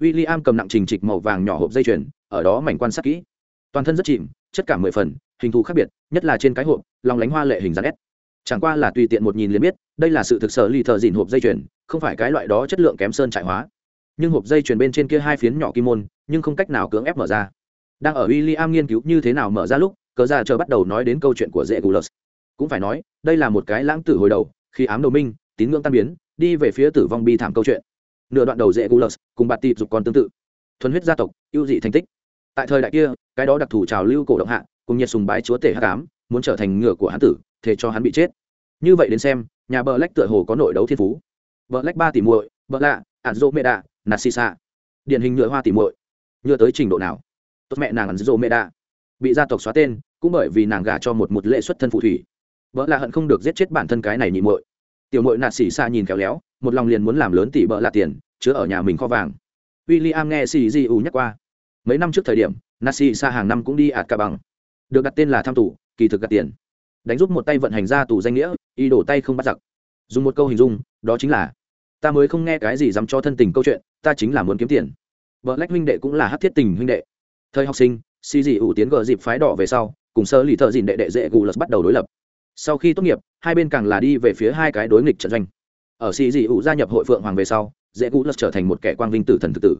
W i l l i am cầm nặng trình trịch màu vàng nhỏ hộp dây chuyền ở đó mảnh quan sát kỹ. Toàn thân rất chìm, chất cả mười phần, hình thù khác biệt, nhất là trên cái hộp, lòng lánh hoa lệ hình dán ép chẳng qua là tùy tiện một nhìn liền biết, đây là sự thực sở lì thợ dìn hộp dây chuyền, không phải cái loại đó chất lượng kém sơn trại hóa. Nhưng hộp dây chuyền bên trên kia hai phiến nhỏ kim môn, nhưng không cách nào cưỡng ép mở ra. Đang ở w i l l i am nghiên cứu như thế nào mở ra lúc, cờ ra chờ bắt đầu nói đến câu chuyện của dễ gulus cũng phải nói, đây là một cái lãng tử hồi đầu, khi ám đồng minh, tín ngưỡng tan biến, đi về phía tử vong bi thảm câu chuyện. Nửa đoạn đầu dễ gulus cùng bạt tịp dục còn tương tự. Thuần huyết gia tộc, ưu dị thành tích. Tại thời đại kia, cái đó đặc thù trào lưu cổ động hạ, cùng nhiệt sùng bái chúa tể hắc ám, muốn trở thành ngựa của hắn tử thế cho hắn bị chết như vậy đến xem, nhà bờ lách tựa hồ có nội đấu thiên phú. Bờ lách ba tỷ muội, bờ lạ ạn dô mê đạ nạt xì xạ. Điển hình nhựa hoa tỷ muội. Nhựa tới trình độ nào? Tốt mẹ nàng ạn dô mê đạ. Bị gia tộc xóa tên, cũng bởi vì nàng gả cho một một lệ xuất thân phụ thủy. Vợ là hận không được giết chết bản thân cái này nhị muội. Tiểu muội nạt xì xạ nhìn khéo léo, một lòng liền muốn làm lớn tỷ bợ là tiền, chứa ở nhà mình kho vàng. William nghe xì di u nhắc qua. Mấy năm trước thời điểm nạt xì xạ hàng năm cũng đi ạt cả bằng. Được đặt tên là tham tủ kỳ thực gạt tiền đánh giúp một tay vận hành ra tù danh nghĩa, y đổ tay không bắt giặc. Dùng một câu hình dung, đó chính là, ta mới không nghe cái gì dám cho thân tình câu chuyện, ta chính là muốn kiếm tiền. Vợ lách huynh đệ cũng là hát thiết tình huynh đệ. Thời học sinh, xì dị ủ tiến gờ dịp phái đỏ về sau, cùng sơ lì thợ dịn đệ đệ dễ gù lật bắt đầu đối lập. Sau khi tốt nghiệp, hai bên càng là đi về phía hai cái đối nghịch trận doanh. Ở xì dị ủ gia nhập hội phượng hoàng về sau, dễ gù lật trở thành một kẻ quang vinh tử thần thực tử.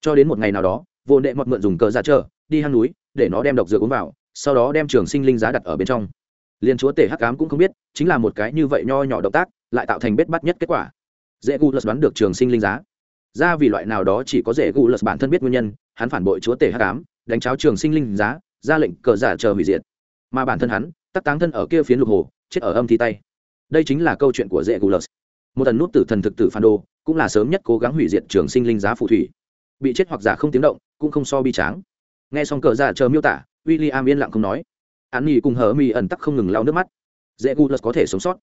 Cho đến một ngày nào đó, vô đệ mọt mượn dùng cờ ra chờ đi hang núi, để nó đem độc dược uống vào, sau đó đem trường sinh linh giá đặt ở bên trong liên chúa tể hắc ám cũng không biết, chính là một cái như vậy nho nhỏ động tác, lại tạo thành bết bắt nhất kết quả. Dễ gu lật đoán được trường sinh linh giá. Ra vì loại nào đó chỉ có dễ gu lật bản thân biết nguyên nhân, hắn phản bội chúa tể hắc ám, đánh cháo trường sinh linh giá, ra lệnh cờ giả chờ hủy diệt. Mà bản thân hắn, tắc táng thân ở kia phiến lục hồ, chết ở âm thi tay. Đây chính là câu chuyện của dễ gu lật. Một thần nút tử thần thực tử phản đồ, cũng là sớm nhất cố gắng hủy diệt trường sinh linh giá phù thủy. Bị chết hoặc giả không tiếng động, cũng không so bi tráng. Nghe xong cờ giả chờ miêu tả, william yên lặng không nói an nhi cùng hờ mỹ ẩn tắc không ngừng lau nước mắt. Dễ gu lật có thể sống sót.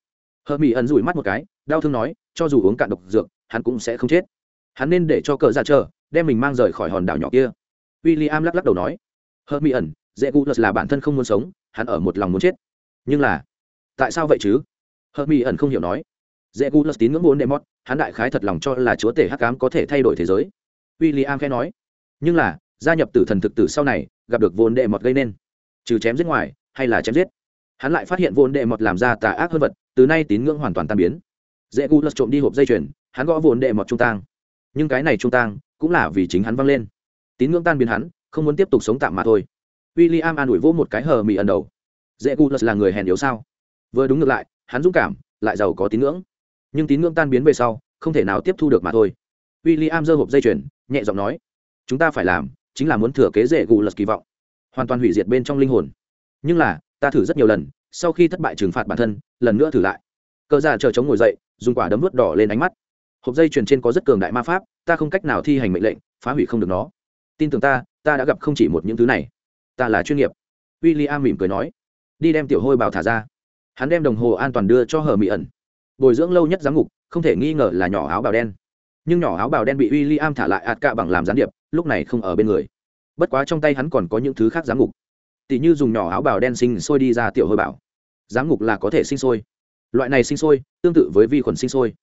Hờ mỹ ẩn rủi mắt một cái, đau thương nói, cho dù uống cạn độc dược, hắn cũng sẽ không chết. Hắn nên để cho cờ ra chờ, đem mình mang rời khỏi hòn đảo nhỏ kia. W i l l i am lắc lắc đầu nói, hờ mỹ ẩn, dễ gu lật là bản thân không muốn sống, hắn ở một lòng muốn chết. Nhưng là, tại sao vậy chứ? Hờ mỹ ẩn không hiểu nói, dễ gu lật tín ngưỡng bốn đệ mót hắn đại khái thật lòng cho là chúa tể hắc cám có thể thay đổi thế giới. W i l l i am khẽ nói, nhưng là, gia nhập tử thần thực tử sau này, gặp được vốn đệ mọt gây nên. Trừ chém giết ngoài hay là chém giết. Hắn lại phát hiện vốn đệ mọt làm ra tà ác hơn vật, từ nay tín ngưỡng hoàn toàn tan biến. Dễ gu lật trộm đi hộp dây chuyền, hắn gõ vốn đệ mọt trung tang. Nhưng cái này trung tang cũng là vì chính hắn văng lên. Tín ngưỡng tan biến hắn, không muốn tiếp tục sống tạm mà thôi. W i l l i am an ủi vỗ một cái hờ mị ẩn đầu. Dễ gu lật là người hèn yếu sao? Vừa đúng ngược lại, hắn dũng cảm, lại giàu có tín ngưỡng. Nhưng tín ngưỡng tan biến về sau, không thể nào tiếp thu được mà thôi. W i l l i am giơ hộp dây chuyền, nhẹ giọng nói, chúng ta phải làm chính là muốn thừa kế dễ gu lật kỳ vọng, hoàn toàn hủy diệt bên trong linh hồn nhưng là, ta thử rất nhiều lần, sau khi thất bại trừng phạt bản thân, lần nữa thử lại. Cờ già chờ chống ngồi dậy, dùng quả đấm vớt đỏ lên ánh mắt. Hộp dây chuyền trên có rất cường đại ma pháp, ta không cách nào thi hành mệnh lệnh, phá hủy không được nó. Tin tưởng ta ta đã gặp không chỉ một những thứ này. Ta là chuyên nghiệp. W i l l i am mỉm cười nói. Đi đem tiểu hôi bào thả ra. Hắn đem đồng hồ an toàn đưa cho hờ mỹ ẩn. Bồi dưỡng lâu nhất giám ngục, không thể nghi ngờ là nhỏ áo bào đen. Nhưng nhỏ áo bào đen bị w i l l i am thả lại ạt cạ bằng làm gián điệp, lúc này không ở bên người. Bất quá trong tay hắn còn có những thứ khác giám ngục tỉ như dùng nhỏ áo bào đen sinh sôi đi ra tiểu hôi bảo. Giám ngục là có thể sinh sôi. Loại này sinh sôi, tương tự với vi khuẩn sinh sôi.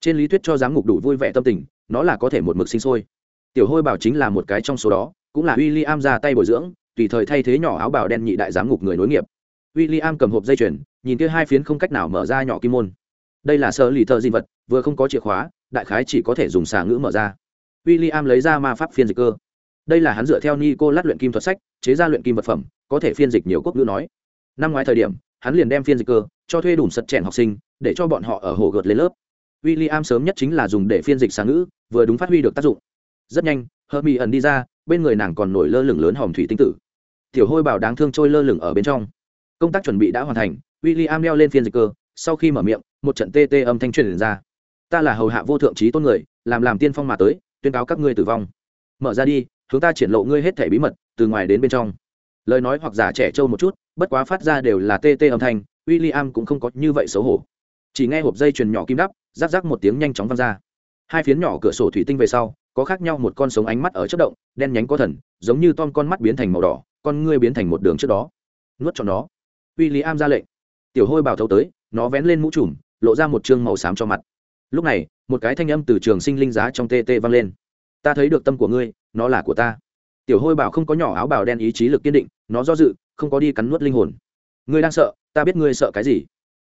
Trên lý thuyết cho giám ngục đủ vui vẻ tâm tình, nó là có thể một mực sinh sôi. Tiểu hôi bảo chính là một cái trong số đó, cũng là w i l l i am ra tay bồi dưỡng, tùy thời thay thế nhỏ áo bào đen nhị đại giám ngục người nối nghiệp. W i l l i am cầm hộp dây chuyền, nhìn kia hai phiến không cách nào mở ra nhỏ kim môn. Đây là sơ lì thợ di vật, vừa không có chìa khóa, đại khái chỉ có thể dùng xà ngữ mở ra. W i l l i am lấy ra ma pháp phiên dịch cơ. Đây là hắn dựa theo Nico lát luyện kim thuật sách chế ra luyện kim vật phẩm, có thể phiên dịch nhiều quốc ngữ nói. Năm ngoái thời điểm, hắn liền đem phiên dịch cơ, cho thuê đủ sật chèn học sinh, để cho bọn họ ở hồ gợt lên lớp. W i l l i am sớm nhất chính là dùng để phiên dịch sáng ngữ, vừa đúng phát huy được tác dụng. Rất nhanh hơ mi ẩn đi ra, bên người nàng còn nổi lơ lửng lớn hòm thủy tinh tử. Tiểu hôi bảo đáng thương trôi lơ lửng ở bên trong. Công tác chuẩn bị đã hoàn thành w i l l i am đeo lên phiên dịch cơ, sau khi mở miệng, một trận tê tê âm thanh truyền ra. Ta là hầu hạ vô thượng trí tôn người, làm làm tiên phong mà tới, tuyên cáo các ngươi tử vong. Mở ra đi chúng ta triển lộ ngươi hết thể bí mật từ ngoài đến bên trong. Lời nói hoặc giả trẻ trâu một chút, bất quá phát ra đều là tê tê âm thanh w i l l i am cũng không có như vậy xấu hổ. Chỉ nghe hộp dây chuyền nhỏ kim đắp rác rác một tiếng nhanh chóng văng ra. Hai phiến nhỏ cửa sổ thủy tinh về sau, có khác nhau một con sống ánh mắt ở chất động, đen nhánh có thần, giống như tom con mắt biến thành màu đỏ, con ngươi biến thành một đường trước đó. Nuốt cho nó. W i l l i am ra lệnh. Tiểu hôi bào thấu tới, nó vén lên mũ trùm, lộ ra một chương màu xám cho mặt. Lúc này, một cái thanh âm từ trường sinh linh giá trong tt vang lên. Ta thấy được tâm của ngươi, nó là của ta tiểu hôi bảo không có nhỏ áo bào đen ý chí lực kiên định, nó do dự, không có đi cắn nuốt linh hồn. Ngươi đang sợ, ta biết ngươi sợ cái gì.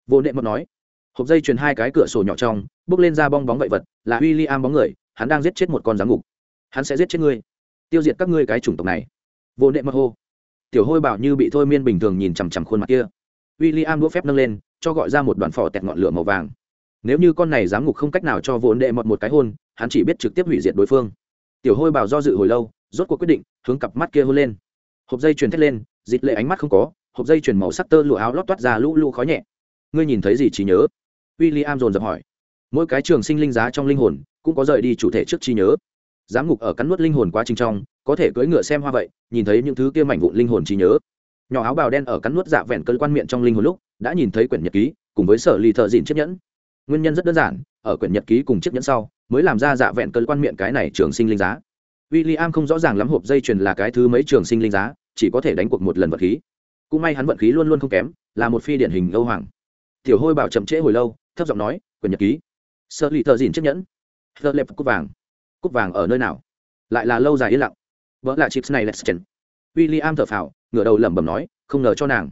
Vô nệ mật nói. Hộp dây truyền hai cái cửa sổ nhỏ trong, bước lên ra bong bóng vậy vật, là w i l l i am bóng người, hắn đang giết chết một con giám ngục. Hắn sẽ giết chết ngươi. Tiêu diệt các ngươi cái chủng tộc này. Vô nệ mật hô. Tiểu hôi bảo như bị thôi miên bình thường nhìn chằm chằm khuôn mặt kia. W i l l i am đũa phép nâng lên, cho gọi ra một đoàn phò tẹt ngọn lửa màu vàng. Nếu như con này giám ngục không cách nào cho vô Nệ Mật một cái hôn, hắn chỉ biết trực tiếp hủy diệt đối phương. Tiểu hôi bảo do dự hồi lâu rốt cuộc quyết định, hướng cặp mắt kia hôn lên. Hộp dây chuyền thét lên dịt lệ ánh mắt không có, hộp dây chuyền màu sắc tơ lụa áo lót toát ra lũ lũ khói nhẹ. Ngươi nhìn thấy gì chỉ nhớ? W i l l i am dồn dập hỏi. Mỗi cái trường sinh linh giá trong linh hồn, cũng có rời đi chủ thể trước trí nhớ. Giám ngục ở cắn nuốt linh hồn quá trình trong, có thể cưỡi ngựa xem hoa vậy, nhìn thấy những thứ kia mảnh vụn linh hồn trí nhớ. Nhỏ áo bào đen ở cắn nuốt dạ vẹn cơn quan miệng trong linh hồn lúc, đã nhìn thấy quyển nhật ký, cùng với sở lì thợ dìn chiếc nhẫn. Nguyên nhân rất đơn giản, ở quyển nhật ký cùng chiếc nhẫn sau, mới làm ra dạ vẹn cơn quan miệng cái này trường sinh linh giá w i l l i am không rõ ràng lắm hộp dây chuyền là cái thứ mấy trường sinh linh giá, chỉ có thể đánh cuộc một lần vật khí. Cũng may hắn vận khí luôn luôn không kém, là một phi điển hình âu hoàng. Tiểu hôi bảo chậm trễ hồi lâu, thấp giọng nói quyển nhật ký. Sợ lì thợ dìn chiếc nhẫn thợ lệp cúp vàng. Cúp vàng ở nơi nào? Lại là lâu dài yên lặng. Vỡ là chips này let's w i l l i am thở phào, ngửa đầu lẩm bẩm nói, không ngờ cho nàng.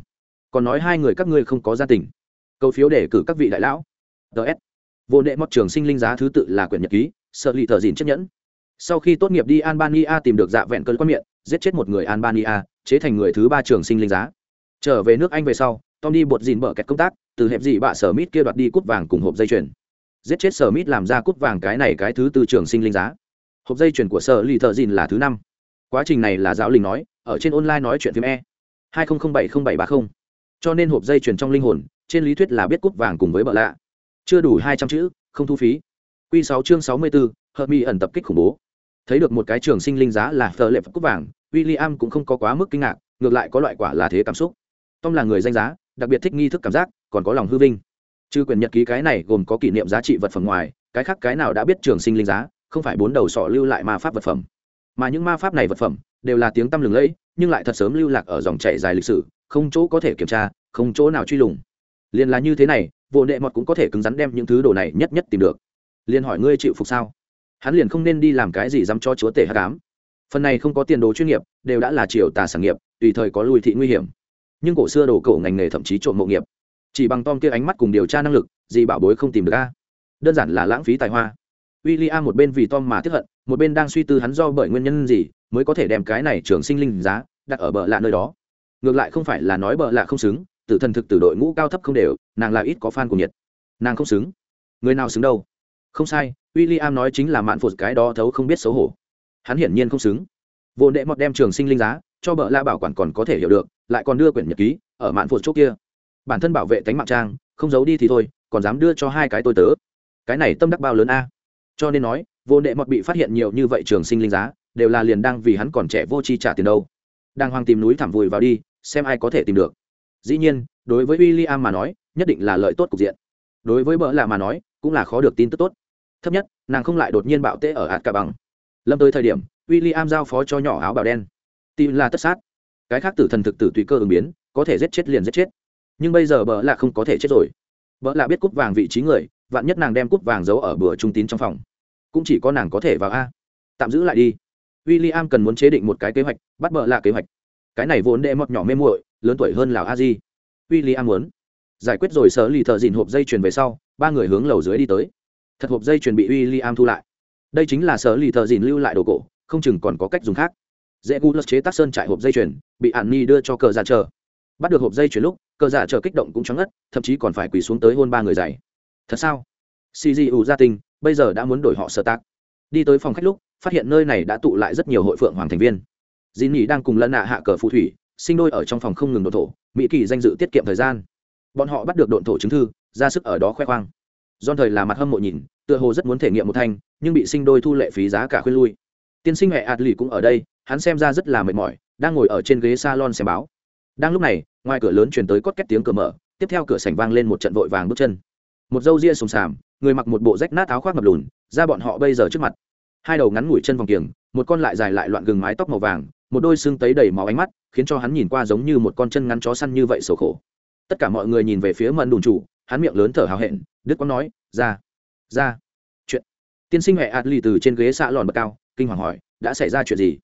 Còn nói hai người các ngươi không có gia tình. Câu phiếu để cử các vị đại lão. Ts vô nệ mọt trường sinh linh giá thứ tự là quyển nhật ký, sợ lì thợ dìn chiếc nhẫn sau khi tốt nghiệp đi albania tìm được dạ vẹn cơn quan miệng, giết chết một người albania, chế thành người thứ ba trường sinh linh giá. Trở về nước anh về sau, tom đi bột dìn bở kẹt công tác, từ hẹp dị bạ sở mít kia đoạt đi cút vàng cùng hộp dây chuyền. Giết chết sở mít làm ra cút vàng cái này cái thứ tư trường sinh linh giá. Hộp dây chuyền của sở lì thợ dìn là thứ năm. Quá trình này là giáo linh nói, ở trên online nói chuyện phim e. hai nghìn bảy nghìn bảy ba mươi cho nên hộp dây chuyền trong linh hồn, trên lý thuyết là biết cút vàng cùng với bợ lạ. Chưa đủ hai trăm chữ, không thu phí. Q sáu chương sáu mươi bốn hợp mi ẩn tập kích khủng bố thấy được một cái trường sinh linh giá là phờ lệ cúc vàng w i l l i am cũng không có quá mức kinh ngạc, ngược lại có loại quả là thế cảm xúc. Tom là người danh giá, đặc biệt thích nghi thức cảm giác, còn có lòng hư vinh. Chứ quyền nhật ký cái này gồm có kỷ niệm giá trị vật phẩm ngoài, cái khác cái nào đã biết trường sinh linh giá, không phải bốn đầu sọ lưu lại ma pháp vật phẩm. Mà những ma pháp này vật phẩm, đều là tiếng tăm lừng lẫy, nhưng lại thật sớm lưu lạc ở dòng chảy dài lịch sử, không chỗ có thể kiểm tra, không chỗ nào truy lùng. Liền là như thế này, vô nệ mọt cũng có thể cứng rắn đem những thứ đồ này nhất nhất tìm được. Liền hỏi ngươi chịu phục sao? Hắn liền không nên đi làm cái gì dám cho chúa tể hát cám phần này không có tiền đồ chuyên nghiệp, đều đã là triều tà sản nghiệp, tùy thời có lùi thị nguy hiểm. Nhưng cổ xưa đồ cổ ngành nghề thậm chí trộm mộ nghiệp. Chỉ bằng tom kia ánh mắt cùng điều tra năng lực, gì bảo bối không tìm được a? Đơn giản là lãng phí tài hoa. W i l l i a một bên vì tom mà tiếp hận, một bên đang suy tư hắn do bởi nguyên nhân gì mới có thể đem cái này trường sinh linh giá đặt ở bờ lạ nơi đó. Ngược lại không phải là nói bờ lạ không xứng, tự thần thực từ đội ngũ cao thấp không đều, nàng là ít có fan của nhiệt nàng không xứng. Người nào xứng đâu? Không sai w i l l i am nói chính là mạn phụt cái đó thấu không biết xấu hổ. Hắn hiển nhiên không xứng. Vô đệ mọt đem trường sinh linh giá, cho bợ la bảo quản còn có thể hiểu được, lại còn đưa quyển nhật ký ở mạn phụt chỗ kia. Bản thân bảo vệ tánh mạng trang, không giấu đi thì thôi, còn dám đưa cho hai cái tôi tớ. Cái này tâm đắc bao lớn a. Cho nên nói, vô đệ mọt bị phát hiện nhiều như vậy trường sinh linh giá, đều là liền đang vì hắn còn trẻ vô chi trả tiền đâu. Đang hoang tìm núi thảm vùi vào đi, xem ai có thể tìm được. Dĩ nhiên, đối với w i l l i am mà nói, nhất định là lợi tốt cục diện. Đối với bợ lạ mà nói, cũng là khó được tin tức tốt thấp nhất, nàng không lại đột nhiên bạo tễ ở hạt cả bằng. Lâm tới thời điểm w i l l i am giao phó cho nhỏ áo bào đen. Tin là tất sát. Cái khác tử thần thực tử tùy cơ ứng biến, có thể giết chết liền giết chết. Nhưng bây giờ bợ lạ không có thể chết rồi. Bợ lạ biết cúp vàng vị trí người, vạn nhất nàng đem cúp vàng giấu ở bữa trung tín trong phòng. Cũng chỉ có nàng có thể vào a. Tạm giữ lại đi. W i l l i am cần muốn chế định một cái kế hoạch, bắt bợ lạ kế hoạch. Cái này vốn đệ mọt nhỏ mê muội, lớn tuổi hơn lào a di w i l l i am muốn giải quyết rồi sở lì thợ dìn hộp dây chuyền về sau, ba người hướng lầu dưới đi tới thật hộp dây chuẩn bị w i l l i am thu lại. Đây chính là sở lì thợ dìn lưu lại đồ cổ không chừng còn có cách dùng khác. Dễ gu lật chế tác sơn trại hộp dây chuyền bị ạn ni đưa cho cờ giả chờ. Bắt được hộp dây chuyền lúc cờ giả chờ kích động cũng chóng ngất thậm chí còn phải quỳ xuống tới hôn ba người dày thật sao? Cgu gia tình, bây giờ đã muốn đổi họ sở tác. Đi tới phòng khách lúc phát hiện nơi này đã tụ lại rất nhiều hội phượng hoàng thành viên. Dì nhỉ đang cùng lân nạ hạ cờ phù thủy sinh đôi ở trong phòng không ngừng độn thổ mỹ kỳ danh dự tiết kiệm thời gian. Bọn họ bắt được độn thổ chứng thư ra sức ở đó khoe khoang don thời là mặt hâm mộ nhìn, tựa hồ rất muốn thể nghiệm một thanh, nhưng bị sinh đôi thu lệ phí giá cả khuyên lui. Tiên sinh hệ ạt lì cũng ở đây, hắn xem ra rất là mệt mỏi, đang ngồi ở trên ghế salon xem báo. Đang lúc này, ngoài cửa lớn truyền tới cót két tiếng cửa mở, tiếp theo cửa sảnh vang lên một trận vội vàng bước chân. Một dâu ria sùng sàm, người mặc một bộ rách nát áo khoác ngập lùn ra bọn họ bây giờ trước mặt. Hai đầu ngắn ngủi chân vòng kiềng, một con lại dài lại loạn gừng mái tóc màu vàng, một đôi xương tấy đầy máu ánh mắt, khiến cho hắn nhìn qua giống như một con chân ngắn chó săn như vậy sầu khổ. Tất cả mọi người nhìn về phía mận đùn chủ, hắn miệng lớn thở hào hẹn đức quang nói, ra ra. Chuyện. Tiên sinh huệ adli từ trên ghế xạ lòn bậc cao, kinh hoàng hỏi, đã xảy ra chuyện gì?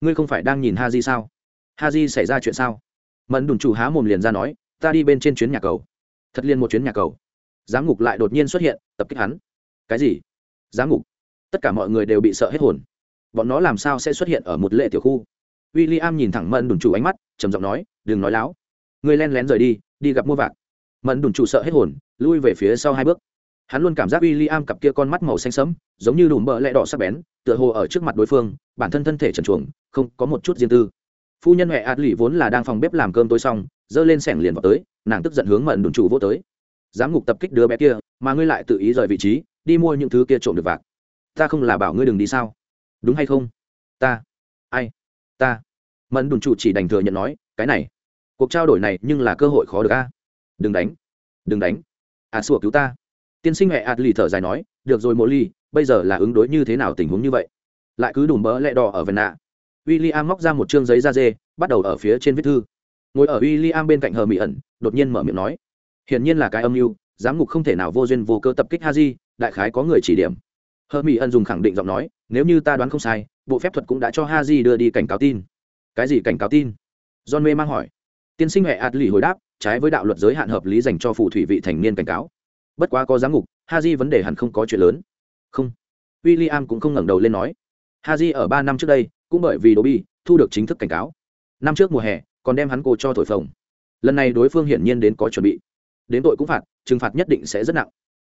Ngươi không phải đang nhìn ha di sao? Ha di xảy ra chuyện sao? Mẫn đùn chủ há mồm liền ra nói, ta đi bên trên chuyến nhà cầu. Thật liên một chuyến nhà cầu. Giám ngục lại đột nhiên xuất hiện, tập kích hắn. Cái gì? Giám ngục? Tất cả mọi người đều bị sợ hết hồn. Bọn nó làm sao sẽ xuất hiện ở một lệ tiểu khu? W i l l i am nhìn thẳng mẫn đùn chủ ánh mắt, trầm giọng nói, đừng nói láo. Ngươi len lén rời đi đi gặp mua vạc mẫn đùn chủ sợ hết hồn, lui về phía sau hai bước. Hắn luôn cảm giác w i l l i am cặp kia con mắt màu xanh sẫm, giống như đùm bợ lẹ đỏ sắc bén, tựa hồ ở trước mặt đối phương, bản thân thân thể trần chuồng không có một chút riêng tư. Phu nhân huệ ạt lì vốn là đang phòng bếp làm cơm tối xong, giơ lên sẻng liền vào tới, nàng tức giận hướng mận đùn chủ vô tới. Giám ngục tập kích đứa bé kia, mà ngươi lại tự ý rời vị trí, đi mua những thứ kia trộm được vạc. Ta không là bảo ngươi đừng đi sao? Đúng hay không? Ta. Ai? Ta. Mẫn đùn chủ chỉ đành thừa nhận nói, cái này. Cuộc trao đổi này nhưng là cơ hội khó được a đừng đánh. Đừng đánh. À sủa cứu ta. Tiên sinh hệ ạt lì thở dài nói, được rồi, mộ ly, bây giờ là ứng đối như thế nào tình huống như vậy? Lại cứ đùm bỡ lẹ đỏ ở vần nạ w i l l i am móc ra một chương giấy da dê, bắt đầu ở phía trên viết thư. Ngồi ở w i l l i am bên cạnh hờ mỹ ẩn, đột nhiên mở miệng nói, hiển nhiên là cái âm mưu, giám ngục không thể nào vô duyên vô cơ tập kích ha di đại khái có người chỉ điểm. Hờ mỹ ẩn dùng khẳng định giọng nói, nếu như ta đoán không sai, bộ phép thuật cũng đã cho ha di đưa đi cảnh cáo tin. Cái gì cảnh cáo tin? John mê mang hỏi. Tiên sinh hệ ạt lì hồi đáp trái với đạo luật giới hạn hợp lý dành cho phù thủy vị thành niên cảnh cáo. Bất quá có giám ngục ha di vấn đề hẳn không có chuyện lớn. Không. W i l l i am cũng không ngẩng đầu lên nói. Ha di ở ba năm trước đây, cũng bởi vì đố bi, thu được chính thức cảnh cáo. Năm trước mùa hè, còn đem hắn cô cho thổi phồng. Lần này đối phương hiển nhiên đến có chuẩn bị. Đến tội cũng phạt, trừng phạt nhất định sẽ rất nặng.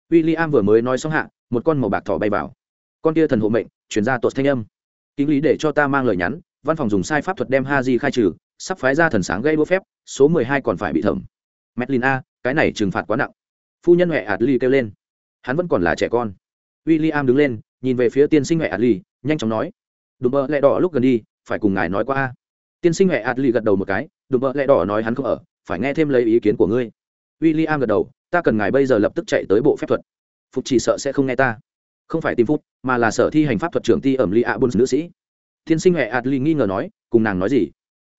W i l l i am vừa mới nói xong hạ, một con màu bạc thỏ bay vào. Con kia thần hộ mệnh chuyển ra tuột thanh âm. Kính lý để cho ta mang lời nhắn, văn phòng dùng sai pháp thuật đem ha di khai trừ sắp phái ra thần sáng gây búa phép, số mười hai còn phải bị thẩm. Medlin a, cái này trừng phạt quá nặng. Phu nhân huệ adli kêu lên. Hắn vẫn còn là trẻ con. W i l l i am đứng lên, nhìn về phía tiên sinh huệ adli nhanh chóng nói. Đùm bơ lẹ đỏ lúc gần đi, phải cùng ngài nói qua a. Tiên sinh huệ adli gật đầu một cái, đùm bơ lẹ đỏ nói hắn không ở, phải nghe thêm lấy ý kiến của ngươi. W i l l i am gật đầu, ta cần ngài bây giờ lập tức chạy tới bộ phép thuật. Phục chỉ sợ sẽ không nghe ta. Không phải tìm phút, mà là sở thi hành pháp thuật trưởng ti ẩm li a Bun nữ sĩ. Tiên sinh huệ adli nghi ngờ nói, cùng nàng nói gì?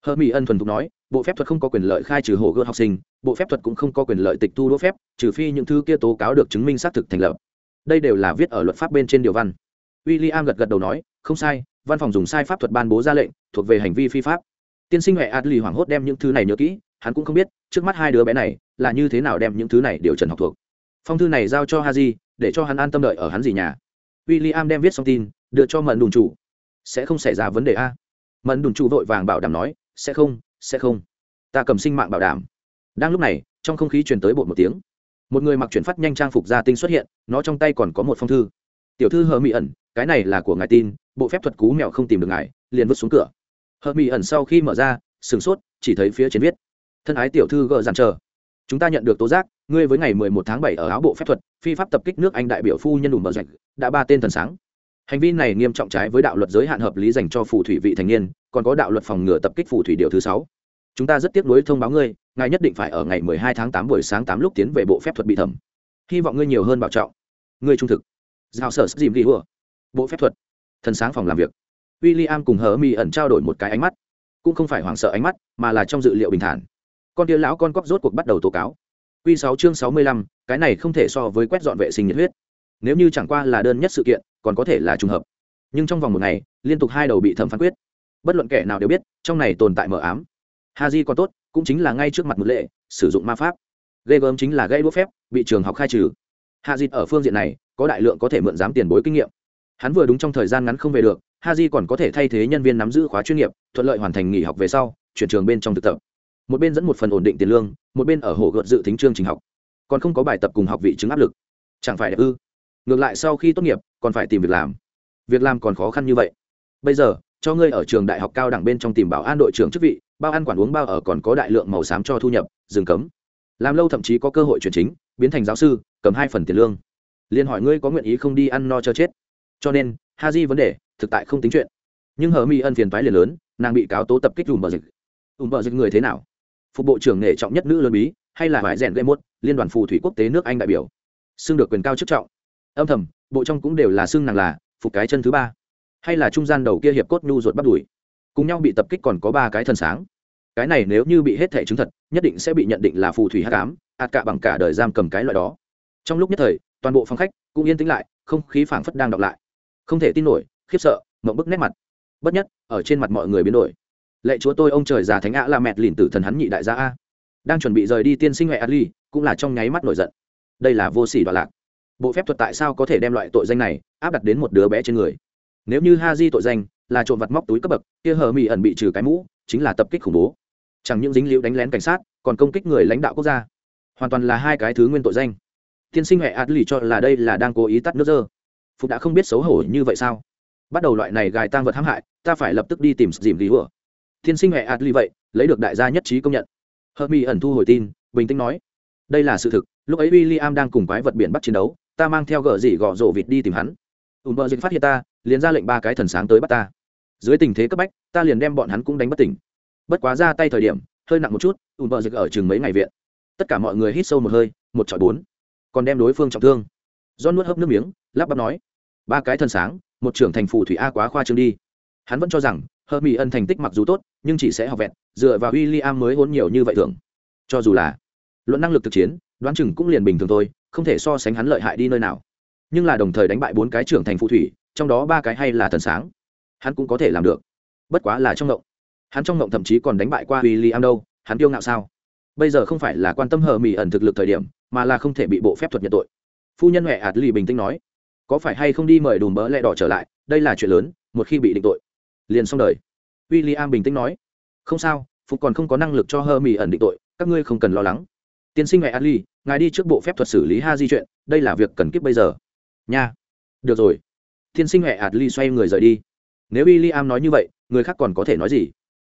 Hợp mỹ ân thuần thục nói, bộ phép thuật không có quyền lợi khai trừ hồ gươm học sinh, bộ phép thuật cũng không có quyền lợi tịch thu đỗ phép, trừ phi những thứ kia tố cáo được chứng minh xác thực thành lập. Đây đều là viết ở luật pháp bên trên điều văn. W i l l i am gật gật đầu nói, không sai, văn phòng dùng sai pháp thuật ban bố ra lệnh, thuộc về hành vi phi pháp. Tiên sinh huệ adli hoảng hốt đem những thứ này nhớ kỹ, hắn cũng không biết, trước mắt hai đứa bé này, là như thế nào đem những thứ này điều trần học thuộc. Phong thư này giao cho haji, để cho hắn an tâm đợi ở hắn gì nhà. W i l l i am đem viết xong tin, đưa cho mận đùn chủ. Sẽ không xảy ra vấn đề a. Mận đùn chủ vội vàng bảo đảm nói sẽ không sẽ không. Ta cầm sinh mạng bảo đảm. Đang lúc này, trong không khí truyền tới bột một tiếng. Một người mặc chuyển phát nhanh trang phục gia tinh xuất hiện, nó trong tay còn có một phong thư. Tiểu thư hờ mỹ ẩn, cái này là của ngài tin, bộ phép thuật cú mèo không tìm được ngài, liền vứt xuống cửa. Hờ mỹ ẩn sau khi mở ra, sửng sốt, chỉ thấy phía trên viết, thân ái tiểu thư gờ dàn chờ. Chúng ta nhận được tố giác, ngươi với ngày 11 tháng 7 ở áo bộ phép thuật, phi pháp tập kích nước anh đại biểu phu nhân đủ mở rạch đã ba tên thần sáng hành vi này nghiêm trọng trái với đạo luật giới hạn hợp lý dành cho phù thủy vị thành niên, còn có đạo luật phòng ngừa tập kích phù thủy điều thứ sáu. Chúng ta rất tiếc nuối thông báo ngươi, ngài nhất định phải ở ngày 12 tháng 8 buổi sáng 8 lúc tiến về bộ phép thuật bị thẩm. Hy vọng ngươi nhiều hơn bảo trọng. Ngươi trung thực. Giao sở dìm ghi hùa bộ phép thuật. Thần sáng phòng làm việc. William cùng hờ mi ẩn trao đổi một cái ánh mắt. Cũng không phải hoảng sợ ánh mắt, mà là trong dự liệu bình thản. Con tia lão con cóc rốt cuộc bắt đầu tố cáo. Q sáu chương sáu mươi lăm, cái này không thể so với quét dọn vệ sinh nhiệt huyết nếu như chẳng qua là đơn nhất sự kiện, còn có thể là trùng hợp. Nhưng trong vòng một ngày, liên tục hai đầu bị thẩm phán quyết. Bất luận kẻ nào đều biết, trong này tồn tại mờ ám. Ha di còn tốt, cũng chính là ngay trước mặt một lệ, sử dụng ma pháp. Ghê gớm chính là gây đũa phép, bị trường học khai trừ. Hạ dịt ở phương diện này, có đại lượng có thể mượn giám tiền bối kinh nghiệm. Hắn vừa đúng trong thời gian ngắn không về được ha di còn có thể thay thế nhân viên nắm giữ khóa chuyên nghiệp, thuận lợi hoàn thành nghỉ học về sau, chuyển trường bên trong thực tập. Một bên dẫn một phần ổn định tiền lương, một bên ở hồ gợt dự tính chương trình học. Còn không có bài tập cùng học vị chứng áp lực. Chẳng phải đẹp ư? Ngược lại sau khi tốt nghiệp, còn phải tìm việc làm. Việc làm còn khó khăn như vậy. Bây giờ, cho ngươi ở trường đại học cao đẳng bên trong tìm bảo an đội trưởng chức vị, bao ăn quản uống bao ở còn có đại lượng màu xám cho thu nhập dừng cấm. Làm lâu thậm chí có cơ hội chuyển chính, biến thành giáo sư, cầm hai phần tiền lương. Liền hỏi ngươi có nguyện ý không đi ăn no cho chết. Cho nên, ha di vấn đề, thực tại không tính chuyện. Nhưng hờ mi ân phiền toái liền lớn, nàng bị cáo tố tập kích ùm bờ dịch. Ùm bờ dịch người thế nào? Phục bộ trưởng nghề trọng nhất nữ lớn bí, hay là vải rèn gây mốt, liên đoàn phù thủy quốc tế nước anh đại biểu. Xưng được quyền cao chức trọng âm thầm, bộ trong cũng đều là xương nàng là phục cái chân thứ ba. Hay là trung gian đầu kia hiệp cốt nhu ruột bắt đùi. Cùng nhau bị tập kích còn có ba cái thần sáng. Cái này nếu như bị hết thể chứng thật, nhất định sẽ bị nhận định là phù thủy hát cám ạt cả bằng cả đời giam cầm cái loại đó. Trong lúc nhất thời, toàn bộ phòng khách cũng yên tĩnh lại, không khí phảng phất đang đọc lại. Không thể tin nổi, khiếp sợ, mộng bức nét mặt. Bất nhất, ở trên mặt mọi người biến đổi. Lệ chúa tôi ông trời già thánh ạ là mẹt lìn tử thần hắn nhị đại gia a. Đang chuẩn bị rời đi tiên sinh huệ ali cũng là trong nháy mắt nổi giận. Đây là vô sỉ đoạn lạc bộ phép thuật tại sao có thể đem loại tội danh này áp đặt đến một đứa bé trên người? Nếu như ha di tội danh là trộm vặt móc túi cấp bậc, kia hờ mỹ ẩn bị trừ cái mũ, chính là tập kích khủng bố. Chẳng những dính liễu đánh lén cảnh sát, còn công kích người lãnh đạo quốc gia. Hoàn toàn là hai cái thứ nguyên tội danh. Tiên sinh huệ adli cho là đây là đang cố ý tắt nước dơ. Phục đã không biết xấu hổ như vậy sao? Bắt đầu loại này gài tang vật hãm hại, ta phải lập tức đi tìm dìm lý hùa. Tiên sinh huệ adli vậy, lấy được đại gia nhất trí công nhận. Hờ mỹ ẩn thu hồi tin, bình tĩnh nói, đây là sự thực. Lúc ấy w i l l i am đang cùng quái vật biển bắt chiến đấu ta mang theo gờ dị gọ rổ vịt đi tìm hắn. Ùm bờ dịch phát hiện ta, liền ra lệnh ba cái thần sáng tới bắt ta. Dưới tình thế cấp bách, ta liền đem bọn hắn cũng đánh bất tỉnh. Bất quá ra tay thời điểm, hơi nặng một chút, ùm bờ dịch ở chừng mấy ngày viện. Tất cả mọi người hít sâu một hơi, một chọi bốn. Còn đem đối phương trọng thương. Do nuốt hớp nước miếng, lắp bắp nói, ba cái thần sáng, một trưởng thành phù thủy a quá khoa trương đi. Hắn vẫn cho rằng hơ mỹ ân thành tích mặc dù tốt, nhưng chỉ sẽ học vẹn, dựa vào w i l l i am mới hôn nhiều như vậy thường cho dù là luận năng lực thực chiến, đoán chừng cũng liền bình thường thôi không thể so sánh hắn lợi hại đi nơi nào. Nhưng là đồng thời đánh bại bốn cái trưởng thành phù thủy, trong đó ba cái hay là thần sáng, hắn cũng có thể làm được. Bất quá là trong ngộng. Hắn trong ngộng thậm chí còn đánh bại qua w i l l i am đâu, hắn kiêu ngạo sao? Bây giờ không phải là quan tâm hờ mỹ ẩn thực lực thời điểm, mà là không thể bị bộ phép thuật nhận tội. Phu nhân huệ ạt lì bình tĩnh nói, có phải hay không đi mời đùm bỡ lẹ đỏ trở lại, đây là chuyện lớn, một khi bị định tội. Liền xong đời. W i l l i am bình tĩnh nói, không sao, phục còn không có năng lực cho hơ mỹ ẩn định tội, các ngươi không cần lo lắng. Tiên sinh huệ ạt lì ngài đi trước bộ phép thuật xử lý ha di chuyện, đây là việc cần kiếp bây giờ. Nha. Được rồi. Tiên sinh huệ ạt ly xoay người rời đi. Nếu w i l l i am nói như vậy, người khác còn có thể nói gì?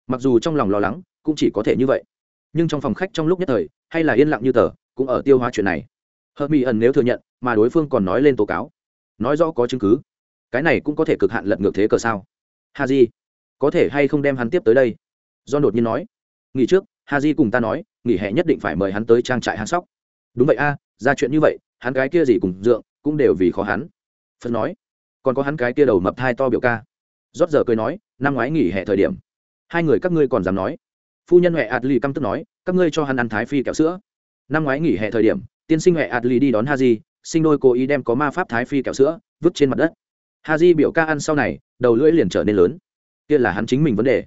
Mặc dù trong lòng lo lắng, cũng chỉ có thể như vậy. Nhưng trong phòng khách trong lúc nhất thời, hay là yên lặng như tờ, cũng ở tiêu hóa chuyện này. Hợp mỹ ẩn nếu thừa nhận, mà đối phương còn nói lên tố cáo. Nói rõ có chứng cứ. Cái này cũng có thể cực hạn lật ngược thế cờ sao? Ha di. Có thể hay không đem hắn tiếp tới đây? Do đột nhiên nói. Nghỉ trước, ha di cùng ta nói, nghỉ hè nhất định phải mời hắn tới trang trại hắn sóc đúng vậy a, ra chuyện như vậy, hắn cái kia gì cùng dượng, cũng đều vì khó hắn. Phật nói, còn có hắn cái kia đầu mập thai to biểu ca. Rót giờ cười nói, năm ngoái nghỉ hè thời điểm, hai người các ngươi còn dám nói. Phu nhân huệ adli căm tức nói, các ngươi cho hắn ăn thái phi kẹo sữa. Năm ngoái nghỉ hè thời điểm, tiên sinh huệ adli đi đón haji, sinh đôi cố ý đem có ma pháp thái phi kẹo sữa, vứt trên mặt đất. Haji biểu ca ăn sau này, đầu lưỡi liền trở nên lớn. Kia là hắn chính mình vấn đề.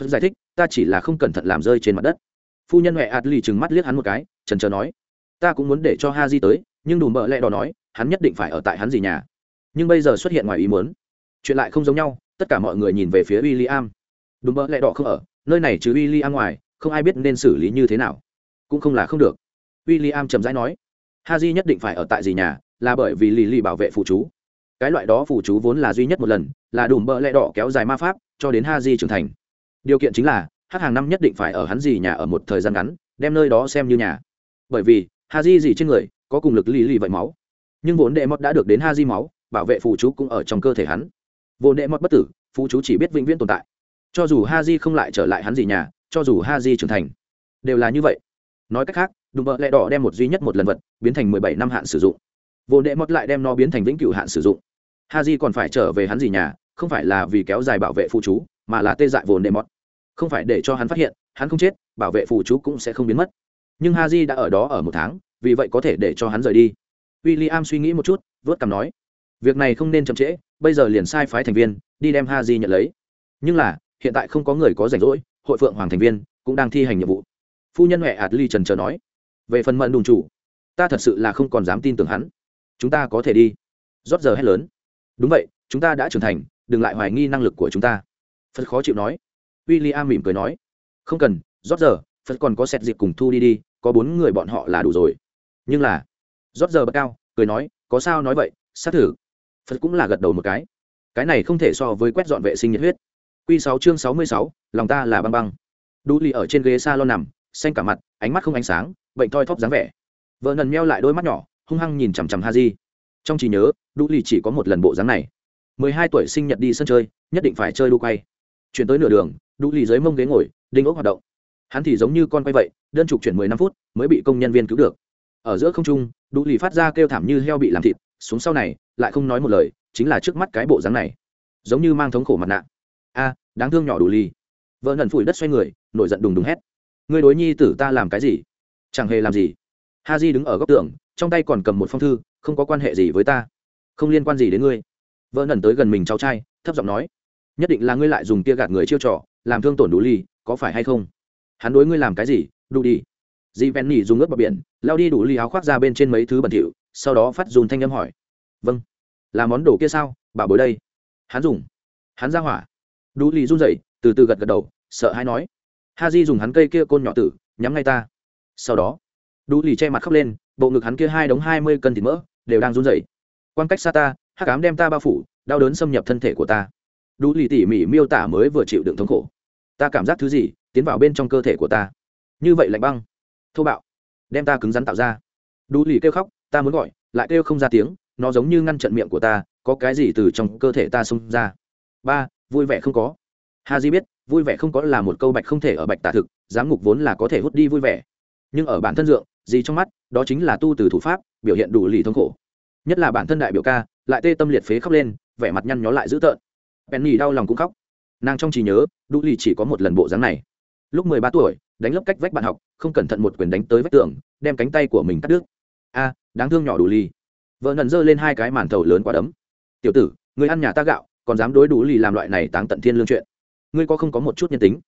Phật giải thích, ta chỉ là không cẩn thận làm rơi trên mặt đất. Phu nhân huệ adli trừng mắt liếc hắn một cái trần trờ nói ta cũng muốn để cho ha di tới, nhưng đủ mỡ lẹ đỏ nói, hắn nhất định phải ở tại hắn gì nhà. Nhưng bây giờ xuất hiện ngoài ý muốn. Chuyện lại không giống nhau, tất cả mọi người nhìn về phía w i l l i am đúng mỡ lẹ đỏ không ở, nơi này chứ w i l l i am ngoài, không ai biết nên xử lý như thế nào. Cũng không là không được. W i l l i am chậm rãi nói ha di nhất định phải ở tại gì nhà, là bởi vì lì lì bảo vệ phụ chú. Cái loại đó phụ chú vốn là duy nhất một lần, là đủ bợ lẹ đỏ kéo dài ma pháp, cho đến ha di trưởng thành. Điều kiện chính là, hát hàng năm nhất định phải ở hắn gì nhà ở một thời gian ngắn, đem nơi đó xem như nhà. Bởi vì ha di gì trên người, có cùng lực lì lì vậy máu. Nhưng vốn đệ mọt đã được đến ha di máu, bảo vệ phụ chú cũng ở trong cơ thể hắn. Vốn đệ mọt bất tử phụ chú chỉ biết vĩnh viễn tồn tại. Cho dù ha di không lại trở lại hắn gì nhà, cho dù ha di trưởng thành, đều là như vậy. Nói cách khác, đùm bợ lẹ đỏ đem một duy nhất một lần vật, biến thành mười bảy năm hạn sử dụng. Vốn đệ mất lại đem nó biến thành vĩnh cửu hạn sử dụng. Ha di còn phải trở về hắn gì nhà, không phải là vì kéo dài bảo vệ phụ chú, mà là tê dại vốn đệ mọt. Không phải để cho hắn phát hiện, hắn không chết, bảo vệ phụ chú cũng sẽ không biến mất nhưng Haji đã ở đó ở một tháng, vì vậy có thể để cho hắn rời đi. W i l l i am suy nghĩ một chút, vớt cằm nói, việc này không nên chậm trễ, bây giờ liền sai phái thành viên, đi đem Haji nhận lấy. Nhưng là, hiện tại không có người có rảnh rỗi, hội phượng hoàng thành viên cũng đang thi hành nhiệm vụ. Phu nhân huệ ạt ly trần trờ nói, về phần mận đùng chủ, ta thật sự là không còn dám tin tưởng hắn. Chúng ta có thể đi. Rót giờ hét lớn, đúng vậy, chúng ta đã trưởng thành, đừng lại hoài nghi năng lực của chúng ta. Phật khó chịu nói w i l l i am mỉm cười nói, không cần, rót giờ phật còn có xét dịp cùng thu đi đi có bốn người bọn họ là đủ rồi nhưng là rót giờ bật cao cười nói có sao nói vậy sát thử phật cũng là gật đầu một cái cái này không thể so với quét dọn vệ sinh nhiệt huyết Quy sáu chương 66, lòng ta là băng băng. Đu Lì ở trên ghế salon nằm, xanh cả mặt, ánh mắt không ánh sáng, bệnh thoi thóp dáng vẻ. Vợ nần meo lại đôi mắt nhỏ, hung hăng nhìn chằm chằm Haji. Trong trí nhớ, Đu Lì chỉ có một lần bộ dáng này. 12 tuổi sinh nhật đi sân chơi, nhất định phải chơi đu quay. Chuyển tới nửa đường, Đu Lì dưới mông ghế ngồi, đinh ốc hoạt động. Hắn thì giống như con quay vậy, đơn trục chuyển 15 phút mới bị công nhân viên cứu được. Ở giữa không trung, đủ lì phát ra kêu thảm như heo bị làm thịt xuống sau này lại không nói một lời chính là trước mắt cái bộ dáng này. Giống như mang thống khổ mặt nạ. A đáng thương nhỏ đủ lì. Vợ nần phủi đất xoay người nổi giận đùng đùng hét. Ngươi đối nhi tử ta làm cái gì? Chẳng hề làm gì. Ha di đứng ở góc tường trong tay còn cầm một phong thư không có quan hệ gì với ta. Không liên quan gì đến ngươi. Vợ nần tới gần mình cháu trai thấp giọng nói. Nhất định là ngươi lại dùng tia gạt người chiêu trò làm thương tổn đủ ly có phải hay không? Hắn đối ngươi làm cái gì? Đủ đi. Dì ven nỉ dùng ướt bờ biển lao đi đủ ly áo khoác ra bên trên mấy thứ bẩn thỉu, sau đó phát dùn thanh âm hỏi. Vâng. Là món đồ kia sao? Bảo bối đây. Hắn dùng. Hắn ra hỏa. Đủ ly run rẩy, từ từ gật gật đầu, sợ hãi nói. Ha di dùng hắn cây kia côn nhỏ tử, nhắm ngay ta. Sau đó, đủ ly che mặt khóc lên, bộ ngực hắn kia hai đống hai mươi cân thịt mỡ, đều đang run rẩy. Quan cách xa ta, hắc ám đem ta bao phủ, đau đớn xâm nhập thân thể của ta. Đủ lì tỉ mỉ miêu tả mới vừa chịu đựng thống khổ. Ta cảm giác thứ gì? Tiến vào bên trong cơ thể của ta. Như vậy lạnh băng. Thô bạo. Đem ta cứng rắn tạo ra. Đủ lì kêu khóc, ta muốn gọi, lại kêu không ra tiếng, nó giống như ngăn trận miệng của ta, có cái gì từ trong cơ thể ta xông ra. Ba, vui vẻ không có. Ha di biết, vui vẻ không có là một câu bạch không thể ở bạch tả thực, giám ngục vốn là có thể hút đi vui vẻ. Nhưng ở bản thân dượng, gì trong mắt, đó chính là tu từ thủ pháp, biểu hiện đủ lì thống khổ. Nhất là bản thân đại biểu ca, lại tê tâm liệt phế khóc lên, vẻ mặt nhăn nhó lại dữ tợn. Penny đau lòng cũng khóc. Nàng trong trí nhớ đủ lì chỉ có một lần bộ dáng này lúc mười ba tuổi, đánh lớp cách vách bạn học, không cẩn thận một quyền đánh tới vách tường, đem cánh tay của mình cắt đứt. A, đáng thương nhỏ đủ lì. Vợ nần giơ lên hai cái màn thầu lớn quá đấm. Tiểu tử, người ăn nhà ta gạo, còn dám đối đủ lì làm loại này táng tận thiên lương chuyện. Ngươi có không có một chút nhân tính?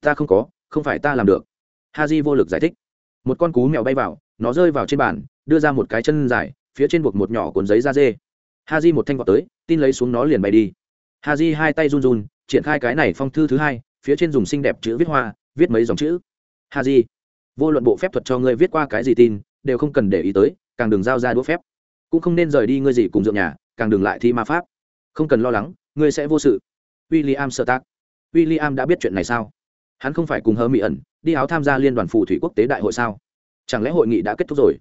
Ta không có, không phải ta làm được. Ha j vô lực giải thích. Một con cú mèo bay vào, nó rơi vào trên bàn, đưa ra một cái chân dài, phía trên buộc một nhỏ cuốn giấy da dê. Ha j một thanh vọt tới, tin lấy xuống nó liền bay đi. Ha j hai tay run run, triển khai cái này phong thư thứ hai phía trên dùng xinh đẹp chữ viết hoa, viết mấy dòng chữ. Hà di. Vô luận bộ phép thuật cho ngươi viết qua cái gì tin, đều không cần để ý tới, càng đừng giao ra đũa phép. Cũng không nên rời đi ngươi gì cùng dượng nhà, càng đừng lại thi ma pháp. Không cần lo lắng, ngươi sẽ vô sự. W i l l i am sợ tác w i l l i am đã biết chuyện này sao? Hắn không phải cùng hơ mỹ ẩn, đi áo tham gia liên đoàn phù thủy quốc tế đại hội sao? Chẳng lẽ hội nghị đã kết thúc rồi?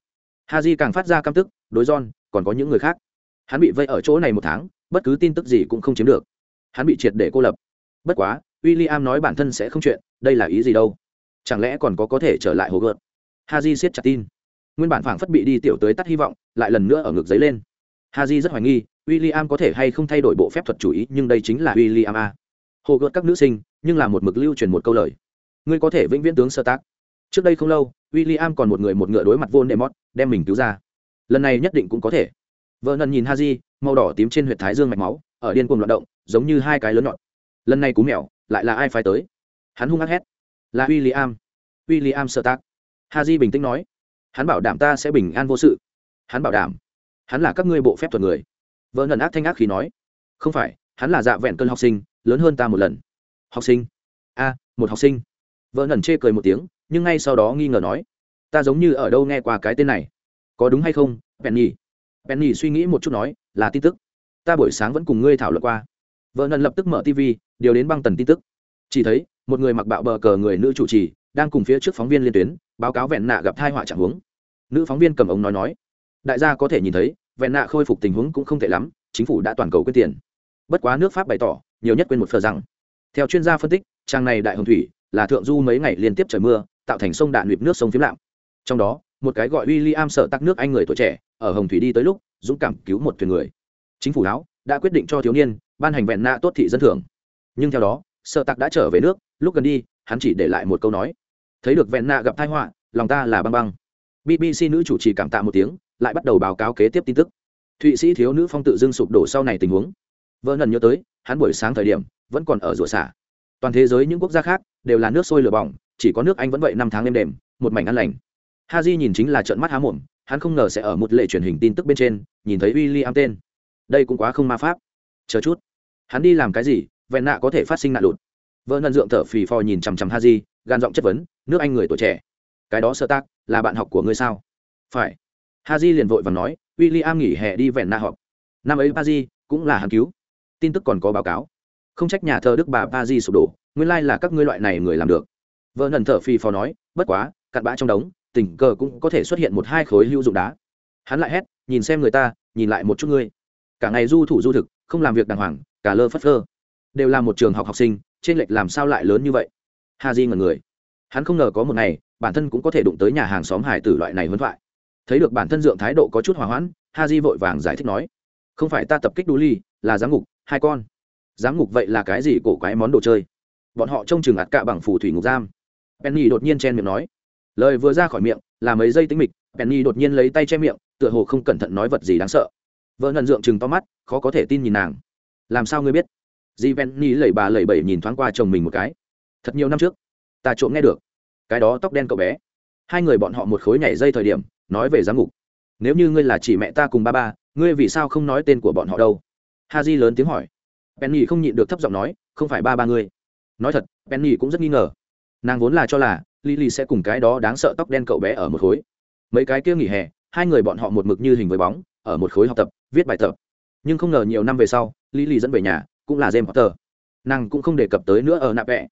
Ha di càng phát ra căm tức, đối john, còn có những người khác. Hắn bị vây ở chỗ này một tháng, bất cứ tin tức gì cũng không chiếm được. Hắn bị triệt để cô lập. Bất quá w i l l i am nói bản thân sẽ không chuyện, đây là ý gì đâu? Chẳng lẽ còn có có thể trở lại hồ gợt? Ha j siết chặt tin. Nguyên bản phảng phất bị đi tiểu tới tắt hy vọng, lại lần nữa ở ngực giấy lên. Ha j rất hoài nghi w i l l i am có thể hay không thay đổi bộ phép thuật chủ ý, nhưng đây chính là w i l l i am a. Hồ gợt các nữ sinh, nhưng là một mực lưu truyền một câu lời. Ngươi có thể vĩnh viễn tướng sơ tác. Trước đây không lâu w i l l i am còn một người một ngựa đối mặt vô nệ mót đem mình cứu ra. Lần này nhất định cũng có thể. Vợ nần nhìn ha di màu đỏ tím trên h u y ệ t thái dương mạch máu, ở điên cuồng loạt động, giống như hai cái lớn nhọn. Lần này cú mèo lại là ai phải tới? Hắn hung hăng hét. Là w i l l i am w i l l i am sơ tác haji bình tĩnh nói. Hắn bảo đảm ta sẽ bình an vô sự. Hắn bảo đảm. Hắn là các ngươi bộ phép thuật người. Vợ nần ác thanh ác khi nói. Không phải, hắn là dạ vẹn cơn học sinh, lớn hơn ta một lần. Học sinh? A, một học sinh. Vợ nần chê cười một tiếng, nhưng ngay sau đó nghi ngờ nói. Ta giống như ở đâu nghe qua cái tên này. Có đúng hay không, penny? Penny suy nghĩ một chút nói, là tin tức. Ta buổi sáng vẫn cùng ngươi thảo luận qua vợ nần lập tức mở tv điều đến băng tần tin tức. Chỉ thấy một người mặc bạo bờ cờ người nữ chủ trì đang cùng phía trước phóng viên liên tuyến báo cáo vẹn nạ gặp thai họa trạng huống. Nữ phóng viên cầm ống nói nói đại gia có thể nhìn thấy vẹn nạ khôi phục tình huống cũng không tệ lắm chính phủ đã toàn cầu quyết tiền. Bất quá nước pháp bày tỏ nhiều nhất quên một phờ rằng. Theo chuyên gia phân tích trang này đại hồng thủy là thượng du mấy ngày liên tiếp trời mưa tạo thành sông đạn lụy nước sông phiếm lạm trong đó một cái gọi William sợ tắc nước Anh người tuổi trẻ, ở Hồng Thủy đi tới lúc, dũng cảm cứu một thuyền người. Chính phủ áo đã quyết định cho thiếu niên ban hành vẹn nạ tốt thị dân thưởng. Nhưng theo đó, sợ tặc đã trở về nước, lúc gần đi, hắn chỉ để lại một câu nói: "Thấy được vẹn nạ gặp tai họa, lòng ta là băng băng." BBC nữ chủ trì cảm tạ một tiếng, lại bắt đầu báo cáo kế tiếp tin tức. Thụy Sĩ thiếu nữ phong tự dưng sụp đổ sau này tình huống. Vợ nần nhớ tới, hắn buổi sáng thời điểm vẫn còn ở rủa xả. Toàn thế giới những quốc gia khác đều là nước sôi lửa bỏng, chỉ có nước Anh vẫn vậy năm tháng êm đềm, một mảnh ăn lành ha j nhìn chính là trận mắt há mồm hắn không ngờ sẽ ở một lệ truyền hình tin tức bên trên nhìn thấy w i l l i am tên đây cũng quá không ma pháp chờ chút hắn đi làm cái gì, vẹn nạ có thể phát sinh nạn lụt. Vợ nần dượng thở phì phò nhìn chằm chằm ha di gan giọng chất vấn, nước anh người tuổi trẻ. Cái đó sơ tác là bạn học của ngươi sao? Phải. Ha di liền vội và nói w i l l i am nghỉ hè đi vẹn nạ họp. Năm ấy pa di cũng là hắn cứu. Tin tức còn có báo cáo. Không trách nhà thờ đức bà pa di sụp đổ, nguyên lai là các ngươi loại này người làm được. Vợ nần thở phì phò nói, bất quá, cặn bã trong đống, tình cờ cũng có thể xuất hiện một hai khối hữu dụng đá. Hắn lại hét, nhìn xem người ta, nhìn lại một chút ngươi. Cả ngày du thủ du thực, không làm việc đàng hoàng cả lơ phất lơ đều là một trường học học sinh, trên lệch làm sao lại lớn như vậy? Ha di ngần người. Hắn không ngờ có một ngày, bản thân cũng có thể đụng tới nhà hàng xóm hải tử loại này huấn thoại. Thấy được bản thân dượng thái độ có chút hòa hoãn, ha di vội vàng giải thích nói, không phải ta tập kích đu ly, là giám ngục, hai con. Giám ngục vậy là cái gì cổ quái món đồ chơi? Bọn họ trông chừng ạt cạ bằng phù thủy ngục giam. Penny đột nhiên chen miệng nói, lời vừa ra khỏi miệng, là mấy giây tính mịch. Penny đột nhiên lấy tay che miệng, tựa hồ không cẩn thận nói vật gì đáng sợ. Vợ nần dượng chừng to mắt, khó có thể tin nhìn nàng làm sao ngươi biết? Di penny lẩy bà lẩy bẩy nhìn thoáng qua chồng mình một cái. Thật nhiều năm trước, ta trộm nghe được. Cái đó tóc đen cậu bé. Hai người bọn họ một khối nhảy dây thời điểm, nói về giám ngục nếu như ngươi là chỉ mẹ ta cùng ba ba, ngươi vì sao không nói tên của bọn họ đâu? Ha di lớn tiếng hỏi. Penny không nhịn được thấp giọng nói, không phải ba ba ngươi. Nói thật, penny cũng rất nghi ngờ. Nàng vốn là cho là, lily sẽ cùng cái đó đáng sợ tóc đen cậu bé ở một khối. Mấy cái kia nghỉ hè, hai người bọn họ một mực như hình với bóng, ở một khối học tập, viết bài tập. Nhưng không ngờ nhiều năm về sau lý lì dẫn về nhà cũng là james potter. Nàng cũng không đề cập tới nữa ở nạ vẽ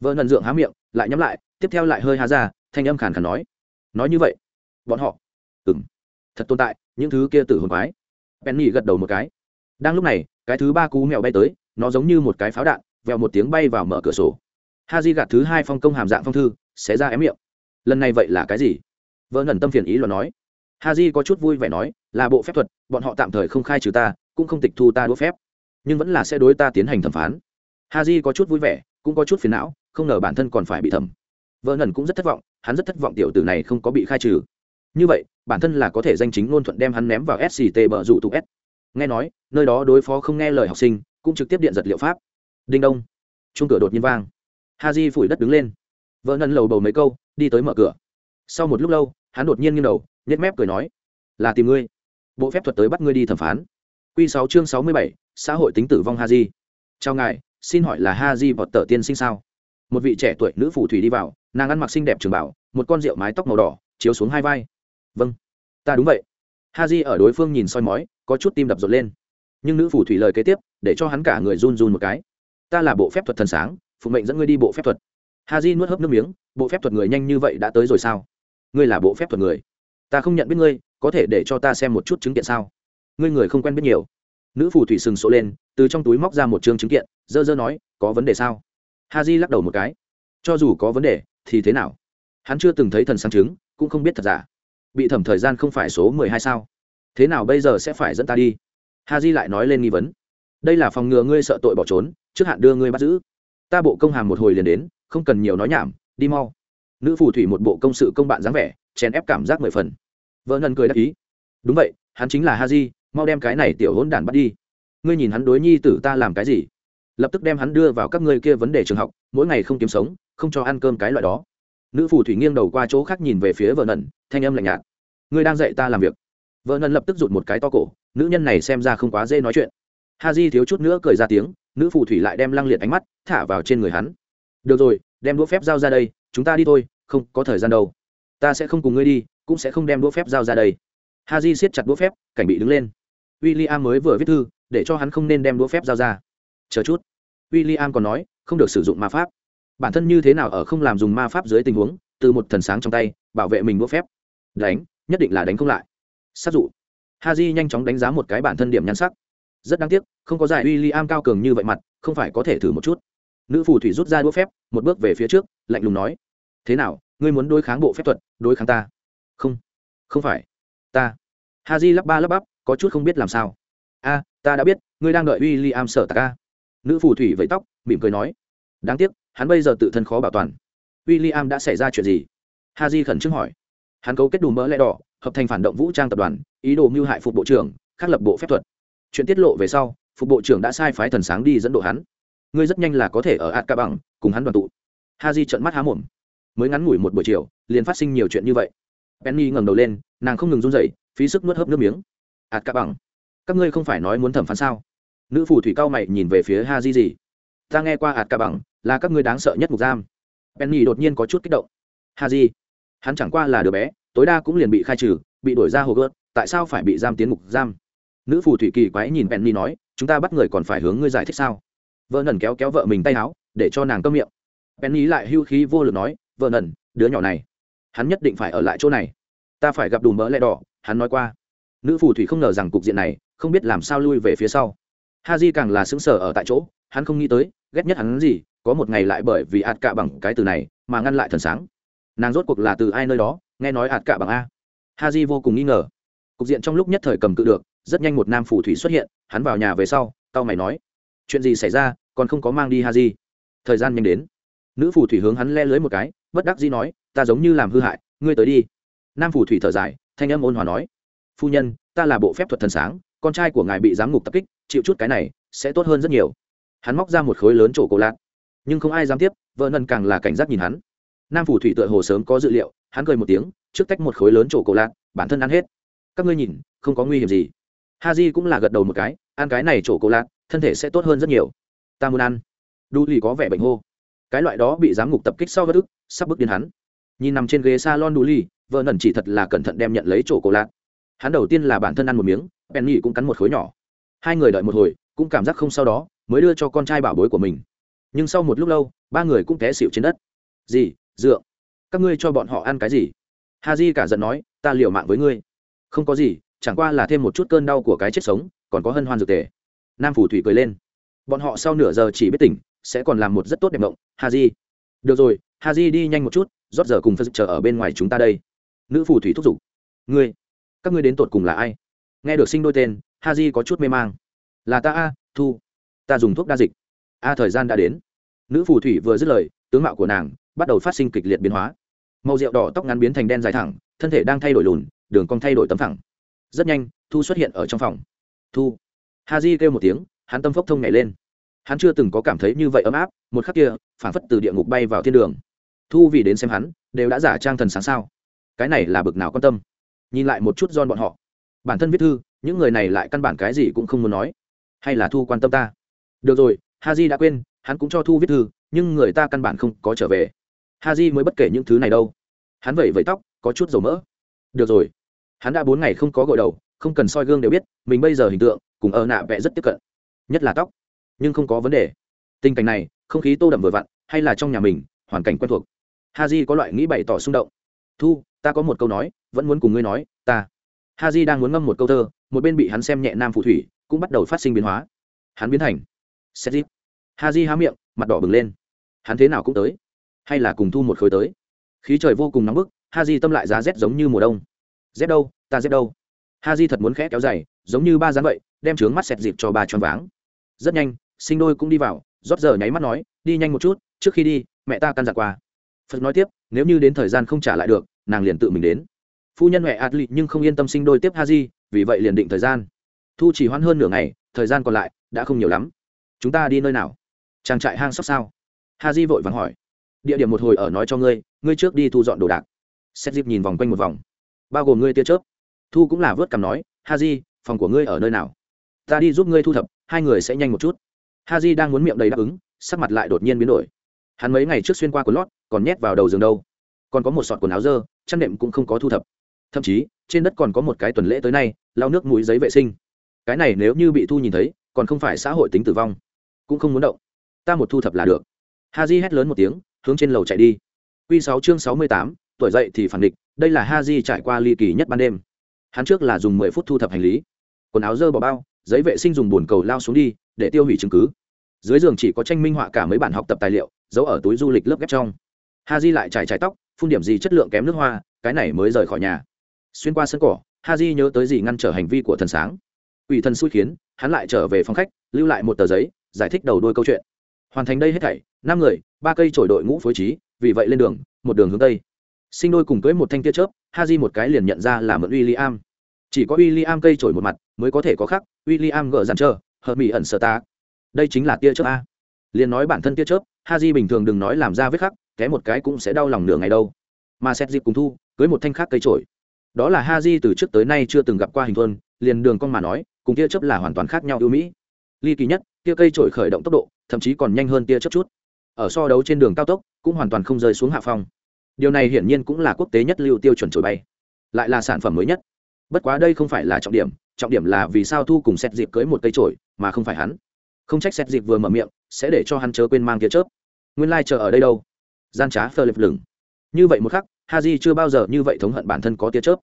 vợ nần dượng há miệng lại nhắm lại tiếp theo lại hơi há ra thanh âm khàn khàn nói. Nói như vậy. Bọn họ. Ừm, thật tồn tại những thứ kia tử hồn quái. Penny gật đầu một cái. Đang lúc này cái thứ ba cú mèo bay tới nó giống như một cái pháo đạn vèo một tiếng bay vào mở cửa sổ. Ha di gạt thứ hai phong công hàm dạng phong thư sẽ ra ém miệng. Lần này vậy là cái gì? Vợ nần tâm phiền ý luận nói. Ha di có chút vui vẻ nói là bộ phép thuật bọn họ tạm thời không khai trừ ta cũng không tịch thu ta đũa phép nhưng vẫn là sẽ đối ta tiến hành thẩm phán. Ha di có chút vui vẻ, cũng có chút phiền não, không ngờ bản thân còn phải bị thẩm. Vợ nần cũng rất thất vọng, hắn rất thất vọng tiểu tử này không có bị khai trừ. Như vậy, bản thân là có thể danh chính ngôn thuận đem hắn ném vào sct bờ rủ tụ s. Nghe nói, nơi đó đối phó không nghe lời học sinh, cũng trực tiếp điện giật liệu pháp. Đinh đông. Chung cửa đột nhiên vang. Ha di phủi đất đứng lên. Vợ nần lầu bầu mấy câu, đi tới mở cửa. Sau một lúc lâu, hắn đột nhiên nghiêng đầu nhét mép cười nói, là tìm ngươi. Bộ phép thuật tới bắt ngươi đi thẩm phán. Q sáu chương sáu mươi bảy xã hội tính tử vong ha di chào ngài, xin hỏi là ha di vọt tờ tiên sinh sao? Một vị trẻ tuổi nữ phù thủy đi vào, nàng ăn mặc xinh đẹp trường bảo một con rượu mái tóc màu đỏ, chiếu xuống hai vai. Vâng ta đúng vậy. Ha di ở đối phương nhìn soi mói, có chút tim đập rộn lên. Nhưng nữ phù thủy lời kế tiếp, để cho hắn cả người run run một cái. Ta là bộ phép thuật thần sáng, phụ mệnh dẫn ngươi đi bộ phép thuật. Ha di nuốt hớp nước miếng, bộ phép thuật người nhanh như vậy đã tới rồi sao? Ngươi là bộ phép thuật người. Ta không nhận biết ngươi, có thể để cho ta xem một chút chứng kiện sao? Ngươi người không quen biết nhiều nữ phù thủy sừng sộ lên, từ trong túi móc ra một chương chứng kiện, dơ dơ nói, có vấn đề sao? Ha di lắc đầu một cái. Cho dù có vấn đề, thì thế nào? Hắn chưa từng thấy thần sáng chứng cũng không biết thật giả. Bị thẩm thời gian không phải số mười hai sao? Thế nào bây giờ sẽ phải dẫn ta đi? Ha di lại nói lên nghi vấn. Đây là phòng ngừa ngươi sợ tội bỏ trốn, trước hạn đưa ngươi bắt giữ. Ta bộ công hàm một hồi liền đến, không cần nhiều nói nhảm, đi mau. Nữ phù thủy một bộ công sự công bạn dáng vẻ, chèn ép cảm giác mười phần. Vợ ngân cười đáp ý. Đúng vậy, hắn chính là ha di mau đem cái này tiểu hỗn đản bắt đi. Ngươi nhìn hắn đối nhi tử ta làm cái gì? Lập tức đem hắn đưa vào các ngươi kia vấn đề trường học, mỗi ngày không kiếm sống, không cho ăn cơm cái loại đó. Nữ phù thủy nghiêng đầu qua chỗ khác nhìn về phía vợ nần, thanh âm lạnh nhạt. Ngươi đang dạy ta làm việc. Vợ nần lập tức rụt một cái to cổ, nữ nhân này xem ra không quá dễ nói chuyện. Ha di thiếu chút nữa cười ra tiếng, nữ phù thủy lại đem lăng liệt ánh mắt thả vào trên người hắn. Được rồi, đem đũa phép giao ra đây, chúng ta đi thôi, không có thời gian đâu. Ta sẽ không cùng ngươi đi, cũng sẽ không đem đũa phép giao ra đây. Ha di siết chặt đũa phép, cảnh bị đứng lên w i l l i am mới vừa viết thư, để cho hắn không nên đem đũa phép giao ra. Chờ chút. W i l l i am còn nói, không được sử dụng ma pháp. Bản thân như thế nào ở không làm dùng ma pháp dưới tình huống, từ một thần sáng trong tay, bảo vệ mình đũa phép. Đánh, nhất định là đánh không lại. Sát dụ. Ha di nhanh chóng đánh giá một cái bản thân điểm nhan sắc. Rất đáng tiếc, không có giải w i l l i am cao cường như vậy mặt, không phải có thể thử một chút. Nữ phù thủy rút ra đũa phép, một bước về phía trước, lạnh lùng nói. Thế nào, ngươi muốn đối kháng bộ phép thuật, đối kháng ta? Không. Không phải. Ta ha di lắp ba lắp bắp, có chút không biết làm sao. A, ta đã biết, ngươi đang đợi w i l l i am sở tạc a. Nữ phù thủy vẫy tóc, mỉm cười nói. Đáng tiếc, hắn bây giờ tự thân khó bảo toàn. W i l l i am đã xảy ra chuyện gì? Ha di khẩn trương hỏi. Hắn cấu kết đùm mỡ lẽ đỏ, hợp thành phản động vũ trang tập đoàn, ý đồ mưu hại phục bộ trưởng khắc lập bộ phép thuật. Chuyện tiết lộ về sau, phục bộ trưởng đã sai phái thần sáng đi dẫn độ hắn. Ngươi rất nhanh là có thể ở ạt ca bằng, cùng hắn đoàn tụ. Ha di trận mắt há mồm. Mới ngắn ngủi một buổi chiều, liền phát sinh nhiều chuyện như vậy. Penny ngẩng đầu lên, nàng không ngừng run rẩy phí sức nuốt hớp nước miếng. Ạt cả bằng, các ngươi không phải nói muốn thẩm phán sao? Nữ phù thủy cao mày nhìn về phía ha di gì ta nghe qua ạt cả bằng là các ngươi đáng sợ nhất mục giam. Penny đột nhiên có chút kích động. Ha di, hắn chẳng qua là đứa bé, tối đa cũng liền bị khai trừ, bị đổi ra hồ gớt tại sao phải bị giam tiến mục giam? Nữ phù thủy kỳ quái nhìn penny nói, chúng ta bắt người còn phải hướng ngươi giải thích sao? Vợ nần kéo kéo vợ mình tay áo, để cho nàng cơm miệng. Penny lại hưu khí vô lực nói, vợ nần, đứa nhỏ này, hắn nhất định phải ở lại chỗ này ta phải gặp đùm mỡ lẽ đỏ, hắn nói qua. Nữ phù thủy không ngờ rằng cục diện này, không biết làm sao lui về phía sau. Ha di càng là xứng sở ở tại chỗ, hắn không nghĩ tới, ghét nhất hắn gì, có một ngày lại bởi vì ạt cạ bằng cái từ này mà ngăn lại thần sáng. Nàng rốt cuộc là từ ai nơi đó, nghe nói ạt cạ bằng a. Ha di vô cùng nghi ngờ. Cục diện trong lúc nhất thời cầm cự được, rất nhanh một nam phù thủy xuất hiện, hắn vào nhà về sau tao mày nói, chuyện gì xảy ra, còn không có mang đi ha di thời gian nhanh đến. Nữ phù thủy hướng hắn le lưới một cái, bất đắc dĩ nói, ta giống như làm hư hại, ngươi tới đi nam phù thủy thở dài, thanh âm ôn hòa nói, phu nhân, ta là bộ phép thuật thần sáng, con trai của ngài bị giám ngục tập kích, chịu chút cái này sẽ tốt hơn rất nhiều. Hắn móc ra một khối lớn chỗ cổ lạc nhưng không ai dám tiếp, vợ nần càng là cảnh giác nhìn hắn. Nam phủ thủy tựa hồ sớm có dự liệu, hắn cười một tiếng, trước tách một khối lớn chỗ cổ lạc bản thân ăn hết. Các ngươi nhìn, không có nguy hiểm gì. Ha j cũng là gật đầu một cái, ăn cái này chỗ cổ lạc thân thể sẽ tốt hơn rất nhiều. Ta muốn ăn. Đu lì có vẻ bệnh hô. Cái loại đó bị giám ngục tập kích sau vất ức, sắp bước điên hắn. Nhìn nằm trên ghế s a lon đu lì vợ nần chỉ thật là cẩn thận đem nhận lấy chỗ cổ lạc. Hắn đầu tiên là bản thân ăn một miếng penny cũng cắn một khối nhỏ. Hai người đợi một hồi, cũng cảm giác không sau đó, mới đưa cho con trai bảo bối của mình. Nhưng sau một lúc lâu, ba người cũng té xịu trên đất. Gì dựa các ngươi cho bọn họ ăn cái gì? Ha di cả giận nói, ta liều mạng với ngươi. Không có gì, chẳng qua là thêm một chút cơn đau của cái chết sống, còn có hân hoan dược tề. Nam phủ thủy cười lên. Bọn họ sau nửa giờ chỉ biết tỉnh, sẽ còn làm một rất tốt đẹp mộng ha di được rồi ha di đi nhanh một chút, rót giờ cùng phật chờ ở bên ngoài chúng ta đây nữ phù thủy thúc giục. Ngươi, các ngươi đến tột cùng là ai? Nghe được sinh đôi tên ha di có chút mê mang. Là ta a, thu. Ta dùng thuốc đa dịch. A, thời gian đã đến. Nữ phù thủy vừa dứt lời, tướng mạo của nàng bắt đầu phát sinh kịch liệt biến hóa. Màu rượu đỏ tóc ngắn biến thành đen dài thẳng, thân thể đang thay đổi lùn, đường cong thay đổi tấm thẳng rất nhanh, thu xuất hiện ở trong phòng. Thu. Ha di kêu một tiếng, hắn tâm phốc thông nhảy lên. Hắn chưa từng có cảm thấy như vậy ấm áp, một khắc kia, phảng phất từ địa ngục bay vào thiên đường. Thu vì đến xem hắn, đều đã giả trang thần sáng sao cái này là bực nào quan tâm? Nhìn lại một chút don bọn họ. Bản thân viết thư, những người này lại căn bản cái gì cũng không muốn nói. Hay là thu quan tâm ta? Được rồi ha j đã quên, hắn cũng cho thu viết thư, nhưng người ta căn bản không có trở về. Ha j mới bất kể những thứ này đâu. Hắn vẩy vẩy tóc, có chút dầu mỡ. Được rồi. Hắn đã bốn ngày không có gội đầu, không cần soi gương đều biết, mình bây giờ hình tượng, cùng ở nạ vẽ rất tiếp cận. Nhất là tóc, nhưng không có vấn đề. Tình cảnh này, không khí tô đậm vừa vặn, hay là trong nhà mình, hoàn cảnh quen thuộc. Ha j có loại nghĩ bày tỏ xung động. Thu ta có một câu nói, vẫn muốn cùng ngươi nói, ta ha j đang muốn ngâm một câu thơ, một bên bị hắn xem nhẹ nam phù thủy, cũng bắt đầu phát sinh biến hóa. Hắn biến thành xét dip ha j há miệng, mặt đỏ bừng lên. Hắn thế nào cũng tới, hay là cùng thu một khối tới. Khí trời vô cùng nóng bức ha j tâm lại giá rét giống như mùa đông. Rét đâu, ta rét đâu. Ha j thật muốn khẽ kéo dày giống như ba dán vậy, đem trướng mắt xẹt dịp cho ba choáng váng. Rất nhanh, sinh đôi cũng đi vào, rót giờ nháy mắt nói, đi nhanh một chút, trước khi đi, mẹ ta căn dặn qua. Phật nói tiếp, nếu như đến thời gian không trả lại được nàng liền tự mình đến. Phu nhân mẹ ạt lị nhưng không yên tâm sinh đôi tiếp ha di vì vậy liền định thời gian. Thu chỉ hoãn hơn nửa ngày, thời gian còn lại đã không nhiều lắm. Chúng ta đi nơi nào? Trang trại hang sóc sao? Ha di vội vàng hỏi. Địa điểm một hồi ở nói cho ngươi ngươi trước đi thu dọn đồ đạc. Xét dịp nhìn vòng quanh một vòng. Bao gồm ngươi tia chớp. Thu cũng là vớt cằm nói ha di phòng của ngươi ở nơi nào? Ta đi giúp ngươi thu thập, hai người sẽ nhanh một chút. Ha di đang muốn miệng đầy đáp ứng, sắc mặt lại đột nhiên biến đổi. Hắn mấy ngày trước xuyên qua quần lót, còn nhét vào đầu giường đâu. Còn có một sọt quần áo dơ chăn nệm cũng không có thu thập. Thậm chí, trên đất còn có một cái tuần lễ tới nay, lau nước mũi giấy vệ sinh. Cái này nếu như bị thu nhìn thấy, còn không phải xã hội tính tử vong. Cũng không muốn động. Ta một thu thập là được. Ha di hét lớn một tiếng, hướng trên lầu chạy đi. Q sáu chương sáu mươi tám, tuổi dậy thì phản địch, đây là ha di trải qua ly kỳ nhất ban đêm. Hắn trước là dùng mười phút thu thập hành lý. Quần áo dơ bỏ bao, giấy vệ sinh dùng bồn cầu lao xuống đi, để tiêu hủy chứng cứ. Dưới giường chỉ có tranh minh họa cả mấy bản học tập tài liệu, giấu ở túi du lịch lớp ghép trong ha di lại trải trải tóc, phun điểm gì chất lượng kém nước hoa, cái này mới rời khỏi nhà. Xuyên qua sân cỏ, ha di nhớ tới gì ngăn trở hành vi của thần sáng. Ủy thần xui khiến, hắn lại trở về phòng khách, lưu lại một tờ giấy, giải thích đầu đuôi câu chuyện. Hoàn thành đây hết thảy, năm người, ba cây trổi đội ngũ phối trí, vì vậy lên đường, một đường hướng tây. Sinh đôi cùng cưới một thanh tia chớp, ha di một cái liền nhận ra là mượn w i l l i am chỉ có w i l l i am cây trổi một mặt, mới có thể có khác w i l l i am gỡ dàn trơ hợp mỹ ẩn sợ ta. Đây chính là tia chớp a. Liền nói bản thân tia chớp, ha di bình thường đừng nói làm ra vết khắc té một cái cũng sẽ đau lòng nửa ngày đâu. Mà xét dịp cùng thu, cưới một thanh khác cây trổi đó là ha di từ trước tới nay chưa từng gặp qua hình thôn liền đường con mà nói, cùng tia chớp là hoàn toàn khác nhau ưu mỹ. Ly kỳ nhất, tia cây trổi khởi động tốc độ, thậm chí còn nhanh hơn tia chớp chút. Ở so đấu trên đường cao tốc, cũng hoàn toàn không rơi xuống hạ phong. Điều này hiển nhiên cũng là quốc tế nhất lưu tiêu chuẩn trổi bay. Lại là sản phẩm mới nhất. Bất quá đây không phải là trọng điểm trọng điểm là vì sao thu cùng xét dịp cưới một cây trổi mà không phải hắn. Không trách xét dịp vừa mở miệng, sẽ để cho hắn chớ quên mang tia chớp. Nguyên lai、like、chờ ở đây đâu? Gian trá phơ lệp lửng. Như vậy một khắc ha j chưa bao giờ như vậy thống hận bản thân có tia chớp.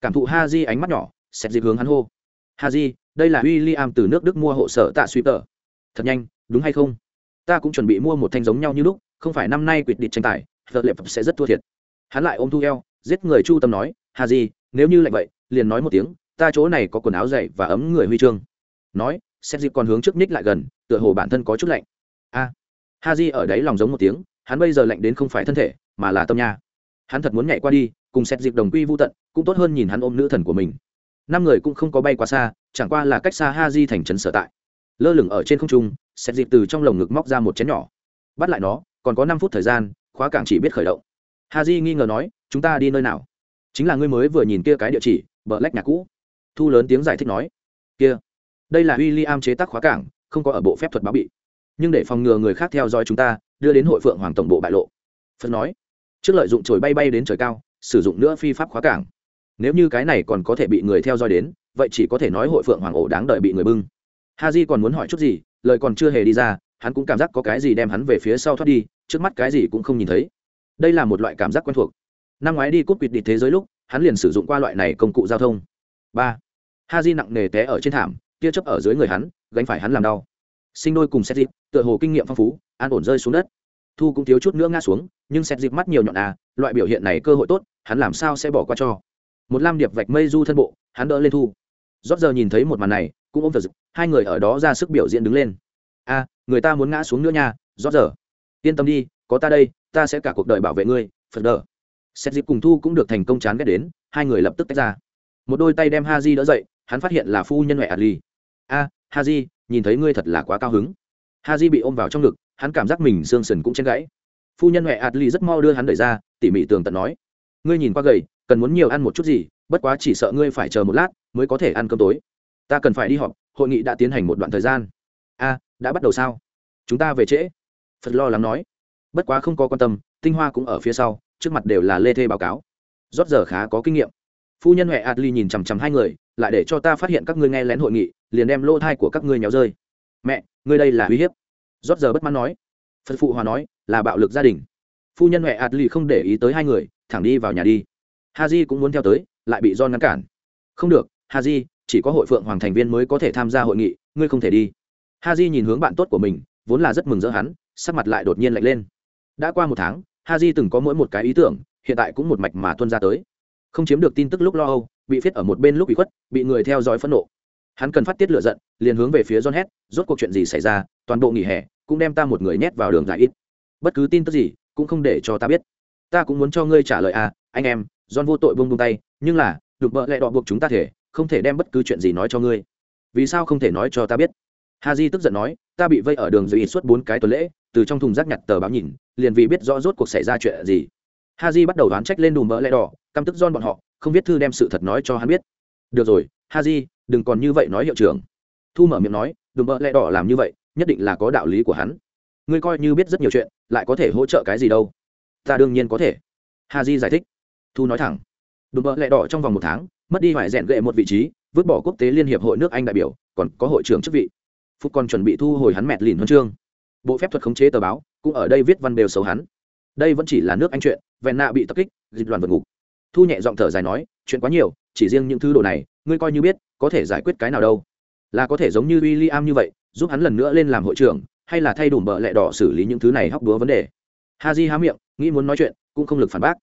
Cảm thụ ha j ánh mắt nhỏ xét dịp hướng hắn hô. Ha j đây là w i l l i am từ nước đức mua hộ sở tạ suy tờ. Thật nhanh, đúng hay không? Ta cũng chuẩn bị mua một thanh giống nhau như lúc, không phải năm nay quyết định tranh tài phơ lệp sẽ rất thua thiệt. Hắn lại ôm thu eo, giết người chu tâm nói hà gì nếu như lạnh vậy, liền nói một tiếng, ta chỗ này có quần áo dày và ấm người huy chương. Nói xét dịp còn hướng trước ních lại gần, tựa hồ bản thân có chút lạnh. A. Ha di ở đấy lòng giống một tiếng hắn bây giờ lạnh đến không phải thân thể, mà là tâm nha. Hắn thật muốn nhảy qua đi, cùng xét dịp đồng quy vô tận, cũng tốt hơn nhìn hắn ôm nữ thần của mình. Năm người cũng không có bay quá xa, chẳng qua là cách xa ha di thành trấn sở tại. Lơ lửng ở trên không trung xét dịp từ trong lồng ngực móc ra một chén nhỏ. Bắt lại nó, còn có năm phút thời gian, khóa cảng chỉ biết khởi động. Ha di nghi ngờ nói, chúng ta đi nơi nào? Chính là ngươi mới vừa nhìn kia cái địa chỉ, bờ lách nhà cũ. Thu lớn tiếng giải thích nói. Kia, đây là w i l l i am chế tác khóa cảng, không có ở bộ phép thuật báo bị nhưng để phòng ngừa người khác theo dõi chúng ta, đưa đến hội phượng hoàng tổng bộ bại lộ. Phật nói, trước lợi dụng trồi bay bay đến trời cao, sử dụng nữa phi pháp khóa cảng. Nếu như cái này còn có thể bị người theo dõi đến, vậy chỉ có thể nói hội phượng hoàng ổ đáng đợi bị người bưng. Ha j còn muốn hỏi chút gì, lời còn chưa hề đi ra, hắn cũng cảm giác có cái gì đem hắn về phía sau thoát đi, trước mắt cái gì cũng không nhìn thấy. Đây là một loại cảm giác quen thuộc. Năm ngoái đi cúp quỵt địch thế giới lúc, hắn liền sử dụng qua loại này công cụ giao thông. Ba. Ha di nặng nề té ở trên thảm, tia chấp ở dưới người hắn, gánh phải hắn làm đau. Sinh đôi cùng xét dịp tựa hồ kinh nghiệm phong phú, an ổn rơi xuống đất. Thu cũng thiếu chút nữa ngã xuống, nhưng xét dịp mắt nhiều nhọn à loại biểu hiện này cơ hội tốt, hắn làm sao sẽ bỏ qua cho. Một lam điệp vạch mây du thân bộ, hắn đỡ lên thu. Rót giờ nhìn thấy một màn này, cũng ôm thật dịp hai người ở đó ra sức biểu diễn đứng lên. A người ta muốn ngã xuống nữa nha, rót giờ. Yên tâm đi, có ta đây, ta sẽ cả cuộc đời bảo vệ ngươi, phật đờ. Xét dịp cùng thu cũng được thành công chán ghét đến, hai người lập tức tách ra. Một đôi tay đem ha di đỡ dậy, hắn phát hiện là phu nhân huệ ạt ly a ha di nhìn thấy ngươi thật là quá cao hứng ha di bị ôm vào trong ngực, hắn cảm giác mình xương sần cũng chen gãy. Phu nhân huệ adli rất mau đưa hắn đẩy ra, tỉ mỉ tường tận nói, ngươi nhìn qua gầy, cần muốn nhiều ăn một chút gì, bất quá chỉ sợ ngươi phải chờ một lát mới có thể ăn cơm tối. Ta cần phải đi họp, hội nghị đã tiến hành một đoạn thời gian. A, đã bắt đầu sao? Chúng ta về trễ. Phật lo lắng nói. Bất quá không có quan tâm, tinh hoa cũng ở phía sau, trước mặt đều là lê thê báo cáo. Rót giờ khá có kinh nghiệm. Phu nhân huệ adli nhìn chằm chằm hai người, lại để cho ta phát hiện các ngươi nghe lén hội nghị, liền đem lô thai của các ngươi nhéo rơi mẹ, ngươi đây là uy hiếp. Rót giờ bất mãn nói. Phật phụ hòa nói, là bạo lực gia đình. Phu nhân huệ lì không để ý tới hai người, thẳng đi vào nhà đi. Ha j cũng muốn theo tới, lại bị John ngăn cản. Không được ha j chỉ có hội phượng hoàng thành viên mới có thể tham gia hội nghị, ngươi không thể đi. Ha j nhìn hướng bạn tốt của mình, vốn là rất mừng rỡ hắn, sắc mặt lại đột nhiên lạnh lên. Đã qua một tháng ha j từng có mỗi một cái ý tưởng, hiện tại cũng một mạch mà tuân ra tới. Không chiếm được tin tức lúc lo âu, bị viết ở một bên lúc bị khuất, bị người theo dõi phẫn nộ hắn cần phát tiết lựa giận, liền hướng về phía john hét, rốt cuộc chuyện gì xảy ra, toàn bộ nghỉ hè, cũng đem ta một người nhét vào đường dài ít. Bất cứ tin tức gì, cũng không để cho ta biết. Ta cũng muốn cho ngươi trả lời à anh em, john vô tội bông bông tay, nhưng là, đục bợ lại đọ buộc chúng ta thể, không thể đem bất cứ chuyện gì nói cho ngươi. Vì sao không thể nói cho ta biết? Ha di tức giận nói, ta bị vây ở đường dưới ít suốt bốn cái tuần lễ, từ trong thùng rác nhặt tờ báo nhìn, liền vì biết rõ rốt cuộc xảy ra chuyện gì. Ha di bắt đầu đoán trách lên đùm mỡ lẽ đỏ, căm tức don bọn họ, không viết thư đem sự thật nói cho hắn biết. Được rồi ha di đừng còn như vậy nói hiệu trưởng. Thu mở miệng nói, đừng bỡ lẽ đỏ làm như vậy, nhất định là có đạo lý của hắn. Ngươi coi như biết rất nhiều chuyện, lại có thể hỗ trợ cái gì đâu? Ta đương nhiên có thể. Ha Di giải thích. Thu nói thẳng. Đùm mỡ lẽ đỏ trong vòng một tháng, mất đi hoại rèn gệ một vị trí, vứt bỏ quốc tế liên hiệp hội nước anh đại biểu, còn có hội trưởng chức vị. Phúc còn chuẩn bị thu hồi hắn mẹt lìn huân chương. Bộ phép thuật khống chế tờ báo, cũng ở đây viết văn đều xấu hắn. Đây vẫn chỉ là nước anh chuyện vẹn nạ bị tập kích, dịch đoàn vượt ngục. Thu nhẹ giọng thở dài nói, chuyện quá nhiều, chỉ riêng những thứ đồ này ngươi coi như biết, có thể giải quyết cái nào đâu. Là có thể giống như w i l l i am như vậy, giúp hắn lần nữa lên làm hội trưởng, hay là thay đủ bợ lẹ đỏ xử lý những thứ này hóc búa vấn đề. Ha di há miệng, nghĩ muốn nói chuyện, cũng không lực phản bác.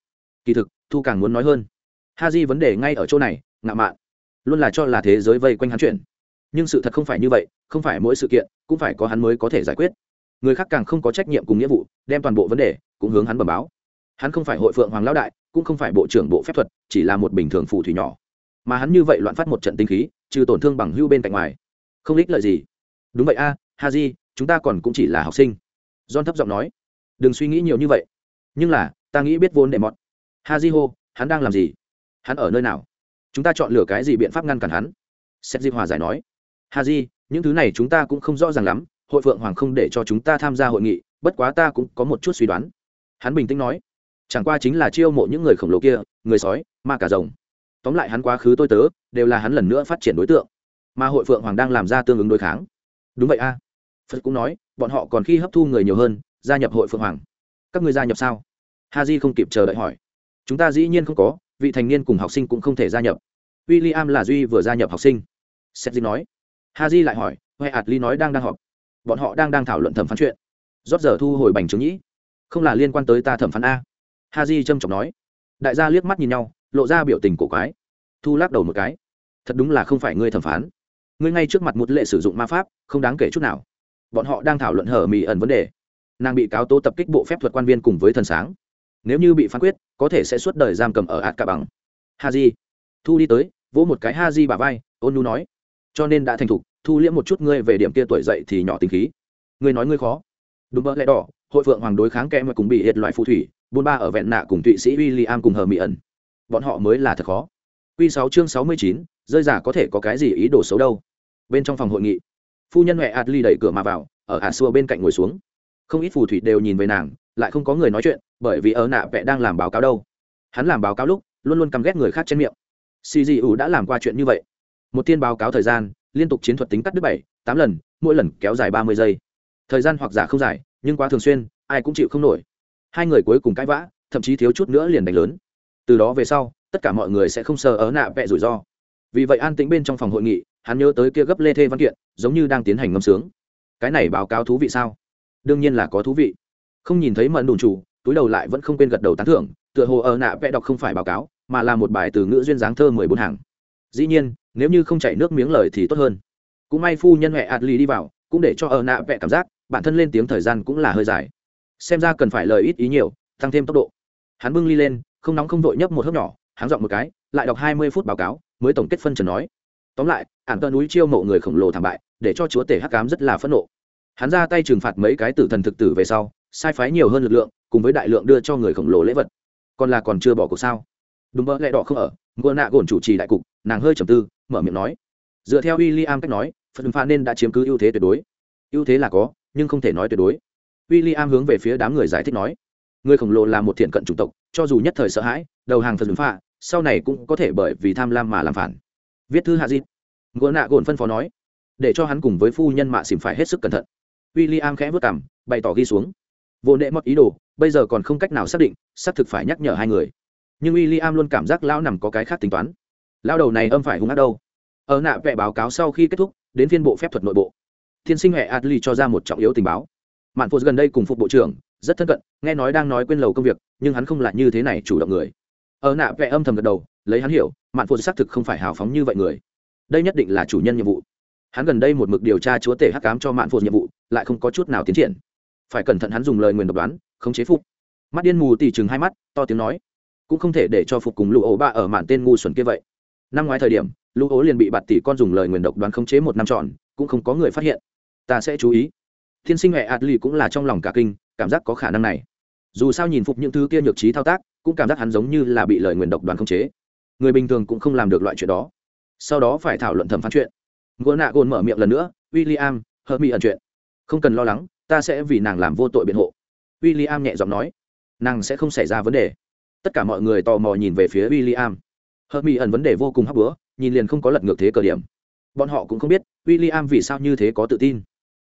Kỳ thực, thu càng muốn nói hơn. Ha di vấn đề ngay ở chỗ này, ngạo mạn. Luôn là cho là thế giới vây quanh hắn chuyện. Nhưng sự thật không phải như vậy, không phải mỗi sự kiện, cũng phải có hắn mới có thể giải quyết. Người khác càng không có trách nhiệm cùng nghĩa vụ, đem toàn bộ vấn đề, cũng hướng hắn bẩm báo. Hắn không phải hội phượng hoàng lão đại, cũng không phải bộ trưởng bộ phép thuật, chỉ là một bình thường phù thủy nhỏ mà hắn như vậy loạn phát một trận tinh khí trừ tổn thương bằng hưu bên cạnh ngoài. Không ích lợi gì. Đúng vậy a à, ha di chúng ta còn cũng chỉ là học sinh. John thấp giọng nói. Đừng suy nghĩ nhiều như vậy. Nhưng là ta nghĩ biết vốn để mọt. Ha di hô hắn đang làm gì? Hắn ở nơi nào? Chúng ta chọn lựa cái gì biện pháp ngăn cản hắn? Seth di hòa giải nói. Ha di những thứ này chúng ta cũng không rõ ràng lắm hội phượng hoàng không để cho chúng ta tham gia hội nghị bất quá ta cũng có một chút suy đoán. Hắn bình tĩnh nói. Chẳng qua chính là chiêu mộ những người khổng lồ kia người sói ma cả rồng tóm lại hắn quá khứ tôi tớ, đều là hắn lần nữa phát triển đối tượng. Mà hội phượng hoàng đang làm ra tương ứng đối kháng. Đúng vậy a. Phật cũng nói, bọn họ còn khi hấp thu người nhiều hơn, gia nhập hội phượng hoàng. Các người gia nhập sao? Ha j không kịp chờ đợi hỏi. Chúng ta dĩ nhiên không có, vị thành niên cùng học sinh cũng không thể gia nhập. W i l l i am là duy vừa gia nhập học sinh. Seth nói. Ha j lại hỏi huệ ạt ly nói đang đang họp. Bọn họ đang đang thảo luận thẩm phán chuyện. Rót giờ thu hồi bành chứng nhĩ. Không là liên quan tới ta thẩm phán a. Ha di trâm trọng nói. Đại gia liếc mắt nhìn nhau lộ ra biểu tình cổ quái. Thu lắc đầu một cái. Thật đúng là không phải ngươi thẩm phán. Ngươi ngay trước mặt một lệ sử dụng ma pháp, không đáng kể chút nào. Bọn họ đang thảo luận hở mỹ ẩn vấn đề. Nàng bị cáo tố tập kích bộ phép thuật quan viên cùng với thần sáng. Nếu như bị phán quyết, có thể sẽ suốt đời giam cầm ở ạt cả bằng. Ha di thu đi tới, vỗ một cái ha di bà vai, ôn nu nói. Cho nên đã thành thục, thu liễm một chút ngươi về điểm kia tuổi dậy thì nhỏ tính khí. Ngươi nói ngươi khó. Đúng mơ lẽ đỏ, hội phượng hoàng đối kháng kẽ mà cùng bị hiệt loại phù thủy, buôn ba ở vẹn nạ cùng thụy sĩ w i l l i am cùng hờ mỹ ẩn bọn họ mới là thật khó. Q sáu chương sáu mươi chín, rơi giả có thể có cái gì ý đồ xấu đâu? Bên trong phòng hội nghị, phu nhân huệ Adly đẩy cửa mà vào, ở ả xua bên cạnh ngồi xuống. Không ít phù thủy đều nhìn về nàng, lại không có người nói chuyện, bởi vì ở nạ vẽ đang làm báo cáo đâu. Hắn làm báo cáo lúc, luôn luôn căm ghét người khác trên miệng. Cgu đã làm qua chuyện như vậy. Một tiên báo cáo thời gian, liên tục chiến thuật tính cắt đứt bảy, tám lần, mỗi lần kéo dài ba mươi giây. Thời gian hoặc giả không dài, nhưng quá thường xuyên, ai cũng chịu không nổi. Hai người cuối cùng cãi vã, thậm chí thiếu chút nữa liền đánh lớn từ đó về sau, tất cả mọi người sẽ không sờ ớ nạ vẹ rủi ro. Vì vậy an tĩnh bên trong phòng hội nghị, hắn nhớ tới kia gấp lê thê văn kiện, giống như đang tiến hành ngâm sướng. Cái này báo cáo thú vị sao? Đương nhiên là có thú vị. Không nhìn thấy mận đùn chủ, túi đầu lại vẫn không quên gật đầu tán thưởng, tựa hồ ở nạ vẽ đọc không phải báo cáo, mà là một bài từ ngữ duyên dáng thơ mười bốn hàng. Dĩ nhiên, nếu như không chảy nước miếng lời thì tốt hơn. Cũng may phu nhân huệ adli đi vào, cũng để cho ở nạ vẽ cảm giác, bản thân lên tiếng thời gian cũng là hơi dài. Xem ra cần phải lời ít ý nhiều, tăng thêm tốc độ. Hắn bưng ly lên không nóng không vội nhấp một hớp nhỏ hắn dọn một cái, lại đọc hai mươi phút báo cáo, mới tổng kết phân trần nói. Tóm lại, ản tơ núi chiêu mộ người khổng lồ thảm bại, để cho chúa tể hắc cám rất là phẫn nộ. Hắn ra tay trừng phạt mấy cái tử thần thực tử về sau, sai phái nhiều hơn lực lượng, cùng với đại lượng đưa cho người khổng lồ lễ vật. Còn là còn chưa bỏ cuộc sao? Đúng mơ lẽ đỏ không ở ngựa nạ gồn chủ trì đại cục, nàng hơi trầm tư, mở miệng nói. Dựa theo w i l l i am cách nói phần pha nên đã chiếm cứ ưu thế tuyệt đối. Ưu thế là có, nhưng không thể nói tuyệt đối. W i l l i am hướng về phía đám người giải thích nói. Người khổng lồ là một thiện cận chủng tộc cho dù nhất thời sợ hãi, đầu hàng phần phạ, sau này cũng có thể bởi vì tham lam mà làm phản. Viết thư hạ dịp. Ngựa nạ gồn phân phó nói, để cho hắn cùng với phu nhân mạ xìm phải hết sức cẩn thận. W i l l i am khẽ vất cảm bày tỏ ghi xuống. Vô nệ mất ý đồ, bây giờ còn không cách nào xác định, xác thực phải nhắc nhở hai người. Nhưng w i l l i am luôn cảm giác lão nằm có cái khác tính toán. Lao đầu này âm phải hung ác đâu? Ở nạ vẽ báo cáo sau khi kết thúc, đến phiên bộ phép thuật nội bộ. Thiên sinh hệ adli cho ra một trọng yếu tình báo. Mạn phụ gần đây cùng phục bộ trưởng rất thân cận, nghe nói đang nói quên lầu công việc, nhưng hắn không lại như thế này chủ động người. Ở nạ vẽ âm thầm gật đầu, lấy hắn hiểu, mạn phụ xác thực không phải hào phóng như vậy người. Đây nhất định là chủ nhân nhiệm vụ. Hắn gần đây một mực điều tra chúa tể hắc cám cho mạn phụ nhiệm vụ, lại không có chút nào tiến triển. Phải cẩn thận hắn dùng lời nguyền độc đoán không chế phục. Mắt điên mù tỉ chừng hai mắt, to tiếng nói. Cũng không thể để cho phục cùng lũ ổ ba ở mạn tên ngu xuẩn kia vậy. Năm ngoái thời điểm lũ ố liền bị bạt tỷ con dùng lời nguyền độc đoán khống chế một năm tròn, cũng không có người phát hiện. Ta sẽ chú ý. Thiên sinh hệ adli cũng là trong lòng cả kinh cảm giác có khả năng này. Dù sao nhìn phục những thứ kia nhược trí thao tác, cũng cảm giác hắn giống như là bị lời nguyền độc đoán khống chế. Người bình thường cũng không làm được loại chuyện đó. Sau đó phải thảo luận thẩm phán chuyện. Ngô nạ gồn mở miệng lần nữa w i l l i am hơ mi ẩn chuyện. Không cần lo lắng, ta sẽ vì nàng làm vô tội biện hộ. W i l l i am nhẹ giọng nói, nàng sẽ không xảy ra vấn đề. Tất cả mọi người tò mò nhìn về phía w i l l i am hơ mi ẩn vấn đề vô cùng hấp bữa nhìn liền không có lật ngược thế cờ điểm. Bọn họ cũng không biết w i l l i am vì sao như thế có tự tin.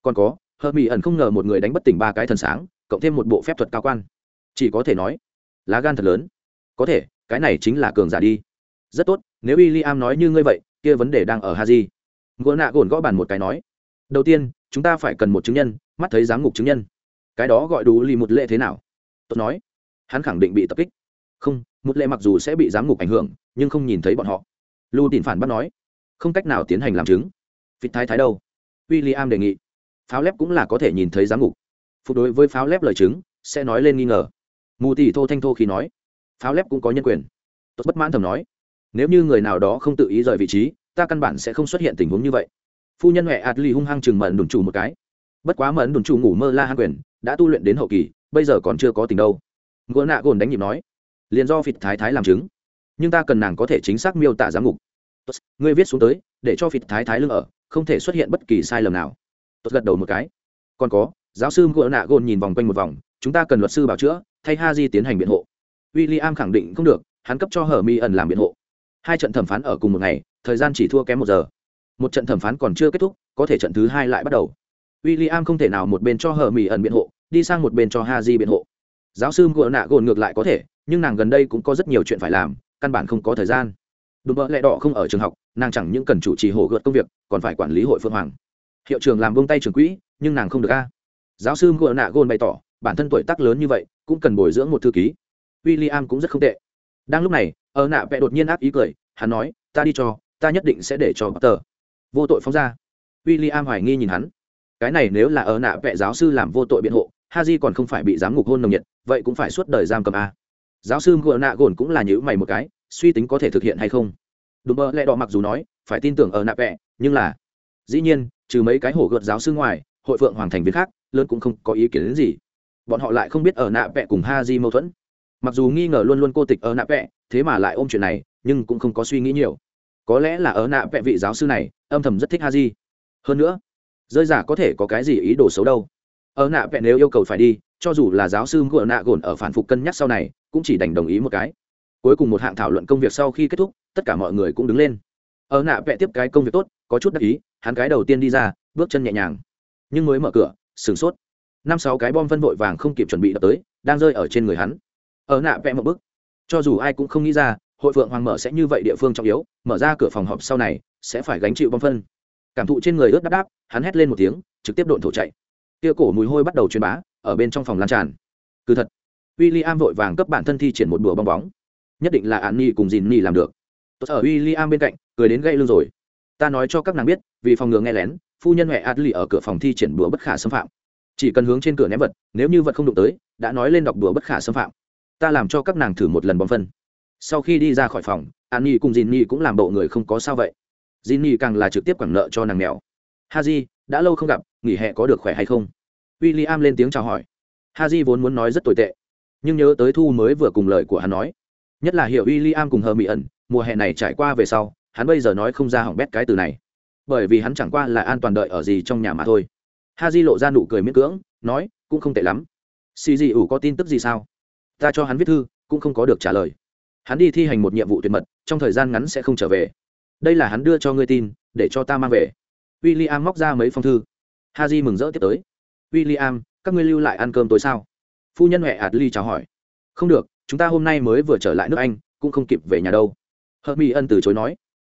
Còn có hơ mi ẩn không ngờ một người đánh bất tỉnh ba cái thần sáng cộng thêm một bộ phép thuật cao quan. Chỉ có thể nói, lá gan thật lớn. Có thể, cái này chính là cường giả đi. Rất tốt, nếu w i l l i am nói như ngươi vậy, kia vấn đề đang ở ha di ngựa nạ gồn gõ bàn một cái nói, đầu tiên, chúng ta phải cần một chứng nhân, mắt thấy giám ngục chứng nhân. Cái đó gọi đủ lì một lệ thế nào? Tôi nói, hắn khẳng định bị tập kích. Không, một lệ mặc dù sẽ bị giám ngục ảnh hưởng, nhưng không nhìn thấy bọn họ. Lưu tìm phản bác nói, không cách nào tiến hành làm chứng. Vịt thái thái đâu? W i l l i am đề nghị, pháo lép cũng là có thể nhìn thấy giám ngục phục đối với pháo lép lời chứng sẽ nói lên nghi ngờ. Mù tỷ thô thanh thô khi nói pháo lép cũng có nhân quyền. Tốt bất mãn thầm nói nếu như người nào đó không tự ý rời vị trí ta căn bản sẽ không xuất hiện tình huống như vậy. Phu nhân huệ adli hung hăng chừng mận đồn chủ một cái. Bất quá mẫn đồn chủ ngủ mơ la hang quyền đã tu luyện đến hậu kỳ bây giờ còn chưa có tình đâu. Ngựa nạ gồn đánh nhịp nói liền do phịt thái thái làm chứng nhưng ta cần nàng có thể chính xác miêu tả giám ngục. Tốt, ngươi viết xuống tới để cho phịt thái thái lưng ở không thể xuất hiện bất kỳ sai lầm nào. Tốt gật đầu một cái. Còn có giáo sư ngựa nạ gôn nhìn vòng quanh một vòng, chúng ta cần luật sư bảo chữa, thay ha di tiến hành biện hộ. W i l l i am khẳng định không được, hắn cấp cho hờ mi ẩn làm biện hộ. Hai trận thẩm phán ở cùng một ngày, thời gian chỉ thua kém một giờ. Một trận thẩm phán còn chưa kết thúc, có thể trận thứ hai lại bắt đầu. W i l l i am không thể nào một bên cho hờ mi ẩn biện hộ, đi sang một bên cho ha di biện hộ. Giáo sư ngựa nạ gôn ngược lại có thể, nhưng nàng gần đây cũng có rất nhiều chuyện phải làm, căn bản không có thời gian. Đùm bỡ lẹ đỏ không ở trường học, nàng chẳng những cần chủ trì hổ gợt công việc, còn phải quản lý hội phương hoàng. Hiệu trường làm vung tay trường quỹ, nhưng nàng không được a giáo sư ngựa nạ gôn bày tỏ, bản thân tuổi tác lớn như vậy, cũng cần bồi dưỡng một thư ký. W i l l i am cũng rất không tệ. Đang lúc này, ở nạ vẽ đột nhiên áp ý cười, hắn nói, ta đi cho, ta nhất định sẽ để cho tờ. Vô tội phóng ra. W i l l i am hoài nghi nhìn hắn. Cái này nếu là ở nạ vẽ giáo sư làm vô tội biện hộ ha di còn không phải bị giám ngục hôn nồng nhiệt, vậy cũng phải suốt đời giam cầm a. Giáo sư ngựa nạ gồn cũng là nhữ mày một cái, suy tính có thể thực hiện hay không. Đùm bơ lẹ đỏ mặc dù nói, phải tin tưởng ở nạ vẽ nhưng là, dĩ nhiên, trừ mấy cái hổ gợt giáo sư ngoài hội phượng hoàng thành viên khác, lớn cũng không có ý kiến đến gì. Bọn họ lại không biết ở nạ vẽ cùng ha di mâu thuẫn. Mặc dù nghi ngờ luôn luôn cô tịch ở nạ vẽ thế mà lại ôm chuyện này, nhưng cũng không có suy nghĩ nhiều. Có lẽ là ở nạ vẽ vị giáo sư này, âm thầm rất thích ha di hơn nữa rơi giả có thể có cái gì ý đồ xấu đâu. Ở nạ vẽ nếu yêu cầu phải đi, cho dù là giáo sư ngựa nạ gồn ở phản phục cân nhắc sau này, cũng chỉ đành đồng ý một cái. Cuối cùng một hạng thảo luận công việc sau khi kết thúc, tất cả mọi người cũng đứng lên. Ở nạ vẽ tiếp cái công việc tốt, có chút đắc ý, hắn cái đầu tiên đi ra, bước chân nhẹ nhàng nhưng mới mở cửa, sửng sốt. Năm sáu cái bom phân vội vàng không kịp chuẩn bị đập tới, đang rơi ở trên người hắn. Ở nạ vẽ một bước cho dù ai cũng không nghĩ ra, hội phượng hoàng mở sẽ như vậy địa phương trọng yếu, mở ra cửa phòng họp sau này, sẽ phải gánh chịu bom phân. Cảm thụ trên người ướt đáp đáp hắn hét lên một tiếng, trực tiếp độn thổ chạy. Tia cổ mùi hôi bắt đầu truyền bá, ở bên trong phòng lan tràn. Cứ thật w i l l i am vội vàng cấp bản thân thi triển một bùa bong bóng. Nhất định là an ni cùng dìn ni làm được. Tốt, ở w i l l i am bên cạnh, cười đến gây lưng rồi. Ta nói cho các nàng biết, vì phòng ngừa nghe lén phu nhân huệ adli ở cửa phòng thi triển bùa bất khả xâm phạm. Chỉ cần hướng trên cửa ném vật, nếu như vật không đụng tới, đã nói lên đọc bùa bất khả xâm phạm. Ta làm cho các nàng thử một lần bom phân. Sau khi đi ra khỏi phòng, an nhi cùng dìn nhi cũng làm bộ người không có sao vậy. Dìn nhi càng là trực tiếp quẳng nợ cho nàng mèo. Ha di đã lâu không gặp, nghỉ hè có được khỏe hay không? W i l l i am lên tiếng chào hỏi. Ha di vốn muốn nói rất tồi tệ, nhưng nhớ tới thu mới vừa cùng lời của hắn nói. Nhất là hiểu w i l l i am cùng hờ mỹ ẩn mùa hè này trải qua về sau, hắn bây giờ nói không ra hỏng bét cái từ này bởi vì hắn chẳng qua là an toàn đợi ở gì trong nhà mà thôi. Ha di lộ ra nụ cười miễn cưỡng, nói, cũng không tệ lắm. Xì dị ủ có tin tức gì sao? Ta cho hắn viết thư, cũng không có được trả lời. Hắn đi thi hành một nhiệm vụ tuyệt mật, trong thời gian ngắn sẽ không trở về. Đây là hắn đưa cho ngươi tin, để cho ta mang về. W i l l i am móc ra mấy phong thư. Ha j mừng rỡ tiếp tới. W i l l i am các ngươi lưu lại ăn cơm tối sao? Phu nhân huệ ạt ly chào hỏi. Không được, chúng ta hôm nay mới vừa trở lại nước anh, cũng không kịp về nhà đâu. Hợp mỹ ân từ chối nói.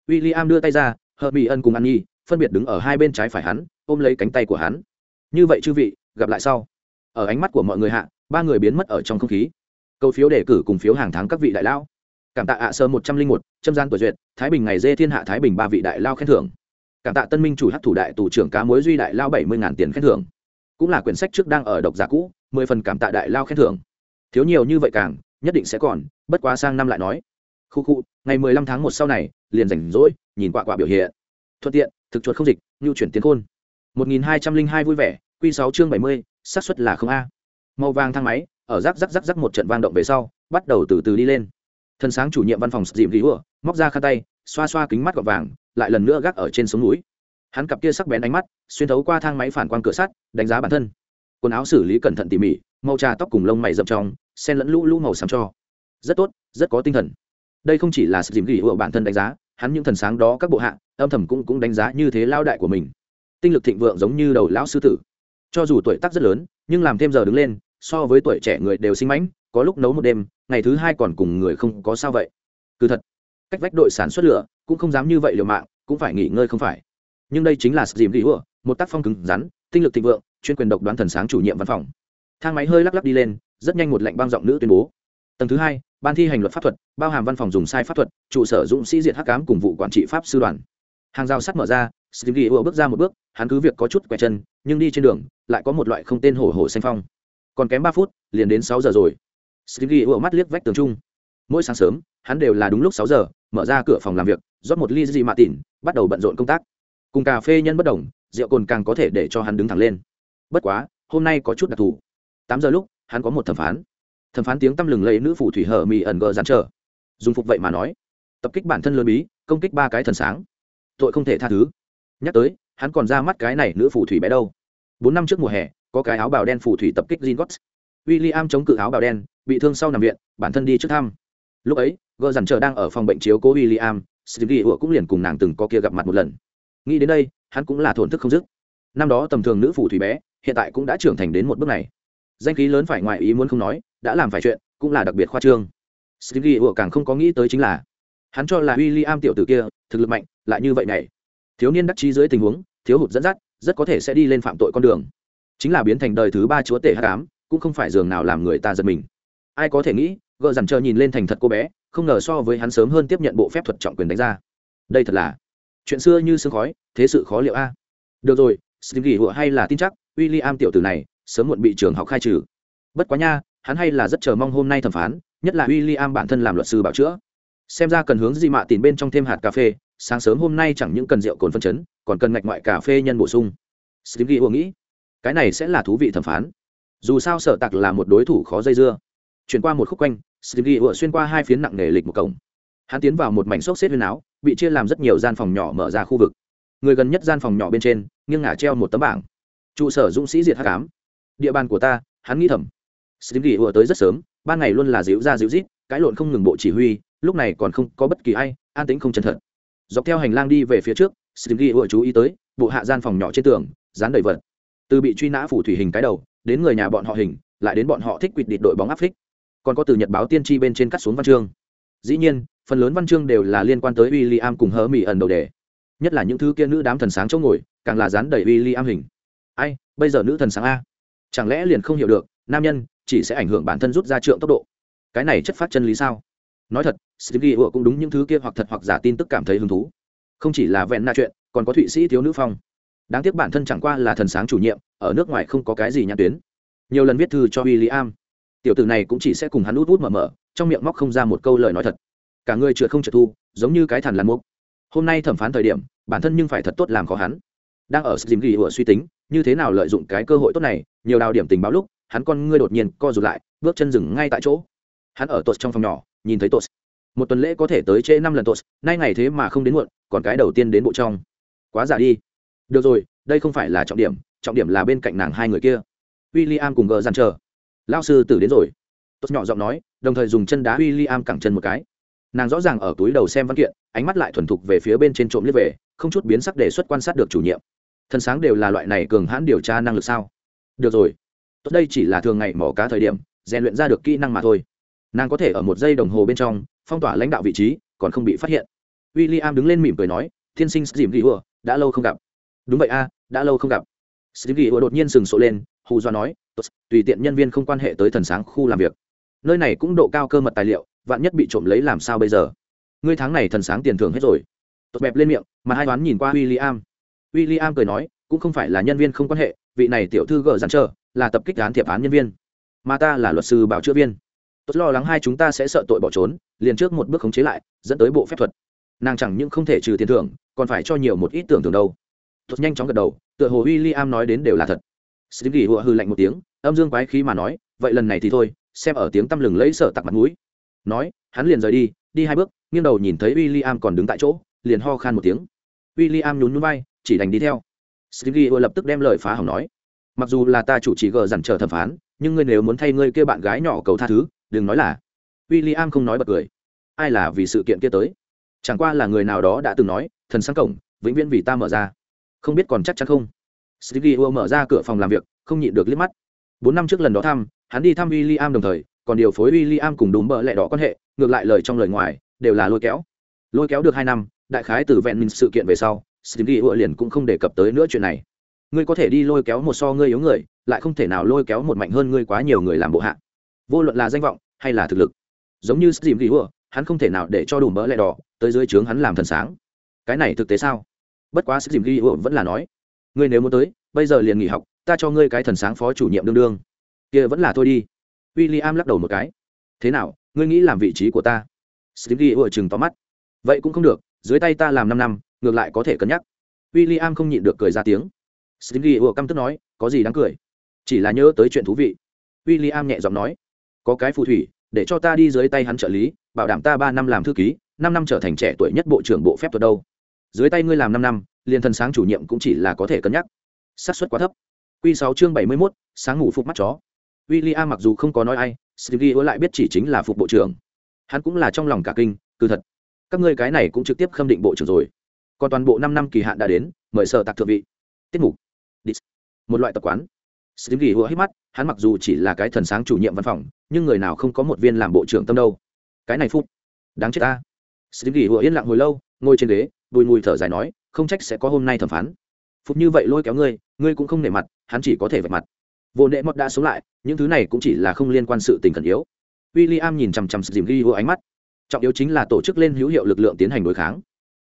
W i l l i am đưa tay ra hợp mỹ ân cùng ăn nhi phân biệt đứng ở hai bên trái phải hắn, ôm lấy cánh tay của hắn. Như vậy chư vị, gặp lại sau. Ở ánh mắt của mọi người hạ, ba người biến mất ở trong không khí. Câu phiếu đề cử cùng phiếu hàng tháng các vị đại lao. Cảm tạ ạ sơ một trăm linh một, châm gian tuổi duyệt, thái bình ngày dê thiên hạ thái bình ba vị đại lao khen thưởng. Cảm tạ tân minh chủ hát thủ đại tù trưởng cá mối duy đại lao bảy mươi ngàn tiền khen thưởng. Cũng là quyển sách trước đang ở độc giả cũ, mười phần cảm tạ đại lao khen thưởng. Thiếu nhiều như vậy càng, nhất định sẽ còn, bất quá sang năm lại nói. Khu khu, ngày mười lăm tháng một sau này liền rảnh rỗi, nhìn quạ quạ biểu hiện. Thuận tiện, thực chuột không dịch nhu chuyển tiến khôn. Một nghìn hai trăm linh hai vui vẻ q sáu chương bảy mươi, xác suất là không a. Màu vàng thang máy, ở rắc rắc rắc rắc một trận vang động về sau, bắt đầu từ từ đi lên. Thân sáng chủ nhiệm văn phòng dìm ghi ủa, móc ra khăn tay, xoa xoa kính mắt gọt vàng, lại lần nữa gác ở trên sống núi. Hắn cặp kia sắc bén ánh mắt, xuyên thấu qua thang máy phản quang cửa sắt, đánh giá bản thân. Quần áo xử lý cẩn thận tỉ mỉ, màu trà tóc cùng lông mày rậm trong sen lẫn lũ lũ màu xám cho. Rất tốt, rất có tinh thần. Đây không chỉ là sự dìm ghi ủa bản thân đánh giá hắn những thần sáng đó các bộ hạ, âm thầm cũng cũng đánh giá như thế lao đại của mình. Tinh lực thịnh vượng giống như đầu lão sư tử. Cho dù tuổi tác rất lớn, nhưng làm thêm giờ đứng lên, so với tuổi trẻ người đều sinh mãnh, có lúc nấu một đêm, ngày thứ hai còn cùng người không có sao vậy. Cứ thật, cách vách đội sản xuất lửa, cũng không dám như vậy liều mạng, cũng phải nghỉ ngơi không phải. Nhưng đây chính là dìm đi hùa một tác phong cứng rắn, tinh lực thịnh vượng, chuyên quyền độc đoán thần sáng chủ nhiệm văn phòng. Thang máy hơi lắc lắc đi lên, rất nhanh một lệnh băng giọng nữ tuyên bố. Tầng thứ hai ban thi hành luật pháp thuật bao hàm văn phòng dùng sai pháp thuật trụ sở dũng sĩ diệt hắc cám cùng vụ quản trị pháp sư đoàn hàng rào sắt mở ra Steve Ghi bước ra một bước, hắn cứ việc có chút quẹt chân, nhưng đi trên đường lại có một loại không tên hổ hổ xanh phong. Còn kém ba phút, liền đến sáu giờ rồi. Steve Ghi mắt liếc vách tường trung. Mỗi sáng sớm, hắn đều là đúng lúc sáu giờ, mở ra cửa phòng làm việc, rót một ly dị mạ tỉn, bắt đầu bận rộn công tác. Cùng cà phê nhân bất đồng, rượu cồn càng có thể để cho hắn đứng thẳng lên. Bất quá, hôm nay có chút đặc thù. Tám giờ lúc, hắn có một thẩm phán. Thẩm phán tiếng tăm lừng lẫy nữ phù thủy hở mì ẩn gờ dán trở. Dùng phục vậy mà nói, tập kích bản thân lớn bí, công kích ba cái thần sáng. Tội không thể tha thứ. Nhắc tới hắn còn ra mắt cái này nữ phù thủy bé đâu. Bốn năm trước mùa hè có cái áo bào đen phù thủy tập kích gin gots w i l l i am chống cự áo bào đen bị thương sau nằm viện bản thân đi trước thăm. Lúc ấy gờ dằn chờ đang ở phòng bệnh chiếu cố w i l l i am stevie ủa cũng liền cùng nàng từng có kia gặp mặt một lần. Nghĩ đến đây hắn cũng là thổn thức không dứt. Năm đó tầm thường nữ phù thủy bé hiện tại cũng đã trưởng thành đến một bước này danh khí lớn phải ngoài ý muốn không nói, đã làm phải chuyện, cũng là đặc biệt khoa trương. Stevie ủa càng không có nghĩ tới chính là, hắn cho là w i l l i am tiểu tử kia, thực lực mạnh, lại như vậy này thiếu niên đắc chí dưới tình huống, thiếu hụt dẫn dắt, rất có thể sẽ đi lên phạm tội con đường. Chính là biến thành đời thứ ba chúa tể h tám cũng không phải giường nào làm người ta giật mình. Ai có thể nghĩ, gợ dằn chờ nhìn lên thành thật cô bé, không ngờ so với hắn sớm hơn tiếp nhận bộ phép thuật trọng quyền đánh ra. Đây thật là chuyện xưa như sương khói, thế sự khó liệu a. Được rồi, Steve ủa hay là tin chắc, William tiểu tử này sớm muộn bị trường học khai trừ. Bất quá nha, hắn hay là rất chờ mong hôm nay thẩm phán, nhất là William bản thân làm luật sư bảo chữa. Xem ra cần hướng gì mạ tìm bên trong thêm hạt cà phê, sáng sớm hôm nay chẳng những cần rượu cồn phân chấn, còn cần ngạch ngoại cà phê nhân bổ sung. Steve ghi nghĩ, cái này sẽ là thú vị thẩm phán. Dù sao sở tặc là một đối thủ khó dây dưa. Chuyển qua một khúc quanh, Steve ghi xuyên qua hai phiến nặng nề lịch một cổng. Hắn tiến vào một mảnh xốc xếp huyền áo, bị chia làm rất nhiều gian phòng nhỏ mở ra khu vực. Người gần nhất gian phòng nhỏ bên trên, nghiêng ngả treo một tấm bảng. Trụ sở dũng sĩ diệt hắc ám địa bàn của ta, hắn nghĩ thầm. Steve ghi tới rất sớm, ban ngày luôn là dịu ra dịu rít cãi lộn không ngừng bộ chỉ huy, lúc này còn không có bất kỳ ai, an tĩnh không chân thật. Dọc theo hành lang đi về phía trước Steve ghi chú ý tới, bộ hạ gian phòng nhỏ trên tường, dán đầy vật. Từ bị truy nã phủ thủy hình cái đầu, đến người nhà bọn họ hình, lại đến bọn họ thích quỵt địch đội bóng áp phích. Còn có từ nhật báo tiên tri bên trên cắt xuống văn chương. Dĩ nhiên, phần lớn văn chương đều là liên quan tới w i l l i am cùng hớ mỹ ẩn đầu đề. Nhất là những thứ kia nữ đám thần sáng chỗ ngồi, càng là dán đầy w i l l i am hình. Ai, bây giờ nữ thần sáng a? Chẳng lẽ liền không hiểu được, nam nhân chỉ sẽ ảnh hưởng bản thân rút ra trượng tốc độ? Cái này chất phát chân lý sao? Nói thật stevie ủa cũng đúng những thứ kia hoặc thật hoặc giả tin tức cảm thấy hứng thú. Không chỉ là vẹn na chuyện, còn có thụy sĩ thiếu nữ phong. Đáng tiếc bản thân chẳng qua là thần sáng chủ nhiệm, ở nước ngoài không có cái gì nhãn tuyến. Nhiều lần viết thư cho w i l l i am tiểu tử này cũng chỉ sẽ cùng hắn út út mở mở, trong miệng móc không ra một câu lời nói thật. Cả người trượt không trượt thu, giống như cái thằn làn mục. Hôm nay thẩm phán thời điểm, bản thân nhưng phải thật tốt làm khó hắn đang ở dìm ghi ủa suy tính, như thế nào lợi dụng cái cơ hội tốt này, nhiều đào điểm tình báo lúc, hắn con ngươi đột nhiên co rụt lại, bước chân dừng ngay tại chỗ. Hắn ở tột trong phòng nhỏ, nhìn thấy tột một tuần lễ có thể tới trễ năm lần tột nay ngày thế mà không đến muộn, còn cái đầu tiên đến bộ trong. Quá giả đi. Được rồi, đây không phải là trọng điểm trọng điểm là bên cạnh nàng hai người kia. W i l l i am cùng gờ dàn chờ. Lao sư tử đến rồi. Tốt nhỏ giọng nói, đồng thời dùng chân đá w i l l i am cẳng chân một cái. Nàng rõ ràng ở túi đầu xem văn kiện, ánh mắt lại thuần thục về phía bên trên trộm liếc về, không chút biến sắc đề xuất quan sát được chủ nhiệm. Thần sáng đều là loại này cường hãn điều tra năng lực sao? Được rồi. Tốt, đây chỉ là thường ngày mỏ cá thời điểm, rèn luyện ra được kỹ năng mà thôi. Nàng có thể ở một giây đồng hồ bên trong phong tỏa lãnh đạo vị trí, còn không bị phát hiện. W i l l i am đứng lên mỉm cười nói, thiên sinh dìm ghi ùa đã lâu không gặp. Đúng vậy a, đã lâu không gặp. Dìm ghi ùa đột nhiên sừng sộ lên, hù do nói tùy tiện nhân viên không quan hệ tới thần sáng khu làm việc. Nơi này cũng độ cao cơ mật tài liệu, vạn nhất bị trộm lấy làm sao bây giờ? Ngươi tháng này thần sáng tiền thưởng hết rồi. Tốt, bẹp lên miệng, mà hai toán nhìn qua w i l l i am w i l l i am cười nói cũng không phải là nhân viên không quan hệ vị này tiểu thư gờ dằn chờ, là tập kích án thiệp án nhân viên. Mà ta là luật sư bảo chữa viên. Tốt lo lắng hai chúng ta sẽ sợ tội bỏ trốn liền trước một bước khống chế lại dẫn tới bộ phép thuật. Nàng chẳng những không thể trừ tiền thưởng còn phải cho nhiều một ít tưởng thưởng đâu. Tốt nhanh chóng gật đầu tựa hồ w i l l i am nói đến đều là thật. Steve hụa hư lạnh một tiếng, âm dương quái khí mà nói, vậy lần này thì thôi, xem ở tiếng tâm lừng lấy sợ tặc mặt mũi. Nói, hắn liền rời đi, đi hai bước, nghiêng đầu nhìn thấy William còn đứng tại chỗ, liền ho khan một tiếng. William nhún nhún vai, chỉ đành đi theo. Steve lập tức đem lời phá hỏng nói, mặc dù là ta chủ trì gờ dằn chờ thẩm phán, nhưng ngươi nếu muốn thay ngươi kia bạn gái nhỏ cầu tha thứ, đừng nói là. William không nói bật cười. Ai là vì sự kiện kia tới? Chẳng qua là người nào đó đã từng nói, thần sáng cổng, vĩnh viễn vì ta mở ra. Không biết còn chắc chắn không? Stevie mở ra cửa phòng làm việc, không nhịn được liếc mắt. Bốn năm trước lần đó thăm, hắn đi thăm William đồng thời, còn điều phối William cùng đúng bợ lẹ đỏ quan hệ, ngược lại lời trong lời ngoài đều là lôi kéo. Lôi kéo được hai năm, đại khái từ vẹn mình sự kiện về sau, Stevie liền cũng không đề cập tới nữa chuyện này. Ngươi có thể đi lôi kéo một so ngươi yếu người, lại không thể nào lôi kéo một mạnh hơn ngươi quá nhiều người làm bộ hạ. Vô luận là danh vọng hay là thực lực. Giống như Stevie hắn không thể nào để cho đủ mỡ lẹ đỏ tới dưới trướng hắn làm thần sáng. Cái này thực tế sao? Bất quá Stevie vẫn là nói, ngươi nếu muốn tới bây giờ liền nghỉ học ta cho ngươi cái thần sáng phó chủ nhiệm đương đương kia vẫn là thôi đi William lắc đầu một cái thế nào ngươi nghĩ làm vị trí của ta stevie ủa chừng to mắt vậy cũng không được dưới tay ta làm năm năm ngược lại có thể cân nhắc. W i l l i am không nhịn được cười ra tiếng. Stingy ủa căm tức nói, có gì đáng cười? Chỉ là nhớ tới chuyện thú vị. W i l l i am nhẹ giọng nói, có cái phù thủy, để cho ta đi dưới tay hắn trợ lý, bảo đảm ta ba năm làm thư ký, năm năm trở thành trẻ tuổi nhất bộ trưởng bộ phép thuật đâu. Dưới tay ngươi làm năm năm, liền thần sáng chủ nhiệm cũng chỉ là có thể cân nhắc. Xác suất quá thấp. Q sáu chương bảy mươi mốt, sáng ngủ phục mắt chó. W i l l i am mặc dù không có nói ai stevie lại biết chỉ chính là phục bộ trưởng. Hắn cũng là trong lòng cả kinh, cứ thật, các ngươi cái này cũng trực tiếp khâm định bộ trưởng rồi còn toàn bộ năm năm kỳ hạn đã đến, mời sở tạc thượng vị. Tiết mục. Dis. một loại tập quán. Stevie hít mắt, hắn mặc dù chỉ là cái thần sáng chủ nhiệm văn phòng, nhưng người nào không có một viên làm bộ trưởng tâm đâu. Cái này phút đáng chết ta. Stevie yên lặng hồi lâu, ngồi trên ghế bùi mùi thở dài nói, không trách sẽ có hôm nay thẩm phán. Phục như vậy lôi kéo ngươi ngươi cũng không nể mặt, hắn chỉ có thể vạch mặt. Vô nệ mọt đã sống lại, những thứ này cũng chỉ là không liên quan sự tình cần yếu. W i l l i am nhìn chằm chằm dìm ghi vô ánh mắt. Trọng yếu chính là tổ chức lên hữu hiệu lực lượng tiến hành đối kháng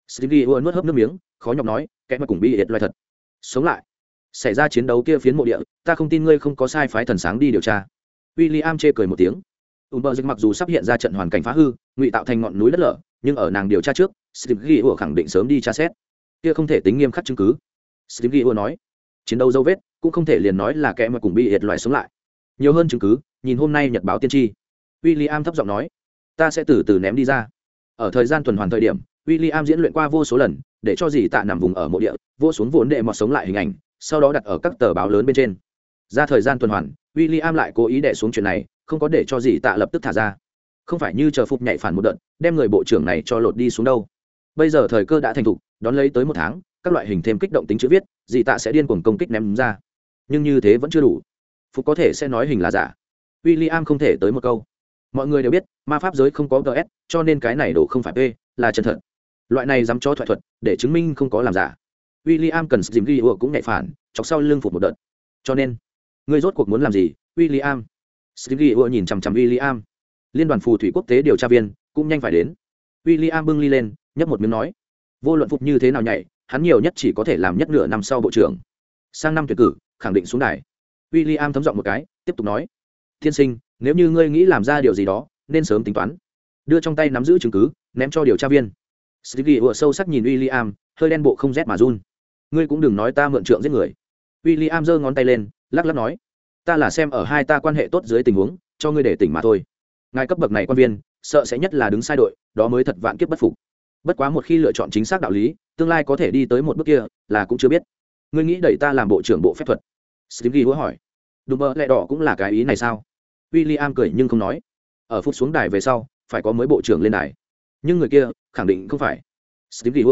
stingy ua nuốt hớp nước miếng, khó nhọc nói, kẻ mà cùng bị hiệt loài thật. Sống lại. Xảy ra chiến đấu kia phiến mộ địa, ta không tin ngươi không có sai phái thần sáng đi điều tra. W i l l i am chê cười một tiếng. Ùm bờ dịch mặc dù sắp hiện ra trận hoàn cảnh phá hư, ngụy tạo thành ngọn núi đất lở, nhưng ở nàng điều tra trước stingy ua khẳng định sớm đi tra xét. Kia không thể tính nghiêm khắc chứng cứ. Stingy ua nói, chiến đấu dấu vết, cũng không thể liền nói là kẻ mà cùng bị hiệt loài sống lại. Nhiều hơn chứng cứ, nhìn hôm nay nhật báo tiên tri. W i l l i am thấp giọng nói, ta sẽ từ từ ném đi ra. Ở thời gian tuần hoàn thời điểm w i l l i am diễn luyện qua vô số lần, để cho dì tạ nằm vùng ở mộ địa, vô xuống vốn đệ mọt sống lại hình ảnh, sau đó đặt ở các tờ báo lớn bên trên. Ra thời gian tuần hoàn w i l l i am lại cố ý đẻ xuống chuyện này, không có để cho dì tạ lập tức thả ra. Không phải như chờ phục nhảy phản một đợt, đem người bộ trưởng này cho lột đi xuống đâu. Bây giờ thời cơ đã thành thục, đón lấy tới một tháng, các loại hình thêm kích động tính chữ viết, dì tạ sẽ điên cuồng công kích ném ra. Nhưng như thế vẫn chưa đủ. Phục có thể sẽ nói hình là giả. W i l l i am không thể tới một câu. Mọi người đều biết, ma pháp giới không có gs cho nên cái này đổ không phải p, là chân thật loại này dám cho thoại thuật, để chứng minh không có làm giả. W i l l i am cần dìm ghi ủa cũng nhạy phản, chọc sau lưng phục một đợt. Cho nên người rốt cuộc muốn làm gì w i l l i am dìm ghi ủa nhìn chằm chằm w i l l i am liên đoàn phù thủy quốc tế điều tra viên cũng nhanh phải đến. W i l l i am bưng ly lên, nhấp một miếng nói, vô luận phục như thế nào nhảy, hắn nhiều nhất chỉ có thể làm nhất nửa năm sau bộ trưởng. Sang năm tuyệt cử, khẳng định xuống đài. W i l l i am thấm giọng một cái, tiếp tục nói tiên sinh, nếu như ngươi nghĩ làm ra điều gì đó, nên sớm tính toán. Đưa trong tay nắm giữ chứng cứ, ném cho điều tra viên stevie vừa sâu sắc nhìn William, hơi đen bộ không rét mà run. Ngươi cũng đừng nói ta mượn trượng giết người. William giơ ngón tay lên lắc lắc nói ta là xem ở hai ta quan hệ tốt dưới tình huống cho ngươi để tỉnh mà thôi. Ngài cấp bậc này quan viên sợ sẽ nhất là đứng sai đội đó mới thật vạn kiếp bất phục. Bất quá một khi lựa chọn chính xác đạo lý tương lai có thể đi tới một bước kia là cũng chưa biết. Ngươi nghĩ đẩy ta làm bộ trưởng bộ phép thuật? Stevie hứa hỏi. Đúng vậy, lẹ đỏ cũng là cái ý này sao? William cười nhưng không nói. Ở phút xuống đài về sau phải có mới bộ trưởng lên đài nhưng người kia khẳng định không phải steve ghi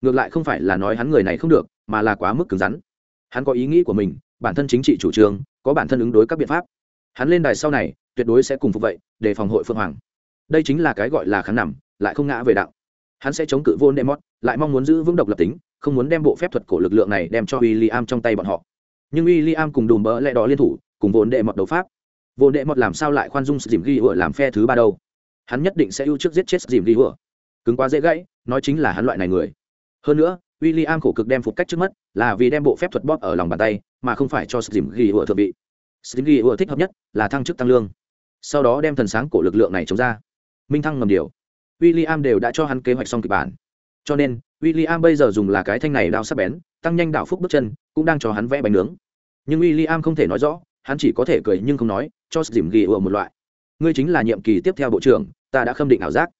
ngược lại không phải là nói hắn người này không được, mà là quá mức cứng rắn. hắn có ý nghĩ của mình, bản thân chính trị chủ trương, có bản thân ứng đối các biện pháp. hắn lên đài sau này, tuyệt đối sẽ cùng phục vậy, để phòng hội phương hoàng. đây chính là cái gọi là khán nằm, lại không ngã về đạo. hắn sẽ chống cự vô nemot lại mong muốn giữ vững độc lập tính, không muốn đem bộ phép thuật cổ lực lượng này đem cho w i l l i am trong tay bọn họ. nhưng w i l l i am cùng đùm bỡ lẽ đó liên thủ, cùng vốn đệ mọt đấu pháp. Vốn đệ mọt làm sao lại khoan dung sự dìm ghi ở làm phe thứ ba đâu? Hắn nhất định sẽ ưu trước giết chết dìm ghi hùa cứng quá dễ gãy, nói chính là hắn loại này người. Hơn nữa w i l l i am khổ cực đem phục cách trước mắt, là vì đem bộ phép thuật bóp ở lòng bàn tay, mà không phải cho dìm ghi hùa thượng vị. Dìm ghi hùa thích hợp nhất là thăng chức tăng lương. Sau đó đem thần sáng cổ lực lượng này chống ra. Minh thăng ngầm điều. W i l l i am đều đã cho hắn kế hoạch xong kịch bản. Cho nên w i l l i am bây giờ dùng là cái thanh này đao sắp bén, tăng nhanh đạo phúc bước chân, cũng đang cho hắn vẽ bánh nướng. Nhưng w i l l i am không thể nói rõ, hắn chỉ có thể cười nhưng không nói, cho dìm ghi ủa một loại ngươi chính là nhiệm kỳ tiếp theo bộ trưởng, ta đã khâm định ảo giác.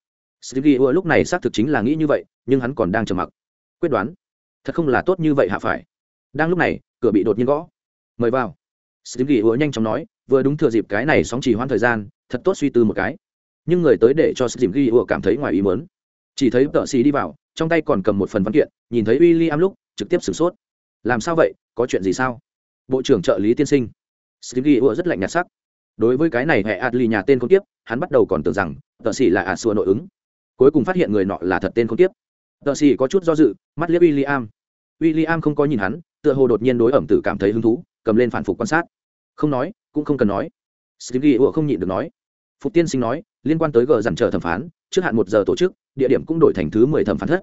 Stevie Ua lúc này xác thực chính là nghĩ như vậy, nhưng hắn còn đang trầm mặc. Quyết đoán, thật không là tốt như vậy hạ phải? Đang lúc này, cửa bị đột nhiên gõ. Mời vào. Stevie Ua nhanh chóng nói, vừa đúng thừa dịp cái này sóng chỉ hoãn thời gian, thật tốt suy tư một cái. Nhưng người tới để cho stevie ua cảm thấy ngoài ý mớn chỉ thấy tợ xì đi vào, trong tay còn cầm một phần văn kiện, nhìn thấy w i l l i am lúc, trực tiếp sửng sốt. Làm sao vậy? Có chuyện gì sao? Bộ trưởng trợ lý tiên sinh. Stevie Ua rất lạnh nhạt sắc đối với cái này, hệ adli nhà tên con tiếp hắn bắt đầu còn tưởng rằng, tợ xỉ là a xua nội ứng. Cuối cùng phát hiện người nọ là thật tên con tiếp tợ xỉ có chút do dự, mắt liếc William. William không có nhìn hắn, tựa hồ đột nhiên đối ẩm tử cảm thấy hứng thú, cầm lên phản phục quan sát. Không nói, cũng không cần nói. Stevie ủa không nhịn được nói. Phục tiên sinh nói, liên quan tới gờ dằn chờ thẩm phán, trước hạn một giờ tổ chức, địa điểm cũng đổi thành thứ mười thẩm phán thất.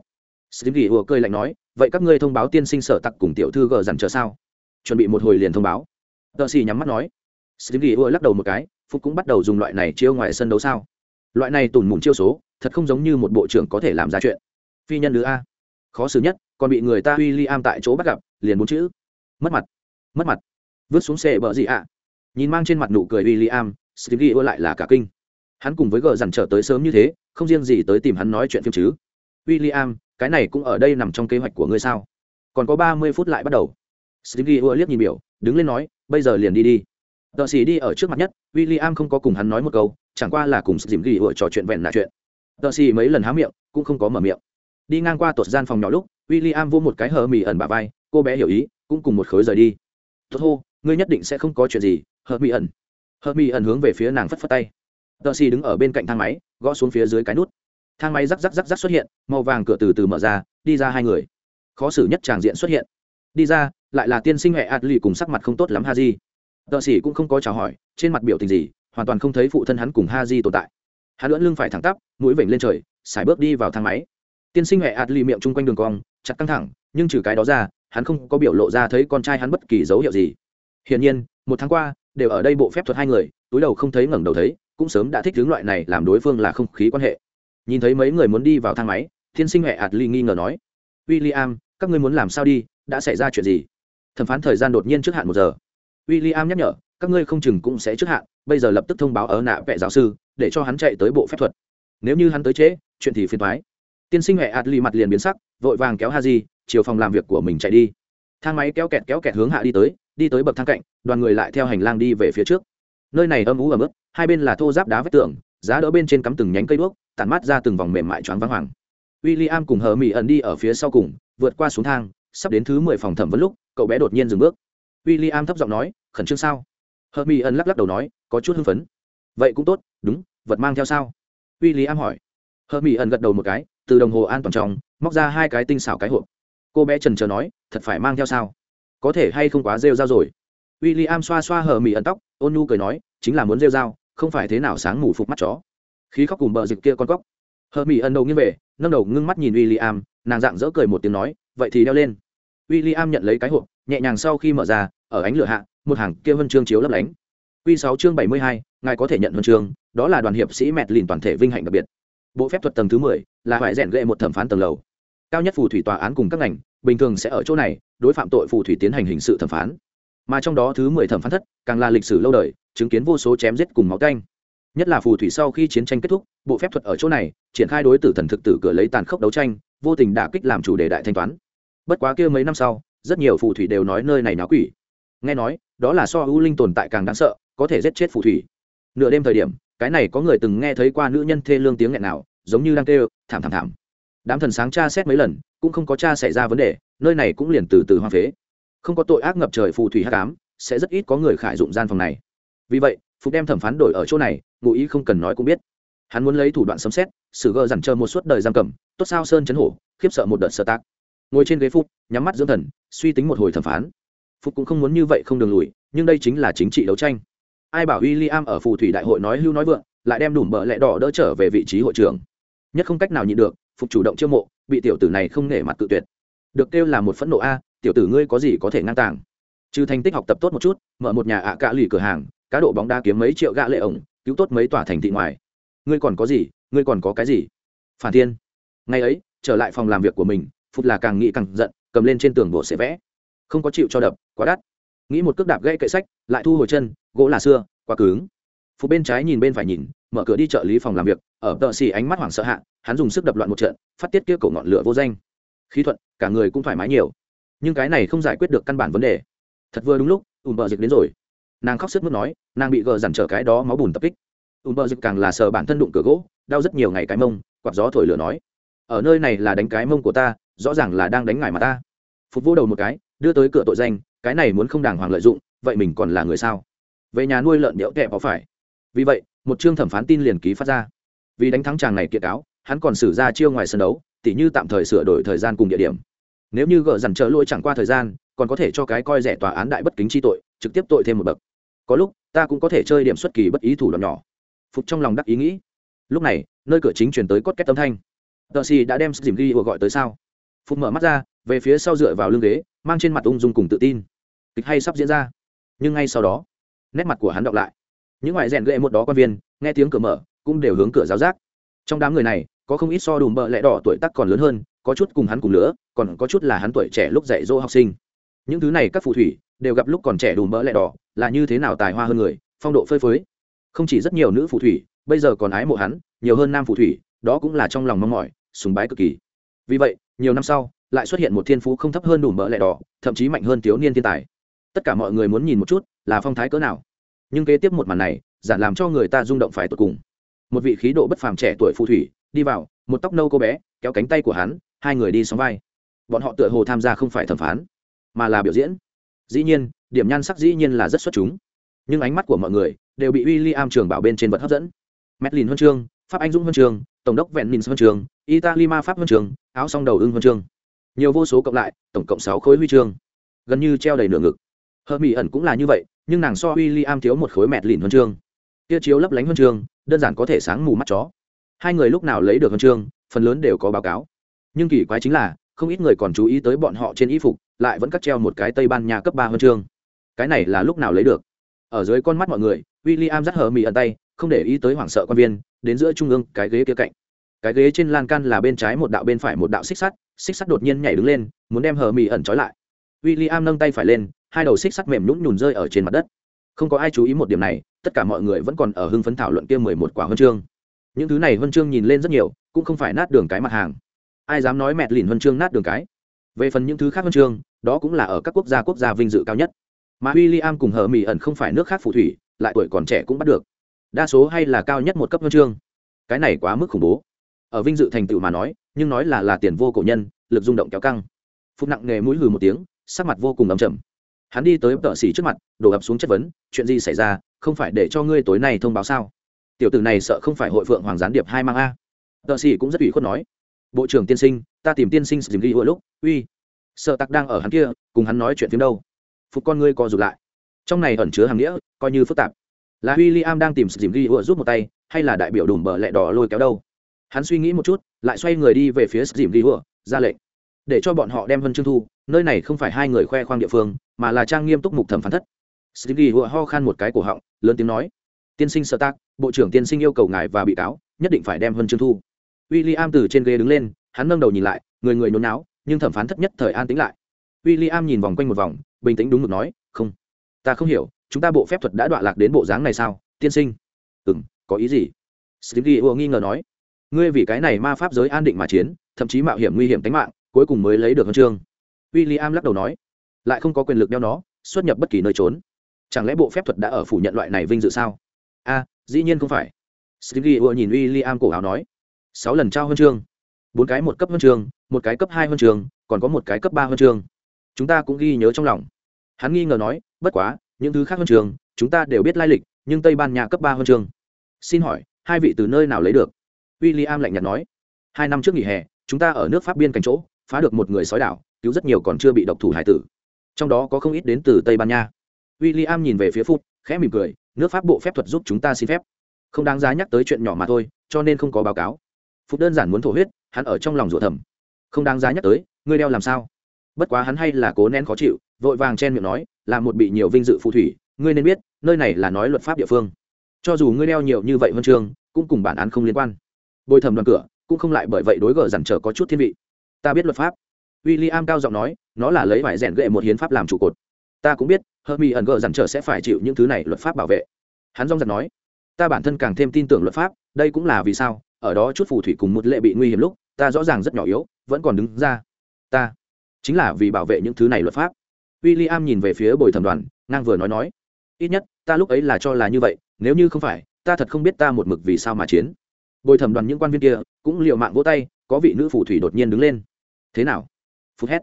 Stevie ủa cười lạnh nói, vậy các ngươi thông báo tiên sinh sở tặc cùng tiểu thư gờ dằn chờ sao? Chuẩn bị một hồi liền thông báo. Tợ xỉ nhắm mắt nói stevie ua lắc đầu một cái, phúc cũng bắt đầu dùng loại này chiêu ngoài sân đấu sao? Loại này tủn mùn chiêu số, thật không giống như một bộ trưởng có thể làm ra chuyện. Phi nhân nữ a. Khó xử nhất, còn bị người ta w i l am tại chỗ bắt gặp, liền bốn chữ. Mất mặt. Mất mặt. Vứt xuống xe bờ gì ạ? Nhìn mang trên mặt nụ cười w i l l lại là cả kinh. Hắn cùng với gờ dằn trở tới sớm như thế, không riêng gì tới tìm hắn nói chuyện phim chứ. W i l l i am cái này cũng ở đây nằm trong kế hoạch của ngươi sao? Còn có ba mươi phút lại bắt đầu. Stevie ua liếc nhìn biểu, đứng lên nói, bây giờ liền đi đi tợ xì đi ở trước mặt nhất w i l l i am không có cùng hắn nói một câu, chẳng qua là cùng dìm ghi hội trò chuyện vẹn là chuyện. Tợ xì mấy lần há miệng, cũng không có mở miệng. Đi ngang qua tột gian phòng nhỏ lúc w i l l i am vô một cái hờ mì ẩn bà vai, cô bé hiểu ý, cũng cùng một khối rời đi. Tốt hô, ngươi nhất định sẽ không có chuyện gì, hờ mì ẩn. Hờ mì ẩn hướng về phía nàng phất phất tay. Tợ xì đứng ở bên cạnh thang máy, gõ xuống phía dưới cái nút. Thang máy rắc rắc rắc rắc xuất hiện, màu vàng cửa từ từ mở ra, đi ra hai người. Khó xử nhất tràng diện xuất hiện. Đi ra, lại là tiên sinh hệ adly cùng sắc mặt không tốt lắm ha di tợ sĩ cũng không có chào hỏi, trên mặt biểu tình gì, hoàn toàn không thấy phụ thân hắn cùng ha di tồn tại. Hắn lưỡn lưng phải thẳng tắp, mũi vểnh lên trời xài bước đi vào thang máy. Tiên sinh huệ ạt miệng chung quanh đường cong, chặt căng thẳng, nhưng trừ cái đó ra, hắn không có biểu lộ ra thấy con trai hắn bất kỳ dấu hiệu gì. Hiển nhiên, một tháng qua, đều ở đây bộ phép thuật hai người, túi đầu không thấy ngẩng đầu thấy, cũng sớm đã thích hướng loại này làm đối phương là không khí quan hệ. Nhìn thấy mấy người muốn đi vào thang máy, tiên sinh huệ ạt nghi ngờ nói w i l l i am các ngươi muốn làm sao đi, đã xảy ra chuyện gì? Thẩm phán thời gian đột nhiên trước hạn một giờ w i l l i am nhắc nhở, các ngươi không chừng cũng sẽ trước hạn, bây giờ lập tức thông báo ở nạ vệ giáo sư, để cho hắn chạy tới bộ phép thuật. Nếu như hắn tới trễ, chuyện thì phiền thoái tiên sinh huệ ạt ly mặt liền biến sắc, vội vàng kéo ha di chiều phòng làm việc của mình chạy đi. Thang máy kéo kẹt kéo kẹt hướng hạ đi tới đi tới bậc thang cạnh, đoàn người lại theo hành lang đi về phía trước. Nơi này âm ú ấm ức hai bên là thô giáp đá vách tường, giá đỡ bên trên cắm từng nhánh cây đuốc, tản mát ra từng vòng mềm mại choáng vắng hoàng. W i l l i am cùng hờ mỹ ẩn đi ở phía sau cùng, vượt qua xuống thang, sắp đến thứ mười phòng thẩm vấn lúc, cậu bé đột nhiên dừng bước w i l l i am thấp giọng nói, khẩn trương sao? Hờ mỹ ẩn lắc lắc đầu nói, có chút hưng phấn. Vậy cũng tốt, đúng, vật mang theo sao? W i l l i am hỏi. Hờ mỹ ẩn gật đầu một cái, từ đồng hồ an toàn trong, móc ra hai cái tinh xảo cái hộp. Cô bé trần trờ nói, thật phải mang theo sao? Có thể hay không quá rêu r a o rồi? W i l l i am xoa xoa hờ mỹ ẩn tóc, ôn nhu cười nói, chính là muốn rêu r a o không phải thế nào sáng mù phục mắt chó. Khí khóc cùng bờ dịch kia con cóc. Hờ mỹ ẩn đầu nghiêng về, nâng đầu ngưng mắt nhìn w i l l i am nàng dạng dỡ cười một tiếng nói, vậy thì đeo lên. W i l l i am nhận lấy cái hộp nhẹ nhàng sau khi mở ra, ở ánh lửa hạ, một hàng kia huân chương chiếu lấp lánh. Q sáu chương bảy mươi hai, ngài có thể nhận huân chương, đó là đoàn hiệp sĩ mẹt lìn toàn thể vinh hạnh đặc biệt. Bộ phép thuật tầng thứ mười, là phải rèn gệ một thẩm phán tầng lầu. Cao nhất phù thủy tòa án cùng các ngành, bình thường sẽ ở chỗ này, đối phạm tội phù thủy tiến hành hình sự thẩm phán. Mà trong đó thứ mười thẩm phán thất, càng là lịch sử lâu đời, chứng kiến vô số chém giết cùng máu canh. Nhất là phù thủy sau khi chiến tranh kết thúc, bộ phép thuật ở chỗ này, triển khai đối tử thần thực tử cửa lấy tàn khốc đấu tranh, vô tình đả kích làm chủ đề đại thanh toán. Bất quá kia mấy năm sau rất nhiều phù thủy đều nói nơi này náo quỷ. Nghe nói, đó là so ưu linh tồn tại càng đáng sợ, có thể giết chết phù thủy. Nửa đêm thời điểm, cái này có người từng nghe thấy qua nữ nhân thê lương tiếng nghẹn nào, giống như đang kêu, thảm thảm thảm. Đám thần sáng tra xét mấy lần, cũng không có cha xảy ra vấn đề, nơi này cũng liền từ từ hoa phế. Không có tội ác ngập trời phù thủy hát cám sẽ rất ít có người khải dụng gian phòng này. Vì vậy, phục đem thẩm phán đổi ở chỗ này, ngụ ý không cần nói cũng biết. Hắn muốn lấy thủ đoạn sấm xét xử gờ dằn chờ một suốt đời giam cầm, tốt sao sơn chấn hổ, khiếp sợ một đợt sơ tác ngồi trên ghế phút nhắm mắt dưỡng thần, suy tính một hồi thẩm phán. Phúc cũng không muốn như vậy không đường lùi, nhưng đây chính là chính trị đấu tranh. Ai bảo w i l l i am ở phù thủy đại hội nói hưu nói vượng, lại đem đủ bợ lẹ đỏ đỡ trở về vị trí hội trưởng. Nhất không cách nào nhịn được phục chủ động chiêu mộ, bị tiểu tử này không nể mặt tự tuyệt. Được kêu là một phẫn nộ a, tiểu tử ngươi có gì có thể ngang tàng? Trừ thành tích học tập tốt một chút, mở một nhà ạ à cạ lì cửa hàng, cá độ bóng đá kiếm mấy triệu gạ lệ ổng, cứu tốt mấy tòa thành thị ngoài. Ngươi còn có gì? Ngươi còn có cái gì? Phản thiên, ngày ấy, trở lại phòng làm việc của mình phút là càng nghĩ càng giận, cầm lên trên tường bộ sẽ vẽ. Không có chịu cho đập, quá đắt. Nghĩ một cước đạp gãy cậy sách, lại thu hồi chân, gỗ là xưa, quá cứng. Phút bên trái nhìn bên phải nhìn, mở cửa đi trợ lý phòng làm việc, ở tợ xì ánh mắt hoảng sợ hạ, hắn dùng sức đập loạn một trận, phát tiết kia cổ ngọn lửa vô danh. Khí thuận, cả người cũng thoải mái nhiều. Nhưng cái này không giải quyết được căn bản vấn đề. Thật vừa đúng lúc ùm bờ dịch đến rồi. Nàng khóc sức mướt nói, nàng bị gờ dằn trở cái đó máu bùn tập kích. Ùm bờ dịch càng là sờ bản thân đụng cửa gỗ, đau rất nhiều ngày cái mông, quạt gió thổi lửa nói, ở nơi này là đánh cái mông của ta rõ ràng là đang đánh ngài mà ta. Phục vô đầu một cái, đưa tới cửa tội danh, cái này muốn không đàng hoàng lợi dụng, vậy mình còn là người sao? Về nhà nuôi lợn điệu kẹp có phải. Vì vậy, một chương thẩm phán tin liền ký phát ra. Vì đánh thắng chàng này kiệt cáo hắn còn xử ra chiêu ngoài sân đấu, tỉ như tạm thời sửa đổi thời gian cùng địa điểm. Nếu như gỡ dằn trợ lỗi chẳng qua thời gian, còn có thể cho cái coi rẻ tòa án đại bất kính chi tội, trực tiếp tội thêm một bậc. Có lúc, ta cũng có thể chơi điểm xuất kỳ bất ý thủ đoạn nhỏ. Phục trong lòng đắc ý nghĩ. Lúc này, nơi cửa chính chuyển tới cốt két âm thanh. Tờ xì đã đem dìm ghi gọi tới sao? Phục mở mắt ra, về phía sau dựa vào lưng ghế, mang trên mặt ung dung cùng tự tin. Kịch hay sắp diễn ra. Nhưng ngay sau đó, nét mặt của hắn đọc lại. Những ngoại rèn gậy một đó quan viên, nghe tiếng cửa mở, cũng đều hướng cửa giáo giác. Trong đám người này, có không ít so đùm bợ lẽ đỏ tuổi tác còn lớn hơn, có chút cùng hắn cùng lứa, còn có chút là hắn tuổi trẻ lúc dạy dỗ học sinh. Những thứ này các phù thủy, đều gặp lúc còn trẻ đùm bợ lẽ đỏ, là như thế nào tài hoa hơn người, phong độ phơi phới. Không chỉ rất nhiều nữ phù thủy, bây giờ còn ái mộ hắn, nhiều hơn nam phù thủy, đó cũng là trong lòng mong mỏi, sùng bái cực kỳ. Vì vậy nhiều năm sau, lại xuất hiện một thiên phú không thấp hơn đủ mỡ lẻ đỏ, thậm chí mạnh hơn thiếu niên thiên tài. Tất cả mọi người muốn nhìn một chút là phong thái cỡ nào. Nhưng kế tiếp một màn này, giản làm cho người ta rung động phải tột cùng. Một vị khí độ bất phàm trẻ tuổi phù thủy, đi vào, một tóc nâu cô bé, kéo cánh tay của hắn, hai người đi sóng vai. Bọn họ tựa hồ tham gia không phải thẩm phán, mà là biểu diễn. Dĩ nhiên, điểm nhan sắc dĩ nhiên là rất xuất chúng. Nhưng ánh mắt của mọi người đều bị w i l l i am trường bảo bên trên vật hấp dẫn. Medlin huân chương, pháp anh dũng huân chương tổng đốc vẹn nins huân trường, italy ma pháp huân trường, áo song đầu ưng huân trường, nhiều vô số cộng lại tổng cộng sáu khối huy chương. Gần như treo đầy nửa ngực. Hơ mỹ ẩn cũng là như vậy nhưng nàng so w i l l i am thiếu một khối mẹt lìn huân chương tia chiếu lấp lánh huân chương đơn giản có thể sáng mù mắt chó. Hai người lúc nào lấy được huân chương phần lớn đều có báo cáo. Nhưng kỳ quái chính là không ít người còn chú ý tới bọn họ trên y phục lại vẫn cắt treo một cái tây ban nha cấp ba huân chương cái này là lúc nào lấy được? Ở dưới con mắt mọi người w i l l i am dắt hờ mì ẩn tay không để ý tới hoảng sợ quan viên, đến giữa trung ương cái ghế kia cạnh. Cái ghế trên lan can là bên trái một đạo bên phải một đạo xích sắt xích sắt đột nhiên nhảy đứng lên, muốn đem hờ mì ẩn trói lại. W i l l i am nâng tay phải lên, hai đầu xích sắt mềm nhũng nhùn rơi ở trên mặt đất. Không có ai chú ý một điểm này, tất cả mọi người vẫn còn ở hưng phấn thảo luận kia mười một quả huân chương. Những thứ này huân chương nhìn lên rất nhiều, cũng không phải nát đường cái mặt hàng. Ai dám nói mẹt lìn huân chương nát đường cái? Về phần những thứ khác huân chương, đó cũng là ở các quốc gia quốc gia vinh dự cao nhất. Mà w i l l i am cùng hờ mỹ ẩn không phải nước khác phù thủy, lại tuổi còn trẻ cũng bắt được đa số hay là cao nhất một cấp huân chương. Cái này quá mức khủng bố. Ở vinh dự thành tựu mà nói, nhưng nói là là tiền vô cổ nhân, lực rung động kéo căng. Phúc nặng nghề mũi hừ một tiếng, sắc mặt vô cùng ấm chậm hắn đi tới tợ xỉ trước mặt, đổ ập xuống chất vấn, chuyện gì xảy ra? Không phải để cho ngươi tối nay thông báo sao? Tiểu tử này sợ không phải hội phượng hoàng gián điệp hai mang a. Tợ xỉ cũng rất ủy khuất nói, bộ trưởng tiên sinh, ta tìm tiên sinh dìm ghi hồi lúc, uy. Sợ tặc đang ở hắn kia, cùng hắn nói chuyện phim đâu. Phúc con ngươi co rụt lại. Trong này ẩn chứa hàng nghĩa, coi như phức tạp là w i l l i am đang tìm dìm ghi ựa giúp một tay, hay là đại biểu đùm bờ lẹ đỏ lôi kéo đâu? Hắn suy nghĩ một chút, lại xoay người đi về phía dìm ghi ựa ra lệnh. Để cho bọn họ đem vân trương thu, nơi này không phải hai người khoe khoang địa phương, mà là trang nghiêm túc mục thẩm phán thất. Dìm ghi ựa ho khan một cái cổ họng, lớn tiếng nói, tiên sinh sợ tác bộ trưởng tiên sinh yêu cầu ngài và bị cáo, nhất định phải đem vân trương thu. W i l l i am từ trên ghế đứng lên, hắn nâng đầu nhìn lại, người người nôn náo, nhưng thẩm phán thất nhất thời an tĩnh lại. W i l l i am nhìn vòng quanh một vòng, bình tĩnh đúng ngực nói, không, ta không hiểu chúng ta bộ phép thuật đã đọa lạc đến bộ dáng này sao? Tiên sinh. Ừ m có ý gì? Stevie ùa nghi ngờ nói. Ngươi vì cái này ma pháp giới an định mà chiến, thậm chí mạo hiểm nguy hiểm tính mạng, cuối cùng mới lấy được huân chương. W i l l i am lắc đầu nói. Lại không có quyền lực đeo nó, xuất nhập bất kỳ nơi trốn. Chẳng lẽ bộ phép thuật đã ở phủ nhận loại này vinh dự sao? A, dĩ nhiên không phải. Stevie ùa nhìn w i l l i am cổ áo nói. Sáu lần trao huân chương. Bốn cái một cấp huân chương, một cái cấp hai huân chương, còn có một cái cấp ba huân chương. Chúng ta cũng ghi nhớ trong lòng. Hắn nghi ngờ nói, bất quá những thứ khác huân trường, chúng ta đều biết lai lịch nhưng tây ban nha cấp ba huân trường. xin hỏi hai vị từ nơi nào lấy được? W i l l i am lạnh nhạt nói. Hai năm trước nghỉ hè chúng ta ở nước pháp biên cảnh chỗ phá được một người sói đảo cứu rất nhiều còn chưa bị độc thủ hải tử. Trong đó có không ít đến từ tây ban nha. W i l l i am nhìn về phía phút khẽ mỉm cười nước pháp bộ phép thuật giúp chúng ta xin phép. Không đáng giá nhắc tới chuyện nhỏ mà thôi cho nên không có báo cáo. Phúc đơn giản muốn thổ huyết hắn ở trong lòng rủa thầm. Không đáng giá nhắc tới ngươi đeo làm sao? Bất quá hắn hay là cố nén khó chịu vội vàng chen miệng nói, là một bị nhiều vinh dự phù thủy, ngươi nên biết, nơi này là nói luật pháp địa phương. Cho dù ngươi đeo nhiều như vậy huân chương, cũng cùng bản án không liên quan. Bồi thẩm đoàn cửa, cũng không lại bởi vậy đối gờ dằn trở có chút thiên vị. Ta biết luật pháp. W i l l i am cao giọng nói, nó là lấy vải rèn gệ một hiến pháp làm trụ cột. Ta cũng biết hơ mi ẩn gờ dằn trở sẽ phải chịu những thứ này luật pháp bảo vệ. Hắn dong giật nói, ta bản thân càng thêm tin tưởng luật pháp, đây cũng là vì sao, ở đó chút phù thủy cùng một lệ bị nguy hiểm lúc, ta rõ ràng rất nhỏ yếu, vẫn còn đứng ra. Ta chính là vì bảo vệ những thứ này luật pháp w i l l i am nhìn về phía bồi thẩm đoàn, ngang vừa nói nói, ít nhất, ta lúc ấy là cho là như vậy, nếu như không phải, ta thật không biết ta một mực vì sao mà chiến. Bồi thẩm đoàn những quan viên kia cũng l i ề u mạng vỗ tay, có vị nữ phù thủy đột nhiên đứng lên. Thế nào? Phút hét.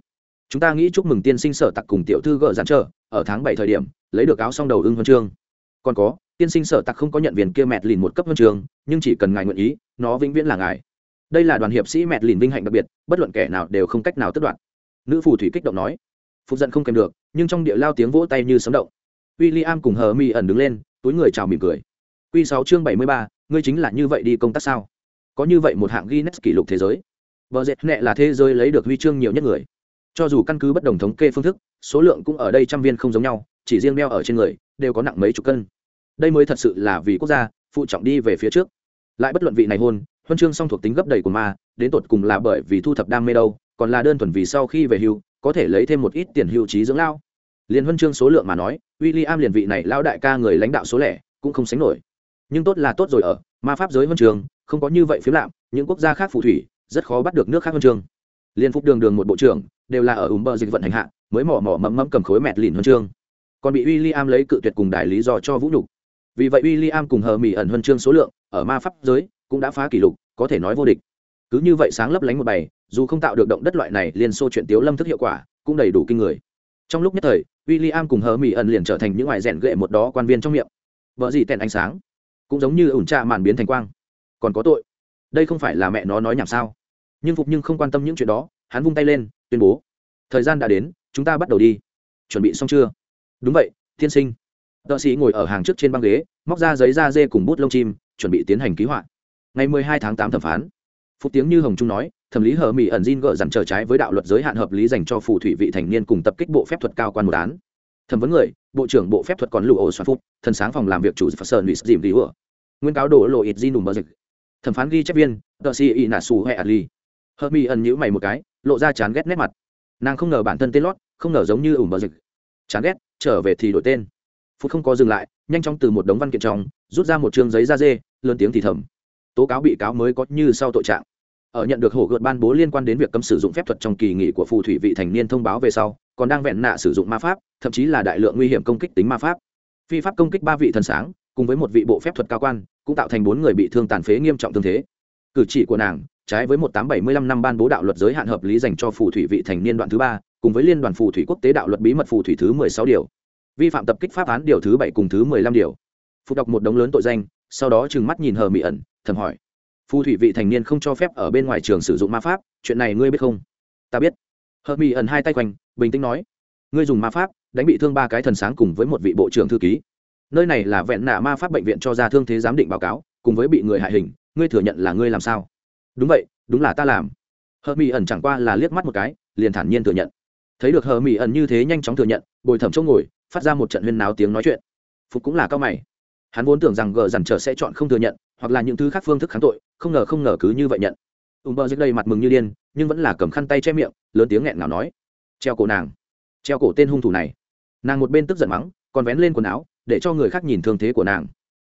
Chúng ta nghĩ chúc mừng tiên sinh sở tặc cùng tiểu thư gợ giản trở, ở tháng bảy thời điểm, lấy được áo xong đầu ưng huân chương. Còn có, tiên sinh sở tặc không có nhận viên kia mẹt lìn một cấp huân chương, nhưng chỉ cần ngài nguyện ý, nó vĩnh viễn là ngài. Đây là đoàn hiệp sĩ mẹt lìn vinh hạnh đặc biệt, bất luận kẻ nào đều không cách nào tất đoạn nữ phù thủy kích động nói phục giận không kèm được, nhưng trong địa lao tiếng vỗ tay như sấm động. W i l l i am cùng hờ mi ẩn đứng lên, túi người chào mỉm cười. Q sáu chương bảy mươi ba, ngươi chính là như vậy đi công tác sao? Có như vậy một hạng guinness kỷ lục thế giới. Vợ dệt nẹ là thế giới lấy được huy chương nhiều nhất người. Cho dù căn cứ bất đồng thống kê phương thức, số lượng cũng ở đây trăm viên không giống nhau, chỉ riêng đeo ở trên người, đều có nặng mấy chục cân. Đây mới thật sự là vì quốc gia, phụ trọng đi về phía trước. Lại bất luận vị này hôn, huân chương song thuộc tính gấp đầy của ma, đến tột cùng là bởi vì thu thập đam mê đâu, còn là đơn thuần vì sau khi về hưu có thể lấy thêm một ít tiền hưu trí dưỡng lao. Liền huân chương số lượng mà nói w i l l i am liền vị này lao đại ca người lãnh đạo số lẻ, cũng không sánh nổi. Nhưng tốt là tốt rồi ở, ma pháp giới huân trường không có như vậy phiếm lạm, những quốc gia khác phù thủy, rất khó bắt được nước khác huân trường liên phúc đường đường một bộ trưởng, đều là ở ùm bờ dịch vận hành hạ, mới mỏ mỏ mẫm mẫm cầm khối mẹt lìn huân chương. Còn bị w i l l i am lấy cự tuyệt cùng đại lý do cho vũ nhục. Vì vậy w i l l i am cùng hờ mỹ ẩn huân chương số lượng, ở ma pháp giới, cũng đã phá kỷ lục, có thể nói vô địch cứ như vậy sáng lấp lánh một bày, dù không tạo được động đất loại này liên xô chuyện tiếu lâm thức hiệu quả, cũng đầy đủ kinh người. Trong lúc nhất thời w i l l i am cùng hờ mỹ ẩn liền trở thành những ngoại rèn gệ một đó quan viên trong miệng. Vợ gì tèn ánh sáng, cũng giống như ủn trà màn biến thành quang. Còn có tội, đây không phải là mẹ nó nói nhảm sao? Nhưng phục nhưng không quan tâm những chuyện đó, hắn vung tay lên, tuyên bố, thời gian đã đến, chúng ta bắt đầu đi. Chuẩn bị xong chưa? Đúng vậy, tiên sinh. Tợ sĩ ngồi ở hàng trước trên băng ghế, móc ra giấy da dê cùng bút lông chim, chuẩn bị tiến hành ký họa. Ngày 12 tháng 8 thẩm phán phúc tiếng như hồng trung nói, thẩm lý hờ mỹ ẩn Jin gỡ dằn trở trái với đạo luật giới hạn hợp lý dành cho phù thủy vị thành niên cùng tập kích bộ phép thuật cao quan một án. Thẩm vấn người, bộ trưởng bộ phép thuật còn lụ ổ soạn phúc, thần sáng phòng làm việc chủ phật sơn luis dìm đi ủa nguyên cáo đổ lộ ít Jin nùm bờ dịch. Thẩm phán ghi chép viên, tờ si y nà su hay adli hờ mỹ ẩn nhữ mày một cái, lộ ra chán ghét nét mặt. Nàng không ngờ bản thân tên lót, không ngờ giống như ủng bờ dịch. Chán ghét, trở về thì đổi tên. Phút không có dừng lại, nhanh chóng từ một đống văn kiện trong, rút ra một chương giấy da dê, lớn tiếng thì thầm. Tố cáo bị cáo mới có như sau tội trạng ở nhận được hổ gợt ban bố liên quan đến việc cấm sử dụng phép thuật trong kỳ nghỉ của phù thủy vị thành niên thông báo về sau, còn đang vẹn nạ sử dụng ma pháp, thậm chí là đại lượng nguy hiểm công kích tính ma pháp. Phi pháp công kích ba vị thần sáng, cùng với một vị bộ phép thuật cao quan, cũng tạo thành bốn người bị thương tàn phế nghiêm trọng tương thế. Cử chỉ của nàng, trái với một tám bảy mươi lăm năm ban bố đạo luật giới hạn hợp lý dành cho phù thủy vị thành niên đoạn thứ ba, cùng với liên đoàn phù thủy quốc tế đạo luật bí mật phù thủy thứ mười sáu điều. Vi phạm tập kích pháp án điều thứ bảy cùng thứ mười lăm điều. Phục đọc một đống lớn tội danh, sau đó trừng mắt nhìn hờ mỹ ẩn, thầm hỏi phù thủy vị thành niên không cho phép ở bên ngoài trường sử dụng ma pháp, chuyện này ngươi biết không? Ta biết. Hờ mỹ ẩn hai tay quanh, bình tĩnh nói. Ngươi dùng ma pháp, đánh bị thương ba cái thần sáng cùng với một vị bộ trưởng thư ký. Nơi này là vẹn nạ ma pháp bệnh viện cho ra thương thế giám định báo cáo, cùng với bị người hại hình, ngươi thừa nhận là ngươi làm sao? Đúng vậy, đúng là ta làm. Hờ mỹ ẩn chẳng qua là liếc mắt một cái, liền thản nhiên thừa nhận. Thấy được hờ mỹ ẩn như thế nhanh chóng thừa nhận, bồi thẩm chỗ ngồi, phát ra một trận huyên náo tiếng nói chuyện. Phục cũng là cao mày. Hắn vốn tưởng rằng gờ dằn trở sẽ chọn không thừa nhận hoặc là những thứ khác phương thức kháng tội, không ngờ không ngờ cứ như vậy nhận. Ùm bơ dưới đây mặt mừng như điên, nhưng vẫn là cầm khăn tay che miệng, lớn tiếng nghẹn ngào nói. Treo cổ nàng. Treo cổ tên hung thủ này. Nàng một bên tức giận mắng, còn vén lên quần áo, để cho người khác nhìn thương thế của nàng.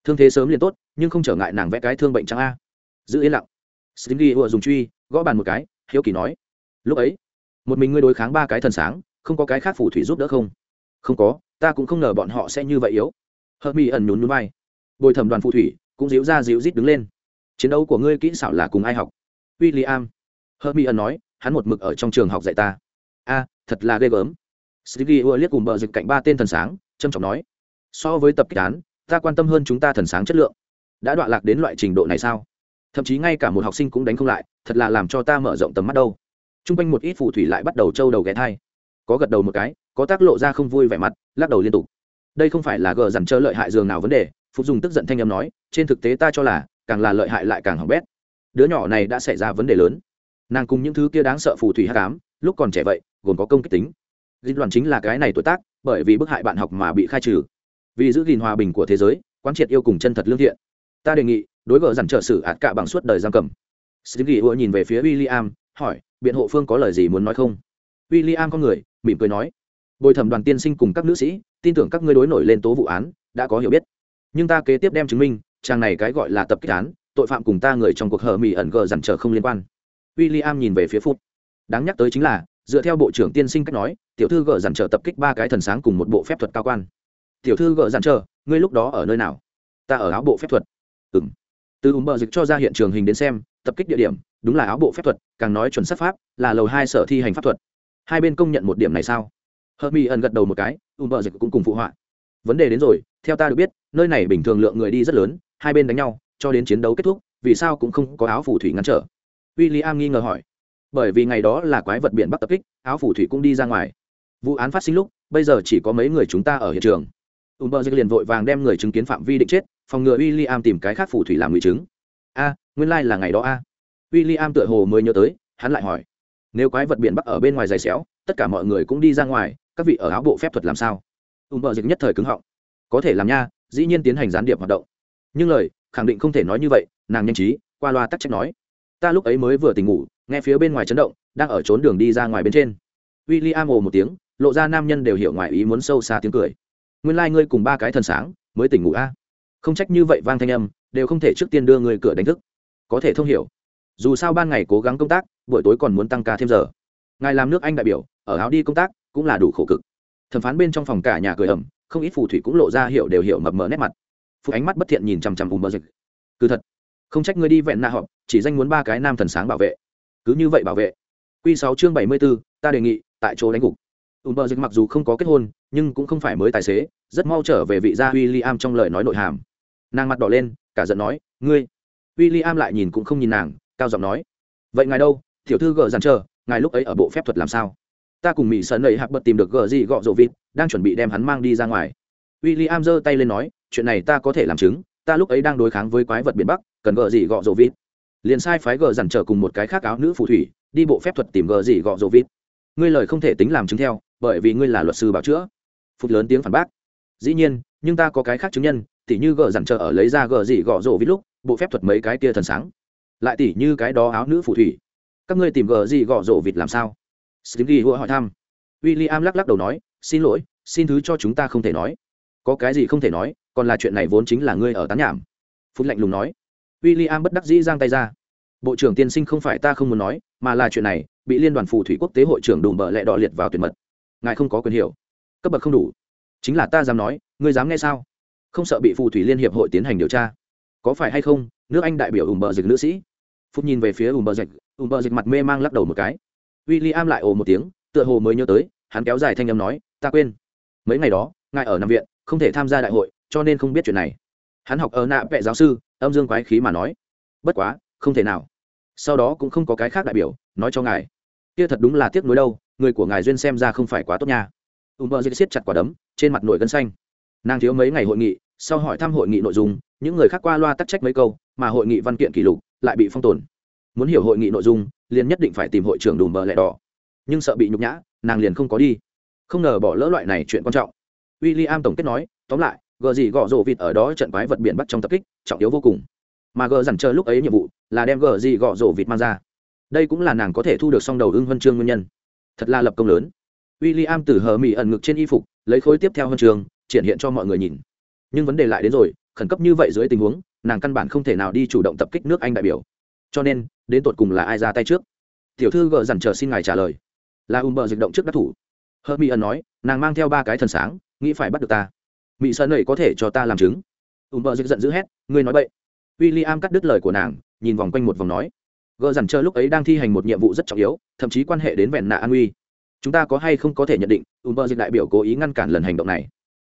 Thương thế sớm liền tốt, nhưng không trở ngại nàng vẽ cái thương bệnh trắng a. Giữ yên lặng. Stingy ùa dùng truy, gõ bàn một cái, hiếu kỳ nói. Lúc ấy, một mình ngươi đối kháng ba cái thần sáng, không có cái khác phù thủy giúp đỡ không? Không có, ta cũng không ngờ bọn họ sẽ như vậy yếu. Hợp mỹ ẩn nhún núi bay bồi thẩm đoàn phù thủy cũng díu ra díu rít đứng lên. Chiến đấu của ngươi kỹ xảo là cùng ai học? W i l l i am nói, hắn một mực ở trong trường học dạy ta. A, thật là ghê gớm. Stevie ưa liếc cùng bờ dịch cạnh ba tên thần sáng trâm trọng nói, so với tập kích án, ta quan tâm hơn chúng ta thần sáng chất lượng. Đã đoạn lạc đến loại trình độ này sao? Thậm chí ngay cả một học sinh cũng đánh không lại, thật là làm cho ta mở rộng tầm mắt đâu. T r u n g quanh một ít phù thủy lại bắt đầu trâu đầu ghé thai. Có gật đầu một cái, có tác lộ ra không vui vẻ mặt, lắc đầu liên tục. Đây không phải là gờ dằn trơ lợi hại dường nào vấn đề phục dùng tức giận thanh âm nói trên thực tế ta cho là càng là lợi hại lại càng hỏng bét. Đứa nhỏ này đã xảy ra vấn đề lớn. Nàng cùng những thứ kia đáng sợ phù thủy hát cám lúc còn trẻ vậy gồm có công kích tính. Dinh đoàn chính là cái này tuổi tác bởi vì bức hại bạn học mà bị khai trừ. Vì giữ gìn hòa bình của thế giới quán triệt yêu cùng chân thật lương thiện. Ta đề nghị đối vợ dằn trợ xử ạt cả bằng suốt đời giam cầm. Stevie ùa nhìn về phía William, hỏi, biện hộ phương có lời gì muốn nói không? William có người, mỉm cười nói, bồi thẩm đoàn tiên sinh cùng các nữ sĩ tin tưởng các ngươi đối nổi lên tố vụ án đã có hiểu biết nhưng ta kế tiếp đem chứng minh, chàng này cái gọi là tập kích án, tội phạm cùng ta người trong cuộc hở mỹ ẩn gờ dằn trở không liên quan. W i l l i am nhìn về phía phút đáng nhắc tới chính là, dựa theo bộ trưởng tiên sinh cách nói, tiểu thư gờ dằn trở tập kích ba cái thần sáng cùng một bộ phép thuật cao quan. Tiểu thư gờ dằn trở ngươi lúc đó ở nơi nào? Ta ở áo bộ phép thuật. Ừ m từ ùm bờ dịch cho ra hiện trường hình đến xem, tập kích địa điểm, đúng là áo bộ phép thuật, càng nói chuẩn sắc pháp, là lầu hai sở thi hành pháp thuật. Hai bên công nhận một điểm này sao? Hờ mỹ ẩn gật đầu một cái ùm bờ dịch cũng cùng phụ họa. Vấn đề đến rồi theo ta được biết, nơi này bình thường lượng người đi rất lớn, hai bên đánh nhau, cho đến chiến đấu kết thúc, vì sao cũng không có áo phủ thủy ngăn trở? W i l l i am nghi ngờ hỏi. Bởi vì ngày đó là quái vật biển bắc tập kích, áo phủ thủy cũng đi ra ngoài. Vụ án phát sinh lúc, bây giờ chỉ có mấy người chúng ta ở hiện trường. Ùm bờ dịch liền vội vàng đem người chứng kiến phạm vi định chết, phòng ngừa w i l l i am tìm cái khác phủ thủy làm ngụy chứng. A, nguyên lai、like、là ngày đó a. W i l l i am tựa hồ mới nhớ tới, hắn lại hỏi. Nếu quái vật biển bắc ở bên ngoài giày xéo, tất cả mọi người cũng đi ra ngoài, các vị ở áo bộ phép thuật làm sao? Ùm bờ dịch nhất thời cứng họng có thể làm nha, dĩ nhiên tiến hành gián điệp hoạt động. Nhưng lời, khẳng định không thể nói như vậy, nàng nhanh trí, qua loa tắc trách nói. Ta lúc ấy mới vừa tỉnh ngủ, nghe phía bên ngoài chấn động, đang ở trốn đường đi ra ngoài bên trên. W i l l i am ồ một tiếng, lộ ra nam nhân đều hiểu ngoài ý muốn sâu xa tiếng cười. Nguyên lai、like、ngươi cùng ba cái thần sáng, mới tỉnh ngủ a. Không trách như vậy vang thanh âm, đều không thể trước tiên đưa người cửa đánh thức. Có thể thông hiểu. Dù sao ban ngày cố gắng công tác, buổi tối còn muốn tăng ca thêm giờ. Ngài làm nước anh đại biểu, ở áo đi công tác, cũng là đủ khổ cực. Thẩm phán bên trong phòng cả nhà cười ẩm không ít phù thủy cũng lộ ra hiểu đều hiểu mập mờ nét mặt. Phụ ánh mắt bất thiện nhìn chằm chằm ùm bờ dịch. Cứ thật, không trách ngươi đi vẹn na họp, chỉ danh muốn ba cái nam thần sáng bảo vệ. Cứ như vậy bảo vệ. Q sáu chương bảy mươi b ố ta đề nghị, tại chỗ đánh gục. Ùm bờ dịch mặc dù không có kết hôn, nhưng cũng không phải mới tài xế, rất mau trở về vị gia w i l l i am trong lời nói nội hàm. Nàng mặt đỏ lên, cả giận nói, ngươi. W i l l i am lại nhìn cũng không nhìn nàng, cao giọng nói, vậy ngài đâu? Tiểu thư gờ dằn chờ, ngài lúc ấy ở bộ phép thuật làm sao? Ta cùng mỹ sơn nầy hạc bật tìm được gờ gì gọ rộ vịt, đang chuẩn bị đem hắn mang đi ra ngoài. W i l l i am giơ tay lên nói, chuyện này ta có thể làm chứng, ta lúc ấy đang đối kháng với quái vật biển bắc, cần gờ gì gọ rộ vịt. Liền sai phái gờ dằn trở cùng một cái khác áo nữ phù thủy, đi bộ phép thuật tìm gờ gì gọ rộ vịt. Ngươi lời không thể tính làm chứng theo, bởi vì ngươi là luật sư bảo chữa. Phút lớn tiếng phản bác. Dĩ nhiên, nhưng ta có cái khác chứng nhân, tỉ như gờ dằn trở ở lấy ra gờ gì gọ rộ vịt lúc, bộ phép thuật mấy cái kia thần sáng. Lại tỉ như cái đó áo nữ phù thủy. Các ngươi tìm gờ gì gọ rộ vịt làm sao? Stingy hùa hỏi thăm. William lắc lắc đầu nói, xin lỗi, xin thứ cho chúng ta không thể nói. Có cái gì không thể nói, còn là chuyện này vốn chính là ngươi ở tán nhảm. Phút lạnh lùng nói. William bất đắc dĩ giang tay ra. Bộ trưởng tiên sinh không phải ta không muốn nói, mà là chuyện này, bị liên đoàn phù thủy quốc tế hội trưởng đùm bợ lẹ đỏ liệt vào tuyệt mật. Ngài không có quyền hiểu. Cấp bậc không đủ. Chính là ta dám nói, ngươi dám nghe sao? Không sợ bị phù thủy liên hiệp hội tiến hành điều tra. Có phải hay không, nước anh đại biểu ủng bờ dịch nữ sĩ? Phút nhìn về phía ủng bờ dịch ủng bờ dịch mặt mê mang lắc đầu một cái. William lại ồ một tiếng, tựa hồ mới nhớ tới, hắn kéo dài thanh âm nói, ta quên. Mấy ngày đó, ngài ở nằm viện, không thể tham gia đại hội, cho nên không biết chuyện này. Hắn học ở nạ vệ giáo sư, âm dương quái khí mà nói, bất quá, không thể nào. Sau đó cũng không có cái khác đại biểu, nói cho ngài. Kia thật đúng là tiếc nuối đâu, người của ngài duyên xem ra không phải quá tốt nha. Ùm bơ siết chặt quả đấm, trên mặt nổi gân xanh. Nàng thiếu mấy ngày hội nghị, sau hỏi thăm hội nghị nội dung, những người khác qua loa tắc trách mấy câu, mà hội nghị văn kiện kỷ lục lại bị phong tồn. Muốn hiểu hội nghị nội dung liền nhất định phải tìm hội trưởng đùm bờ lẹ đỏ. Nhưng sợ bị nhục nhã, nàng liền không có đi. Không ngờ bỏ lỡ loại này chuyện quan trọng. W i l l i am tổng kết nói, tóm lại, gờ gì gõ rổ vịt ở đó trận quái vật biển bắt trong tập kích, trọng yếu vô cùng. Mà gờ dằn chờ lúc ấy nhiệm vụ là đem gờ gì gõ rổ vịt mang ra. Đây cũng là nàng có thể thu được song đầu ưng huân chương nguyên nhân. Thật là lập công lớn. W i l l i am từ hờ mỹ ẩn ngực trên y phục, lấy khối tiếp theo huân trường triển hiện cho mọi người nhìn. Nhưng vấn đề lại đến rồi, khẩn cấp như vậy dưới tình huống, nàng căn bản không thể nào đi chủ động tập kích nước anh đại biểu. Cho nên đến tột cùng là ai ra tay trước? Tiểu thư gờ dằn chờ xin ngài trả lời. Là ùm bờ dịch động trước đắc thủ. Hơ mỹ ẩn nói, nàng mang theo ba cái thần sáng, nghĩ phải bắt được ta. Mỹ sợ nầy có thể cho ta làm chứng. Ùm bờ dịch giận dữ hét, ngươi nói vậy w i l l i am cắt đứt lời của nàng, nhìn vòng quanh một vòng nói gờ dằn chờ lúc ấy đang thi hành một nhiệm vụ rất trọng yếu, thậm chí quan hệ đến vẹn nạ an uy. Chúng ta có hay không có thể nhận định, ùm bờ dịch đại biểu cố ý ngăn cản lần hành động này?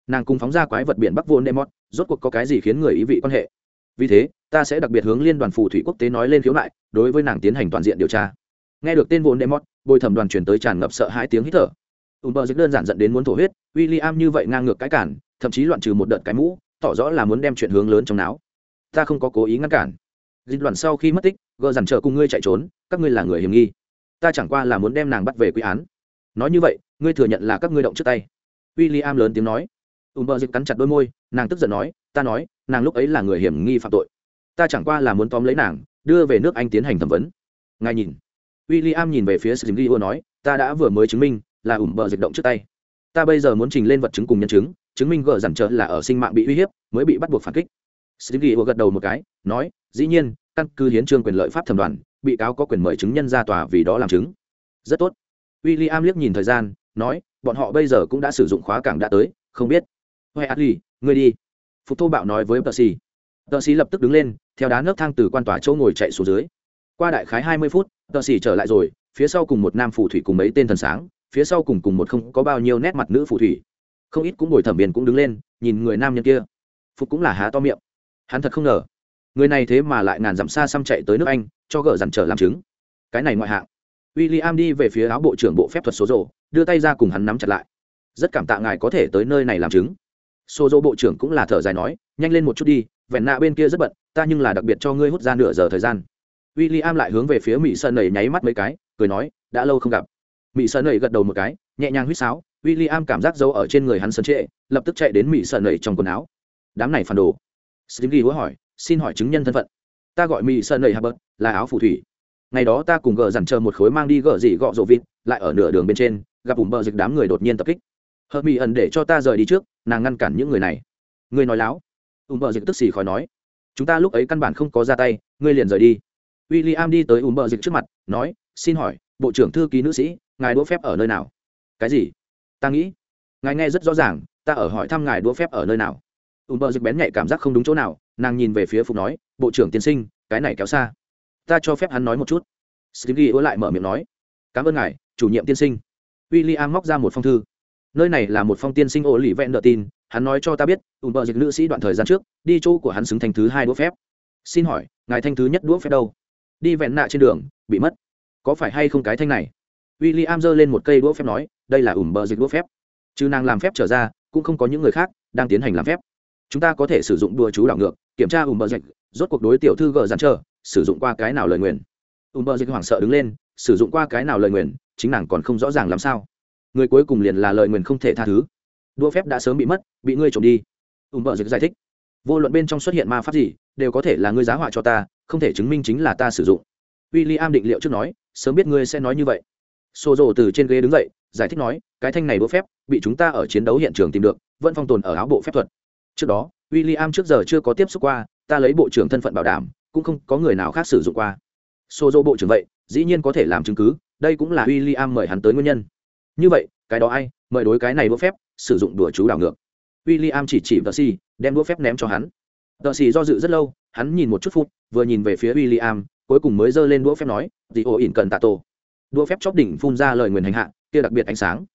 Nàng cùng phóng ra quái vật biển bắc vô nemot rốt cuộc có cái gì khiến người ý vị quan hệ? Vì thế ta sẽ đặc biệt hướng liên đoàn phù thủy quốc tế nói lên khiếu nại, đối với nàng tiến hành toàn diện điều tra. Nghe được tên vốn demot, bồi thẩm đoàn chuyển tới tràn ngập sợ hãi tiếng hít thở. Ùm bờ dịch đơn giản dẫn đến muốn thổ huyết w i l l i am như vậy ngang ngược cái cản, thậm chí loạn trừ một đợt cái mũ, tỏ rõ là muốn đem chuyện hướng lớn trong não. Ta không có cố ý ngăn cản. Dịch loạn sau khi mất tích, gờ dằn chờ cùng ngươi chạy trốn, các ngươi là người hiểm nghi. Ta chẳng qua là muốn đem nàng bắt về quy án. Nói như vậy, ngươi thừa nhận là các ngươi động trước tay. W i l l i am lớn tiếng nói. Ùm bờ dịch cắn chặt đôi môi, nàng tức giận nói, ta nói, nàng lúc ấy là người hiểm nghi phạm tội ta chẳng qua là muốn tóm lấy nàng, đưa về nước anh tiến hành thẩm vấn. Ngài nhìn. W i l l i am nhìn về phía slim ghi nói, ta đã vừa mới chứng minh, là ủm bờ dịch động trước tay. Ta bây giờ muốn trình lên vật chứng cùng nhân chứng chứng minh gờ dằn trợ là ở sinh mạng bị uy hiếp, mới bị bắt buộc phản kích. Slim ghi gật đầu một cái, nói, dĩ nhiên, căn cứ hiến trương quyền lợi pháp thẩm đoàn, bị cáo có quyền mời chứng nhân ra tòa vì đó làm chứng. Rất tốt. W i l l i am liếc nhìn thời gian, nói, bọn họ bây giờ cũng đã sử dụng khóa cảng đã tới, không biết. Huệ adli ngươi đi. Phục thô bạo nói với tờ xì tờ xì lập tức đứng lên theo đá nước thang từ quan tòa chỗ ngồi chạy xuống dưới. Qua đại khái hai mươi phút, tờ xỉ trở lại rồi, phía sau cùng một nam phù thủy cùng mấy tên thần sáng, phía sau cùng cùng một không có bao nhiêu nét mặt nữ phù thủy. Không ít cũng ngồi thẩm biển cũng đứng lên, nhìn người nam nhân kia. Phục cũng là há to miệng. Hắn thật không ngờ, người này thế mà lại ngàn dặm xa xăm chạy tới nước anh, cho gỡ dằn trở làm chứng. Cái này ngoại hạng. W i l l i am đi về phía áo bộ trưởng bộ phép thuật số rộ đưa tay ra cùng hắn nắm chặt lại. Rất cảm tạ ngài có thể tới nơi này làm chứng. Số rộ bộ trưởng cũng là thở dài nói, nhanh lên một chút đi vẹn nạ bên kia rất bận, ta nhưng là đặc biệt cho ngươi hút ra nửa giờ thời gian. W i l l i am lại hướng về phía mỹ sơn nầy nháy mắt mấy cái, cười nói, đã lâu không gặp. Mỹ sơn nầy gật đầu một cái, nhẹ nhàng huýt sáo w i l l i am cảm giác dấu ở trên người hắn sơn trệ, lập tức chạy đến mỹ sơn nầy trong quần áo. Đám này phản đồ. Stingy hứa hỏi, xin hỏi chứng nhân thân phận. Ta gọi mỹ sơn nầy habert là áo phù thủy. Ngày đó ta cùng gờ dằn chờ một khối mang đi gờ gì gọ rộ vịt, lại ở nửa đường bên trên, gặp ủng bờ dịch đám người đột nhiên tập kích. Hợp mỹ ẩn để cho ta rời đi trước, nàng ngăn cản những người này. Người nói láo ủng bờ dịch tức xì khỏi nói, chúng ta lúc ấy căn bản không có ra tay, ngươi liền rời đi. W i l l i am đi tới ùm bờ dịch trước mặt, nói, xin hỏi, bộ trưởng thư ký nữ sĩ, ngài đũa phép ở nơi nào? Cái gì? Ta nghĩ, ngài nghe rất rõ ràng, ta ở hỏi thăm ngài đũa phép ở nơi nào. Ùm bờ dịch bén nhạy cảm giác không đúng chỗ nào, nàng nhìn về phía phục nói, bộ trưởng tiên sinh, cái này kéo xa. Ta cho phép hắn nói một chút. Stingy ứa lại mở miệng nói, cảm ơn ngài, chủ nhiệm tiên sinh. W i l l i am móc ra một phong thư. Nơi này là một phong tiên sinh ô lì vẹn nợ tin hắn nói cho ta biết ùm bờ dịch nữ sĩ đoạn thời gian trước đi chỗ của hắn xứng thành thứ hai đũa phép. Xin hỏi ngài thanh thứ nhất đũa phép đâu? Đi vẹn nạ trên đường bị mất. Có phải hay không cái thanh này? W i l l i am giơ lên một cây đũa phép nói đây là ủm bờ dịch đũa phép. Chứ nàng làm phép trở ra cũng không có những người khác đang tiến hành làm phép. Chúng ta có thể sử dụng đùa chú đảo ngược kiểm tra ùm bờ dịch rốt cuộc đối tiểu thư gờ dàn chờ, sử dụng qua cái nào lời nguyền? Ùm bờ dịch hoảng sợ đứng lên sử dụng qua cái nào lời nguyền chính nàng còn không rõ ràng làm sao. Người cuối cùng liền là lời nguyền không thể tha thứ đua phép đã sớm bị mất, bị ngươi trộm đi. Ùm bợ dịch giải thích. Vô luận bên trong xuất hiện ma pháp gì, đều có thể là ngươi giá họa cho ta, không thể chứng minh chính là ta sử dụng. W i l l i am định liệu trước nói, sớm biết ngươi sẽ nói như vậy. Xô rộ từ trên ghế đứng dậy, giải thích nói, cái thanh này đũa phép, bị chúng ta ở chiến đấu hiện trường tìm được, vẫn phong tồn ở áo bộ phép thuật. Trước đó w i l l i am trước giờ chưa có tiếp xúc qua, ta lấy bộ trưởng thân phận bảo đảm, cũng không có người nào khác sử dụng qua. Xô rộ bộ trưởng vậy, dĩ nhiên có thể làm chứng cứ, đây cũng là w i l l i am mời hắn tới nguyên nhân. Như vậy, cái đó ai? Mời đối cái này đũa phép, sử dụng đùa chú đảo ngược. W i l l i am chỉ chỉ tờ xì đem đũa phép ném cho hắn. Tờ xì do dự rất lâu, hắn nhìn một chút phút vừa nhìn về phía w i l l i am cuối cùng mới giơ lên đũa phép nói dị ổ ỉn cần tạ tổ. Đũa phép chóp đỉnh phun ra lời nguyền hành hạ, kia đặc biệt ánh sáng.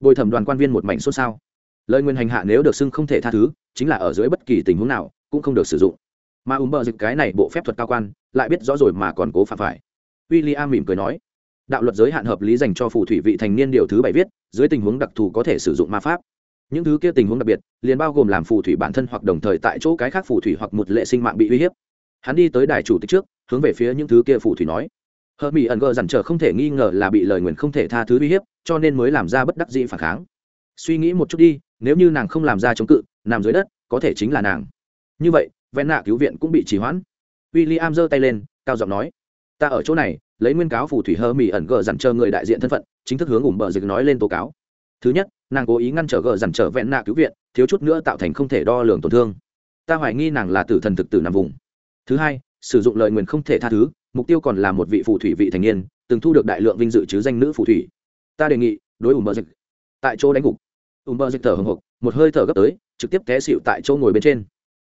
Bồi thẩm đoàn quan viên một mảnh xôn xao. Lời nguyền hành hạ nếu được xưng không thể tha thứ, chính là ở dưới bất kỳ tình huống nào, cũng không được sử dụng. Mà ùm bờ dịch cái này bộ phép thuật cao quan, lại biết rõ rồi mà còn cố phạm phải. W i l l i am mỉm cười nói đạo luật giới hạn hợp lý dành cho phù thủy vị thành niên điều thứ bảy viết, dưới tình huống đặc thù có thể sử dụng ma pháp. Những thứ kia tình huống đặc biệt, liền bao gồm làm phù thủy bản thân hoặc đồng thời tại chỗ cái khác phù thủy hoặc một lệ sinh mạng bị uy hiếp. Hắn đi tới đài chủ tịch trước, hướng về phía những thứ kia phù thủy nói. Hờ mỹ ẩn gờ dằn trở không thể nghi ngờ là bị lời nguyền không thể tha thứ uy hiếp, cho nên mới làm ra bất đắc dĩ phản kháng. Suy nghĩ một chút đi, nếu như nàng không làm ra chống cự, nằm dưới đất, có thể chính là nàng. Như vậy ven nạ cứu viện cũng bị trì hoãn. W i l l i am giơ tay lên, cao giọng nói ta ở chỗ này, lấy nguyên cáo phù thủy hơ mỹ ẩn gờ dằn chờ người đại diện thân phận, chính thức hướng ủng bờ dịch nói lên tố cáo. Thứ nhất, nàng cố ý ngăn trở gờ dằn trở vẹn nạ cứu viện, thiếu chút nữa tạo thành không thể đo lường tổn thương. Ta hoài nghi nàng là tử thần thực tử nằm vùng. Thứ hai, sử dụng lời nguyền không thể tha thứ, mục tiêu còn là một vị phù thủy vị thành niên, từng thu được đại lượng vinh dự chứ danh nữ phù thủy. Ta đề nghị, đối ủng bờ dịch, tại chỗ đánh gục. Ủng bờ dịch thở hồng hộc, một hơi thở gấp tới, trực tiếp té xịu tại chỗ ngồi bên trên.